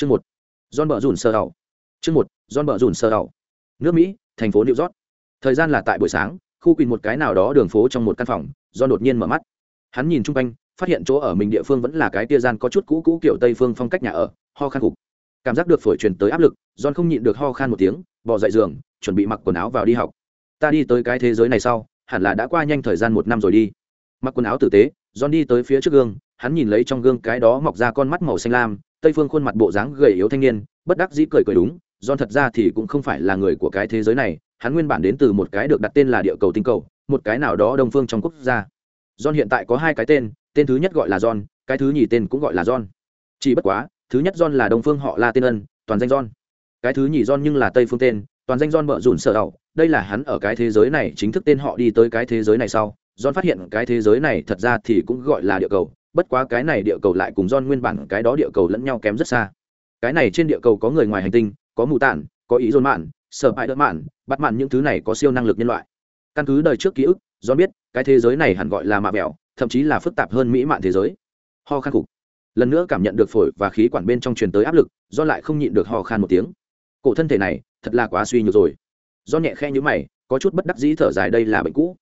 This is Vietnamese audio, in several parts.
chương một, john bờ rủn sơ đầu chương một, john bờ rủn sơ đầu nước mỹ, thành phố new york. Thời gian là tại buổi sáng, khu quỳnh một cái nào đó đường phố trong một căn phòng do đột nhiên mở mắt. Hắn nhìn chung quanh, phát hiện chỗ ở mình địa phương vẫn là cái tia gian có chút cũ cũ kiểu tây phương phong cách nhà ở, ho khan cục cảm giác được phổi truyền tới áp lực, john không nhịn được ho khan một tiếng bỏ dậy giường, chuẩn bị mặc quần áo vào đi học. Ta đi tới cái thế giới này sau, hẳn là đã qua nhanh thời gian một năm rồi đi. Mặc quần áo tử tế, john đi tới phía trước gương, hắn nhìn lấy trong gương cái đó mọc ra con mắt màu xanh lam tây phương khuôn mặt bộ dáng gầy yếu thanh niên bất đắc dĩ cười cười đúng Don thật ra thì cũng không phải là người của cái thế giới này, hắn nguyên bản đến từ một cái được đặt tên là địa cầu tinh cầu, một cái nào đó đông phương trong quốc gia. John hiện tại có hai cái tên, tên thứ nhất gọi là John, cái thứ nhì tên cũng gọi là John. Chỉ bất quá, thứ nhất John là đông phương họ là tên ân, toàn danh John. Cái thứ nhì John nhưng là tây phương tên, toàn danh John bợ rủn sở hậu, đây là hắn ở cái thế giới này chính thức tên họ đi tới cái thế giới này sau. John phát hiện cái thế giới này thật ra thì cũng gọi là địa cầu, bất quá cái này địa cầu lại cùng don nguyên bản cái đó địa cầu lẫn nhau kém rất xa. Cái này trên địa cầu có người ngoài hành tinh, có mù tản có ý dồn mạn sợ hãi đỡ mạn bắt mạn những thứ này có siêu năng lực nhân loại. Căn cứ đời trước ký ức do biết cái thế giới này hẳn gọi là mạ vẹo thậm chí là phức tạp hơn mỹ mạn thế giới. Ho khan cục. Lần nữa cảm nhận được phổi và khí quản bên trong truyền tới áp lực do lại không nhịn được ho khan một tiếng. Cổ thân thể này thật là quá suy nhược rồi. Do nhẹ khe như mày có chút bất đắc dĩ thở dài đây là bệnh cũ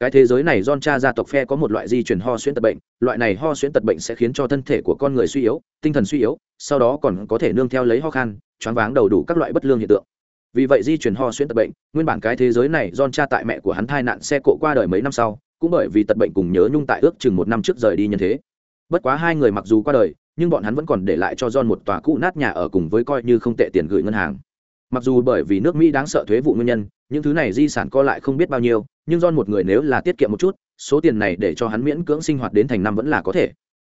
cái thế giới này don cha gia tộc phe có một loại di truyền ho xuyễn tật bệnh, loại này ho xuyễn tật bệnh sẽ khiến cho thân thể của con người suy yếu, tinh thần suy yếu, sau đó còn có thể nương theo lấy ho khan, choáng váng đầu đủ các loại bất lương hiện tượng vì vậy di truyền ho xuyễn tật bệnh, nguyên bản cái thế giới này don cha tại mẹ của hắn thai nạn xe cộ qua đời mấy năm sau, cũng bởi vì tật bệnh cùng nhớ nhung tại ước chừng một năm trước rời đi nhân thế bất quá hai người mặc dù qua đời, nhưng bọn hắn vẫn còn để lại cho don một tòa cũ nát nhà ở cùng với coi như không tệ tiền gửi ngân hàng. Mặc dù bởi vì nước Mỹ đáng sợ thuế vụ nguyên nhân, những thứ này di sản co lại không biết bao nhiêu, nhưng John một người nếu là tiết kiệm một chút, số tiền này để cho hắn miễn cưỡng sinh hoạt đến thành năm vẫn là có thể.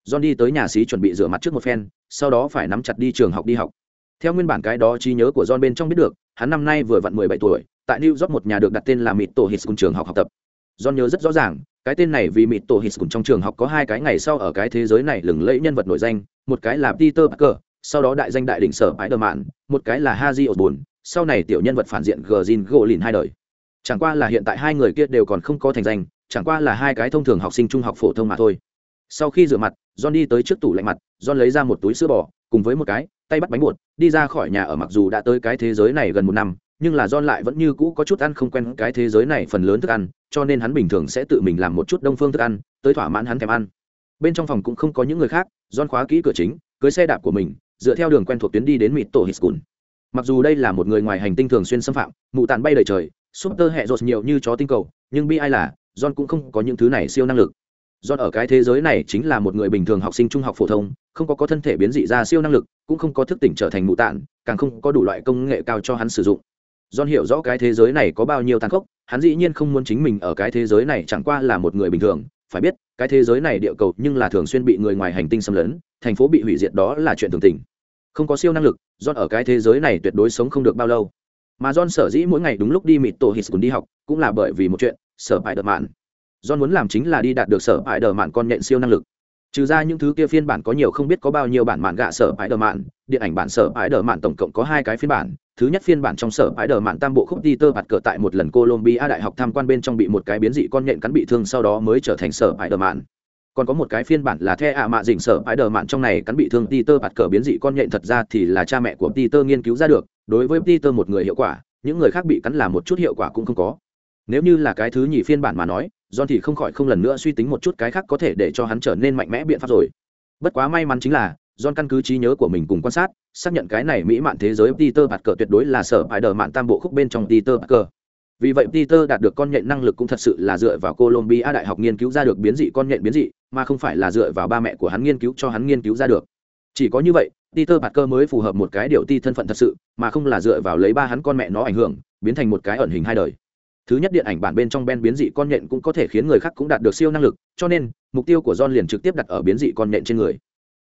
John đi tới nhà xí chuẩn bị rửa mặt trước một phen, sau đó phải nắm chặt đi trường học đi học. Theo nguyên bản cái đó trí nhớ của John bên trong biết được, hắn năm nay vừa vặn 17 tuổi, tại New York một nhà được đặt tên là Mịt Tổ hít cùng trường học học tập. John nhớ rất rõ ràng, cái tên này vì Mịt Tổ hít cùng trong trường học có hai cái ngày sau ở cái thế giới này lừng lẫy nhân vật nổi danh, một cái là Peter Parker, sau đó đại danh đại đỉnh sở Spider-Man, một cái là Haji Osborn, sau này tiểu nhân vật phản diện Gordon lìn hai đời. Chẳng qua là hiện tại hai người kia đều còn không có thành danh chẳng qua là hai cái thông thường học sinh trung học phổ thông mà thôi. Sau khi rửa mặt john đi tới trước tủ lạnh mặt john lấy ra một túi sữa bò cùng với một cái tay bắt bánh bột đi ra khỏi nhà ở mặc dù đã tới cái thế giới này gần một năm nhưng là john lại vẫn như cũ có chút ăn không quen cái thế giới này phần lớn thức ăn cho nên hắn bình thường sẽ tự mình làm một chút đông phương thức ăn tới thỏa mãn hắn thèm ăn. Bên trong phòng cũng không có những người khác john khóa kỹ cửa chính cưới xe đạp của mình dựa theo đường quen thuộc tuyến đi đến mịt tổ hiskun mặc dù đây là một người ngoài hành tinh thường xuyên xâm phạm, mụ tàn bay đầy trời, súp tơ hẹ rột nhiều như chó tinh cầu, nhưng bi ai là, john cũng không có những thứ này siêu năng lực. John ở cái thế giới này chính là một người bình thường học sinh trung học phổ thông, không có có thân thể biến dị ra siêu năng lực, cũng không có thức tỉnh trở thành mụ tản càng không có đủ loại công nghệ cao cho hắn sử dụng. John hiểu rõ cái thế giới này có bao nhiêu tàn khốc, hắn dĩ nhiên không muốn chính mình ở cái thế giới này chẳng qua là một người bình thường, phải biết, cái thế giới này địa cầu nhưng là thường xuyên bị người ngoài hành tinh xâm lấn, thành phố bị hủy diệt đó là chuyện thường tình không có siêu năng lực, john ở cái thế giới này tuyệt đối sống không được bao lâu. Mà john sở dĩ mỗi ngày đúng lúc đi mịt tổ hít đi học, cũng là bởi vì một chuyện sở bại đợt mạn john muốn làm chính là đi đạt được sở bại đợt mạn con nhện siêu năng lực. Trừ ra những thứ kia phiên bản có nhiều không biết có bao nhiêu bản mạn gạ sở bãi đờ mạn điện ảnh bản sở bãi đờ mạn tổng cộng có hai cái phiên bản. Thứ nhất phiên bản trong sở bãi đờ mạn tam bộ khúc đi tơ bạt cờ tại một lần colombia đại học tham quan bên trong bị một cái biến dị con nhện cắn bị thương sau đó mới trở thành sở bãi đờ mạn còn có một cái phiên bản là the ạ mạ dình sở bãi đờ mạn trong này cắn bị thương Peter bạt cờ biến dị con nhện thật ra thì là cha mẹ của Peter nghiên cứu ra được, đối với Peter một người hiệu quả, những người khác bị cắn là một chút hiệu quả cũng không có. Nếu như là cái thứ nhì phiên bản mà nói, John thì không khỏi không lần nữa suy tính một chút cái khác có thể để cho hắn trở nên mạnh mẽ biện pháp rồi. Bất quá may mắn chính là, John căn cứ trí nhớ của mình cùng quan sát, xác nhận cái này mỹ mạn thế giới Peter bạt cờ tuyệt đối là sở bãi đờ mạn tam bộ khúc bên trong Peter bạt cờ vì vậy peter đạt được con nhện năng lực cũng thật sự là dựa vào colombia đại học nghiên cứu ra được biến dị con nhện biến dị, mà không phải là dựa vào ba mẹ của hắn nghiên cứu cho hắn nghiên cứu ra được. Chỉ có như vậy, peter bạt cơ mới phù hợp một cái điều ti thân phận thật sự, mà không là dựa vào lấy ba hắn con mẹ nó ảnh hưởng, biến thành một cái ẩn hình hai đời. Thứ nhất điện ảnh bản bên trong ben biến dị con nhện cũng có thể khiến người khác cũng đạt được siêu năng lực, cho nên, mục tiêu của john liền trực tiếp đặt ở biến dị con nhện trên người.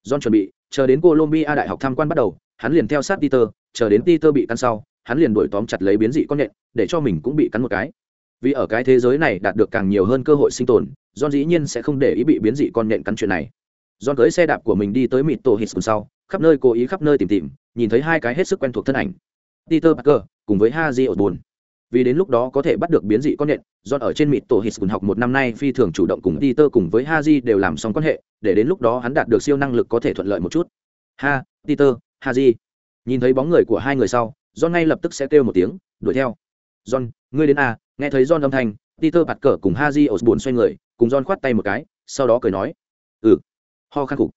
John chuẩn bị, chờ đến colombia đại học tham quan bắt đầu, hắn liền theo sát peter, chờ đến peter bị căn sau hắn liền đuổi tóm chặt lấy biến dị con nhện, để cho mình cũng bị cắn một cái. Vì ở cái thế giới này đạt được càng nhiều hơn cơ hội sinh tồn, john dĩ nhiên sẽ không để ý bị biến dị con nhện cắn chuyện này. John cưới xe đạp của mình đi tới mịt tổ hít sau, khắp nơi cố ý khắp nơi tìm tìm, nhìn thấy hai cái hết sức quen thuộc thân ảnh. Peter parker cùng với haji osborn vì đến lúc đó có thể bắt được biến dị con nhện, john ở trên mịt tổ hít học một năm nay phi thường chủ động cùng peter cùng với haji đều làm xong quan hệ, để đến lúc đó hắn đạt được siêu năng lực có thể thuận lợi một chút. Ha, peter haji nhìn thấy bóng người của hai người sau john ngay lập tức sẽ kêu một tiếng, đuổi theo. John, ngươi đến à nghe thấy john âm thanh, peter bạt cờ cùng haji osborne xoay người, cùng john khoát tay một cái, sau đó cười nói ừ. Ho khăn cục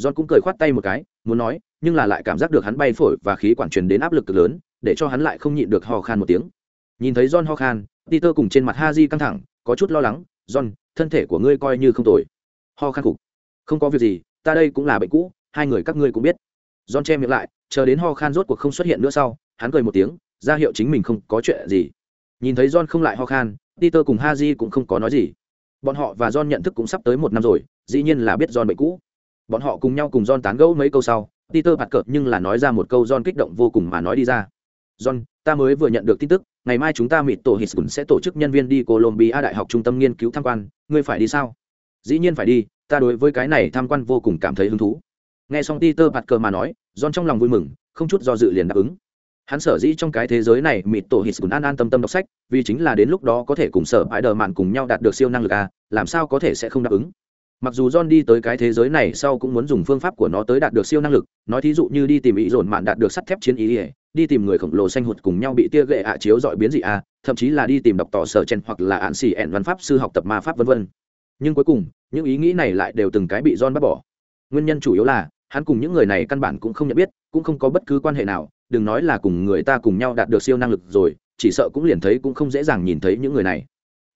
john cũng cười khoát tay một cái, muốn nói, nhưng là lại cảm giác được hắn bay phổi và khí quản truyền đến áp lực cực lớn, để cho hắn lại không nhịn được ho khan một tiếng. Nhìn thấy john ho khan, peter cùng trên mặt haji căng thẳng, có chút lo lắng, john, thân thể của ngươi coi như không tồi. Ho khan cục không có việc gì, ta đây cũng là bệnh cũ, hai người các ngươi cũng biết. John che miệng lại, chờ đến ho khan rốt cuộc không xuất hiện nữa sau hắn cười một tiếng, ra hiệu chính mình không có chuyện gì. Nhìn thấy john không lại ho khan, peter cùng haji cũng không có nói gì. Bọn họ và john nhận thức cũng sắp tới một năm rồi, dĩ nhiên là biết john bệnh cũ. Bọn họ cùng nhau cùng john tán gẫu mấy câu sau, peter bạt cợt nhưng là nói ra một câu john kích động vô cùng mà nói đi ra. John, ta mới vừa nhận được tin tức, ngày mai chúng ta mịt tổ hít sẽ tổ chức nhân viên đi colombia đại học trung tâm nghiên cứu tham quan, ngươi phải đi sao? Dĩ nhiên phải đi, ta đối với cái này tham quan vô cùng cảm thấy hứng thú. Nghe xong peter bạt cờ mà nói, john trong lòng vui mừng, không chút do dự liền đáp ứng hắn sở dĩ trong cái thế giới này mịt tổ hít an an tâm tâm đọc sách vì chính là đến lúc đó có thể cùng sở bãi đờ mạn cùng nhau đạt được siêu năng lực à, làm sao có thể sẽ không đáp ứng? Mặc dù john đi tới cái thế giới này sau cũng muốn dùng phương pháp của nó tới đạt được siêu năng lực nói thí dụ như đi tìm ý dồn mạn đạt được sắt thép chiến ý ỉa đi tìm người khổng lồ xanh hụt cùng nhau bị tia gậy ạ chiếu dọi biến dị à, thậm chí là đi tìm đọc tỏ sở chen hoặc là ạn xì ẹn văn pháp sư học tập ma pháp vân vân. Nhưng cuối cùng những ý nghĩ này lại đều từng cái bị john bắt bỏ. Nguyên nhân chủ yếu là hắn cùng những người này căn bản cũng không nhận biết cũng không có bất cứ quan hệ nào đừng nói là cùng người ta cùng nhau đạt được siêu năng lực rồi, chỉ sợ cũng liền thấy cũng không dễ dàng nhìn thấy những người này.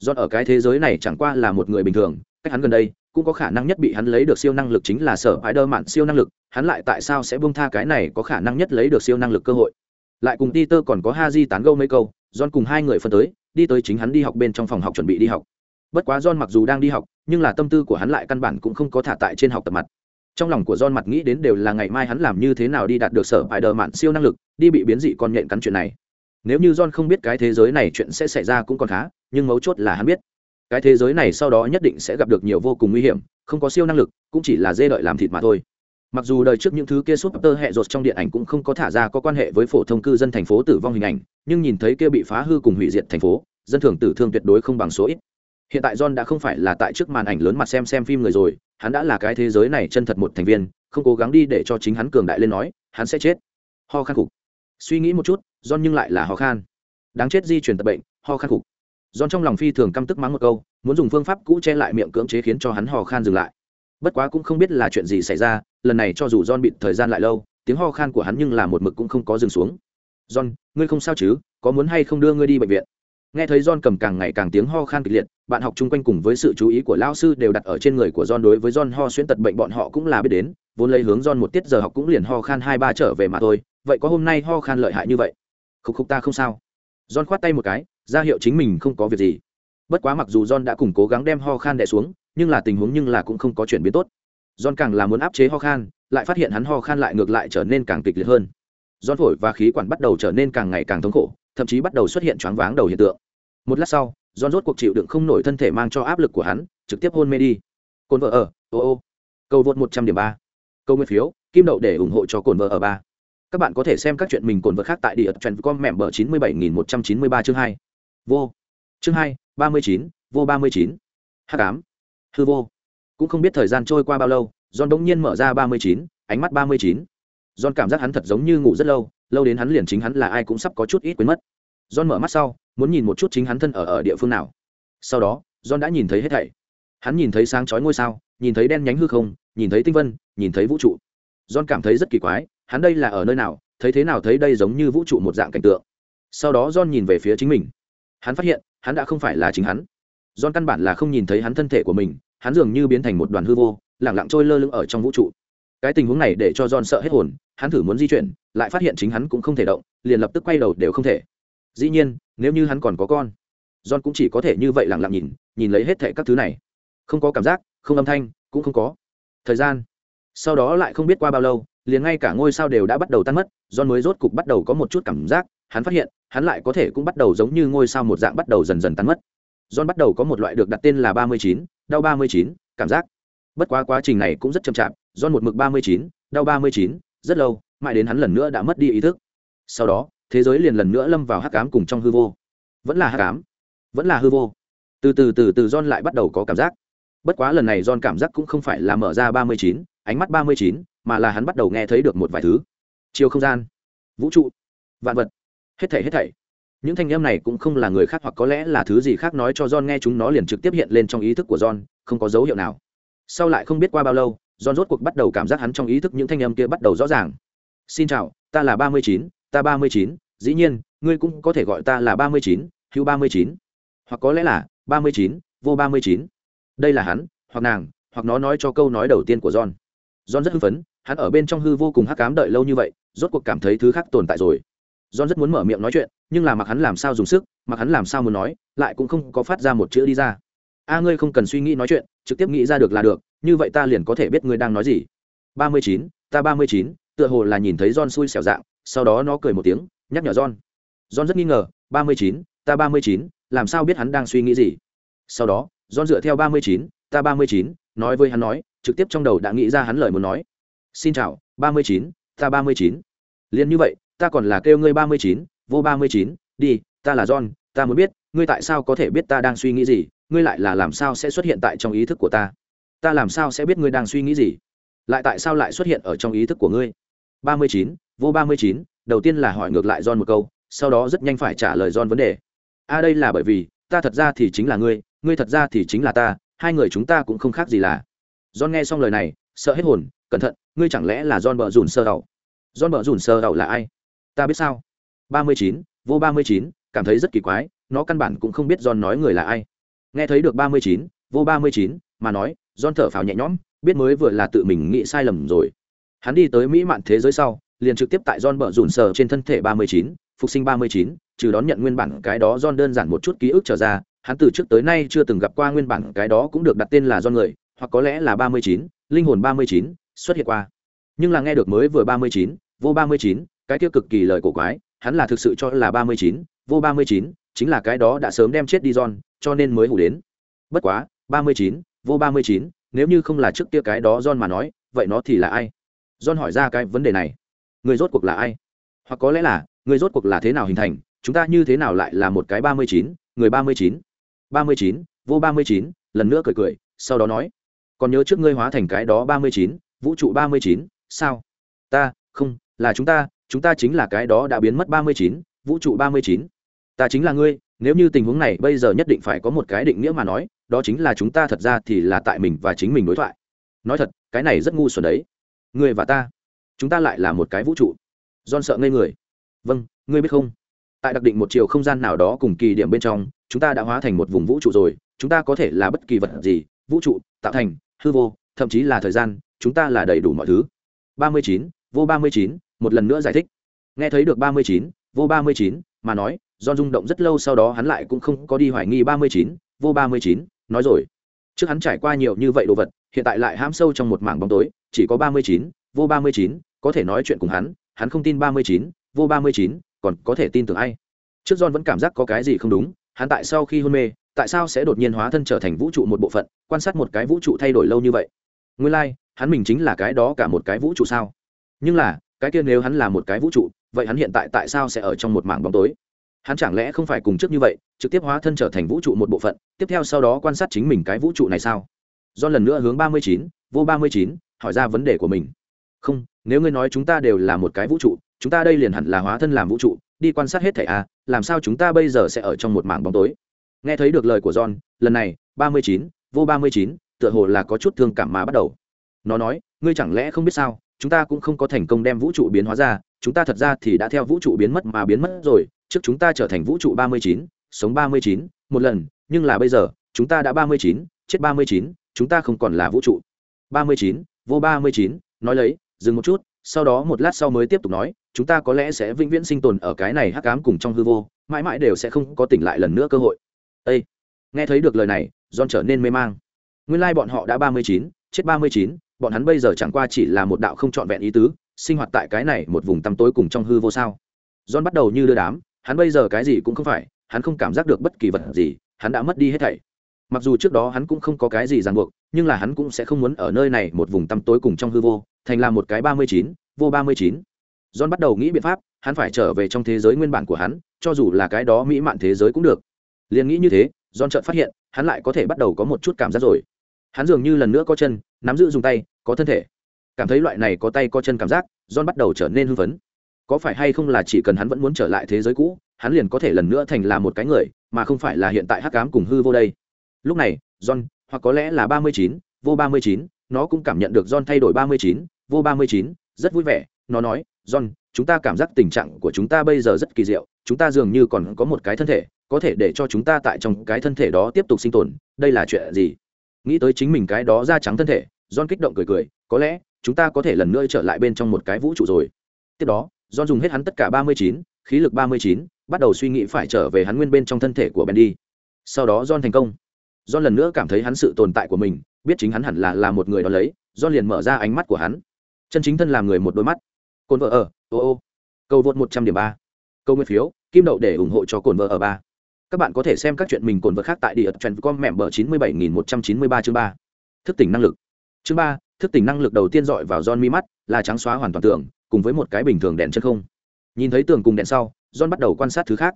John ở cái thế giới này chẳng qua là một người bình thường, cách hắn gần đây, cũng có khả năng nhất bị hắn lấy được siêu năng lực chính là sở hãi đơ mạn siêu năng lực, hắn lại tại sao sẽ buông tha cái này có khả năng nhất lấy được siêu năng lực cơ hội. Lại cùng Peter còn có Ha Haji tán gẫu mấy câu, John cùng hai người phân tới, đi tới chính hắn đi học bên trong phòng học chuẩn bị đi học. Bất quá John mặc dù đang đi học, nhưng là tâm tư của hắn lại căn bản cũng không có thả tại trên học tập mặt trong lòng của John mặt nghĩ đến đều là ngày mai hắn làm như thế nào đi đạt được sở bài đờ mạn siêu năng lực, đi bị biến dị con nhện cắn chuyện này. Nếu như John không biết cái thế giới này chuyện sẽ xảy ra cũng còn khá, nhưng mấu chốt là hắn biết. Cái thế giới này sau đó nhất định sẽ gặp được nhiều vô cùng nguy hiểm, không có siêu năng lực, cũng chỉ là dê đợi làm thịt mà thôi. Mặc dù đời trước những thứ kia súp tơ hệ rột trong điện ảnh cũng không có thả ra có quan hệ với phổ thông cư dân thành phố tử vong hình ảnh, nhưng nhìn thấy kia bị phá hư cùng hủy diệt thành phố, dân thường tử thương tuyệt đối không bằng số ít. Hiện tại john đã không phải là tại trước màn ảnh lớn mặt xem xem phim người rồi hắn đã là cái thế giới này chân thật một thành viên, không cố gắng đi để cho chính hắn cường đại lên nói, hắn sẽ chết. Ho khan cục suy nghĩ một chút, john nhưng lại là ho khan. Đáng chết di chuyển tập bệnh, ho khan cục john trong lòng phi thường căm tức mắng một câu, muốn dùng phương pháp cũ che lại miệng cưỡng chế khiến cho hắn ho khan dừng lại. Bất quá cũng không biết là chuyện gì xảy ra, lần này cho dù john bị thời gian lại lâu, tiếng ho khan của hắn nhưng là một mực cũng không có dừng xuống. John, ngươi không sao chứ? Có muốn hay không đưa ngươi đi bệnh viện? Nghe thấy john cầm càng ngày càng tiếng ho khan kịch liệt, bạn học chung quanh cùng với sự chú ý của lao sư đều đặt ở trên người của john đối với john ho xuyên tật bệnh bọn họ cũng là biết đến, vốn lấy hướng john một tiết giờ học cũng liền ho khan hai ba trở về mà thôi, vậy có hôm nay ho khan lợi hại như vậy? Khúc khúc ta không sao. John khoát tay một cái, ra hiệu chính mình không có việc gì. Bất quá mặc dù john đã cùng cố gắng đem ho khan đè xuống, nhưng là tình huống nhưng là cũng không có chuyển biến tốt. John càng là muốn áp chế ho khan, lại phát hiện hắn ho khan lại ngược lại trở nên càng kịch liệt hơn. John phổi và khí quản bắt đầu trở nên càng ngày càng thống khổ, thậm chí bắt đầu xuất hiện choáng váng đầu hiện tượng một lát sau John rốt cuộc chịu đựng không nổi thân thể mang cho áp lực của hắn, trực tiếp hôn mê đi. Cồn vợ ở, ô ô. Cầu vượt 100 điểm ba. Câu nguyên phiếu, kim đậu để ủng hộ cho cồn vợ ở ba Các bạn có thể xem các chuyện mình cồn vợ khác tại địa trần com mềm ở chín mươi bảy nghìn một trăm chín mươi ba chương hai. Vô. Chương 2, 39, vô ba mươi chín h tám Hư vô. Cũng không biết thời gian trôi qua bao lâu, John đống nhiên mở ra 39, ánh mắt 39. John cảm giác hắn thật giống như ngủ rất lâu, lâu đến hắn liền chính hắn là ai cũng sắp có chút ít quên mất. John mở mắt sau, muốn nhìn một chút chính hắn thân ở ở địa phương nào. Sau đó john đã nhìn thấy hết thảy. Hắn nhìn thấy sáng chói ngôi sao nhìn thấy đen nhánh hư không nhìn thấy tinh vân nhìn thấy vũ trụ. John cảm thấy rất kỳ quái hắn đây là ở nơi nào thấy thế nào thấy đây giống như vũ trụ một dạng cảnh tượng. Sau đó john nhìn về phía chính mình. Hắn phát hiện hắn đã không phải là chính hắn. John căn bản là không nhìn thấy hắn thân thể của mình hắn dường như biến thành một đoàn hư vô lẳng lặng trôi lơ lửng ở trong vũ trụ. Cái tình huống này để cho john sợ hết hồn hắn thử muốn di chuyển lại phát hiện chính hắn cũng không thể động liền lập tức quay đầu đều không thể dĩ nhiên, nếu như hắn còn có con, john cũng chỉ có thể như vậy lẳng lặng nhìn nhìn lấy hết thệ các thứ này. Không có cảm giác, không âm thanh, cũng không có thời gian. Sau đó lại không biết qua bao lâu, liền ngay cả ngôi sao đều đã bắt đầu tan mất, john mới rốt cục bắt đầu có một chút cảm giác, hắn phát hiện, hắn lại có thể cũng bắt đầu giống như ngôi sao một dạng bắt đầu dần dần tan mất. John bắt đầu có một loại được đặt tên là ba mươi chín, đau ba mươi chín, cảm giác. Bất quá quá trình này cũng rất chậm chạp, john một mực ba mươi chín, đau ba mươi chín, rất lâu, mãi đến hắn lần nữa đã mất đi ý thức. Sau đó thế giới liền lần nữa lâm vào hắc ám cùng trong hư vô. Vẫn là hắc ám vẫn là hư vô. Từ từ từ từ john lại bắt đầu có cảm giác. Bất quá lần này john cảm giác cũng không phải là mở ra ba mươi chín ánh mắt ba mươi chín mà là hắn bắt đầu nghe thấy được một vài thứ. Chiều không gian vũ trụ vạn vật hết thảy hết thảy. Những thanh âm này cũng không là người khác hoặc có lẽ là thứ gì khác nói cho John nghe chúng nó liền trực tiếp hiện lên trong ý thức của John, không có dấu hiệu nào. Sau lại không biết qua bao lâu, John rốt cuộc bắt đầu cảm giác hắn trong ý thức những thanh âm kia bắt đầu rõ ràng. "Xin chào, ta là ba mươi chín, ta ba mươi chín, dĩ nhiên, ngươi cũng có thể gọi ta là ba mươi chín, Hữu ba mươi chín, hoặc có lẽ là ba mươi chín, vô ba mươi chín." Đây là hắn, hoặc nàng, hoặc nó nói cho câu nói đầu tiên của John. John rất hưng phấn, hắn ở bên trong hư vô cùng hắc ám đợi lâu như vậy, rốt cuộc cảm thấy thứ khác tồn tại rồi. John rất muốn mở miệng nói chuyện, nhưng là mặc hắn làm sao dùng sức, mặc hắn làm sao muốn nói, lại cũng không có phát ra một chữ đi ra. A ngươi không cần suy nghĩ nói chuyện, trực tiếp nghĩ ra được là được, như vậy ta liền có thể biết ngươi đang nói gì. Ba mươi chín, ta ba mươi chín, tựa hồ là nhìn thấy John xui xẻo dạng, sau đó nó cười một tiếng, nhắc nhở John. John rất nghi ngờ, ba mươi chín, ta ba mươi chín, làm sao biết hắn đang suy nghĩ gì? Sau đó, John dựa theo ba mươi chín, ta ba mươi chín, nói với hắn nói, trực tiếp trong đầu đã nghĩ ra hắn lời muốn nói. Xin chào, ba mươi chín, ta ba mươi chín. liền như vậy, ta còn là kêu ngươi ba mươi chín vô ba mươi chín đi ta là john ta muốn biết ngươi tại sao có thể biết ta đang suy nghĩ gì ngươi lại là làm sao sẽ xuất hiện tại trong ý thức của ta ta làm sao sẽ biết ngươi đang suy nghĩ gì lại tại sao lại xuất hiện ở trong ý thức của ngươi ba mươi chín, vô ba mươi chín, đầu tiên là hỏi ngược lại john một câu, sau đó rất nhanh phải trả lời john vấn đề. A đây là bởi vì, ta thật ra thì chính là ngươi ngươi thật ra thì chính là ta, hai người chúng ta cũng không khác gì là. John nghe xong lời này, sợ hết hồn, cẩn thận, ngươi chẳng lẽ là john bờ rùn sơ đầu john bờ rùn sơ đầu là ai? Ta biết sao? ba mươi chín, vô ba mươi chín, cảm thấy rất kỳ quái, nó căn bản cũng không biết john nói người là ai. Nghe thấy được ba mươi chín, vô ba mươi chín, mà nói, john thở phào nhẹ nhõm, biết mới vừa là tự mình nghĩ sai lầm rồi hắn đi tới mỹ mạn thế giới sau liền trực tiếp tại john bờ rủn sờ trên thân thể ba mươi chín phục sinh ba mươi chín trừ đón nhận nguyên bản cái đó john đơn giản một chút ký ức trở ra hắn từ trước tới nay chưa từng gặp qua nguyên bản cái đó cũng được đặt tên là John người hoặc có lẽ là ba mươi chín linh hồn ba mươi chín xuất hiện qua nhưng là nghe được mới vừa ba mươi chín vô ba mươi chín cái kia cực kỳ lời cổ quái hắn là thực sự cho là ba mươi chín vô ba mươi chín chính là cái đó đã sớm đem chết đi John, cho nên mới hủ đến bất quá ba mươi chín vô ba mươi chín nếu như không là trước kia cái đó John mà nói vậy nó thì là ai John hỏi ra cái vấn đề này. Người rốt cuộc là ai? Hoặc có lẽ là, người rốt cuộc là thế nào hình thành? Chúng ta như thế nào lại là một cái ba mươi chín, người ba mươi chín? ba mươi chín, vô ba mươi chín, lần nữa cười cười, sau đó nói, còn nhớ trước ngươi hóa thành cái đó ba mươi chín, vũ trụ ba mươi chín, sao? Ta, không, là chúng ta chúng ta chính là cái đó đã biến mất ba mươi chín, vũ trụ ba mươi chín. Ta chính là ngươi, nếu như tình huống này bây giờ nhất định phải có một cái định nghĩa mà nói, đó chính là chúng ta thật ra thì là tại mình và chính mình đối thoại. Nói thật, cái này rất ngu xuẩn đấy. Người và ta, chúng ta lại là một cái vũ trụ. Don sợ ngây người. Vâng ngươi biết không? Tại đặc định một chiều không gian nào đó cùng kỳ điểm bên trong, chúng ta đã hóa thành một vùng vũ trụ rồi. Chúng ta có thể là bất kỳ vật gì, vũ trụ, tạo thành, hư vô, thậm chí là thời gian, chúng ta là đầy đủ mọi thứ. ba mươi chín, vô ba mươi chín, một lần nữa giải thích. Nghe thấy được ba mươi chín, vô ba mươi chín, mà nói do rung động rất lâu sau đó hắn lại cũng không có đi hoài nghi ba mươi chín, vô ba mươi chín. Nói rồi. Trước hắn trải qua nhiều như vậy đồ vật, hiện tại lại hãm sâu trong một mảng bóng tối chỉ có ba mươi chín vô ba mươi chín có thể nói chuyện cùng hắn hắn không tin ba mươi chín vô ba mươi chín còn có thể tin tưởng ai. Trước john vẫn cảm giác có cái gì không đúng hắn tại sau khi hôn mê tại sao sẽ đột nhiên hóa thân trở thành vũ trụ một bộ phận quan sát một cái vũ trụ thay đổi lâu như vậy? Nguyên lai、like, hắn mình chính là cái đó cả một cái vũ trụ sao? Nhưng là cái kia nếu hắn là một cái vũ trụ vậy hắn hiện tại tại sao sẽ ở trong một mảng bóng tối? Hắn chẳng lẽ không phải cùng trước như vậy trực tiếp hóa thân trở thành vũ trụ một bộ phận tiếp theo sau đó quan sát chính mình cái vũ trụ này sao? Do lần nữa hướng ba mươi chín vô ba mươi chín hỏi ra vấn đề của mình. Không nếu ngươi nói chúng ta đều là một cái vũ trụ chúng ta đây liền hẳn là hóa thân làm vũ trụ đi quan sát hết thảy a à, làm sao chúng ta bây giờ sẽ ở trong một mảng bóng tối? Nghe thấy được lời của john lần này ba mươi chín vô ba mươi chín tựa hồ là có chút thương cảm mà bắt đầu. Nó nói ngươi chẳng lẽ không biết sao chúng ta cũng không có thành công đem vũ trụ biến hóa ra chúng ta thật ra thì đã theo vũ trụ biến mất mà biến mất rồi trước chúng ta trở thành vũ trụ ba mươi chín sống ba mươi chín một lần nhưng là bây giờ chúng ta đã ba mươi chín chết ba mươi chín chúng ta không còn là vũ trụ. ba mươi chín vô ba mươi chín, nói lấy, dừng một chút, sau đó một lát sau mới tiếp tục nói, chúng ta có lẽ sẽ vĩnh viễn sinh tồn ở cái này hắc ám cùng trong hư vô, mãi mãi đều sẽ không có tỉnh lại lần nữa cơ hội. Ê! nghe thấy được lời này, john trở nên mê mang. Nguyên lai bọn họ đã ba mươi chín, chết ba mươi chín, bọn hắn bây giờ chẳng qua chỉ là một đạo không trọn vẹn ý tứ, sinh hoạt tại cái này một vùng tăm tối cùng trong hư vô sao? John bắt đầu như đưa đám, hắn bây giờ cái gì cũng không phải, hắn không cảm giác được bất kỳ vật gì, hắn đã mất đi hết thảy mặc dù trước đó hắn cũng không có cái gì ràng buộc, nhưng là hắn cũng sẽ không muốn ở nơi này một vùng tăm tối cùng trong hư vô, thành là một cái ba mươi chín, vô ba mươi chín. John bắt đầu nghĩ biện pháp, hắn phải trở về trong thế giới nguyên bản của hắn, cho dù là cái đó mỹ mạn thế giới cũng được. Liền nghĩ như thế, john chợt phát hiện, hắn lại có thể bắt đầu có một chút cảm giác rồi. Hắn dường như lần nữa có chân, nắm giữ dùng tay, có thân thể. Cảm thấy loại này có tay có chân cảm giác, john bắt đầu trở nên hưng phấn. Có phải hay không là chỉ cần hắn vẫn muốn trở lại thế giới cũ, hắn liền có thể lần nữa thành là một cái người, mà không phải là hiện tại hắc cám cùng hư vô đây? Lúc này, john, hoặc có lẽ là ba mươi chín, vô ba mươi chín, nó cũng cảm nhận được john thay đổi ba mươi chín, vô ba mươi chín, rất vui vẻ. Nó nói, john, chúng ta cảm giác tình trạng của chúng ta bây giờ rất kỳ diệu. Chúng ta dường như còn có một cái thân thể, có thể để cho chúng ta tại trong cái thân thể đó tiếp tục sinh tồn. Đây là chuyện gì? Nghĩ tới chính mình cái đó da trắng thân thể, john kích động cười cười, có lẽ chúng ta có thể lần nữa trở lại bên trong một cái vũ trụ rồi. Tiếp đó, john dùng hết hắn tất cả ba mươi chín, khí lực ba mươi chín, bắt đầu suy nghĩ phải trở về hắn nguyên bên trong thân thể của ben đi sau đó john thành công do lần nữa cảm thấy hắn sự tồn tại của mình, biết chính hắn hẳn là là một người đó lấy do liền mở ra ánh mắt của hắn. Chân chính thân làm người một đôi mắt. Cồn vợ ở, ô ô. Cầu vượt một trăm điểm ba. Câu nguyên phiếu, kim đậu để ủng hộ cho cồn vợ ở ba. Các bạn có thể xem các chuyện mình cồn vợ khác tại địa trần com mẹm bờ chín mươi bảy nghìn một trăm chín mươi ba chương ba. Thức tỉnh năng lực. Chương ba, thức tỉnh năng lực đầu tiên dọi vào John mi mắt, là trắng xóa hoàn toàn tường, cùng với một cái bình thường đèn chân không. Nhìn thấy tường cùng đèn sau, John bắt đầu quan sát thứ khác.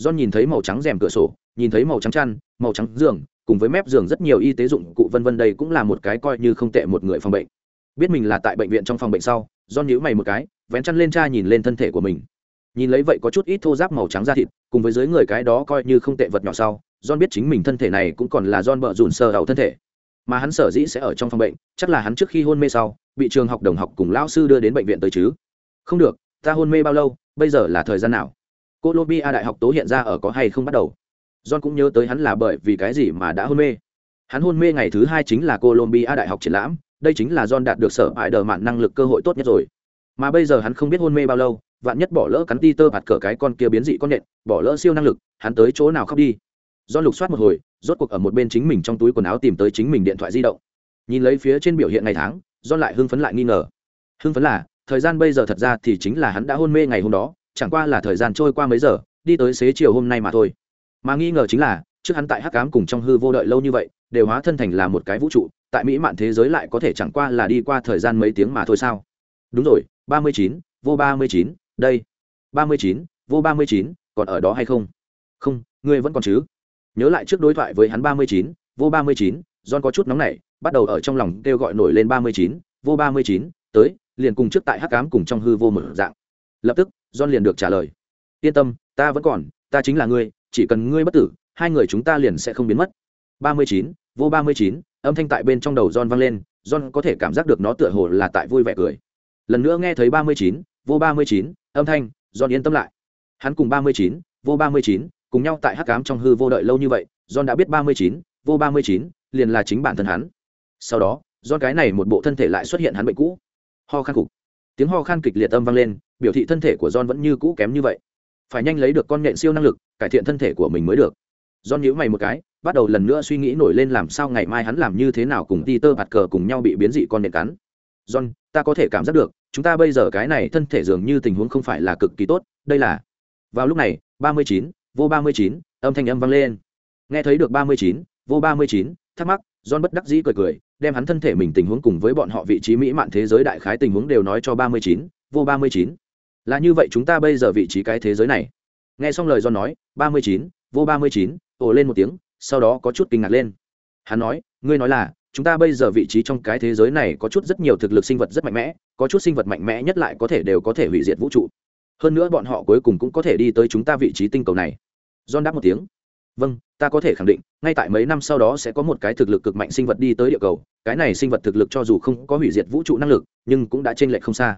John nhìn thấy màu trắng rèm cửa sổ, nhìn thấy màu trắng chăn, màu trắng giường cùng với mép giường rất nhiều y tế dụng cụ vân vân đây cũng là một cái coi như không tệ một người phòng bệnh. Biết mình là tại bệnh viện trong phòng bệnh sau, John nhíu mày một cái, vén chăn lên cha nhìn lên thân thể của mình. Nhìn lấy vậy có chút ít thô giáp màu trắng da thịt, cùng với dưới người cái đó coi như không tệ vật nhỏ sau, John biết chính mình thân thể này cũng còn là John bợ rủn sờ đầu thân thể. Mà hắn sở dĩ sẽ ở trong phòng bệnh, chắc là hắn trước khi hôn mê sau, bị trường học đồng học cùng lão sư đưa đến bệnh viện tới chứ. Không được, ta hôn mê bao lâu, bây giờ là thời gian nào? Colombia đại học tố hiện ra ở có hay không bắt đầu? John cũng nhớ tới hắn là bởi vì cái gì mà đã hôn mê. Hắn hôn mê ngày thứ hai chính là colombia đại học triển lãm, đây chính là john đạt được sở hại đờ mạn năng lực cơ hội tốt nhất rồi. Mà bây giờ hắn không biết hôn mê bao lâu, vạn nhất bỏ lỡ cắn ti tơ bạt cỡ cái con kia biến dị con nện bỏ lỡ siêu năng lực, hắn tới chỗ nào khóc đi. Do lục soát một hồi, rốt cuộc ở một bên chính mình trong túi quần áo tìm tới chính mình điện thoại di động. Nhìn lấy phía trên biểu hiện ngày tháng do lại hưng phấn lại nghi ngờ. Hưng phấn là, thời gian bây giờ thật ra thì chính là hắn đã hôn mê ngày hôm đó, chẳng qua là thời gian trôi qua mấy giờ, đi tới xế chiều hôm nay mà thôi mà nghi ngờ chính là, trước hắn tại hắc cám cùng trong hư vô đợi lâu như vậy, đều hóa thân thành là một cái vũ trụ, tại mỹ mạn thế giới lại có thể chẳng qua là đi qua thời gian mấy tiếng mà thôi sao? Đúng rồi, ba mươi chín, vô ba mươi chín, đây. ba mươi chín, vô ba mươi chín, còn ở đó hay không? Không, ngươi vẫn còn chứ? Nhớ lại trước đối thoại với hắn ba mươi chín, vô ba mươi chín, john có chút nóng nảy, bắt đầu ở trong lòng kêu gọi nổi lên ba mươi chín, vô ba mươi chín, tới, liền cùng trước tại hắc cám cùng trong hư vô mở dạng. Lập tức, john liền được trả lời. Yên tâm, ta vẫn còn, ta chính là ngươi chỉ cần ngươi bất tử, hai người chúng ta liền sẽ không biến mất. Ba mươi chín, vô ba mươi chín, âm thanh tại bên trong đầu john vang lên, john có thể cảm giác được nó tựa hồ là tại vui vẻ cười. Lần nữa nghe thấy ba mươi chín, vô ba mươi chín, âm thanh, john yên tâm lại. Hắn cùng ba mươi chín, vô ba mươi chín, cùng nhau tại hắc cám trong hư vô đợi lâu như vậy, john đã biết ba mươi chín, vô ba mươi chín liền là chính bản thân hắn. Sau đó, John cái này một bộ thân thể lại xuất hiện hắn bệnh cũ. Ho khan cục. Tiếng ho khan kịch liệt âm vang lên, biểu thị thân thể của john vẫn như cũ kém như vậy phải nhanh lấy được con nhện siêu năng lực, cải thiện thân thể của mình mới được. John nhữ mày một cái, bắt đầu lần nữa suy nghĩ nổi lên làm sao ngày mai hắn làm như thế nào cùng Peter bạt cờ cùng nhau bị biến dị con nhện cắn. John, ta có thể cảm giác được, chúng ta bây giờ cái này thân thể dường như tình huống không phải là cực kỳ tốt, đây là vào lúc này, ba mươi chín, vô ba mươi chín, âm thanh âm vang lên. Nghe thấy được ba mươi chín, vô ba mươi chín, thắc mắc, john bất đắc dĩ cười cười, đem hắn thân thể mình tình huống cùng với bọn họ vị trí mỹ mạn thế giới đại khái tình huống đều nói cho ba mươi chín, vô ba mươi chín là như vậy chúng ta bây giờ vị trí cái thế giới này. Nghe xong lời john nói, ba mươi chín, vô ba mươi chín, ồ lên một tiếng, sau đó có chút kinh ngạc lên. Hắn nói, ngươi nói là, chúng ta bây giờ vị trí trong cái thế giới này có chút rất nhiều thực lực sinh vật rất mạnh mẽ, có chút sinh vật mạnh mẽ nhất lại có thể đều có thể hủy diệt vũ trụ. Hơn nữa bọn họ cuối cùng cũng có thể đi tới chúng ta vị trí tinh cầu này. John đáp một tiếng. Vâng ta có thể khẳng định, ngay tại mấy năm sau đó sẽ có một cái thực lực cực mạnh sinh vật đi tới địa cầu. Cái này sinh vật thực lực cho dù không có hủy diệt vũ trụ năng lực, nhưng cũng đã t r ê n lệch không xa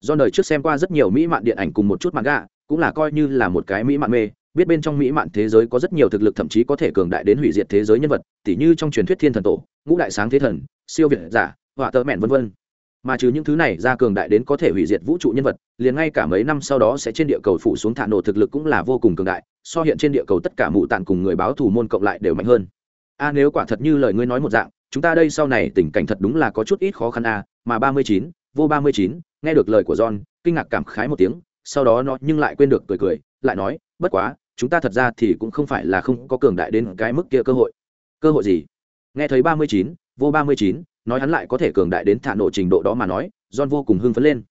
do đời trước xem qua rất nhiều mỹ mạn điện ảnh cùng một chút mặt cũng là coi như là một cái mỹ mạn mê, biết bên trong mỹ mạn thế giới có rất nhiều thực lực thậm chí có thể cường đại đến hủy diệt thế giới nhân vật, tỉ như trong truyền thuyết thiên thần tổ, ngũ đại sáng thế thần, siêu việt giả, họa tơ mẹn v v mà trừ những thứ này ra cường đại đến có thể hủy diệt vũ trụ nhân vật, liền ngay cả mấy năm sau đó sẽ trên địa cầu phủ xuống thả nổ thực lực cũng là vô cùng cường đại, so hiện trên địa cầu tất cả mụ tạng cùng người báo thủ môn cộng lại đều mạnh hơn. A, nếu quả thật như lời ngươi nói một dạng, chúng ta đây sau này tình cảnh thật đúng là có chút ít khó khăn a, mà ba mươi chín, vô ba mươi chín nghe được lời của john, kinh ngạc cảm khái một tiếng, sau đó nó nhưng lại quên được cười cười, lại nói, bất quá, chúng ta thật ra thì cũng không phải là không có cường đại đến cái mức kia cơ hội. Cơ hội gì? Nghe thấy ba mươi chín, vô ba mươi chín, nói hắn lại có thể cường đại đến thả nổ trình độ đó mà nói, john vô cùng hưng phấn lên.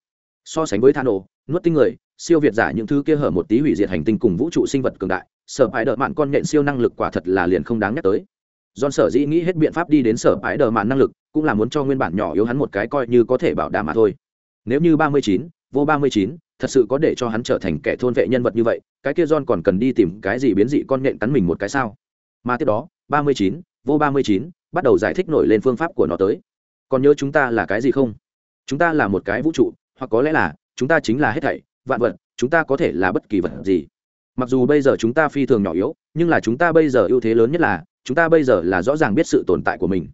So sánh với thả nổ, nuốt tinh người, siêu việt giả những thứ kia hở một tí hủy diệt hành tinh cùng vũ trụ sinh vật cường đại, sở ái đờ mạn con nhện siêu năng lực quả thật là liền không đáng nhắc tới. John sở dĩ nghĩ hết biện pháp đi đến sở bãi đờ mạn năng lực, cũng là muốn cho nguyên bản nhỏ yếu hắn một cái coi như có thể bảo đảm mà thôi nếu như ba mươi chín, vô ba mươi chín, thật sự có để cho hắn trở thành kẻ thôn vệ nhân vật như vậy, cái kia john còn cần đi tìm cái gì biến dị con nện cắn mình một cái sao? Mà tiếp đó, ba mươi chín, vô ba mươi chín, bắt đầu giải thích nổi lên phương pháp của nó tới. Còn nhớ chúng ta là cái gì không? Chúng ta là một cái vũ trụ, hoặc có lẽ là, chúng ta chính là hết thảy, vạn vật, chúng ta có thể là bất kỳ vật gì. Mặc dù bây giờ chúng ta phi thường nhỏ yếu, nhưng là chúng ta bây giờ ưu thế lớn nhất là, chúng ta bây giờ là rõ ràng biết sự tồn tại của mình.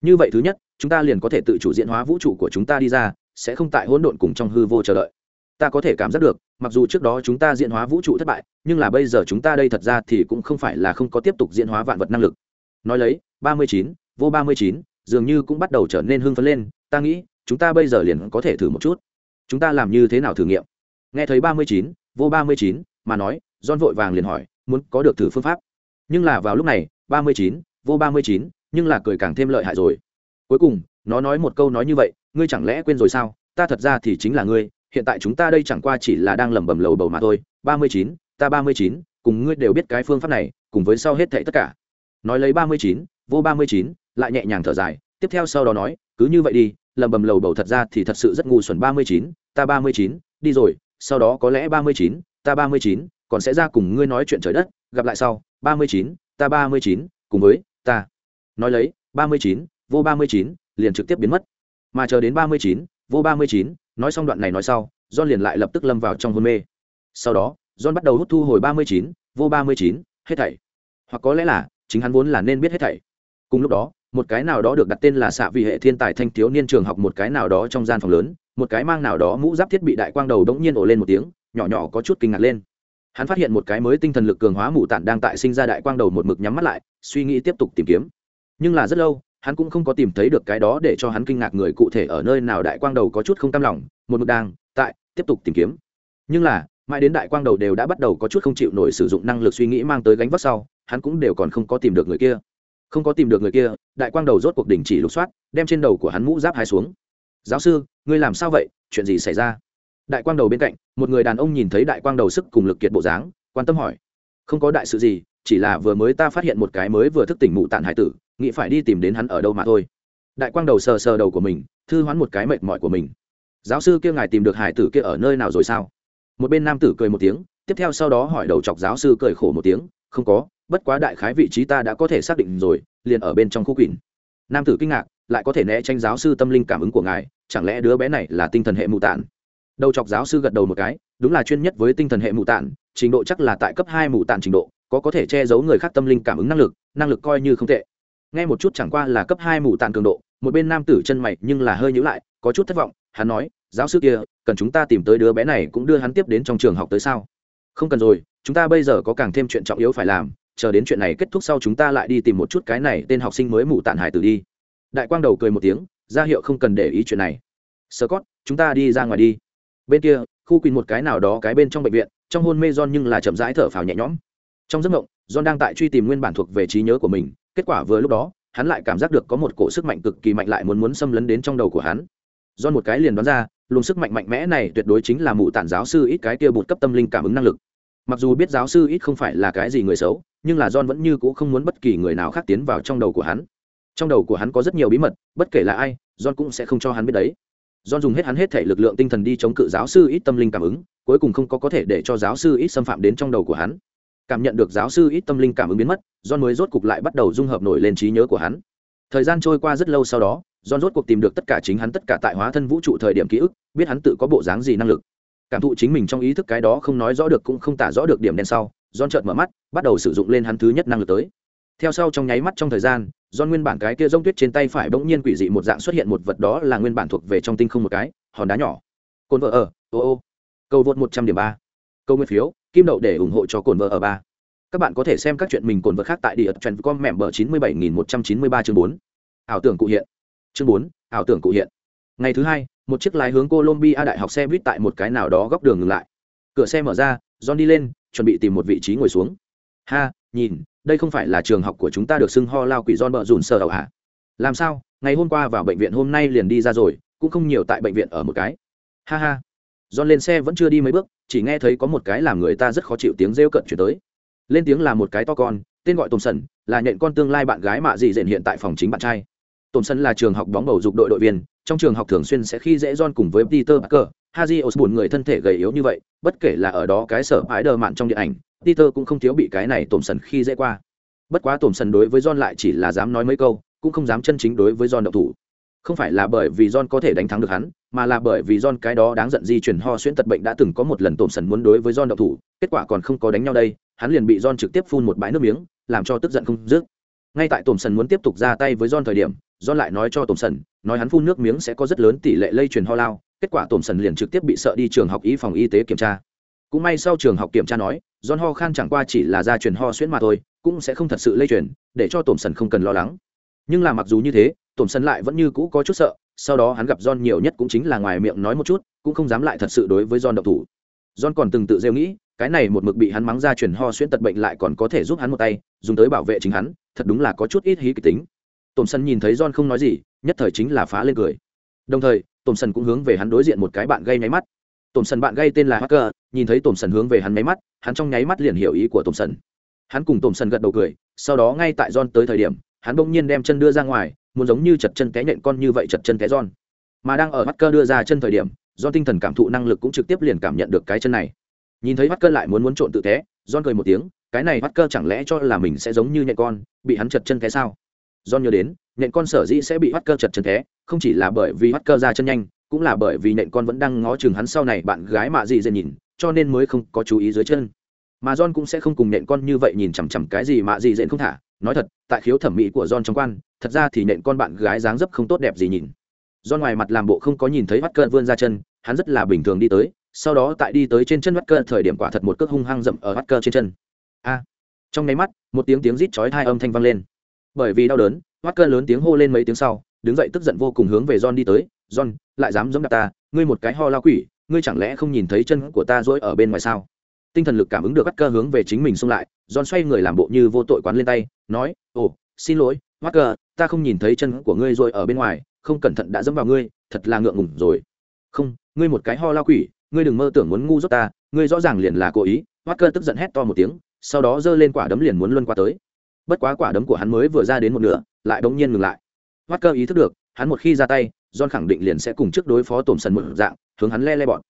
Như vậy thứ nhất, chúng ta liền có thể tự chủ diễn hóa vũ trụ của chúng ta đi ra sẽ không tại hỗn độn cùng trong hư vô chờ đợi. Ta có thể cảm giác được, mặc dù trước đó chúng ta diễn hóa vũ trụ thất bại, nhưng là bây giờ chúng ta đây thật ra thì cũng không phải là không có tiếp tục diễn hóa vạn vật năng lực. Nói lấy, ba mươi chín, vô ba mươi chín, dường như cũng bắt đầu trở nên hưng phấn lên, ta nghĩ, chúng ta bây giờ liền có thể thử một chút. Chúng ta làm như thế nào thử nghiệm? Nghe thấy ba mươi chín, vô ba mươi chín, mà nói don vội vàng liền hỏi, muốn có được thử phương pháp. Nhưng là vào lúc này, ba mươi chín, vô ba mươi chín, nhưng là cười càng thêm lợi hại rồi. Cuối cùng, nó nói một câu nói như vậy ngươi chẳng lẽ quên rồi sao ta thật ra thì chính là ngươi hiện tại chúng ta đây chẳng qua chỉ là đang lẩm bẩm lầu bầu mà thôi ba mươi chín ta ba mươi chín cùng ngươi đều biết cái phương pháp này cùng với sau hết thệ tất cả nói lấy ba mươi chín vô ba mươi chín lại nhẹ nhàng thở dài tiếp theo sau đó nói cứ như vậy đi lẩm bẩm lầu bầu thật ra thì thật sự rất ngu xuẩn ba mươi chín ta ba mươi chín đi rồi sau đó có lẽ ba mươi chín ta ba mươi chín còn sẽ ra cùng ngươi nói chuyện trời đất gặp lại sau ba mươi chín ta ba mươi chín cùng với ta nói lấy ba mươi chín vô ba mươi chín liền trực tiếp biến mất mà chờ đến ba mươi chín, vô ba mươi chín, nói xong đoạn này nói sau, john liền lại lập tức lâm vào trong hôn mê. Sau đó, john bắt đầu hút thu hồi ba mươi chín, vô ba mươi chín, hết thảy. Hoặc có lẽ là, chính hắn vốn là nên biết hết thảy. Cùng lúc đó, một cái nào đó được đặt tên là xạ vì hệ thiên tài thanh thiếu niên trường học một cái nào đó trong gian phòng lớn, một cái mang nào đó mũ giáp thiết bị đại quang đầu đống nhiên ổ lên một tiếng, nhỏ nhỏ có chút kinh ngạc lên. Hắn phát hiện một cái mới tinh thần lực cường hóa mù tản đang tại sinh ra đại quang đầu một mực nhắm mắt lại, suy nghĩ tiếp tục tìm kiếm. Nhưng là rất lâu hắn cũng không có tìm thấy được cái đó để cho hắn kinh ngạc người cụ thể ở nơi nào. Đại quang đầu có chút không tam lòng, một mực đang, tại, tiếp tục tìm kiếm. Nhưng là, mãi đến đại quang đầu đều đã bắt đầu có chút không chịu nổi sử dụng năng lực suy nghĩ mang tới gánh vác sau, hắn cũng đều còn không có tìm được người kia. Không có tìm được người kia, đại quang đầu rốt cuộc đình chỉ lục soát, đem trên đầu của hắn mũ giáp hai xuống. Giáo sư, ngươi làm sao vậy? Chuyện gì xảy ra? Đại quang đầu bên cạnh, một người đàn ông nhìn thấy đại quang đầu sức cùng lực kiệt bộ dáng, quan tâm hỏi. Không có đại sự gì, chỉ là vừa mới ta phát hiện một cái mới vừa thức tỉnh mụ tạn hải tử nghĩ phải đi tìm đến hắn ở đâu mà thôi. Đại quang đầu sờ sờ đầu của mình, thư hoán một cái mệt mỏi của mình. Giáo sư kia ngài tìm được hải tử kia ở nơi nào rồi sao? Một bên nam tử cười một tiếng, tiếp theo sau đó hỏi đầu chọc giáo sư cười khổ một tiếng, không có, bất quá đại khái vị trí ta đã có thể xác định rồi, liền ở bên trong khu quỳnh. Nam tử kinh ngạc, lại có thể né tranh giáo sư tâm linh cảm ứng của ngài, chẳng lẽ đứa bé này là tinh thần hệ mù tản đầu chọc giáo sư gật đầu một cái, đúng là chuyên nhất với tinh thần hệ mù tản trình độ chắc là tại cấp hai mù tản trình độ, có có thể che giấu người khác tâm linh cảm ứng năng lực năng lực coi như không tệ nghe một chút chẳng qua là cấp hai mù tản cường độ, một bên nam tử chân mày nhưng là hơi nhữ lại, có chút thất vọng, hắn nói, giáo sư kia, cần chúng ta tìm tới đứa bé này cũng đưa hắn tiếp đến trong trường học tới sao? Không cần rồi, chúng ta bây giờ có càng thêm chuyện trọng yếu phải làm, chờ đến chuyện này kết thúc sau chúng ta lại đi tìm một chút cái này tên học sinh mới mù tản hải tử đi. Đại quang đầu cười một tiếng, ra hiệu không cần để ý chuyện này. Sơ cót chúng ta đi ra ngoài đi. Bên kia, khu quỳnh một cái nào đó cái bên trong bệnh viện, trong hôn mê john nhưng là chậm rãi thở phào nhẹ nhõm. Trong giấc mộng, john đang tại truy tìm nguyên bản thuộc về trí nhớ của mình kết quả vừa lúc đó, hắn lại cảm giác được có một cổ sức mạnh cực kỳ mạnh lại muốn muốn xâm lấn đến trong đầu của hắn. Do một cái liền đoán ra, luồng sức mạnh mạnh mẽ này tuyệt đối chính là mụ tản giáo sư ít cái kia bụt cấp tâm linh cảm ứng năng lực. Mặc dù biết giáo sư ít không phải là cái gì người xấu, nhưng là john vẫn như c ũ không muốn bất kỳ người nào khác tiến vào trong đầu của hắn. Trong đầu của hắn có rất nhiều bí mật, bất kể là ai, john cũng sẽ không cho hắn biết đấy. John dùng hết hắn hết thể lực lượng tinh thần đi chống cự giáo sư ít tâm linh cảm ứng, cuối cùng không có có thể để cho giáo sư ít xâm phạm đến trong đầu của hắn cảm nhận được giáo sư ít tâm linh cảm ứng biến mất, john mới rốt cục lại bắt đầu dung hợp nổi lên trí nhớ của hắn. Thời gian trôi qua rất lâu sau đó, john rốt cuộc tìm được tất cả chính hắn tất cả tại hóa thân vũ trụ thời điểm ký ức, biết hắn tự có bộ dáng gì năng lực. Cảm thụ chính mình trong ý thức cái đó không nói rõ được cũng không tả rõ được điểm đen sau, john chợt mở mắt, bắt đầu sử dụng lên hắn thứ nhất năng lực tới. Theo sau trong nháy mắt trong thời gian, john nguyên bản cái kia rông tuyết trên tay phải bỗng nhiên quỷ dị một dạng xuất hiện một vật đó là nguyên bản thuộc về trong tinh không một cái, hòn đá nhỏ. Cồn vợ ở, ô ô. Câu vượt một trăm điểm ba câu nguyên phiếu, kim đậu để ủng hộ cho cồn vợ ở ba. Các bạn có thể xem các chuyện mình cồn vợ khác tại địa trần com mẹm bờ chín mươi bảy nghìn một trăm chín mươi ba chương bốn. Ảo tưởng cụ hiện. Chương bốn, ảo tưởng cụ hiện. Ngày thứ hai, một chiếc lái hướng colombia đại học xe buýt tại một cái nào đó góc đường ngừng lại. Cửa xe mở ra, john đi lên, chuẩn bị tìm một vị trí ngồi xuống. Ha, nhìn, đây không phải là trường học của chúng ta được xưng ho lao quỷ john bợ dùn sờ đầu hả? Làm sao, ngày hôm qua vào bệnh viện hôm nay liền đi ra rồi, cũng không nhiều tại bệnh viện ở một cái. Ha ha. John lên xe vẫn chưa đi mấy bước chỉ nghe thấy có một cái làm người ta rất khó chịu tiếng rêu cận chuyển tới. Lên tiếng là một cái to con, tên gọi tôm sần, là nhện con tương lai bạn gái mạ dị dện hiện tại phòng chính bạn trai. Tôm sần là trường học bóng bầu dục đội đội viên, trong trường học thường xuyên sẽ khi dễ don cùng với peter parker, haji osborne người thân thể gầy yếu như vậy, bất kể là ở đó cái sở ái đờ mạn trong điện ảnh, peter cũng không thiếu bị cái này tôm sần khi dễ qua. Bất quá tôm sần đối với don lại chỉ là dám nói mấy câu, cũng không dám chân chính đối với don độc thủ không phải là bởi vì John có thể đánh thắng được hắn, mà là bởi vì John cái đó đáng giận di chuyển ho xuyên tật bệnh đã từng có một lần tổn sần muốn đối với John động thủ, kết quả còn không có đánh nhau đây, hắn liền bị John trực tiếp phun một bãi nước miếng, làm cho tức giận không dứt. Ngay tại tổn sần muốn tiếp tục ra tay với John thời điểm, John lại nói cho tổn sần, nói hắn phun nước miếng sẽ có rất lớn tỷ lệ lây truyền ho lao, kết quả tổn sần liền trực tiếp bị sợ đi trường học y phòng y tế kiểm tra. Cũng may sau trường học kiểm tra nói, John ho khan chẳng qua chỉ là gia truyền ho xuyên mà thôi, cũng sẽ không thật sự lây truyền, để cho tổn sần không cần lo lắng. Nhưng là mặc dù như thế, tổn sân lại vẫn như cũ có chút sợ, sau đó hắn gặp john nhiều nhất cũng chính là ngoài miệng nói một chút, cũng không dám lại thật sự đối với john độc thủ. John còn từng tự rêu nghĩ, cái này một mực bị hắn mắng ra truyền ho xuyên tật bệnh lại còn có thể giúp hắn một tay, dùng tới bảo vệ chính hắn, thật đúng là có chút ít hí kịch tính. Tổn sân nhìn thấy john không nói gì, nhất thời chính là phá lên cười. Đồng thời, tổn sân cũng hướng về hắn đối diện một cái bạn gây nháy mắt. Tổn sân bạn gây tên là hacker, nhìn thấy tổn sân hướng về hắn nháy mắt, hắn trong nháy mắt liền hiểu ý của tổn sân. Hắn cùng tổn sân gật đầu cười, sau đó ngay tại john tới thời điểm hắn bỗng nhiên đem chân đưa ra ngoài, muốn giống như chật chân té nhện con như vậy chật chân té giòn. Mà đang ở mắt cơ đưa ra chân thời điểm, do tinh thần cảm thụ năng lực cũng trực tiếp liền cảm nhận được cái chân này. Nhìn thấy mắt cơ lại muốn muốn trộn tự té don cười một tiếng, cái này mắt cơ chẳng lẽ cho là mình sẽ giống như nhện con, bị hắn chật chân té sao? Don nhớ đến, nhện con sở dĩ sẽ bị mắt cơ chật chân té, không chỉ là bởi vì mắt cơ ra chân nhanh, cũng là bởi vì nhện con vẫn đang ngó chừng hắn sau này bạn gái mạ gì dễ nhìn, cho nên mới không có chú ý dưới chân. Mà john cũng sẽ không cùng nện con như vậy nhìn chằm chằm cái gì mà gì dện không thả nói thật, tại khiếu thẩm mỹ của john trong quan, thật ra thì nện con bạn gái dáng dấp không tốt đẹp gì nhìn. Do ngoài mặt làm bộ không có nhìn thấy bắt cơn vươn ra chân, hắn rất là bình thường đi tới, sau đó tại đi tới trên chân bắt cơn thời điểm quả thật một cước hung hăng rậm ở bắt cơn trên chân. A! Trong nháy mắt, một tiếng tiếng rít chói hai âm thanh vang lên. Bởi vì đau đớn bắt cơn lớn tiếng hô lên mấy tiếng sau, đứng dậy tức giận vô cùng hướng về john đi tới. John, lại dám giống đạp ta? Ngươi một cái ho la quỷ, ngươi chẳng lẽ không nhìn thấy chân của ta dỗi ở bên ngoài sao? Tinh thần lực cảm ứng được bắt cơ hướng về chính mình xông lại, john xoay người làm bộ như vô tội quán lên tay, nói, ồ, xin lỗi bắt cơ ta không nhìn thấy chân của ngươi rồi ở bên ngoài, không cẩn thận đã dẫm vào ngươi, thật là ngượng ngùng rồi. Không, ngươi một cái ho la quỷ, ngươi đừng mơ tưởng muốn ngu dốt ta, ngươi rõ ràng liền là cố ý. Bắt cơ tức giận hét to một tiếng, sau đó giơ lên quả đấm liền muốn luân qua tới. Bất quá quả đấm của hắn mới vừa ra đến một nửa, lại bỗng nhiên ngừng lại. Bắt cơ ý thức được, hắn một khi ra tay, john khẳng định liền sẽ cùng trước đối phó tổm sần một dạng, hướng hắn le le bọn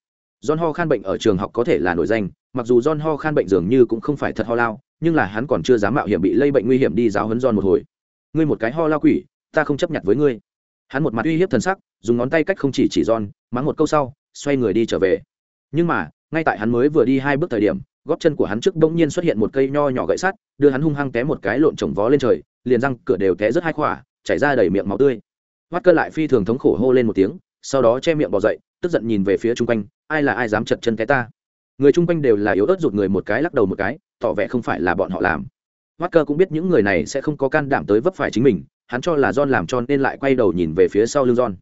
john ho khan bệnh ở trường học có thể là nổi danh, mặc dù john ho khan bệnh dường như cũng không phải thật ho lao, nhưng là hắn còn chưa dám mạo hiểm bị lây bệnh nguy hiểm đi giáo huấn john một hồi. Ngươi một cái ho lao quỷ, ta không chấp nhận với ngươi. Hắn một mặt uy hiếp thần sắc, dùng ngón tay cách không chỉ chỉ giòn mắng một câu sau, xoay người đi trở về. Nhưng mà, ngay tại hắn mới vừa đi hai bước thời điểm, gót chân của hắn trước bỗng nhiên xuất hiện một cây nho nhỏ gậy sắt, đưa hắn hung hăng té một cái lộn trồng vó lên trời, liền răng cửa đều té rất hai khỏa, chảy ra đầy miệng máu tươi. Mắt cơ lại phi thường thống khổ hô lên một tiếng, sau đó che miệng bỏ dậy tức giận nhìn về phía chung quanh ai là ai dám chật chân té ta người chung quanh đều là yếu ớt rụt người một cái lắc đầu một cái tỏ vẻ không phải là bọn họ làm Walker cũng biết những người này sẽ không có can đảm tới vấp phải chính mình, hắn cho là John làm cho nên lại quay đầu nhìn về phía sau lưng John.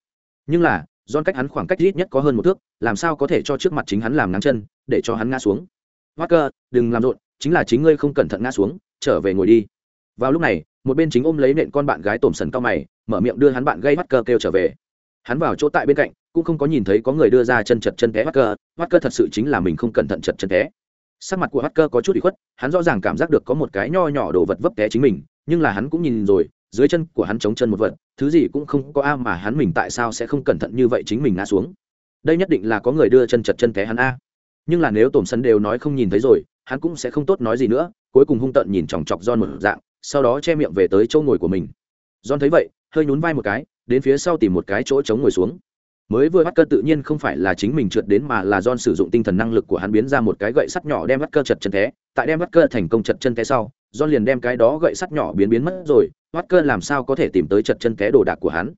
Nhưng là, John cách hắn khoảng cách ít nhất có hơn một thước, làm sao có thể cho trước mặt chính hắn làm nắng chân, để cho hắn ngã xuống. Walker, đừng làm rộn, chính là chính ngươi không cẩn thận ngã xuống, trở về ngồi đi. Vào lúc này, một bên chính ôm lấy nện con bạn gái tổm sần cao mày, mở miệng đưa hắn bạn gây Walker kêu trở về. Hắn vào chỗ tại bên cạnh, cũng không có nhìn thấy có người đưa ra chân chật chân té Walker, cơ thật sự chính là mình không cẩn thận chật chân té. Sắc mặt của hacker có chút bị khuất hắn rõ ràng cảm giác được có một cái nho nhỏ đồ vật vấp té chính mình nhưng là hắn cũng nhìn rồi dưới chân của hắn chống chân một vật thứ gì cũng không có a mà hắn mình tại sao sẽ không cẩn thận như vậy chính mình ngã xuống. Đây nhất định là có người đưa chân chật chân té hắn a. Nhưng là nếu tổm sân đều nói không nhìn thấy rồi hắn cũng sẽ không tốt nói gì nữa cuối cùng hung tận nhìn chòng chọc John một dạng sau đó che miệng về tới chỗ ngồi của mình. John thấy vậy hơi nhún vai một cái đến phía sau tìm một cái chỗ chống ngồi xuống. Mới vừa bắt cơ tự nhiên không phải là chính mình trượt đến mà là don sử dụng tinh thần năng lực của hắn biến ra một cái gậy sắt nhỏ đem bắt cơ chật chân té. Tại đem bắt cơ thành công chật chân té sau don liền đem cái đó gậy sắt nhỏ biến biến mất rồi. Bắt cơ làm sao có thể tìm tới chật chân té đồ đạc của hắn?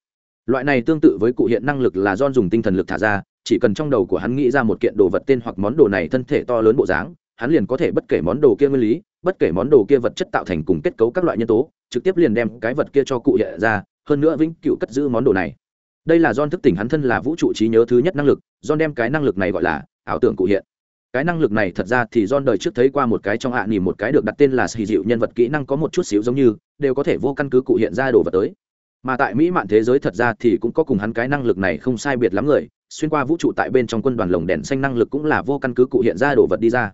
Loại này tương tự với cụ hiện năng lực là don dùng tinh thần lực thả ra, chỉ cần trong đầu của hắn nghĩ ra một kiện đồ vật tên hoặc món đồ này thân thể to lớn bộ dáng, hắn liền có thể bất kể món đồ kia nguyên lý, bất kể món đồ kia vật chất tạo thành cùng kết cấu các loại nhân tố, trực tiếp liền đem cái vật kia cho cụ hiện ra hơn nữa vĩnh cựu cất giữ món đồ này. Đây là don thức tỉnh hắn thân là vũ trụ trí nhớ thứ nhất năng lực don đem cái năng lực này gọi là ảo tưởng cụ hiện. Cái năng lực này thật ra thì don đời trước thấy qua một cái trong hạ à một cái được đặt tên là xì dịu nhân vật kỹ năng có một chút xíu giống như, đều có thể vô căn cứ cụ hiện ra đồ vật tới. Mà tại mỹ mạn thế giới thật ra thì cũng có cùng hắn cái năng lực này không sai biệt lắm người, xuyên qua vũ trụ tại bên trong quân đoàn lồng đèn xanh năng lực cũng là vô căn cứ cụ hiện ra đồ vật đi ra.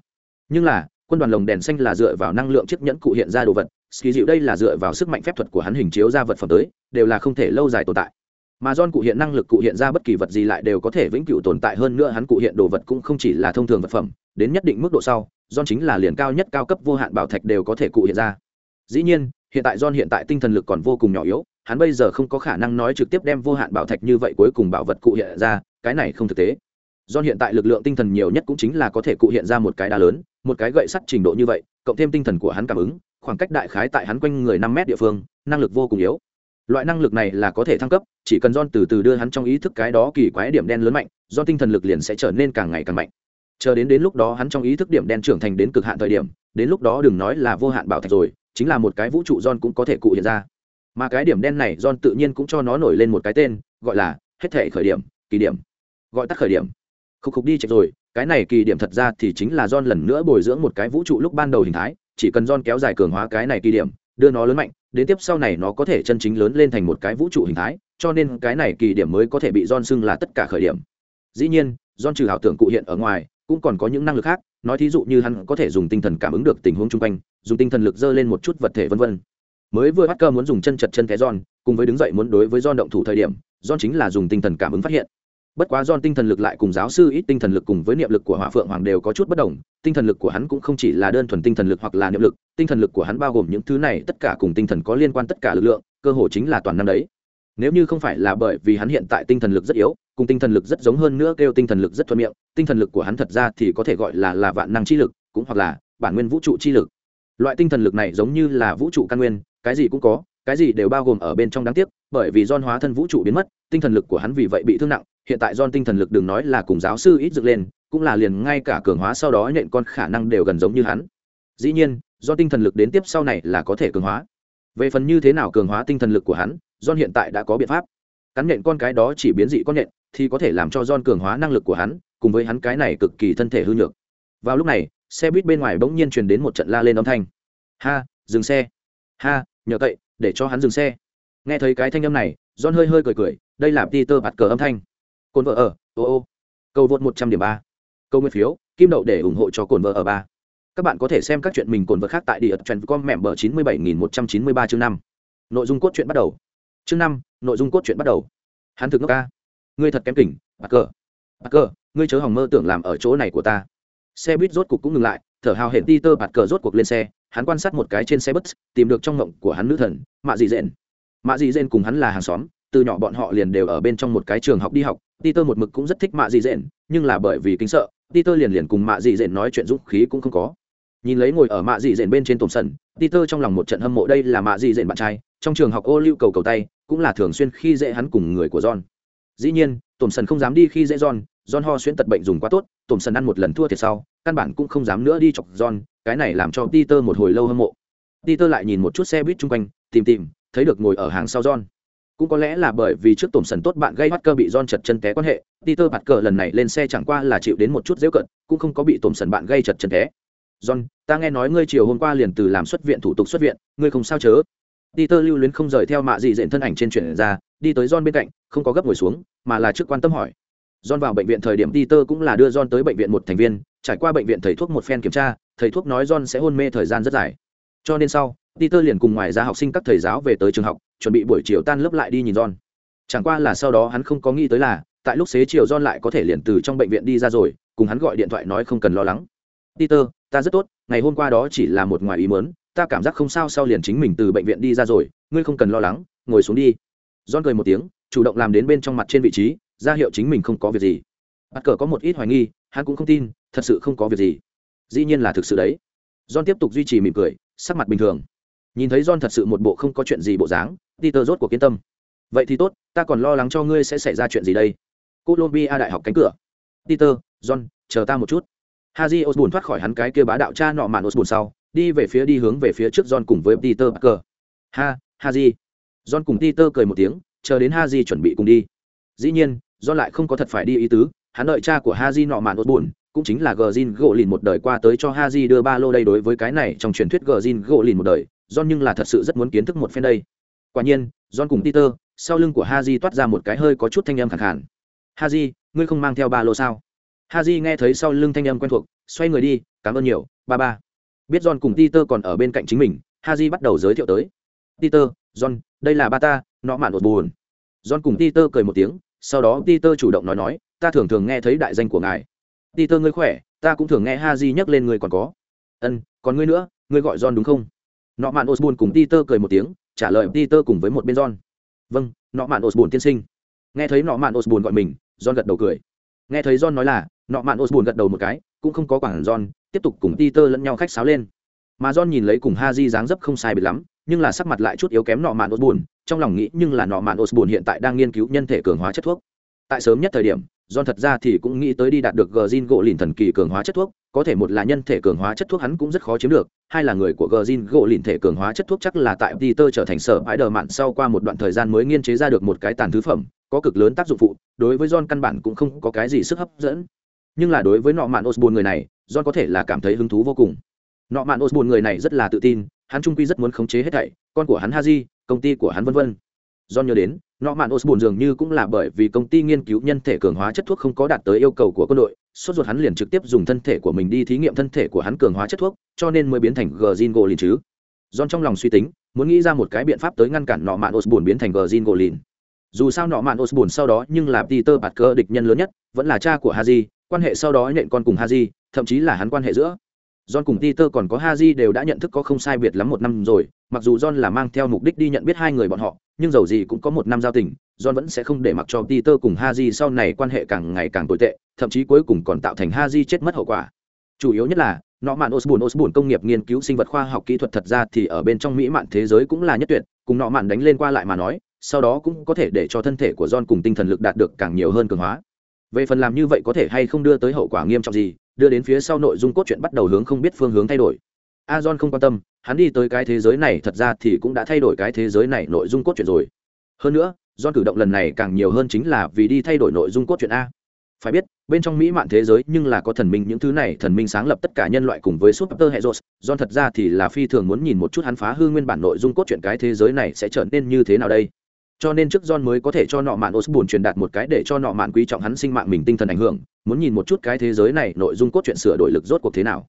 Nhưng là quân đoàn lồng đèn xanh là dựa vào năng lượng chiếc nhẫn cụ hiện ra đồ vật, ski dịu đây là dựa vào sức mạnh phép thuật của hắn hình chiếu ra vật phẩm tới, đều là không thể lâu dài tồn tại. Mà John cụ hiện năng lực cụ hiện ra bất kỳ vật gì lại đều có thể vĩnh cửu tồn tại hơn nữa hắn cụ hiện đồ vật cũng không chỉ là thông thường vật phẩm, đến nhất định mức độ sau, John chính là liền cao nhất cao cấp vô hạn bảo thạch đều có thể cụ hiện ra. Dĩ nhiên, hiện tại John hiện tại tinh thần lực còn vô cùng nhỏ yếu, hắn bây giờ không có khả năng nói trực tiếp đem vô hạn bảo thạch như vậy cuối cùng bảo vật cụ hiện ra, cái này không thực tế. John hiện tại lực lượng tinh thần nhiều nhất cũng chính là có thể cụ hiện ra một cái đá lớn, một cái gậy sắt trình độ như vậy, cộng thêm tinh thần của hắn cảm ứng, khoảng cách đại khái tại hắn quanh người năm mét địa phương, năng lực vô cùng yếu. Loại năng lực này là có thể thăng cấp, chỉ cần John từ từ đưa hắn trong ý thức cái đó kỳ quái điểm đen lớn mạnh do tinh thần lực liền sẽ trở nên càng ngày càng mạnh. Chờ đến đến lúc đó hắn trong ý thức điểm đen trưởng thành đến cực hạn thời điểm, đến lúc đó đừng nói là vô hạn bảo thạch rồi, chính là một cái vũ trụ John cũng có thể cụ hiện ra. Mà cái điểm đen này John tự nhiên cũng cho nó nổi lên một cái tên, gọi là hết thể khởi điểm, kỳ điểm. Gọi tắt khởi điểm khúc khúc đi chạy rồi, cái này kỳ điểm thật ra thì chính là John lần nữa bồi dưỡng một cái vũ trụ lúc ban đầu hình thái, chỉ cần John kéo dài cường hóa cái này kỳ điểm, đưa nó lớn mạnh, đến tiếp sau này nó có thể chân chính lớn lên thành một cái vũ trụ hình thái, cho nên cái này kỳ điểm mới có thể bị John xưng là tất cả khởi điểm. Dĩ nhiên, John trừ ảo tưởng cụ hiện ở ngoài, cũng còn có những năng lực khác, nói thí dụ như hắn có thể dùng tinh thần cảm ứng được tình huống chung quanh, dùng tinh thần lực dơ lên một chút vật thể vân vân. Mới vừa bắt cơ muốn dùng chân chật chân té John, cùng với đứng dậy muốn đối với John động thủ thời điểm, John chính là dùng tinh thần cảm ứng phát hiện bất quá don tinh thần lực lại cùng giáo sư ít tinh thần lực cùng với niệm lực của hỏa phượng hoàng đều có chút bất đồng tinh thần lực của hắn cũng không chỉ là đơn thuần tinh thần lực hoặc là niệm lực tinh thần lực của hắn bao gồm những thứ này tất cả cùng tinh thần có liên quan tất cả lực lượng cơ hồ chính là toàn năng đấy nếu như không phải là bởi vì hắn hiện tại tinh thần lực rất yếu cùng tinh thần lực rất giống hơn nữa kêu tinh thần lực rất thuận miệng tinh thần lực của hắn thật ra thì có thể gọi là là vạn năng chi lực cũng hoặc là bản nguyên vũ trụ chi lực loại tinh thần lực này giống như là vũ trụ căn nguyên cái gì cũng có cái gì đều bao gồm ở bên trong đáng tiếc bởi vì don hóa thân vũ trụ biến mất tinh thần lực của hắn vì vậy bị thương nặng hiện tại John tinh thần lực đừng nói là cùng giáo sư ít dựng lên, cũng là liền ngay cả cường hóa sau đó nhện con khả năng đều gần giống như hắn. Dĩ nhiên do tinh thần lực đến tiếp sau này là có thể cường hóa. Về phần như thế nào cường hóa tinh thần lực của hắn, John hiện tại đã có biện pháp. Cắn nhện con cái đó chỉ biến dị con nhện, thì có thể làm cho John cường hóa năng lực của hắn, cùng với hắn cái này cực kỳ thân thể hư nhược. Vào lúc này, xe buýt bên ngoài bỗng nhiên truyền đến một trận la lên âm thanh. Ha, dừng xe. Ha, nhờ cậy, để cho hắn dừng xe. Nghe thấy cái thanh âm này, john hơi hơi cười cười, đây là peter bạt cờ âm thanh cồn vợ ở, ô ô. Câu vượt một trăm điểm ba. Câu nguyên phiếu, kim đậu để ủng hộ cho cồn vợ ở ba. Các bạn có thể xem các chuyện mình cồn vợ khác tại địa trend com mẹm bờ chín mươi bảy nghìn một trăm chín mươi ba chương năm. Nội dung cốt truyện bắt đầu. Chương năm, nội dung cốt truyện bắt đầu. Hắn thực nước ca. Ngươi thật kém kỉnh bạt cờ. Bạt cờ, ngươi chớ hỏng mơ tưởng làm ở chỗ này của ta. Xe buýt rốt cục cũng ngừng lại, thở hào hển tơ bạt cờ rốt cuộc lên xe, hắn quan sát một cái trên xe bus, tìm được trong mộng của hắn nữ thần, mạ dị dện. Mạ dị dện cùng hắn là hàng xóm từ nhỏ bọn họ liền đều ở bên trong một cái trường học đi học, peter một mực cũng rất thích mạ dị dện, nhưng là bởi vì kính sợ, peter liền liền cùng mạ dị dện nói chuyện dũng khí cũng không có. Nhìn lấy ngồi ở mạ dị dện bên trên tổm sần, peter trong lòng một trận hâm mộ đây là mạ dị dện bạn trai, trong trường học ô lưu cầu cầu tay, cũng là thường xuyên khi dễ hắn cùng người của john. Dĩ nhiên tổm sần không dám đi khi dễ john john ho xuyên tật bệnh dùng quá tốt tổm sần ăn một lần thua thiệt sau, căn bản cũng không dám nữa đi chọc john, cái này làm cho peter một hồi lâu hâm mộ. Peter lại nhìn một chút xe buýt chung quanh, tìm tìm, thấy được ngồi ở hàng sau john cũng có lẽ là bởi vì trước tổm sần tốt bạn gây bắt cơ bị don chật chân té quan hệ, Peter bạt cờ lần này lên xe chẳng qua là chịu đến một chút dễ cận, cũng không có bị tổm sần bạn gây chật chân té. John, ta nghe nói ngươi chiều hôm qua liền từ làm xuất viện thủ tục xuất viện, ngươi không sao chớ. Peter lưu luyến không rời theo mạ dị dện thân ảnh trên chuyển ra, đi tới John bên cạnh, không có gấp ngồi xuống, mà là trước quan tâm hỏi. John vào bệnh viện thời điểm Peter cũng là đưa John tới bệnh viện một thành viên, trải qua bệnh viện thầy thuốc một phen kiểm tra, thầy thuốc nói John sẽ hôn mê thời gian rất dài. Cho nên sau, Peter liền cùng ngoài ra học sinh các thầy giáo về tới trường học, chuẩn bị buổi chiều tan lớp lại đi nhìn John. Chẳng qua là sau đó hắn không có nghĩ tới là, tại lúc xế chiều John lại có thể liền từ trong bệnh viện đi ra rồi, cùng hắn gọi điện thoại nói không cần lo lắng. Peter, ta rất tốt, ngày hôm qua đó chỉ là một ngoài ý muốn, ta cảm giác không sao sau liền chính mình từ bệnh viện đi ra rồi, ngươi không cần lo lắng, ngồi xuống đi. John cười một tiếng, chủ động làm đến bên trong mặt trên vị trí, ra hiệu chính mình không có việc gì. Bắt cờ có một ít hoài nghi, hắn cũng không tin, thật sự không có việc gì. Dĩ nhiên là thực sự đấy. John tiếp tục duy trì mỉm cười, sắc mặt bình thường nhìn thấy john thật sự một bộ không có chuyện gì bộ dáng, peter rốt cuộc yên tâm. Vậy thì tốt, ta còn lo lắng cho ngươi sẽ xảy ra chuyện gì đây? Colombia đại học cánh cửa. Peter, john, chờ ta một chút. Haji osborne thoát khỏi hắn cái kia bá đạo cha nọ mạn osborne sau, đi về phía đi hướng về phía trước john cùng với peter parker. Ha, haji. John cùng peter cười một tiếng, chờ đến haji chuẩn bị cùng đi. Dĩ nhiên, john lại không có thật phải đi ý tứ, hắn đợi cha của haji nọ mạn osborne, cũng chính là gờ zin gỗ lìn một đời qua tới cho haji đưa ba lô đây đối với cái này trong truyền thuyết gờ zin gỗ lìn một đời. John nhưng là thật sự rất muốn kiến thức một phen đây. Quả nhiên, John cùng Peter, sau lưng của Haji toát ra một cái hơi có chút thanh âm khàn khàn. "Haji, ngươi không mang theo ba lô sao?" Haji nghe thấy sau lưng thanh âm quen thuộc, xoay người đi, "Cảm ơn nhiều, ba ba." Biết John cùng Peter còn ở bên cạnh chính mình, Haji bắt đầu giới thiệu tới. "Peter, John, đây là ba ta, nó mạn đột buồn." john cùng peter cười một tiếng sau đó peter chủ động nói nói ta thường thường nghe thấy đại danh của ngài peter ngươi khỏe ta cũng thường nghe Haji nhắc lên người còn có ân còn ngươi nữa ngươi gọi john đúng không nọ mạn osbun cùng peter cười một tiếng, trả lời peter cùng với một bên john. Vâng nọ mạn osbun tiên sinh. Nghe thấy nọ mạn osbun gọi mình, john gật đầu cười. Nghe thấy john nói là nọ mạn osbun gật đầu một cái, cũng không có quản john, tiếp tục cùng peter lẫn nhau khách sáo lên. Mà john nhìn lấy cùng ha di dáng dấp không sai biệt lắm, nhưng là sắc mặt lại chút yếu kém nọ mạn osbun. trong lòng nghĩ nhưng là nọ mạn osbun hiện tại đang nghiên cứu nhân thể cường hóa chất thuốc tại sớm nhất thời điểm John thật ra thì cũng nghĩ tới đi đạt được Gjin gỗ lìn thần kỳ cường hóa chất thuốc, có thể một là nhân thể cường hóa chất thuốc hắn cũng rất khó chiếm được, hai là người của Gjin gỗ lìn thể cường hóa chất thuốc chắc là tại Peter trở thành sở bãi đờ mạn sau qua một đoạn thời gian mới nghiên chế ra được một cái tàn thứ phẩm, có cực lớn tác dụng phụ, đối với John căn bản cũng không có cái gì sức hấp dẫn. Nhưng là đối với nọ mạn Osborn người này, John có thể là cảm thấy hứng thú vô cùng. Nọ mạn Osborn người này rất là tự tin, hắn trung quy rất muốn khống chế hết thảy, con của hắn Haji, công ty của hắn vân vân do nhớ đến, nọ mạn Osborn dường như cũng là bởi vì công ty nghiên cứu nhân thể cường hóa chất thuốc không có đạt tới yêu cầu của quân đội, sốt ruột hắn liền trực tiếp dùng thân thể của mình đi thí nghiệm thân thể của hắn cường hóa chất thuốc, cho nên mới biến thành Gjin Golin chứ. John trong lòng suy tính, muốn nghĩ ra một cái biện pháp tới ngăn cản nọ mạn Osborn biến thành Gjin Golin. Dù sao nọ mạn Osborn sau đó nhưng là Peter Parker địch nhân lớn nhất, vẫn là cha của Haji, quan hệ sau đó nhện con cùng Haji, thậm chí là hắn quan hệ giữa John cùng Peter còn có Haji đều đã nhận thức có không sai biệt lắm một năm rồi, mặc dù John là mang theo mục đích đi nhận biết hai người bọn họ, nhưng dầu gì cũng có một năm giao tình, John vẫn sẽ không để mặc cho Peter cùng Haji sau này quan hệ càng ngày càng tồi tệ, thậm chí cuối cùng còn tạo thành Haji chết mất hậu quả. Chủ yếu nhất là, nọ mạn Osborne Osborne công nghiệp nghiên cứu sinh vật khoa học kỹ thuật thật ra thì ở bên trong mỹ mạn thế giới cũng là nhất tuyệt, cùng nọ mạn đánh lên qua lại mà nói, sau đó cũng có thể để cho thân thể của John cùng tinh thần lực đạt được càng nhiều hơn cường hóa. Về phần làm như vậy có thể hay không đưa tới hậu quả nghiêm trọng gì, đưa đến phía sau nội dung cốt truyện bắt đầu hướng không biết phương hướng thay đổi. A John không quan tâm, hắn đi tới cái thế giới này thật ra thì cũng đã thay đổi cái thế giới này nội dung cốt truyện rồi. Hơn nữa, John cử động lần này càng nhiều hơn chính là vì đi thay đổi nội dung cốt truyện a. Phải biết, bên trong mỹ mạn thế giới nhưng là có thần minh những thứ này, thần minh sáng lập tất cả nhân loại cùng với Super Heroes, John thật ra thì là phi thường muốn nhìn một chút hắn phá hư nguyên bản nội dung cốt truyện cái thế giới này sẽ trở nên như thế nào đây. Cho nên trước John mới có thể cho nọ mạn Osborn truyền đạt một cái để cho nọ mạn quý trọng hắn sinh mạng mình tinh thần ảnh hưởng, muốn nhìn một chút cái thế giới này nội dung cốt truyện sửa đổi lực rốt cuộc thế nào.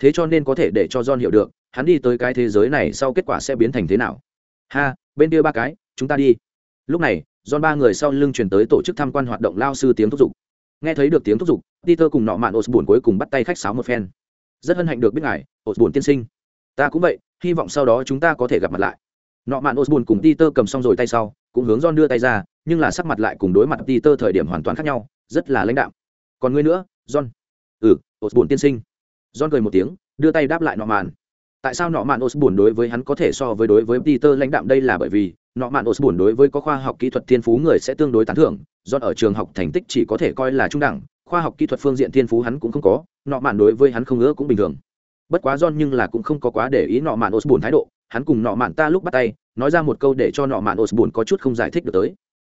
Thế cho nên có thể để cho John hiểu được, hắn đi tới cái thế giới này sau kết quả sẽ biến thành thế nào. Ha, bên kia ba cái, chúng ta đi. Lúc này, John ba người sau lưng truyền tới tổ chức tham quan hoạt động lao sư tiếng thúc giục. Nghe thấy được tiếng thúc giục, Peter cùng nọ mạn osborne cuối cùng bắt tay khách sáo một phen. Rất hân hạnh được biết ngài, osborne tiên sinh. Ta cũng vậy, hy vọng sau đó chúng ta có thể gặp mặt lại. Nọ mạn osborne cùng Peter cầm xong rồi tay sau, cũng hướng John đưa tay ra, nhưng là sắc mặt lại cùng đối mặt Peter thời điểm hoàn toàn khác nhau, rất là lãnh đạm. Còn ngươi nữa, John? Ừ, osborne tiên sinh. John cười một tiếng, đưa tay đáp lại nọ mạn. Tại sao nọ mạn Osborn đối với hắn có thể so với đối với Peter lãnh đạm đây là bởi vì nọ mạn Osborn đối với có khoa học kỹ thuật thiên phú người sẽ tương đối tán thưởng, John ở trường học thành tích chỉ có thể coi là trung đẳng, khoa học kỹ thuật phương diện thiên phú hắn cũng không có, nọ mạn đối với hắn không ngứa cũng bình thường. Bất quá John nhưng là cũng không có quá để ý nọ mạn Osborn thái độ, hắn cùng nọ mạn ta lúc bắt tay, nói ra một câu để cho nọ mạn Osborn có chút không giải thích được tới.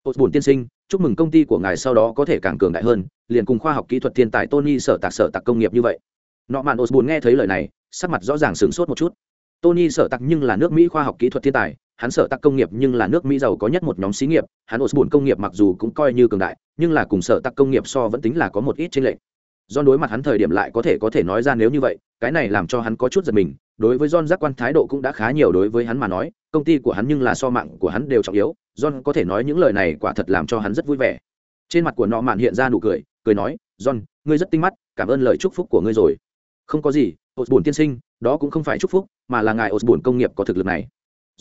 Osborn tiên sinh, chúc mừng công ty của ngài sau đó có thể càng cường đại hơn, liền cùng khoa học kỹ thuật thiên tài Tony sở tạc sở tạc công nghiệp như vậy. Nọ mạn Osbun nghe thấy lời này, sắc mặt rõ ràng sửng sốt một chút. Tony sở tặc nhưng là nước Mỹ khoa học kỹ thuật thiên tài, hắn sở tặc công nghiệp nhưng là nước Mỹ giàu có nhất một nhóm xí nghiệp, hắn Osbun công nghiệp mặc dù cũng coi như cường đại, nhưng là cùng sở tặc công nghiệp so vẫn tính là có một ít chênh lệch. Do đối mặt hắn thời điểm lại có thể có thể nói ra nếu như vậy, cái này làm cho hắn có chút giật mình, đối với John giác quan thái độ cũng đã khá nhiều đối với hắn mà nói, công ty của hắn nhưng là so mạng của hắn đều trọng yếu, John có thể nói những lời này quả thật làm cho hắn rất vui vẻ. Trên mặt của nọ mạn hiện ra nụ cười, cười nói, "John, ngươi rất tinh mắt, cảm ơn lời chúc phúc của ngươi rồi." "Không có gì, Osborne tiên sinh, đó cũng không phải chúc phúc, mà là ngài Osborne công nghiệp có thực lực này."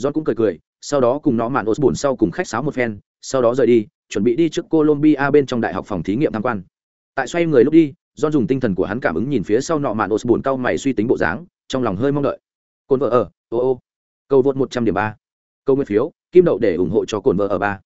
John cũng cười cười, sau đó cùng nó mạn bổn sau cùng khách sáo một phen, sau đó rời đi, chuẩn bị đi trước Colombia bên trong đại học phòng thí nghiệm tham quan. Tại xoay người lúc đi, John dùng tinh thần của hắn cảm ứng nhìn phía sau nọ mạn bổn cao mày suy tính bộ dáng, trong lòng hơi mong đợi. cồn vợ ở, ô ô. Cầu vượt 100 điểm ba, Câu nguyên phiếu, kim đậu để ủng hộ cho cồn vợ ở ba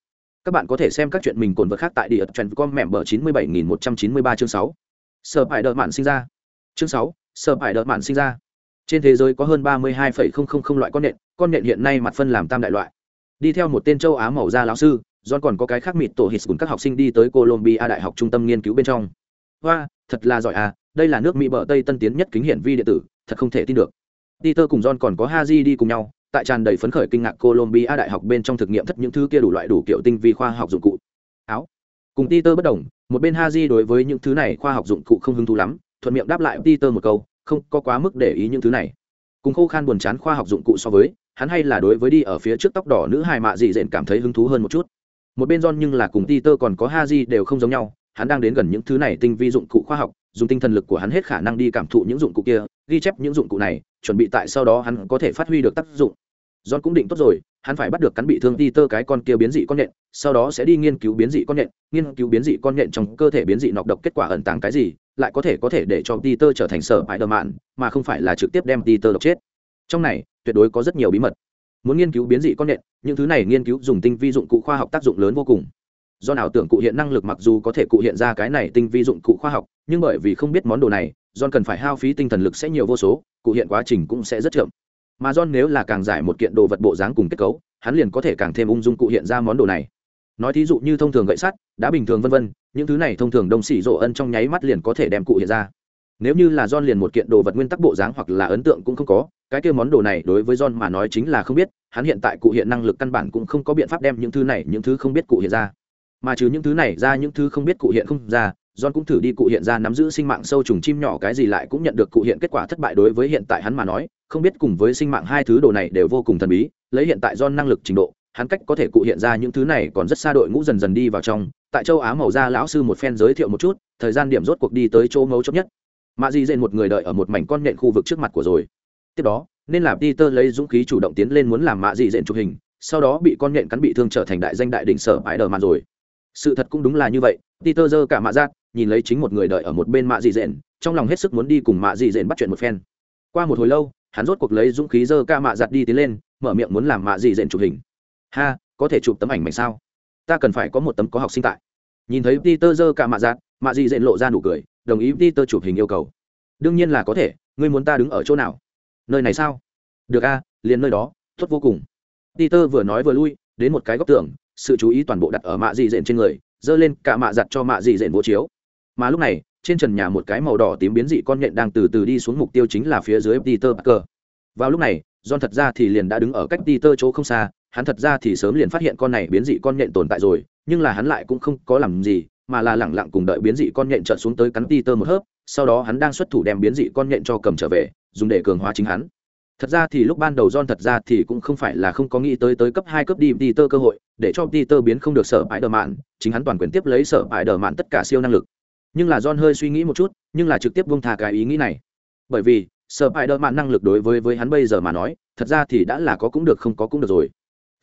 Các bạn có thể xem các chuyện mình cồn vợ khác tại địa trend com mẹm bờ 97193 chương 6. Sở bài đợt mạn sinh ra. Chương sáu sợ phải đợt mạn sinh ra. Trên thế giới có hơn 32,000 loại con nện, con nện hiện nay mặt phân làm tam đại loại. Đi theo một tên châu Á màu da lão sư, John còn có cái khác mịt tổ hít cùng các học sinh đi tới Colombia Đại học trung tâm nghiên cứu bên trong. Hoa, thật là giỏi à, đây là nước Mỹ bờ Tây tân tiến nhất kính hiển vi điện tử, thật không thể tin được. Peter cùng John còn có Haji đi cùng nhau, tại tràn đầy phấn khởi kinh ngạc Colombia đại học bên trong thực nghiệm thất những thứ kia đủ loại đủ kiểu tinh vi khoa học dụng cụ. Áo. Cùng Peter bất đồng, một bên Haji đối với những thứ này khoa học dụng cụ không hứng thú lắm, thuận miệng đáp lại Peter một câu, không có quá mức để ý những thứ này. Cùng khô khan buồn chán khoa học dụng cụ so với, hắn hay là đối với đi ở phía trước tóc đỏ nữ hài mạ dị dện cảm thấy hứng thú hơn một chút. một bên John nhưng là cùng Peter còn có Haji đều không giống nhau hắn đang đến gần những thứ này tinh vi dụng cụ khoa học dùng tinh thần lực của hắn hết khả năng đi cảm thụ những dụng cụ kia ghi chép những dụng cụ này chuẩn bị tại sau đó hắn có thể phát huy được tác dụng John cũng định tốt rồi, hắn phải bắt được cắn bị thương Peter cái con kia biến dị con nhện, sau đó sẽ đi nghiên cứu biến dị con nhện, nghiên cứu biến dị con nhện trong cơ thể biến dị nọc độc kết quả ẩn tàng cái gì, lại có thể có thể để cho Peter trở thành sở bại đờ mạn, mà không phải là trực tiếp đem Peter độc chết. Trong này, tuyệt đối có rất nhiều bí mật. Muốn nghiên cứu biến dị con nện, những thứ này nghiên cứu dùng tinh vi dụng cụ khoa học tác dụng lớn vô cùng. Do nào tưởng cụ hiện năng lực mặc dù có thể cụ hiện ra cái này tinh vi dụng cụ khoa học, nhưng bởi vì không biết món đồ này, John cần phải hao phí tinh thần lực sẽ nhiều vô số, cụ hiện quá trình cũng sẽ rất chậm mà john nếu là càng giải một kiện đồ vật bộ dáng cùng kết cấu hắn liền có thể càng thêm ung dung cụ hiện ra món đồ này nói thí dụ như thông thường gậy sắt đã bình thường vân vân những thứ này thông thường đông xỉ rộ ân trong nháy mắt liền có thể đem cụ hiện ra. Nếu như là don liền một kiện đồ vật nguyên tắc bộ dáng hoặc là ấn tượng cũng không có cái kia món đồ này đối với don mà nói chính là không biết hắn hiện tại cụ hiện năng lực căn bản cũng không có biện pháp đem những thứ này những thứ không biết cụ hiện ra. Mà trừ những thứ này ra những thứ không biết cụ hiện không ra don cũng thử đi cụ hiện ra nắm giữ sinh mạng sâu trùng chim nhỏ cái gì lại cũng nhận được cụ hiện kết quả thất bại đối với hiện tại hắn mà nói, không biết cùng với sinh mạng hai thứ đồ này đều vô cùng thần bí, lấy hiện tại don năng lực trình độ, hắn cách có thể cụ hiện ra những thứ này còn rất xa đội ngũ dần dần đi vào trong. Tại châu Á màu da lão sư một phen giới thiệu một chút, thời gian điểm rốt cuộc đi tới chỗ ngấu chốt nhất. Mạ Di Dên một người đợi ở một mảnh con nhện khu vực trước mặt của rồi. Tiếp đó, nên là Peter lấy dũng khí chủ động tiến lên muốn làm Mạ Di Dên chụp hình, sau đó bị con nhện cắn bị thương trở thành đại danh đại đỉnh sở ái đờ mạn rồi. Sự thật cũng đúng là như vậy, Peter giơ cả mạ giác, nhìn lấy chính một người đợi ở một bên mạ di dện trong lòng hết sức muốn đi cùng mạ di dện bắt chuyện một phen qua một hồi lâu hắn rốt cuộc lấy dũng khí dơ ca mạ giặt đi tiến lên mở miệng muốn làm mạ di dện chụp hình ha, có thể chụp tấm ảnh mảnh sao? Ta cần phải có một tấm có học sinh tại. Nhìn thấy peter giơ cả mạ giặt mạ dị dện lộ ra nụ cười, đồng ý peter chụp hình yêu cầu. Đương nhiên là có thể, ngươi muốn ta đứng ở chỗ nào? Nơi này sao? Được a, liền nơi đó, tốt vô cùng. Peter vừa nói vừa lui, đến một cái góc tường, sự chú ý toàn bộ đặt ở mạ dị dện trên người, giơ lên cả mạ giặt cho mạ dị dện vô chiếu. Mà lúc này, trên trần nhà một cái màu đỏ tím biến dị con nhện đang từ từ đi xuống mục tiêu chính là phía dưới peter parker. Vào lúc này, john thật ra thì liền đã đứng ở cách peter chỗ không xa hắn thật ra thì sớm liền phát hiện con này biến dị con nhện tồn tại rồi nhưng là hắn lại cũng không có làm gì mà là lẳng lặng cùng đợi biến dị con nhện trợn xuống tới cắn ti tơ một hớp sau đó hắn đang xuất thủ đem biến dị con nhện cho cầm trở về dùng để cường hóa chính hắn. Thật ra thì lúc ban đầu John thật ra thì cũng không phải là không có nghĩ tới tới cấp hai cấp đi ti tơ cơ hội, để cho ti tơ biến không được sở bãi đờ mạn, chính hắn toàn quyền tiếp lấy sở bãi đờ mạn tất cả siêu năng lực. Nhưng là john hơi suy nghĩ một chút nhưng là trực tiếp buông thả cái ý nghĩ này. Bởi vì sợ bãi đờ mạn năng lực đối với với hắn bây giờ mà nói thật ra thì đã là có cũng được không có cũng được rồi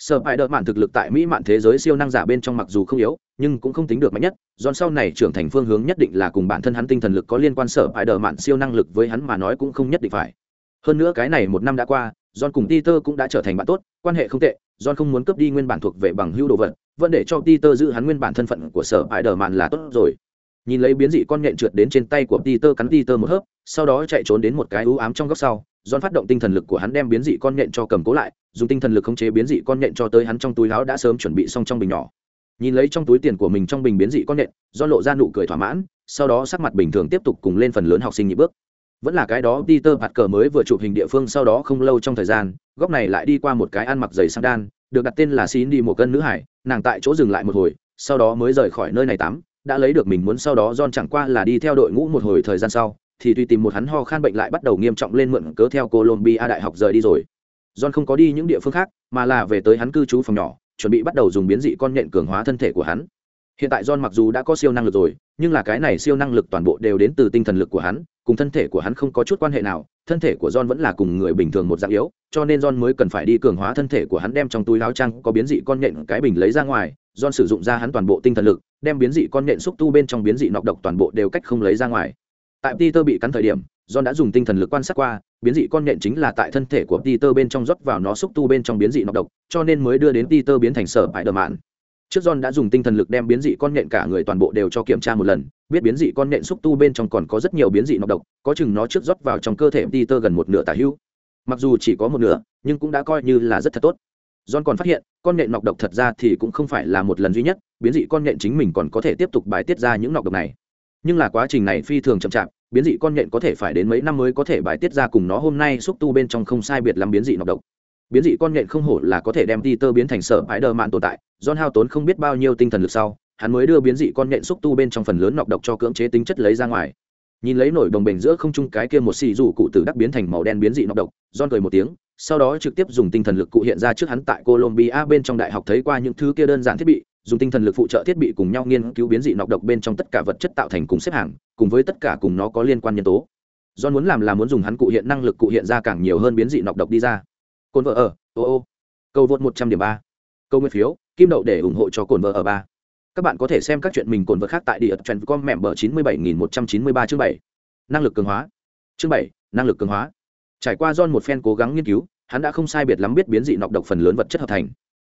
sở bại đợt mạn thực lực tại mỹ mạn thế giới siêu năng giả bên trong mặc dù không yếu nhưng cũng không tính được mạnh nhất. Dọn sau này trưởng thành phương hướng nhất định là cùng bản thân hắn tinh thần lực có liên quan sở bại đợt mạn siêu năng lực với hắn mà nói cũng không nhất định phải. Hơn nữa cái này một năm đã qua John cùng Peter cũng đã trở thành bạn tốt, quan hệ không tệ, John không muốn cướp đi nguyên bản thuộc về bằng hữu đồ vật, vẫn để cho Peter giữ hắn nguyên bản thân phận của sở Spider-Man là tốt rồi. Nhìn lấy biến dị con nhện trượt đến trên tay của peter cắn peter một hớp sau đó chạy trốn đến một cái u ám trong góc sau. John phát động tinh thần lực của hắn đem biến dị con nhện cho cầm cố lại, dùng tinh thần lực khống chế biến dị con nhện cho tới hắn trong túi áo đã sớm chuẩn bị xong trong bình nhỏ. Nhìn lấy trong túi tiền của mình trong bình biến dị con nhện, John lộ ra nụ cười thỏa mãn, sau đó sắc mặt bình thường tiếp tục cùng lên phần lớn học sinh nhị bước. Vẫn là cái đó Peter cờ mới vừa chụp hình địa phương sau đó không lâu trong thời gian, góc này lại đi qua một cái ăn mặc giày sang đan, được đặt tên là Cindy một cân nữ hải, nàng tại chỗ dừng lại một hồi, sau đó mới rời khỏi nơi này tắm, đã lấy được mình muốn sau đó John chẳng qua là đi theo đội ngũ một hồi thời gian sau, thì tùy tìm một hắn ho khan bệnh lại bắt đầu nghiêm trọng lên mượn cớ theo Colombia đại học rời đi rồi. John không có đi những địa phương khác, mà là về tới hắn cư trú phòng nhỏ, chuẩn bị bắt đầu dùng biến dị con nhện cường hóa thân thể của hắn. Hiện tại John mặc dù đã có siêu năng lực rồi, nhưng là cái này siêu năng lực toàn bộ đều đến từ tinh thần lực của hắn, cùng thân thể của hắn không có chút quan hệ nào, thân thể của John vẫn là cùng người bình thường một dạng yếu, cho nên John mới cần phải đi cường hóa thân thể của hắn đem trong túi áo trang có biến dị con nhện cái bình lấy ra ngoài, John sử dụng ra hắn toàn bộ tinh thần lực, đem biến dị con nhện xúc tu bên trong biến dị nọc độc toàn bộ đều cách không lấy ra ngoài. Tại Peter bị cắn thời điểm, John đã dùng tinh thần lực quan sát qua, biến dị con nhện chính là tại thân thể của Peter bên trong rót vào nó xúc tu bên trong biến dị nọc độc, cho nên mới đưa đến Peter biến thành sở bại đờ mạn. Trước John đã dùng tinh thần lực đem biến dị con nhện cả người toàn bộ đều cho kiểm tra một lần, biết biến dị con nhện xúc tu bên trong còn có rất nhiều biến dị nọc độc, có chừng nó trước rót vào trong cơ thể Peter gần một nửa tả hữu. Mặc dù chỉ có một nửa, nhưng cũng đã coi như là rất thật tốt. John còn phát hiện, con nhện nọc độc thật ra thì cũng không phải là một lần duy nhất, biến dị con nhện chính mình còn có thể tiếp tục bài tiết ra những nọc độc này. Nhưng là quá trình này phi thường chậm chạp, biến dị con nhện có thể phải đến mấy năm mới có thể bài tiết ra cùng nó hôm nay xúc tu bên trong không sai biệt lắm biến dị nọc độc. Biến dị con nhện không hổ là có thể đem Peter biến thành sở bãi đờ mạn tồn tại, John hao tốn không biết bao nhiêu tinh thần lực sau, hắn mới đưa biến dị con nhện xúc tu bên trong phần lớn nọc độc cho cưỡng chế tính chất lấy ra ngoài. Nhìn lấy nổi đồng bình giữa không trung cái kia một xì rủ cụ tử đắc biến thành màu đen biến dị nọc độc, John cười một tiếng, sau đó trực tiếp dùng tinh thần lực cụ hiện ra trước hắn tại Colombia bên trong đại học thấy qua những thứ kia đơn giản thiết bị, dùng tinh thần lực phụ trợ thiết bị cùng nhau nghiên cứu biến dị nọc độc bên trong tất cả vật chất tạo thành cùng xếp hàng, cùng với tất cả cùng nó có liên quan nhân tố. John muốn làm là muốn dùng hắn cụ hiện năng lực cụ hiện ra càng nhiều hơn biến dị nọc độc đi ra. Cồn vợ ở, ô ô. Câu vượt một trăm điểm ba. Câu nguyên phiếu, kim đậu để ủng hộ cho cồn vợ ở ba. Các bạn có thể xem các chuyện mình cồn vợ khác tại địa trần com mẹm bờ chín mươi bảy nghìn một trăm chín mươi ba chương bảy. Năng lực cường hóa. Chương bảy, năng lực cường hóa. Trải qua john một phen cố gắng nghiên cứu, hắn đã không sai biệt lắm biết biến dị nọc độc phần lớn vật chất hợp thành.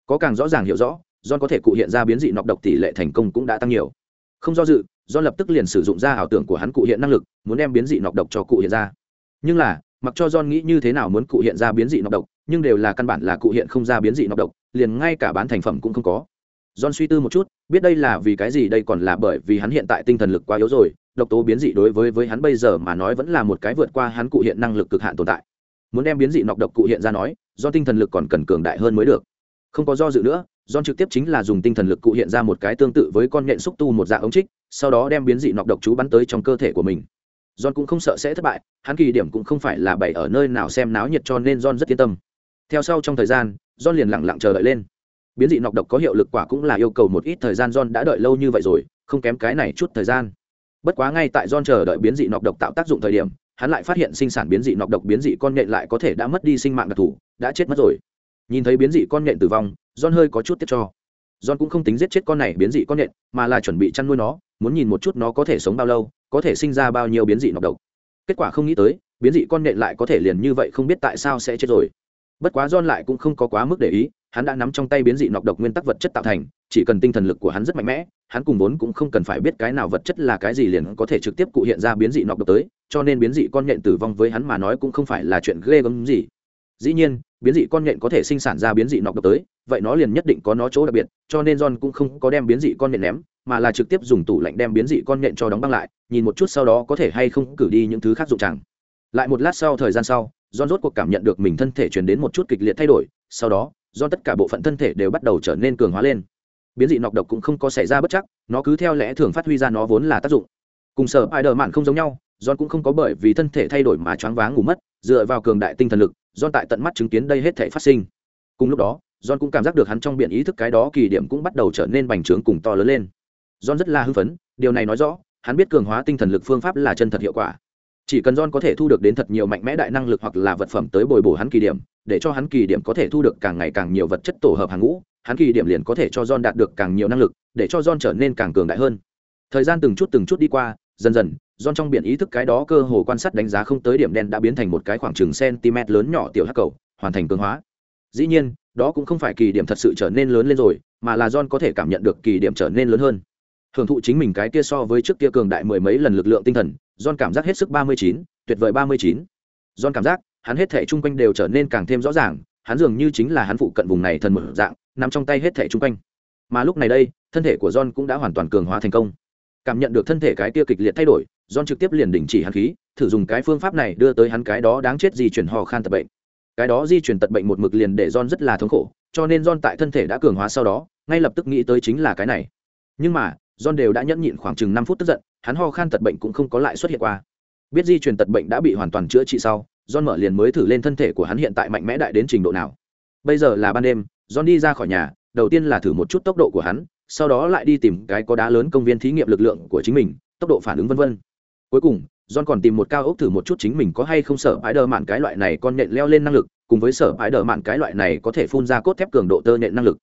Có càng rõ ràng hiểu rõ john có thể cụ hiện ra biến dị nọc độc tỷ lệ thành công cũng đã tăng nhiều. Không do dự, john lập tức liền sử dụng ra ảo tưởng của hắn cụ hiện năng lực, muốn đem biến dị nọc độc cho cụ hiện ra. Nhưng là, mặc cho john nghĩ như thế nào muốn cụ hiện ra biến dị nọc độc, nhưng đều là căn bản là cụ hiện không ra biến dị nọc độc, liền ngay cả bán thành phẩm cũng không có. John suy tư một chút, biết đây là vì cái gì, đây còn là bởi vì hắn hiện tại tinh thần lực quá yếu rồi, độc tố biến dị đối với với hắn bây giờ mà nói vẫn là một cái vượt qua hắn cụ hiện năng lực cực hạn tồn tại. Muốn đem biến dị nọc độc cụ hiện ra nói do tinh thần lực còn cần cường đại hơn mới được không có do dự nữa John trực tiếp chính là dùng tinh thần lực cụ hiện ra một cái tương tự với con nhện xúc tu một dạng ống trích, sau đó đem biến dị nọc độc chú bắn tới trong cơ thể của mình. John cũng không sợ sẽ thất bại, hắn kỳ điểm cũng không phải là bày ở nơi nào xem náo nhiệt cho nên John rất yên tâm. Theo sau trong thời gian, John liền lặng lặng chờ đợi lên. Biến dị nọc độc có hiệu lực quả cũng là yêu cầu một ít thời gian John đã đợi lâu như vậy rồi, không kém cái này chút thời gian. Bất quá ngay tại John chờ đợi biến dị nọc độc tạo tác dụng thời điểm, hắn lại phát hiện sinh sản biến dị nọc độc biến dị con nhện lại có thể đã mất đi sinh mạng đặc thù, đã chết mất rồi. Nhìn thấy biến dị con nhện tử vong, John hơi có chút tiếc cho. John cũng không tính giết chết con này biến dị con nhện, mà là chuẩn bị chăn nuôi nó, muốn nhìn một chút nó có thể sống bao lâu, có thể sinh ra bao nhiêu biến dị nọc độc. Kết quả không nghĩ tới, biến dị con nhện lại có thể liền như vậy không biết tại sao sẽ chết rồi. Bất quá John lại cũng không có quá mức để ý, hắn đã nắm trong tay biến dị nọc độc nguyên tắc vật chất tạo thành, chỉ cần tinh thần lực của hắn rất mạnh mẽ, hắn cùng vốn cũng không cần phải biết cái nào vật chất là cái gì liền có thể trực tiếp cụ hiện ra biến dị nọc độc tới, cho nên biến dị con nhện tử vong với hắn mà nói cũng không phải là chuyện ghê gớm gì. Dĩ nhiên, biến dị con nhện có thể sinh sản ra biến dị nọc độc tới, vậy nó liền nhất định có nó chỗ đặc biệt cho nên john cũng không có đem biến dị con nhện ném mà là trực tiếp dùng tủ lạnh đem biến dị con nhện cho đóng băng lại nhìn một chút sau đó có thể hay không cử đi những thứ khác dụng chẳng. Lại một lát sau thời gian sau john rốt cuộc cảm nhận được mình thân thể truyền đến một chút kịch liệt thay đổi sau đó do tất cả bộ phận thân thể đều bắt đầu trở nên cường hóa lên. Biến dị nọc độc cũng không có xảy ra bất chắc nó cứ theo lẽ thường phát huy ra nó vốn là tác dụng. Cùng sở ai đờ mạn không giống nhau john cũng không có bởi vì thân thể thay đổi mà choáng váng ngủ mất dựa vào cường đại tinh thần lực john tại tận mắt chứng kiến đây hết thể phát sinh cùng lúc đó John cũng cảm giác được hắn trong biển ý thức cái đó kỳ điểm cũng bắt đầu trở nên bành trướng cùng to lớn lên. John rất là hưng phấn, điều này nói rõ, hắn biết cường hóa tinh thần lực phương pháp là chân thật hiệu quả. Chỉ cần John có thể thu được đến thật nhiều mạnh mẽ đại năng lực hoặc là vật phẩm tới bồi bổ hắn kỳ điểm, để cho hắn kỳ điểm có thể thu được càng ngày càng nhiều vật chất tổ hợp hàng ngũ, hắn kỳ điểm liền có thể cho John đạt được càng nhiều năng lực, để cho John trở nên càng cường đại hơn. Thời gian từng chút từng chút đi qua, dần dần, John trong biển ý thức cái đó cơ hồ quan sát đánh giá không tới điểm đen đã biến thành một cái khoảng chừng cm lớn nhỏ tiểu hắc cầu, hoàn thành cường hóa. Dĩ nhiên, đó cũng không phải kỳ điểm thật sự trở nên lớn lên rồi mà là john có thể cảm nhận được kỳ điểm trở nên lớn hơn. Hưởng thụ chính mình cái kia so với trước kia cường đại mười mấy lần lực lượng tinh thần john cảm giác hết sức ba mươi chín tuyệt vời ba mươi chín. John cảm giác hắn hết thể chung quanh đều trở nên càng thêm rõ ràng hắn dường như chính là hắn phụ cận vùng này thần mở dạng nằm trong tay hết thể chung quanh. Mà lúc này đây thân thể của john cũng đã hoàn toàn cường hóa thành công. Cảm nhận được thân thể cái kia kịch liệt thay đổi john trực tiếp liền đình chỉ hắn khí thử dùng cái phương pháp này đưa tới hắn cái đó đáng chết gì chuyển ho khan tật bệnh cái đó di chuyển tật bệnh một mực liền để John rất là thống khổ, cho nên John tại thân thể đã cường hóa sau đó, ngay lập tức nghĩ tới chính là cái này. Nhưng mà, John đều đã nhẫn nhịn khoảng chừng năm phút tức giận, hắn ho khan tật bệnh cũng không có lại xuất hiện qua. Biết di chuyển tật bệnh đã bị hoàn toàn chữa trị sau, John mở liền mới thử lên thân thể của hắn hiện tại mạnh mẽ đại đến trình độ nào. Bây giờ là ban đêm, John đi ra khỏi nhà, đầu tiên là thử một chút tốc độ của hắn, sau đó lại đi tìm cái có đá lớn công viên thí nghiệm lực lượng của chính mình, tốc độ phản ứng vân vân. Cuối cùng, John còn tìm một cao ốc thử một chút chính mình có hay không sợ bãi đờ mạn cái loại này con nện leo lên năng lực, cùng với sở bãi đờ mạn cái loại này có thể phun ra cốt thép cường độ tơ nện năng lực.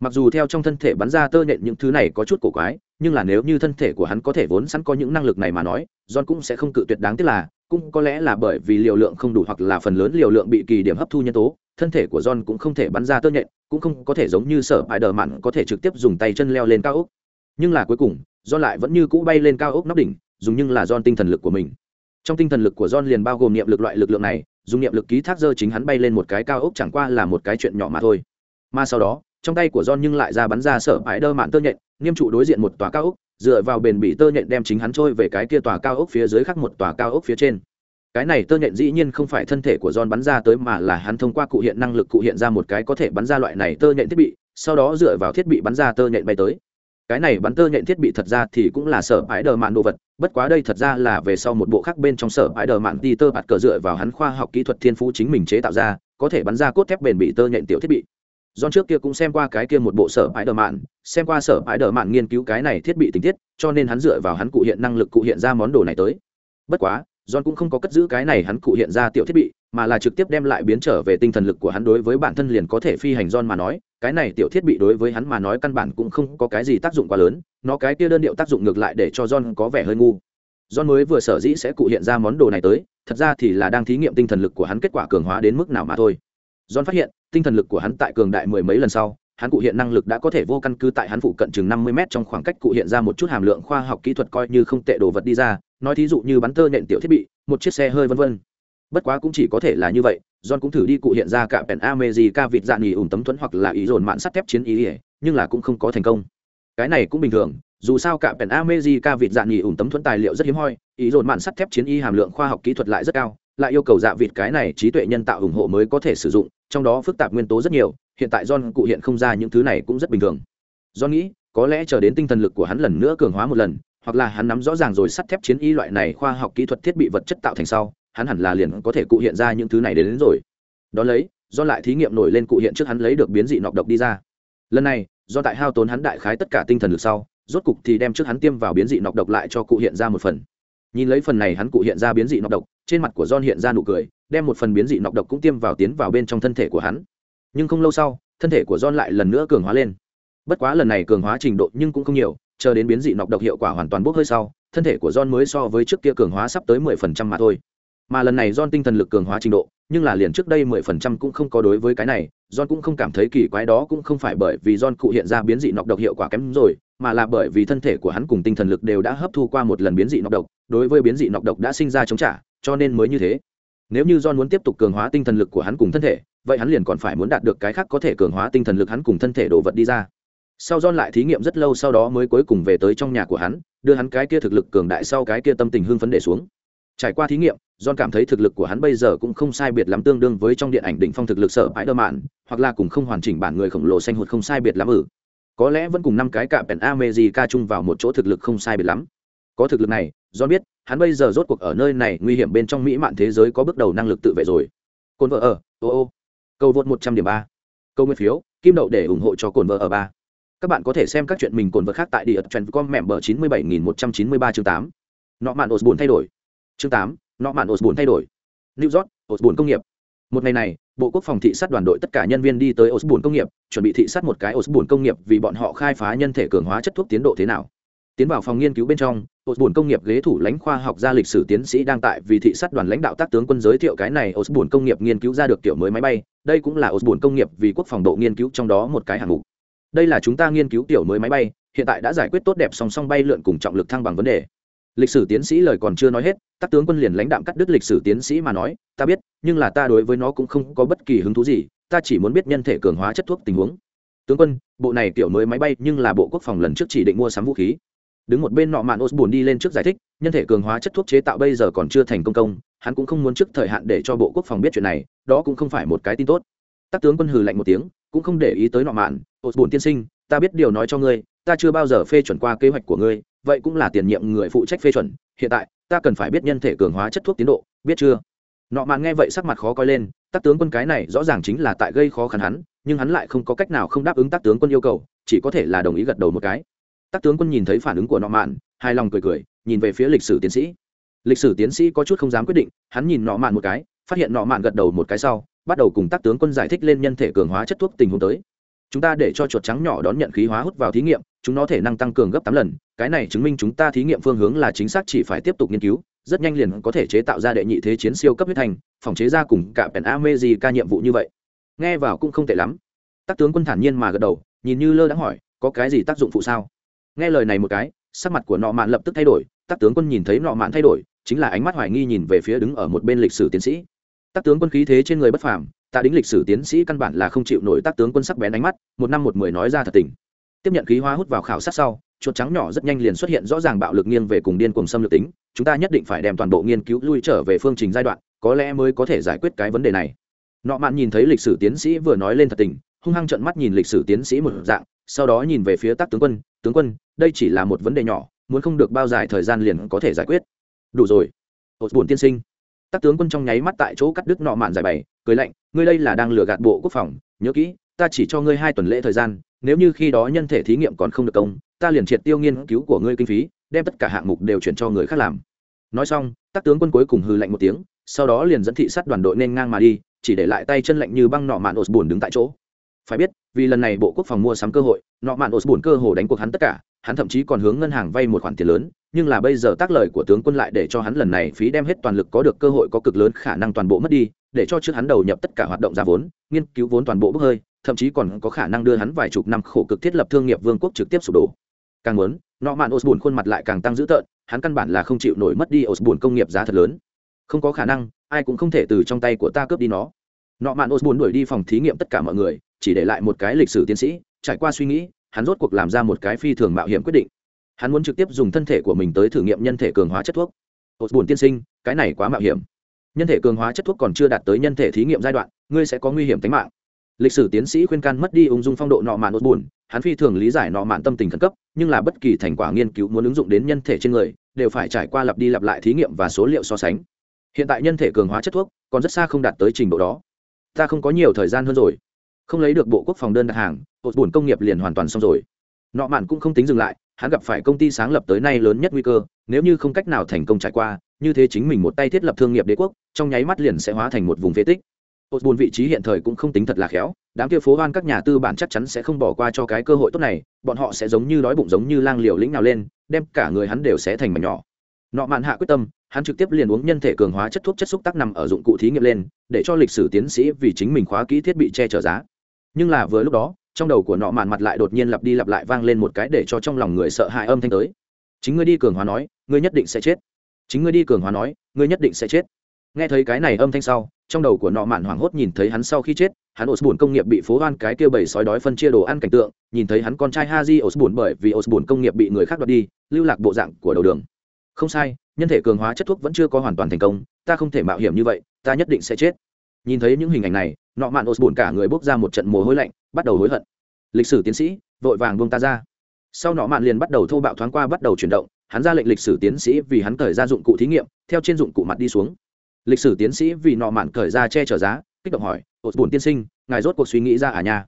Mặc dù theo trong thân thể bắn ra tơ nện những thứ này có chút cổ quái, nhưng là nếu như thân thể của hắn có thể vốn sẵn có những năng lực này mà nói, John cũng sẽ không cự tuyệt đáng tiếc là, cũng có lẽ là bởi vì liều lượng không đủ hoặc là phần lớn liều lượng bị kỳ điểm hấp thu nhân tố, thân thể của John cũng không thể bắn ra tơ nhện, cũng không có thể giống như sở bãi đờ mạn có thể trực tiếp dùng tay chân leo lên cao ốc. Nhưng là cuối cùng, John lại vẫn như cũ bay lên cao ốc nóc đỉnh, dùng nhưng là John tinh thần lực của mình. Trong tinh thần lực của john liền bao gồm niệm lực loại lực lượng này dùng niệm lực ký thác dơ chính hắn bay lên một cái cao ốc chẳng qua là một cái chuyện nhỏ mà thôi. Mà sau đó trong tay của john nhưng lại ra bắn ra sở bãi đơ mạn tơ nhện nghiêm trụ đối diện một tòa cao ốc dựa vào bền bị tơ nhện đem chính hắn trôi về cái kia tòa cao ốc phía dưới khác một tòa cao ốc phía trên. Cái này tơ nhện dĩ nhiên không phải thân thể của John bắn ra tới mà là hắn thông qua cụ hiện năng lực cụ hiện ra một cái có thể bắn ra loại này tơ nhện thiết bị, sau đó dựa vào thiết bị bắn ra tơ nhện bay tới cái này bắn tơ nhện thiết bị thật ra thì cũng là sở ái đờ mạn đồ vật, bất quá đây thật ra là về sau một bộ khác bên trong sở ái đờ mạn ti tơ bạt cờ dựa vào hắn khoa học kỹ thuật thiên phú chính mình chế tạo ra, có thể bắn ra cốt thép bền bị tơ nhện tiểu thiết bị. Do trước kia cũng xem qua cái kia một bộ sở bãi đờ mạn, xem qua sở bãi đờ mạn nghiên cứu cái này thiết bị tình tiết, cho nên hắn dựa vào hắn cụ hiện năng lực cụ hiện ra món đồ này tới. Bất quá, john cũng không có cất giữ cái này hắn cụ hiện ra tiểu thiết bị mà là trực tiếp đem lại biến trở về tinh thần lực của hắn đối với bản thân liền có thể phi hành John mà nói, cái này tiểu thiết bị đối với hắn mà nói căn bản cũng không có cái gì tác dụng quá lớn, nó cái kia đơn điệu tác dụng ngược lại để cho John có vẻ hơi ngu. John mới vừa sở dĩ sẽ cụ hiện ra món đồ này tới, thật ra thì là đang thí nghiệm tinh thần lực của hắn kết quả cường hóa đến mức nào mà thôi. John phát hiện, tinh thần lực của hắn tại cường đại mười mấy lần sau, hắn cụ hiện năng lực đã có thể vô căn cứ tại hắn phụ cận chừng năm mươi m trong khoảng cách cụ hiện ra một chút hàm lượng khoa học kỹ thuật coi như không tệ đồ vật đi ra, nói thí dụ như bắn tơ nện tiểu thiết bị, một chiếc xe hơi vân vân bất quá cũng chỉ có thể là như vậy, john cũng thử đi cụ hiện ra cả pèn amejica vịt dạng nghỉ ủn tấm thuẫn hoặc là ý dồn mạn sắt thép chiến ý ỉa nhưng là cũng không có thành công. Cái này cũng bình thường, dù sao cả pèn amejica vịt dạng nghỉ ủn tấm thuẫn tài liệu rất hiếm hoi, ý dồn mạn sắt thép chiến y hàm lượng khoa học kỹ thuật lại rất cao, lại yêu cầu dạ vịt cái này trí tuệ nhân tạo ủng hộ mới có thể sử dụng, trong đó phức tạp nguyên tố rất nhiều, hiện tại john cụ hiện không ra những thứ này cũng rất bình thường. John nghĩ, có lẽ chờ đến tinh thần lực của hắn lần nữa cường hóa một lần, hoặc là hắn nắm rõ ràng rồi sắt thép chiến y loại này khoa học kỹ thuật thiết bị vật chất tạo thành sau hắn hẳn là liền có thể cụ hiện ra những thứ này đến, đến rồi. Đó lấy do lại thí nghiệm nổi lên cụ hiện trước hắn lấy được biến dị nọc độc đi ra. Lần này do tại hao tốn hắn đại khái tất cả tinh thần lực sau rốt cục thì đem trước hắn tiêm vào biến dị nọc độc lại cho cụ hiện ra một phần. Nhìn lấy phần này hắn cụ hiện ra biến dị nọc độc trên mặt của john hiện ra nụ cười đem một phần biến dị nọc độc cũng tiêm vào tiến vào bên trong thân thể của hắn. Nhưng không lâu sau thân thể của john lại lần nữa cường hóa lên. Bất quá lần này cường hóa trình độ nhưng cũng không nhiều chờ đến biến dị nọc độc hiệu quả hoàn toàn bốc hơi sau thân thể của john mới so với trước kia cường hóa sắp tới mười phần trăm mà thôi mà lần này don tinh thần lực cường hóa trình độ, nhưng là liền trước đây mười phần trăm cũng không có đối với cái này, don cũng không cảm thấy kỳ quái đó cũng không phải bởi vì don cụ hiện ra biến dị nọc độc hiệu quả kém rồi, mà là bởi vì thân thể của hắn cùng tinh thần lực đều đã hấp thu qua một lần biến dị nọc độc, đối với biến dị nọc độc đã sinh ra chống trả, cho nên mới như thế. Nếu như don muốn tiếp tục cường hóa tinh thần lực của hắn cùng thân thể, vậy hắn liền còn phải muốn đạt được cái khác có thể cường hóa tinh thần lực hắn cùng thân thể đồ vật đi ra. Sau don lại thí nghiệm rất lâu sau đó mới cuối cùng về tới trong nhà của hắn, đưa hắn cái kia thực lực cường đại sau cái kia tâm tình hưng phấn để xuống trải qua thí nghiệm john cảm thấy thực lực của hắn bây giờ cũng không sai biệt lắm tương đương với trong điện ảnh đỉnh phong thực lực sợ bãi đơ mạn hoặc là cùng không hoàn chỉnh bản người khổng lồ xanh hụt không sai biệt lắm ư? có lẽ vẫn cùng năm cái cạm pèn America chung vào một chỗ thực lực không sai biệt lắm có thực lực này, john biết, hắn bây giờ rốt cuộc ở nơi này nguy hiểm bên trong mỹ mạn thế giới có bước đầu năng lực tự vệ rồi cồn vợ ở, ô ô câu vượt một trăm điểm ba câu nguyên phiếu, kim đậu để ủng hộ cho cồn vợ ở ba các bạn có thể xem các chuyện mình cồn vợ khác tại địa trend com mẹ bờ chín mươi bảy nghìn một trăm chín mươi ba chương 8. nọ mạn ổn buồn thay đổi chương 8 nọ mạn osborne thay đổi. New york osborne công nghiệp. Một ngày này, bộ quốc phòng thị sát đoàn đội tất cả nhân viên đi tới osborne công nghiệp, chuẩn bị thị sát một cái osborne công nghiệp vì bọn họ khai phá nhân thể cường hóa chất thuốc tiến độ thế nào. Tiến vào phòng nghiên cứu bên trong osborne công nghiệp ghế thủ lãnh khoa học gia lịch sử tiến sĩ đang tại vì thị sát đoàn lãnh đạo tác tướng quân giới thiệu cái này osborne công nghiệp nghiên cứu ra được kiểu mới máy bay. Đây cũng là osborne công nghiệp vì quốc phòng độ nghiên cứu trong đó một cái hạng mục. Đây là chúng ta nghiên cứu tiểu mới máy bay, hiện tại đã giải quyết tốt đẹp song song bay lượn cùng trọng lực thăng bằng vấn đề lịch sử tiến sĩ lời còn chưa nói hết tác tướng quân liền lãnh đạm cắt đứt lịch sử tiến sĩ mà nói, ta biết, nhưng là ta đối với nó cũng không có bất kỳ hứng thú gì, ta chỉ muốn biết nhân thể cường hóa chất thuốc tình huống. Tướng quân, bộ này kiểu mới máy bay nhưng là bộ quốc phòng lần trước chỉ định mua sắm vũ khí. Đứng một bên nọ mạn osborne đi lên trước giải thích, nhân thể cường hóa chất thuốc chế tạo bây giờ còn chưa thành công công, hắn cũng không muốn trước thời hạn để cho bộ quốc phòng biết chuyện này, đó cũng không phải một cái tin tốt. Tác tướng quân hừ lạnh một tiếng, cũng không để ý tới nọ mạn, osborne tiên sinh, ta biết điều nói cho ngươi, ta chưa bao giờ phê chuẩn qua kế hoạch của ngươi vậy cũng là tiền nhiệm người phụ trách phê chuẩn. Hiện tại, ta cần phải biết nhân thể cường hóa chất thuốc tiến độ, biết chưa? Nọ mạn nghe vậy sắc mặt khó coi lên, tác tướng quân cái này rõ ràng chính là tại gây khó khăn hắn, nhưng hắn lại không có cách nào không đáp ứng tác tướng quân yêu cầu, chỉ có thể là đồng ý gật đầu một cái. Tác tướng quân nhìn thấy phản ứng của nọ mạn, hài lòng cười cười, nhìn về phía lịch sử tiến sĩ. Lịch sử tiến sĩ có chút không dám quyết định, hắn nhìn nọ mạn một cái, phát hiện nọ mạn gật đầu một cái sau, bắt đầu cùng tác tướng quân giải thích lên nhân thể cường hóa chất thuốc tình huống tới chúng ta để cho chuột trắng nhỏ đón nhận khí hóa hút vào thí nghiệm, chúng nó thể năng tăng cường gấp tám lần, cái này chứng minh chúng ta thí nghiệm phương hướng là chính xác chỉ phải tiếp tục nghiên cứu, rất nhanh liền có thể chế tạo ra đệ nhị thế chiến siêu cấp huyết thành, phòng chế ra cùng cả pèn ame gì ca nhiệm vụ như vậy. Nghe vào cũng không tệ lắm. Tác tướng quân thản nhiên mà gật đầu, nhìn như lơ đã hỏi, có cái gì tác dụng phụ sao? Nghe lời này một cái, sắc mặt của nọ mạn lập tức thay đổi, tác tướng quân nhìn thấy nọ mạn thay đổi, chính là ánh mắt hoài nghi nhìn về phía đứng ở một bên lịch sử tiến sĩ. Tác tướng quân khí thế trên người bất phàm tạ đính lịch sử tiến sĩ căn bản là không chịu nổi tác tướng quân sắc bén ánh mắt, một năm một mười nói ra thật tình. Tiếp nhận khí hóa hút vào khảo sát sau, chuột trắng nhỏ rất nhanh liền xuất hiện rõ ràng bạo lực nghiêng về cùng điên cùng xâm lược tính, chúng ta nhất định phải đem toàn bộ nghiên cứu lui trở về phương trình giai đoạn, có lẽ mới có thể giải quyết cái vấn đề này. Nọ mạn nhìn thấy lịch sử tiến sĩ vừa nói lên thật tình, hung hăng trợn mắt nhìn lịch sử tiến sĩ một dạng, sau đó nhìn về phía tác tướng quân tướng quân, đây chỉ là một vấn đề nhỏ, muốn không được bao dài thời gian liền có thể giải quyết. Đủ rồi. Hột buồn tiên sinh tác tướng quân trong nháy mắt tại chỗ cắt đứt nọ mạn giải bày, cười lạnh, ngươi đây là đang lừa gạt bộ quốc phòng, nhớ kỹ, ta chỉ cho ngươi hai tuần lễ thời gian, nếu như khi đó nhân thể thí nghiệm còn không được công, ta liền triệt tiêu nghiên cứu của ngươi kinh phí, đem tất cả hạng mục đều chuyển cho người khác làm. Nói xong tác tướng quân cuối cùng hư lạnh một tiếng, sau đó liền dẫn thị sát đoàn đội nên ngang mà đi, chỉ để lại tay chân lạnh như băng nọ mạn ột buồn đứng tại chỗ phải biết, vì lần này bộ quốc phòng mua sắm cơ hội, nọ mạn ổ buồn cơ hồ đánh cuộc hắn tất cả, hắn thậm chí còn hướng ngân hàng vay một khoản tiền lớn, nhưng là bây giờ tác lời của tướng quân lại để cho hắn lần này phí đem hết toàn lực có được cơ hội có cực lớn khả năng toàn bộ mất đi, để cho trước hắn đầu nhập tất cả hoạt động ra vốn, nghiên cứu vốn toàn bộ bốc hơi, thậm chí còn có khả năng đưa hắn vài chục năm khổ cực thiết lập thương nghiệp vương quốc trực tiếp sụp đổ. Càng muốn, nọ mạn osbun khuôn mặt lại càng tăng dữ tợn, hắn căn bản là không chịu nổi mất đi osbun công nghiệp giá thật lớn. Không có khả năng, ai cũng không thể từ trong tay của ta cướp đi nó. Nọ mạn osbun đuổi đi phòng thí nghiệm tất cả mọi người chỉ để lại một cái lịch sử tiến sĩ, trải qua suy nghĩ, hắn rốt cuộc làm ra một cái phi thường mạo hiểm quyết định. Hắn muốn trực tiếp dùng thân thể của mình tới thử nghiệm nhân thể cường hóa chất thuốc. Osbun tiên sinh, cái này quá mạo hiểm. Nhân thể cường hóa chất thuốc còn chưa đạt tới nhân thể thí nghiệm giai đoạn, ngươi sẽ có nguy hiểm tính mạng. Lịch sử tiến sĩ khuyên can mất đi ung dung phong độ nọ mạn ốt buồn, hắn phi thường lý giải nọ mạn tâm tình khẩn cấp, nhưng là bất kỳ thành quả nghiên cứu muốn ứng dụng đến nhân thể trên người, đều phải trải qua lặp đi lặp lại thí nghiệm và số liệu so sánh. Hiện tại nhân thể cường hóa chất thuốc còn rất xa không đạt tới trình độ đó. Ta không có nhiều thời gian hơn rồi không lấy được bộ quốc phòng đơn đặt hàng ột buồn công nghiệp liền hoàn toàn xong rồi. Nọ mạn cũng không tính dừng lại, hắn gặp phải công ty sáng lập tới nay lớn nhất nguy cơ, nếu như không cách nào thành công trải qua, như thế chính mình một tay thiết lập thương nghiệp đế quốc, trong nháy mắt liền sẽ hóa thành một vùng phế tích. Ột buồn vị trí hiện thời cũng không tính thật là khéo, đám kia phố hoan các nhà tư bản chắc chắn sẽ không bỏ qua cho cái cơ hội tốt này, bọn họ sẽ giống như đói bụng giống như lang liều lĩnh nào lên, đem cả người hắn đều sẽ thành mảnh nhỏ. Nọ mạn hạ quyết tâm, hắn trực tiếp liền uống nhân thể cường hóa chất thuốc chất xúc tác nằm ở dụng cụ thí nghiệm lên, để cho lịch sử tiến sĩ vì chính mình khóa kỹ thiết bị che chở giá nhưng là vừa lúc đó, trong đầu của nọ mạn mặt lại đột nhiên lặp đi lặp lại vang lên một cái để cho trong lòng người sợ hãi âm thanh tới. Chính ngươi đi cường hóa nói, ngươi nhất định sẽ chết. Chính ngươi đi cường hóa nói, ngươi nhất định sẽ chết. Nghe thấy cái này âm thanh sau, trong đầu của nọ mạn hoảng hốt nhìn thấy hắn sau khi chết, hắn osbun công nghiệp bị phố hoan cái kia bầy sói đói phân chia đồ ăn cảnh tượng, nhìn thấy hắn con trai haji osbun bởi vì osbun công nghiệp bị người khác đoạt đi, lưu lạc bộ dạng của đầu đường. Không sai, nhân thể cường hóa chất thuốc vẫn chưa có hoàn toàn thành công, ta không thể mạo hiểm như vậy, ta nhất định sẽ chết. Nhìn thấy những hình ảnh này nọ mạn osbun cả người bốc ra một trận mồ hôi lạnh, bắt đầu hối hận. Lịch sử tiến sĩ, vội vàng buông ta ra. Sau nọ mạn liền bắt đầu thô bạo thoáng qua, bắt đầu chuyển động. Hắn ra lệnh lịch sử tiến sĩ vì hắn cởi ra dụng cụ thí nghiệm, theo trên dụng cụ mặt đi xuống. Lịch sử tiến sĩ vì nọ mạn cởi ra che chở giá, kích động hỏi ột bùn tiên sinh, ngài rốt cuộc suy nghĩ ra à nha?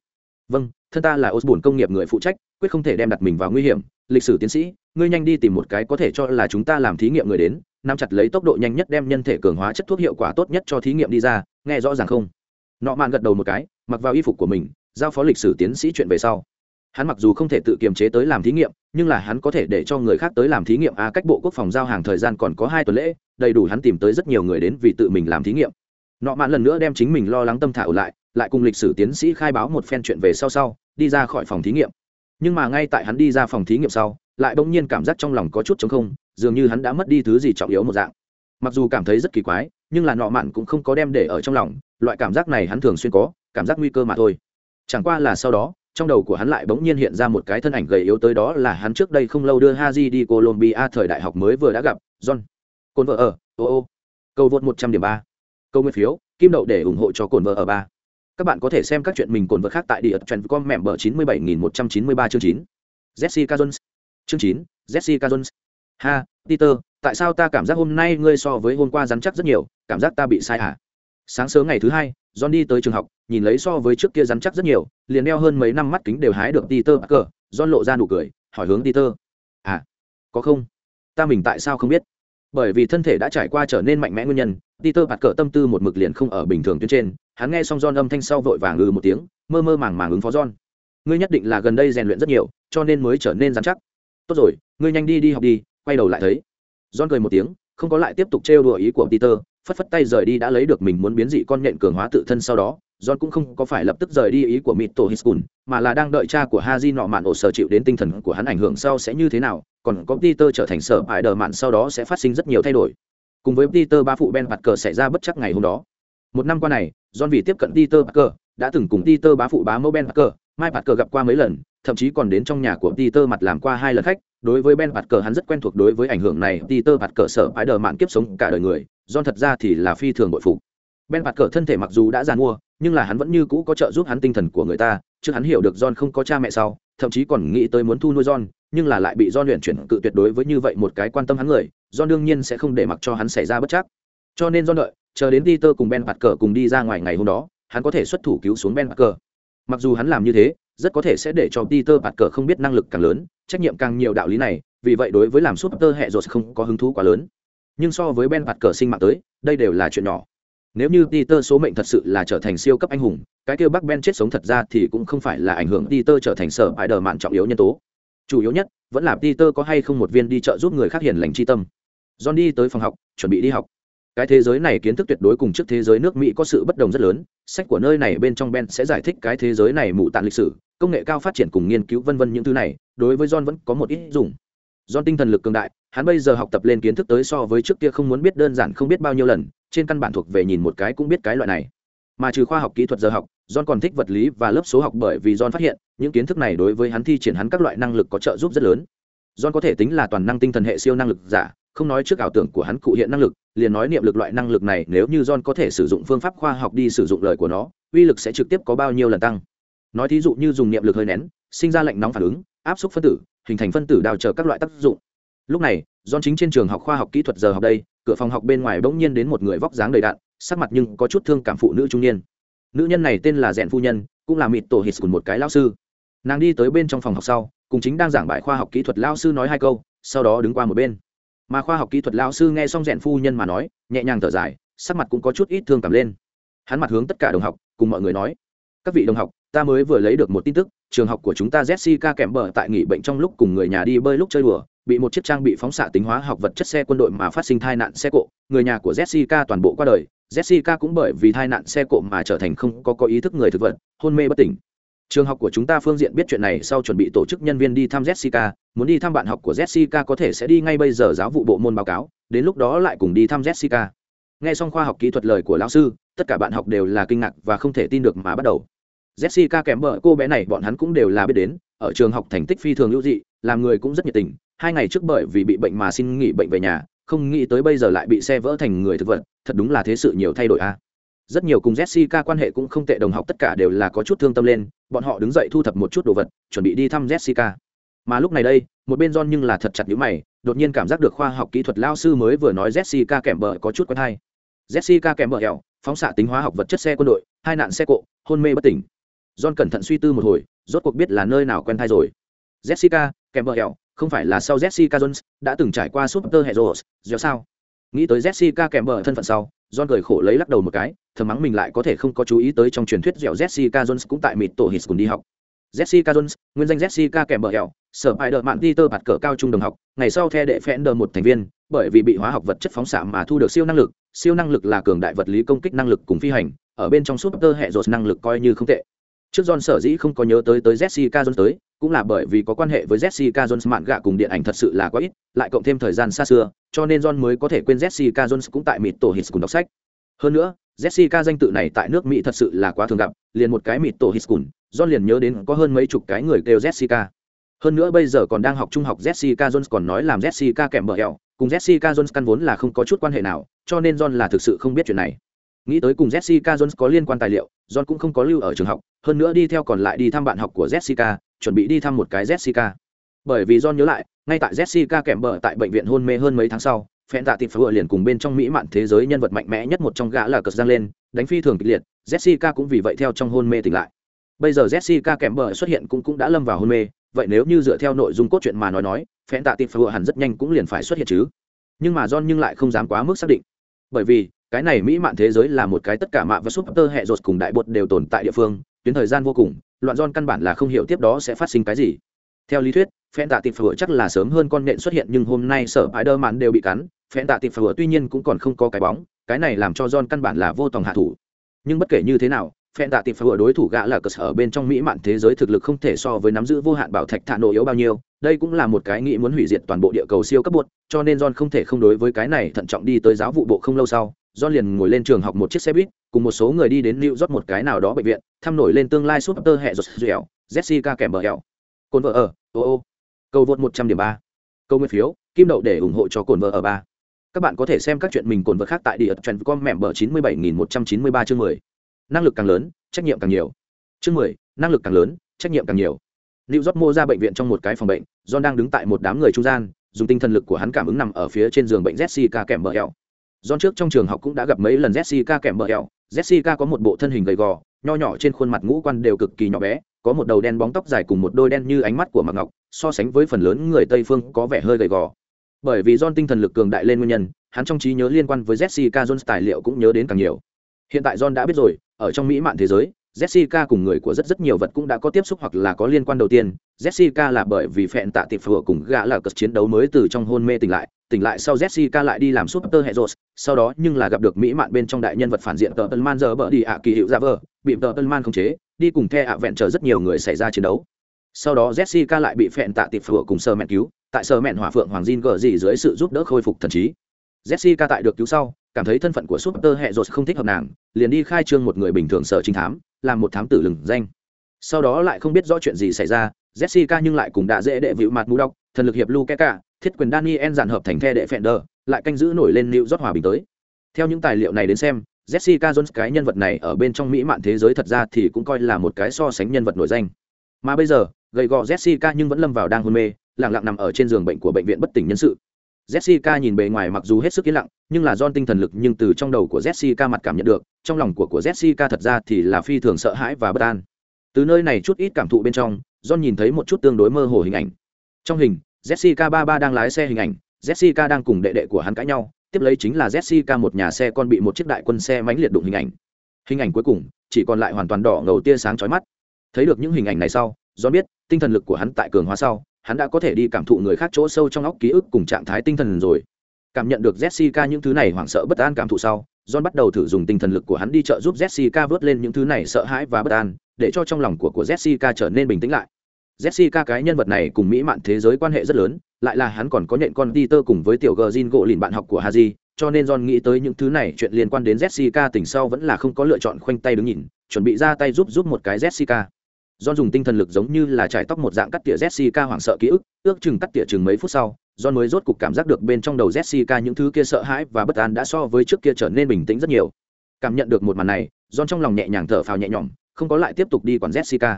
Vâng thân ta là ột bùn công nghiệp người phụ trách, quyết không thể đem đặt mình vào nguy hiểm. Lịch sử tiến sĩ, ngươi nhanh đi tìm một cái có thể cho là chúng ta làm thí nghiệm người đến, nắm chặt lấy tốc độ nhanh nhất đem nhân thể cường hóa chất thuốc hiệu quả tốt nhất cho thí nghiệm đi ra, nghe rõ ràng không? Nọ mạn gật đầu một cái, mặc vào y phục của mình, giao phó lịch sử tiến sĩ chuyện về sau. Hắn mặc dù không thể tự kiềm chế tới làm thí nghiệm, nhưng là hắn có thể để cho người khác tới làm thí nghiệm. À cách bộ quốc phòng giao hàng thời gian còn có hai tuần lễ, đầy đủ hắn tìm tới rất nhiều người đến vì tự mình làm thí nghiệm. Nọ mạn lần nữa đem chính mình lo lắng tâm thảo lại lại cùng lịch sử tiến sĩ khai báo một phen chuyện về sau sau, đi ra khỏi phòng thí nghiệm. Nhưng mà ngay tại hắn đi ra phòng thí nghiệm sau, lại bỗng nhiên cảm giác trong lòng có chút chống không, dường như hắn đã mất đi thứ gì trọng yếu một dạng. Mặc dù cảm thấy rất kỳ quái nhưng là nọ mạn cũng không có đem để ở trong lòng loại cảm giác này hắn thường xuyên có cảm giác nguy cơ mà thôi chẳng qua là sau đó trong đầu của hắn lại bỗng nhiên hiện ra một cái thân ảnh gầy yếu tới đó là hắn trước đây không lâu đưa Haji đi Colombia thời đại học mới vừa đã gặp, John. Cồn vợ ở, ô ô. Cầu vượt 100 điểm 3. Câu nguyên phiếu, kim đậu để ủng hộ cho cồn vợ ở 3. Các bạn có thể xem các chuyện mình cồn vợ khác tại địa trend com mẹ bờ 97193 chương 9. Jessica Jones. Chương 9, Jessica Jones. Ha, Peter, tại sao ta cảm giác hôm nay ngươi so với hôm qua rắn chắc rất nhiều, cảm giác ta bị sai à? Sáng sớm ngày thứ hai, John đi tới trường học, nhìn lấy so với trước kia rắn chắc rất nhiều, liền đeo hơn mấy năm mắt kính đều hái được Peter cờ John lộ ra nụ cười, hỏi hướng Peter. À, có không? Ta mình tại sao không biết? Bởi vì thân thể đã trải qua trở nên mạnh mẽ nguyên nhân, Peter Parker tâm tư một mực liền không ở bình thường tuyến trên, hắn nghe xong John âm thanh sau vội vàng ngừ một tiếng, mơ mơ màng màng ứng phó John. Ngươi nhất định là gần đây rèn luyện rất nhiều, cho nên mới trở nên rắn chắc. Tốt rồi, ngươi nhanh đi đi học đi, quay đầu lại thấy. John cười một tiếng, không có lại tiếp tục trêu đùa ý của Peter, phất phất tay rời đi đã lấy được mình muốn biến dị con nhện cường hóa tự thân sau đó John cũng không có phải lập tức rời đi ý của Mito Hiskun, mà là đang đợi cha của Haji nọ mạn ổ sở chịu đến tinh thần của hắn ảnh hưởng sau sẽ như thế nào, còn có Peter trở thành sở bại đờ mạn sau đó sẽ phát sinh rất nhiều thay đổi. Cùng với Peter ba phụ Ben Parker xảy ra bất chắc ngày hôm đó. Một năm qua này, John vì tiếp cận Peter Parker, đã từng cùng Peter bá phụ bá mẫu Ben Parker, Mai Parker gặp qua mấy lần, thậm chí còn đến trong nhà của Peter mặt làm qua hai lần khách, đối với Ben Parker hắn rất quen thuộc đối với ảnh hưởng này, Peter Parker sở phải đờ mạn kiếp sống cả đời người, John thật ra thì là phi thường bội phục. Ben Parker thân thể mặc dù đã già mua, nhưng là hắn vẫn như cũ có trợ giúp hắn tinh thần của người ta, trước hắn hiểu được John không có cha mẹ sau, thậm chí còn nghĩ tới muốn thu nuôi John, nhưng là lại bị John luyện chuyển cự tuyệt đối với như vậy một cái quan tâm hắn người, John đương nhiên sẽ không để mặc cho hắn xảy ra bất chắc. Cho nên John đợi, chờ đến Peter cùng Ben Parker cùng đi ra ngoài ngày hôm đó, hắn có thể xuất thủ cứu xuống Ben Parker. mặc dù hắn làm như thế rất có thể sẽ để cho peter bạt cờ không biết năng lực càng lớn trách nhiệm càng nhiều đạo lý này vì vậy đối với làm súp tơ hệ rột không có hứng thú quá lớn nhưng so với ben bạt cờ sinh mạng tới đây đều là chuyện nhỏ nếu như Peter số mệnh thật sự là trở thành siêu cấp anh hùng, cái kia Bắc Ben chết sống thật ra thì cũng không phải là ảnh hưởng Peter trở thành sở bài đờ mạn trọng yếu nhân tố. Chủ yếu nhất vẫn là Peter có hay không một viên đi chợ giúp người khác hiền lành chi tâm. John đi tới phòng học, chuẩn bị đi học. Cái thế giới này kiến thức tuyệt đối cùng trước thế giới nước Mỹ có sự bất đồng rất lớn, sách của nơi này bên trong Ben sẽ giải thích cái thế giới này mụ tạn lịch sử, công nghệ cao phát triển cùng nghiên cứu vân vân những thứ này, đối với John vẫn có một ít dùng. John tinh thần lực cường đại, hắn bây giờ học tập lên kiến thức tới so với trước kia không muốn biết đơn giản không biết bao nhiêu lần, trên căn bản thuộc về nhìn một cái cũng biết cái loại này. Mà trừ khoa học kỹ thuật giờ học john còn thích vật lý và lớp số học bởi vì john phát hiện những kiến thức này đối với hắn thi triển hắn các loại năng lực có trợ giúp rất lớn. John có thể tính là toàn năng tinh thần hệ siêu năng lực giả không nói trước ảo tưởng của hắn cụ hiện năng lực, liền nói niệm lực loại năng lực này nếu như john có thể sử dụng phương pháp khoa học đi sử dụng lời của nó, uy lực sẽ trực tiếp có bao nhiêu lần tăng. Nói thí dụ như dùng niệm lực hơi nén, sinh ra lạnh nóng phản ứng, áp suất phân tử, hình thành phân tử đào chờ các loại tác dụng. Lúc này, john chính trên trường học khoa học kỹ thuật giờ học đây, cửa phòng học bên ngoài bỗng nhiên đến một người vóc dáng đầy đạn sắc mặt nhưng có chút thương cảm phụ nữ trung niên. Nữ nhân này tên là rèn phu nhân, cũng là mịt tổ hít cùng một cái lao sư. Nàng đi tới bên trong phòng học sau, cùng chính đang giảng bài khoa học kỹ thuật lao sư nói hai câu, sau đó đứng qua một bên mà khoa học kỹ thuật lao sư nghe xong rèn phu nhân mà nói, nhẹ nhàng thở dài, sắc mặt cũng có chút ít thương cảm lên. Hắn mặt hướng tất cả đồng học, cùng mọi người nói, các vị đồng học, ta mới vừa lấy được một tin tức, trường học của chúng ta jessica kèm bờ tại nghỉ bệnh trong lúc cùng người nhà đi bơi lúc chơi đùa, bị một chiếc trang bị phóng xạ tính hóa học vật chất xe quân đội mà phát sinh tai nạn xe cộ, người nhà của jessica toàn bộ qua đời. Jessica cũng bởi vì tai nạn xe cộ mà trở thành không có có ý thức người thực vật, hôn mê bất tỉnh trường học của chúng ta phương diện biết chuyện này sau chuẩn bị tổ chức nhân viên đi thăm jessica, muốn đi thăm bạn học của jessica có thể sẽ đi ngay bây giờ giáo vụ bộ môn báo cáo, đến lúc đó lại cùng đi thăm jessica. Nghe xong khoa học kỹ thuật lời của lão sư, tất cả bạn học đều là kinh ngạc và không thể tin được mà bắt đầu. Jessica kém vợ cô bé này, bọn hắn cũng đều là biết đến, ở trường học thành tích phi thường hữu dị, làm người cũng rất nhiệt tình. Hai ngày trước bởi vì bị bệnh mà xin nghỉ bệnh về nhà, không nghĩ tới bây giờ lại bị xe vỡ thành người thực vật, thật đúng là thế sự nhiều thay đổi a. Rất nhiều cùng jessica quan hệ cũng không tệ, đồng học tất cả đều là có chút thương tâm lên bọn họ đứng dậy thu thập một chút đồ vật chuẩn bị đi thăm jessica. Mà lúc này đây một bên john nhưng là thật chặt nhữ mày đột nhiên cảm giác được khoa học kỹ thuật lao sư mới vừa nói jessica kèm bờ có chút quen hay. Jessica kèm bờ hẹo phóng xạ tính hóa học vật chất xe quân đội hai nạn xe cộ hôn mê bất tỉnh. John cẩn thận suy tư một hồi rốt cuộc biết là nơi nào quen thai rồi. Jessica kèm bờ hẹo không phải là sau Jessica Jones đã từng trải qua Super Heroes, rồi sao? Nghĩ tới Jessica kèm bờ thân phận sau, John cười khổ lấy lắc đầu một cái, thầm mắng mình lại có thể không có chú ý tới trong truyền thuyết dẻo Jessica Jones cũng tại mịt tổ hít cùng đi học. Jessica Jones, nguyên danh Jessica kèm bờ hẹo, sở bài đợt mạn Peter bạt cỡ cao trung đồng học, ngày sau theo đệ Fender một thành viên, bởi vì bị hóa học vật chất phóng xạ mà thu được siêu năng lực, siêu năng lực là cường đại vật lý công kích năng lực cùng phi hành, ở bên trong suốt tơ hệ rột năng lực coi như không tệ. Trước John sở dĩ không có nhớ tới tới Jessica Jones tới, cũng là bởi vì có quan hệ với Jessica Jones mạn gạ cùng điện ảnh thật sự là quá ít, lại cộng thêm thời gian xa xưa, cho nên John mới có thể quên Jessica Jones cũng tại mịt tổ hit cùng đọc sách. Hơn nữa, Jessica danh tự này tại nước Mỹ thật sự là quá thường gặp, liền một cái mịt tổ hit cùng, John liền nhớ đến có hơn mấy chục cái người kêu Jessica. Hơn nữa bây giờ còn đang học trung học Jessica Jones còn nói làm Jessica kèm bờ hẹo, cùng Jessica Jones căn vốn là không có chút quan hệ nào, cho nên John là thực sự không biết chuyện này. Nghĩ tới cùng Jessica Jones có liên quan tài liệu, John cũng không có lưu ở trường học, hơn nữa đi theo còn lại đi thăm bạn học của Jessica, chuẩn bị đi thăm một cái Jessica. Bởi vì John nhớ lại, ngay tại Jessica kèm bờ tại bệnh viện hôn mê hơn mấy tháng sau, phen Tạ Tịp Phở liền cùng bên trong mỹ mạn thế giới nhân vật mạnh mẽ nhất một trong gã là cật giang lên, đánh phi thường kịch liệt, Jessica cũng vì vậy theo trong hôn mê tỉnh lại. Bây giờ Jessica kèm bờ xuất hiện cũng cũng đã lâm vào hôn mê, vậy nếu như dựa theo nội dung cốt truyện mà nói nói, phen Tạ Tịp Phở hẳn rất nhanh cũng liền phải xuất hiện chứ. Nhưng mà John nhưng lại không dám quá mức xác định. Bởi vì, cái này mỹ mạn thế giới là một cái tất cả mạ và súp tơ hệ rột cùng đại bột đều tồn tại địa phương, tuyến thời gian vô cùng, loạn don căn bản là không hiểu tiếp đó sẽ phát sinh cái gì. Theo lý thuyết, phen tạ tịp phở chắc là sớm hơn con nện xuất hiện nhưng hôm nay sở ái đơ mạn đều bị cắn, phen tạ tịp phở tuy nhiên cũng còn không có cái bóng, cái này làm cho don căn bản là vô tòng hạ thủ. Nhưng bất kể như thế nào, phen tạ tịp phở đối thủ gã là cơ sở bên trong mỹ mạn thế giới thực lực không thể so với nắm giữ vô hạn bảo thạch thả nổ yếu bao nhiêu, đây cũng là một cái nghĩ muốn hủy diệt toàn bộ địa cầu siêu cấp bột, cho nên john không thể không đối với cái này thận trọng đi tới giáo vụ bộ không lâu sau. John liền ngồi lên trường học một chiếc xe buýt, cùng một số người đi đến New York một cái nào đó bệnh viện, thăm nổi lên tương lai super hệ rột dẻo, Jessica kèm bờ hẹo. Cồn vợ ở, ô ô. Cầu vượt 100 điểm 3. Câu nguyên phiếu, kim đậu để ủng hộ cho cồn vợ ở 3. Các bạn có thể xem các chuyện mình cồn vợ khác tại địa trend com mẹ bờ 97193 chương 10. Năng lực càng lớn, trách nhiệm càng nhiều. Chương 10, năng lực càng lớn, trách nhiệm càng nhiều. New York mua ra bệnh viện trong một cái phòng bệnh, John đang đứng tại một đám người trung gian, dùng tinh thần lực của hắn cảm ứng nằm ở phía trên giường bệnh Jessica kèm bờ hẹo John trước trong trường học cũng đã gặp mấy lần Jessica kèm bờ eo. Jessica có một bộ thân hình gầy gò, nho nhỏ trên khuôn mặt ngũ quan đều cực kỳ nhỏ bé có một đầu đen bóng tóc dài cùng một đôi đen như ánh mắt của mặc ngọc so sánh với phần lớn người tây phương có vẻ hơi gầy gò bởi vì John tinh thần lực cường đại lên nguyên nhân hắn trong trí nhớ liên quan với jessica jones tài liệu cũng nhớ đến càng nhiều hiện tại john đã biết rồi ở trong mỹ mạn thế giới jessica cùng người của rất rất nhiều vật cũng đã có tiếp xúc hoặc là có liên quan đầu tiên. Jessica là bởi vì phẹn tạ tiệp phở cùng gã là cất chiến đấu mới từ trong hôn mê tỉnh lại. Tỉnh lại sau jessica lại đi làm super hệ rột sau đó nhưng là gặp được mỹ mạn bên trong đại nhân vật phản diện tờ tân man giờ bỡ đi ạ kỳ hiệu ra vờ, bị tờ tân man khống chế. Đi cùng the ạ vẹn chờ rất nhiều người xảy ra chiến đấu. Sau đó jessica lại bị phẹn tạ tiệp phở cùng sơ mẹn cứu. Tại sơ mẹn hỏa phượng hoàng jin gờ gì dưới sự giúp đỡ khôi phục thần trí. Jessica tại được cứu sau cảm thấy thân phận của super hệ rột không thích hợp nàng, liền đi khai trương một người bình thường sở trinh thám, làm một thám tử lừng danh. Sau đó lại không biết rõ chuyện gì xảy ra, jessica nhưng lại cùng đã dễ đệ vịu mặt mũ đọc thần lực hiệp lu keka thiết quyền daniel giản hợp thành the đệ fender lại canh giữ nổi lên lưu rót hòa bình tới. Theo những tài liệu này đến xem, jessica jones cái nhân vật này ở bên trong mỹ mạn thế giới thật ra thì cũng coi là một cái so sánh nhân vật nổi danh. Mà bây giờ, gầy gò jessica nhưng vẫn lâm vào đang hôn mê, lặng lặng nằm ở trên giường bệnh của bệnh viện bất tỉnh nhân sự. Jessica nhìn bề ngoài mặc dù hết sức yên lặng, nhưng là John tinh thần lực nhưng từ trong đầu của Jessica mặt cảm nhận được, trong lòng của của Jessica thật ra thì là phi thường sợ hãi và bất an. Từ nơi này chút ít cảm thụ bên trong, John nhìn thấy một chút tương đối mơ hồ hình ảnh. Trong hình, Jessica ba ba đang lái xe hình ảnh, Jessica đang cùng đệ đệ của hắn cãi nhau, tiếp lấy chính là Jessica một nhà xe con bị một chiếc đại quân xe mãnh liệt đụng hình ảnh. Hình ảnh cuối cùng, chỉ còn lại hoàn toàn đỏ ngầu tia sáng chói mắt. Thấy được những hình ảnh này sau, John biết, tinh thần lực của hắn tại cường hóa sau, hắn đã có thể đi cảm thụ người khác chỗ sâu trong óc ký ức cùng trạng thái tinh thần rồi. Cảm nhận được jessica những thứ này hoảng sợ bất an cảm thụ sau, john bắt đầu thử dùng tinh thần lực của hắn đi trợ giúp jessica vớt lên những thứ này sợ hãi và bất an, để cho trong lòng của của jessica trở nên bình tĩnh lại. Jessica cái nhân vật này cùng mỹ mạn thế giới quan hệ rất lớn, lại là hắn còn có nhện con peter cùng với tiểu gờ jin gỗ lìn bạn học của haji, cho nên john nghĩ tới những thứ này chuyện liên quan đến jessica, tỉnh sau vẫn là không có lựa chọn khoanh tay đứng nhìn, chuẩn bị ra tay giúp giúp một cái jessica. John dùng tinh thần lực giống như là trải tóc một dạng cắt tỉa Jessica hoảng sợ ký ức, ước chừng cắt tỉa chừng mấy phút sau, John mới rốt cục cảm giác được bên trong đầu Jessica những thứ kia sợ hãi và bất an đã so với trước kia trở nên bình tĩnh rất nhiều. Cảm nhận được một màn này, John trong lòng nhẹ nhàng thở phào nhẹ nhõm, không có lại tiếp tục đi quản Jessica.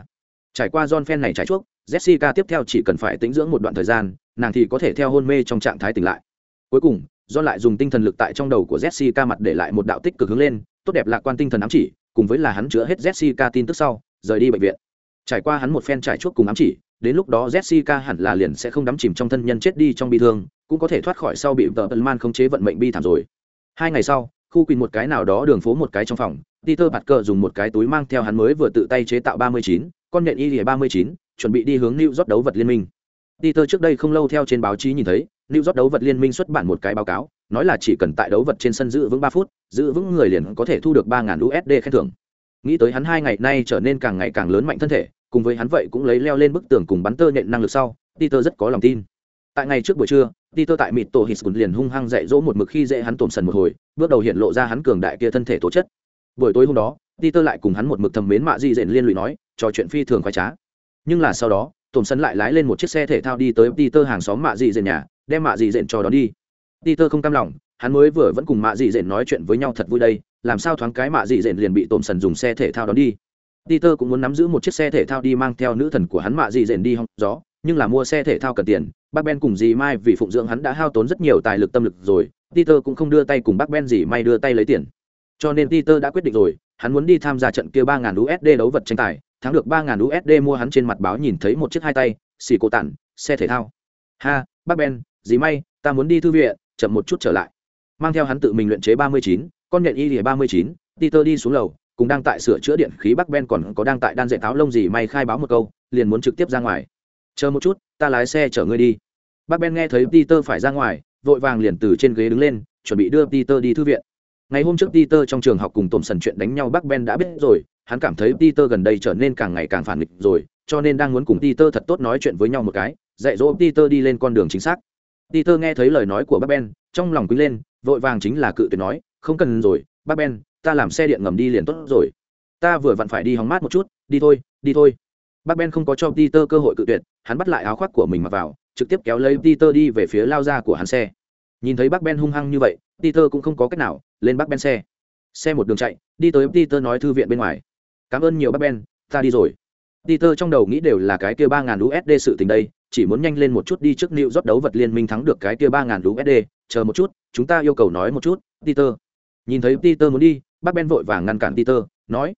Trải qua John phen này trải chuốc, Jessica tiếp theo chỉ cần phải tĩnh dưỡng một đoạn thời gian, nàng thì có thể theo hôn mê trong trạng thái tỉnh lại. Cuối cùng, John lại dùng tinh thần lực tại trong đầu của Jessica mặt để lại một đạo tích cực hướng lên, tốt đẹp lạc quan tinh thần ám chỉ, cùng với là hắn chữa hết Jessica tin tức sau, rời đi bệnh viện trải qua hắn một phen trải chuốc cùng ám chỉ, đến lúc đó jessica hẳn là liền sẽ không đắm chìm trong thân nhân chết đi trong bi thương, cũng có thể thoát khỏi sau bị vợ tân man khống chế vận mệnh bi thảm rồi. Hai ngày sau, khu quỳnh một cái nào đó đường phố một cái trong phòng, peter bạt cờ dùng một cái túi mang theo hắn mới vừa tự tay chế tạo ba mươi chín, con nhện y lìa ba mươi chín, chuẩn bị đi hướng new york đấu vật liên minh. Peter trước đây không lâu theo trên báo chí nhìn thấy, new york đấu vật liên minh xuất bản một cái báo cáo, nói là chỉ cần tại đấu vật trên sân giữ vững ba phút, giữ vững người liền có thể thu được ba usd khen thưởng nghĩ tới hắn hai ngày nay trở nên càng ngày càng lớn mạnh thân thể, cùng với hắn vậy cũng lấy leo lên bức tường cùng bắn tơ nhện năng lực sau, peter rất có lòng tin. Tại ngày trước buổi trưa, peter tại mịt tổ hít liền hung hăng dạy dỗ một mực khi dễ hắn tổn sần một hồi, bước đầu hiện lộ ra hắn cường đại kia thân thể tố chất. Buổi tối hôm đó, peter lại cùng hắn một mực thầm mến mạ di dện liên lụy nói, trò chuyện phi thường khoái trá. Nhưng là sau đó, tổn sần lại lái lên một chiếc xe thể thao đi tới peter hàng xóm mạ di dện nhà, đem mạ di dện cho đón đi. Peter không cam lòng, hắn mới vừa vẫn cùng mạ di dện nói chuyện với nhau thật vui đây làm sao thoáng cái mạ dị dện liền bị tôm sần dùng xe thể thao đón đi. Peter cũng muốn nắm giữ một chiếc xe thể thao đi mang theo nữ thần của hắn mạ dị dện đi hong gió, nhưng là mua xe thể thao cần tiền, bác ben cùng dì mai vì phụng dưỡng hắn đã hao tốn rất nhiều tài lực tâm lực rồi, peter cũng không đưa tay cùng bác ben dì mai đưa tay lấy tiền. Cho nên peter đã quyết định rồi, hắn muốn đi tham gia trận kia ba ngàn usd đấu vật tranh tài, thắng được ba ngàn usd mua hắn trên mặt báo nhìn thấy một chiếc hai tay, xì cổ tản, xe thể thao. Ha, bác ben, dì may ta muốn đi thư viện, chậm một chút trở lại. Mang theo hắn tự mình luyện chế ba mươi chín con nhện y lìa ba mươi chín, peter đi xuống lầu, cùng đang tại sửa chữa điện khí bắc ben còn có đang tại đan dạy tháo lông gì may khai báo một câu, liền muốn trực tiếp ra ngoài. Chờ một chút, ta lái xe chở ngươi đi. Bác ben nghe thấy peter phải ra ngoài, vội vàng liền từ trên ghế đứng lên, chuẩn bị đưa peter đi thư viện. Ngày hôm trước peter trong trường học cùng tổn sần chuyện đánh nhau bác ben đã biết rồi, hắn cảm thấy peter gần đây trở nên càng ngày càng phản nghịch rồi, cho nên đang muốn cùng peter thật tốt nói chuyện với nhau một cái, dạy dỗ peter đi lên con đường chính xác. Peter nghe thấy lời nói của bác ben, trong lòng quý lên, vội vàng chính là cự tuyệt nói không cần rồi, bác ben, ta làm xe điện ngầm đi liền tốt rồi. Ta vừa vặn phải đi hóng mát một chút, đi thôi đi thôi. Bác ben không có cho peter cơ hội cự tuyệt, hắn bắt lại áo khoác của mình mặc vào, trực tiếp kéo lấy peter đi về phía lao ra của hắn xe. Nhìn thấy bác ben hung hăng như vậy, peter cũng không có cách nào, lên bác ben xe. Xe một đường chạy, đi tới peter nói thư viện bên ngoài. Cảm ơn nhiều bác ben, ta đi rồi. Peter trong đầu nghĩ đều là cái kia ba ngàn usd sự tình đây, chỉ muốn nhanh lên một chút đi trước nịu rót đấu vật liên minh thắng được cái kia ba ngàn usd chờ một chút, chúng ta yêu cầu nói một chút, peter nhìn thấy peter muốn đi, bác ben vội vàng ngăn cản peter, nói,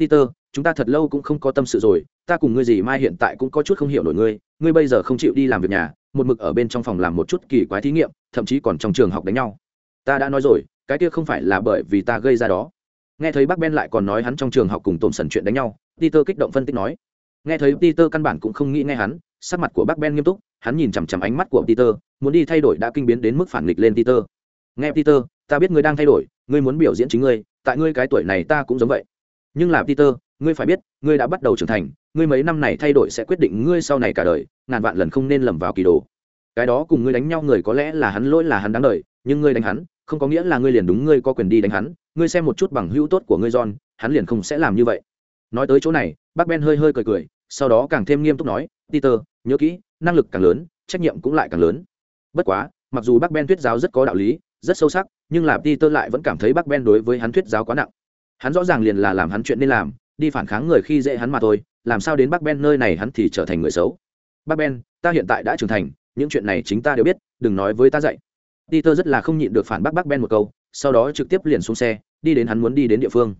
peter, chúng ta thật lâu cũng không có tâm sự rồi, ta cùng ngươi gì mai hiện tại cũng có chút không hiểu nổi ngươi ngươi bây giờ không chịu đi làm việc nhà, một mực ở bên trong phòng làm một chút kỳ quái thí nghiệm, thậm chí còn trong trường học đánh nhau. Ta đã nói rồi, cái kia không phải là bởi vì ta gây ra đó. Nghe thấy bác ben lại còn nói hắn trong trường học cùng tổm sần chuyện đánh nhau, peter kích động phân tích nói. Nghe thấy peter căn bản cũng không nghĩ nghe hắn, sắc mặt của bác ben nghiêm túc, hắn nhìn chằm chằm ánh mắt của peter, muốn đi thay đổi đã kinh biến đến mức phản nghịch lên peter. Nghe peter ta biết ngươi đang thay đổi, ngươi muốn biểu diễn chính ngươi, tại ngươi cái tuổi này ta cũng giống vậy. Nhưng là peter, ngươi phải biết, ngươi đã bắt đầu trưởng thành, ngươi mấy năm này thay đổi sẽ quyết định ngươi sau này cả đời, ngàn vạn lần không nên lầm vào kỳ đồ. Cái đó cùng ngươi đánh nhau người có lẽ là hắn lỗi là hắn đáng đời, nhưng ngươi đánh hắn, không có nghĩa là ngươi liền đúng ngươi có quyền đi đánh hắn, ngươi xem một chút bằng hữu tốt của ngươi john, hắn liền không sẽ làm như vậy. Nói tới chỗ này, bác ben hơi hơi cười cười, sau đó càng thêm nghiêm túc nói, peter, nhớ kỹ, năng lực càng lớn, trách nhiệm cũng lại càng lớn. Bất quá, mặc dù bác ben thuyết giáo rất có đạo lý rất sâu sắc, nhưng là peter lại vẫn cảm thấy bác ben đối với hắn thuyết giáo quá nặng. Hắn rõ ràng liền là làm hắn chuyện nên làm, đi phản kháng người khi dễ hắn mà thôi, làm sao đến bác ben nơi này hắn thì trở thành người xấu. Bác ben, ta hiện tại đã trưởng thành, những chuyện này chính ta đều biết, đừng nói với ta dạy. Peter rất là không nhịn được phản bác bác ben một câu, sau đó trực tiếp liền xuống xe, đi đến hắn muốn đi đến địa phương.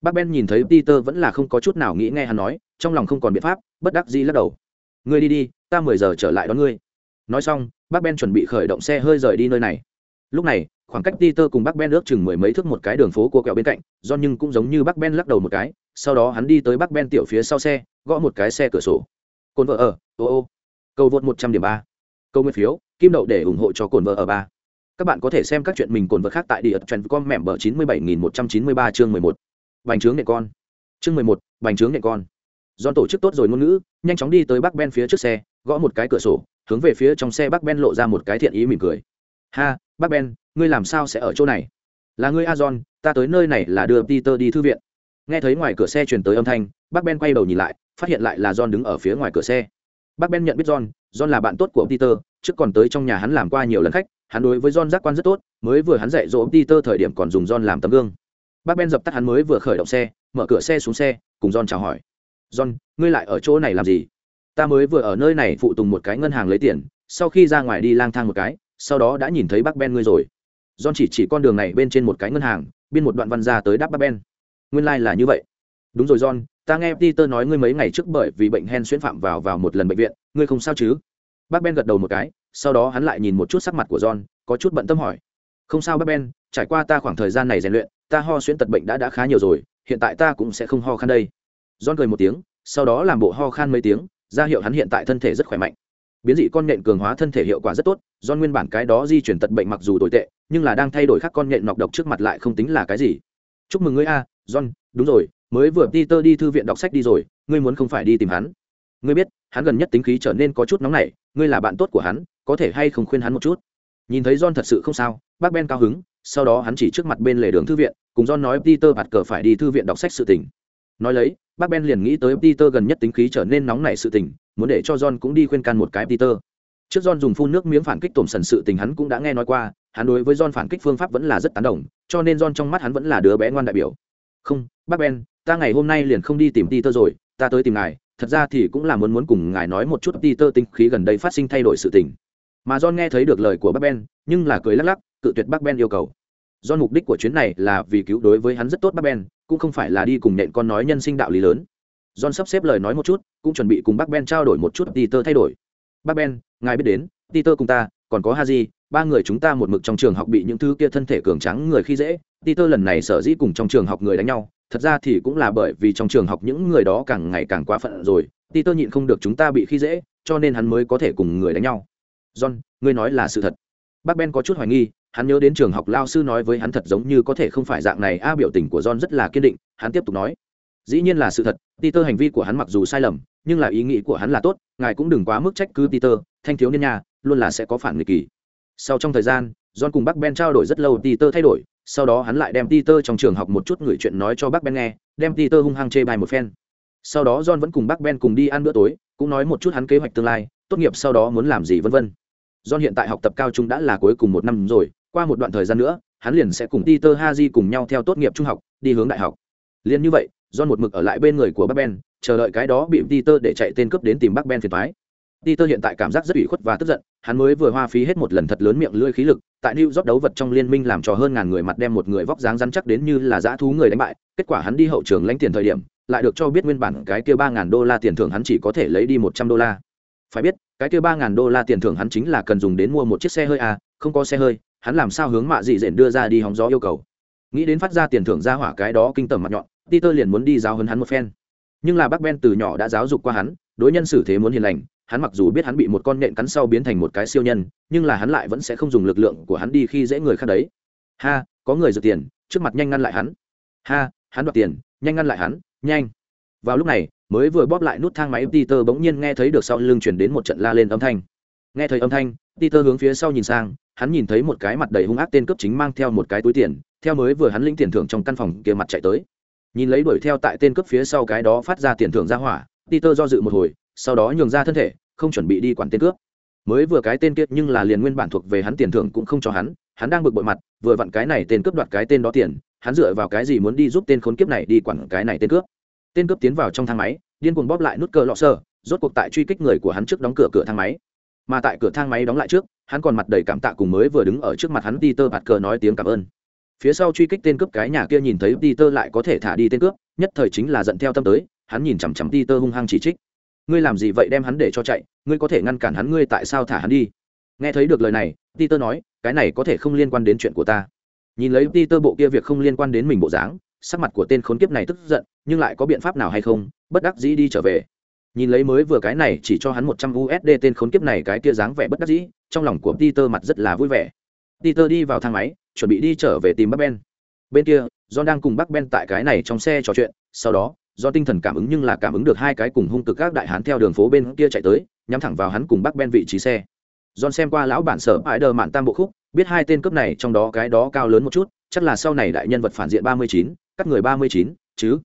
Bác ben nhìn thấy peter vẫn là không có chút nào nghĩ nghe hắn nói, trong lòng không còn biện pháp, bất đắc dĩ lắc đầu. Ngươi đi đi, ta mười giờ trở lại đón ngươi. Nói xong bác ben chuẩn bị khởi động xe hơi rời đi nơi này lúc này khoảng cách peter cùng bác ben ước chừng mười mấy thước một cái đường phố của kẹo bên cạnh do nhưng cũng giống như bác ben lắc đầu một cái sau đó hắn đi tới bác ben tiểu phía sau xe gõ một cái xe cửa sổ. Cồn vợ ở ô ô. Cầu vượt một trăm điểm ba. Câu nguyên phiếu kim đậu để ủng hộ cho cồn vợ ở ba. Các bạn có thể xem các chuyện mình cồn vợ khác tại địa trần com mẹm bờ chín mươi bảy nghìn một trăm chín mươi ba chương mười một. Bành trướng nệ con. Chương mười một bành trướng nệ con. Do tổ chức tốt rồi ngôn ngữ, nhanh chóng đi tới bác Ben phía trước xe, gõ một cái cửa sổ, hướng về phía trong xe bác Ben lộ ra một cái thiện ý mỉm cười. "Ha, Bác Ben, ngươi làm sao sẽ ở chỗ này?" "Là ngươi A John, ta tới nơi này là đưa Peter đi thư viện." Nghe thấy ngoài cửa xe truyền tới âm thanh, Bác Ben quay đầu nhìn lại, phát hiện lại là John đứng ở phía ngoài cửa xe. Bác Ben nhận biết John, John là bạn tốt của Peter, trước còn tới trong nhà hắn làm qua nhiều lần khách, hắn đối với John giác quan rất tốt, mới vừa hắn dạy dỗ Peter thời điểm còn dùng John làm tấm gương. Bác Ben dập tắt hắn mới vừa khởi động xe, mở cửa xe xuống xe, cùng John chào hỏi. "John, ngươi lại ở chỗ này làm gì?" "Ta mới vừa ở nơi này phụ tùng một cái ngân hàng lấy tiền, sau khi ra ngoài đi lang thang một cái, sau đó đã nhìn thấy bác Ben ngươi rồi." John chỉ chỉ con đường này bên trên một cái ngân hàng, biên một đoạn văn ra tới đáp bác Ben. "Nguyên lai like là như vậy." "Đúng rồi John, ta nghe Peter nói ngươi mấy ngày trước bởi vì bệnh hen xuyên phạm vào vào một lần bệnh viện, ngươi không sao chứ?" Bác Ben gật đầu một cái, sau đó hắn lại nhìn một chút sắc mặt của John, có chút bận tâm hỏi. "Không sao bác Ben, trải qua ta khoảng thời gian này rèn luyện, ta ho xuyễn tật bệnh đã đã khá nhiều rồi hiện tại ta cũng sẽ không ho khan đây John cười một tiếng sau đó làm bộ ho khan mấy tiếng ra hiệu hắn hiện tại thân thể rất khỏe mạnh biến dị con nhện cường hóa thân thể hiệu quả rất tốt do nguyên bản cái đó di chuyển tật bệnh mặc dù tồi tệ nhưng là đang thay đổi khác con nhện nọc độc trước mặt lại không tính là cái gì. Chúc mừng ngươi a john đúng rồi mới vừa peter đi thư viện đọc sách đi rồi ngươi muốn không phải đi tìm hắn. Ngươi biết hắn gần nhất tính khí trở nên có chút nóng nảy ngươi là bạn tốt của hắn có thể hay không khuyên hắn một chút? Nhìn thấy john thật sự không sao bác ben cao hứng sau đó hắn chỉ trước mặt bên lề đường thư viện cùng John nói Peter bạt cờ phải đi thư viện đọc sách sự tình. Nói lấy, bác Ben liền nghĩ tới Peter gần nhất tính khí trở nên nóng nảy sự tình, muốn để cho John cũng đi khuyên can một cái Peter. Trước John dùng phun nước miếng phản kích tổm sần sự tình hắn cũng đã nghe nói qua, hắn đối với John phản kích phương pháp vẫn là rất tán đồng, cho nên John trong mắt hắn vẫn là đứa bé ngoan đại biểu. Không, bác Ben, ta ngày hôm nay liền không đi tìm Peter rồi, ta tới tìm ngài, thật ra thì cũng là muốn muốn cùng ngài nói một chút Peter tinh khí gần đây phát sinh thay đổi sự tình. Mà John nghe thấy được lời của bác Ben, nhưng là cười lắc lắc, cự tuyệt bác Ben yêu cầu John mục đích của chuyến này là vì cứu đối với hắn rất tốt bác ben cũng không phải là đi cùng nện con nói nhân sinh đạo lý lớn john sắp xếp lời nói một chút, cũng chuẩn bị cùng bác ben trao đổi một chút peter thay đổi. Bác ben, ngài biết đến, peter cùng ta, còn có haji, ba người chúng ta một mực trong trường học bị những thứ kia thân thể cường trắng người khi dễ. Peter lần này sở dĩ cùng trong trường học người đánh nhau, thật ra thì cũng là bởi vì trong trường học những người đó càng ngày càng quá phận rồi. Peter nhịn không được chúng ta bị khi dễ, cho nên hắn mới có thể cùng người đánh nhau. John, ngươi nói là sự thật. Bác ben có chút hoài nghi, hắn nhớ đến trường học lao sư nói với hắn thật giống như có thể không phải dạng này. A, biểu tình của john rất là kiên định, hắn tiếp tục nói dĩ nhiên là sự thật, peter hành vi của hắn mặc dù sai lầm, nhưng là ý nghĩ của hắn là tốt, ngài cũng đừng quá mức trách cứ peter, thanh thiếu niên nhà luôn là sẽ có phản nghịch kỳ. Sau trong thời gian, john cùng bác ben trao đổi rất lâu, peter thay đổi, sau đó hắn lại đem peter trong trường học một chút người chuyện nói cho bác ben nghe, đem peter hung hăng chê bài một phen. Sau đó john vẫn cùng bác ben cùng đi ăn bữa tối, cũng nói một chút hắn kế hoạch tương lai, tốt nghiệp sau đó muốn làm gì vân vân. John hiện tại học tập cao trung đã là cuối cùng một năm rồi, qua một đoạn thời gian nữa, hắn liền sẽ cùng peter haji cùng nhau theo tốt nghiệp trung học, đi hướng đại học. Liền như vậy John một mực ở lại bên người của bác ben, chờ đợi cái đó bị peter để chạy tên cướp đến tìm bác ben phiền toái. peter hiện tại cảm giác rất ủy khuất và tức giận, hắn mới vừa hoa phí hết một lần thật lớn miệng lưỡi khí lực, tại new york đấu vật trong liên minh làm trò hơn ngàn người mặt đem một người vóc dáng rắn chắc đến như là dã thú người đánh bại, kết quả hắn đi hậu trường lãnh tiền thời điểm, lại được cho biết nguyên bản cái kia ba ngàn đô la tiền thưởng hắn chỉ có thể lấy đi một trăm đô la phải biết, cái kia ba ngàn đô la tiền thưởng hắn chính là cần dùng đến mua một chiếc xe hơi à không có xe hơi, hắn làm sao hướng mạ dị dện đưa ra đi hóng gió yêu cầu nghĩ đến phát ra tiền thưởng ra hỏa cái đó kinh tởm mặt nhọn peter liền muốn đi giáo huấn hắn một phen. Nhưng là bác ben từ nhỏ đã giáo dục qua hắn, đối nhân xử thế muốn hiền lành, hắn mặc dù biết hắn bị một con nhện cắn sau biến thành một cái siêu nhân, nhưng là hắn lại vẫn sẽ không dùng lực lượng của hắn đi khi dễ người khác đấy. Ha, có người giật tiền, trước mặt nhanh ngăn lại hắn. Ha, hắn đoạt tiền, nhanh ngăn lại hắn, nhanh. Vào lúc này, mới vừa bóp lại nút thang máy, peter bỗng nhiên nghe thấy được sau lưng truyền đến một trận la lên âm thanh. Nghe thấy âm thanh, peter hướng phía sau nhìn sang, hắn nhìn thấy một cái mặt đầy hung ác tên cướp chính mang theo một cái túi tiền, theo mới vừa hắn lĩnh tiền thưởng trong căn phòng kia mặt chạy tới nhìn lấy đuổi theo tại tên cướp phía sau cái đó phát ra tiền thưởng ra hỏa, peter do dự một hồi, sau đó nhường ra thân thể, không chuẩn bị đi quản tên cướp. Mới vừa cái tên kia nhưng là liền nguyên bản thuộc về hắn tiền thưởng cũng không cho hắn hắn đang bực bội mặt, vừa vặn cái này tên cướp đoạt cái tên đó tiền, hắn dựa vào cái gì muốn đi giúp tên khốn kiếp này đi quản cái này tên cướp. Tên cướp tiến vào trong thang máy, điên cuồng bóp lại nút cờ lọ sơ rốt cuộc tại truy kích người của hắn trước đóng cửa cửa thang máy. Mà tại cửa thang máy đóng lại trước, hắn còn mặt đầy cảm tạ cùng mới vừa đứng ở trước mặt hắn peter bạt cờ nói tiếng cảm ơn phía sau truy kích tên cướp cái nhà kia nhìn thấy peter lại có thể thả đi tên cướp, nhất thời chính là giận theo tâm tới, hắn nhìn chằm chằm peter hung hăng chỉ trích. Ngươi làm gì vậy đem hắn để cho chạy? Ngươi có thể ngăn cản hắn, ngươi tại sao thả hắn đi? Nghe thấy được lời này, peter nói, cái này có thể không liên quan đến chuyện của ta. Nhìn lấy peter bộ kia việc không liên quan đến mình bộ dáng, sắc mặt của tên khốn kiếp này tức giận, nhưng lại có biện pháp nào hay không, bất đắc dĩ đi trở về. Nhìn lấy mới vừa cái này chỉ cho hắn một trăm usd tên khốn kiếp này cái kia dáng vẻ bất đắc dĩ, trong lòng của peter mặt rất là vui vẻ. Peter đi vào thang máy chuẩn bị đi trở về tìm bác ben. Bên kia, john đang cùng bác ben tại cái này trong xe trò chuyện, sau đó, do tinh thần cảm ứng nhưng là cảm ứng được hai cái cùng hung cực các đại hán theo đường phố bên kia chạy tới, nhắm thẳng vào hắn cùng bác ben vị trí xe. John xem qua lão bản sở bãi đờ mạn tam bộ khúc, biết hai tên cướp này trong đó cái đó cao lớn một chút, chắc là sau này đại nhân vật phản diện ba mươi chín cắt người ba mươi chín, chứ.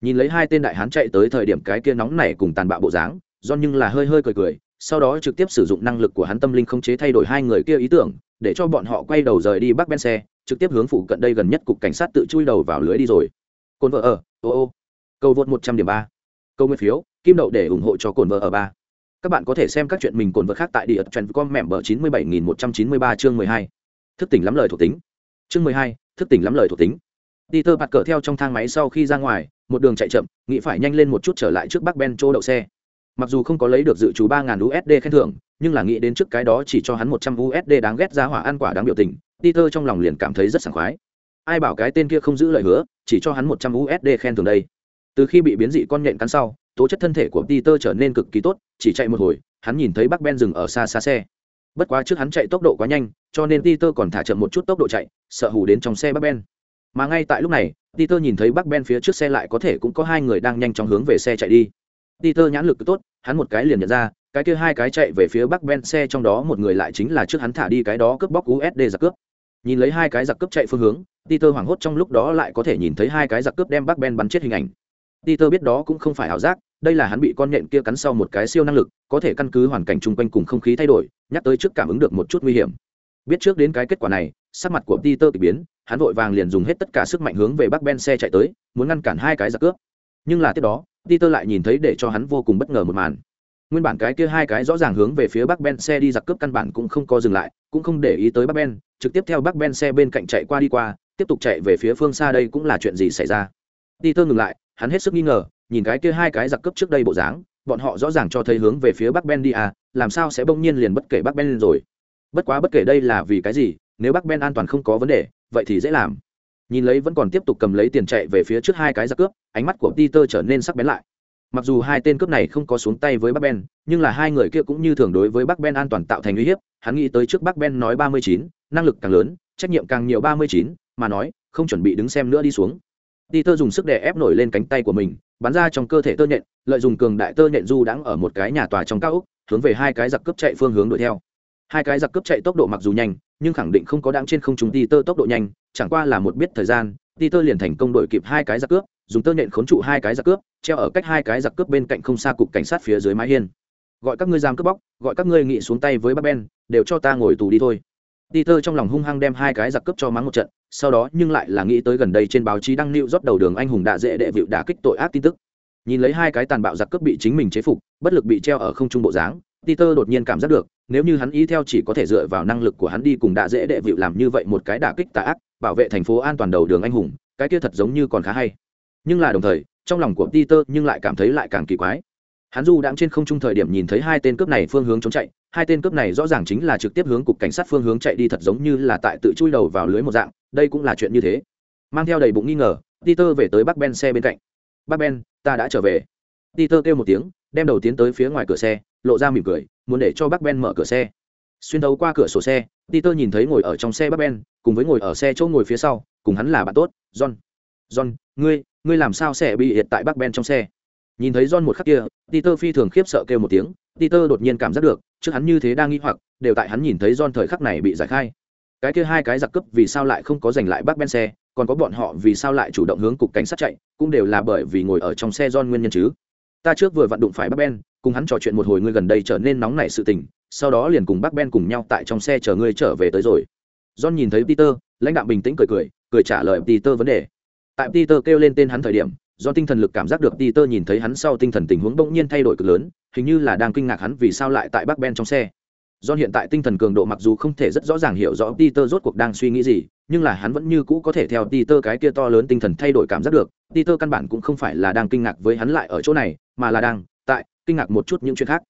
Nhìn lấy hai tên đại hán chạy tới thời điểm cái kia nóng này cùng tàn bạo bộ dáng, John nhưng là hơi hơi cười cười, sau đó trực tiếp sử dụng năng lực của hắn tâm linh không chế thay đổi hai người kia ý tưởng để cho bọn họ quay đầu rời đi bắc ben xe trực tiếp hướng phụ cận đây gần nhất cục cảnh sát tự chui đầu vào lưới đi rồi. Cồn vợ ở ô ô. Cầu vượt một trăm điểm ba. Câu nguyên phiếu kim đậu để ủng hộ cho cồn vợ ở ba. Các bạn có thể xem các chuyện mình cồn vợ khác tại địa trần com mẹm bờ chín mươi bảy nghìn một trăm chín mươi ba chương mười hai. Thức tỉnh lắm lời thuộc tính. Chương mười hai thức tỉnh lắm lời thuộc tính. Peter bạt cờ theo trong thang máy sau khi ra ngoài, một đường chạy chậm, nghĩ phải nhanh lên một chút trở lại trước Bắc Ben chỗ đậu xe. Mặc dù không có lấy được dự trù 3000 USD khen thưởng, nhưng là nghĩ đến trước cái đó chỉ cho hắn 100 USD đáng ghét ra hỏa ăn quả đáng biểu tình, Peter trong lòng liền cảm thấy rất sảng khoái. Ai bảo cái tên kia không giữ lời hứa, chỉ cho hắn 100 USD khen thưởng đây. Từ khi bị biến dị con nhện cắn sau, tố chất thân thể của Peter trở nên cực kỳ tốt, chỉ chạy một hồi, hắn nhìn thấy bác Ben dừng ở xa xa xe. Bất quá trước hắn chạy tốc độ quá nhanh, cho nên Peter còn thả chậm một chút tốc độ chạy, sợ hù đến trong xe bác Ben mà ngay tại lúc này peter nhìn thấy bác ben phía trước xe lại có thể cũng có hai người đang nhanh chóng hướng về xe chạy đi peter nhãn lực tốt, hắn một cái liền nhận ra, cái kia hai cái chạy về phía bắc ben xe trong đó một người lại chính là trước hắn thả đi cái đó cướp bóc usd giặc cướp. Nhìn lấy hai cái giặc cướp chạy phương hướng, peter hoảng hốt trong lúc đó lại có thể nhìn thấy hai cái giặc cướp đem bắc ben bắn chết hình ảnh. Peter biết đó cũng không phải ảo giác, đây là hắn bị con nhện kia cắn sau một cái siêu năng lực, có thể căn cứ hoàn cảnh chung quanh cùng không khí thay đổi, nhắc tới trước cảm ứng được một chút nguy hiểm. Biết trước đến cái kết quả này, sắc mặt của peter kỳ biến, hắn vội vàng liền dùng hết tất cả sức mạnh hướng về bắc ben xe chạy tới, muốn ngăn cản hai cái giặc cướp. Nhưng là tiếp đó peter lại nhìn thấy để cho hắn vô cùng bất ngờ một màn. Nguyên bản cái kia hai cái rõ ràng hướng về phía bắc ben xe đi giặc cướp căn bản cũng không có dừng lại, cũng không để ý tới bắc ben, trực tiếp theo bắc ben xe bên cạnh chạy qua đi qua, tiếp tục chạy về phía phương xa đây cũng là chuyện gì xảy ra. Peter ngừng lại, hắn hết sức nghi ngờ, nhìn cái kia hai cái giặc cướp trước đây bộ dáng, bọn họ rõ ràng cho thấy hướng về phía bắc ben đi à làm sao sẽ bỗng nhiên liền bất kể bắc ben rồi? Bất quá bất kể đây là vì cái gì, nếu bắc ben an toàn không có vấn đề, vậy thì dễ làm nhìn lấy vẫn còn tiếp tục cầm lấy tiền chạy về phía trước hai cái giặc cướp, ánh mắt của peter trở nên sắc bén lại. Mặc dù hai tên cướp này không có xuống tay với bác ben, nhưng là hai người kia cũng như thường đối với bác ben an toàn tạo thành uy hiếp, hắn nghĩ tới trước bác ben nói ba mươi chín, năng lực càng lớn, trách nhiệm càng nhiều ba mươi chín, mà nói, không chuẩn bị đứng xem nữa đi xuống. Peter dùng sức đè ép nổi lên cánh tay của mình, bắn ra trong cơ thể tơ nhện, lợi dụng cường đại tơ nhện du đãng ở một cái nhà tòa trong cao úc hướng về hai cái giặc cướp chạy phương hướng đuổi theo. Hai cái giặc cướp chạy tốc độ mặc dù nhanh nhưng khẳng định không có đang trên không trung ti tơ tốc độ nhanh, chẳng qua là một biết thời gian, ti tơ liền thành công đội kịp hai cái giặc cướp, dùng tơ nhện khốn trụ hai cái giặc cướp, treo ở cách hai cái giặc cướp bên cạnh không xa cục cảnh sát phía dưới mái hiên. Gọi các ngươi giam cướp bóc, gọi các ngươi nghị xuống tay với bác ben, đều cho ta ngồi tù đi thôi. Ti tơ trong lòng hung hăng đem hai cái giặc cướp cho mắng một trận, sau đó nhưng lại là nghĩ tới gần đây trên báo chí đăng nịu rót đầu đường anh hùng đạ dễ đệ vịu đả kích tội ác tin tức. Nhìn lấy hai cái tàn bạo giặc cướp bị chính mình chế phục, bất lực bị treo ở không trung bộ dáng Peter đột nhiên cảm giác được, nếu như hắn ý theo chỉ có thể dựa vào năng lực của hắn đi cùng đã dễ đệ vịu làm như vậy một cái đả kích tà ác, bảo vệ thành phố an toàn đầu đường anh hùng, cái kia thật giống như còn khá hay. Nhưng là đồng thời, trong lòng của peter nhưng lại cảm thấy lại càng kỳ quái. Hắn du đang trên không trung thời điểm nhìn thấy hai tên cướp này phương hướng trốn chạy hai tên cướp này rõ ràng chính là trực tiếp hướng cục cảnh sát phương hướng chạy đi thật giống như là tại tự chui đầu vào lưới một dạng đây cũng là chuyện như thế. Mang theo đầy bụng nghi ngờ peter về tới bắc ben xe bên cạnh. Bác ben ta đã trở về. Peter kêu một tiếng đem đầu tiến tới phía ngoài cửa xe lộ ra mỉm cười, muốn để cho bác ben mở cửa xe. Xuyên thấu qua cửa sổ xe, peter nhìn thấy ngồi ở trong xe bác ben, cùng với ngồi ở xe chỗ ngồi phía sau, cùng hắn là bạn tốt, john. John, ngươi ngươi làm sao sẽ bị hiện tại bác ben trong xe? Nhìn thấy john một khắc kia, peter phi thường khiếp sợ kêu một tiếng, peter đột nhiên cảm giác được, trước hắn như thế đang nghĩ hoặc, đều tại hắn nhìn thấy john thời khắc này bị giải khai. Cái kia hai cái giặc cướp vì sao lại không có giành lại bác ben xe, còn có bọn họ vì sao lại chủ động hướng cục cảnh sát chạy, cũng đều là bởi vì ngồi ở trong xe John nguyên nhân chứ ta trước vừa vặn đụng phải bác Ben cùng hắn trò chuyện một hồi ngươi gần đây trở nên nóng nảy sự tình sau đó liền cùng bác Ben cùng nhau tại trong xe chờ ngươi trở về tới rồi. John nhìn thấy Peter lãnh đạo bình tĩnh cười cười cười trả lời Peter vấn đề. Tại Peter kêu lên tên hắn thời điểm do tinh thần lực cảm giác được Peter nhìn thấy hắn sau tinh thần tình huống bỗng nhiên thay đổi cực lớn hình như là đang kinh ngạc hắn vì sao lại tại bác Ben trong xe. John hiện tại tinh thần cường độ mặc dù không thể rất rõ ràng hiểu rõ Peter rốt cuộc đang suy nghĩ gì, nhưng là hắn vẫn như cũ có thể theo Peter cái kia to lớn tinh thần thay đổi cảm giác được. Peter căn bản cũng không phải là đang kinh ngạc với hắn lại ở chỗ này, mà là đang tại kinh ngạc một chút những chuyện khác.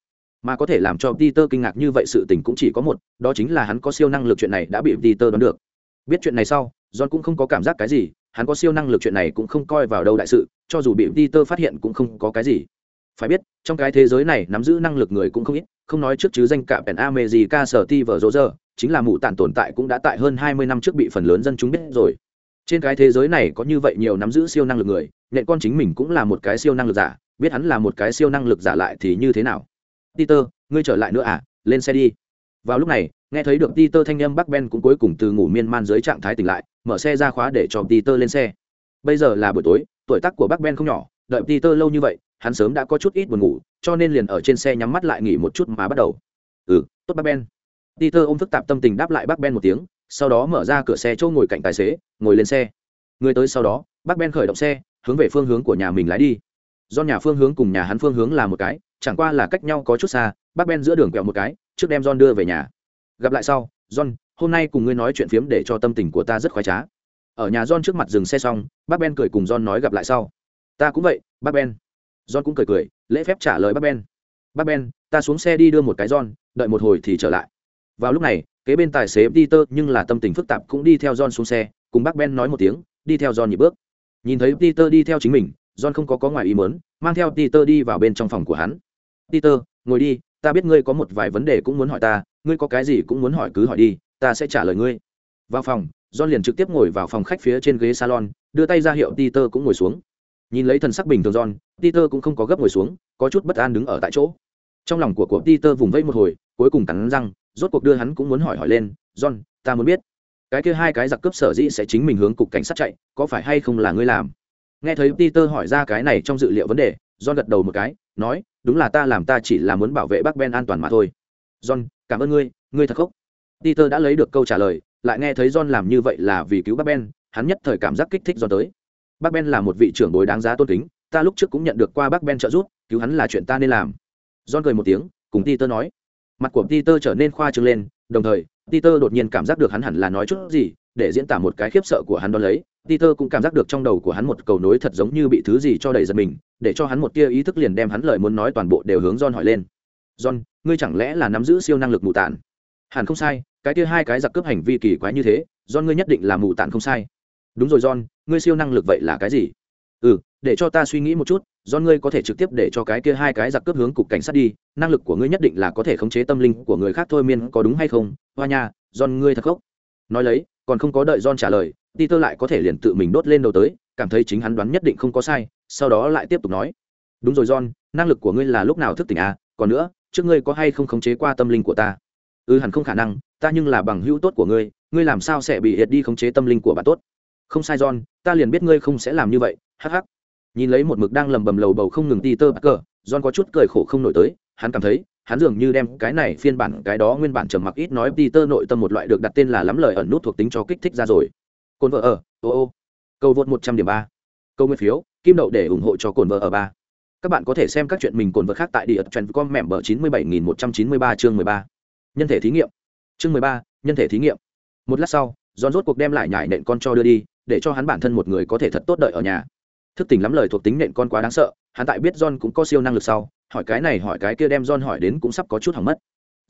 Mà có thể làm cho Peter kinh ngạc như vậy sự tình cũng chỉ có một, đó chính là hắn có siêu năng lực chuyện này đã bị Peter đoán được. Biết chuyện này sau, John cũng không có cảm giác cái gì, hắn có siêu năng lực chuyện này cũng không coi vào đâu đại sự, cho dù bị Peter phát hiện cũng không có cái gì. Phải biết, trong cái thế giới này nắm giữ năng lực người cũng không ít, không nói trước chứ danh cả Ben America sở ti vở rô rơ, chính là mụ tản tồn tại cũng đã tại hơn hai mươi năm trước bị phần lớn dân chúng biết rồi. Trên cái thế giới này có như vậy nhiều nắm giữ siêu năng lực người, nhện con chính mình cũng là một cái siêu năng lực giả, biết hắn là một cái siêu năng lực giả lại thì như thế nào. Peter, ngươi trở lại nữa à, lên xe đi. Vào lúc này, nghe thấy được Peter thanh âm Bắc Ben cũng cuối cùng từ ngủ miên man dưới trạng thái tỉnh lại, mở xe ra khóa để cho Peter lên xe. Bây giờ là buổi tối, tuổi tác của Bắc Ben không nhỏ, đợi Peter lâu như vậy, hắn sớm đã có chút ít buồn ngủ cho nên liền ở trên xe nhắm mắt lại nghỉ một chút mà bắt đầu ừ tốt bắc ben peter ôm phức tạp tâm tình đáp lại bắc ben một tiếng sau đó mở ra cửa xe chỗ ngồi cạnh tài xế ngồi lên xe người tới sau đó bác ben khởi động xe hướng về phương hướng của nhà mình lái đi do nhà phương hướng cùng nhà hắn phương hướng là một cái, chẳng qua là cách nhau có chút xa, bác ben giữa đường quẹo một cái, trước đem john đưa về nhà. Gặp lại sau, john, hôm nay cùng ngươi nói chuyện phiếm để cho tâm tình của ta rất khoái trá. Ở nhà john trước mặt dừng xe xong, bác ben cười cùng john nói gặp lại sau. Ta cũng vậy, bác ben. John cũng cười cười, lễ phép trả lời bác ben. Bác ben, ta xuống xe đi đưa một cái john, đợi một hồi thì trở lại. Vào lúc này, kế bên tài xế peter nhưng là tâm tình phức tạp cũng đi theo john xuống xe, cùng bác ben nói một tiếng, đi theo john nhịp bước. Nhìn thấy peter đi theo chính mình john không có có ngoài ý muốn, mang theo peter đi vào bên trong phòng của hắn. Peter ngồi đi ta biết ngươi có một vài vấn đề cũng muốn hỏi ta ngươi có cái gì cũng muốn hỏi cứ hỏi đi ta sẽ trả lời ngươi. Vào phòng john liền trực tiếp ngồi vào phòng khách phía trên ghế salon đưa tay ra hiệu peter cũng ngồi xuống. Nhìn lấy thần sắc bình thường john peter cũng không có gấp ngồi xuống có chút bất an đứng ở tại chỗ. Trong lòng của của peter vùng vẫy một hồi cuối cùng cắn răng rốt cuộc đưa hắn cũng muốn hỏi hỏi lên john ta muốn biết cái kia hai cái giặc cướp sở dĩ sẽ chính mình hướng cục cảnh sát chạy có phải hay không là ngươi làm? Nghe thấy peter hỏi ra cái này trong dự liệu vấn đề, john gật đầu một cái, nói, đúng là ta làm ta chỉ là muốn bảo vệ bác ben an toàn mà thôi. John, cảm ơn ngươi ngươi thật khóc peter đã lấy được câu trả lời, lại nghe thấy john làm như vậy là vì cứu bác ben, hắn nhất thời cảm giác kích thích John tới. Bác ben là một vị trưởng bối đáng giá tôn kính, ta lúc trước cũng nhận được qua bác ben trợ giúp, cứu hắn là chuyện ta nên làm. John cười một tiếng, cùng peter nói. Mặt của peter trở nên khoa trương lên, đồng thời, peter đột nhiên cảm giác được hắn hẳn là nói chút gì để diễn tả một cái khiếp sợ của hắn đ ó lấy, peter cũng cảm giác được trong đầu của hắn một cầu nối thật giống như bị thứ gì cho đầy giật mình, để cho hắn một tia ý thức liền đem hắn lời muốn nói toàn bộ đều hướng john hỏi lên. John, ngươi chẳng lẽ là nắm giữ siêu năng lực mù tản hẳn không sai, cái tia hai cái giặc cướp hành vi kỳ quái như thế, john ngươi nhất định là mù tản không sai. Đúng rồi, john, ngươi siêu năng lực vậy là cái gì? Ừ để cho ta suy nghĩ một chút do ngươi có thể trực tiếp để cho cái kia hai cái giặc cướp hướng cục cảnh sát đi, năng lực của ngươi nhất định là có thể khống chế tâm linh của người khác thôi miên có đúng hay không? Hoa nha don ngươi thật khóc nói lấy còn không có đợi John trả lời peter lại có thể liền tự mình đốt lên đầu tới cảm thấy chính hắn đoán nhất định không có sai sau đó lại tiếp tục nói. Đúng rồi John, năng lực của ngươi là lúc nào thức tỉnh à? Còn nữa trước ngươi có hay không khống chế qua tâm linh của ta? Ừ hẳn không khả năng ta nhưng là bằng hữu tốt của ngươi ngươi làm sao sẽ bị hiệt đi khống chế tâm linh của bạn tốt? Không sai john ta liền biết ngươi không sẽ làm như vậy Hắc hắc, nhìn lấy một mực đang lầm bầm lầu bầu không ngừng ti tơ bắc cờ john có chút cười khổ không nổi tới hắn cảm thấy hắn dường như đem cái này phiên bản cái đó nguyên bản trầm mặc ít nói peter tơ nội tâm một loại được đặt tên là lắm lời ẩn nút thuộc tính cho kích thích ra rồi. Cồn vợ ở ô ô. Câu vượt một trăm điểm ba. Câu nguyên phiếu kim đậu để ủng hộ cho cồn vợ ở ba. Các bạn có thể xem các chuyện mình cồn vợ khác tại địa trần com mẹm bờ chín mươi bảy nghìn một trăm chín mươi ba chương mười ba. Nhân thể thí nghiệm. Chương mười ba nhân thể thí nghiệm. Một lát sau John rốt cuộc đem lại nhảy nện con cho đưa đi, để cho hắn bản thân một người có thể thật tốt đợi ở nhà. thức tỉnh lắm lời thuộc tính nện con quá đáng sợ hắn tại biết john cũng có siêu năng lực sau hỏi cái này hỏi cái kia đem john hỏi đến cũng sắp có chút hỏng mất.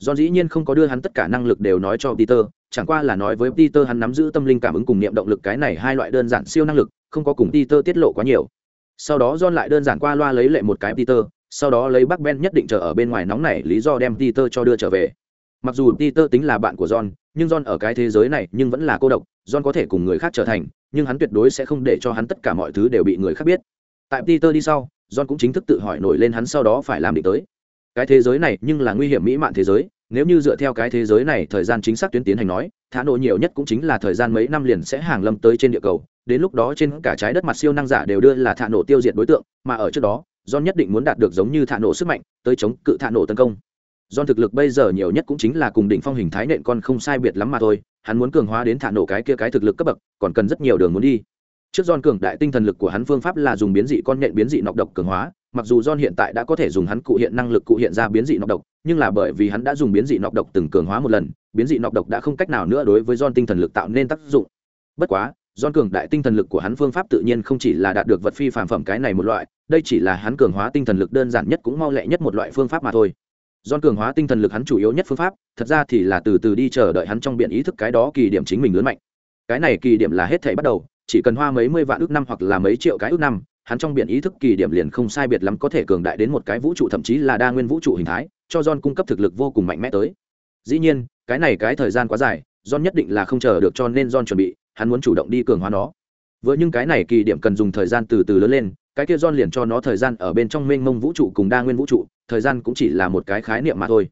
John dĩ nhiên không có đưa hắn tất cả năng lực đều nói cho peter, chẳng qua là nói với peter hắn nắm giữ tâm linh cảm ứng cùng niệm động lực cái này hai loại đơn giản siêu năng lực, không có cùng peter tiết lộ quá nhiều. Sau đó john lại đơn giản qua loa lấy lệ một cái peter, sau đó lấy bác ben nhất định chờ ở bên ngoài nóng này lý do đem peter cho đưa trở về. Mặc dù peter tính là bạn của john, nhưng john ở cái thế giới này nhưng vẫn là cô độc, john có thể cùng người khác trở thành, nhưng hắn tuyệt đối sẽ không để cho hắn tất cả mọi thứ đều bị người khác biết. Tại peter đi sau john cũng chính thức tự hỏi nổi lên hắn sau đó phải làm định tới cái thế giới này nhưng là nguy hiểm mỹ mạn thế giới nếu như dựa theo cái thế giới này thời gian chính xác tuyến tiến hành nói thả nổ nhiều nhất cũng chính là thời gian mấy năm liền sẽ hàng lâm tới trên địa cầu đến lúc đó trên cả trái đất mặt siêu năng giả đều đưa là thả nổ tiêu diệt đối tượng mà ở trước đó john nhất định muốn đạt được giống như thả nổ sức mạnh tới chống cự thả nổ tấn công John thực lực bây giờ nhiều nhất cũng chính là cùng đỉnh phong hình thái nện con không sai biệt lắm mà thôi, hắn muốn cường hóa đến thả nổ cái kia cái thực lực cấp bậc, còn cần rất nhiều đường muốn đi. Trước Don cường đại tinh thần lực của hắn phương pháp là dùng biến dị con nhện biến dị nọc độc cường hóa, mặc dù Don hiện tại đã có thể dùng hắn cụ hiện năng lực cụ hiện ra biến dị nọc độc, nhưng là bởi vì hắn đã dùng biến dị nọc độc từng cường hóa một lần, biến dị nọc độc đã không cách nào nữa đối với Don tinh thần lực tạo nên tác dụng. Bất quá, Don cường đại tinh thần lực của hắn phương pháp tự nhiên không chỉ là đạt được vật phi phàm phẩm cái này một loại, đây chỉ là hắn cường hóa tinh thần lực đơn giản nhất cũng mau lẹ nhất một loại phương pháp mà thôi. Don cường hóa tinh thần lực hắn chủ yếu nhất phương pháp, thật ra thì là từ từ đi chờ đợi hắn trong biện ý thức cái đó kỳ điểm chính mình lớn mạnh. Cái này kỳ điểm là hết thảy bắt đầu, chỉ cần hoa mấy mươi vạn ước năm hoặc là mấy triệu cái ước năm, hắn trong biển ý thức kỳ điểm liền không sai biệt lắm có thể cường đại đến một cái vũ trụ thậm chí là đa nguyên vũ trụ hình thái, cho John cung cấp thực lực vô cùng mạnh mẽ tới. Dĩ nhiên, cái này cái thời gian quá dài, John nhất định là không chờ được cho nên John chuẩn bị, hắn muốn chủ động đi cường hóa nó. Với những cái này kỳ điểm cần dùng thời gian từ từ lớn lên, cái kia John liền cho nó thời gian ở bên trong mênh mông vũ trụ cùng đa nguyên vũ trụ, thời gian cũng chỉ là một cái khái niệm mà thôi.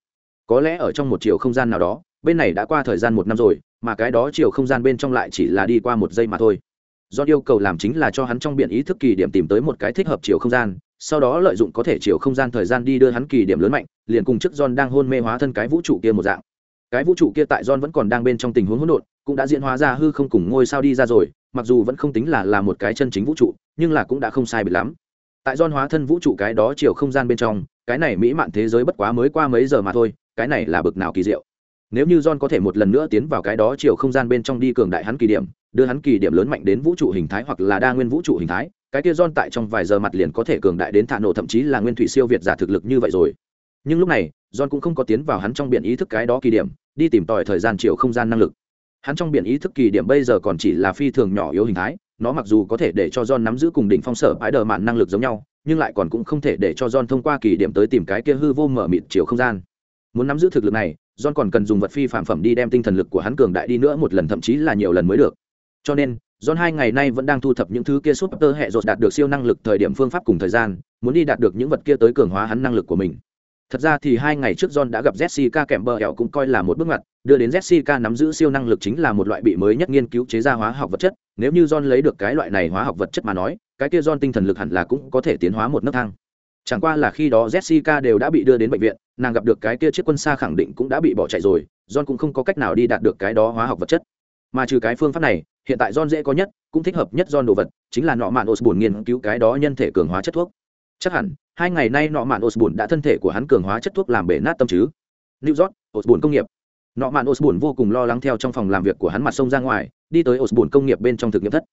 Có lẽ ở trong một chiều không gian nào đó, bên này đã qua thời gian một năm rồi, mà cái đó chiều không gian bên trong lại chỉ là đi qua một giây mà thôi do yêu cầu làm chính là cho hắn trong biển ý thức kỳ điểm tìm tới một cái thích hợp chiều không gian, sau đó lợi dụng có thể chiều không gian thời gian đi đưa hắn kỳ điểm lớn mạnh, liền cùng trước John đang hôn mê hóa thân cái vũ trụ kia một dạng. Cái vũ trụ kia tại John vẫn còn đang bên trong tình huống hỗn độn, cũng đã diễn hóa ra hư không cùng ngôi sao đi ra rồi, mặc dù vẫn không tính là là một cái chân chính vũ trụ, nhưng là cũng đã không sai biệt lắm tại don hóa thân vũ trụ cái đó chiều không gian bên trong cái này mỹ mạn thế giới bất quá mới qua mấy giờ mà thôi cái này là bực nào kỳ diệu nếu như john có thể một lần nữa tiến vào cái đó chiều không gian bên trong đi cường đại hắn kỳ điểm đưa hắn kỳ điểm lớn mạnh đến vũ trụ hình thái hoặc là đa nguyên vũ trụ hình thái cái kia don tại trong vài giờ mặt liền có thể cường đại đến thả nổ thậm chí là nguyên thủy siêu việt giả thực lực như vậy rồi nhưng lúc này don cũng không có tiến vào hắn trong biển ý thức cái đó kỳ điểm đi tìm tòi thời gian chiều không gian năng lực hắn trong biển ý thức kỳ điểm bây giờ còn chỉ là phi thường nhỏ yếu hình thái nó mặc dù có thể để cho John nắm giữ cùng đỉnh phong sở bãi đờ mạn năng lực giống nhau, nhưng lại còn cũng không thể để cho John thông qua kỳ điểm tới tìm cái kia hư vô mở mịt chiều không gian. Muốn nắm giữ thực lực này, John còn cần dùng vật phi phạm phẩm đi đem tinh thần lực của hắn cường đại đi nữa một lần thậm chí là nhiều lần mới được. Cho nên, John hai ngày nay vẫn đang thu thập những thứ kia suốt tơ hệ rột đạt được siêu năng lực thời điểm phương pháp cùng thời gian, muốn đi đạt được những vật kia tới cường hóa hắn năng lực của mình. Thật ra thì hai ngày trước John đã gặp Jessica kèm bờ ẻo cũng coi là một bước ngoặt, đưa đến Jessica nắm giữ siêu năng lực chính là một loại bị mới nhất nghiên cứu chế ra hóa học vật chất, nếu như John lấy được cái loại này hóa học vật chất mà nói, cái kia John tinh thần lực hẳn là cũng có thể tiến hóa một nấc thang. Chẳng qua là khi đó Jessica đều đã bị đưa đến bệnh viện, nàng gặp được cái kia chiếc quân xa khẳng định cũng đã bị bỏ chạy rồi, John cũng không có cách nào đi đạt được cái đó hóa học vật chất. Mà trừ cái phương pháp này, hiện tại John dễ có nhất, cũng thích hợp nhất John đồ vật, chính là nọ mạn Osborn nghiên cứu cái đó nhân thể cường hóa chất thuốc. Chắc hẳn, hai ngày nay nọ mạn Osborn đã thân thể của hắn cường hóa chất thuốc làm bể nát tâm chứ. New York, Osborn công nghiệp. Nọ mạn Osborn vô cùng lo lắng theo trong phòng làm việc của hắn mặt sông ra ngoài, đi tới Osborn công nghiệp bên trong thực nghiệm thất.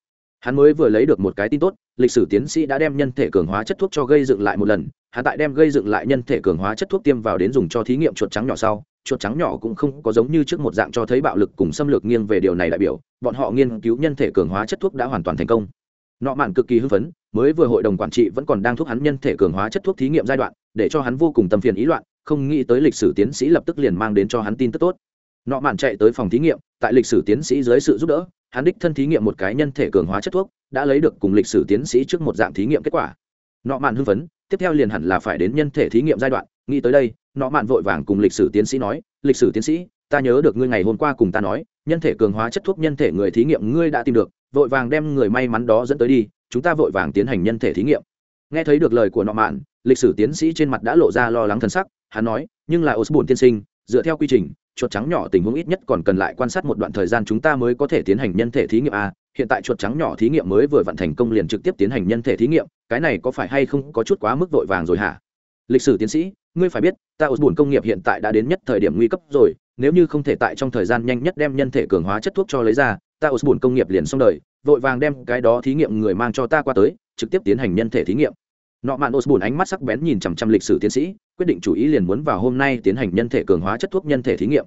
Hắn mới vừa lấy được một cái tin tốt, lịch sử tiến sĩ đã đem nhân thể cường hóa chất thuốc cho gây dựng lại một lần, hắn tại đem gây dựng lại nhân thể cường hóa chất thuốc tiêm vào đến dùng cho thí nghiệm chuột trắng nhỏ sau, chuột trắng nhỏ cũng không có giống như trước một dạng cho thấy bạo lực cùng xâm lược nghiêng về điều này đại biểu, bọn họ nghiên cứu nhân thể cường hóa chất thuốc đã hoàn toàn thành công. Nọ mạn cực kỳ hưng phấn, mới vừa hội đồng quản trị vẫn còn đang thúc hắn nhân thể cường hóa chất thuốc thí nghiệm giai đoạn, để cho hắn vô cùng tâm phiền ý loạn, không nghĩ tới lịch sử tiến sĩ lập tức liền mang đến cho hắn tin tức tốt nọ mạn chạy tới phòng thí nghiệm tại lịch sử tiến sĩ dưới sự giúp đỡ hắn đích thân thí nghiệm một cái nhân thể cường hóa chất thuốc đã lấy được cùng lịch sử tiến sĩ trước một dạng thí nghiệm kết quả nọ mạn hưng phấn tiếp theo liền hẳn là phải đến nhân thể thí nghiệm giai đoạn nghĩ tới đây nọ mạn vội vàng cùng lịch sử tiến sĩ nói, lịch sử tiến sĩ, ta nhớ được ngươi ngày hôm qua cùng ta nói, nhân thể cường hóa chất thuốc nhân thể người thí nghiệm ngươi đã tìm được, vội vàng đem người may mắn đó dẫn tới đi, chúng ta vội vàng tiến hành nhân thể thí nghiệm. Nghe thấy được lời của nọ mạn, lịch sử tiến sĩ trên mặt đã lộ ra lo lắng thân sắc, hắn nói, nhưng là osborne tiên sinh, dựa theo quy trình, chuột trắng nhỏ tình huống ít nhất còn cần lại quan sát một đoạn thời gian chúng ta mới có thể tiến hành nhân thể thí nghiệm a hiện tại chuột trắng nhỏ thí nghiệm mới vừa vận thành công liền trực tiếp tiến hành nhân thể thí nghiệm, cái này có phải hay không có chút quá mức vội vàng rồi hả? Lịch sử tiến sĩ ngươi phải biết, ta ổn buồn công nghiệp hiện tại đã đến nhất thời điểm nguy cấp rồi, nếu như không thể tại trong thời gian nhanh nhất đem nhân thể cường hóa chất thuốc cho lấy ra, ta ổn buồn công nghiệp liền xong đời, vội vàng đem cái đó thí nghiệm người mang cho ta qua tới, trực tiếp tiến hành nhân thể thí nghiệm. Nọ mạn osborn ánh mắt sắc bén nhìn chằm chằm lịch sử tiến sĩ, quyết định chủ ý liền muốn vào hôm nay tiến hành nhân thể cường hóa chất thuốc nhân thể thí nghiệm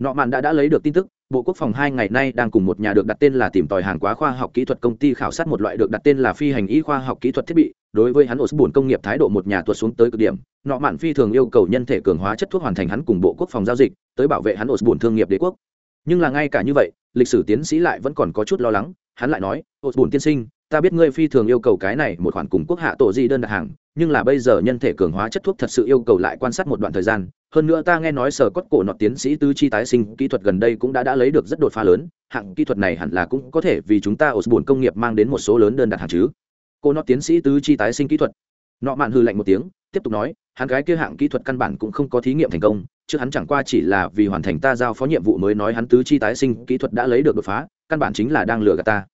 nọ mạn đã đã lấy được tin tức, bộ quốc phòng hai ngày nay đang cùng một nhà được đặt tên là tìm tòi hàng quá khoa học kỹ thuật công ty khảo sát một loại được đặt tên là phi hành y khoa học kỹ thuật thiết bị. Đối với hắn osborn công nghiệp thái độ một nhà tuột xuống tới cực điểm. Nọ mạn phi thường yêu cầu nhân thể cường hóa chất thuốc hoàn thành hắn cùng bộ quốc phòng giao dịch, tới bảo vệ hắn osborn thương nghiệp đế quốc. Nhưng là ngay cả như vậy, lịch sử tiến sĩ lại vẫn còn có chút lo lắng. Hắn lại nói osborn tiên sinh, ta biết ngươi phi thường yêu cầu cái này một khoản cùng quốc hạ tổ di đơn đặt hàng, nhưng là bây giờ nhân thể cường hóa chất thuốc thật sự yêu cầu lại quan sát một đoạn thời gian hơn nữa ta nghe nói sở cốt cổ nọ tiến sĩ tứ chi tái sinh kỹ thuật gần đây cũng đã đã lấy được rất đột phá lớn, hạng kỹ thuật này hẳn là cũng có thể vì chúng ta osborn công nghiệp mang đến một số lớn đơn đặt hàng chứ. Cô nọ tiến sĩ tứ chi tái sinh kỹ thuật. Nọ mạn hư lạnh một tiếng, tiếp tục nói, hắn gái kia hạng kỹ thuật căn bản cũng không có thí nghiệm thành công, chứ hắn chẳng qua chỉ là vì hoàn thành ta giao phó nhiệm vụ mới nói hắn tứ chi tái sinh kỹ thuật đã lấy được đột phá, căn bản chính là đang lừa gạt ta.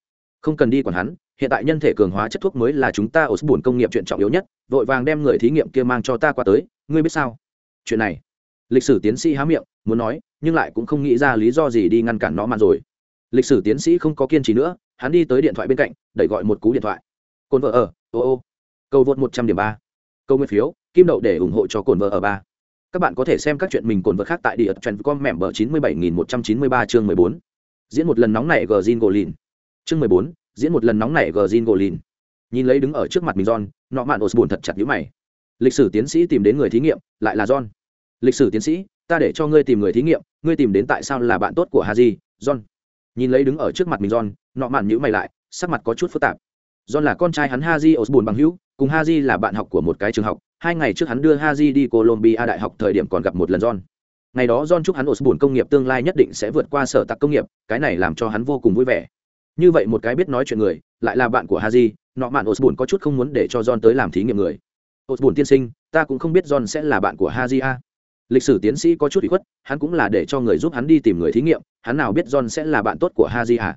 Không cần đi còn hắn, hiện tại nhân thể cường hóa chất thuốc mới là chúng ta ở buồn công nghiệp chuyện trọng yếu nhất, vội vàng đem người thí nghiệm kia mang cho ta qua tới, ngươi biết sao? Chuyện này lịch sử tiến sĩ há miệng, muốn nói, nhưng lại cũng không nghĩ ra lý do gì đi ngăn cản nó mạn rồi. Lịch sử tiến sĩ không có kiên trì nữa, hắn đi tới điện thoại bên cạnh, đẩy gọi một cú điện thoại. Cồn vợ ở, ô ô. Cầu vượt một trăm điểm ba. Câu nguyên phiếu, kim đậu để ủng hộ cho cồn vợ ở ba. Các bạn có thể xem các chuyện mình cồn vợ khác tại địa trần com mẹm bờ chín mươi bảy nghìn một trăm chín mươi ba chương mười bốn. Diễn một lần nóng này gờ zin gồ lìn chương mười bốn, diễn một lần nóng này gờ zin gồ lìn nhìn lấy đứng ở trước mặt mình john, nọ mạn osborne thật chặt nhữ mày. Lịch sử tiến sĩ tìm đến người thí nghiệm, lại là john lịch sử tiến sĩ, ta để cho ngươi tìm người thí nghiệm, ngươi tìm đến tại sao là bạn tốt của haji, john. Nhìn lấy đứng ở trước mặt mình john, nọ mạn nhữ mày lại, sắc mặt có chút phức tạp. John là con trai hắn haji osborne bằng hữu, cùng haji là bạn học của một cái trường học. Hai ngày trước hắn đưa haji đi colombia đại học, thời điểm còn gặp một lần john. Ngày đó john chúc hắn osborne công nghiệp tương lai nhất định sẽ vượt qua sở tạc công nghiệp, cái này làm cho hắn vô cùng vui vẻ. Như vậy một cái biết nói chuyện người, lại là bạn của haji, nọ mạn osborne có chút không muốn để cho john tới làm thí nghiệm người. Osborne tiên sinh, ta cũng không biết john sẽ là bạn của haji a lịch sử tiến sĩ có chút bị khuất hắn cũng là để cho người giúp hắn đi tìm người thí nghiệm hắn nào biết john sẽ là bạn tốt của haji à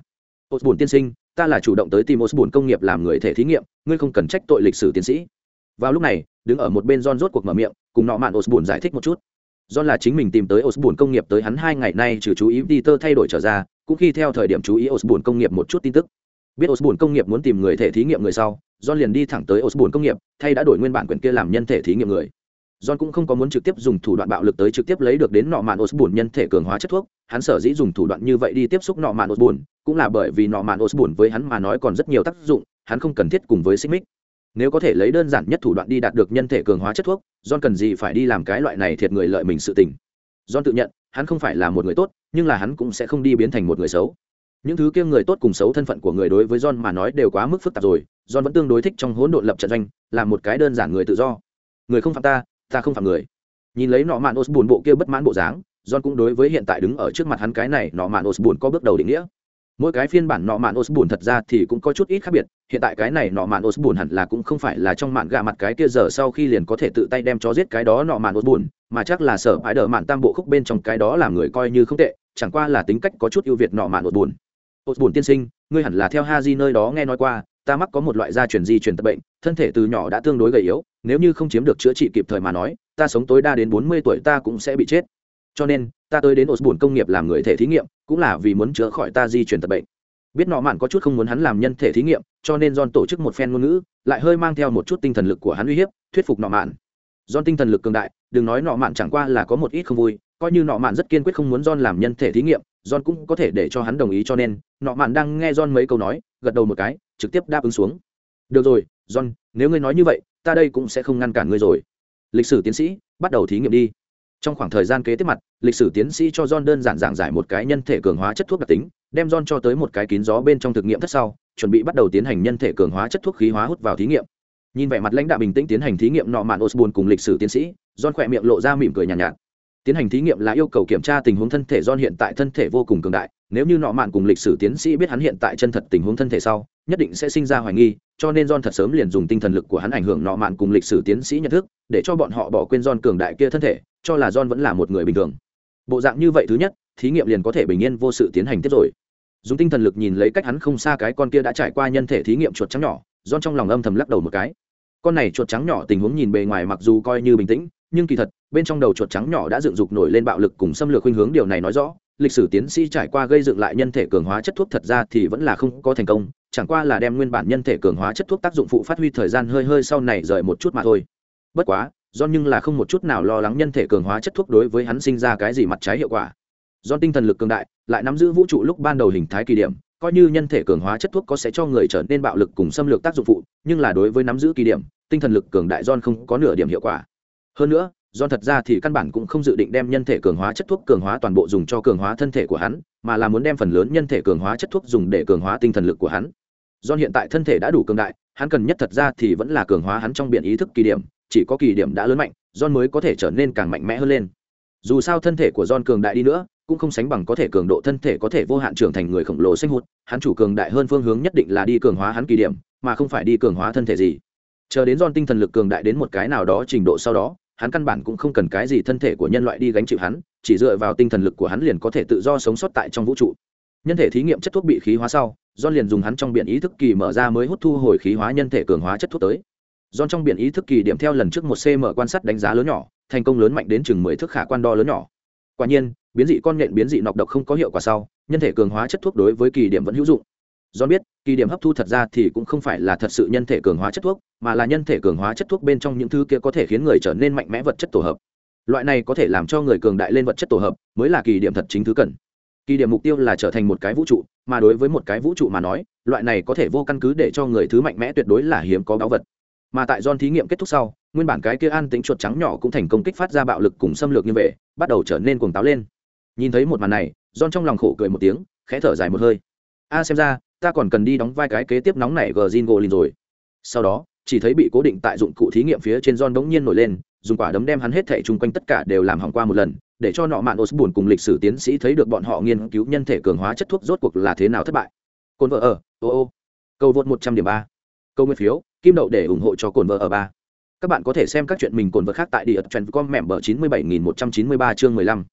Osbun tiên sinh ta là chủ động tới tìm osborne công nghiệp làm người thể thí nghiệm ngươi không cần trách tội lịch sử tiến sĩ vào lúc này đứng ở một bên john rốt cuộc mở miệng cùng nọ mạn Osbun giải thích một chút John là chính mình tìm tới Osbun công nghiệp tới hắn hai ngày nay trừ chú ý Peter thay đổi trở ra, cũng khi theo thời điểm chú ý Osbun công nghiệp một chút tin tức. Biết Osbun công nghiệp muốn tìm người thể thí nghiệm người sau, John liền đi thẳng tới Osbun công nghiệp, thay đã đổi nguyên bản quyền kia làm nhân thể thí nghiệm người. John cũng không có muốn trực tiếp dùng thủ đoạn bạo lực tới trực tiếp lấy được đến nọ mạn Osborn nhân thể cường hóa chất thuốc, hắn sở dĩ dùng thủ đoạn như vậy đi tiếp xúc nọ mạn Osborn, cũng là bởi vì nọ mạn Osborn với hắn mà nói còn rất nhiều tác dụng, hắn không cần thiết cùng với xích mích. Nếu có thể lấy đơn giản nhất thủ đoạn đi đạt được nhân thể cường hóa chất thuốc, John cần gì phải đi làm cái loại này thiệt người lợi mình sự tình. John tự nhận, hắn không phải là một người tốt, nhưng là hắn cũng sẽ không đi biến thành một người xấu. Những thứ kia người tốt cùng xấu thân phận của người đối với John mà nói đều quá mức phức tạp rồi, John vẫn tương đối thích trong hỗn độn lập trận doanh, làm một cái đơn giản người tự do. Người không phạm ta, ta không phạm người. Nhìn lấy nọ mạn Osborne bộ kia bất mãn bộ dáng, John cũng đối với hiện tại đứng ở trước mặt hắn cái này nọ mạn Osborne có bước đầu định nghĩa mỗi cái phiên bản nọ mạn osborne thật ra thì cũng có chút ít khác biệt hiện tại cái này nọ mạn osborne hẳn là cũng không phải là trong mạn gà mặt cái kia giờ sau khi liền có thể tự tay đem cho giết cái đó nọ mạn osborne mà chắc là sở ái đỡ mạn tam bộ khúc bên trong cái đó làm người coi như không tệ chẳng qua là tính cách có chút ưu việt nọ mạn osborne osborne tiên sinh ngươi hẳn là theo ha di nơi đó nghe nói qua ta mắc có một loại gia truyền di truyền tật bệnh thân thể từ nhỏ đã tương đối gầy yếu nếu như không chiếm được chữa trị kịp thời mà nói, ta sống tối đa đến bốn mươi tuổi ta cũng sẽ bị chết. Cho nên, ta tới đến osbun công nghiệp làm người thể thí nghiệm, cũng là vì muốn chữa khỏi ta di chuyển tật bệnh. Biết nọ mạn có chút không muốn hắn làm nhân thể thí nghiệm, cho nên john tổ chức một phen ngôn ngữ, lại hơi mang theo một chút tinh thần lực của hắn uy hiếp, thuyết phục nọ mạn. John tinh thần lực cường đại, đừng nói nọ mạn chẳng qua là có một ít không vui, coi như nọ mạn rất kiên quyết không muốn john làm nhân thể thí nghiệm, john cũng có thể để cho hắn đồng ý cho nên, nọ mạn đang nghe john mấy câu nói, gật đầu một cái, trực tiếp đáp ứng xuống. Được rồi, john, nếu ngươi nói như vậy ta đây cũng sẽ không ngăn cản ngươi rồi. Lịch sử tiến sĩ bắt đầu thí nghiệm đi. Trong khoảng thời gian kế tiếp mặt lịch sử tiến sĩ cho john đơn giản giảng giải một cái nhân thể cường hóa chất thuốc đặc tính đem john cho tới một cái kín gió bên trong thực nghiệm thất sau chuẩn bị bắt đầu tiến hành nhân thể cường hóa chất thuốc khí hóa hút vào thí nghiệm. Nhìn vẻ mặt lãnh đạo bình tĩnh tiến hành thí nghiệm nọ mạn osborne cùng lịch sử tiến sĩ john khỏe miệng lộ ra mỉm cười nhàn nhạt, nhạt tiến hành thí nghiệm là yêu cầu kiểm tra tình huống thân thể don hiện tại thân thể vô cùng cường đại. Nếu như nọ mạn cùng lịch sử tiến sĩ biết hắn hiện tại chân thật tình huống thân thể sau, nhất định sẽ sinh ra hoài nghi, cho nên don thật sớm liền dùng tinh thần lực của hắn ảnh hưởng nọ mạn cùng lịch sử tiến sĩ nhận thức, để cho bọn họ bỏ quên don cường đại kia thân thể, cho là don vẫn là một người bình thường. Bộ dạng như vậy thứ nhất, thí nghiệm liền có thể bình yên vô sự tiến hành tiếp rồi. Dùng tinh thần lực nhìn lấy cách hắn không xa cái con kia đã trải qua nhân thể thí nghiệm chuột trắng nhỏ don trong lòng âm thầm lắc đầu một cái. Con này chuột trắng nhỏ tình huống nhìn bề ngoài mặc dù coi như bình tĩnh, nhưng kỳ thật bên trong đầu chuột trắng nhỏ đã dựng dục nổi lên bạo lực cùng xâm lược khuynh hướng, điều này nói rõ, lịch sử tiến sĩ trải qua gây dựng lại nhân thể cường hóa chất thuốc thật ra thì vẫn là không có thành công, chẳng qua là đem nguyên bản nhân thể cường hóa chất thuốc tác dụng phụ phát huy thời gian hơi hơi sau này rời một chút mà thôi. Bất quá do nhưng là không một chút nào lo lắng nhân thể cường hóa chất thuốc đối với hắn sinh ra cái gì mặt trái hiệu quả. Do tinh thần lực cường đại, lại nắm giữ vũ trụ lúc ban đầu hình thái kỳ điểm, coi như nhân thể cường hóa chất thuốc có sẽ cho người trở nên bạo lực cùng xâm lược tác dụng phụ, nhưng là đối với nắm giữ kỳ điểm, tinh thần lực cường đại don không có nửa điểm hiệu quả. Hơn nữa do thật ra thì căn bản cũng không dự định đem nhân thể cường hóa chất thuốc cường hóa toàn bộ dùng cho cường hóa thân thể của hắn mà là muốn đem phần lớn nhân thể cường hóa chất thuốc dùng để cường hóa tinh thần lực của hắn do hiện tại thân thể đã đủ cường đại hắn cần nhất thật ra thì vẫn là cường hóa hắn trong biện ý thức kỳ điểm chỉ có kỳ điểm đã lớn mạnh John mới có thể trở nên càng mạnh mẽ hơn lên. Dù sao thân thể của John cường đại đi nữa, cũng không sánh bằng có thể cường độ thân thể có thể vô hạn trưởng thành người khổng lồ sinh hụt hắn chủ cường đại hơn phương hướng nhất định là đi cường hóa hắn kỳ điểm, mà không phải đi cường hóa thân thể gì. Chờ đến John tinh thần lực cường đại đến một cái nào đó trình độ sau đó, hắn căn bản cũng không cần cái gì thân thể của nhân loại đi gánh chịu hắn, chỉ dựa vào tinh thần lực của hắn liền có thể tự do sống sót tại trong vũ trụ. Nhân thể thí nghiệm chất thuốc bị khí hóa sau, John liền dùng hắn trong biển ý thức kỳ mở ra mới hút thu hồi khí hóa nhân thể cường hóa chất thuốc tới. John trong biển ý thức kỳ điểm theo lần trước một cm quan sát đánh giá lớn nhỏ, thành công lớn mạnh đến chừng mười thước khả quan đo lớn nhỏ. Quả nhiên, biến dị con nhện biến dị nọc độc không có hiệu quả sau, nhân thể cường hóa chất thuốc đối với kỳ điểm vẫn hữu dụng. John biết, kỳ điểm hấp thu thật ra thì cũng không phải là thật sự nhân thể cường hóa chất thuốc, mà là nhân thể cường hóa chất thuốc bên trong những thứ kia có thể khiến người trở nên mạnh mẽ vật chất tổ hợp. Loại này có thể làm cho người cường đại lên vật chất tổ hợp, mới là kỳ điểm thật chính thứ cần. Kỳ điểm mục tiêu là trở thành một cái vũ trụ, mà đối với một cái vũ trụ mà nói, loại này có thể vô căn cứ để cho người thứ mạnh mẽ tuyệt đối là hiếm có báu vật mà tại don thí nghiệm kết thúc sau nguyên bản cái kia an tính chuột trắng nhỏ cũng thành công kích phát ra bạo lực cùng xâm lược như vậy bắt đầu trở nên cuồng táo lên nhìn thấy một màn này John trong lòng khổ cười một tiếng khẽ thở dài một hơi a xem ra ta còn cần đi đóng vai cái kế tiếp nóng này gờ zin gỗ rồi. Sau đó, chỉ thấy bị cố định tại dụng cụ thí nghiệm phía trên don bỗng nhiên nổi lên, dùng quả đấm đem hắn hết thảy chung quanh tất cả đều làm hỏng qua một lần, để cho nọ mạn buồn cùng lịch sử tiến sĩ thấy được bọn họ nghiên cứu nhân thể cường hóa chất thuốc rốt cuộc là thế nào thất bại. Cồn vợ ở, ô ô. Câu vượt một trăm điểm ba. Câu nguyên phiếu, kim đậu để ủng hộ cho cồn vợ ở ba. Các bạn có thể xem các chuyện mình cồn vợ khác tại địa trend com mẹm bờ chín mươi bảy nghìn một trăm chín mươi ba chương mười lăm.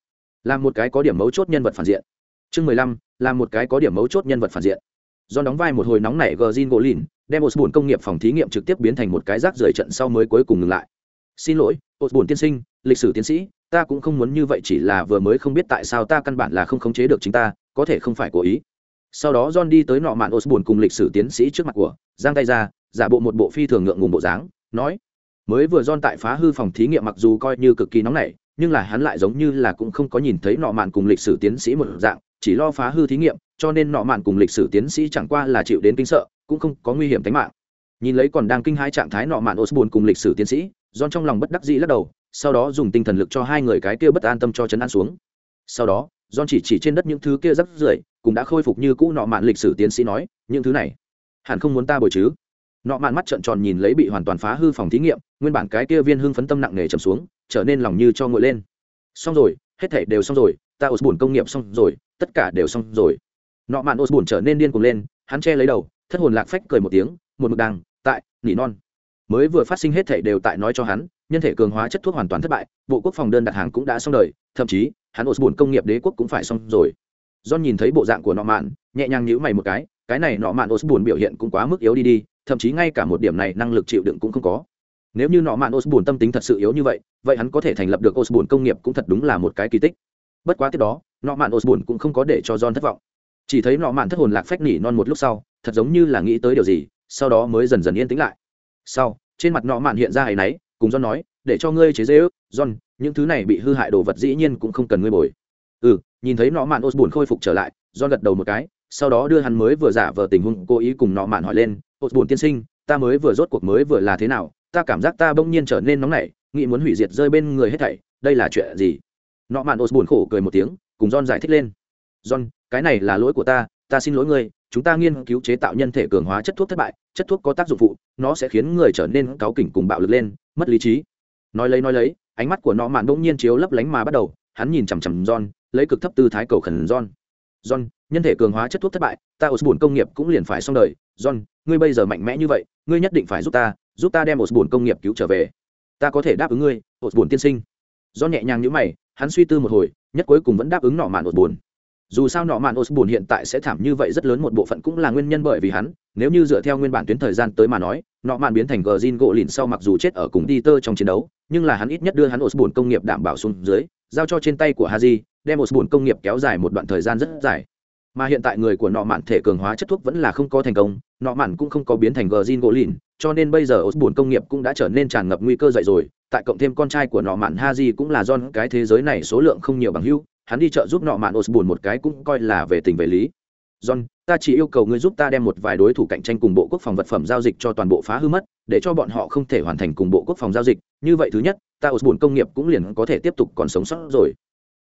Là một cái có điểm mấu chốt nhân vật phản diện. Chương mười lăm, là một cái có điểm mấu chốt nhân vật phản diện do đóng vai một hồi nóng nảy gờ zin gỗ lìn đem một bùn công nghiệp phòng thí nghiệm trực tiếp biến thành một cái rác rưởi trận sau mới cuối cùng ngừng lại. Xin lỗi một bùn tiên sinh, lịch sử tiến sĩ, ta cũng không muốn như vậy chỉ là vừa mới không biết tại sao ta căn bản là không khống chế được chính ta, có thể không phải cố ý. Sau đó john đi tới nọ mạn osborne cùng lịch sử tiến sĩ trước mặt của, giang tay ra, giả bộ một bộ phi thường ngượng ngùng bộ dáng, nói, mới vừa john tại phá hư phòng thí nghiệm mặc dù coi như cực kỳ nóng nảy nhưng là hắn lại giống như là cũng không có nhìn thấy nọ mạn cùng lịch sử tiến sĩ một dạng, chỉ lo phá hư thí nghiệm, cho nên nọ mạn cùng lịch sử tiến sĩ chẳng qua là chịu đến kinh sợ, cũng không có nguy hiểm tính mạng. Nhìn lấy còn đang kinh hai trạng thái nọ mạn osborne cùng lịch sử tiến sĩ don trong lòng bất đắc dĩ lắc đầu, sau đó dùng tinh thần lực cho hai người cái kia bất an tâm cho chấn an xuống. Sau đó don chỉ chỉ trên đất những thứ kia rắc rưởi, cũng đã khôi phục như cũ nọ mạn lịch sử tiến sĩ nói, những thứ này, hẳn không muốn ta bồi chứ? Nọ mạn mắt trợn tròn nhìn lấy bị hoàn toàn phá hư phòng thí nghiệm, nguyên bản cái kia viên hưng phấn tâm nặng nề trầm xuống trở nên lòng như cho ngồi lên. Xong rồi, hết thể đều xong rồi, ta ột buồn công nghiệp xong rồi, tất cả đều xong rồi. Nọ mạn ột buồn trở nên điên cuồng lên, hắn che lấy đầu, thất hồn lạc phách cười một tiếng, một mực đằng, tại, nỉ non. Mới vừa phát sinh hết thể đều tại nói cho hắn, nhân thể cường hóa chất thuốc hoàn toàn thất bại, bộ quốc phòng đơn đặt hàng cũng đã xong đời, thậm chí, hắn ột buồn công nghiệp đế quốc cũng phải xong rồi. John nhìn thấy bộ dạng của nọ mạn nhẹ nhàng nhíu mày một cái cái này nọ mạn osborne biểu hiện cũng quá mức yếu đi đi, thậm chí ngay cả một điểm này năng lực chịu đựng cũng không có nếu như nọ mạn osborne tâm tính thật sự yếu như vậy vậy hắn có thể thành lập được osborne công nghiệp cũng thật đúng là một cái kỳ tích. Bất quá tiếp đó nọ mạn osborne cũng không có để cho john thất vọng. Chỉ thấy nọ mạn thất hồn lạc phách nỉ non một lúc sau, thật giống như là nghĩ tới điều gì, sau đó mới dần dần yên tĩnh lại. Sau, trên mặt nọ mạn hiện ra hay náy, cùng john nói, để cho ngươi chế dễ ước john, những thứ này bị hư hại đồ vật dĩ nhiên cũng không cần ngươi bồi. Ừ nhìn thấy nọ mạn osborne khôi phục trở lại, john gật đầu một cái, sau đó đưa hắn mới vừa giả vờ tình huống, cố ý cùng nọ mạn hỏi lên ột tiên sinh, ta mới vừa rốt cuộc mới vừa là thế nào? Ta cảm giác ta bỗng nhiên trở nên nóng nảy, nghĩ muốn hủy diệt rơi bên người hết thảy, đây là chuyện gì? Nọ mạn ột buồn khổ cười một tiếng, cùng john giải thích lên. John, cái này là lỗi của ta ta xin lỗi ngươi, chúng ta nghiên cứu chế tạo nhân thể cường hóa chất thuốc thất bại, chất thuốc có tác dụng phụ, nó sẽ khiến người trở nên cáu kỉnh cùng bạo lực lên, mất lý trí. Nói lấy nói lấy, ánh mắt của nọ mạn bỗng nhiên chiếu lấp lánh mà bắt đầu, hắn nhìn chằm chằm john, lấy cực thấp tư thái cầu khẩn john. John, nhân thể cường hóa chất thuốc thất bại, ta osborne công nghiệp cũng liền phải xong đời. John, ngươi bây giờ mạnh mẽ như vậy, ngươi nhất định phải giúp ta giúp ta đem osborne công nghiệp cứu trở về. Ta có thể đáp ứng ngươi, osborne tiên sinh. Do nhẹ nhàng như mày, hắn suy tư một hồi, nhất cuối cùng vẫn đáp ứng nọ mạn osborne. Dù sao nọ mạn osborne hiện tại sẽ thảm như vậy rất lớn một bộ phận cũng là nguyên nhân bởi vì hắn, nếu như dựa theo nguyên bản tuyến thời gian tới mà nói, nọ mạn biến thành gờ zin gỗ lìn sau mặc dù chết ở cùng peter trong chiến đấu, nhưng là hắn ít nhất đưa hắn osborne công nghiệp đảm bảo xuống dưới, giao cho trên tay của haji, đem một công nghiệp kéo dài một đoạn thời gian rất dài. Mà hiện tại người của nọ mạn thể cường hóa chất thuốc vẫn là không có thành công, nọ mạn cũng không có biến thành gờ zin gỗ lìn cho nên bây giờ osborne công nghiệp cũng đã trở nên tràn ngập nguy cơ dậy rồi. Tại cộng thêm con trai của nọ mạn haji cũng là do cái thế giới này số lượng không nhiều bằng hưu hắn đi chợ giúp nọ mạn osborne một cái cũng coi là về tình về lý. John, ta chỉ yêu cầu ngươi giúp ta đem một vài đối thủ cạnh tranh cùng bộ quốc phòng vật phẩm giao dịch cho toàn bộ phá hư mất, để cho bọn họ không thể hoàn thành cùng bộ quốc phòng giao dịch. Như vậy thứ nhất, ta osborne công nghiệp cũng liền có thể tiếp tục còn sống sót rồi.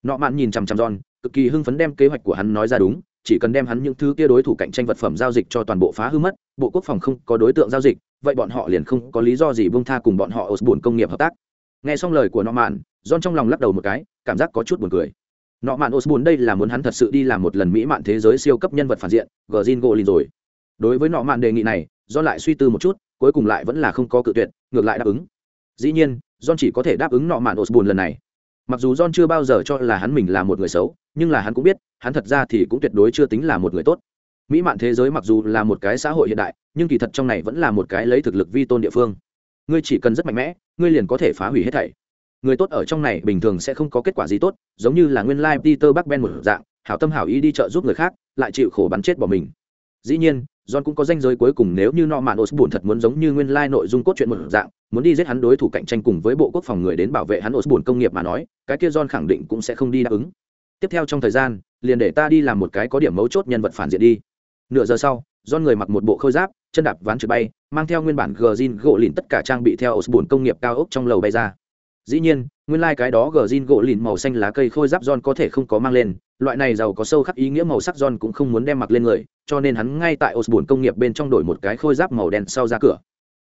Nọ mạn nhìn chằm chằm john, cực kỳ hưng phấn đem kế hoạch của hắn nói ra đúng chỉ cần đem hắn những thứ kia đối thủ cạnh tranh vật phẩm giao dịch cho toàn bộ phá hư mất, bộ quốc phòng không có đối tượng giao dịch, vậy bọn họ liền không có lý do gì bông tha cùng bọn họ osborne công nghiệp hợp tác. Nghe xong lời của nọ mạn john trong lòng lắc đầu một cái, cảm giác có chút buồn cười. Nọ mạn osborne đây là muốn hắn thật sự đi làm một lần mỹ mạn thế giới siêu cấp nhân vật phản diện gờ zin gỗ rồi. Đối với nọ mạn đề nghị này do lại suy tư một chút, cuối cùng lại vẫn là không có cự tuyệt, ngược lại đáp ứng. Dĩ nhiên, john chỉ có thể đáp ứng nọ mạn osborne lần này mặc dù john chưa bao giờ cho là hắn mình là một người xấu, nhưng là hắn cũng biết, hắn thật ra thì cũng tuyệt đối chưa tính là một người tốt. Mỹ mạn thế giới mặc dù là một cái xã hội hiện đại, nhưng kỳ thật trong này vẫn là một cái lấy thực lực vi tôn địa phương. Ngươi chỉ cần rất mạnh mẽ, ngươi liền có thể phá hủy hết thảy. Người tốt ở trong này bình thường sẽ không có kết quả gì tốt, giống như là nguyên lai peter bắc ben một dạng, hảo tâm hảo ý đi chợ giúp người khác, lại chịu khổ bắn chết bỏ mình. Dĩ nhiên john cũng có danh giới cuối cùng nếu như nọ mạn osborne thật muốn giống như nguyên lai nội dung cốt truyện một dạng, muốn đi giết hắn đối thủ cạnh tranh cùng với bộ quốc phòng người đến bảo vệ hắn osborne công nghiệp mà nói, cái kia john khẳng định cũng sẽ không đi đáp ứng. Tiếp theo trong thời gian, liền để ta đi làm một cái có điểm mấu chốt nhân vật phản diện đi. Nửa giờ sau, John người mặc một bộ khôi giáp, chân đạp ván trượt bay, mang theo nguyên bản Gjin gỗ lìn tất cả trang bị theo osborne công nghiệp cao ốc trong lầu bay ra. Dĩ nhiên, nguyên lai cái đó Gjin gỗ lìn màu xanh lá cây khôi giáp john có thể không có mang lên loại này giàu có sâu khắc ý nghĩa màu sắc john cũng không muốn đem mặc lên người, cho nên hắn ngay tại osborne công nghiệp bên trong đổi một cái khôi giáp màu đen sau ra cửa.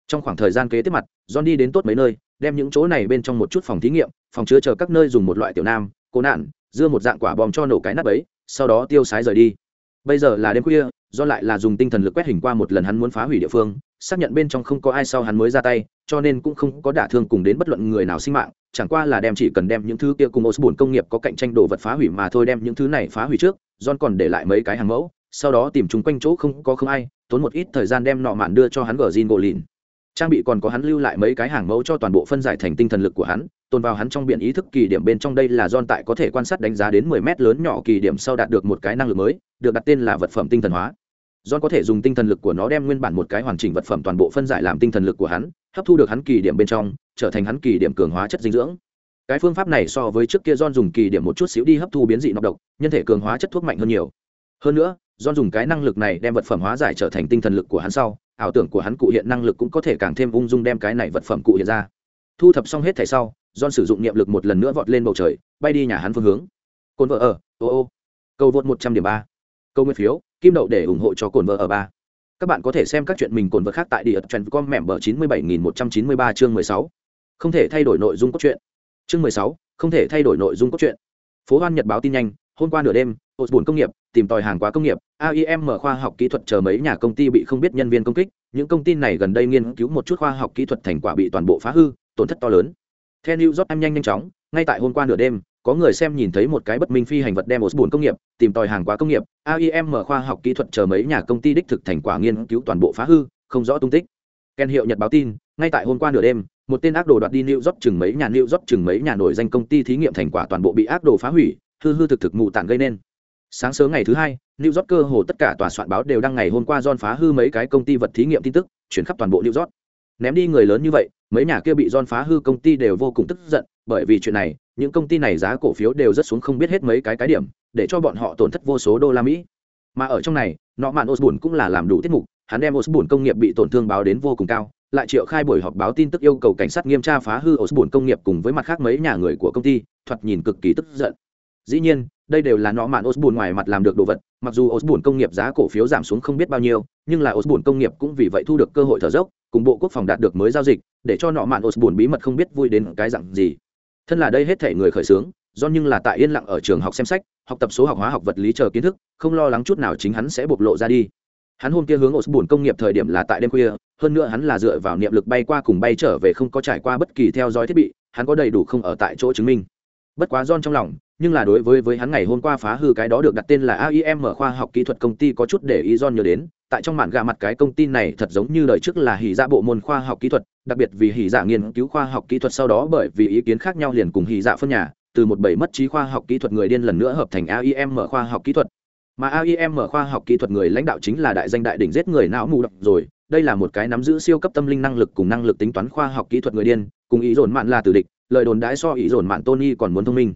Trong khoảng thời gian kế tiếp mặt, john đi đến tốt mấy nơi, đem những chỗ này bên trong một chút phòng thí nghiệm, phòng chứa chờ các nơi dùng một loại tiểu nam cố nạn, dưa một dạng quả bom cho nổ cái nắp ấy, sau đó tiêu sái rời đi. Bây giờ là đêm khuya, John lại là dùng tinh thần lực quét hình qua một lần hắn muốn phá hủy địa phương, xác nhận bên trong không có ai sau hắn mới ra tay, cho nên cũng không có đả thương cùng đến bất luận người nào sinh mạng chẳng qua là đem chỉ cần đem những thứ kia cùng osborne công nghiệp có cạnh tranh đồ vật phá hủy mà thôi, đem những thứ này phá hủy trước, john còn để lại mấy cái hàng mẫu, sau đó tìm chúng quanh chỗ không có không ai, tốn một ít thời gian đem nọ mạn đưa cho hắn gờ zin gỗ lìn trang bị còn có hắn lưu lại mấy cái hàng mẫu cho toàn bộ phân giải thành tinh thần lực của hắn, tồn vào hắn trong biển ý thức kỳ điểm bên trong đây là John tại có thể quan sát đánh giá đến 10 mét lớn nhỏ kỳ điểm sau đạt được một cái năng lực mới, được đặt tên là vật phẩm tinh thần hóa. John có thể dùng tinh thần lực của nó đem nguyên bản một cái hoàn chỉnh vật phẩm toàn bộ phân giải làm tinh thần lực của hắn hấp thu được hắn kỳ điểm bên trong trở thành hắn kỳ điểm cường hóa chất dinh dưỡng. Cái phương pháp này so với trước kia don dùng kỳ điểm một chút xíu đi hấp thu biến dị nọc độc nhân thể cường hóa chất thuốc mạnh hơn nhiều. Hơn nữa don dùng cái năng lực này đem vật phẩm hóa giải trở thành tinh thần lực của hắn sau ảo tưởng của hắn cụ hiện năng lực cũng có thể càng thêm ung dung đem cái này vật phẩm cụ hiện ra. Thu thập xong hết thẻ sau don sử dụng niệm lực một lần nữa vọt lên bầu trời, bay đi nhà hắn phương hướng. Cồn vợ ở, ô ô. Cầu vượt 100 điểm ba. Câu nguyên phiếu, kim đậu để ủng hộ cho cồn vợ ở ba. Các bạn có thể xem các chuyện mình cồn vật khác tại địa trend com mẻm bờ 97193 chương 16. Không thể thay đổi nội dung cốt truyện. Chương 16, không thể thay đổi nội dung cốt truyện. Phố Hoan Nhật báo tin nhanh, hôm qua nửa đêm, Osborne công nghiệp tìm tòi hàng hóa công nghiệp, AIM mở khoa học kỹ thuật chờ mấy nhà công ty bị không biết nhân viên công kích, những công ty này gần đây nghiên cứu một chút khoa học kỹ thuật thành quả bị toàn bộ phá hư, tổn thất to lớn theo new york em nhanh nhanh chóng ngay tại hôm qua nửa đêm có người xem nhìn thấy một cái bất minh phi hành vật đem osborne công nghiệp tìm tòi hàng quá công nghiệp aim mở khoa học kỹ thuật chờ mấy nhà công ty đích thực thành quả nghiên cứu toàn bộ phá hư, không rõ tung tích. Ken hiệu nhật báo tin, ngay tại hôm qua nửa đêm, một tên ác đồ đoạt đi new york chừng mấy nhà new york chừng mấy nhà nổi danh công ty thí nghiệm thành quả toàn bộ bị ác đồ phá hủy, hư hư thực thực mù tản gây nên. Sáng sớm ngày thứ hai, new york cơ hồ tất cả tòa soạn báo đều đăng ngày hôm qua John phá hư mấy cái công ty vật thí nghiệm tin tức, chuyển khắp toàn bộ new york. Ném đi người lớn như vậy, mấy nhà kia bị John phá hư công ty đều vô cùng tức giận, bởi vì chuyện này những công ty này giá cổ phiếu đều rất xuống không biết hết mấy cái cái điểm, để cho bọn họ tổn thất vô số đô la mỹ. Mà ở trong này nọ mạn osborne cũng là làm đủ tiết mục, hắn đem osborne công nghiệp bị tổn thương báo đến vô cùng cao, lại triệu khai buổi họp báo tin tức yêu cầu cảnh sát nghiêm tra phá hư osborne công nghiệp cùng với mặt khác mấy nhà người của công ty, thoạt nhìn cực kỳ tức giận. Dĩ nhiên, đây đều là nọ mạn osborne ngoài mặt làm được đồ vật, mặc dù osborne công nghiệp giá cổ phiếu giảm xuống không biết bao nhiêu, nhưng là osborne công nghiệp cũng vì vậy thu được cơ hội thở dốc, cùng bộ quốc phòng đạt được mới giao dịch, để cho nọ mạn osborne bí mật không biết vui đến cái dặn gì thân là đây hết thể người khởi xướng do nhưng là tại yên lặng ở trường học xem sách học tập số học hóa học vật lý chờ kiến thức không lo lắng chút nào chính hắn sẽ bộc lộ ra đi. Hắn hôm kia hướng osborne công nghiệp thời điểm là tại đêm khuya hơn nữa hắn là dựa vào niệm lực bay qua cùng bay trở về không có trải qua bất kỳ theo dõi thiết bị hắn có đầy đủ không ở tại chỗ chứng minh. Bất quá don trong lòng nhưng là đối với với hắn ngày hôm qua phá hư cái đó được đặt tên là AIM khoa học kỹ thuật công ty có chút để ý John nhớ đến, tại trong màn gà mặt cái công ty này thật giống như đời trước là hỉ ra bộ môn khoa học kỹ thuật, đặc biệt vì hỉ dạ nghiên cứu khoa học kỹ thuật sau đó bởi vì ý kiến khác nhau liền cùng hỉ dạ phân nhà, từ một bảy mất trí khoa học kỹ thuật người điên lần nữa hợp thành aim khoa học kỹ thuật. Mà aim khoa học kỹ thuật người lãnh đạo chính là đại danh đại đỉnh giết người não mù độc rồi đây là một cái nắm giữ siêu cấp tâm linh năng lực cùng năng lực tính toán khoa học kỹ thuật người điên cùng ý dồn mạn là tử địch lời đồn đãi so ý dồn mạn tony còn muốn thông minh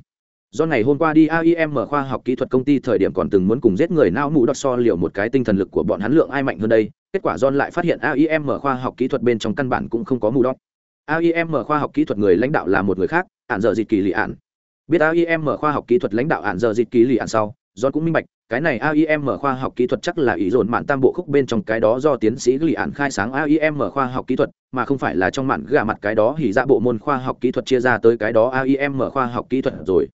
do ngày hôm qua đi aim mở khoa học kỹ thuật công ty thời điểm còn từng muốn cùng giết người não mũ đọc so liệu một cái tinh thần lực của bọn hắn lượng ai mạnh hơn đây. Kết quả john lại phát hiện aim mở khoa học kỹ thuật bên trong căn bản cũng không có mũ đọc aim mở khoa học kỹ thuật người lãnh đạo là một người khác ạn giờ dịt kỳ lì ạn biết aim mở khoa học kỹ thuật lãnh đạo ạn giờ dịt kỳ lì ạn sau john cũng minh bạch cái này AIM khoa học kỹ thuật chắc là ý dồn mạn tam bộ khúc bên trong cái đó do tiến sĩ Lý Ản khai sáng AIM khoa học kỹ thuật, mà không phải là trong mạn gà mặt cái đó hỉ dạ bộ môn khoa học kỹ thuật chia ra tới cái đó AIM khoa học kỹ thuật rồi.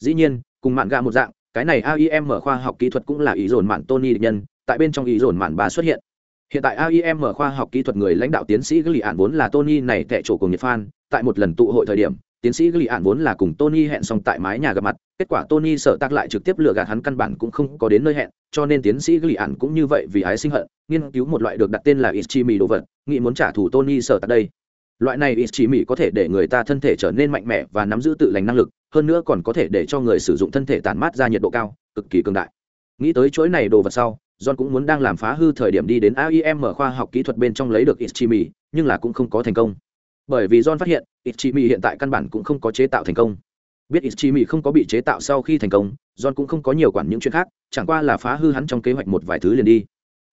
Dĩ nhiên, cùng mạn gạ một dạng, cái này AIM khoa học kỹ thuật cũng là ý dồn mạn Tony địch nhân, tại bên trong ý dồn mạn ba xuất hiện. Hiện tại AIM khoa học kỹ thuật người lãnh đạo tiến sĩ Lý ạn vốn là Tony này tệ chỗ cùng Nhật Phan, tại một lần tụ hội thời điểm, tiến sĩ Lý ạn vốn là cùng Tony hẹn xong tại mái nhà gặp mặt, kết quả Tony sợ tác lại trực tiếp lừa gạt hắn căn bản cũng không có đến nơi hẹn, cho nên tiến sĩ Lý ạn cũng như vậy vì ái sinh hận, nghiên cứu một loại được đặt tên là Ischimi đồ vật, nghĩ muốn trả thù Tony sợ tác đây. Loại này Ischimi có thể để người ta thân thể trở nên mạnh mẽ và nắm giữ tự lành năng lực, hơn nữa còn có thể để cho người sử dụng thân thể tản mát ra nhiệt độ cao, cực kỳ cường đại. Nghĩ tới chuỗi này đồ vật sau, John cũng muốn đang làm phá hư thời điểm đi đến AIM khoa học kỹ thuật bên trong lấy được Ischimi, nhưng là cũng không có thành công. Bởi vì john phát hiện ichimi hiện tại căn bản cũng không có chế tạo thành công. Biết ichimi không có bị chế tạo sau khi thành công john cũng không có nhiều quản những chuyện khác chẳng qua là phá hư hắn trong kế hoạch một vài thứ liền đi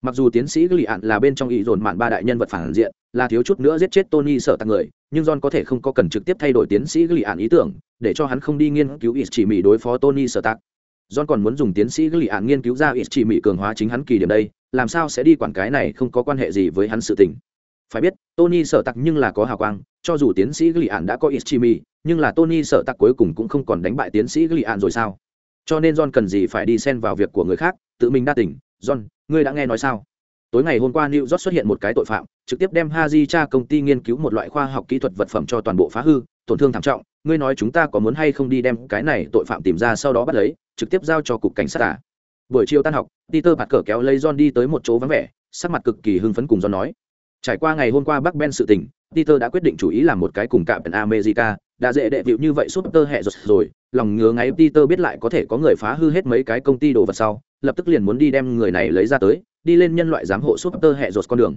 mặc dù tiến sĩ gli ạn là bên trong ý dồn mạn ba đại nhân vật phản diện, là thiếu chút nữa giết chết tony sợ tặng người, nhưng john có thể không có cần trực tiếp thay đổi tiến sĩ gli ạn ý tưởng, để cho hắn không đi nghiên cứu ichimi đối phó tony sợ tặng john còn muốn dùng tiến sĩ gli ạn nghiên cứu ra ichimi cường hóa chính hắn kỳ điểm đây, làm sao sẽ đi quản cái này không có quan hệ gì với hắn sự tình. Phải biết, tony sợ tặc nhưng là có hào quang, cho dù tiến sĩ gli ạn đã có ischimi nhưng là tony sợ tặc cuối cùng cũng không còn đánh bại tiến sĩ gli ạn rồi sao? Cho nên john cần gì phải đi xen vào việc của người khác, tự mình đa tỉnh john, ngươi đã nghe nói sao? Tối ngày hôm qua new york xuất hiện một cái tội phạm, trực tiếp đem haji cha công ty nghiên cứu một loại khoa học kỹ thuật vật phẩm cho toàn bộ phá hư, tổn thương thảm trọng. Ngươi nói chúng ta có muốn hay không đi đem cái này tội phạm tìm ra sau đó bắt lấy, trực tiếp giao cho cục cảnh sát à? Buổi chiều tan học, peter bạt cờ kéo lấy john đi tới một chỗ vắng vẻ, sắc mặt cực kỳ hưng phấn cùng john nói, trải qua ngày hôm qua bắc ben sự tình, peter đã quyết định chủ ý làm một cái cùng cạm america, đã dễ đệ vịu như vậy suốt tơ hẹ rồi rồi. Lòng ngứa ngáy peter biết lại có thể có người phá hư hết mấy cái công ty đồ vật sau lập tức liền muốn đi đem người này lấy ra tới đi lên nhân loại giám hộ suốt tơ hẹ rột con đường.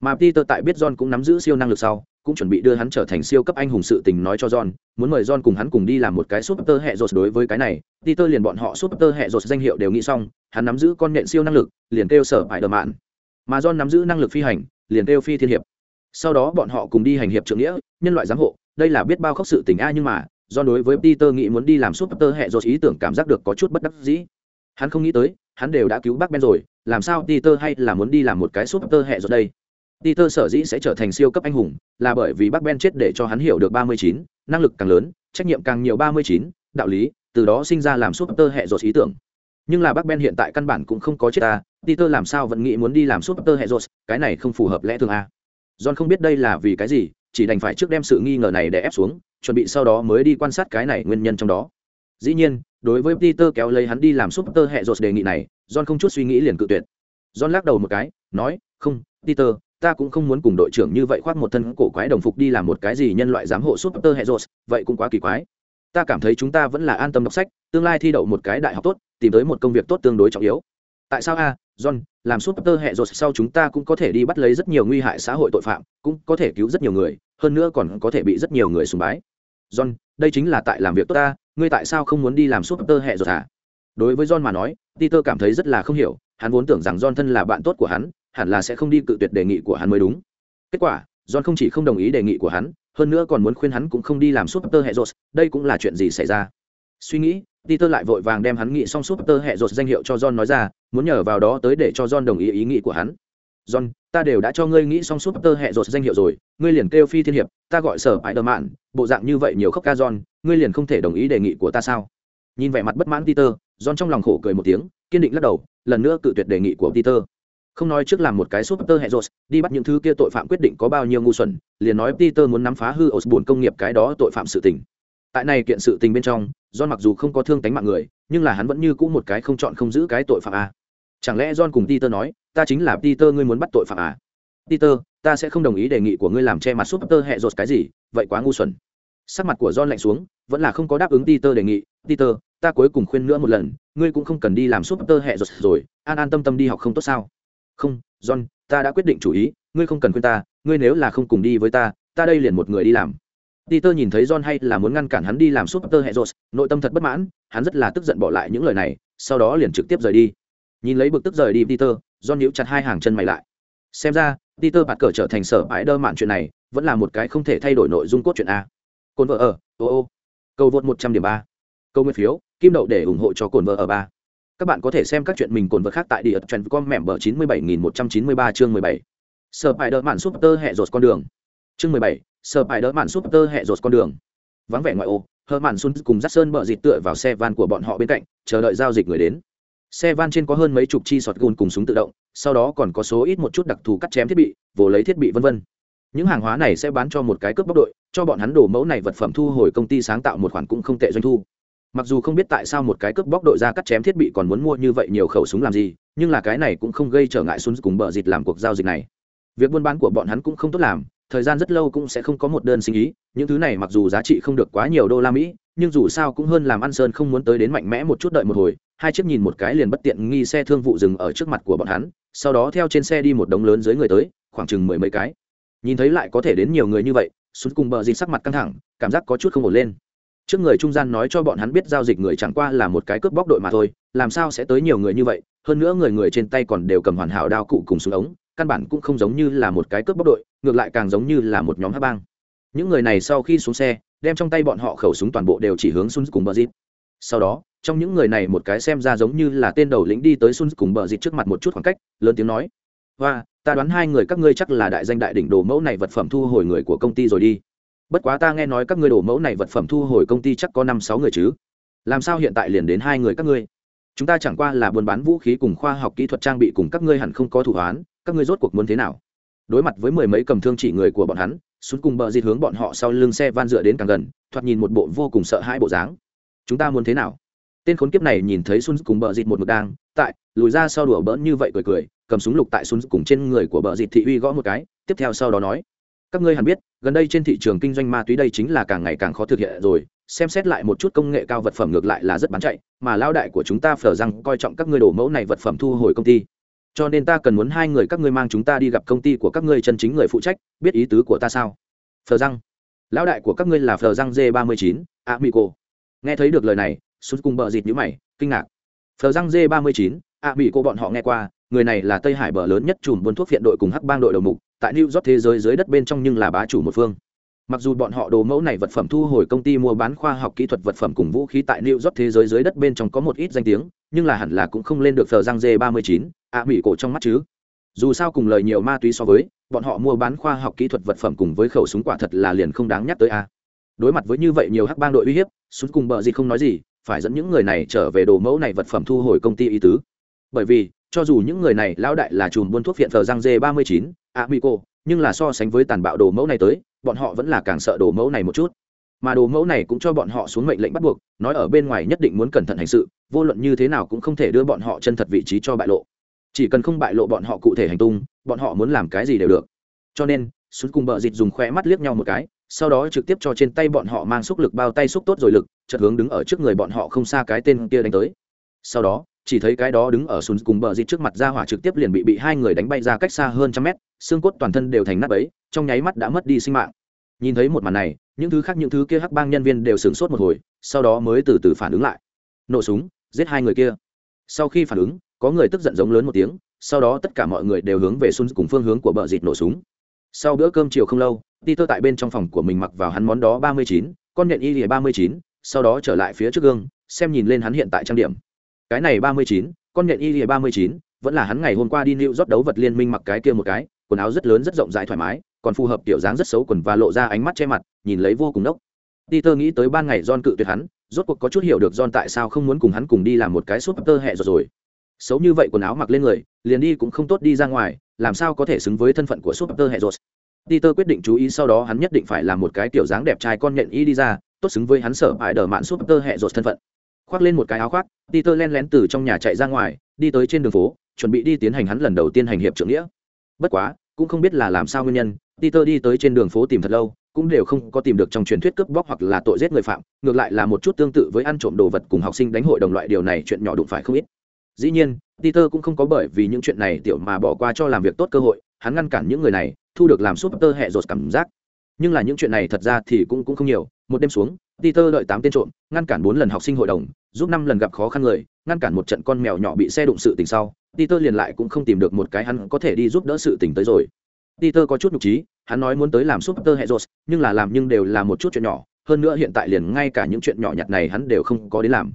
Mà peter tại biết john cũng nắm giữ siêu năng lực sau cũng chuẩn bị đưa hắn trở thành siêu cấp anh hùng sự tình nói cho John, muốn mời John cùng hắn cùng đi làm một cái super hệ rột đối với cái này, Peter liền bọn họ super hệ rột danh hiệu đều nghĩ xong, hắn nắm giữ con nhện siêu năng lực, liền kêu sở phải đờ mạn. Mà John nắm giữ năng lực phi hành, liền kêu phi thiên hiệp. Sau đó bọn họ cùng đi hành hiệp trưởng nghĩa nhân loại giám hộ đây là biết bao khóc sự tình a nhưng mà do đối với peter nghĩ muốn đi làm suốt tơ hệ rồi ý tưởng cảm giác được có chút bất đắc dĩ. Hắn không nghĩ tới hắn đều đã cứu bác ben rồi, làm sao peter hay là muốn đi làm một cái Super hệ rồi đây? Peter sở dĩ sẽ trở thành siêu cấp anh hùng, là bởi vì bác ben chết để cho hắn hiểu được ba mươi chín, năng lực càng lớn, trách nhiệm càng nhiều ba mươi chín, đạo lý, từ đó sinh ra làm Super hệ rồi ý tưởng. Nhưng là bác ben hiện tại căn bản cũng không có chết ta peter làm sao vẫn nghĩ muốn đi làm super hệ rồi? cái này không phù hợp lẽ thường a john không biết đây là vì cái gì, chỉ đành phải trước đem sự nghi ngờ này để ép xuống, chuẩn bị sau đó mới đi quan sát cái này nguyên nhân trong đó dĩ nhiên, đối với peter kéo lấy hắn đi làm super hệ đề nghị này, john không chút suy nghĩ liền cự tuyệt. John lắc đầu một cái, nói, không, peter, ta cũng không muốn cùng đội trưởng như vậy khoác một thân cổ quái đồng phục đi làm một cái gì nhân loại giám hộ super hệ vậy cũng quá kỳ quái. Ta cảm thấy chúng ta vẫn là an tâm đọc sách, tương lai thi đậu một cái đại học tốt, tìm tới một công việc tốt tương đối trọng yếu. Tại sao a, john, làm súp tơ hệ rồi sau chúng ta cũng có thể đi bắt lấy rất nhiều nguy hại xã hội tội phạm, cũng có thể cứu rất nhiều người, hơn nữa còn có thể bị rất nhiều người sùng bái john đây chính là tại làm việc tốt ta ngươi tại sao không muốn đi làm suốt tơ hệ rồi hả? Đối với john mà nói peter cảm thấy rất là không hiểu hắn vốn tưởng rằng john thân là bạn tốt của hắn hẳn là sẽ không đi cự tuyệt đề nghị của hắn mới đúng. Kết quả john không chỉ không đồng ý đề nghị của hắn hơn nữa còn muốn khuyên hắn cũng không đi làm suốt tơ hệ rồi. Đây cũng là chuyện gì xảy ra? Suy nghĩ Peter lại vội vàng đem hắn nghị xong Super hệ rồi danh hiệu cho John nói ra, muốn nhờ vào đó tới để cho John đồng ý ý nghĩ của hắn. John, ta đều đã cho ngươi nghĩ xong Super hệ rột danh hiệu rồi, ngươi liền kêu phi thiên hiệp, ta gọi sở hại đờ mạn bộ dạng như vậy nhiều khóc ca John, ngươi liền không thể đồng ý đề nghị của ta sao? Nhìn vẻ mặt bất mãn Peter, John trong lòng khổ cười một tiếng, kiên định lắc đầu, lần nữa cự tuyệt đề nghị của Peter. Không nói trước làm một cái Super hệ rột, đi bắt những thứ kia tội phạm quyết định có bao nhiêu ngu xuẩn, liền nói Peter muốn nắm phá hư Osborne công nghiệp cái đó tội phạm sự tình tại này kiện sự tình bên trong john mặc dù không có thương tánh mạng người nhưng là hắn vẫn như cũ một cái không chọn không giữ cái tội phạm à chẳng lẽ john cùng peter nói ta chính là peter ngươi muốn bắt tội phạm à? peter ta sẽ không đồng ý đề nghị của ngươi làm che mặt súp tơ hẹ rột cái gì vậy quá ngu xuẩn sắc mặt của john lạnh xuống vẫn là không có đáp ứng peter đề nghị peter ta cuối cùng khuyên nữa một lần ngươi cũng không cần đi làm súp tơ hẹ rột rồi an an tâm tâm đi học không tốt sao không john ta đã quyết định chủ ý ngươi không cần khuyên ta ngươi nếu là không cùng đi với ta ta đây liền một người đi làm Peter nhìn thấy John hay là muốn ngăn cản hắn đi làm Super rột, nội tâm thật bất mãn, hắn rất là tức giận bỏ lại những lời này, sau đó liền trực tiếp rời đi. Nhìn lấy bực tức rời đi Peter, John níu chặt hai hàng chân mày lại. Xem ra, Peter bạt cờ trở thành sở bãi đơ mạn chuyện này, vẫn là một cái không thể thay đổi nội dung cốt truyện a. Cồn vợ ở, ô ô. Cầu vượt 100 điểm ba. Câu nguyên phiếu, kim đậu để ủng hộ cho cồn vợ ở ba Các bạn có thể xem các chuyện mình cồn vợ khác tại địa trần com mẻm bờ 97193 chương 17. Sở bãi đơ mạn sút tơ hẹ rột con đường. Chương mười bảy. Sở bãi đỡ mạn súp tơ hẹ rột con đường vắng vẻ ngoại ô hơ mạn xuân cùng dắt sơn bờ dịt tựa vào xe van của bọn họ bên cạnh chờ đợi giao dịch người đến xe van trên có hơn mấy chục chi sọt gùn cùng súng tự động, sau đó còn có số ít một chút đặc thù cắt chém thiết bị, vồ lấy thiết bị vân vân. Những hàng hóa này sẽ bán cho một cái cướp bóc đội, cho bọn hắn đổ mẫu này vật phẩm thu hồi công ty sáng tạo một khoản cũng không tệ doanh thu. Mặc dù không biết tại sao một cái cướp bóc đội ra cắt chém thiết bị còn muốn mua như vậy nhiều khẩu súng làm gì, nhưng là cái này cũng không gây trở ngại xuống cùng bờ dịt làm cuộc giao dịch này. Việc buôn bán của bọn hắn cũng không tốt làm, thời gian rất lâu cũng sẽ không có một đơn sinh ý, những thứ này mặc dù giá trị không được quá nhiều đô la mỹ nhưng dù sao cũng hơn làm ăn sơn không muốn tới đến mạnh mẽ một chút đợi một hồi, hai chiếc nhìn một cái liền bất tiện nghi xe thương vụ dừng ở trước mặt của bọn hắn, sau đó theo trên xe đi một đống lớn dưới người tới, khoảng chừng mười mấy cái. Nhìn thấy lại có thể đến nhiều người như vậy xuống cùng bờ dịch sắc mặt căng thẳng, cảm giác có chút không ổn lên. Trước người trung gian nói cho bọn hắn biết giao dịch người chẳng qua là một cái cướp bóc đội mà thôi, làm sao sẽ tới nhiều người như vậy, hơn nữa người người trên tay còn đều cầm hoàn hảo đao cụ cùng súng ống, căn bản cũng không giống như là một cái cướp bóc đội, ngược lại càng giống như là một nhóm hát bang. Những người này sau khi xuống xe đem trong tay bọn họ khẩu súng toàn bộ đều chỉ hướng sun cùng bờ dịt. Sau đó, trong những người này một cái xem ra giống như là tên đầu lĩnh đi tới sun cùng bờ dịt trước mặt một chút khoảng cách, lớn tiếng nói Và ta đoán hai người các ngươi chắc là đại danh đại đỉnh đồ mẫu này vật phẩm thu hồi người của công ty rồi đi. Bất quá ta nghe nói các ngươi đồ mẫu này vật phẩm thu hồi công ty chắc có năm sáu người chứ. Làm sao hiện tại liền đến hai người các ngươi? Chúng ta chẳng qua là buôn bán vũ khí cùng khoa học kỹ thuật trang bị cùng các ngươi hẳn không có thủ án các ngươi rốt cuộc muốn thế nào? Đối mặt với mười mấy cầm thương chỉ người của bọn hắn xuống cùng bờ dịt hướng bọn họ sau lưng xe van dựa đến càng gần, thoạt nhìn một bộ vô cùng sợ hãi bộ dáng. Chúng ta muốn thế nào? Tên khốn kiếp này nhìn thấy xuân cùng bờ dịt một mực đang tại, lùi ra sau đùa bỡn như vậy cười cười, cầm súng lục tại xuân cùng trên người của bờ dịt thị uy gõ một cái, tiếp theo sau đó nói, các ngươi hẳn biết, gần đây trên thị trường kinh doanh ma túy đây chính là càng ngày càng khó thực hiện rồi, xem xét lại một chút công nghệ cao vật phẩm ngược lại là rất bán chạy, mà lao đại của chúng ta phở rằng coi trọng các ngươi đổ mẫu này vật phẩm thu hồi công ty cho nên ta cần muốn hai người các ngươi mang chúng ta đi gặp công ty của các ngươi chân chính người phụ trách, biết ý tứ của ta sao? Phờ răng. Lão đại của các ngươi là phờ răng g ba mươi chín a mỹ cô nghe thấy được lời này, sút cùng bờ dịt nhữ mày, kinh ngạc. Phờ răng g ba mươi chín a mỹ cô bọn họ nghe qua, người này là tây hải bờ lớn nhất chùm buôn thuốc viện đội cùng hắc bang đội đầu mục, tại new york thế giới, dưới đất bên trong nhưng là bá chủ một phương mặc dù bọn họ đồ mẫu này vật phẩm thu hồi công ty mua bán khoa học kỹ thuật vật phẩm cùng vũ khí tại new york thế giới dưới đất bên trong có một ít danh tiếng, nhưng là hẳn là cũng không lên được thờ răng dê ba mươi chín ạ mỹ cổ trong mắt chứ. Dù sao cùng lời nhiều ma túy so với, bọn họ mua bán khoa học kỹ thuật vật phẩm cùng với khẩu súng quả thật là liền không đáng nhắc tới a. Đối mặt với như vậy nhiều hắc bang đội uy hiếp, súng cùng bờ gì không nói gì, phải dẫn những người này trở về đồ mẫu này vật phẩm thu hồi công ty y tứ. Bởi vì, cho dù những người này lão đại là chùm buôn thuốc phiện thờ răng dê ba mươi chín ạ mỹ cô nhưng là so sánh với tàn bạo đồ mẫu này tới bọn họ vẫn là càng sợ đồ mẫu này một chút. Mà đồ mẫu này cũng cho bọn họ xuống mệnh lệnh bắt buộc, nói ở bên ngoài nhất định muốn cẩn thận hành sự, vô luận như thế nào cũng không thể đưa bọn họ chân thật vị trí cho bại lộ. Chỉ cần không bại lộ bọn họ cụ thể hành tung, bọn họ muốn làm cái gì đều được. Cho nên xuống cùng bợ dịt dùng khoe mắt liếc nhau một cái, sau đó trực tiếp cho trên tay bọn họ mang xúc lực bao tay xúc tốt rồi lực chật hướng đứng ở trước người bọn họ không xa cái tên kia đánh tới. Sau đó chỉ thấy cái đó đứng ở sùn cùng bờ dịt trước mặt ra hỏa trực tiếp liền bị bị hai người đánh bay ra cách xa hơn trăm mét, xương cốt toàn thân đều thành nắp ấy trong nháy mắt đã mất đi sinh mạng. Nhìn thấy một màn này, những thứ khác những thứ kia hắc bang nhân viên đều sửng sốt một hồi, sau đó mới từ từ phản ứng lại. Nổ súng, giết hai người kia. Sau khi phản ứng, có người tức giận giống lớn một tiếng, sau đó tất cả mọi người đều hướng về xuân cùng phương hướng của bờ dịt nổ súng. Sau bữa cơm chiều không lâu, peter tại bên trong phòng của mình mặc vào hắn món đó ba mươi chín, con nhện y lìa ba mươi chín, sau đó trở lại phía trước gương, xem nhìn lên hắn hiện tại trang điểm cái này ba mươi chín, con nhện y lìa ba mươi chín, vẫn là hắn ngày hôm qua đi lưu rót đấu vật liên minh mặc cái kia một cái, quần áo rất lớn rất rộng rãi thoải mái, còn phù hợp kiểu dáng rất xấu quần và lộ ra ánh mắt che mặt, nhìn lấy vô cùng nốc peter nghĩ tới ban ngày john cự tuyệt hắn, rốt cuộc có chút hiểu được john tại sao không muốn cùng hắn cùng đi làm một cái súp tơ hẹ rồi rồi. Xấu như vậy quần áo mặc lên người, liền đi cũng không tốt đi ra ngoài, làm sao có thể xứng với thân phận của super hệ rột peter quyết định chú ý sau đó hắn nhất định phải làm một cái kiểu dáng đẹp trai con nhện y đi ra, tốt xứng với hắn sở hại đờ mạn super hệ rồi thân phận khoác lên một cái áo khoác, peter len lén từ trong nhà chạy ra ngoài, đi tới trên đường phố, chuẩn bị đi tiến hành hắn lần đầu tiên hành hiệp trưởng nghĩa. Bất quá, cũng không biết là làm sao nguyên nhân, peter đi tới trên đường phố tìm thật lâu, cũng đều không có tìm được trong truyền thuyết cướp bóc hoặc là tội giết người phạm, ngược lại là một chút tương tự với ăn trộm đồ vật cùng học sinh đánh hội đồng loại điều này chuyện nhỏ đụng phải không ít. Dĩ nhiên, peter cũng không có bởi vì những chuyện này tiểu mà bỏ qua cho làm việc tốt cơ hội, hắn ngăn cản những người này, thu được làm súp tơ hẹ rột cảm giác nhưng là những chuyện này thật ra thì cũng cũng không nhiều. Một đêm xuống, peter đợi tám tên trộm, ngăn cản bốn lần học sinh hội đồng, giúp năm lần gặp khó khăn người, ngăn cản một trận con mèo nhỏ bị xe đụng sự tình sau. Peter liền lại cũng không tìm được một cái hắn có thể đi giúp đỡ sự tình tới rồi. Peter có chút nhục trí, hắn nói muốn tới làm súp tơ hệ rột nhưng là làm nhưng đều là một chút chuyện nhỏ. Hơn nữa hiện tại liền ngay cả những chuyện nhỏ nhặt này hắn đều không có đến làm.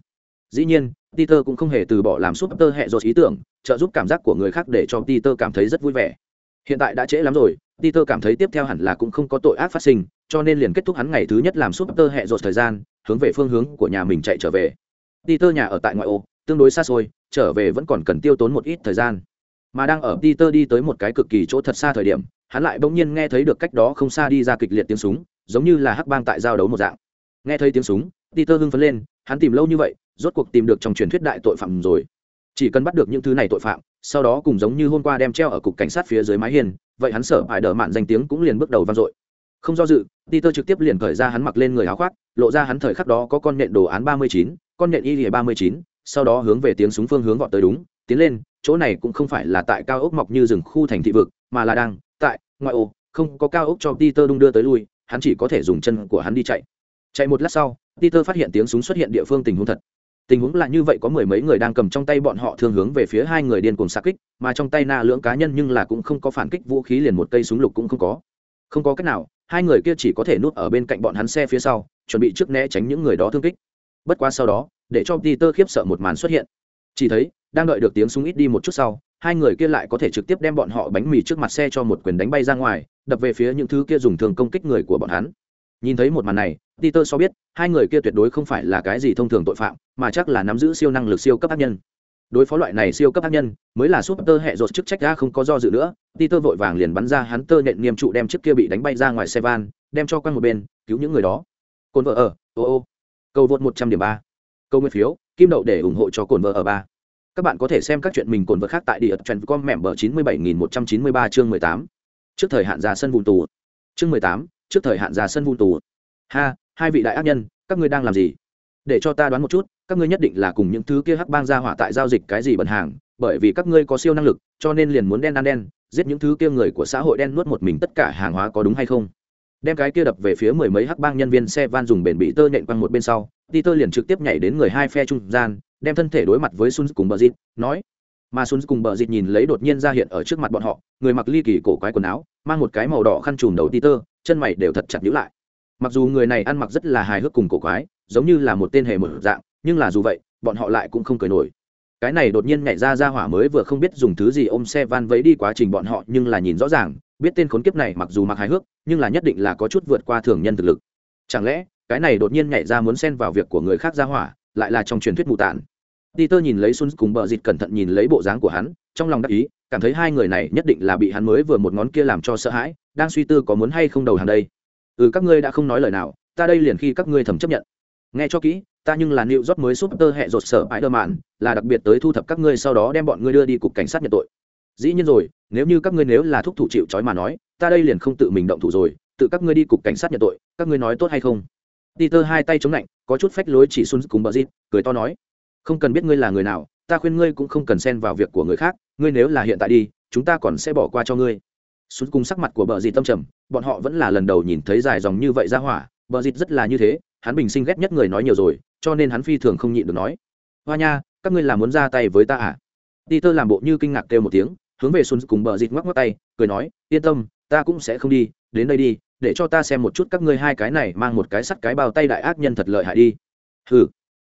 Dĩ nhiên, peter cũng không hề từ bỏ làm súp tơ hệ rột ý tưởng, trợ giúp cảm giác của người khác để cho peter cảm thấy rất vui vẻ hiện tại đã trễ lắm rồi, peter cảm thấy tiếp theo hẳn là cũng không có tội ác phát sinh, cho nên liền kết thúc hắn ngày thứ nhất làm súp tơ hẹ dột thời gian, hướng về phương hướng của nhà mình chạy trở về. Peter nhà ở tại ngoại ô, tương đối xa xôi, trở về vẫn còn cần tiêu tốn một ít thời gian. Mà đang ở peter đi tới một cái cực kỳ chỗ thật xa thời điểm, hắn lại bỗng nhiên nghe thấy được cách đó không xa đi ra kịch liệt tiếng súng, giống như là hắc bang tại giao đấu một dạng. Nghe thấy tiếng súng, peter hưng phấn lên, hắn tìm lâu như vậy, rốt cuộc tìm được trong truyền thuyết đại tội phạm rồi chỉ cần bắt được những thứ này tội phạm, sau đó cùng giống như hôm qua đem treo ở cục cảnh sát phía dưới mái hiền vậy hắn sợ hại đỡ mạn danh tiếng cũng liền bước đầu vang dội. Không do dự, peter trực tiếp liền khởi ra hắn mặc lên người áo khoác, lộ ra hắn thời khắc đó có con nện đồ án ba mươi chín, con nện y lìa ba mươi chín, sau đó hướng về tiếng súng phương hướng vọt tới đúng, tiến lên, chỗ này cũng không phải là tại cao ốc mọc như rừng khu thành thị vực, mà là đang tại ngoại ô, không có cao ốc cho peter đung đưa tới lui, hắn chỉ có thể dùng chân của hắn đi chạy. Chạy một lát sau, peter phát hiện tiếng súng xuất hiện địa phương tình huống thật tình huống là như vậy có mười mấy người đang cầm trong tay bọn họ thường hướng về phía hai người điên cùng xa kích, mà trong tay na lưỡng cá nhân nhưng là cũng không có phản kích vũ khí liền một cây súng lục cũng không có. Không có cách nào, hai người kia chỉ có thể nuốt ở bên cạnh bọn hắn xe phía sau, chuẩn bị trước né tránh những người đó thương kích. Bất quá sau đó, để cho peter khiếp sợ một màn xuất hiện. Chỉ thấy, đang đợi được tiếng súng ít đi một chút sau, hai người kia lại có thể trực tiếp đem bọn họ bánh mì trước mặt xe cho một quyền đánh bay ra ngoài, đập về phía những thứ kia dùng thường công kích người của bọn hắn. Nhìn thấy một màn này peter so biết, hai người kia tuyệt đối không phải là cái gì thông thường tội phạm, mà chắc là nắm giữ siêu năng lực siêu cấp ác nhân. Đối phó loại này siêu cấp ác nhân, mới là súp tơ hệ rột chức trách ra không có do dự nữa, peter vội vàng liền bắn ra hắn tơ nện niêm trụ đem chiếc kia bị đánh bay ra ngoài xe van, đem cho quanh một bên, cứu những người đó. Cồn vợ ở, ô ô. Cầu vượt một trăm điểm ba. Câu nguyên phiếu, kim đậu để ủng hộ cho cồn vợ ở ba. Các bạn có thể xem các chuyện mình cồn vợ khác tại địa truyện com mẹm bờ chín mươi bảy nghìn một trăm chín mươi ba chương mười tám. Trước thời hạn ra sân vùng tù. Chương mười tám, trước thời hạn ra sân vùng tù. Ha hai vị đại ác nhân, các ngươi đang làm gì? Để cho ta đoán một chút, các ngươi nhất định là cùng những thứ kia hắc bang ra hỏa tại giao dịch cái gì bẩn hàng, bởi vì các ngươi có siêu năng lực, cho nên liền muốn đen ăn đen, giết những thứ kia người của xã hội đen nuốt một mình tất cả hàng hóa có đúng hay không? Đem cái kia đập về phía mười mấy hắc bang nhân viên xe van dùng bền bị tơ nện quăng một bên sau đi tơ liền trực tiếp nhảy đến người hai phe trung gian, đem thân thể đối mặt với sun cùng bờ dịt, nói. Mà sun cùng bờ dịt nhìn lấy đột nhiên ra hiện ở trước mặt bọn họ, người mặc ly kỳ cổ quái quần áo, mang một cái màu đỏ khăn trùm đầu ti tơ chân mày đều thật chặt nhữ lại mặc dù người này ăn mặc rất là hài hước cùng cổ quái giống như là một tên hề một dạng nhưng là dù vậy bọn họ lại cũng không cười nổi. Cái này đột nhiên nhảy ra ra hỏa mới vừa không biết dùng thứ gì ôm xe van vẫy đi quá trình bọn họ nhưng là nhìn rõ ràng biết tên khốn kiếp này mặc dù mặc hài hước nhưng là nhất định là có chút vượt qua thường nhân thực lực. Chẳng lẽ cái này đột nhiên nhảy ra muốn xen vào việc của người khác ra hỏa lại là trong truyền thuyết mù tản Peter nhìn lấy Sun cùng bờ dịt cẩn thận nhìn lấy bộ dáng của hắn, trong lòng đắc ý, cảm thấy hai người này nhất định là bị hắn mới vừa một ngón kia làm cho sợ hãi, đang suy tư có muốn hay không đầu hàng đây. Ừ các ngươi đã không nói lời nào, ta đây liền khi các ngươi thầm chấp nhận. Nghe cho kỹ, ta nhưng là nịu rót mới Super hệ rột sở ái đơ mạn là đặc biệt tới thu thập các ngươi sau đó đem bọn ngươi đưa đi cục cảnh sát nhận tội. Dĩ nhiên rồi, nếu như các ngươi nếu là thúc thủ chịu trói mà nói, ta đây liền không tự mình động thủ rồi, tự các ngươi đi cục cảnh sát nhận tội, các ngươi nói tốt hay không? Peter hai tay chống lạnh, có chút phách lối chỉ xuân cùng bờ dịt, cười to nói không cần biết ngươi là người nào ta khuyên ngươi cũng không cần xen vào việc của người khác ngươi nếu là hiện tại đi chúng ta còn sẽ bỏ qua cho ngươi xuống cùng sắc mặt của bờ dịt tâm trầm bọn họ vẫn là lần đầu nhìn thấy dài dòng như vậy ra hỏa. Bờ dịt rất là như thế hắn bình sinh ghét nhất người nói nhiều rồi cho nên hắn phi thường không nhịn được nói. Hoa nha các ngươi là muốn ra tay với ta à? Đi tơ làm bộ như kinh ngạc kêu một tiếng hướng về xuống cùng bờ dịt ngoắc ngoắc tay cười nói yên tâm ta cũng sẽ không đi đến đây đi để cho ta xem một chút các ngươi hai cái này mang một cái sắt cái bao tay đại ác nhân thật lợi hại đi. Hừ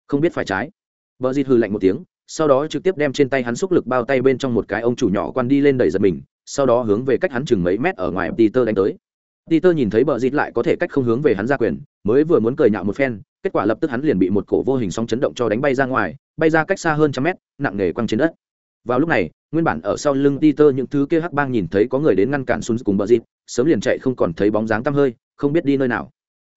không biết phải trái. Bờ dịt hừ lạnh một tiếng, sau đó trực tiếp đem trên tay hắn xúc lực bao tay bên trong một cái ông chủ nhỏ quan đi lên đẩy giật mình, sau đó hướng về cách hắn chừng mấy mét ở ngoài Peter đánh tới. Peter nhìn thấy bờ dịt lại có thể cách không hướng về hắn ra quyền, mới vừa muốn cười nhạo một phen, kết quả lập tức hắn liền bị một cổ vô hình sóng chấn động cho đánh bay ra ngoài, bay ra cách xa hơn trăm mét, nặng nề quăng trên đất. Vào lúc này, nguyên bản ở sau lưng Peter những thứ kia hắc bang nhìn thấy có người đến ngăn cản xuống cùng bờ dịt, sớm liền chạy không còn thấy bóng dáng tăm hơi, không biết đi nơi nào.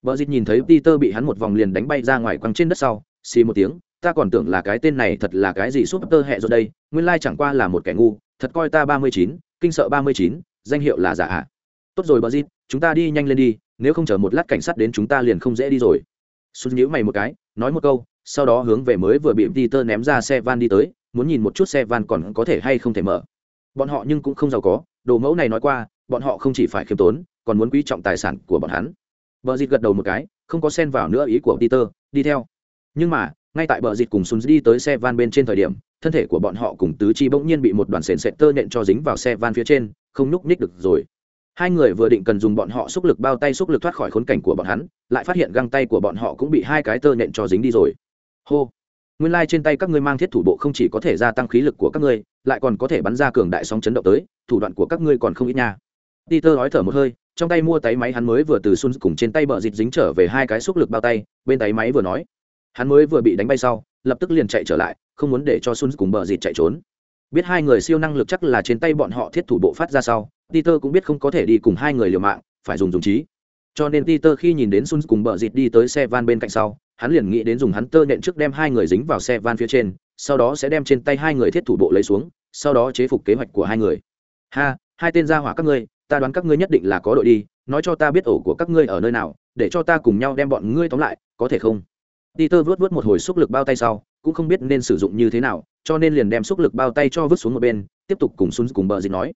Bờ dịt nhìn thấy Peter bị hắn một vòng liền đánh bay ra ngoài quăng trên đất sau, xì một tiếng, ta còn tưởng là cái tên này thật là cái gì suốt tơ hẹ rồi đây nguyên lai chẳng qua là một kẻ ngu thật coi ta ba mươi chín kinh sợ ba mươi chín danh hiệu là giả ạ. Tốt rồi bờ dít chúng ta đi nhanh lên đi nếu không chờ một lát cảnh sát đến chúng ta liền không dễ đi rồi. Xuân nhíu mày một cái nói một câu sau đó hướng về mới vừa bị peter ném ra xe van đi tới muốn nhìn một chút xe van còn có thể hay không thể mở. Bọn họ nhưng cũng không giàu có đồ mẫu này nói qua bọn họ không chỉ phải khiêm tốn còn muốn quý trọng tài sản của bọn hắn. Bờ dịt gật đầu một cái, không có xen vào nữa ý của Peter, đi theo. Nhưng mà, ngay tại bờ dịt cùng Sun đi tới xe van bên trên thời điểm, thân thể của bọn họ cùng tứ chi bỗng nhiên bị một đoàn sền sệt tơ nện cho dính vào xe van phía trên, không nhúc nhích được rồi. Hai người vừa định cần dùng bọn họ xúc lực bao tay xúc lực thoát khỏi khốn cảnh của bọn hắn, lại phát hiện găng tay của bọn họ cũng bị hai cái tơ nện cho dính đi rồi. Hô. Nguyên lai trên tay các ngươi mang thiết thủ bộ không chỉ có thể gia tăng khí lực của các ngươi, lại còn có thể bắn ra cường đại sóng chấn động tới, thủ đoạn của các ngươi còn không ít nha. Peter nói thở một hơi, trong tay mua tay máy hắn mới vừa từ xuân cùng trên tay bờ dịt dính trở về hai cái xúc lực bao tay bên tay máy vừa nói hắn mới vừa bị đánh bay sau lập tức liền chạy trở lại, không muốn để cho Sun cùng bờ dịt chạy trốn. Biết hai người siêu năng lực chắc là trên tay bọn họ thiết thủ bộ phát ra sau, peter cũng biết không có thể đi cùng hai người liều mạng, phải dùng dùng trí. Cho nên peter khi nhìn đến Sun cùng bờ dịt đi tới xe van bên cạnh sau, hắn liền nghĩ đến dùng hắn tơ nện trước đem hai người dính vào xe van phía trên, sau đó sẽ đem trên tay hai người thiết thủ bộ lấy xuống, sau đó chế phục kế hoạch của hai người. Ha, hai tên gia hỏa các ngươi, ta đoán các ngươi nhất định là có đội đi, nói cho ta biết ổ của các ngươi ở nơi nào, để cho ta cùng nhau đem bọn ngươi tóm lại, có thể không? Peter vớt vớt một hồi xúc lực bao tay sau, cũng không biết nên sử dụng như thế nào, cho nên liền đem xúc lực bao tay cho vứt xuống một bên, tiếp tục cùng Sun cùng bờ dịch nói.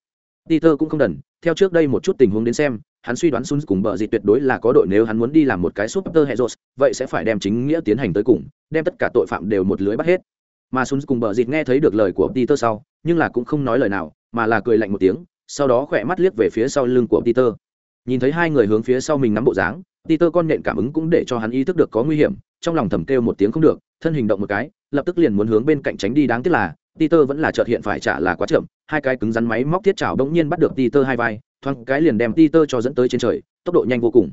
Peter cũng không đần, theo trước đây một chút tình huống đến xem, hắn suy đoán Sun cùng bờ dịch tuyệt đối là có đội nếu hắn muốn đi làm một cái Super Heroes, vậy sẽ phải đem chính nghĩa tiến hành tới cùng, đem tất cả tội phạm đều một lưới bắt hết. Mà Sun cùng bờ dịch nghe thấy được lời của Peter sau, nhưng là cũng không nói lời nào, mà là cười lạnh một tiếng, sau đó khỏe mắt liếc về phía sau lưng của peter nhìn thấy hai người hướng phía sau mình nắm bộ dáng peter con nện cảm ứng cũng để cho hắn ý thức được có nguy hiểm, trong lòng thầm kêu một tiếng không được, thân hình động một cái, lập tức liền muốn hướng bên cạnh tránh đi, đáng tiếc là peter vẫn là chợt hiện phải trả là quá chậm, hai cái cứng rắn máy móc thiết chảo bỗng nhiên bắt được peter hai vai, thoáng cái liền đem peter cho dẫn tới trên trời, tốc độ nhanh vô cùng.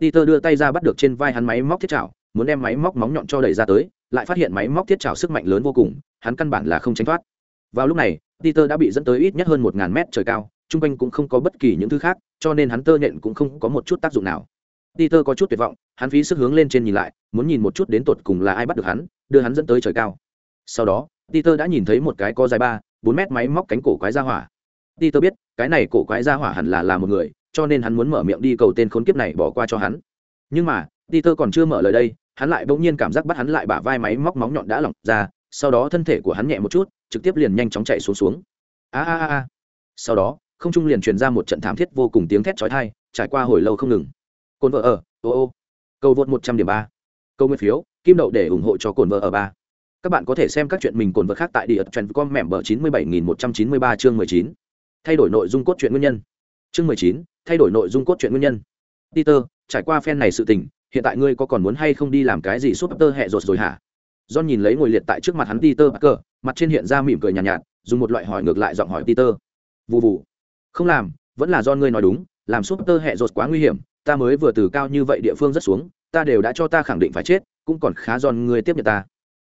Peter đưa tay ra bắt được trên vai hắn máy móc thiết chảo, muốn đem máy móc móng nhọn cho đẩy ra tới, lại phát hiện máy móc thiết chảo sức mạnh lớn vô cùng, hắn căn bản là không tránh thoát. Vào lúc này peter đã bị dẫn tới ít nhất hơn một ngàn mét trời cao trung quanh cũng không có bất kỳ những thứ khác, cho nên hắn tơ nện cũng không có một chút tác dụng nào peter có chút tuyệt vọng, hắn phí sức hướng lên trên nhìn lại, muốn nhìn một chút đến tột cùng là ai bắt được hắn, đưa hắn dẫn tới trời cao. Sau đó, peter đã nhìn thấy một cái có dài ba, bốn mét máy móc cánh cổ quái ra hỏa. Peter biết, cái này cổ quái ra hỏa hẳn là là một người, cho nên hắn muốn mở miệng đi cầu tên khốn kiếp này bỏ qua cho hắn. Nhưng mà, peter còn chưa mở lời đây, hắn lại bỗng nhiên cảm giác bắt hắn lại bả vai máy móc móng nhọn đã lỏng ra, sau đó thân thể của hắn nhẹ một chút, trực tiếp liền nhanh chóng chạy xuống xuống. A a a. Sau đó, không trung liền truyền ra một trận thảm thiết vô cùng tiếng thét chói tai, trải qua hồi lâu không ngừng cồn vợ ở ô ô. Câu vượt một trăm điểm ba. Câu nguyên phiếu kim đậu để ủng hộ cho cồn vợ ở ba. Các bạn có thể xem các chuyện mình cồn vợ khác tại địa trần com mẹm bờ chín mươi bảy nghìn một trăm chín mươi ba chương mười chín. Thay đổi nội dung cốt truyện nguyên nhân. Chương mười chín thay đổi nội dung cốt truyện nguyên nhân. Peter trải qua phen này sự tình hiện tại ngươi có còn muốn hay không đi làm cái gì súp tơ hẹ rột rồi hả? John nhìn lấy ngồi liệt tại trước mặt hắn Peter Parker, mặt trên hiện ra mỉm cười nhàn nhạt, nhạt, dùng một loại hỏi ngược lại giọng hỏi Peter. Vụ vụ, Không làm, vẫn là John ngươi nói đúng, làm Super hệ rột quá nguy hiểm, ta mới vừa từ cao như vậy địa phương rất xuống, ta đều đã cho ta khẳng định phải chết, cũng còn khá giòn người tiếp nhận ta.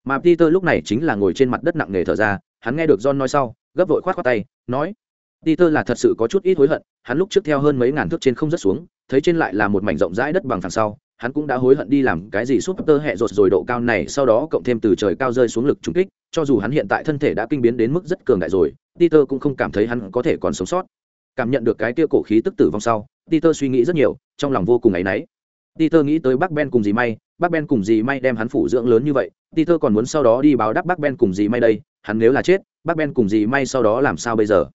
Mà Peter lúc này chính là ngồi trên mặt đất nặng nề thở ra, hắn nghe được John nói sau, gấp vội khoát khoát tay, nói: Peter là thật sự có chút ít hối hận, hắn lúc trước theo hơn mấy ngàn thước trên không rất xuống, thấy trên lại là một mảnh rộng rãi đất bằng phẳng sau, hắn cũng đã hối hận đi làm cái gì súp tơ hẹ rột rồi độ cao này sau đó cộng thêm từ trời cao rơi xuống lực trúng kích cho dù hắn hiện tại thân thể đã kinh biến đến mức rất cường đại rồi peter cũng không cảm thấy hắn có thể còn sống sót cảm nhận được cái kia cổ khí tức tử vong sau peter suy nghĩ rất nhiều trong lòng vô cùng áy náy. Peter nghĩ tới bác ben cùng dì may bác ben cùng dì may đem hắn phủ dưỡng lớn như vậy peter còn muốn sau đó đi báo đáp bác ben cùng dì may đây hắn nếu là chết bác ben cùng dì may sau đó làm sao bây giờ?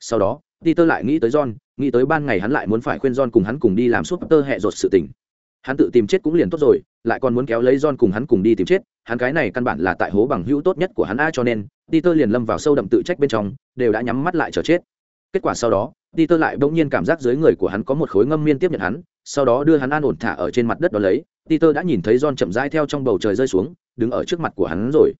Sau đó peter lại nghĩ tới john nghĩ tới ban ngày hắn lại muốn phải khuyên john cùng hắn cùng đi làm suốt, tơ hẹ rột sự tình. Hắn tự tìm chết cũng liền tốt rồi lại còn muốn kéo lấy john cùng hắn cùng đi tìm chết hắn cái này căn bản là tại hố bằng hữu tốt nhất của hắn a cho nên peter liền lâm vào sâu đậm tự trách bên trong đều đã nhắm mắt lại chờ chết. Kết quả sau đó peter lại bỗng nhiên cảm giác dưới người của hắn có một khối ngâm miên tiếp nhận hắn, sau đó đưa hắn an ổn thả ở trên mặt đất đó lấy. Peter đã nhìn thấy john chậm rãi theo trong bầu trời rơi xuống, đứng ở trước mặt của hắn rồi.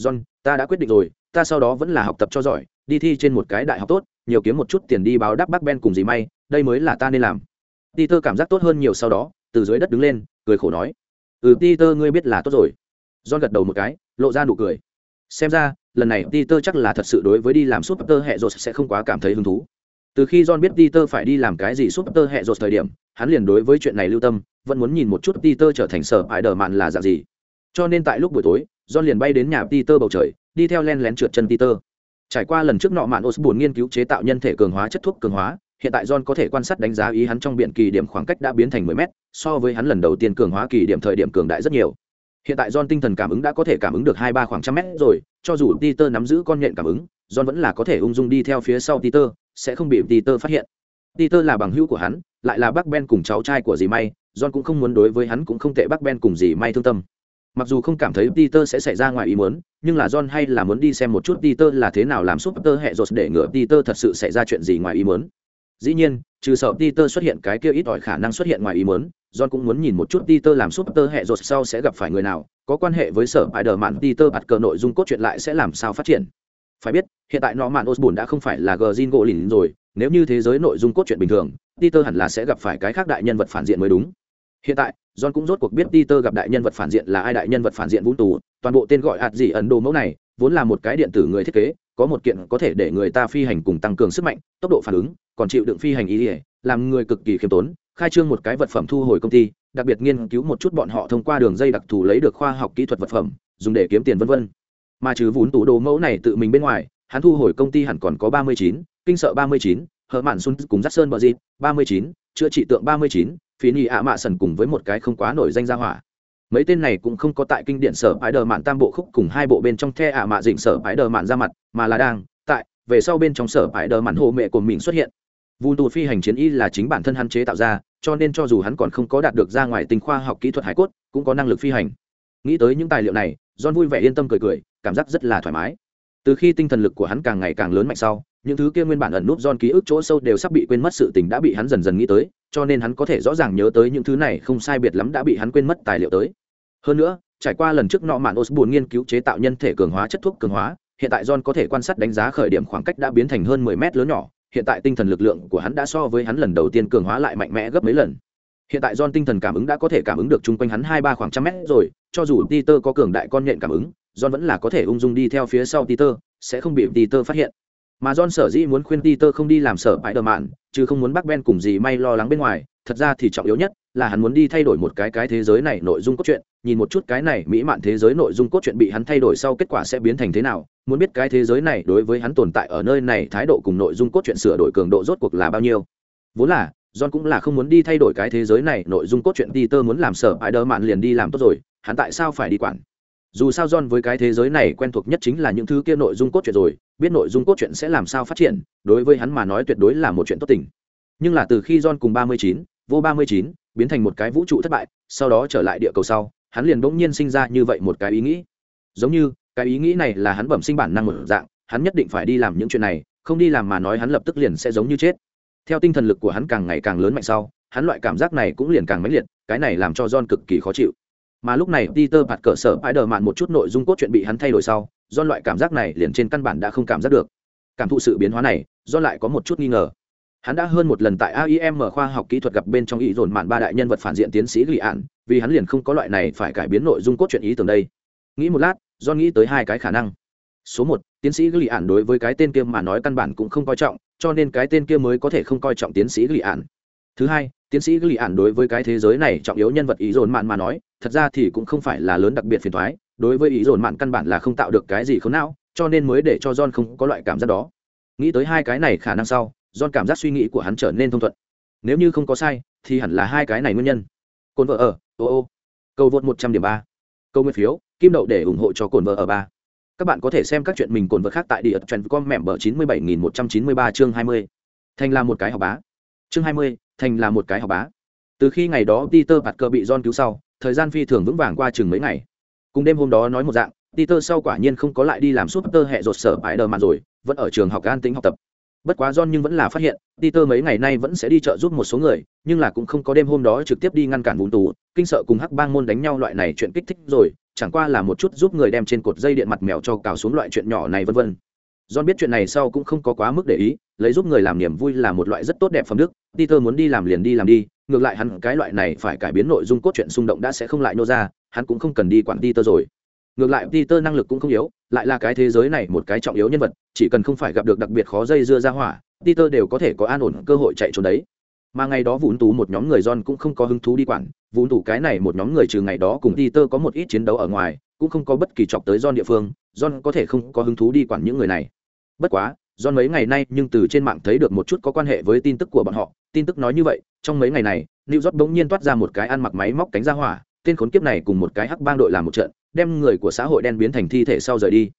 John, ta đã quyết định rồi, ta sau đó vẫn là học tập cho giỏi, đi thi trên một cái đại học tốt, nhiều kiếm một chút tiền đi báo đáp bác ben cùng gì may, đây mới là ta nên làm. Peter cảm giác tốt hơn nhiều sau đó, từ dưới đất đứng lên, cười khổ nói ừ peter, ngươi biết là tốt rồi. John gật đầu một cái, lộ ra nụ cười. Xem ra, lần này peter chắc là thật sự đối với đi làm suốt tơ hẹ rồi sẽ không quá cảm thấy hứng thú từ khi john biết peter phải đi làm cái gì súp tơ hẹ rột thời điểm hắn liền đối với chuyện này lưu tâm vẫn muốn nhìn một chút peter trở thành sở ải đờ mạn là dạng gì. Cho nên tại lúc buổi tối john liền bay đến nhà peter bầu trời đi theo len lén trượt chân peter. Trải qua lần trước nọ mạn osborne nghiên cứu chế tạo nhân thể cường hóa chất thuốc cường hóa hiện tại John có thể quan sát đánh giá ý hắn trong biển kỳ điểm khoảng cách đã biến thành 10 mét, so với hắn lần đầu tiên cường hóa kỳ điểm thời điểm cường đại rất nhiều. Hiện tại John tinh thần cảm ứng đã có thể cảm ứng được 2 3 khoảng trăm mét rồi, cho dù Peter nắm giữ con nhện cảm ứng, John vẫn là có thể ung dung đi theo phía sau Peter, sẽ không bị Peter phát hiện. Peter là bằng hữu của hắn, lại là bác Ben cùng cháu trai của dì May, John cũng không muốn đối với hắn cũng không tệ bác Ben cùng dì May thương tâm. Mặc dù không cảm thấy Peter sẽ xảy ra ngoài ý muốn, nhưng là John hay là muốn đi xem một chút Peter là thế nào làm Super hệ rột để ngừa Peter thật sự xảy ra chuyện gì ngoài ý muốn. Dĩ nhiên, trừ sợ Peter xuất hiện cái kia ít ỏi khả năng xuất hiện ngoài ý muốn, John cũng muốn nhìn một chút Peter làm Super hệ rột sau sẽ gặp phải người nào, có quan hệ với sở Spider-Man Peter bạt cờ nội dung cốt truyện lại sẽ làm sao phát triển. Phải biết, hiện tại nọ mạn Osborn đã không phải là Green Goblin rồi, nếu như thế giới nội dung cốt truyện bình thường, Peter hẳn là sẽ gặp phải cái khác đại nhân vật phản diện mới đúng. Hiện tại, John cũng rốt cuộc biết Peter gặp đại nhân vật phản diện là ai đại nhân vật phản diện Vũ Tù, toàn bộ tên gọi hạt gì ấn độ mẫu này, vốn là một cái điện tử người thiết kế, có một kiện có thể để người ta phi hành cùng tăng cường sức mạnh, tốc độ phản ứng, còn chịu đựng phi hành ý nghĩa, làm người cực kỳ khiêm tốn, khai trương một cái vật phẩm thu hồi công ty, đặc biệt nghiên cứu một chút bọn họ thông qua đường dây đặc thù lấy được khoa học kỹ thuật vật phẩm, dùng để kiếm tiền vân vân. Mà trừ vốn tủ đồ mẫu này tự mình bên ngoài, hắn thu hồi công ty hẳn còn có ba mươi chín, kinh sợ ba mươi chín, hở mạn xuân cùng dắt sơn bờ dịp, ba mươi chín, chữa trị tượng ba mươi chín, phí nhị ạ mạ sần cùng với một cái không quá nổi danh gia hỏa. Mấy tên này cũng không có tại kinh điển sở ái đờ mạn tam bộ khúc cùng hai bộ bên trong the ạ mạ dịnh sở ái đờ mạn ra mặt mà là đang tại về sau bên trong sở ái đờ mạn hồ mẹ của mình xuất hiện. Vu tù phi hành chiến y là chính bản thân hắn chế tạo ra cho nên cho dù hắn còn không có đạt được ra ngoài tình khoa học kỹ thuật hải cốt cũng có năng lực phi hành. Nghĩ tới những tài liệu này john vui vẻ yên tâm cười cười cảm giác rất là thoải mái từ khi tinh thần lực của hắn càng ngày càng lớn mạnh sau những thứ kia nguyên bản ẩn núp John ký ức chỗ sâu đều sắp bị quên mất sự tình đã bị hắn dần dần nghĩ tới, cho nên hắn có thể rõ ràng nhớ tới những thứ này không sai biệt lắm đã bị hắn quên mất tài liệu tới. Hơn nữa, trải qua lần trước nọ mạn Osborne nghiên cứu chế tạo nhân thể cường hóa chất thuốc cường hóa, hiện tại John có thể quan sát đánh giá khởi điểm khoảng cách đã biến thành hơn 10 mét lớn nhỏ, hiện tại tinh thần lực lượng của hắn đã so với hắn lần đầu tiên cường hóa lại mạnh mẽ gấp mấy lần. Hiện tại John tinh thần cảm ứng đã có thể cảm ứng được chung quanh hắn 2 3 khoảng trăm mét rồi, cho dù Peter có cường đại con nhện cảm ứng, John vẫn là có thể ung dung đi theo phía sau Peter, sẽ không bị Peter phát hiện. Mà john sở dĩ muốn khuyên peter không đi làm sở bãi đờ mạn chứ không muốn bác ben cùng gì may lo lắng bên ngoài thật ra thì trọng yếu nhất là hắn muốn đi thay đổi một cái cái thế giới này nội dung cốt truyện nhìn một chút cái này mỹ mạn thế giới nội dung cốt truyện bị hắn thay đổi sau kết quả sẽ biến thành thế nào muốn biết cái thế giới này đối với hắn tồn tại ở nơi này thái độ cùng nội dung cốt truyện sửa đổi cường độ rốt cuộc là bao nhiêu. Vốn là john cũng là không muốn đi thay đổi cái thế giới này nội dung cốt truyện peter muốn làm sở bãi đờ mạn liền đi làm tốt rồi hắn tại sao phải đi quản dù sao John với cái thế giới này quen thuộc nhất chính là những thứ kia nội dung cốt truyện rồi, biết nội dung cốt truyện sẽ làm sao phát triển, đối với hắn mà nói tuyệt đối là một chuyện tốt tình. Nhưng là từ khi John cùng 39, vô 39, biến thành một cái vũ trụ thất bại, sau đó trở lại địa cầu sau, hắn liền bỗng nhiên sinh ra như vậy một cái ý nghĩ. Giống như, cái ý nghĩ này là hắn bẩm sinh bản năng một dạng, hắn nhất định phải đi làm những chuyện này, không đi làm mà nói hắn lập tức liền sẽ giống như chết. Theo tinh thần lực của hắn càng ngày càng lớn mạnh sau, hắn loại cảm giác này cũng liền càng mãnh liệt, cái này làm cho John cực kỳ khó chịu mà lúc này Peter bạt cỡ sở bãi đờ mạn một chút nội dung cốt truyện bị hắn thay đổi sau, John loại cảm giác này liền trên căn bản đã không cảm giác được. Cảm thụ sự biến hóa này, John lại có một chút nghi ngờ. Hắn đã hơn một lần tại AIM khoa học kỹ thuật gặp bên trong ý dồn mạn ba đại nhân vật phản diện tiến sĩ Lý Ản, vì hắn liền không có loại này phải cải biến nội dung cốt truyện ý tưởng đây. Nghĩ một lát, John nghĩ tới hai cái khả năng. Số một, tiến sĩ Lý Ản đối với cái tên kia mà nói căn bản cũng không coi trọng, cho nên cái tên kia mới có thể không coi trọng tiến sĩ Lý Ản. Thứ hai, tiến sĩ Lý Ản đối với cái thế giới này trọng yếu nhân vật ý dồn mạn mà nói, thật ra thì cũng không phải là lớn đặc biệt phiền thoái đối với ý dồn mạn căn bản là không tạo được cái gì khốn não cho nên mới để cho john không có loại cảm giác đó. Nghĩ tới hai cái này khả năng sau john cảm giác suy nghĩ của hắn trở nên thông thuận. Nếu như không có sai thì hẳn là hai cái này nguyên nhân. Cồn vợ ở ô ô. Câu vượt một trăm điểm ba. Câu nguyên phiếu kim đậu để ủng hộ cho cồn vợ ở ba các bạn có thể xem các chuyện mình cồn vật khác tại địa trend com mẹm bờ chín mươi bảy nghìn một trăm chín mươi ba chương hai mươi. Thành là một cái học bá. Chương hai mươi, thành là một cái học bá. Từ khi ngày đó peter bạt cờ bị john cứu sau, thời gian phi thường vững vàng qua chừng mấy ngày. Cùng đêm hôm đó nói một dạng, peter sau quả nhiên không có lại đi làm suốt tơ hệ rột sở bãi đờ mặt rồi, vẫn ở trường học an tính học tập. Bất quá john nhưng vẫn là phát hiện, peter mấy ngày nay vẫn sẽ đi chợ giúp một số người, nhưng là cũng không có đêm hôm đó trực tiếp đi ngăn cản vùng tù. Kinh sợ cùng hắc bang môn đánh nhau loại này chuyện kích thích rồi chẳng qua là một chút giúp người đem trên cột dây điện mặt mèo cho cào xuống loại chuyện nhỏ này vân vân John biết chuyện này sau cũng không có quá mức để ý, lấy giúp người làm niềm vui là một loại rất tốt đẹp phẩm đức, Peter muốn đi làm liền đi làm đi, ngược lại hắn cái loại này phải cải biến nội dung cốt truyện xung động đã sẽ không lại nô ra, hắn cũng không cần đi quản Peter rồi. Ngược lại Peter năng lực cũng không yếu, lại là cái thế giới này một cái trọng yếu nhân vật, chỉ cần không phải gặp được đặc biệt khó dây dưa ra hỏa, Peter đều có thể có an ổn cơ hội chạy trốn đấy. Mà ngày đó Vũ Tú một nhóm người John cũng không có hứng thú đi quản, Vũ Tú cái này một nhóm người trừ ngày đó cùng Peter có một ít chiến đấu ở ngoài, cũng không có bất kỳ chọc tới John địa phương, John có thể không có hứng thú đi quản những người này. Bất quá John mấy ngày nay nhưng từ trên mạng thấy được một chút có quan hệ với tin tức của bọn họ. Tin tức nói như vậy trong mấy ngày này new york bỗng nhiên toát ra một cái ăn mặc máy móc cánh ra hỏa tên khốn kiếp này cùng một cái hắc bang đội làm một trận đem người của xã hội đen biến thành thi thể sau rời đi.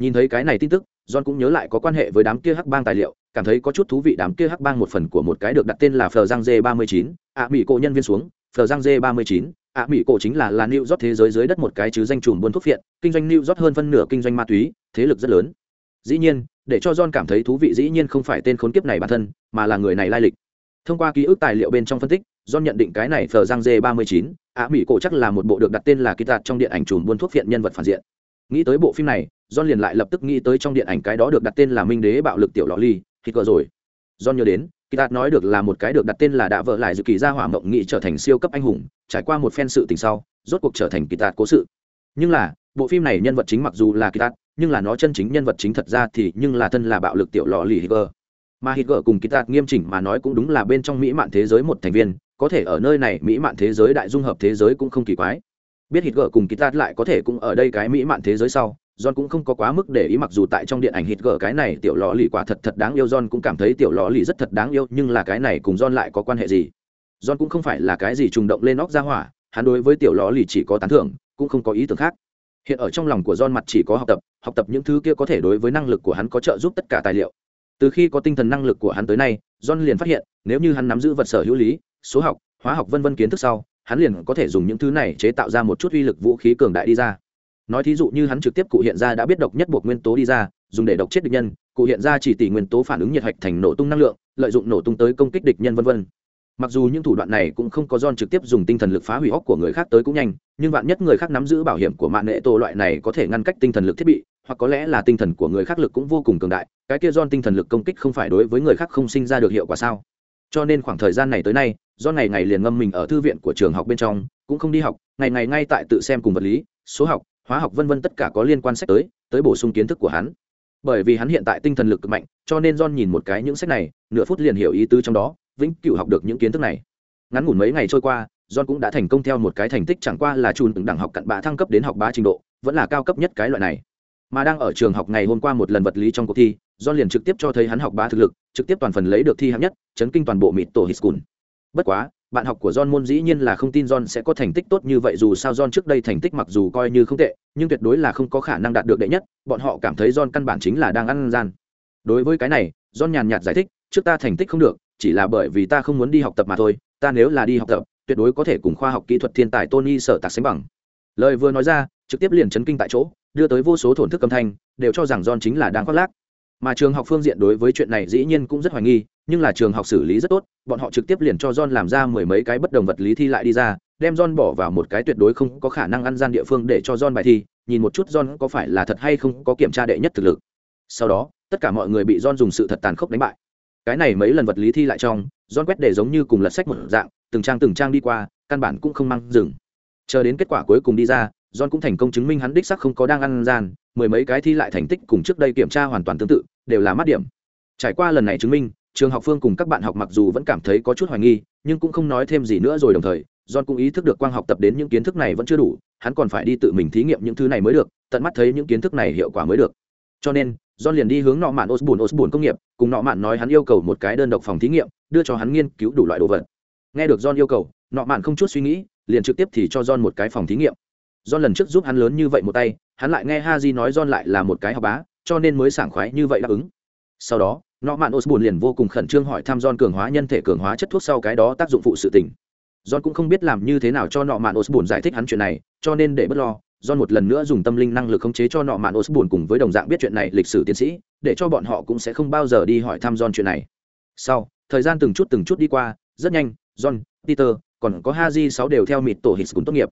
Nhìn thấy cái này tin tức john cũng nhớ lại có quan hệ với đám kia hắc bang tài liệu, cảm thấy có chút thú vị đám kia hắc bang một phần của một cái được đặt tên là phờ giang Dê ba mươi chín, ạ mỹ cổ nhân viên xuống, phờ giang Dê ba mươi chín, ạ mỹ cổ chính là là new york thế giới dưới đất một cái chứ danh chùm buôn thuốc phiện, kinh doanh new york hơn phân nửa kinh doanh ma túy, thế lực rất lớn. Dĩ nhiên, để cho john cảm thấy thú vị dĩ nhiên không phải tên khốn kiếp này bản thân, mà là người này lai lịch. Thông qua ký ức tài liệu bên trong phân tích, john nhận định cái này phờ giang Dê ba mươi chín, ạ mỹ cổ chắc là một bộ được đặt tên là kỹ tạt trong điện ảnh chùm buôn thuốc phiện nhân vật phản diện. Nghĩ tới bộ phim này john liền lại lập tức nghĩ tới trong điện ảnh cái đó được đặt tên là minh đế bạo lực tiểu Lọ ly, thì cờ rồi. John nhớ đến, kỳ nói được là một cái được đặt tên là đã vợ lại dự kỳ ra hỏa mộng nghị trở thành siêu cấp anh hùng, trải qua một phen sự tình sau, rốt cuộc trở thành kỳ cố sự. Nhưng là, bộ phim này nhân vật chính mặc dù là kỳ nhưng là nó chân chính nhân vật chính thật ra thì nhưng là thân là bạo lực tiểu Lọ lì hitler mà hitler cùng kỳ nghiêm chỉnh mà nói cũng đúng là bên trong mỹ mạn thế giới một thành viên, có thể ở nơi này mỹ mạn thế giới đại dung hợp thế giới cũng không kỳ quái. Biết hitler cùng kỳ lại có thể cũng ở đây cái mỹ mạn thế giới sau John cũng không có quá mức để ý mặc dù tại trong điện ảnh hít gở cái này tiểu lọ lì quả thật thật đáng yêu, John cũng cảm thấy tiểu lọ lì rất thật đáng yêu, nhưng là cái này cùng John lại có quan hệ gì? John cũng không phải là cái gì trùng động lên óc ra hỏa, hắn đối với tiểu lọ lì chỉ có tán thưởng, cũng không có ý tưởng khác. Hiện ở trong lòng của John mặt chỉ có học tập học tập những thứ kia có thể đối với năng lực của hắn có trợ giúp tất cả tài liệu. Từ khi có tinh thần năng lực của hắn tới nay, John liền phát hiện, nếu như hắn nắm giữ vật sở hữu lý, số học, hóa học vân vân kiến thức sau, hắn liền có thể dùng những thứ này chế tạo ra một chút uy lực vũ khí cường đại đi ra nói thí dụ như hắn trực tiếp cụ hiện ra đã biết độc nhất buộc nguyên tố đi ra, dùng để độc chết địch nhân, cụ hiện ra chỉ tỷ nguyên tố phản ứng nhiệt hạch thành nổ tung năng lượng, lợi dụng nổ tung tới công kích địch nhân v v mặc dù những thủ đoạn này cũng không có don trực tiếp dùng tinh thần lực phá hủy óc của người khác tới cũng nhanh, nhưng vạn nhất người khác nắm giữ bảo hiểm của mạng nệ tổ loại này có thể ngăn cách tinh thần lực thiết bị, hoặc có lẽ là tinh thần của người khác lực cũng vô cùng cường đại, cái kia don tinh thần lực công kích không phải đối với người khác không sinh ra được hiệu quả sao? Cho nên khoảng thời gian này tới nay do ngày ngày liền ngâm mình ở thư viện của trường học bên trong, cũng không đi học, ngày ngày ngay tại tự xem cùng vật lý, số học hóa học vân vân tất cả có liên quan sách tới tới bổ sung kiến thức của hắn. Bởi vì hắn hiện tại tinh thần lực cực mạnh, cho nên john nhìn một cái những sách này, nửa phút liền hiểu ý tứ trong đó, vĩnh cửu học được những kiến thức này. Ngắn ngủn mấy ngày trôi qua, john cũng đã thành công theo một cái thành tích chẳng qua là chùn từng đẳng học cặn bạ thăng cấp đến học bá trình độ, vẫn là cao cấp nhất cái loại này. Mà đang ở trường học ngày hôm qua một lần vật lý trong cuộc thi, john liền trực tiếp cho thấy hắn học bá thực lực, trực tiếp toàn phần lấy được thi hạng nhất, chấn kinh toàn bộ mịt tổ hít school. Bất quá bạn học của John môn dĩ nhiên là không tin John sẽ có thành tích tốt như vậy dù sao John trước đây thành tích mặc dù coi như không tệ, nhưng tuyệt đối là không có khả năng đạt được đệ nhất, bọn họ cảm thấy John căn bản chính là đang ăn gian. Đối với cái này, John nhàn nhạt giải thích, trước ta thành tích không được, chỉ là bởi vì ta không muốn đi học tập mà thôi, ta nếu là đi học tập, tuyệt đối có thể cùng khoa học kỹ thuật thiên tài Tony sở tạc sánh bằng. Lời vừa nói ra, trực tiếp liền chấn kinh tại chỗ, đưa tới vô số thổn thức âm thanh, đều cho rằng John chính là đang khoác lác. Mà trường học phương diện đối với chuyện này dĩ nhiên cũng rất hoài nghi, nhưng là trường học xử lý rất tốt, bọn họ trực tiếp liền cho John làm ra mười mấy cái bất đồng vật lý thi lại đi ra, đem John bỏ vào một cái tuyệt đối không có khả năng ăn gian địa phương để cho John bài thi, nhìn một chút John có phải là thật hay không có kiểm tra đệ nhất thực lực. Sau đó, tất cả mọi người bị John dùng sự thật tàn khốc đánh bại. Cái này mấy lần vật lý thi lại trong, John quét để giống như cùng lật sách một dạng, từng trang từng trang đi qua, căn bản cũng không mang dừng. Chờ đến kết quả cuối cùng đi ra, John cũng thành công chứng minh hắn đích xác không có đang ăn gian, mười mấy cái thi lại thành tích cùng trước đây kiểm tra hoàn toàn tương tự, đều là mắt điểm. Trải qua lần này chứng minh, trường học phương cùng các bạn học mặc dù vẫn cảm thấy có chút hoài nghi, nhưng cũng không nói thêm gì nữa rồi đồng thời, john cũng ý thức được quang học tập đến những kiến thức này vẫn chưa đủ, hắn còn phải đi tự mình thí nghiệm những thứ này mới được, tận mắt thấy những kiến thức này hiệu quả mới được. Cho nên, john liền đi hướng nọ mạn osbun osbun công nghiệp, cùng nọ mạn nói hắn yêu cầu một cái đơn độc phòng thí nghiệm, đưa cho hắn nghiên cứu đủ loại đồ vật. Nghe được john yêu cầu, nọ mạn không chút suy nghĩ, liền trực tiếp thì cho john một cái phòng thí nghiệm. John lần trước giúp hắn lớn như vậy một tay, hắn lại nghe haji nói john lại là một cái học bá, cho nên mới sảng khoái như vậy đáp ứng. Sau đó nọ mạn osborne liền vô cùng khẩn trương hỏi thăm don cường hóa nhân thể cường hóa chất thuốc sau cái đó tác dụng phụ sự tình. Don cũng không biết làm như thế nào cho nọ mạn osborne giải thích hắn chuyện này, cho nên để bất lo don một lần nữa dùng tâm linh năng lực khống chế cho nọ mạn osborne cùng với đồng dạng biết chuyện này lịch sử tiến sĩ, để cho bọn họ cũng sẽ không bao giờ đi hỏi thăm don chuyện này. Sau, thời gian từng chút từng chút đi qua, rất nhanh don peter, còn có haji sáu đều theo mịt tổ hít cùng tốt nghiệp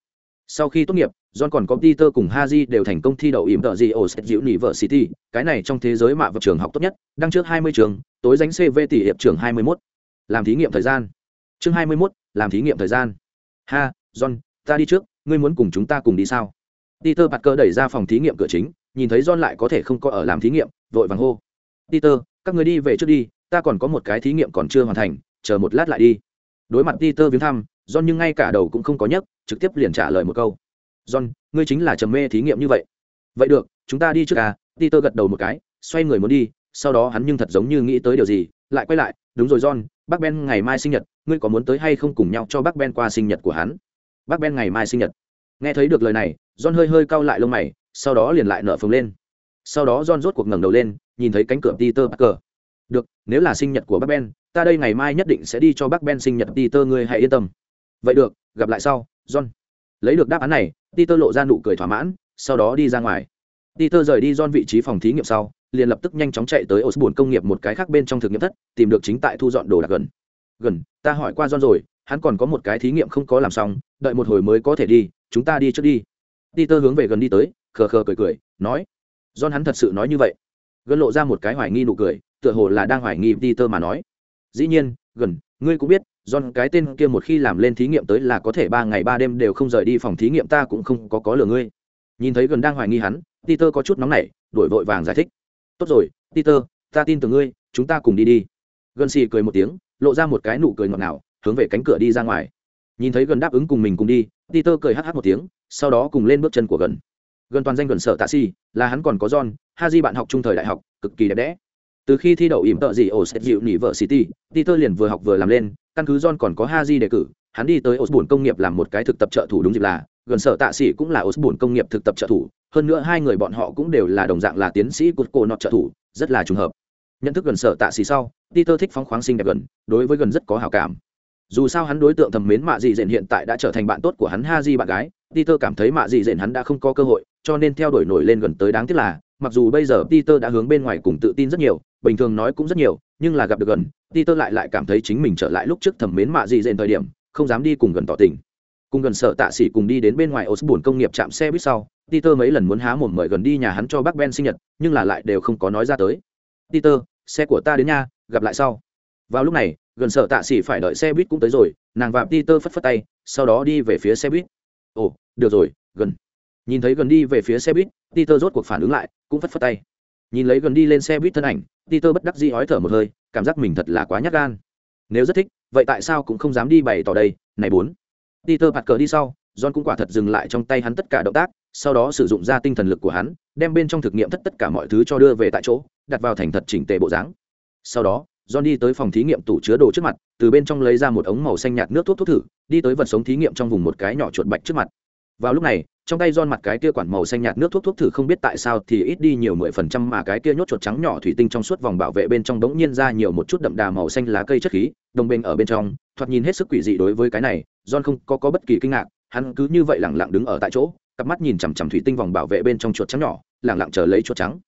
sau khi tốt nghiệp john còn có peter cùng haji đều thành công thi đậu ỉm tợ gì ở state university cái này trong thế giới mạ vật trường học tốt nhất đăng trước 20 trường tối danh cv tỷ hiệp trường 21. làm thí nghiệm thời gian. Chương 21, làm thí nghiệm thời gian. Ha john ta đi trước ngươi muốn cùng chúng ta cùng đi sao? Peter bật cơ đẩy ra phòng thí nghiệm cửa chính nhìn thấy john lại có thể không có ở làm thí nghiệm vội vàng hô. Peter các người đi về trước đi ta còn có một cái thí nghiệm còn chưa hoàn thành chờ một lát lại đi. Đối mặt peter viếng thăm john nhưng ngay cả đầu cũng không có nhấc, trực tiếp liền trả lời một câu. John, ngươi chính là trầm mê thí nghiệm như vậy. Vậy được, chúng ta đi trước à? Peter gật đầu một cái, xoay người muốn đi, sau đó hắn nhưng thật giống như nghĩ tới điều gì, lại quay lại, đúng rồi john, bác ben ngày mai sinh nhật, ngươi có muốn tới hay không cùng nhau cho bác ben qua sinh nhật của hắn? Bác ben ngày mai sinh nhật. Nghe thấy được lời này, john hơi hơi cau lại lông mày, sau đó liền lại nở phồng lên. Sau đó john rốt cuộc ngẩng đầu lên, nhìn thấy cánh cửa peter parker. Được, nếu là sinh nhật của bác ben, ta đây ngày mai nhất định sẽ đi cho bác ben sinh nhật, peter, ngươi hãy yên tâm vậy được gặp lại sau john lấy được đáp án này peter lộ ra nụ cười thỏa mãn sau đó đi ra ngoài peter rời đi john vị trí phòng thí nghiệm sau liền lập tức nhanh chóng chạy tới Osborne công nghiệp một cái khác bên trong thực nghiệm thất, tìm được chính tại thu dọn đồ đạc gần. Gần, ta hỏi qua John rồi, hắn còn có một cái thí nghiệm không có làm xong, đợi một hồi mới có thể đi, chúng ta đi trước đi. Peter hướng về gần đi tới, khờ khờ cười cười, nói: "John hắn thật sự nói như vậy?" Gần lộ ra một cái hoài nghi nụ cười, tựa hồ là đang hoài nghi Peter mà nói. "Dĩ nhiên, gần, ngươi cũng biết, John cái tên kia một khi làm lên thí nghiệm tới là có thể ba ngày ba đêm đều không rời đi phòng thí nghiệm ta cũng không có có lừa ngươi." Nhìn thấy gần đang hoài nghi hắn, Peter có chút nóng nảy, đuổi vội vàng giải thích. Tốt rồi peter ta tin tưởng ngươi chúng ta cùng đi đi. Gần xì cười một tiếng lộ ra một cái nụ cười ngọt ngào hướng về cánh cửa đi ra ngoài. Nhìn thấy gần đáp ứng cùng mình cùng đi peter cười hh một tiếng sau đó cùng lên bước chân của gần. Gần toàn danh gần sở tạ si là hắn còn có john haji bạn học trung thời đại học cực kỳ đẹp đẽ từ khi thi đậu ỉm tợ gì ở set dịu nỉ vợ city peter liền vừa học vừa làm lên, căn cứ john còn có haji đề cử, hắn đi tới osborne công nghiệp làm một cái thực tập trợ thủ đúng dịp là, gần sở tạ sĩ cũng là osborne công nghiệp thực tập trợ thủ, hơn nữa hai người bọn họ cũng đều là đồng dạng là tiến sĩ của cô nọ trợ thủ, rất là trùng hợp. Nhận thức gần sở tạ sĩ sau, peter thích phóng khoáng sinh đẹp gần, đối với gần rất có hào cảm. Dù sao hắn đối tượng thầm mến mạ dị dện hiện tại đã trở thành bạn tốt của hắn ha di bạn gái, peter cảm thấy mạ dị dện hắn đã không có cơ hội, cho nên theo đuổi nổi lên gần tới đáng tiếc là mặc dù bây giờ peter đã hướng bên ngoài cùng tự tin rất nhiều bình thường nói cũng rất nhiều nhưng là gặp được gần peter lại lại cảm thấy chính mình trở lại lúc trước thầm mến mạ gì dện thời điểm không dám đi cùng gần tỏ tình cùng gần sợ tạ sĩ cùng đi đến bên ngoài Osborne công nghiệp chạm xe buýt sau, Peter mấy lần muốn há mồm mời gần đi nhà hắn cho bác Ben sinh nhật, nhưng là lại đều không có nói ra tới. Peter, xe của ta đến nha, gặp lại sau. Vào lúc này, gần sợ tạ sĩ phải đợi xe buýt cũng tới rồi, nàng và Peter phất phất tay, sau đó đi về phía xe buýt. Ồ, được rồi, gần. Nhìn thấy gần đi về phía xe buýt, Peter rốt cuộc phản ứng lại, cũng phất phất tay. Nhìn lấy gần đi lên xe buýt thân ảnh, Peter bất đắc dĩ ói thở một hơi, cảm giác mình thật là quá nhát gan. Nếu rất thích, vậy tại sao cũng không dám đi bày tỏ đây? Này bốn Peter cờ đi sau, John cũng quả thật dừng lại trong tay hắn tất cả động tác, sau đó sử dụng ra tinh thần lực của hắn, đem bên trong thực nghiệm tất tất cả mọi thứ cho đưa về tại chỗ, đặt vào thành thật chỉnh tề bộ dáng. Sau đó, John đi tới phòng thí nghiệm tủ chứa đồ trước mặt, từ bên trong lấy ra một ống màu xanh nhạt nước thuốc thuốc thử, đi tới vật sống thí nghiệm trong vùng một cái nhỏ chuột bạch trước mặt. Vào lúc này, trong tay John mặt cái kia quản màu xanh nhạt nước thuốc thuốc thử không biết tại sao thì ít đi nhiều mười phần trăm mà cái kia nhốt chuột trắng nhỏ thủy tinh trong suốt vòng bảo vệ bên trong đống nhiên ra nhiều một chút đậm đà màu xanh lá cây chất khí, đồng bên ở bên trong, thoạt nhìn hết sức quỷ dị đối với cái này, John không có có bất kỳ kinh ngạc, hắn cứ như vậy lẳng lặng đứng ở tại chỗ, cặp mắt nhìn chằm chằm thủy tinh vòng bảo vệ bên trong chuột trắng nhỏ, lẳng lặng chờ lấy chuột trắng.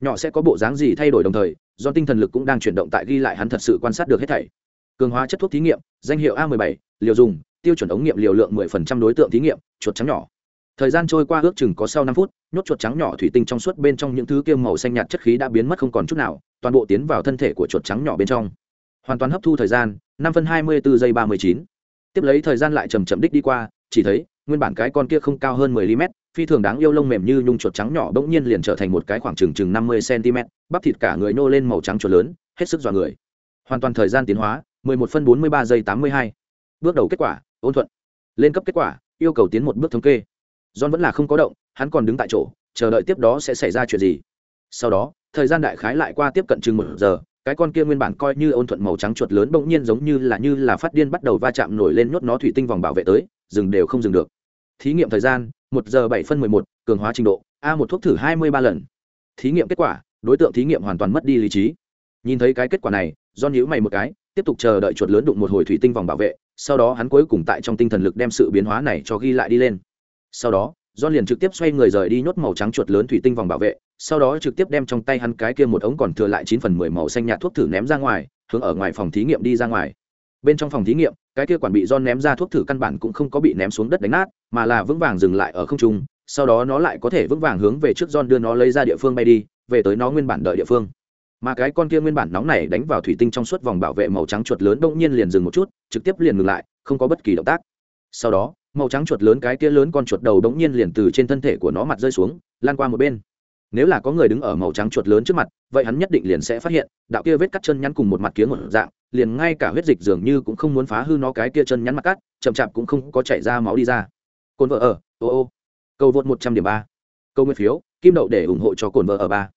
Nhỏ sẽ có bộ dáng gì thay đổi đồng thời, John tinh thần lực cũng đang chuyển động tại ghi lại hắn thật sự quan sát được hết thảy. Cường hóa chất thuốc thí nghiệm, danh hiệu A17, liều dùng, tiêu chuẩn ống nghiệm liều lượng 10% đối tượng thí nghiệm, chuột trắng nhỏ. Thời gian trôi qua ước chừng có sau năm phút nhốt chuột trắng nhỏ thủy tinh trong suốt bên trong những thứ kia màu xanh nhạt chất khí đã biến mất không còn chút nào toàn bộ tiến vào thân thể của chuột trắng nhỏ bên trong. Hoàn toàn hấp thu thời gian năm phân hai mươi bốn giây ba mươi chín. Tiếp lấy thời gian lại chậm chậm đích đi qua chỉ thấy nguyên bản cái con kia không cao hơn mười mm phi thường đáng yêu lông mềm như nhung chuột trắng nhỏ bỗng nhiên liền trở thành một cái khoảng chừng chừng năm mươi cm bắp thịt cả người nô lên màu trắng chuột lớn hết sức dọa người. Hoàn toàn thời gian tiến hóa mười một phân bốn mươi ba giây tám mươi hai. Bước đầu kết quả ôn thuận. Lên cấp kết quả, yêu cầu tiến một bước thống kê. John vẫn là không có động, hắn còn đứng tại chỗ, chờ đợi tiếp đó sẽ xảy ra chuyện gì. Sau đó, thời gian đại khái lại qua tiếp cận chừng một giờ, cái con kia nguyên bản coi như ôn thuận màu trắng chuột lớn bỗng nhiên giống như là như là phát điên bắt đầu va chạm nổi lên nhốt nó thủy tinh vòng bảo vệ tới, dừng đều không dừng được. Thí nghiệm thời gian, một giờ bảy phân mười một, cường hóa trình độ, a một thuốc thử hai mươi ba lần. Thí nghiệm kết quả, đối tượng thí nghiệm hoàn toàn mất đi lý trí. Nhìn thấy cái kết quả này do nhíu mày một cái, tiếp tục chờ đợi chuột lớn đụng một hồi thủy tinh vòng bảo vệ sau đó hắn cuối cùng tại trong tinh thần lực đem sự biến hóa này cho ghi lại đi lên sau đó John liền trực tiếp xoay người rời đi nhốt màu trắng chuột lớn thủy tinh vòng bảo vệ, sau đó trực tiếp đem trong tay hắn cái kia một ống còn thừa lại chín phần mười màu xanh nhạt thuốc thử ném ra ngoài, hướng ở ngoài phòng thí nghiệm đi ra ngoài. Bên trong phòng thí nghiệm, cái kia quản bị John ném ra thuốc thử căn bản cũng không có bị ném xuống đất đánh nát, mà là vững vàng dừng lại ở không trung, sau đó nó lại có thể vững vàng hướng về trước John đưa nó lấy ra địa phương bay đi, về tới nó nguyên bản đợi địa phương. Mà cái con kia nguyên bản nóng này đánh vào thủy tinh trong suốt vòng bảo vệ màu trắng chuột lớn đông nhiên liền dừng một chút, trực tiếp liền ngừng lại, không có bất kỳ động tác. Sau đó, màu trắng chuột lớn cái kia lớn con chuột đầu đống nhiên liền từ trên thân thể của nó mặt rơi xuống lan qua một bên. Nếu là có người đứng ở màu trắng chuột lớn trước mặt vậy hắn nhất định liền sẽ phát hiện đạo kia vết cắt chân nhắn cùng một mặt kiếm một dạng liền ngay cả huyết dịch dường như cũng không muốn phá hư nó cái kia chân nhắn mặt cắt chậm chạp cũng không có chảy ra máu đi ra. Cồn vợ ở ô ô. Câu vượt một trăm điểm ba. Câu nguyên phiếu kim đậu để ủng hộ cho cồn vợ ở ba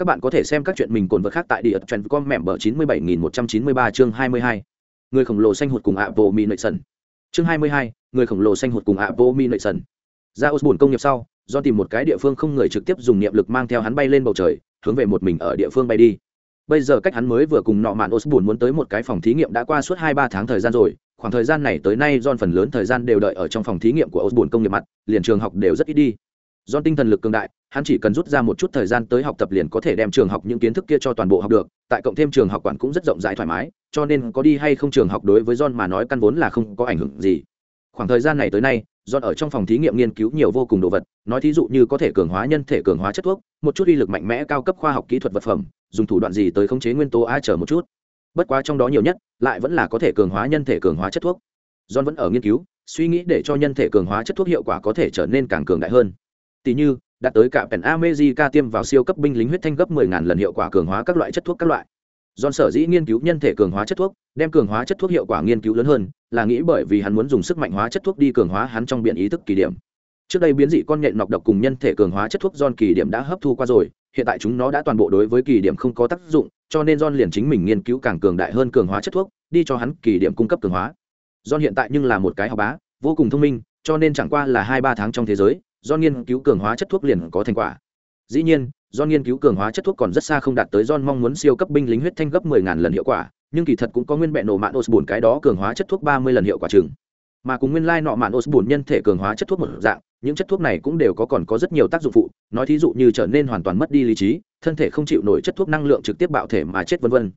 các bạn có thể xem các chuyện mình cồn vật khác tại địa trend com mẹm bờ chín mươi bảy nghìn một trăm chín mươi ba chương hai mươi hai. Người khổng lồ xanh hụt cùng ạ vô mi nội sần. Chương hai mươi hai người khổng lồ xanh hụt cùng ạ vô mi nội sần. Ra ô công nghiệp sau do tìm một cái địa phương không người trực tiếp dùng niệm lực mang theo hắn bay lên bầu trời hướng về một mình ở địa phương bay đi. Bây giờ cách hắn mới vừa cùng nọ mạn buồn muốn tới một cái phòng thí nghiệm đã qua suốt hai ba tháng thời gian rồi khoảng thời gian này tới nay John phần lớn thời gian đều đợi ở trong phòng thí nghiệm của buồn công nghiệp mặt, liền trường học đều rất ít đi. John tinh thần lực cường đại, hắn chỉ cần rút ra một chút thời gian tới học tập liền có thể đem trường học những kiến thức kia cho toàn bộ học được, tại cộng thêm trường học quản cũng rất rộng rãi thoải mái, cho nên có đi hay không trường học đối với John mà nói căn vốn là không có ảnh hưởng gì. Khoảng thời gian này tới nay, John ở trong phòng thí nghiệm nghiên cứu nhiều vô cùng đồ vật, nói thí dụ như có thể cường hóa nhân thể cường hóa chất thuốc, một chút uy lực mạnh mẽ cao cấp khoa học kỹ thuật vật phẩm, dùng thủ đoạn gì tới khống chế nguyên tố a chờ một chút. Bất quá trong đó nhiều nhất, lại vẫn là có thể cường hóa nhân thể cường hóa chất thuốc john vẫn ở nghiên cứu suy nghĩ để cho nhân thể cường hóa chất thuốc hiệu quả có thể trở nên càng cường đại hơn tỷ như đạt tới cả pèn America tiêm vào siêu cấp binh lính huyết thanh gấp 10.000 lần hiệu quả cường hóa các loại chất thuốc các loại John sở dĩ nghiên cứu nhân thể cường hóa chất thuốc, đem cường hóa chất thuốc hiệu quả nghiên cứu lớn hơn, là nghĩ bởi vì hắn muốn dùng sức mạnh hóa chất thuốc đi cường hóa hắn trong biện ý thức kỳ điểm. Trước đây biến dị con nhện nọc độc cùng nhân thể cường hóa chất thuốc John kỳ điểm đã hấp thu qua rồi, hiện tại chúng nó đã toàn bộ đối với kỳ điểm không có tác dụng, cho nên John liền chính mình nghiên cứu càng cường đại hơn cường hóa chất thuốc, đi cho hắn kỳ điểm cung cấp cường hóa. John hiện tại nhưng là một cái học bá, vô cùng thông minh, cho nên chẳng qua là hai ba tháng trong thế giới, do nghiên cứu cường hóa chất thuốc liền có thành quả. Dĩ nhiên, do nghiên cứu cường hóa chất thuốc còn rất xa không đạt tới John mong muốn siêu cấp binh lính huyết thanh gấp 10.000 lần hiệu quả, nhưng kỳ thật cũng có nguyên bệ nổ mạn Osborne cái đó cường hóa chất thuốc 30 lần hiệu quả chừng. Mà cùng nguyên lai nọ mạn Osborne nhân thể cường hóa chất thuốc một dạng, những chất thuốc này cũng đều có còn có rất nhiều tác dụng phụ, nói thí dụ như trở nên hoàn toàn mất đi lý trí, thân thể không chịu nổi chất thuốc năng lượng trực tiếp bạo thể mà chết vân vân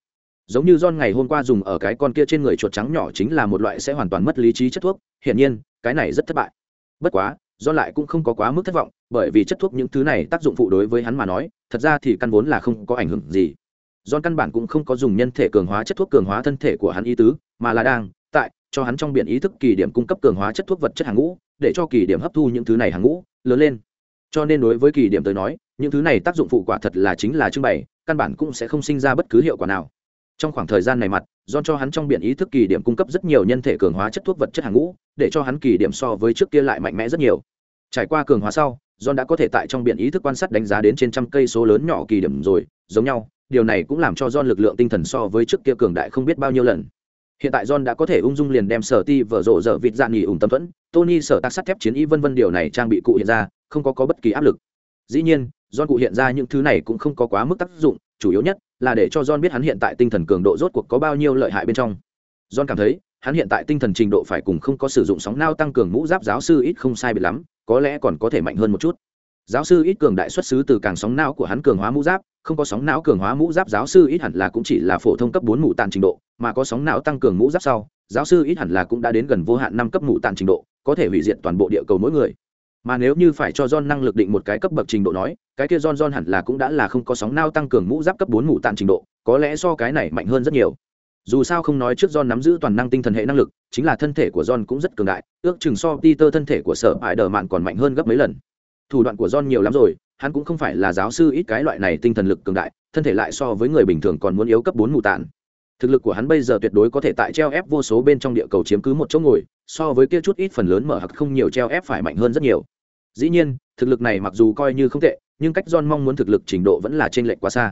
giống như John ngày hôm qua dùng ở cái con kia trên người chuột trắng nhỏ chính là một loại sẽ hoàn toàn mất lý trí chất thuốc hiển nhiên cái này rất thất bại bất quá do lại cũng không có quá mức thất vọng, bởi vì chất thuốc những thứ này tác dụng phụ đối với hắn mà nói, thật ra thì căn vốn là không có ảnh hưởng gì. John căn bản cũng không có dùng nhân thể cường hóa chất thuốc cường hóa thân thể của hắn ý tứ, mà là đang, tại, cho hắn trong biển ý thức kỳ điểm cung cấp cường hóa chất thuốc vật chất hàng ngũ, để cho kỳ điểm hấp thu những thứ này hàng ngũ, lớn lên. Cho nên đối với kỳ điểm tới nói, những thứ này tác dụng phụ quả thật là chính là trưng bày, căn bản cũng sẽ không sinh ra bất cứ hiệu quả nào trong khoảng thời gian này mặt do cho hắn trong biển ý thức kỳ điểm cung cấp rất nhiều nhân thể cường hóa chất thuốc vật chất hàng ngũ, để cho hắn kỳ điểm so với trước kia lại mạnh mẽ rất nhiều. Trải qua cường hóa sau, john đã có thể tại trong biển ý thức quan sát đánh giá đến trên trăm cây số lớn nhỏ kỳ điểm rồi, giống nhau, điều này cũng làm cho john lực lượng tinh thần so với trước kia cường đại không biết bao nhiêu lần. Hiện tại john đã có thể ung dung liền đem sở ti vở rộ dở vịt dạn nghỉ ủng tâm thuẫn, tony sở tác sắt thép chiến y vân vân điều này trang bị cụ hiện ra, không có có bất kỳ áp lực. Dĩ nhiên, john cụ hiện ra những thứ này cũng không có quá mức tác dụng, chủ yếu nhất là để cho John biết hắn hiện tại tinh thần cường độ rốt cuộc có bao nhiêu lợi hại bên trong. John cảm thấy, hắn hiện tại tinh thần trình độ phải cùng không có sử dụng sóng nao tăng cường mũ giáp giáo sư ít không sai biệt lắm, có lẽ còn có thể mạnh hơn một chút. Giáo sư ít cường đại xuất xứ từ càng sóng não của hắn cường hóa mũ giáp, không có sóng não cường hóa mũ giáp giáo sư ít hẳn là cũng chỉ là phổ thông cấp bốn mũ tàn trình độ, mà có sóng não tăng cường mũ giáp sau, giáo sư ít hẳn là cũng đã đến gần vô hạn năm cấp mũ tàn trình độ, có thể hủy diệt toàn bộ địa cầu mỗi người mà nếu như phải cho John năng lực định một cái cấp bậc trình độ nói, cái kia John John hẳn là cũng đã là không có sóng nao tăng cường mũ giáp cấp bốn mũ tạn trình độ, có lẽ so cái này mạnh hơn rất nhiều. Dù sao không nói trước John nắm giữ toàn năng tinh thần hệ năng lực, chính là thân thể của John cũng rất cường đại, ước chừng so Peter thân thể của Sở Bại đờ Mạn còn mạnh hơn gấp mấy lần. Thủ đoạn của John nhiều lắm rồi, hắn cũng không phải là giáo sư ít cái loại này tinh thần lực cường đại, thân thể lại so với người bình thường còn muốn yếu cấp bốn mũ tạn. Thực lực của hắn bây giờ tuyệt đối có thể tại treo ép vô số bên trong địa cầu chiếm cứ một chỗ ngồi, so với kia chút ít phần lớn mở hoặc không nhiều treo ép phải mạnh hơn rất nhiều dĩ nhiên, thực lực này mặc dù coi như không tệ, nhưng cách john mong muốn thực lực trình độ vẫn là t r ê n lệch quá xa.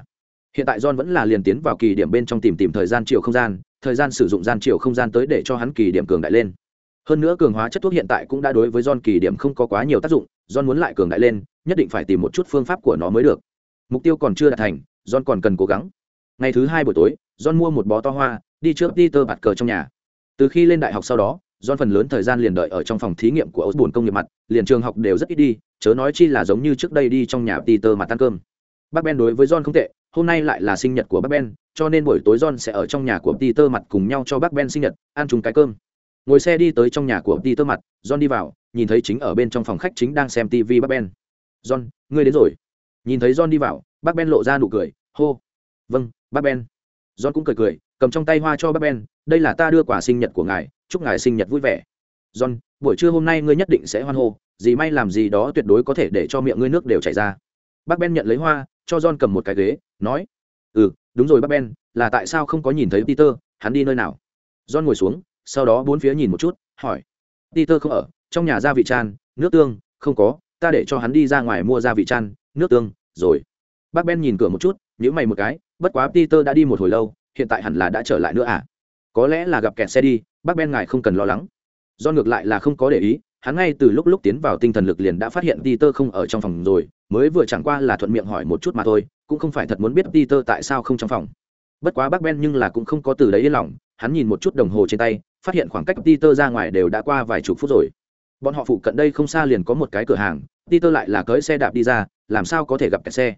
Hiện tại john vẫn là liền tiến vào kỳ điểm bên trong tìm tìm thời gian chiều không gian, thời gian sử dụng gian chiều không gian tới để cho hắn kỳ điểm cường đại lên. Hơn nữa cường hóa chất thuốc hiện tại cũng đã đối với john kỳ điểm không có quá nhiều tác dụng, john muốn lại cường đại lên, nhất định phải tìm một chút phương pháp của nó mới được. Mục tiêu còn chưa đạt thành, john còn cần cố gắng. Ngày thứ hai buổi tối, john mua một bó to hoa, đi trước peter bạt cờ trong nhà. Từ khi lên đại học sau đó do phần lớn thời gian liền đợi ở trong phòng thí nghiệm của Osborne công nghiệp mặt, liền trường học đều rất ít đi, chớ nói chi là giống như trước đây đi trong nhà Peter mà ăn cơm. Bác Ben đối với John không tệ, hôm nay lại là sinh nhật của bác Ben, cho nên buổi tối John sẽ ở trong nhà của Peter mặt cùng nhau cho bác Ben sinh nhật, ăn chung cái cơm. Ngồi xe đi tới trong nhà của Peter mặt, John đi vào, nhìn thấy chính ở bên trong phòng khách chính đang xem TV bác Ben. "John, ngươi đến rồi." Nhìn thấy John đi vào, bác Ben lộ ra nụ cười, hô. "Vâng, bác Ben." John cũng cười cười, cầm trong tay hoa cho bác Ben, "Đây là ta đưa quà sinh nhật của ngài, chúc ngài sinh nhật vui vẻ. John buổi trưa hôm nay ngươi nhất định sẽ hoan hô gì may làm gì đó tuyệt đối có thể để cho miệng ngươi nước đều chảy ra. Bác ben nhận lấy hoa cho john cầm một cái ghế nói ừ đúng rồi bác ben là tại sao không có nhìn thấy peter hắn đi nơi nào? John ngồi xuống sau đó bốn phía nhìn một chút hỏi peter không ở trong nhà gia vị chan nước tương không có ta để cho hắn đi ra ngoài mua gia vị chan nước tương rồi. Bác ben nhìn cửa một chút nhữ mày một cái bất quá peter đã đi một hồi lâu hiện tại hẳn là đã trở lại nữa à? Có lẽ là gặp kẹt xe đi, bác ben ngài không cần lo lắng. Do ngược lại là không có để ý, hắn ngay từ lúc lúc tiến vào tinh thần lực liền đã phát hiện peter không ở trong phòng rồi, mới vừa chẳng qua là thuận miệng hỏi một chút mà thôi, cũng không phải thật muốn biết peter tại sao không trong phòng. Bất quá bác ben nhưng là cũng không có từ đấy yên lòng, hắn nhìn một chút đồng hồ trên tay, phát hiện khoảng cách peter ra ngoài đều đã qua vài chục phút rồi. Bọn họ phụ cận đây không xa liền có một cái cửa hàng, peter lại là cưỡi xe đạp đi ra, làm sao có thể gặp kẹt xe?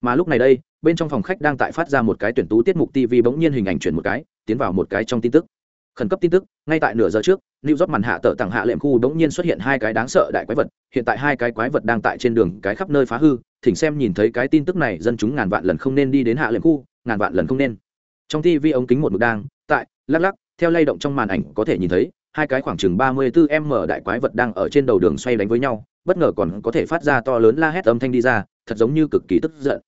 Mà lúc này đây bên trong phòng khách đang tại phát ra một cái tuyển tú tiết mục tv bỗng nhiên hình ảnh chuyển một cái, tiến vào một cái trong tin tức. Khẩn cấp tin tức, ngay tại nửa giờ trước, new york màn hạ tờ tặng hạ lệm khu bỗng nhiên xuất hiện hai cái đáng sợ đại quái vật, hiện tại hai cái quái vật đang tại trên đường, cái khắp nơi phá hư, thỉnh xem nhìn thấy cái tin tức này, dân chúng ngàn vạn lần không nên đi đến hạ lệm khu, ngàn vạn lần không nên. Trong tv ống kính một mực đang, tại, lắc lắc, theo lay động trong màn ảnh có thể nhìn thấy, hai cái khoảng chừng ba mươi 34 m đại quái vật đang ở trên đầu đường xoay đánh với nhau, bất ngờ còn có thể phát ra to lớn la hét âm thanh đi ra, thật giống như cực kỳ tức giận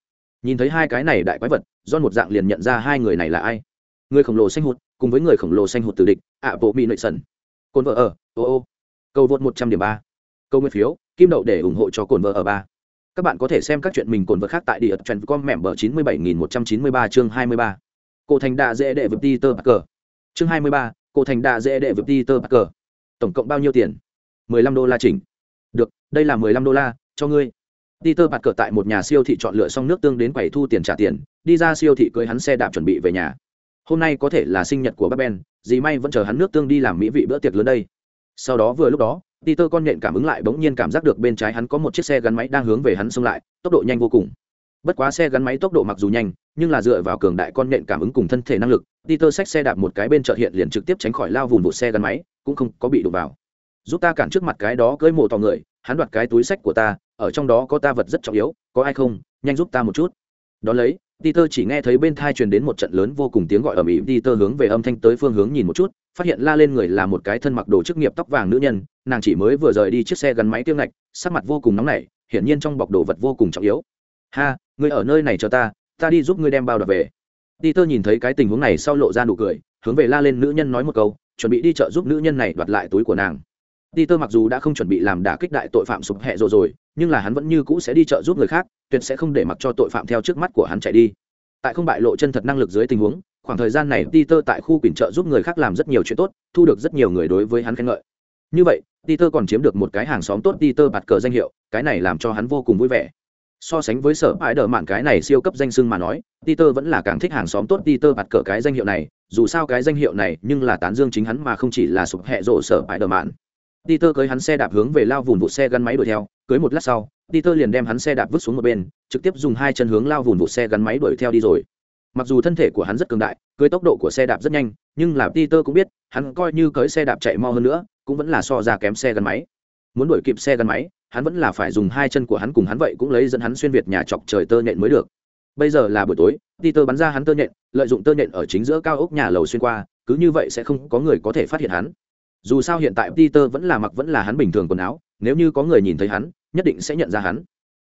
nhìn thấy hai cái này đại quái vật do một dạng liền nhận ra hai người này là ai. Người khổng lồ xanh hụt cùng với người khổng lồ xanh hụt từ địch, ạ, bộ mỹ nội sần cồn vợ ở, ô ô. Câu vượt một trăm điểm ba. Câu nguyên phiếu, kim đậu để ủng hộ cho cồn vợ ở ba. Các bạn có thể xem các chuyện mình cồn vợ khác tại địa trần com mẹm bờ chín mươi bảy nghìn một trăm chín mươi ba chương hai mươi ba. Cổ thành đạ dễ đệ vượt ti tơ cờ. Chương hai mươi ba, cổ thành đạ dễ đệ vượt ti tơ cờ. Tổng cộng bao nhiêu tiền? mười lăm đô la chỉnh. Được, đây là mười lăm đô la, cho ngươi. Peter bật cờ tại một nhà siêu thị chọn lựa xong nước tương đến quầy thu tiền trả tiền, đi ra siêu thị cưới hắn xe đạp chuẩn bị về nhà. Hôm nay có thể là sinh nhật của Ben, dì may vẫn chờ hắn nước tương đi làm mỹ vị bữa tiệc lớn đây. Sau đó vừa lúc đó, Peter con nhện cảm ứng lại bỗng nhiên cảm giác được bên trái hắn có một chiếc xe gắn máy đang hướng về hắn xông lại, tốc độ nhanh vô cùng. Bất quá xe gắn máy tốc độ mặc dù nhanh, nhưng là dựa vào cường đại con nhện cảm ứng cùng thân thể năng lực, Peter xách xe đạp một cái bên chợt hiện liền trực tiếp tránh khỏi lao vụn vụ xe gắn máy, cũng không có bị đụng vào. Giúp ta cản trước mặt cái đó cưỡi mồ to người, hắn đoạt cái túi sách của ta, ở trong đó có ta vật rất trọng yếu, có ai không? Nhanh giúp ta một chút. Đón lấy, Peter chỉ nghe thấy bên thai truyền đến một trận lớn vô cùng tiếng gọi ở mỹ Peter hướng về âm thanh tới phương hướng nhìn một chút, phát hiện la lên người là một cái thân mặc đồ chức nghiệp tóc vàng nữ nhân, nàng chỉ mới vừa rời đi chiếc xe gắn máy tiêu ngạch, sắc mặt vô cùng nóng nảy, hiển nhiên trong bọc đồ vật vô cùng trọng yếu. Ha, ngươi ở nơi này cho ta ta đi giúp ngươi đem bao đập về. Peter nhìn thấy cái tình huống này sau lộ ra nụ cười, hướng về la lên nữ nhân nói một câu, chuẩn bị đi chợ giúp nữ nhân này đoạt lại túi của nàng. Peter mặc dù đã không chuẩn bị làm đả kích đại tội phạm sụp hẹ rồi rồi, nhưng là hắn vẫn như cũ sẽ đi chợ giúp người khác, tuyệt sẽ không để mặc cho tội phạm theo trước mắt của hắn chạy đi. Tại không bại lộ chân thật năng lực dưới tình huống, khoảng thời gian này Peter tại khu quỷ chợ giúp người khác làm rất nhiều chuyện tốt, thu được rất nhiều người đối với hắn khen ngợi. Như vậy, Peter còn chiếm được một cái hàng xóm tốt Peter bạt cờ danh hiệu, cái này làm cho hắn vô cùng vui vẻ. So sánh với sở ái đỡ mạn cái này siêu cấp danh xưng mà nói, Peter vẫn là càng thích hàng xóm tốt Peter bạt cờ cái danh hiệu này, dù sao cái danh hiệu này nhưng là tán dương chính hắn mà không chỉ là sụp hệ rộ sở ái đỡ mạn. Peter cưới hắn xe đạp hướng về lao vụn vụ xe gắn máy đuổi theo, cưới một lát sau, Peter liền đem hắn xe đạp vứt xuống một bên, trực tiếp dùng hai chân hướng lao vụn vụ xe gắn máy đuổi theo đi rồi. Mặc dù thân thể của hắn rất cường đại, cưới tốc độ của xe đạp rất nhanh, nhưng là Peter cũng biết, hắn coi như cưới xe đạp chạy mau hơn nữa, cũng vẫn là so ra kém xe gắn máy. Muốn đuổi kịp xe gắn máy, hắn vẫn là phải dùng hai chân của hắn cùng hắn vậy cũng lấy dẫn hắn xuyên việt nhà chọc trời tơ nhện mới được. Bây giờ là buổi tối, Peter bắn ra hắn tơ nhện, lợi dụng tơ nhện ở chính giữa cao ốc nhà lầu xuyên qua, cứ như vậy sẽ không có người có thể phát hiện hắn dù sao hiện tại peter vẫn là mặc vẫn là hắn bình thường quần áo, nếu như có người nhìn thấy hắn, nhất định sẽ nhận ra hắn.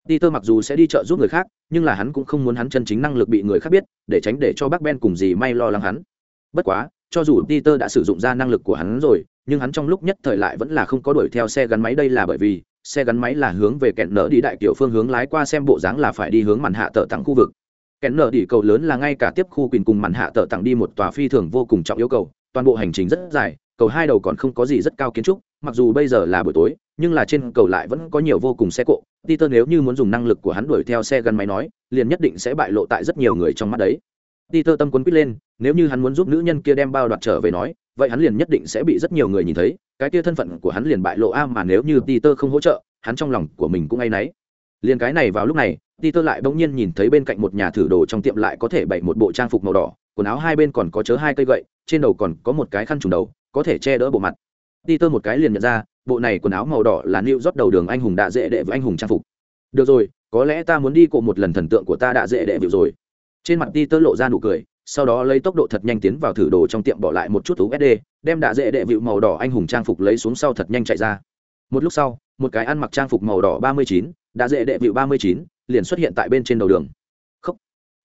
Peter mặc dù sẽ đi chợ giúp người khác, nhưng là hắn cũng không muốn hắn chân chính năng lực bị người khác biết, để tránh để cho bác ben cùng gì may lo lắng hắn. Bất quá, cho dù peter đã sử dụng ra năng lực của hắn rồi, nhưng hắn trong lúc nhất thời lại vẫn là không có đuổi theo xe gắn máy đây là bởi vì, xe gắn máy là hướng về kẹn nở đi đại kiểu phương hướng lái qua xem bộ dáng là phải đi hướng màn hạ tờ tặng khu vực. Kẹn nở đi cầu lớn là ngay cả tiếp khu quyền cùng màn hạ tờ tặng đi một tòa phi thường vô cùng trọng yêu cầu, toàn bộ hành trình rất dài cầu hai đầu còn không có gì rất cao kiến trúc, mặc dù bây giờ là buổi tối, nhưng là trên cầu lại vẫn có nhiều vô cùng xe cộ. Peter nếu như muốn dùng năng lực của hắn đuổi theo xe gắn máy nói, liền nhất định sẽ bại lộ tại rất nhiều người trong mắt đấy. Peter tâm quấn quýt lên, nếu như hắn muốn giúp nữ nhân kia đem bao đoạt trở về nói, vậy hắn liền nhất định sẽ bị rất nhiều người nhìn thấy, cái kia thân phận của hắn liền bại lộ a mà nếu như peter không hỗ trợ, hắn trong lòng của mình cũng ngay náy. Liền cái này vào lúc này, peter lại bỗng nhiên nhìn thấy bên cạnh một nhà thử đồ trong tiệm lại có thể bày một bộ trang phục màu đỏ quần áo hai bên còn có chớ hai cây gậy trên đầu còn có một cái khăn trùng đầu có thể che đỡ bộ mặt Đi tơ một cái liền nhận ra bộ này quần áo màu đỏ là nịu rót đầu đường anh hùng đạ dễ đệ với anh hùng trang phục được rồi có lẽ ta muốn đi cộ một lần thần tượng của ta đạ dễ đệ vịu rồi trên mặt đi tơ lộ ra nụ cười sau đó lấy tốc độ thật nhanh tiến vào thử đồ trong tiệm bỏ lại một chút USD, đem đạ dễ đệ vịu màu đỏ anh hùng trang phục lấy xuống sau thật nhanh chạy ra. Một lúc sau, một cái ăn mặc trang phục màu đỏ ba mươi chín, đạ dễ đệ vịu 39, liền xuất hiện tại bên trên đầu đường.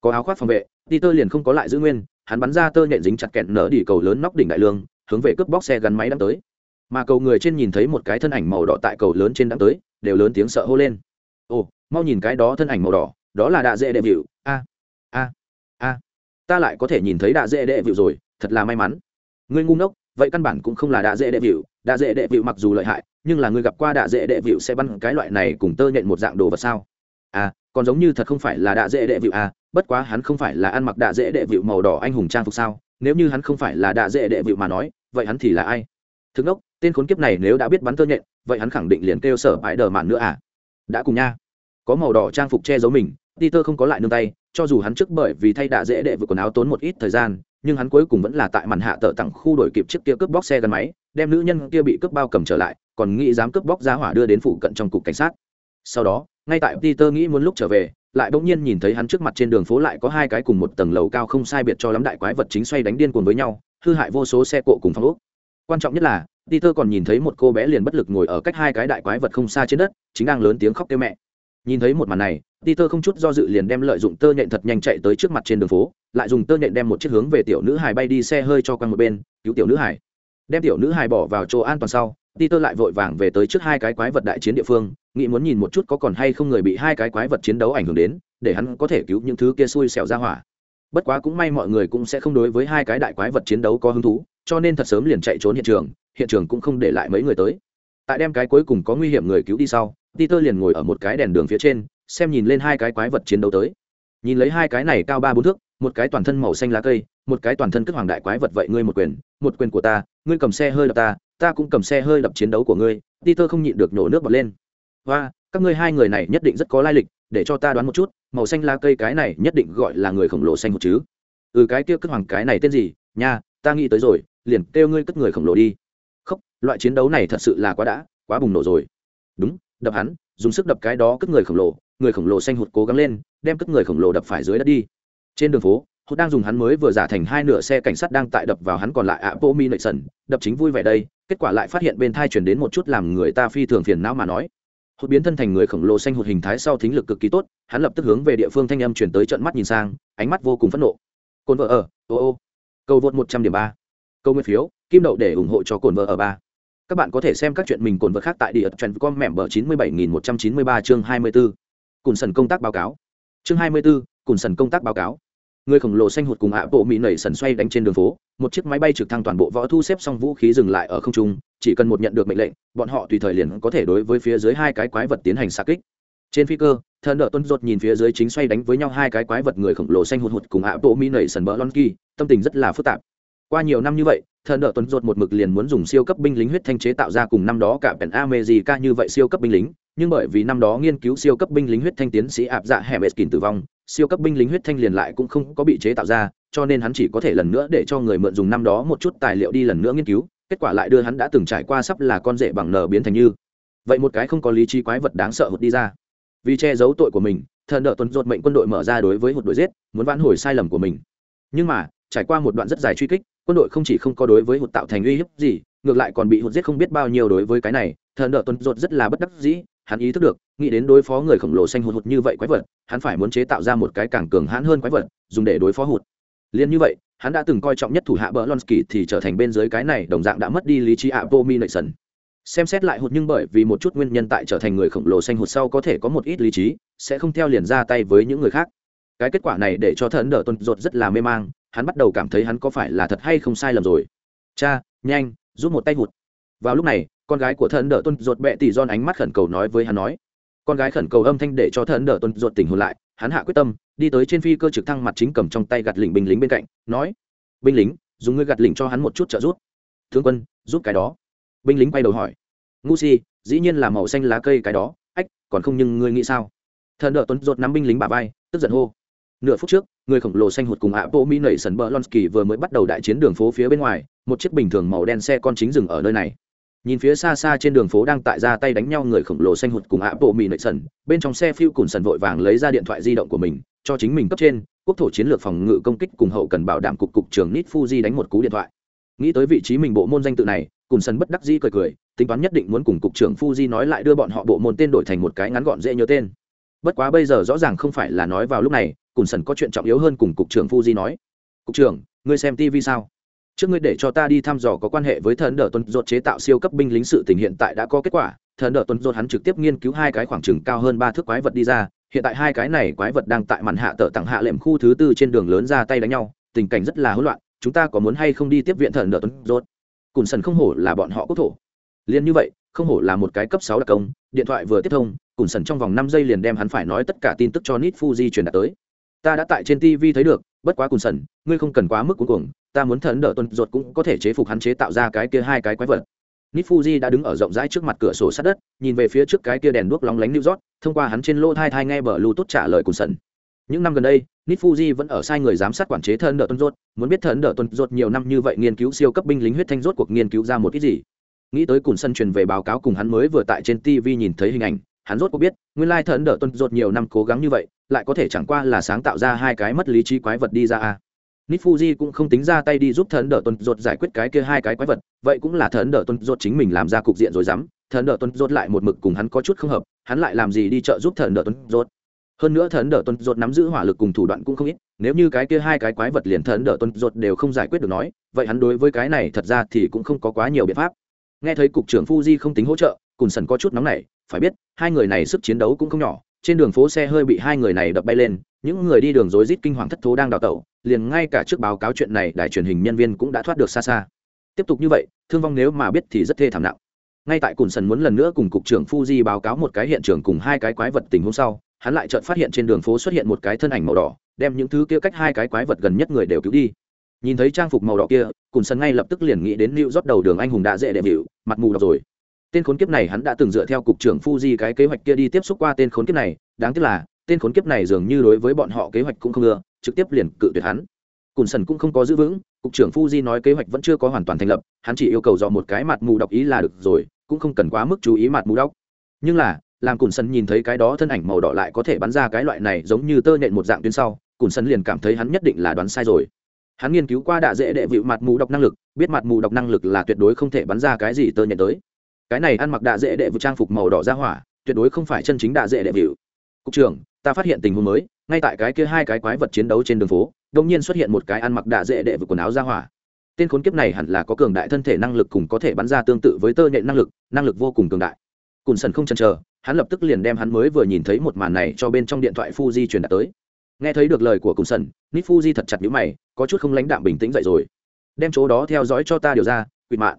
Có áo khoác phòng vệ, Peter liền không có lại giữ nguyên, hắn bắn ra tơ nhện dính chặt kẹn nở đi cầu lớn nóc đỉnh đại lương, hướng về cướp bóc xe gắn máy đang tới. Mà cầu người trên nhìn thấy một cái thân ảnh màu đỏ tại cầu lớn trên đang tới đều lớn tiếng sợ hô lên. Ồ mau nhìn cái đó thân ảnh màu đỏ đó là đạ dễ đệ vịu. A a a ta lại có thể nhìn thấy đạ dễ đệ vịu rồi thật là may mắn. Ngươi ngu ngốc vậy căn bản cũng không là đạ dễ đệ vịu đạ dễ đệ vịu mặc dù lợi hại nhưng là ngươi gặp qua đạ dễ đệ vịu sẽ bắn cái loại này cùng tơ nhện một dạng đồ vật sao? À còn giống như thật không phải là đạ dễ đệ vịu à bất quá hắn không phải là ăn mặc đạ dễ đệ vịu màu đỏ anh hùng trang phục sao, nếu như hắn không phải là đạ dễ đệ vịu mà nói, vậy hắn thì là ai? Thức ốc tên khốn kiếp này nếu đã biết bắn tơ nhện, vậy hắn khẳng định liền kêu sở bãi đờ mạn nữa à? Đã cùng nha. Có màu đỏ trang phục che giấu mình, peter không có lại nương tay, cho dù hắn trước bởi vì thay đạ dễ đệ vịu quần áo tốn một ít thời gian, nhưng hắn cuối cùng vẫn là tại màn hạ tờ tặng khu đổi kịp chiếc kia cướp bóc xe gắn máy, đem nữ nhân kia bị cướp bao cầm trở lại, còn nghĩ dám cướp bóc giá hỏa đưa đến phụ cận trong cục cảnh sát. Sau đó ngay tại peter nghĩ muốn lúc trở về, lại bỗng nhiên nhìn thấy hắn trước mặt trên đường phố lại có hai cái cùng một tầng lầu cao không sai biệt cho lắm đại quái vật chính xoay đánh điên cuồng với nhau, hư hại vô số xe cộ cùng phong ốc. Quan trọng nhất là, peter còn nhìn thấy một cô bé liền bất lực ngồi ở cách hai cái đại quái vật không xa trên đất, chính đang lớn tiếng khóc kêu mẹ. Nhìn thấy một màn này, peter không chút do dự liền đem lợi dụng tơ nhện thật nhanh chạy tới trước mặt trên đường phố, lại dùng tơ nhện đem một chiếc hướng về tiểu nữ hài bay đi xe hơi cho quanh một bên, cứu tiểu nữ hài. Đem tiểu nữ hài bỏ vào chỗ an toàn sau peter lại vội vàng về tới trước hai cái quái vật đại chiến địa phương, nghĩ muốn nhìn một chút có còn hay không người bị hai cái quái vật chiến đấu ảnh hưởng đến, để hắn có thể cứu những thứ kia xui xẻo ra hỏa. Bất quá cũng may mọi người cũng sẽ không đối với hai cái đại quái vật chiến đấu có hứng thú, cho nên thật sớm liền chạy trốn hiện trường hiện trường cũng không để lại mấy người tới. Tại đem cái cuối cùng có nguy hiểm người cứu đi sau, peter liền ngồi ở một cái đèn đường phía trên, xem nhìn lên hai cái quái vật chiến đấu tới. Nhìn lấy hai cái này cao ba bốn thước, một cái toàn thân màu xanh lá cây, một cái toàn thân cất hoàng đại quái vật vậy ngươi một quyền một quyền của ta, ngươi cầm xe hơi đập ta ta cũng cầm xe hơi đập chiến đấu của ngươi, peter không nhịn được nhổ nước bọt lên. Và các ngươi hai người này nhất định rất có lai lịch, để cho ta đoán một chút, màu xanh lá cây cái này nhất định gọi là người khổng lồ xanh một chứ. Ừ cái kia cất hoàng cái này tên gì? Nha, ta nghĩ tới rồi, liền kêu ngươi cất người khổng lồ đi. Không loại chiến đấu này thật sự là quá đã, quá bùng nổ rồi. Đúng, đập hắn, dùng sức đập cái đó cất người khổng lồ, người khổng lồ xanh hụt cố gắng lên, đem cất người khổng lồ đập phải dưới đất đi. Trên đường phố hốt đang dùng hắn mới vừa giả thành hai nửa xe cảnh sát đang tại đập vào hắn còn lại ạ bộ mi nội sần. Đập chính vui vẻ đây, kết quả lại phát hiện bên thai chuyển đến một chút làm người ta phi thường phiền não mà nói. Hốt biến thân thành người khổng lồ xanh hụt hình thái sau thính lực cực kỳ tốt, hắn lập tức hướng về địa phương thanh âm chuyển tới trận mắt nhìn sang, ánh mắt vô cùng phẫn nộ. Cồn vợ ở, ô ô. Cầu vượt một trăm điểm ba. Câu nguyên phiếu, kim đậu để ủng hộ cho cồn vợ ở ba. Các bạn có thể xem các chuyện mình cồn vợ khác tại địa trần com mẹm bờ chín mươi bảy nghìn một trăm chín mươi ba chương hai mươi b ố cùn sần công tác báo cáo. Chương hai mươi b ố cùn sần công tác báo cáo người khổng lồ xanh hụt cùng ạ bộ mỹ nảy sần xoay đánh trên đường phố, một chiếc máy bay trực thăng toàn bộ võ thu xếp xong vũ khí dừng lại ở không trung, chỉ cần một nhận được mệnh lệnh, bọn họ tùy thời liền có thể đối với phía dưới hai cái quái vật tiến hành xa kích. Trên phi cơ, thần đỡ tuân rột nhìn phía dưới chính xoay đánh với nhau hai cái quái vật người khổng lồ xanh hụt hụt cùng ạ bộ mỹ nảy sần bỡ lon kỳ, tâm tình rất là phức tạp. Qua nhiều năm như vậy, thần đỡ tuân rột một mực liền muốn dùng siêu cấp binh lính huyết thanh chế tạo ra cùng năm đó cả pèn amejica như vậy siêu cấp binh lính, nhưng bởi vì năm đó nghiên cứu siêu cấp binh lính huyết thanh tiến sĩ ạp dạ hẻm eskin tử vong siêu cấp binh lính huyết thanh liền lại cũng không có bị chế tạo ra, cho nên hắn chỉ có thể lần nữa để cho người mượn dùng năm đó một chút tài liệu đi lần nữa nghiên cứu, kết quả lại đưa hắn đã từng trải qua sắp là con rể bằng nở biến thành như. Vậy một cái không có lý trí quái vật đáng sợ hụt đi ra. Vì che giấu tội của mình, thần đỡ tuần ruột mệnh quân đội mở ra đối với hụt đội giết, muốn vãn hồi sai lầm của mình. Nhưng mà, trải qua một đoạn rất dài truy kích, quân đội không chỉ không có đối với hụt tạo thành uy hiếp gì, ngược lại còn bị hụt giết không biết bao nhiêu đối với cái này, thần đỡ tuần ruột rất là bất đắc dĩ hắn ý thức được, nghĩ đến đối phó người khổng lồ xanh hụt hụt như vậy quái vật, hắn phải muốn chế tạo ra một cái càng cường hãn hơn quái vật, dùng để đối phó hụt. Liền như vậy, hắn đã từng coi trọng nhất thủ hạ bờ lonsky thì trở thành bên dưới cái này, đồng dạng đã mất đi lý trí ạ sần. xem xét lại hụt nhưng bởi vì một chút nguyên nhân tại trở thành người khổng lồ xanh hụt sau có thể có một ít lý trí, sẽ không theo liền ra tay với những người khác. Cái kết quả này để cho thần đỡ tuân rột rất là mê mang, hắn bắt đầu cảm thấy hắn có phải là thật hay không sai lầm rồi. Cha, nhanh, giúp một tay hụt. Vào lúc này con gái của thần đỡ tuân ruột bẹ tỷ giòn ánh mắt khẩn cầu nói với hắn nói. Con gái khẩn cầu âm thanh để cho thần đỡ tuân ruột tỉnh hồn lại, hắn hạ quyết tâm, đi tới trên phi cơ trực thăng mặt chính cầm trong tay gạt lỉnh binh lính bên cạnh, nói, binh lính, dùng ngươi gạt lỉnh cho hắn một chút trợ giúp. Thương quân, giúp cái đó. Binh lính quay đầu hỏi, ngu si, dĩ nhiên là màu xanh lá cây cái đó, ách, còn không nhưng ngươi nghĩ sao? Thần đỡ tuấn rột nắm binh lính bà vai, tức giận hô, nửa phút trước, người khổng lồ xanh hụt cùng ạ bộ mỹ nảy sần bờ lonsky vừa mới bắt đầu đại chiến đường phố phía bên ngoài, một chiếc bình thường màu đen xe con chính dừng ở nơi này nhìn phía xa xa trên đường phố đang tại ra tay đánh nhau người khổng lồ xanh hụt cùng ạ bộ mì nệ sần, bên trong xe phiêu cùn sần vội vàng lấy ra điện thoại di động của mình, cho chính mình cấp trên, quốc thổ chiến lược phòng ngự công kích cùng hậu cần bảo đảm cục cục trưởng nít fuji đánh một cú điện thoại. Nghĩ tới vị trí mình bộ môn danh tự này, cùn sần bất đắc dĩ cười cười, tính toán nhất định muốn cùng cục trưởng fuji nói lại đưa bọn họ bộ môn tên đổi thành một cái ngắn gọn dễ nhớ tên. Bất quá bây giờ rõ ràng không phải là nói vào lúc này, cùn sần có chuyện trọng yếu hơn cùng cục trưởng fuji nói. Cục trưởng, ngươi xem tv sao? Trước ngươi để cho ta đi thăm dò có quan hệ với thần đỡ tuần dột chế tạo siêu cấp binh lính sự tình hiện tại đã có kết quả. Thần đỡ tuần dột hắn trực tiếp nghiên cứu hai cái khoảng trừng cao hơn ba thước quái vật đi ra. Hiện tại hai cái này quái vật đang tại màn hạ tờ tặng hạ lệm khu thứ tư trên đường lớn ra tay đánh nhau. Tình cảnh rất là hỗn loạn. Chúng ta có muốn hay không đi tiếp viện thần đỡ tuần rốt? Cùn sần không hổ là bọn họ quốc thổ. Liền như vậy, không hổ là một cái cấp sáu đặc công. Điện thoại vừa tiếp thông, cùn sần trong vòng năm giây liền đem hắn phải nói tất cả tin tức cho nít fuji truyền đạt tới ta đã tại trên tv thấy được, bất quá cùn sần ngươi không cần quá mức cuối cùng ta muốn thần đỡ tuần ruột cũng có thể chế phục hắn chế tạo ra cái kia hai cái quái vật. Nifuji đã đứng ở rộng rãi trước mặt cửa sổ sát đất, nhìn về phía trước cái kia đèn đuốc lóng lánh new york, thông qua hắn trên lỗ thai thai nghe bờ lưu tốt trả lời cùn sần những năm gần đây, Nifuji vẫn ở sai người giám sát quản chế thần đỡ tuần rốt muốn biết thần đỡ tuần rốt nhiều năm như vậy nghiên cứu siêu cấp binh lính huyết thanh rốt cuộc nghiên cứu ra một ít gì. Nghĩ tới cùn sân truyền về báo cáo cùng hắn mới vừa tại trên tv nhìn thấy hình ảnh hắn rốt cuộc biết, nguyên lai thần đỡ tuân rốt nhiều năm cố gắng như vậy, lại có thể chẳng qua là sáng tạo ra hai cái mất lý trí quái vật đi ra à. a nít fuji cũng không tính ra tay đi giúp thần đỡ tuân rốt giải quyết cái kia hai cái quái vật, vậy cũng là thần đỡ tuân rốt chính mình làm ra cục diện rồi dám, thần đỡ tuân rốt lại một mực cùng hắn có chút không hợp, hắn lại làm gì đi trợ giúp thần đỡ tuân rốt. Hơn nữa thần đỡ tuân rốt nắm giữ hỏa lực cùng thủ đoạn cũng không ít, nếu như cái kia hai cái quái vật liền thần đỡ tuân rốt đều không giải quyết được nói, vậy hắn đối với cái này thật ra thì cũng không có quá nhiều biện pháp. Nghe thấy cục trưởng fuji không tính hỗ trợ, Cùn sần có chút nóng này phải biết, hai người này sức chiến đấu cũng không nhỏ, trên đường phố xe hơi bị hai người này đập bay lên, những người đi đường rối rít kinh hoàng thất thố đang đào tẩu, liền ngay cả trước báo cáo chuyện này, đài truyền hình nhân viên cũng đã thoát được xa xa. Tiếp tục như vậy, thương vong nếu mà biết thì rất thê thảm nặng. Ngay tại cùn sần muốn lần nữa cùng cục trưởng fuji báo cáo một cái hiện trường cùng hai cái quái vật tình huống sau, hắn lại chợt phát hiện trên đường phố xuất hiện một cái thân ảnh màu đỏ, đem những thứ kia cách hai cái quái vật gần nhất người đều cứu đi. Nhìn thấy trang phục màu đỏ kia, cùn sần ngay lập tức liền nghĩ đến lưu rót đầu đường anh hùng đã dễ đệm hiệu mặt mù đọc rồi tên khốn kiếp này hắn đã từng dựa theo cục trưởng fuji cái kế hoạch kia đi tiếp xúc qua tên khốn kiếp này, đáng tiếc là, tên khốn kiếp này dường như đối với bọn họ kế hoạch cũng không ưa, trực tiếp liền cự tuyệt hắn. Cùn sần cũng không có giữ vững, cục trưởng fuji nói kế hoạch vẫn chưa có hoàn toàn thành lập, hắn chỉ yêu cầu dọn một cái mặt mù đọc ý là được rồi, cũng không cần quá mức chú ý mặt mù đọc. Nhưng là, làm cùn sần nhìn thấy cái đó thân ảnh màu đỏ lại có thể bắn ra cái loại này giống như tơ nhện một dạng tuyến sau, cùn sần liền cảm thấy hắn nhất định là đoán sai rồi. Hắn nghiên cứu qua đạ dễ đệ vịu mặt mù đọc năng lực, biết mặt mù đọc năng lực là tuyệt đối không thể bắn ra cái gì tơ nhện tới cái này ăn mặc đạ dễ đệ vụ trang phục màu đỏ ra hỏa, tuyệt đối không phải chân chính đạ dễ đệ vịu cục trưởng, ta phát hiện tình huống mới, ngay tại cái kia hai cái quái vật chiến đấu trên đường phố đông nhiên xuất hiện một cái ăn mặc đạ dễ đệ vịu quần áo ra hỏa. Tên khốn kiếp này hẳn là có cường đại thân thể năng lực cùng có thể bắn ra tương tự với tơ nhện năng lực năng lực vô cùng cường đại. Cùn sần không chần chờ, hắn lập tức liền đem hắn mới vừa nhìn thấy một màn này cho bên trong điện thoại fuji truyền đạt tới. Nghe thấy được lời của cùn sần nít fuji thật chặt nhíu mày, có chút không lãnh đạm bình tĩnh dậy rồi. Đem chỗ đó theo dõi cho ta điều ra quỵt mạng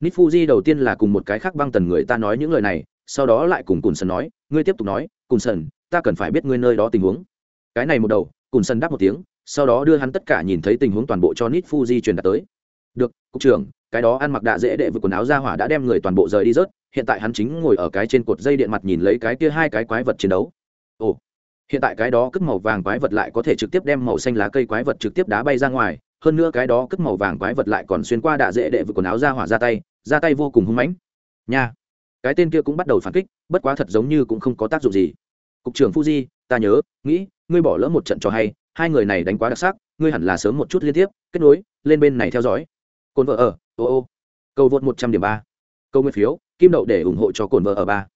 nít fuji đầu tiên là cùng một cái khác băng tần người ta nói những lời này, sau đó lại cùng cùn sần nói, ngươi tiếp tục nói, cùn sần, ta cần phải biết ngươi nơi đó tình huống. Cái này một đầu, cùn sần đáp một tiếng, sau đó đưa hắn tất cả nhìn thấy tình huống toàn bộ cho nít fuji truyền đạt tới. Được, cục trưởng, cái đó ăn mặc đạ dễ đệ vượt quần áo ra hỏa đã đem người toàn bộ rời đi rớt, hiện tại hắn chính ngồi ở cái trên cột dây điện mặt nhìn lấy cái kia hai cái quái vật chiến đấu. Ồ, hiện tại cái đó cất màu vàng quái vật lại có thể trực tiếp đem màu xanh lá cây quái vật trực tiếp đá bay ra ngoài hơn nữa cái đó cất màu vàng quái vật lại còn xuyên qua đạ dễ đệ vừa quần áo ra hỏa ra tay ra tay vô cùng hung mãnh. Nha. Cái tên kia cũng bắt đầu phản kích, bất quá thật giống như cũng không có tác dụng gì. Cục trưởng fuji, ta nhớ, nghĩ, ngươi bỏ lỡ một trận cho hay, hai người này đánh quá đặc sắc, ngươi hẳn là sớm một chút liên tiếp, kết nối, lên bên này theo dõi. Cồn vợ ở, ô ô. Câu vượt một trăm điểm ba. Câu nguyên phiếu, kim đậu để ủng hộ cho cồn vợ ở ba.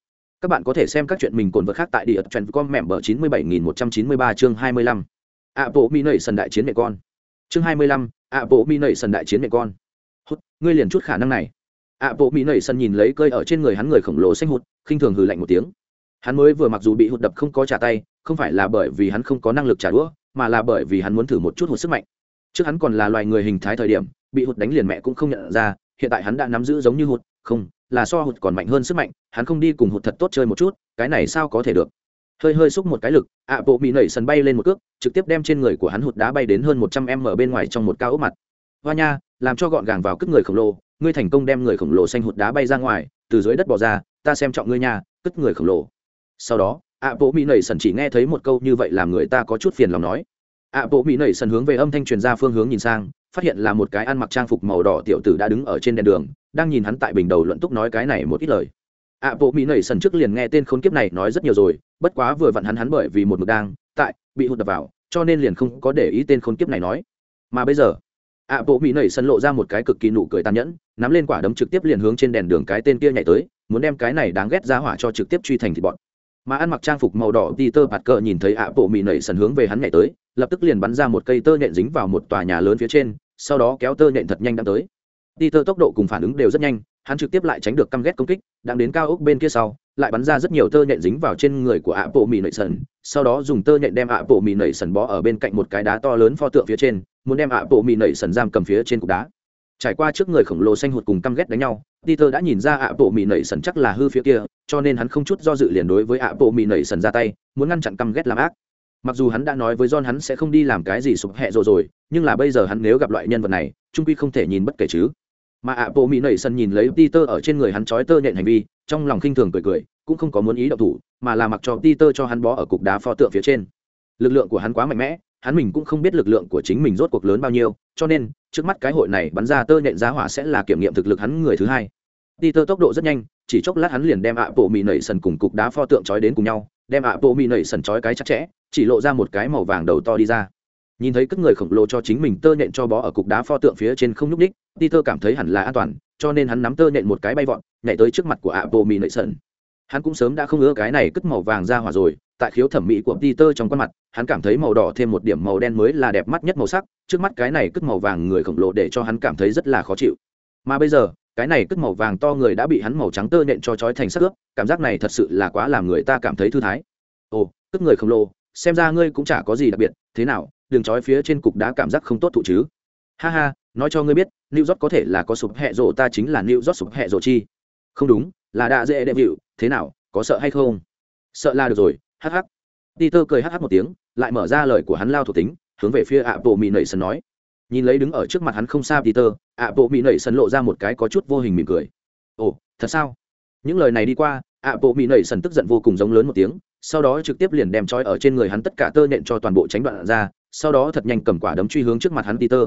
Các bạn có thể xem các chuyện mình cồn vợ khác tại địa trend com mẹm bờ chín mươi bảy nghìn một trăm chín mươi ba chương hai mươi lăm. Ạ bộ mỹ nẩy sần đại chiến mẹ con chương hai mươi lăm ạ bộ mi nẩy sần đại chiến mẹ con. Hút, ngươi liền chút khả năng này. Ạ bộ mi nẩy sần nhìn lấy cơi ở trên người hắn người khổng lồ xanh hụt, khinh thường hừ lạnh một tiếng. Hắn mới vừa mặc dù bị hụt đập không có trả tay, không phải là bởi vì hắn không có năng lực trả đũa, mà là bởi vì hắn muốn thử một chút hụt sức mạnh. Trước hắn còn là loài người hình thái thời điểm, bị hụt đánh liền mẹ cũng không nhận ra, hiện tại hắn đã nắm giữ giống như hụt, không, là so hụt còn mạnh hơn sức mạnh, hắn không đi cùng hụt thật tốt chơi một chút, cái này sao có thể được? Hơi hơi xúc một cái lực, ạ, bộ bị nảy sần bay lên một cước, trực tiếp đem trên người của hắn hụt đá bay đến hơn một trăm em ở bên ngoài trong một cao ốc mặt. Hoa nha, làm cho gọn gàng vào cất người khổng lồ, ngươi thành công đem người khổng lồ xanh hụt đá bay ra ngoài, từ dưới đất bỏ ra, ta xem trọng ngươi nha cất người khổng lồ. Sau đó, ạ, bộ mỹ nảy sần chỉ nghe thấy một câu như vậy làm người ta có chút phiền lòng nói. Ạ, bộ mỹ nảy sần hướng về âm thanh truyền ra phương hướng nhìn sang, phát hiện là một cái ăn mặc trang phục màu đỏ tiểu tử đã đứng ở trên đèn đường, đang nhìn hắn tại bình đầu luận túc nói cái này một ít lời ạ, bộ mỹ nảy sần trước liền nghe tên khốn kiếp này nói rất nhiều rồi, bất quá vừa vặn hắn hắn bởi vì một mực đang tại bị hụt đập vào, cho nên liền không có để ý tên khốn kiếp này nói. Mà bây giờ, ạ, bộ mỹ nảy sần lộ ra một cái cực kỳ nụ cười tàn nhẫn, nắm lên quả đấm trực tiếp liền hướng trên đèn đường cái tên kia nhảy tới, muốn đem cái này đáng ghét ra hỏa cho trực tiếp truy thành thịt bọn mà ăn mặc trang phục màu đỏ peter bạt cờ nhìn thấy ạ, bộ mỹ nảy sần hướng về hắn nhảy tới, lập tức liền bắn ra một cây tơ nhện dính vào một tòa nhà lớn phía trên, sau đó kéo tơ nhện thật nhanh đang tới. Peter tốc độ cùng phản ứng đều rất nhanh hắn trực tiếp lại tránh được căm ghét công kích, đang đến cao ốc bên kia sau, lại bắn ra rất nhiều tơ nhện dính vào trên người của ạ bộ mì nảy sần. Sau đó dùng tơ nhện đem ạ bộ mì nảy sần bó ở bên cạnh một cái đá to lớn pho tượng phía trên, muốn đem ạ bộ mì nảy sần giam cầm phía trên cục đá. Trải qua trước người khổng lồ xanh hụt cùng căm ghét đánh nhau, peter đã nhìn ra ạ bộ mì nảy sần chắc là hư phía kia, cho nên hắn không chút do dự liền đối với ạ bộ mì nảy sần ra tay, muốn ngăn chặn căm ghét làm ác. Mặc dù hắn đã nói với john hắn sẽ không đi làm cái gì sụp hẹ rồi rồi, nhưng là bây giờ hắn nếu gặp loại nhân vật này, trung quy không thể nhìn bất kể chứ mà ạ bộ mỹ nảy sân nhìn lấy peter ở trên người hắn trói tơ nhện hành vi, trong lòng khinh thường cười cười, cũng không có muốn ý động thủ, mà là mặc cho peter cho hắn bó ở cục đá pho tượng phía trên. Lực lượng của hắn quá mạnh mẽ, hắn mình cũng không biết lực lượng của chính mình rốt cuộc lớn bao nhiêu, cho nên, trước mắt cái hội này bắn ra tơ nhện giá hỏa sẽ là kiểm nghiệm thực lực hắn người thứ hai. Peter tốc độ rất nhanh, chỉ chốc lát hắn liền đem ạ bộ mỹ nảy sần cùng cục đá pho tượng trói đến cùng nhau, đem ạ bộ mỹ nảy sần trói cái chặt chẽ, chỉ lộ ra một cái màu vàng đầu to đi ra nhìn thấy các người khổng lồ cho chính mình tơ nhện cho bó ở cục đá pho tượng phía trên không nhúc ních peter cảm thấy hẳn là an toàn, cho nên hắn nắm tơ nhện một cái bay vọt, nhảy tới trước mặt của ạ bộ mỹ nảy sơn hắn cũng sớm đã không ưa cái này cất màu vàng ra hỏa rồi, tại khiếu thẩm mỹ của peter trong con mặt, hắn cảm thấy màu đỏ thêm một điểm màu đen mới là đẹp mắt nhất màu sắc, trước mắt cái này cất màu vàng người khổng lồ để cho hắn cảm thấy rất là khó chịu. Mà bây giờ, cái này cất màu vàng to người đã bị hắn màu trắng tơ nện cho trói thành sắc ướp, cảm giác này thật sự là quá làm người ta cảm thấy thư thái. Ồ, cất người khổng lồ, xem ra ngươi cũng chả có gì đặc biệt, thế nào đường chói phía trên cục đá cảm giác không tốt thụ chứ. Ha ha, nói cho ngươi biết, new york có thể là có sụp hẹ rộ ta chính là new york sụp hẹ rộ chi. Không đúng, là đã dễ đệ vịu, thế nào, có sợ hay không? Sợ là được rồi hh peter cười hh một tiếng, lại mở ra lời của hắn lao thuộc tính, hướng về phía ạ bộ mỹ nảy sân nói. Nhìn lấy đứng ở trước mặt hắn không xa peter ạ bộ mỹ nảy sân lộ ra một cái có chút vô hình mỉm cười. Ồ, thật sao? Những lời này đi qua ạ bộ mỹ nảy sân tức giận vô cùng giống lớn một tiếng, sau đó trực tiếp liền đem trói ở trên người hắn tất cả tơ nện cho toàn bộ tránh đoạn ra sau đó thật nhanh cầm quả đấm truy hướng trước mặt hắn peter.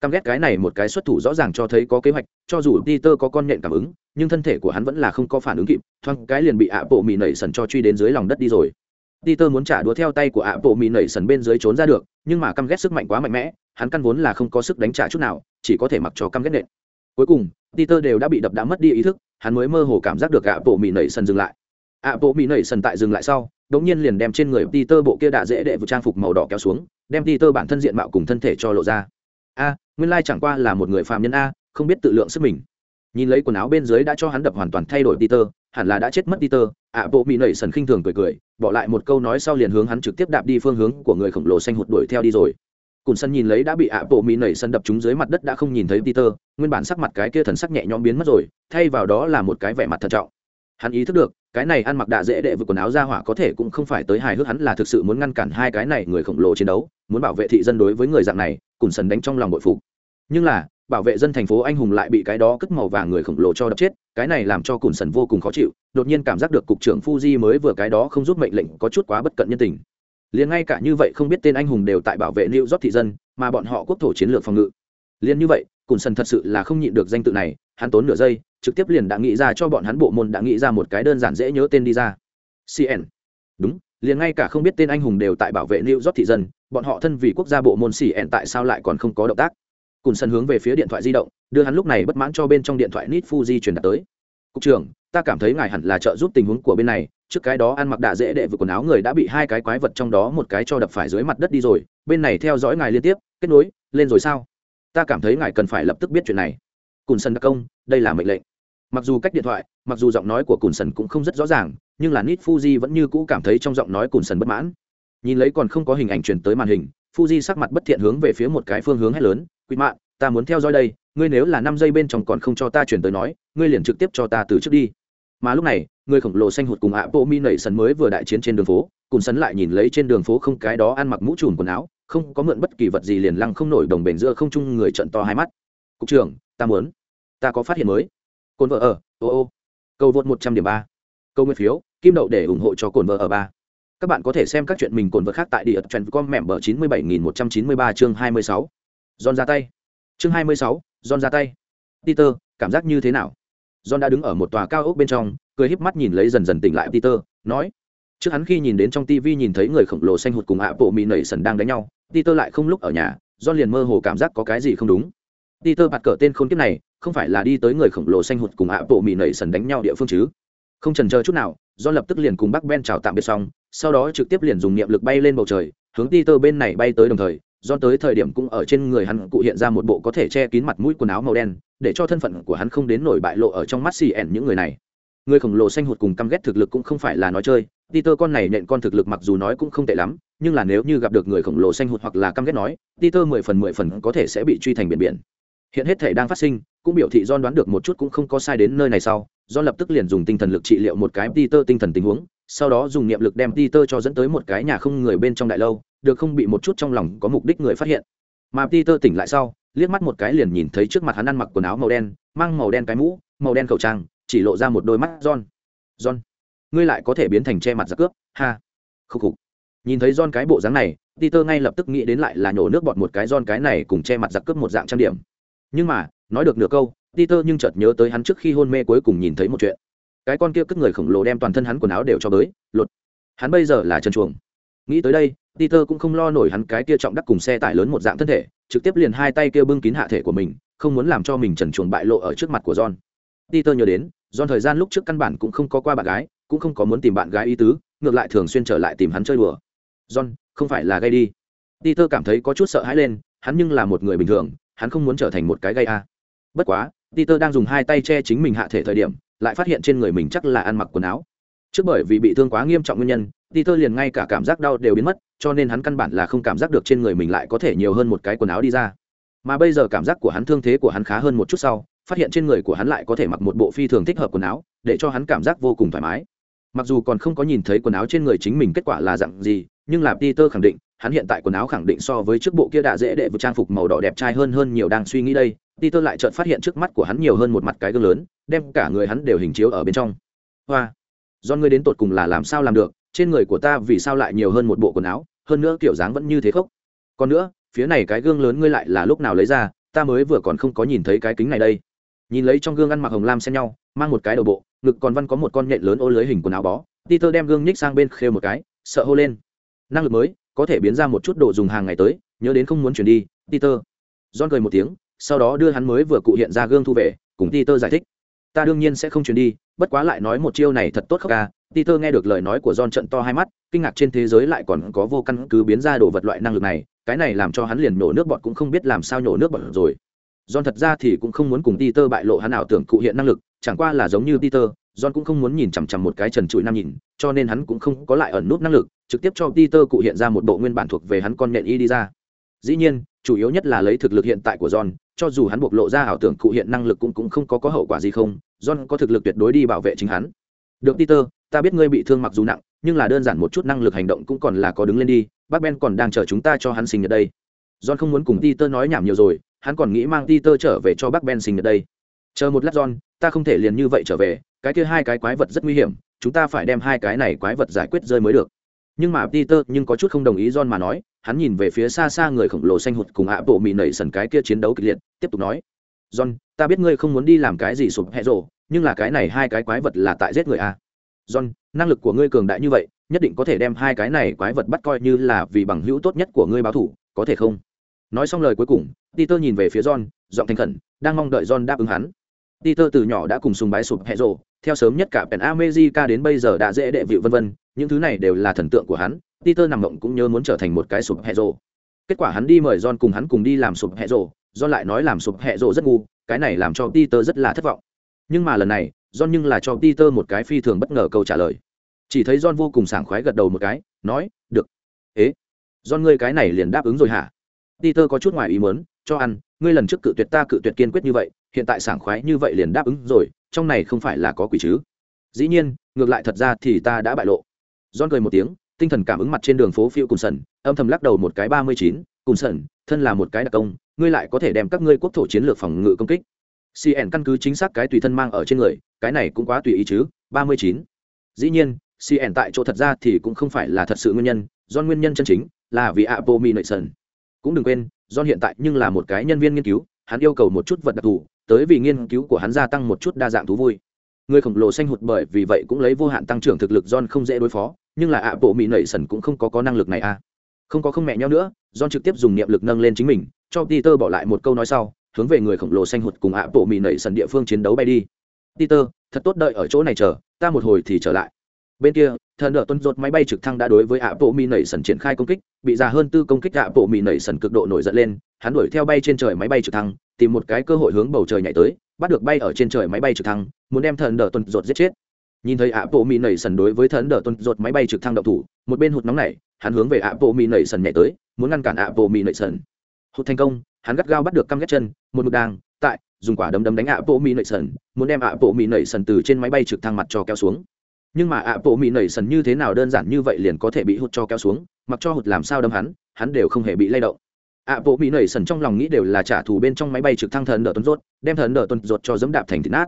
Căm ghét cái này một cái xuất thủ rõ ràng cho thấy có kế hoạch, cho dù peter có con nhện cảm ứng, nhưng thân thể của hắn vẫn là không có phản ứng kịp, thoáng cái liền bị ạ bộ mì nảy sần cho truy đến dưới lòng đất đi rồi. Peter muốn trả đũa theo tay của ạ bộ mì nảy sần bên dưới trốn ra được, nhưng mà căm ghét sức mạnh quá mạnh mẽ, hắn căn vốn là không có sức đánh trả chút nào, chỉ có thể mặc cho căm ghét nện. Cuối cùng, peter đều đã bị đập đã mất đi ý thức, hắn mới mơ hồ cảm giác được ạ bộ mì nảy sần dừng lại. Ạ bộ mì nảy sần tại dừng lại sau đống nhiên liền đem trên người peter bộ kia đã dễ đệ vụ trang phục màu đỏ kéo xuống, đem peter bản thân diện mạo cùng thân thể cho lộ ra. A, nguyên lai chẳng qua là một người phàm nhân a, không biết tự lượng sức mình. Nhìn lấy quần áo bên dưới đã cho hắn đập hoàn toàn thay đổi peter, hẳn là đã chết mất peter, ạ, bộ bị nảy sần khinh thường cười cười, bỏ lại một câu nói sau liền hướng hắn trực tiếp đạp đi phương hướng của người khổng lồ xanh hụt đuổi theo đi rồi. Cùn sân nhìn lấy đã bị ạ, bộ mỹ nảy sân đập trúng dưới mặt đất đã không nhìn thấy peter, nguyên bản sắc mặt cái kia thần sắc nhẹ nhõm biến mất rồi, thay vào đó là một cái vẻ mặt thận trọng. Hắn ý thức được cái này ăn mặc đạ dễ đệ vượt quần áo ra hỏa có thể cũng không phải tới hài hước, hắn là thực sự muốn ngăn cản hai cái này người khổng lồ chiến đấu, muốn bảo vệ thị dân đối với người dạng này, cùng sần đánh trong lòng bội phục. Nhưng là, bảo vệ dân thành phố anh hùng lại bị cái đó cất màu vàng người khổng lồ cho đập chết, cái này làm cho cùn sần vô cùng khó chịu, đột nhiên cảm giác được cục trưởng fuji mới vừa cái đó không giúp mệnh lệnh có chút quá bất cận nhân tình. Liền ngay cả như vậy không biết tên anh hùng đều tại bảo vệ new york thị dân, mà bọn họ quốc thổ chiến lược phòng ngự. Liền như vậy cùn sần thật sự là không nhịn được danh tự này, hắn tốn nửa giây trực tiếp liền đã nghĩ ra cho bọn hắn bộ môn đã nghĩ ra một cái đơn giản dễ nhớ tên đi ra. Cn đúng, liền ngay cả không biết tên anh hùng đều tại bảo vệ new york thị dân, bọn họ thân vì quốc gia bộ môn cn tại sao lại còn không có động tác? Cùn sân hướng về phía điện thoại di động, đưa hắn lúc này bất mãn cho bên trong điện thoại nít fuji truyền đạt tới. Cục trưởng, ta cảm thấy ngài hẳn là trợ giúp tình huống của bên này, trước cái đó ăn mặc đạ dễ đệ vừa quần áo người đã bị hai cái quái vật trong đó một cái cho đập phải dưới mặt đất đi rồi, bên này theo dõi ngài liên tiếp, kết nối, lên rồi sao? Ta cảm thấy ngài cần phải lập tức biết chuyện này. Cùn sân đặc công, đây là mệnh lệnh mặc dù cách điện thoại, mặc dù giọng nói của cùn sần cũng không rất rõ ràng, nhưng là nít fuji vẫn như cũ cảm thấy trong giọng nói cùn sần bất mãn. Nhìn lấy còn không có hình ảnh truyền tới màn hình, fuji sắc mặt bất thiện hướng về phía một cái phương hướng hét lớn quỵ mạn ta muốn theo dõi đây, ngươi nếu là năm giây bên trong còn không cho ta chuyển tới nói, ngươi liền trực tiếp cho ta từ trước đi. Mà lúc này, người khổng lồ xanh hụt cùng ạ bộ mi nảy sần mới vừa đại chiến trên đường phố cùng sấn lại nhìn lấy trên đường phố không cái đó ăn mặc mũ trùm quần áo, không có mượn bất kỳ vật gì liền lăng không nổi đồng bền giữa không chung người trận to hai mắt. Cục trưởng, ta muốn, ta có phát hiện mới cồn vợ ở, ô ô. Cầu vượt một trăm điểm ba. Câu nguyên phiếu, kim đậu để ủng hộ cho cồn vợ ở ba. Các bạn có thể xem các chuyện mình cồn vợ khác tại địa trần com mẹm bờ chín mươi bảy nghìn một trăm chín mươi ba chương hai mươi sáu. Giòn ra tay. Chương hai mươi sáu giòn ra tay. Peter, cảm giác như thế nào? John đã đứng ở một tòa cao ốc bên trong, cười híp mắt nhìn lấy dần dần tỉnh lại peter, nói, trước hắn khi nhìn đến trong tv nhìn thấy người khổng lồ xanh hụt cùng ạ bộ mỹ nảy sần đang đánh nhau, peter lại không lúc ở nhà, john liền mơ hồ cảm giác có cái gì không đúng. Peter bạt cỡ tên khốn kiếp này không phải là đi tới người khổng lồ xanh hụt cùng ạ bộ mì nảy sần đánh nhau địa phương chứ? Không trần chờ chút nào, do lập tức liền cùng bác ben chào tạm biệt xong, sau đó trực tiếp liền dùng niệm lực bay lên bầu trời, hướng peter bên này bay tới đồng thời, do tới thời điểm cũng ở trên người hắn cụ hiện ra một bộ có thể che kín mặt mũi quần áo màu đen, để cho thân phận của hắn không đến nổi bại lộ ở trong mắt xì ẻn những người này. Người khổng lồ xanh hụt cùng căm ghét thực lực cũng không phải là nói chơi, peter con này nện con thực lực mặc dù nói cũng không tệ lắm, nhưng là nếu như gặp được người khổng lồ xanh hụt hoặc là căm ghét nói, peter mười phần mười phần có thể sẽ bị truy thành biển biển hiện hết thể đang phát sinh, cũng biểu thị don đoán được một chút cũng không có sai đến nơi này sau do lập tức liền dùng tinh thần lực trị liệu một cái peter tinh thần tình huống, sau đó dùng niệm lực đem peter cho dẫn tới một cái nhà không người bên trong đại lâu, được không bị một chút trong lòng có mục đích người phát hiện. Mà peter tỉnh lại sau, liếc mắt một cái liền nhìn thấy trước mặt hắn ăn mặc quần áo màu đen, mang màu đen cái mũ, màu đen khẩu trang, chỉ lộ ra một đôi mắt john. John, ngươi lại có thể biến thành che mặt giặc cướp, ha. Khúc khục. Nhìn thấy john cái bộ dáng này, peter ngay lập tức nghĩ đến lại là nhổ nước bọt một cái john cái này cùng che mặt giặc cướp một dạng trang điểm nhưng mà, nói được nửa câu, peter nhưng chợt nhớ tới hắn trước khi hôn mê cuối cùng nhìn thấy một chuyện. Cái con kia cất người khổng lồ đem toàn thân hắn quần áo đều cho bới lột. Hắn bây giờ là chân chuồng. Nghĩ tới đây, peter cũng không lo nổi hắn cái kia trọng đắc cùng xe tải lớn một dạng thân thể, trực tiếp liền hai tay kia bưng kín hạ thể của mình, không muốn làm cho mình trần chuồng bại lộ ở trước mặt của john. Peter nhớ đến, john thời gian lúc trước căn bản cũng không có qua bạn gái, cũng không có muốn tìm bạn gái ý tứ, ngược lại thường xuyên trở lại tìm hắn chơi đùa. John, không phải là gay đi. Peter cảm thấy có chút sợ hãi lên, hắn nhưng là một người bình thường hắn không muốn trở thành một cái gây a. Bất quá, peter đang dùng hai tay che chính mình hạ thể thời điểm, lại phát hiện trên người mình chắc là ăn mặc quần áo. Trước bởi vì bị thương quá nghiêm trọng nguyên nhân, peter liền ngay cả cảm giác đau đều biến mất, cho nên hắn căn bản là không cảm giác được trên người mình lại có thể nhiều hơn một cái quần áo đi ra. Mà bây giờ cảm giác của hắn thương thế của hắn khá hơn một chút sau, phát hiện trên người của hắn lại có thể mặc một bộ phi thường thích hợp quần áo, để cho hắn cảm giác vô cùng thoải mái. Mặc dù còn không có nhìn thấy quần áo trên người chính mình kết quả là dạng gì, nhưng là peter khẳng định hắn hiện tại quần áo khẳng định so với trước bộ kia đã dễ đệ vừa trang phục màu đỏ đẹp trai hơn hơn nhiều đang suy nghĩ đây. Peter lại chợt phát hiện trước mắt của hắn nhiều hơn một mặt cái gương lớn, đem cả người hắn đều hình chiếu ở bên trong. Hoa, do ngươi đến tột cùng là làm sao làm được? Trên người của ta vì sao lại nhiều hơn một bộ quần áo? Hơn nữa kiểu dáng vẫn như thế khốc. Còn nữa, phía này cái gương lớn ngươi lại là lúc nào lấy ra? Ta mới vừa còn không có nhìn thấy cái kính này đây. Nhìn lấy trong gương ăn mặc hồng lam xen nhau, mang một cái đầu bộ, ngực còn văn có một con nhện lớn ô lưới hình quần áo bó. Peter đem gương nhích sang bên khêu một cái, sợ hô lên. Năng lực mới có thể biến ra một chút đồ dùng hàng ngày tới nhớ đến không muốn chuyển đi peter. John cười một tiếng sau đó đưa hắn mới vừa cụ hiện ra gương thu về cùng peter giải thích. Ta đương nhiên sẽ không chuyển đi bất quá lại nói một chiêu này thật tốt khóc ca peter nghe được lời nói của john trận to hai mắt kinh ngạc trên thế giới lại còn có vô căn cứ biến ra đồ vật loại năng lực này cái này làm cho hắn liền nổ nước bọt cũng không biết làm sao nhổ nước bọt rồi. John thật ra thì cũng không muốn cùng Peter bại lộ hắn ảo tưởng cụ hiện năng lực, chẳng qua là giống như Peter, John cũng không muốn nhìn chằm chằm một cái trần trụi nam nhìn, cho nên hắn cũng không có lại ẩn nút năng lực, trực tiếp cho Peter cụ hiện ra một bộ nguyên bản thuộc về hắn con nhện y đi ra. Dĩ nhiên, chủ yếu nhất là lấy thực lực hiện tại của John, cho dù hắn bộc lộ ra ảo tưởng cụ hiện năng lực cũng cũng không có có hậu quả gì không, John có thực lực tuyệt đối đi bảo vệ chính hắn. Được Peter, ta biết ngươi bị thương mặc dù nặng, nhưng là đơn giản một chút năng lực hành động cũng còn là có đứng lên đi, bác Ben còn đang chờ chúng ta cho hắn sinh nhật đây. John không muốn cùng Peter nói nhảm nhiều rồi, hắn còn nghĩ mang Peter trở về cho bác Ben sinh nhật đây. Chờ một lát John, ta không thể liền như vậy trở về, cái kia hai cái quái vật rất nguy hiểm, chúng ta phải đem hai cái này quái vật giải quyết rơi mới được. Nhưng mà Peter nhưng có chút không đồng ý John mà nói, hắn nhìn về phía xa xa người khổng lồ xanh hụt cùng ạ bộ mị nảy sần cái kia chiến đấu kịch liệt, tiếp tục nói: "John, ta biết ngươi không muốn đi làm cái gì sụp hẹ rồ, nhưng là cái này hai cái quái vật là tại giết người à? John, năng lực của ngươi cường đại như vậy, nhất định có thể đem hai cái này quái vật bắt coi như là vì bằng hữu tốt nhất của ngươi báo thủ, có thể không?" Nói xong lời cuối cùng, Peter nhìn về phía John, giọng thành khẩn, đang mong đợi John đáp ứng hắn. Peter từ nhỏ đã cùng sùng bái sụp hệ rồ, theo sớm nhất cả Pen America đến bây giờ đã dễ đệ vị vân vân, những thứ này đều là thần tượng của hắn. Peter nằm mộng cũng nhớ muốn trở thành một cái sụp hệ rồ. Kết quả hắn đi mời John cùng hắn cùng đi làm sụp hệ rồ, John lại nói làm sụp hệ rồ rất ngu, cái này làm cho Peter rất là thất vọng. Nhưng mà lần này, John nhưng là cho Peter một cái phi thường bất ngờ câu trả lời. Chỉ thấy John vô cùng sảng khoái gật đầu một cái, nói, "Được." "Ế, John ngươi cái này liền đáp ứng rồi hả?" Peter có chút ngoài ý muốn, cho ăn, ngươi lần trước cự tuyệt ta cự tuyệt kiên quyết như vậy, hiện tại sảng khoái như vậy liền đáp ứng rồi, trong này không phải là có quỷ chứ? Dĩ nhiên, ngược lại thật ra thì ta đã bại lộ. John cười một tiếng, tinh thần cảm ứng mặt trên đường phố phiêu cùng sần, âm thầm lắc đầu một cái ba mươi chín, cùng sần, thân là một cái đặc công, ngươi lại có thể đem các ngươi quốc thổ chiến lược phòng ngự công kích. CN căn cứ chính xác cái tùy thân mang ở trên người, cái này cũng quá tùy ý chứ, ba mươi chín. Dĩ nhiên, CN tại chỗ thật ra thì cũng không phải là thật sự nguyên nhân, do nguyên nhân chân chính là vì Abomination. Cũng đừng quên, John hiện tại nhưng là một cái nhân viên nghiên cứu, hắn yêu cầu một chút vật đặc thù, tới vì nghiên cứu của hắn gia tăng một chút đa dạng thú vui. Người khổng lồ xanh hụt bởi vì vậy cũng lấy vô hạn tăng trưởng thực lực John không dễ đối phó, nhưng là ạ bộ mỹ nảy sần cũng không có có năng lực này à. Không có không mẹ nhau nữa, John trực tiếp dùng niệm lực nâng lên chính mình, cho Peter bỏ lại một câu nói sau, hướng về người khổng lồ xanh hụt cùng ạ bộ mỹ nảy sần địa phương chiến đấu bay đi. Peter, thật tốt đợi ở chỗ này chờ, ta một hồi thì trở lại bên kia thần đỡ tuân rột máy bay trực thăng đã đối với ạ bộ mi nảy sần triển khai công kích, bị già hơn tư công kích ạ bộ mi nảy sần cực độ nổi giận lên, hắn đuổi theo bay trên trời máy bay trực thăng, tìm một cái cơ hội hướng bầu trời nhảy tới, bắt được bay ở trên trời máy bay trực thăng, muốn đem thần đỡ tuân rột giết chết. Nhìn thấy ạ bộ mi nảy sần đối với thần đỡ tuân rột máy bay trực thăng đậu thủ, một bên hụt nóng này, hắn hướng về ạ bộ mi nảy sần nhảy tới, muốn ngăn cản ạ bộ mi nảy sần. Hụt thành công, hắn gắt gao bắt được căm ghét chân, một mực đang tại dùng quả đấm đấm đánh ạ bộ mi nảy sần, muốn đem ạ bộ mi nảy sần từ trên máy bay trực thăng mặt cho kéo xuống nhưng mà ạ, bộ mỹ nảy sần như thế nào đơn giản như vậy liền có thể bị hụt cho kéo xuống, mặc cho hụt làm sao đâm hắn hắn đều không hề bị lay động. Ạ, bộ mỹ nảy sần trong lòng nghĩ đều là trả thù bên trong máy bay trực thăng thần đỡ tuân rốt, đem thần đỡ tuân rốt cho dẫm đạp thành thịt nát.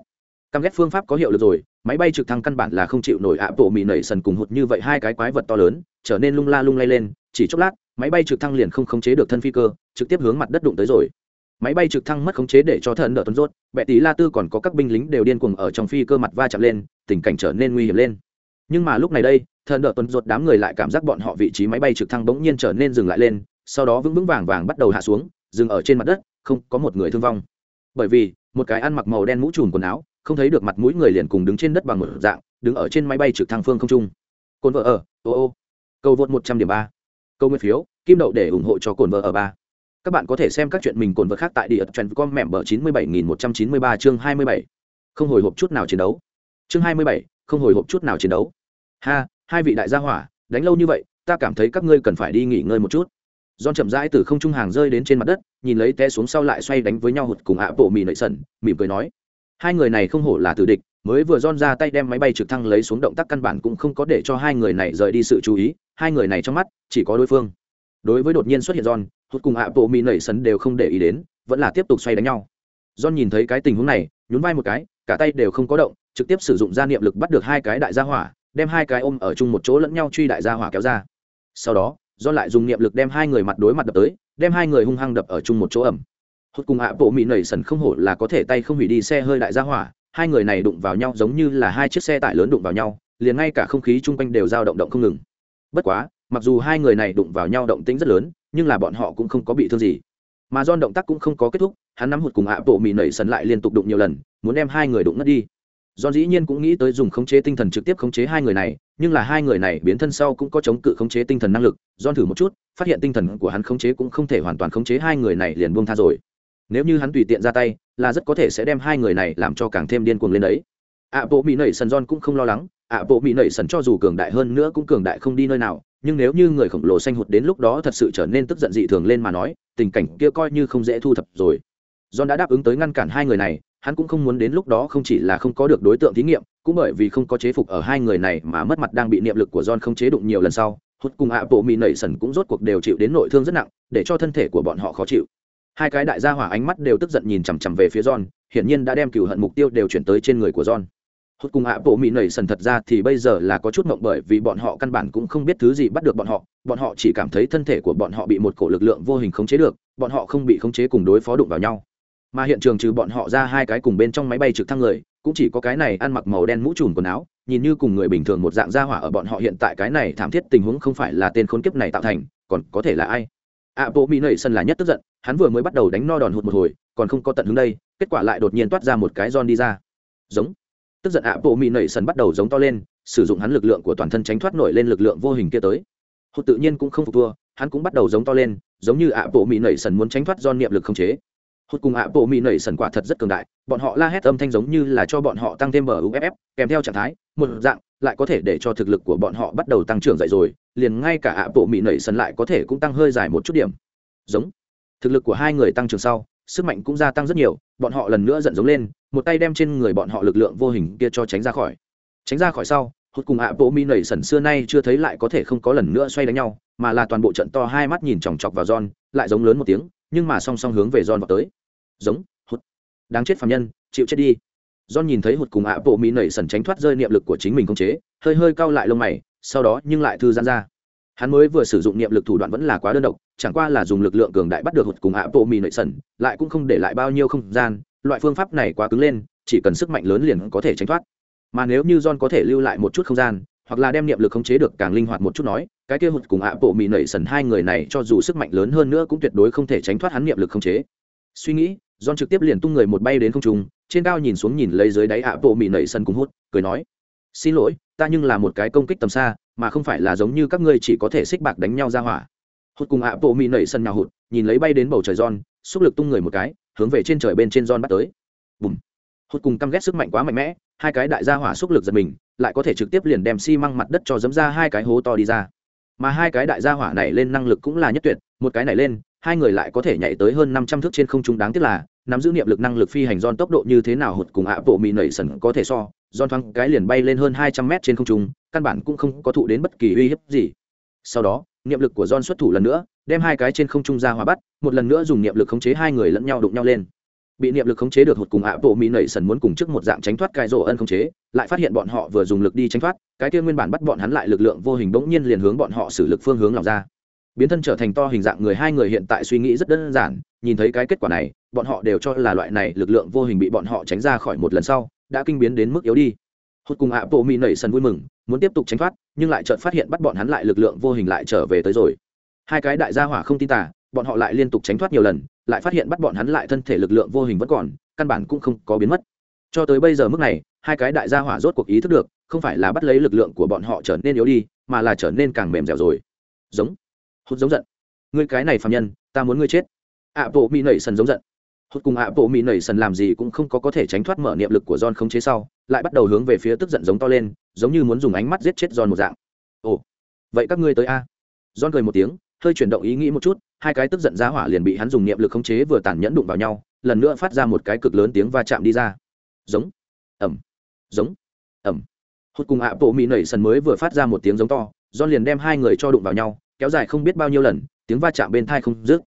Căm ghét phương pháp có hiệu lực rồi, máy bay trực thăng căn bản là không chịu nổi ạ, bộ mỹ nảy sần cùng hụt như vậy hai cái quái vật to lớn, trở nên lung la lung lay lên, chỉ chốc lát, máy bay trực thăng liền không khống chế được thân phi cơ, trực tiếp hướng mặt đất đụng tới rồi máy bay trực thăng mất khống chế để cho thần đỡ tuấn rốt, bệ tí la tư còn có các binh lính đều điên cuồng ở trong phi cơ mặt va chạm lên, tình cảnh trở nên nguy hiểm lên. Nhưng mà lúc này đây, thần đỡ tuấn rốt đám người lại cảm giác bọn họ vị trí máy bay trực thăng bỗng nhiên trở nên dừng lại lên, sau đó vững vững vàng vàng bắt đầu hạ xuống, dừng ở trên mặt đất, không có một người thương vong. Bởi vì, một cái ăn mặc màu đen mũ trùm quần áo, không thấy được mặt mũi người liền cùng đứng trên đất bằng một dạng, đứng ở trên máy bay trực thăng phương không trung. Cồn vợ ở, ô ô. Câu vượt một trăm điểm ba. Câu nguyên phiếu, kim đậu để ủng hộ cho cồn vợ ở ba các bạn có thể xem các chuyện mình cồn vật khác tại địa trend com mẹm bờ chín mươi bảy nghìn một trăm chín mươi ba chương hai mươi bảy. Không hồi hộp chút nào chiến đấu. Chương hai mươi bảy không hồi hộp chút nào chiến đấu. Ha hai vị đại gia hỏa đánh lâu như vậy ta cảm thấy các ngươi cần phải đi nghỉ ngơi một chút. John chậm rãi từ không trung hàng rơi đến trên mặt đất, nhìn lấy té xuống sau lại xoay đánh với nhau hụt cùng ạ bộ mì nảy sần, mỉm cười nói: hai người này không hổ là tử địch mới vừa john ra tay đem máy bay trực thăng lấy xuống động tác căn bản cũng không có để cho hai người này rời đi sự chú ý hai người này trong mắt chỉ có đối phương. Đối với đột nhiên xuất hiện john hút cùng hạ bộ mỹ nảy sấn đều không để ý đến, vẫn là tiếp tục xoay đánh nhau. John nhìn thấy cái tình huống này, nhún vai một cái, cả tay đều không có động, trực tiếp sử dụng gia niệm lực bắt được hai cái đại gia hỏa, đem hai cái ôm ở chung một chỗ lẫn nhau truy đại gia hỏa kéo ra. Sau đó, john lại dùng niệm lực đem hai người mặt đối mặt đập tới, đem hai người hung hăng đập ở chung một chỗ ẩm. Hốt cùng ạ, bộ mỹ nảy sần không hổ là có thể tay không hủy đi xe hơi đại gia hỏa, hai người này đụng vào nhau giống như là hai chiếc xe tải lớn đụng vào nhau, liền ngay cả không khí chung quanh đều dao động động không ngừng. Bất quá, mặc dù hai người này đụng vào nhau động tĩnh rất lớn nhưng là bọn họ cũng không có bị thương gì. Mà do động tác cũng không có kết thúc, hắn nắm hụt cùng ạ bộ mì nảy sần lại liên tục đụng nhiều lần, muốn đem hai người đụng ngất đi. Do dĩ nhiên cũng nghĩ tới dùng khống chế tinh thần trực tiếp khống chế hai người này, nhưng là hai người này biến thân sau cũng có chống cự khống chế tinh thần năng lực. Do thử một chút, phát hiện tinh thần của hắn khống chế cũng không thể hoàn toàn khống chế hai người này liền buông tha rồi. Nếu như hắn tùy tiện ra tay, là rất có thể sẽ đem hai người này làm cho càng thêm điên cuồng lên đấy. Ạ bộ mỹ nảy sần john cũng không lo lắng ạ bộ mỹ nảy sần cho dù cường đại hơn nữa cũng cường đại không đi nơi nào, nhưng nếu như người khổng lồ xanh hụt đến lúc đó thật sự trở nên tức giận dị thường lên mà nói, tình cảnh kia coi như không dễ thu thập rồi. John đã đáp ứng tới ngăn cản hai người này, hắn cũng không muốn đến lúc đó không chỉ là không có được đối tượng thí nghiệm, cũng bởi vì không có chế phục ở hai người này mà mất mặt đang bị niệm lực của john không chế đụng nhiều lần sau hút cùng ạ bộ mỹ nảy sần cũng rốt cuộc đều chịu đến nội thương rất nặng, để cho thân thể của bọn họ khó chịu. Hai cái đại gia hỏa ánh mắt đều tức giận nhìn chằm chằm về phía john, hiển nhiên đã đem cựu hận mục tiêu đều chuyển tới trên người của john hốt cùng hạ bộ mỹ nảy sần thật ra thì bây giờ là có chút mộng bởi vì bọn họ căn bản cũng không biết thứ gì bắt được bọn họ. Bọn họ chỉ cảm thấy thân thể của bọn họ bị một cổ lực lượng vô hình khống chế được, bọn họ không bị khống chế cùng đối phó đụng vào nhau. Mà hiện trường trừ bọn họ ra hai cái cùng bên trong máy bay trực thăng người, cũng chỉ có cái này ăn mặc màu đen mũ trùm quần áo, nhìn như cùng người bình thường một dạng gia hỏa ở bọn họ hiện tại cái này thảm thiết tình huống không phải là tên khốn kiếp này tạo thành, còn có thể là ai? Ạ, bộ mỹ nảy sân là nhất tức giận, hắn vừa mới bắt đầu đánh no đòn hụt một hồi, còn không có tận hướng đây, kết quả lại đột nhiên toát ra một cái giòn đi ra. Giống tức giận ạ, bộ mỹ nảy sần bắt đầu giống to lên, sử dụng hắn lực lượng của toàn thân tránh thoát nổi lên lực lượng vô hình kia tới. Hụt tự nhiên cũng không phục thua, hắn cũng bắt đầu giống to lên, giống như ạ, bộ mỹ nảy sần muốn tránh thoát do niệm lực không chế. Hụt cùng ạ, bộ mỹ nảy sần quả thật rất cường đại, bọn họ la hét âm thanh giống như là cho bọn họ tăng thêm bờ uff kèm theo trạng thái, một dạng, lại có thể để cho thực lực của bọn họ bắt đầu tăng trưởng dậy rồi, liền ngay cả ạ, bộ mỹ nảy sần lại có thể cũng tăng hơi dài một chút điểm. Giống. Thực lực của hai người tăng trưởng sau sức mạnh cũng gia tăng rất nhiều, bọn họ lần nữa giận giống lên, một tay đem trên người bọn họ lực lượng vô hình kia cho tránh ra khỏi. Tránh ra khỏi sau hốt cùng ạ bộ mỹ nảy sần xưa nay chưa thấy lại có thể không có lần nữa xoay đánh nhau, mà là toàn bộ trận to hai mắt nhìn chòng chọc vào john, lại giống lớn một tiếng, nhưng mà song song hướng về john vào tới. Giống, hụt. Đáng chết phạm nhân, chịu chết đi. John nhìn thấy hụt cùng ạ bộ mỹ nảy sần tránh thoát rơi niệm lực của chính mình không chế, hơi hơi cau lại lông mày, sau đó nhưng lại thư giãn ra hắn mới vừa sử dụng niệm lực thủ đoạn vẫn là quá đơn độc, chẳng qua là dùng lực lượng cường đại bắt được hụt cùng ạ bộ mì nội sần lại cũng không để lại bao nhiêu không gian, loại phương pháp này quá cứng lên, chỉ cần sức mạnh lớn liền có thể tránh thoát. Mà nếu như john có thể lưu lại một chút không gian, hoặc là đem niệm lực khống chế được càng linh hoạt một chút nói, cái kia hụt cùng ạ bộ mì nội sần hai người này cho dù sức mạnh lớn hơn nữa cũng tuyệt đối không thể tránh thoát hắn niệm lực khống chế. Suy nghĩ, john trực tiếp liền tung người một bay đến không trung, trên cao nhìn xuống nhìn lấy dưới đáy ạ bộ mì nội sần cùng hút, cười nói, xin lỗi, ta nhưng là một cái công kích tầm xa mà không phải là giống như các ngươi chỉ có thể xích bạc đánh nhau ra hỏa. Hụt cùng ạ, bộ mỹ nảy sân nhào hụt, nhìn lấy bay đến bầu trời giòn xúc lực tung người một cái, hướng về trên trời bên trên giòn bắt tới. Bùm. Hụt cùng căm ghét sức mạnh quá mạnh mẽ, hai cái đại gia hỏa xúc lực giật mình, lại có thể trực tiếp liền đem xi măng mặt đất cho dấm ra hai cái hố to đi ra. Mà hai cái đại gia hỏa này lên năng lực cũng là nhất tuyệt, một cái này lên, hai người lại có thể nhảy tới hơn năm trăm thước trên không trung đáng tiếc là, nắm giữ niệm lực năng lực phi hành giòn tốc độ như thế nào hụt cùng ạ, bộ mỹ nảy sân có thể so giòn thoáng cái liền bay lên hơn hai trăm mét trên không trung căn bản cũng không có thụ đến bất kỳ uy hiếp gì. Sau đó, niệm lực của don xuất thủ lần nữa, đem hai cái trên không trung ra hòa bắt, một lần nữa dùng niệm lực khống chế hai người lẫn nhau đụng nhau lên. Bị niệm lực khống chế được hụt cùng ạ, bộ mỹ nảy sần muốn cùng trước một dạng tránh thoát cai rổ ân khống chế, lại phát hiện bọn họ vừa dùng lực đi tránh thoát, cái kia nguyên bản bắt bọn hắn lại lực lượng vô hình bỗng nhiên liền hướng bọn họ xử lực phương hướng lòng ra. Biến thân trở thành to hình dạng người hai người hiện tại suy nghĩ rất đơn giản, nhìn thấy cái kết quả này, bọn họ đều cho là loại này lực lượng vô hình bị bọn họ tránh ra khỏi một lần sau, đã kinh biến đến mức yếu đi. Hốt cùng ạ, bộ mỹ nảy sần vui mừng muốn tiếp tục tránh thoát, nhưng lại chợt phát hiện bắt bọn hắn lại lực lượng vô hình lại trở về tới rồi. Hai cái đại gia hỏa không tin tả bọn họ lại liên tục tránh thoát nhiều lần, lại phát hiện bắt bọn hắn lại thân thể lực lượng vô hình vẫn còn, căn bản cũng không có biến mất. Cho tới bây giờ mức này, hai cái đại gia hỏa rốt cuộc ý thức được, không phải là bắt lấy lực lượng của bọn họ trở nên yếu đi, mà là trở nên càng mềm dẻo rồi. Giống. Hút giống giận. Ngươi cái này phạm nhân, ta muốn ngươi chết. Ạ bộ mỹ nảy sần giống giận. Hút cùng ạ bộ mỹ nảy sần làm gì cũng không có có thể tránh thoát mở niệm lực của john không chế sau lại bắt đầu hướng về phía tức giận giống to lên, giống như muốn dùng ánh mắt giết chết john một dạng. Ồ, vậy các ngươi tới a? John cười một tiếng, hơi chuyển động ý nghĩ một chút, hai cái tức giận giá hỏa liền bị hắn dùng niệm lực khống chế vừa tàn nhẫn đụng vào nhau, lần nữa phát ra một cái cực lớn tiếng va chạm đi ra. Giống ẩm giống ẩm Hốt cùng ạ bộ mỹ nảy sần mới vừa phát ra một tiếng giống to giòn liền đem hai người cho đụng vào nhau, kéo dài không biết bao nhiêu lần, tiếng va chạm bên thai không dứt.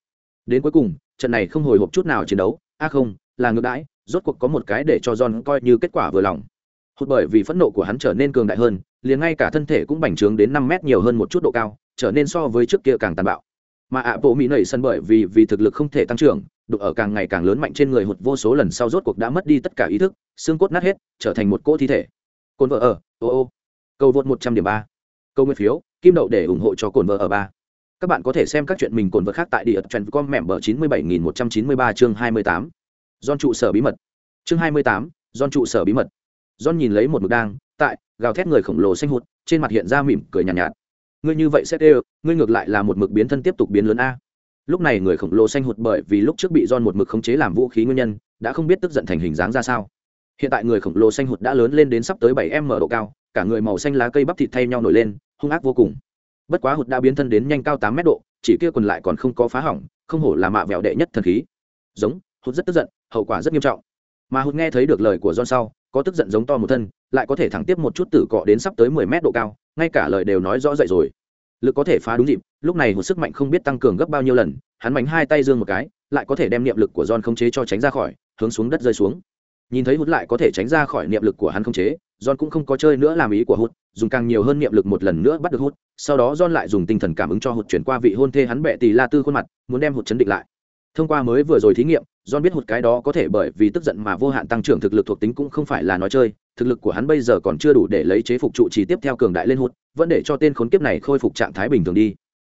Đến cuối cùng, trận này không hồi hộp chút nào chiến đấu, a không, là ngược đãi rốt cuộc có một cái để cho john coi như kết quả vừa lòng. Hụt bởi vì phẫn nộ của hắn trở nên cường đại hơn, liền ngay cả thân thể cũng bành trướng đến năm mét nhiều hơn một chút độ cao, trở nên so với trước kia càng tàn bạo. Mà ạ bộ mỹ nảy sân bởi vì vì thực lực không thể tăng trưởng, đụng ở càng ngày càng lớn mạnh trên người hụt vô số lần sau rốt cuộc đã mất đi tất cả ý thức, xương cốt nát hết, trở thành một cỗ thi thể. Cồn vợ ở, ô ô. Cầu vượt một trăm điểm ba. Câu nguyên phiếu, kim đậu để ủng hộ cho cồn vợ ở 3 các bạn có thể xem các chuyện mình cồn vợ khác tại địa trend com mẹm bờ chín mươi bảy nghìn một trăm chín mươi ba chương hai mươi tám don trụ sở bí mật. Chương hai mươi tám don trụ sở bí mật. Don nhìn lấy một mực đang tại gào thét người khổng lồ xanh hụt trên mặt hiện ra mỉm cười nhàn nhạt, nhạt. Ngươi như vậy sẽ đều ngươi ngược lại là một mực biến thân tiếp tục biến lớn a. Lúc này người khổng lồ xanh hụt bởi vì lúc trước bị don một mực khống chế làm vũ khí nguyên nhân đã không biết tức giận thành hình dáng ra sao. Hiện tại người khổng lồ xanh hụt đã lớn lên đến sắp tới bảy m độ cao cả người màu xanh lá cây bắp thịt thay nhau nổi lên hung ác vô cùng. Bất quá hụt đã biến thân đến nhanh cao tám mét độ chỉ kia còn lại còn không có phá hỏng không hổ là mạ vẹo đệ nhất thần khí. Giống hụt rất tức giận hậu quả rất nghiêm trọng. Mà hụt nghe thấy được lời của John sau, có tức giận giống to một thân, lại có thể thẳng tiếp một chút tử cọ đến sắp tới mười mét độ cao, ngay cả lời đều nói rõ dậy rồi. Lực có thể phá đúng dịp, lúc này một sức mạnh không biết tăng cường gấp bao nhiêu lần, hắn bánh hai tay dương một cái, lại có thể đem niệm lực của john không chế cho tránh ra khỏi, hướng xuống đất rơi xuống. Nhìn thấy hút lại có thể tránh ra khỏi niệm lực của hắn không chế, john cũng không có chơi nữa làm ý của hút dùng càng nhiều hơn niệm lực một lần nữa bắt được hút sau đó john lại dùng tinh thần cảm ứng cho hút chuyển qua vị hôn thê hắn bệ tì la tư khuôn mặt, muốn đem hút chấn định lại. Thông qua mới vừa rồi thí nghiệm john biết một cái đó có thể bởi vì tức giận mà vô hạn tăng trưởng thực lực thuộc tính cũng không phải là nói chơi, thực lực của hắn bây giờ còn chưa đủ để lấy chế phục trụ trì tiếp theo cường đại lên hút vẫn để cho tên khốn kiếp này khôi phục trạng thái bình thường đi.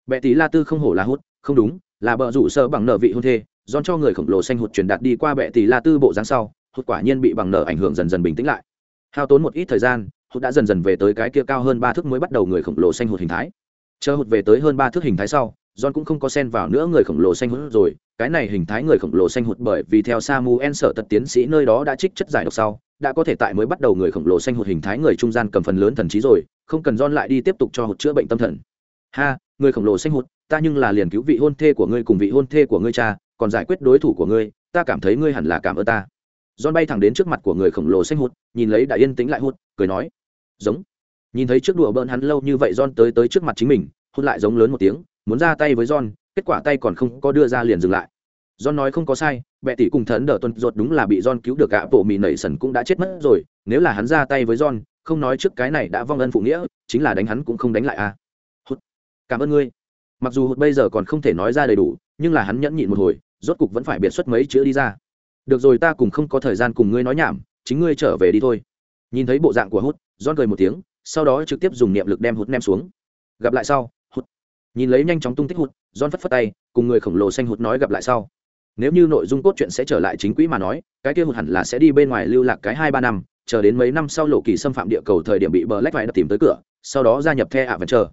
Bệ tỷ la tư không hổ là hút không đúng, là bợ rủ sơ bằng nợ vị hôn thê, John cho người khổng lồ xanh hụt truyền đạt đi qua bệ tỷ la tư bộ dáng sau, hụt quả nhiên bị bằng nợ ảnh hưởng dần dần bình tĩnh lại. Hao tốn một ít thời gian, hụt đã dần dần về tới cái kia cao hơn ba thước mới bắt đầu người khổng lồ xanh hụt hình thái. Chờ hụt về tới hơn ba thước hình thái sau John cũng không có xen vào nữa người khổng lồ xanh hụt rồi, cái này hình thái người khổng lồ xanh hụt bởi vì theo Samuel sở tật tiến sĩ nơi đó đã trích chất giải độc sau, đã có thể tại mới bắt đầu người khổng lồ xanh hụt hình thái người trung gian cầm phần lớn thần trí rồi, không cần John lại đi tiếp tục cho hụt chữa bệnh tâm thần. Ha, người khổng lồ xanh hụt, ta nhưng là liền cứu vị hôn thê của ngươi cùng vị hôn thê của ngươi cha, còn giải quyết đối thủ của ngươi, ta cảm thấy ngươi hẳn là cảm ơn ta. John bay thẳng đến trước mặt của người khổng lồ xanh hụt, nhìn lấy đã yên tĩnh lại hụt, cười nói, giống. Nhìn thấy trước đùa bỡn hắn lâu như vậy John tới tới trước mặt chính mình, hụt lại giống lớn một tiếng, muốn ra tay với John, kết quả tay còn không có đưa ra liền dừng lại. John nói không có sai, bệ tỷ cùng thần đỡ tuần ruột đúng là bị John cứu được cả bộ mì nảy sần cũng đã chết mất rồi, nếu là hắn ra tay với John, không nói trước cái này đã vong ân phụ nghĩa, chính là đánh hắn cũng không đánh lại à. Hút. Cảm ơn ngươi. Mặc dù hụt bây giờ còn không thể nói ra đầy đủ, nhưng là hắn nhẫn nhịn một hồi, rốt cục vẫn phải biệt xuất mấy chữ đi ra. Được rồi ta cùng không có thời gian cùng ngươi nói nhảm, chính ngươi trở về đi thôi. Nhìn thấy bộ dạng của hút, John cười một tiếng, sau đó trực tiếp dùng niệm lực đem hút ném xuống. Gặp lại sau. Nhìn lấy nhanh chóng tung tích hụt, John phất phất tay, cùng người khổng lồ xanh hụt nói gặp lại sau. Nếu như nội dung cốt truyện sẽ trở lại chính quỹ mà nói cái kia hụt hẳn là sẽ đi bên ngoài lưu lạc cái hai ba năm chờ đến mấy năm sau lộ kỳ xâm phạm địa cầu thời điểm bị bờ lách vải đập tìm tới cửa sau đó gia nhập the ạ vẫn chờ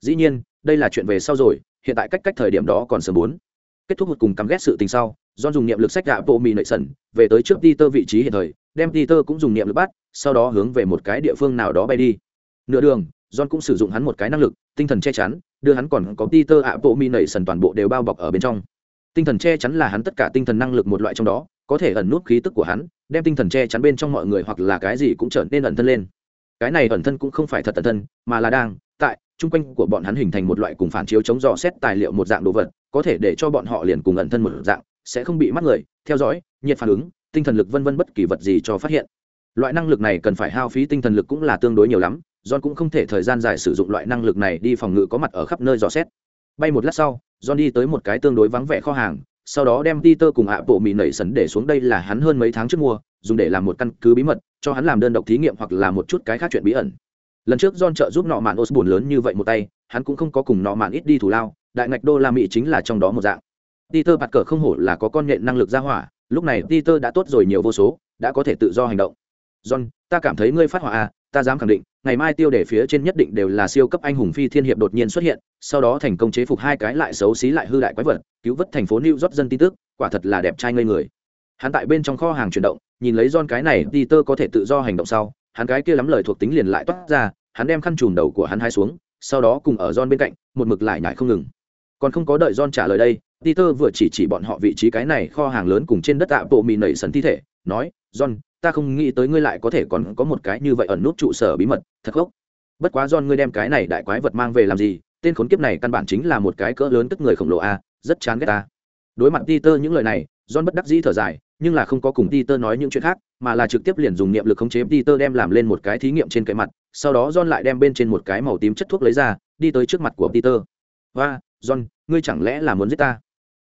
dĩ nhiên đây là chuyện về sau rồi hiện tại cách cách thời điểm đó còn sớm bốn. Kết thúc một cùng cắm ghét sự tình sau John dùng niệm lực sách gạ bộ mì nội sẩn về tới trước Peter vị trí hiện thời đem peter cũng dùng niệm lực bắt sau đó hướng về một cái địa phương nào đó bay đi. Nửa đường john cũng sử dụng hắn một cái năng lực, tinh thần che chắn, đưa hắn còn có peter ạ bộ mi nảy sần toàn bộ đều bao bọc ở bên trong. Tinh thần che chắn là hắn tất cả tinh thần năng lực một loại trong đó, có thể ẩn nút khí tức của hắn, đem tinh thần che chắn bên trong mọi người hoặc là cái gì cũng trở nên ẩn thân lên. Cái này ẩn thân cũng không phải thật ẩn thân, mà là đang, tại trung quanh của bọn hắn hình thành một loại cùng phản chiếu chống dò xét tài liệu một dạng đồ vật, có thể để cho bọn họ liền cùng ẩn thân một dạng, sẽ không bị mắt người, theo dõi, nhiệt phản ứng, tinh thần lực vân vân bất kỳ vật gì cho phát hiện. Loại năng lực này cần phải hao phí tinh thần lực cũng là tương đối nhiều lắm john cũng không thể thời gian dài sử dụng loại năng lực này đi phòng ngự có mặt ở khắp nơi dò xét bay một lát sau john đi tới một cái tương đối vắng vẻ kho hàng sau đó đem Peter cùng ạ bộ mì nảy sấn để xuống đây là hắn hơn mấy tháng trước mua, dùng để làm một căn cứ bí mật, cho hắn làm đơn độc thí nghiệm hoặc là một chút cái khác chuyện bí ẩn. Lần trước John trợ giúp nọ mạn Osborne lớn như vậy một tay, hắn cũng không có cùng nọ mạn ít đi thủ lao, đại ngạch đô la Mỹ chính là trong đó một dạng. Peter bạt cờ không hổ là có con nhện năng lực ra hỏa, lúc này Peter đã tốt rồi nhiều vô số, đã có thể tự do hành động. John, ta cảm thấy ngươi phát hỏa à, ta dám khẳng định, ngày mai tiêu đề phía trên nhất định đều là siêu cấp anh hùng phi thiên hiệp đột nhiên xuất hiện, sau đó thành công chế phục hai cái lại xấu xí lại hư đại quái vật, cứu vớt thành phố New York dân tin tức, quả thật là đẹp trai ngây người. Hắn tại bên trong kho hàng chuyển động, nhìn lấy John cái này Peter có thể tự do hành động sau, hắn cái kia lắm lời thuộc tính liền lại toát ra, hắn đem khăn chùm đầu của hắn hai xuống, sau đó cùng ở John bên cạnh, một mực lại nhải không ngừng. Còn không có đợi John trả lời đây, Peter vừa chỉ chỉ bọn họ vị trí cái này kho hàng lớn cùng trên đất tạ bộ mì nảy sần thi thể, nói, "John, ta không nghĩ tới ngươi lại có thể còn có một cái như vậy ẩn nút trụ sở bí mật, thật gốc Bất quá John ngươi đem cái này đại quái vật mang về làm gì? Tên khốn kiếp này căn bản chính là một cái cỡ lớn tức người khổng lồ a, rất chán ghét ta. Đối mặt Peter những lời này, John bất đắc dĩ thở dài, nhưng là không có cùng Peter nói những chuyện khác, mà là trực tiếp liền dùng niệm lực khống chế Peter đem làm lên một cái thí nghiệm trên cái mặt, sau đó John lại đem bên trên một cái màu tím chất thuốc lấy ra, đi tới trước mặt của Peter. và John, ngươi chẳng lẽ là muốn giết ta?"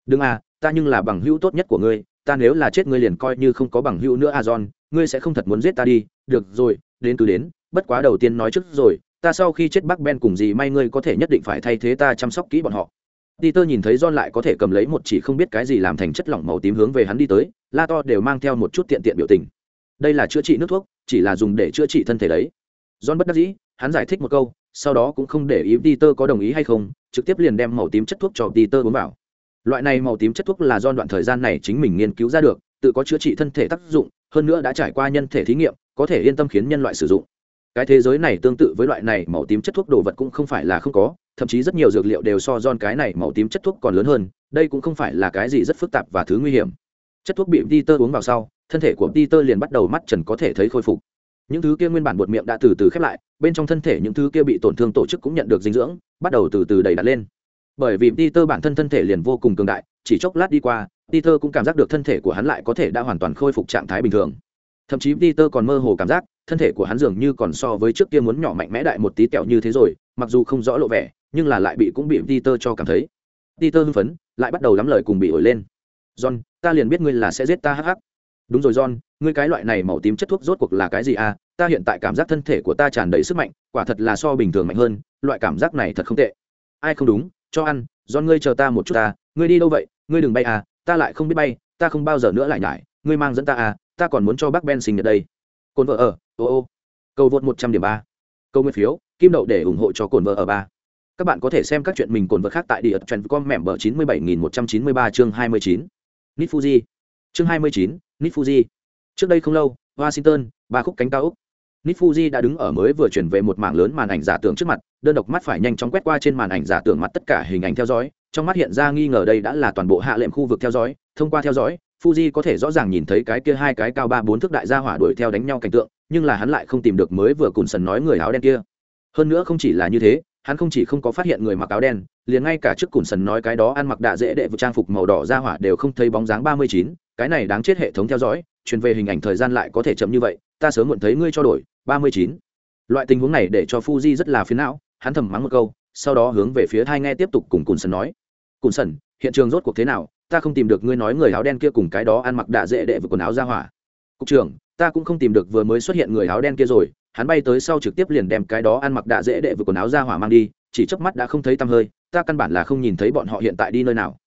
đừng à ta nhưng là bằng hữu tốt nhất của ngươi ta nếu là chết ngươi liền coi như không có bằng hữu nữa à john ngươi sẽ không thật muốn giết ta đi được rồi đến cứ đến bất quá đầu tiên nói trước rồi ta sau khi chết bắc ben cùng gì may ngươi có thể nhất định phải thay thế ta chăm sóc kỹ bọn họ Peter nhìn thấy John lại có thể cầm lấy một chỉ không biết cái gì làm thành chất lỏng màu tím hướng về hắn đi tới, La To đều mang theo một chút tiện tiện biểu tình. Đây là chữa trị nước thuốc, chỉ là dùng để chữa trị thân thể đấy. John bất đắc dĩ, hắn giải thích một câu, sau đó cũng không để ý Peter có đồng ý hay không, trực tiếp liền đem màu tím chất thuốc cho Peter uống vào loại này màu tím chất thuốc là do đoạn thời gian này chính mình nghiên cứu ra được tự có chữa trị thân thể tác dụng hơn nữa đã trải qua nhân thể thí nghiệm, có thể yên tâm khiến nhân loại sử dụng. Cái thế giới này tương tự với loại này màu tím chất thuốc đồ vật cũng không phải là không có, thậm chí rất nhiều dược liệu đều so don cái này màu tím chất thuốc còn lớn hơn, đây cũng không phải là cái gì rất phức tạp và thứ nguy hiểm. Chất thuốc bị peter uống vào sau, thân thể của peter liền bắt đầu mắt trần có thể thấy khôi phục. Những thứ kia nguyên bản bột miệng đã từ từ khép lại, bên trong thân thể những thứ kia bị tổn thương tổ chức cũng nhận được dinh dưỡng, bắt đầu từ từ đầy đặt lên. Bởi vì peter bản thân thân thể liền vô cùng cường đại, chỉ chốc lát đi qua peter cũng cảm giác được thân thể của hắn lại có thể đã hoàn toàn khôi phục trạng thái bình thường. Thậm chí peter còn mơ hồ cảm giác thân thể của hắn dường như còn so với trước kia muốn nhỏ mạnh mẽ đại một tí kẹo như thế rồi mặc dù không rõ lộ vẻ nhưng là lại bị cũng bị peter cho cảm thấy. Peter hưng phấn lại bắt đầu lắm lời cùng bị ổi lên. John ta liền biết ngươi là sẽ giết ta hắc hắc. Đúng rồi john ngươi cái loại này màu tím chất thuốc rốt cuộc là cái gì à? Ta hiện tại cảm giác thân thể của ta tràn đầy sức mạnh quả thật là so bình thường mạnh hơn loại cảm giác này thật không tệ. Ai không đúng cho ăn Jon, ngươi chờ ta một chút ta ngươi đi đâu vậy? Ngươi đừng bay à ta lại không biết bay, ta không bao giờ nữa lại nhải, ngươi mang dẫn ta à ta còn muốn cho bác ben sinh nhật đây. Cồn vợ ở, ô ô. Cầu vượt một trăm điểm ba. Câu nguyên phiếu, kim đậu để ủng hộ cho cồn vợ ở ba. Các bạn có thể xem các chuyện mình cồn vợ khác tại địa trần com, mẹm bờ chín mươi bảy nghìn một trăm chín mươi ba, chương hai mươi chín. Nít fuji chương hai mươi chín nít fuji trước đây không lâu, washington, ba khúc cánh cao úc nít fuji đã đứng ở mới vừa chuyển về một mảng lớn màn ảnh giả tưởng trước mặt, đơn độc mắt phải nhanh chóng quét qua trên màn ảnh giả tưởng mặt tất cả hình ảnh theo dõi, trong mắt hiện ra nghi ngờ đây đã là toàn bộ hạ lệm khu vực theo dõi, thông qua theo dõi, fuji có thể rõ ràng nhìn thấy cái kia hai cái cao ba bốn thước đại gia hỏa đuổi theo đánh nhau cảnh tượng, nhưng là hắn lại không tìm được mới vừa cùn sần nói người áo đen kia. Hơn nữa không chỉ là như thế, hắn không chỉ không có phát hiện người mặc áo đen, liền ngay cả trước cùn sần nói cái đó ăn mặc đạ dễ đệ vực trang phục màu đỏ ra hỏa đều không thấy bóng dáng ba mươi chín, cái này đáng chết hệ thống theo dõi, truyền về hình ảnh thời gian lại có thể chậm như vậy, ta sớm muộn thấy ngươi cho đổi ba mươi chín. Loại tình huống này để cho fuji rất là phiến não, hắn thầm mắng một câu, sau đó hướng về phía hai nghe tiếp tục cùng cùn sần nói. Cùn sần, hiện trường rốt cuộc thế nào? Ta không tìm được ngươi nói người áo đen kia cùng cái đó ăn mặc đạ dễ đệ với quần áo ra hỏa. Cục trưởng, ta cũng không tìm được vừa mới xuất hiện người áo đen kia rồi. Hắn bay tới sau trực tiếp liền đem cái đó ăn mặc đạ dễ đệ với quần áo ra hỏa mang đi, chỉ chớp mắt đã không thấy tăm hơi, ta căn bản là không nhìn thấy bọn họ hiện tại đi nơi nào.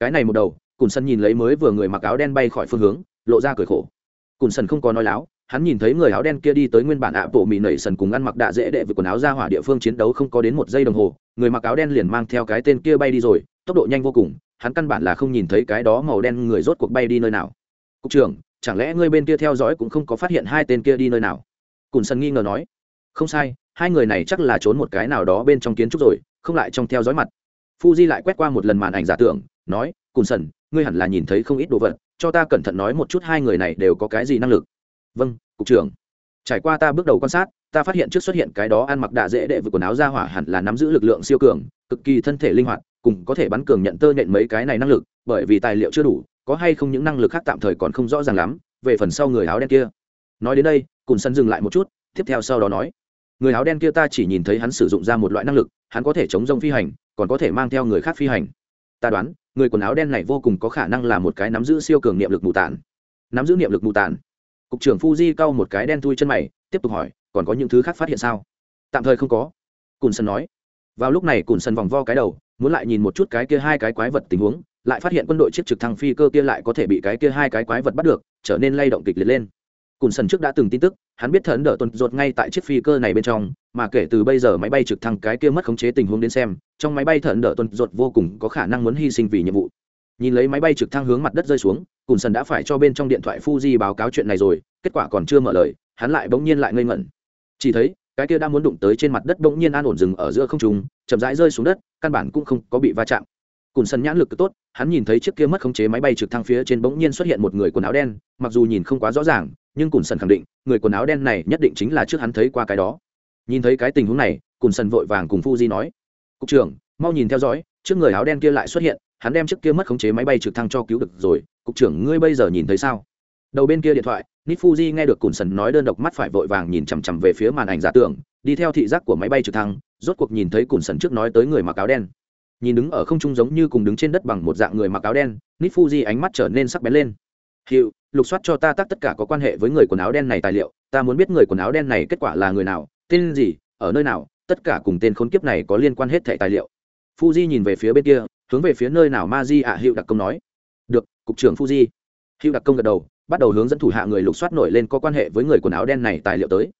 Cái này một đầu, cùn sân nhìn lấy mới vừa người mặc áo đen bay khỏi phương hướng, lộ ra cười khổ. Cùn sân không có nói láo hắn nhìn thấy người áo đen kia đi tới nguyên bản ạ bộ mì nảy sần cùng ăn mặc đạ dễ đệ với quần áo ra hỏa địa phương chiến đấu không có đến một giây đồng hồ, người mặc áo đen liền mang theo cái tên kia bay đi rồi, tốc độ nhanh vô cùng, hắn căn bản là không nhìn thấy cái đó màu đen người rốt cuộc bay đi nơi nào. Cục trưởng, chẳng lẽ ngươi bên kia theo dõi cũng không có phát hiện hai tên kia đi nơi nào? Cùn sân nghi ngờ nói. Không sai, hai người này chắc là trốn một cái nào đó bên trong kiến trúc rồi, không lại trong theo dõi mặt. Fuji lại quét qua một lần màn ảnh giả tưởng, nói, cùn sần, ngươi hẳn là nhìn thấy không ít đồ vật, cho ta cẩn thận nói một chút hai người này đều có cái gì năng lực vâng cục trưởng. Trải qua ta bước đầu quan sát, ta phát hiện trước xuất hiện cái đó ăn mặc đạ dễ đệ vượt quần áo ra hỏa hẳn là nắm giữ lực lượng siêu cường, cực kỳ thân thể linh hoạt, cùng có thể bắn cường nhận tơ nhện mấy cái này năng lực, bởi vì tài liệu chưa đủ, có hay không những năng lực khác tạm thời còn không rõ ràng lắm, về phần sau người áo đen kia. Nói đến đây, cùn sân dừng lại một chút, tiếp theo sau đó nói, người áo đen kia ta chỉ nhìn thấy hắn sử dụng ra một loại năng lực, hắn có thể chống rông phi hành, còn có thể mang theo người khác phi hành. Ta đoán, người quần áo đen này vô cùng có khả năng là một cái nắm giữ siêu cường niệm lực mù tản nắm giữ niệm lực mù tản cục trưởng fuji cau một cái đen thui chân mày, tiếp tục hỏi, còn có những thứ khác phát hiện sao? Tạm thời không có. Cùn sân nói. Vào lúc này cùn sân vòng vo cái đầu, muốn lại nhìn một chút cái kia hai cái quái vật tình huống, lại phát hiện quân đội chiếc trực thăng phi cơ kia lại có thể bị cái kia hai cái quái vật bắt được, trở nên lay động kịch liệt lên. Cùn sân trước đã từng tin tức, hắn biết thần đỡ tuần rột ngay tại chiếc phi cơ này bên trong, mà kể từ bây giờ máy bay trực thăng cái kia mất khống chế tình huống đến xem, trong máy bay thần đỡ tuần rột vô cùng có khả năng muốn hy sinh vì nhiệm vụ. Nhìn lấy máy bay trực thăng hướng mặt đất rơi xuống cùn sần đã phải cho bên trong điện thoại fuji báo cáo chuyện này rồi, kết quả còn chưa mở lời, hắn lại bỗng nhiên lại ngây ngẩn. Chỉ thấy, cái kia đã muốn đụng tới trên mặt đất bỗng nhiên an ổn dừng ở giữa không trung, chậm rãi rơi xuống đất, căn bản cũng không có bị va chạm. Cùn sân nhãn lực tốt, hắn nhìn thấy chiếc kia mất khống chế máy bay trực thăng phía trên bỗng nhiên xuất hiện một người quần áo đen, mặc dù nhìn không quá rõ ràng, nhưng cùn sân khẳng định, người quần áo đen này nhất định chính là trước hắn thấy qua cái đó. Nhìn thấy cái tình huống này, cùn sân vội vàng cùng fuji nói, cục trưởng, mau nhìn theo dõi, trước người áo đen kia lại xuất hiện, hắn đem chiếc kia mất khống chế máy bay trực thăng cho cứu được rồi cục trưởng ngươi bây giờ nhìn thấy sao? Đầu bên kia điện thoại nít fuji nghe được cùn sần nói đơn độc mắt phải vội vàng nhìn chằm chằm về phía màn ảnh giả tưởng, đi theo thị giác của máy bay trực thăng, rốt cuộc nhìn thấy cùn sần trước nói tới người mặc áo đen. Nhìn đứng ở không trung giống như cùng đứng trên đất bằng một dạng người mặc áo đen nít fuji ánh mắt trở nên sắc bén lên. Hiệu, lục soát cho ta tắt tất cả có quan hệ với người quần áo đen này tài liệu, ta muốn biết người quần áo đen này kết quả là người nào, tên gì, ở nơi nào, tất cả cùng tên khốn kiếp này có liên quan hết thẻ tài liệu. Fuji nhìn về phía bên kia, hướng về phía nơi nào ma di ạ hiệu đặc công nói cục trưởng fuji. Hữu đặc công gật đầu, bắt đầu hướng dẫn thủ hạ người lục soát nổi lên có quan hệ với người quần áo đen này tài liệu tới.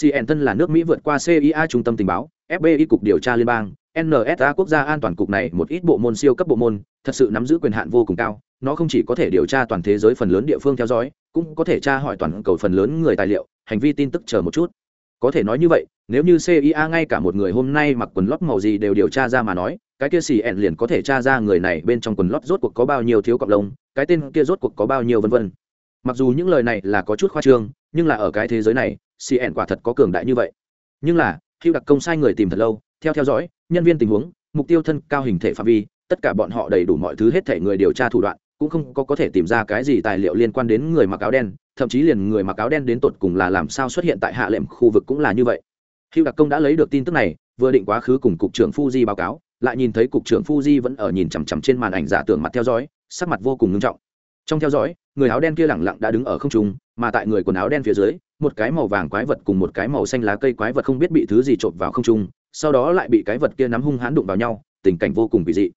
Cn thân là nước mỹ vượt qua cia trung tâm tình báo fbi cục điều tra liên bang nsa quốc gia an toàn cục này một ít bộ môn siêu cấp bộ môn, thật sự nắm giữ quyền hạn vô cùng cao, nó không chỉ có thể điều tra toàn thế giới phần lớn địa phương theo dõi, cũng có thể tra hỏi toàn cầu phần lớn người tài liệu, hành vi tin tức chờ một chút. Có thể nói như vậy, nếu như cia ngay cả một người hôm nay mặc quần lót màu gì đều điều tra ra mà nói, cái kia xì ẹn liền có thể tra ra người này bên trong quần lót rốt cuộc có bao nhiêu thiếu cọc lông cái tên kia rốt cuộc có bao nhiêu vân vân. Mặc dù những lời này là có chút khoa trương, nhưng là ở cái thế giới này cn quả thật có cường đại như vậy. Nhưng là hữu đặc công sai người tìm thật lâu, theo theo dõi, nhân viên tình huống, mục tiêu thân cao hình thể phạm vi, tất cả bọn họ đầy đủ mọi thứ hết thể người điều tra thủ đoạn, cũng không có có thể tìm ra cái gì tài liệu liên quan đến người mặc áo đen, thậm chí liền người mặc áo đen đến tột cùng là làm sao xuất hiện tại hạ lệm khu vực cũng là như vậy. Hữu đặc công đã lấy được tin tức này, vừa định quá khứ cùng cục trưởng fuji báo cáo, lại nhìn thấy cục trưởng fuji vẫn ở nhìn chằm chằm trên màn ảnh giả tưởng mặt theo dõi sắc mặt vô cùng nghiêm trọng. Trong theo dõi, người áo đen kia lẳng lặng đã đứng ở không trung, mà tại người quần áo đen phía dưới, một cái màu vàng quái vật cùng một cái màu xanh lá cây quái vật không biết bị thứ gì trộn vào không trung, sau đó lại bị cái vật kia nắm hung hãn đụng vào nhau, tình cảnh vô cùng kỳ dị.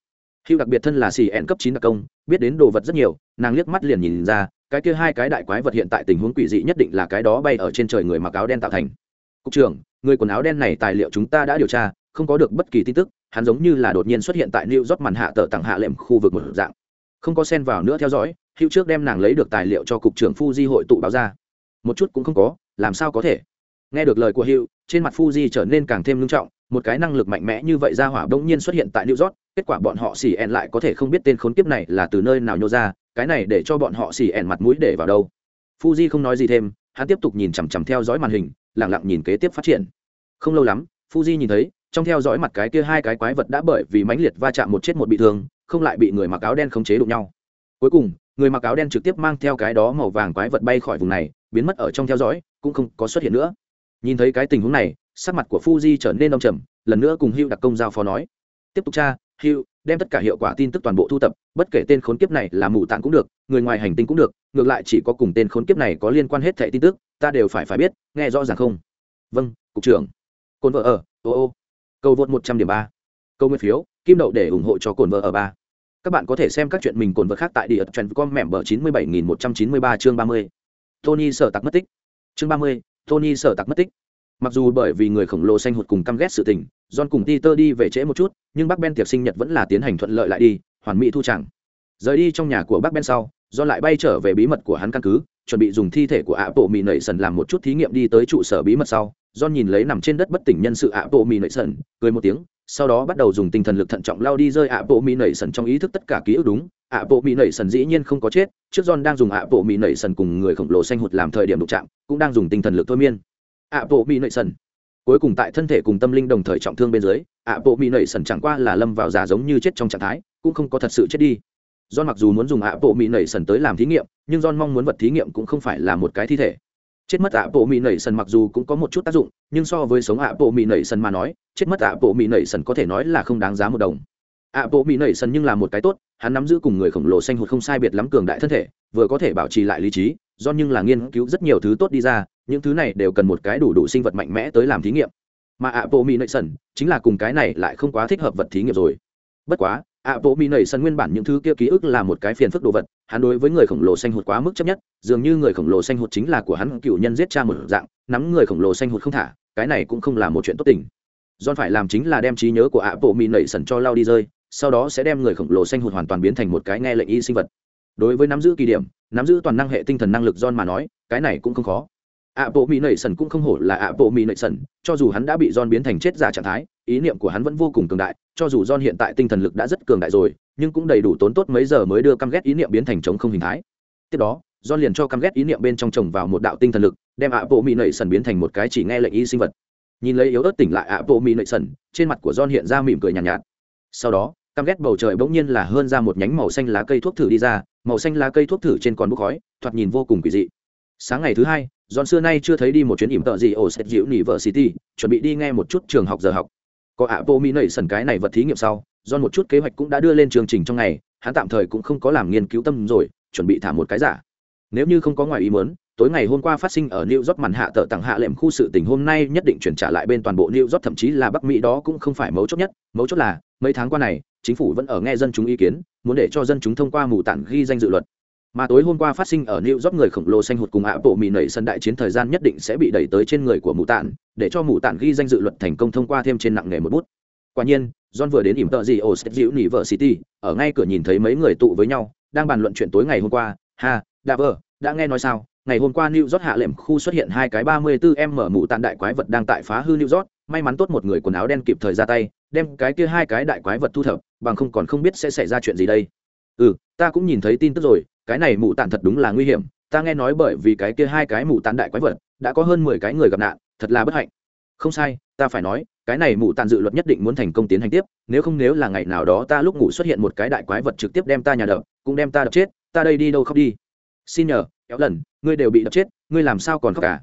Hữu đặc biệt thân là xì ẹn cấp chín đặc công, biết đến đồ vật rất nhiều, nàng liếc mắt liền nhìn ra, cái kia hai cái đại quái vật hiện tại tình huống quỷ dị nhất định là cái đó bay ở trên trời người mặc áo đen tạo thành. Cục trưởng, người quần áo đen này tài liệu chúng ta đã điều tra, không có được bất kỳ tin tức, hắn giống như là đột nhiên xuất hiện tại new york màn hạ tờ tặng hạ lệm khu vực một dạng không có xen vào nữa theo dõi hữu trước đem nàng lấy được tài liệu cho cục trưởng Fuji hội tụ báo ra một chút cũng không có làm sao có thể nghe được lời của hữu trên mặt Fuji trở nên càng thêm nghiêm trọng một cái năng lực mạnh mẽ như vậy ra hỏa bỗng nhiên xuất hiện tại New York, kết quả bọn họ xì ẹn lại có thể không biết tên khốn kiếp này là từ nơi nào nhô ra, cái này để cho bọn họ xì ẹn mặt mũi để vào đâu. Fuji không nói gì thêm, hắn tiếp tục nhìn chằm chằm theo dõi màn hình, lặng lặng nhìn kế tiếp phát triển. Không lâu lắm, Fuji nhìn thấy, trong theo dõi mặt cái kia hai cái quái vật đã bởi vì mãnh liệt va chạm một chết một bị thương, không lại bị người mặc áo đen khống chế đụng nhau. Cuối cùng, người mặc áo đen trực tiếp mang theo cái đó màu vàng quái vật bay khỏi vùng này biến mất ở trong theo dõi cũng không có xuất hiện nữa. Nhìn thấy cái tình huống này sắc mặt của fuji trở nên đông trầm lần nữa cùng hưu đặc công giao phó nói. Tiếp tục tra hưu đem tất cả hiệu quả tin tức toàn bộ thu tập bất kể tên khốn kiếp này là mù tạng cũng được người ngoài hành tinh cũng được ngược lại chỉ có cùng tên khốn kiếp này có liên quan hết thẻ tin tức ta đều phải phải biết nghe rõ ràng không? Vâng cục trưởng. Cồn vợ ở ô ô. Cầu vượt một trăm điểm ba. Câu nguyên phiếu kim đậu để ủng hộ cho cồn vợ ở ba các bạn có thể xem các chuyện mình cồn vật khác tại địa trend com mẹm bờ chín mươi bảy nghìn một trăm chín mươi ba, chương ba mươi. Tony sở tặc mất tích. Chương ba mươi, tony sở tặc mất tích. Mặc dù bởi vì người khổng lồ xanh hụt cùng căm ghét sự tình, john cùng peter đi về trễ một chút, nhưng bác ben tiệc sinh nhật vẫn là tiến hành thuận lợi lại đi, hoàn mỹ thu chẳng. Rời đi trong nhà của bác ben sau, John lại bay trở về bí mật của hắn căn cứ, chuẩn bị dùng thi thể của ạ bộ mì nẩy sần làm một chút thí nghiệm đi tới trụ sở bí mật sau. John nhìn lấy nằm trên đất bất tỉnh nhân sự ạ bộ mì nẩy sần cười một tiếng sau đó bắt đầu dùng tinh thần lực thận trọng lao đi rơi ạ bộ mỹ nảy sần trong ý thức tất cả ký ức đúng. ạ bộ mỹ nảy sần dĩ nhiên không có chết trước john đang dùng ạ bộ mỹ nảy sần cùng người khổng lồ xanh hụt làm thời điểm đụng chạm cũng đang dùng tinh thần lực thôi miên. ạ bộ mỹ nảy sần. Cuối cùng tại thân thể cùng tâm linh đồng thời trọng thương bên dưới ạ bộ mỹ nảy sần chẳng qua là lâm vào giả giống như chết trong trạng thái cũng không có thật sự chết đi. John mặc dù muốn dùng ạ bộ mỹ nảy sần tới làm thí nghiệm, nhưng John mong muốn vật thí nghiệm cũng không phải là một cái thi thể. Chết mất ạ bộ mỹ nảy sần mặc dù cũng có một chút tác dụng, nhưng so với sống ạ bộ mỹ nảy sần mà nói, chết mất ạ bộ mỹ nảy sần có thể nói là không đáng giá một đồng. ạ bộ mỹ nảy sần nhưng là một cái tốt, hắn nắm giữ cùng người khổng lồ xanh hụt không sai biệt lắm cường đại thân thể, vừa có thể bảo trì lại lý trí, do nhưng là nghiên cứu rất nhiều thứ tốt đi ra, những thứ này đều cần một cái đủ đủ sinh vật mạnh mẽ tới làm thí nghiệm. Mà ạ bộ mỹ nảy sần chính là cùng cái này lại không quá thích hợp vật thí nghiệm rồi. Bất quá, ạ bộ mỹ nảy sần nguyên bản những thứ kia ký ức là một cái phiền phức đồ vật hắn đối với người khổng lồ xanh hụt quá mức chấp nhất, dường như người khổng lồ xanh hụt chính là của hắn cựu nhân giết cha một dạng, nắm người khổng lồ xanh hụt không thả, cái này cũng không là một chuyện tốt tình. John phải làm chính là đem trí nhớ của ạ bộ mỹ nảy sần cho lao đi rơi, sau đó sẽ đem người khổng lồ xanh hụt hoàn toàn biến thành một cái nghe lệnh y sinh vật. Đối với nắm giữ kỳ điểm, nắm giữ toàn năng hệ tinh thần năng lực john mà nói, cái này cũng không khó. Ạ bộ mỹ nảy sần cũng không hổ là ạ bộ mỹ nảy sần, cho dù hắn đã bị john biến thành chết giả trạng thái ý niệm của hắn vẫn vô cùng cường đại cho dù John hiện tại tinh thần lực đã rất cường đại rồi, nhưng cũng đầy đủ tốn tốt mấy giờ mới đưa căm ghét ý niệm biến thành chống không hình thái. Tiếp đó, John liền cho căm ghét ý niệm bên trong chồng vào một đạo tinh thần lực, đem ạ bộ mỹ nệ sần biến thành một cái chỉ nghe lệnh y sinh vật. Nhìn lấy yếu ớt tỉnh lại ạ bộ mỹ nệ sần, trên mặt của John hiện ra mỉm cười nhàn nhạt, nhạt. Sau đó, căm ghét bầu trời bỗng nhiên là hơn ra một nhánh màu xanh lá cây thuốc thử đi ra, màu xanh lá cây thuốc thử trên còn bốc khói, thoạt nhìn vô cùng kỳ dị. Sáng ngày thứ hai, John xưa nay chưa thấy đi một chuyến ỉm tợ gì ở State University, chuẩn bị đi nghe một chút trường học giờ học có ạ vô mỹ nảy sần cái này vật thí nghiệm sau do một chút kế hoạch cũng đã đưa lên chương trình trong ngày hắn tạm thời cũng không có làm nghiên cứu tâm rồi chuẩn bị thả một cái giả nếu như không có ngoài ý muốn tối ngày hôm qua phát sinh ở New York màn hạ tờ tặng hạ lệm khu sự tình hôm nay nhất định chuyển trả lại bên toàn bộ New York thậm chí là Bắc Mỹ đó cũng không phải mấu chốt nhất, mấu chốt là mấy tháng qua này, chính phủ vẫn ở nghe dân chúng ý kiến, muốn để cho dân chúng thông qua mù tản ghi danh dự luật. Mà tối hôm qua phát sinh ở New York người khổng lồ xanh hụt cùng ạ bộ mì nảy sân đại chiến thời gian nhất định sẽ bị đẩy tới trên người của mụ tản, để cho mụ tản ghi danh dự luật thành công thông qua thêm trên nặng nghề một bút. Quả nhiên john vừa đến ỉm tợ gì ở state university ở ngay cửa nhìn thấy mấy người tụ với nhau đang bàn luận chuyện tối ngày hôm qua. Ha daver đã nghe nói sao? Ngày hôm qua new york hạ lệm khu xuất hiện hai cái ba mươi 34 m mụ tàn đại quái vật đang tại phá hư new york may mắn tốt một người quần áo đen kịp thời ra tay đem cái kia hai cái đại quái vật thu thập bằng không còn không biết sẽ xảy ra chuyện gì đây. Ừ ta cũng nhìn thấy tin tức rồi cái này mụ tàn thật đúng là nguy hiểm, ta nghe nói bởi vì cái kia hai cái mụ tàn đại quái vật, đã có hơn mười cái người gặp nạn, thật là bất hạnh. Không sai, ta phải nói, cái này mụ tàn dự luật nhất định muốn thành công tiến hành tiếp, nếu không nếu là ngày nào đó ta lúc ngủ xuất hiện một cái đại quái vật trực tiếp đem ta nhà đập, cũng đem ta đập chết, ta đây đi đâu khóc đi. Xin nhờ, kéo lần, ngươi đều bị đập chết, ngươi làm sao còn khóc cả?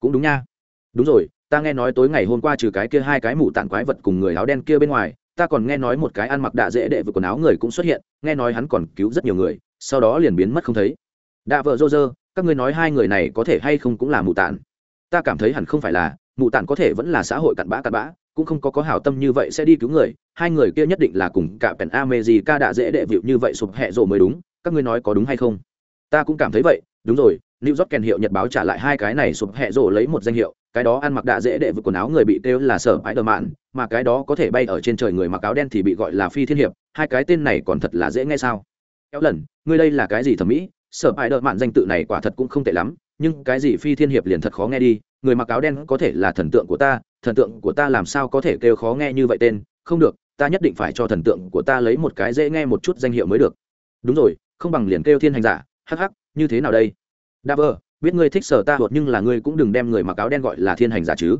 Cũng đúng nha. Đúng rồi, ta nghe nói tối ngày hôm qua trừ cái kia hai cái mụ tàn quái vật cùng người áo đen kia bên ngoài, ta còn nghe nói một cái ăn mặc đạ dễ đệ vừa quần áo người cũng xuất hiện, nghe nói hắn còn cứu rất nhiều người sau đó liền biến mất không thấy. Đạ vợ rô rơ các ngươi nói hai người này có thể hay không cũng là mụ tản ta cảm thấy hẳn không phải là mụ tản có thể vẫn là xã hội cặn bã cặn bã, cũng không có có hảo tâm như vậy sẽ đi cứu người, hai người kia nhất định là cùng cả pèn a mê gì ca đạ dễ đệ vịu như vậy sụp hẹ rộ mới đúng, các ngươi nói có đúng hay không? Ta cũng cảm thấy vậy, đúng rồi, New York kèn hiệu nhật báo trả lại hai cái này sụp hẹ rộ lấy một danh hiệu, cái đó ăn mặc đạ dễ đệ vượt quần áo người bị kêu là sở ái đờ mạn mà cái đó có thể bay ở trên trời người mặc áo đen thì bị gọi là phi thiên hiệp, hai cái tên này còn thật là dễ nghe sao? Kéo lần, ngươi đây là cái gì thẩm mỹ? Sở ái đờ mạn danh tự này quả thật cũng không tệ lắm, nhưng cái gì phi thiên hiệp liền thật khó nghe đi. Người mặc áo đen có thể là thần tượng của ta, thần tượng của ta làm sao có thể kêu khó nghe như vậy tên? Không được, ta nhất định phải cho thần tượng của ta lấy một cái dễ nghe một chút danh hiệu mới được. Đúng rồi, không bằng liền kêu thiên hành giả, hắc hắc, như thế nào đây? Đa vơ biết ngươi thích sở ta hột nhưng là ngươi cũng đừng đem người mặc áo đen gọi là thiên hành giả chứ.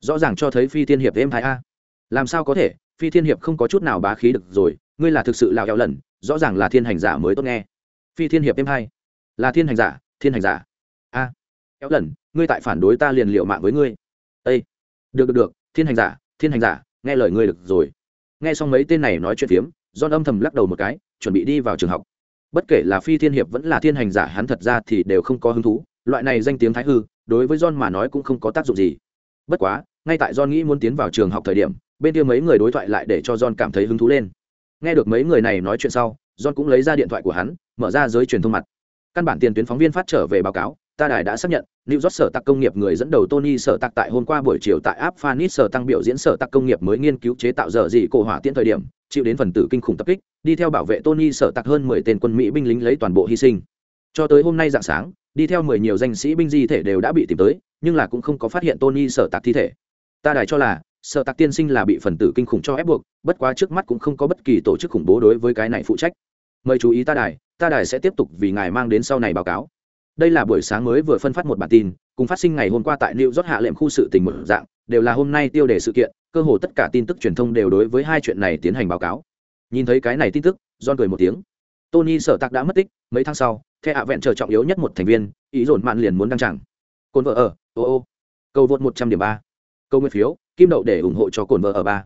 Rõ ràng cho thấy phi thiên hiệp êm thái a. Làm sao có thể? Phi thiên hiệp không có chút nào bá khí được rồi, ngươi là thực sự lào eo lần rõ ràng là thiên hành giả mới tốt nghe. Phi thiên hiệp em hai. Là thiên hành giả, thiên hành giả. A. À. eo lần, ngươi tại phản đối ta liền liệu mạng với ngươi. Ây được được được, thiên hành giả, thiên hành giả, nghe lời ngươi được rồi. Nghe xong mấy tên này nói chuyện phiếm, John âm thầm lắc đầu một cái, chuẩn bị đi vào trường học. Bất kể là phi thiên hiệp vẫn là thiên hành giả hắn thật ra thì đều không có hứng thú, loại này danh tiếng thái hư, đối với john mà nói cũng không có tác dụng gì. Bất quá, ngay tại john nghĩ muốn tiến vào trường học thời điểm, bên kia mấy người đối thoại lại để cho john cảm thấy hứng thú lên nghe được mấy người này nói chuyện sau john cũng lấy ra điện thoại của hắn mở ra giới truyền thông mặt căn bản tiền tuyến phóng viên phát trở về báo cáo ta đài đã xác nhận New York sở tạc công nghiệp người dẫn đầu Tony sở tạc tại hôm qua buổi chiều tại Áp Phanis sở tăng biểu diễn sở tạc công nghiệp mới nghiên cứu chế tạo giờ gì cổ hỏa tiễn thời điểm, chịu đến phần tử kinh khủng tập kích, đi theo bảo vệ Tony sở tạc hơn 10 tên quân Mỹ binh lính lấy toàn bộ hy sinh. Cho tới hôm nay dạng sáng, đi theo mười nhiều danh sĩ binh di thể đều đã bị tìm tới nhưng là cũng không có phát hiện tony sở tạc thi thể ta đài cho là sở tạc tiên sinh là bị phần tử kinh khủng cho ép buộc, bất quá trước mắt cũng không có bất kỳ tổ chức khủng bố đối với cái này phụ trách. Mời chú ý ta đài ta đài sẽ tiếp tục vì ngài mang đến sau này báo cáo. Đây là buổi sáng mới vừa phân phát một bản tin, cùng phát sinh ngày hôm qua tại new york hạ lệm khu sự tình một dạng, đều là hôm nay tiêu đề sự kiện, cơ hồ tất cả tin tức truyền thông đều đối với hai chuyện này tiến hành báo cáo. Nhìn thấy cái này tin tức, john cười một tiếng. Tony sở tạc đã mất tích, mấy tháng sau theo hạ vẹn trở trọng yếu nhất một thành viên, ý dồn mạn liền muốn đăng chẳng cồn vợ ở, ô ô, cầu vượt một trăm điểm ba. Câu nguyên phiếu kim đậu để ủng hộ cho cồn vợ ở ba.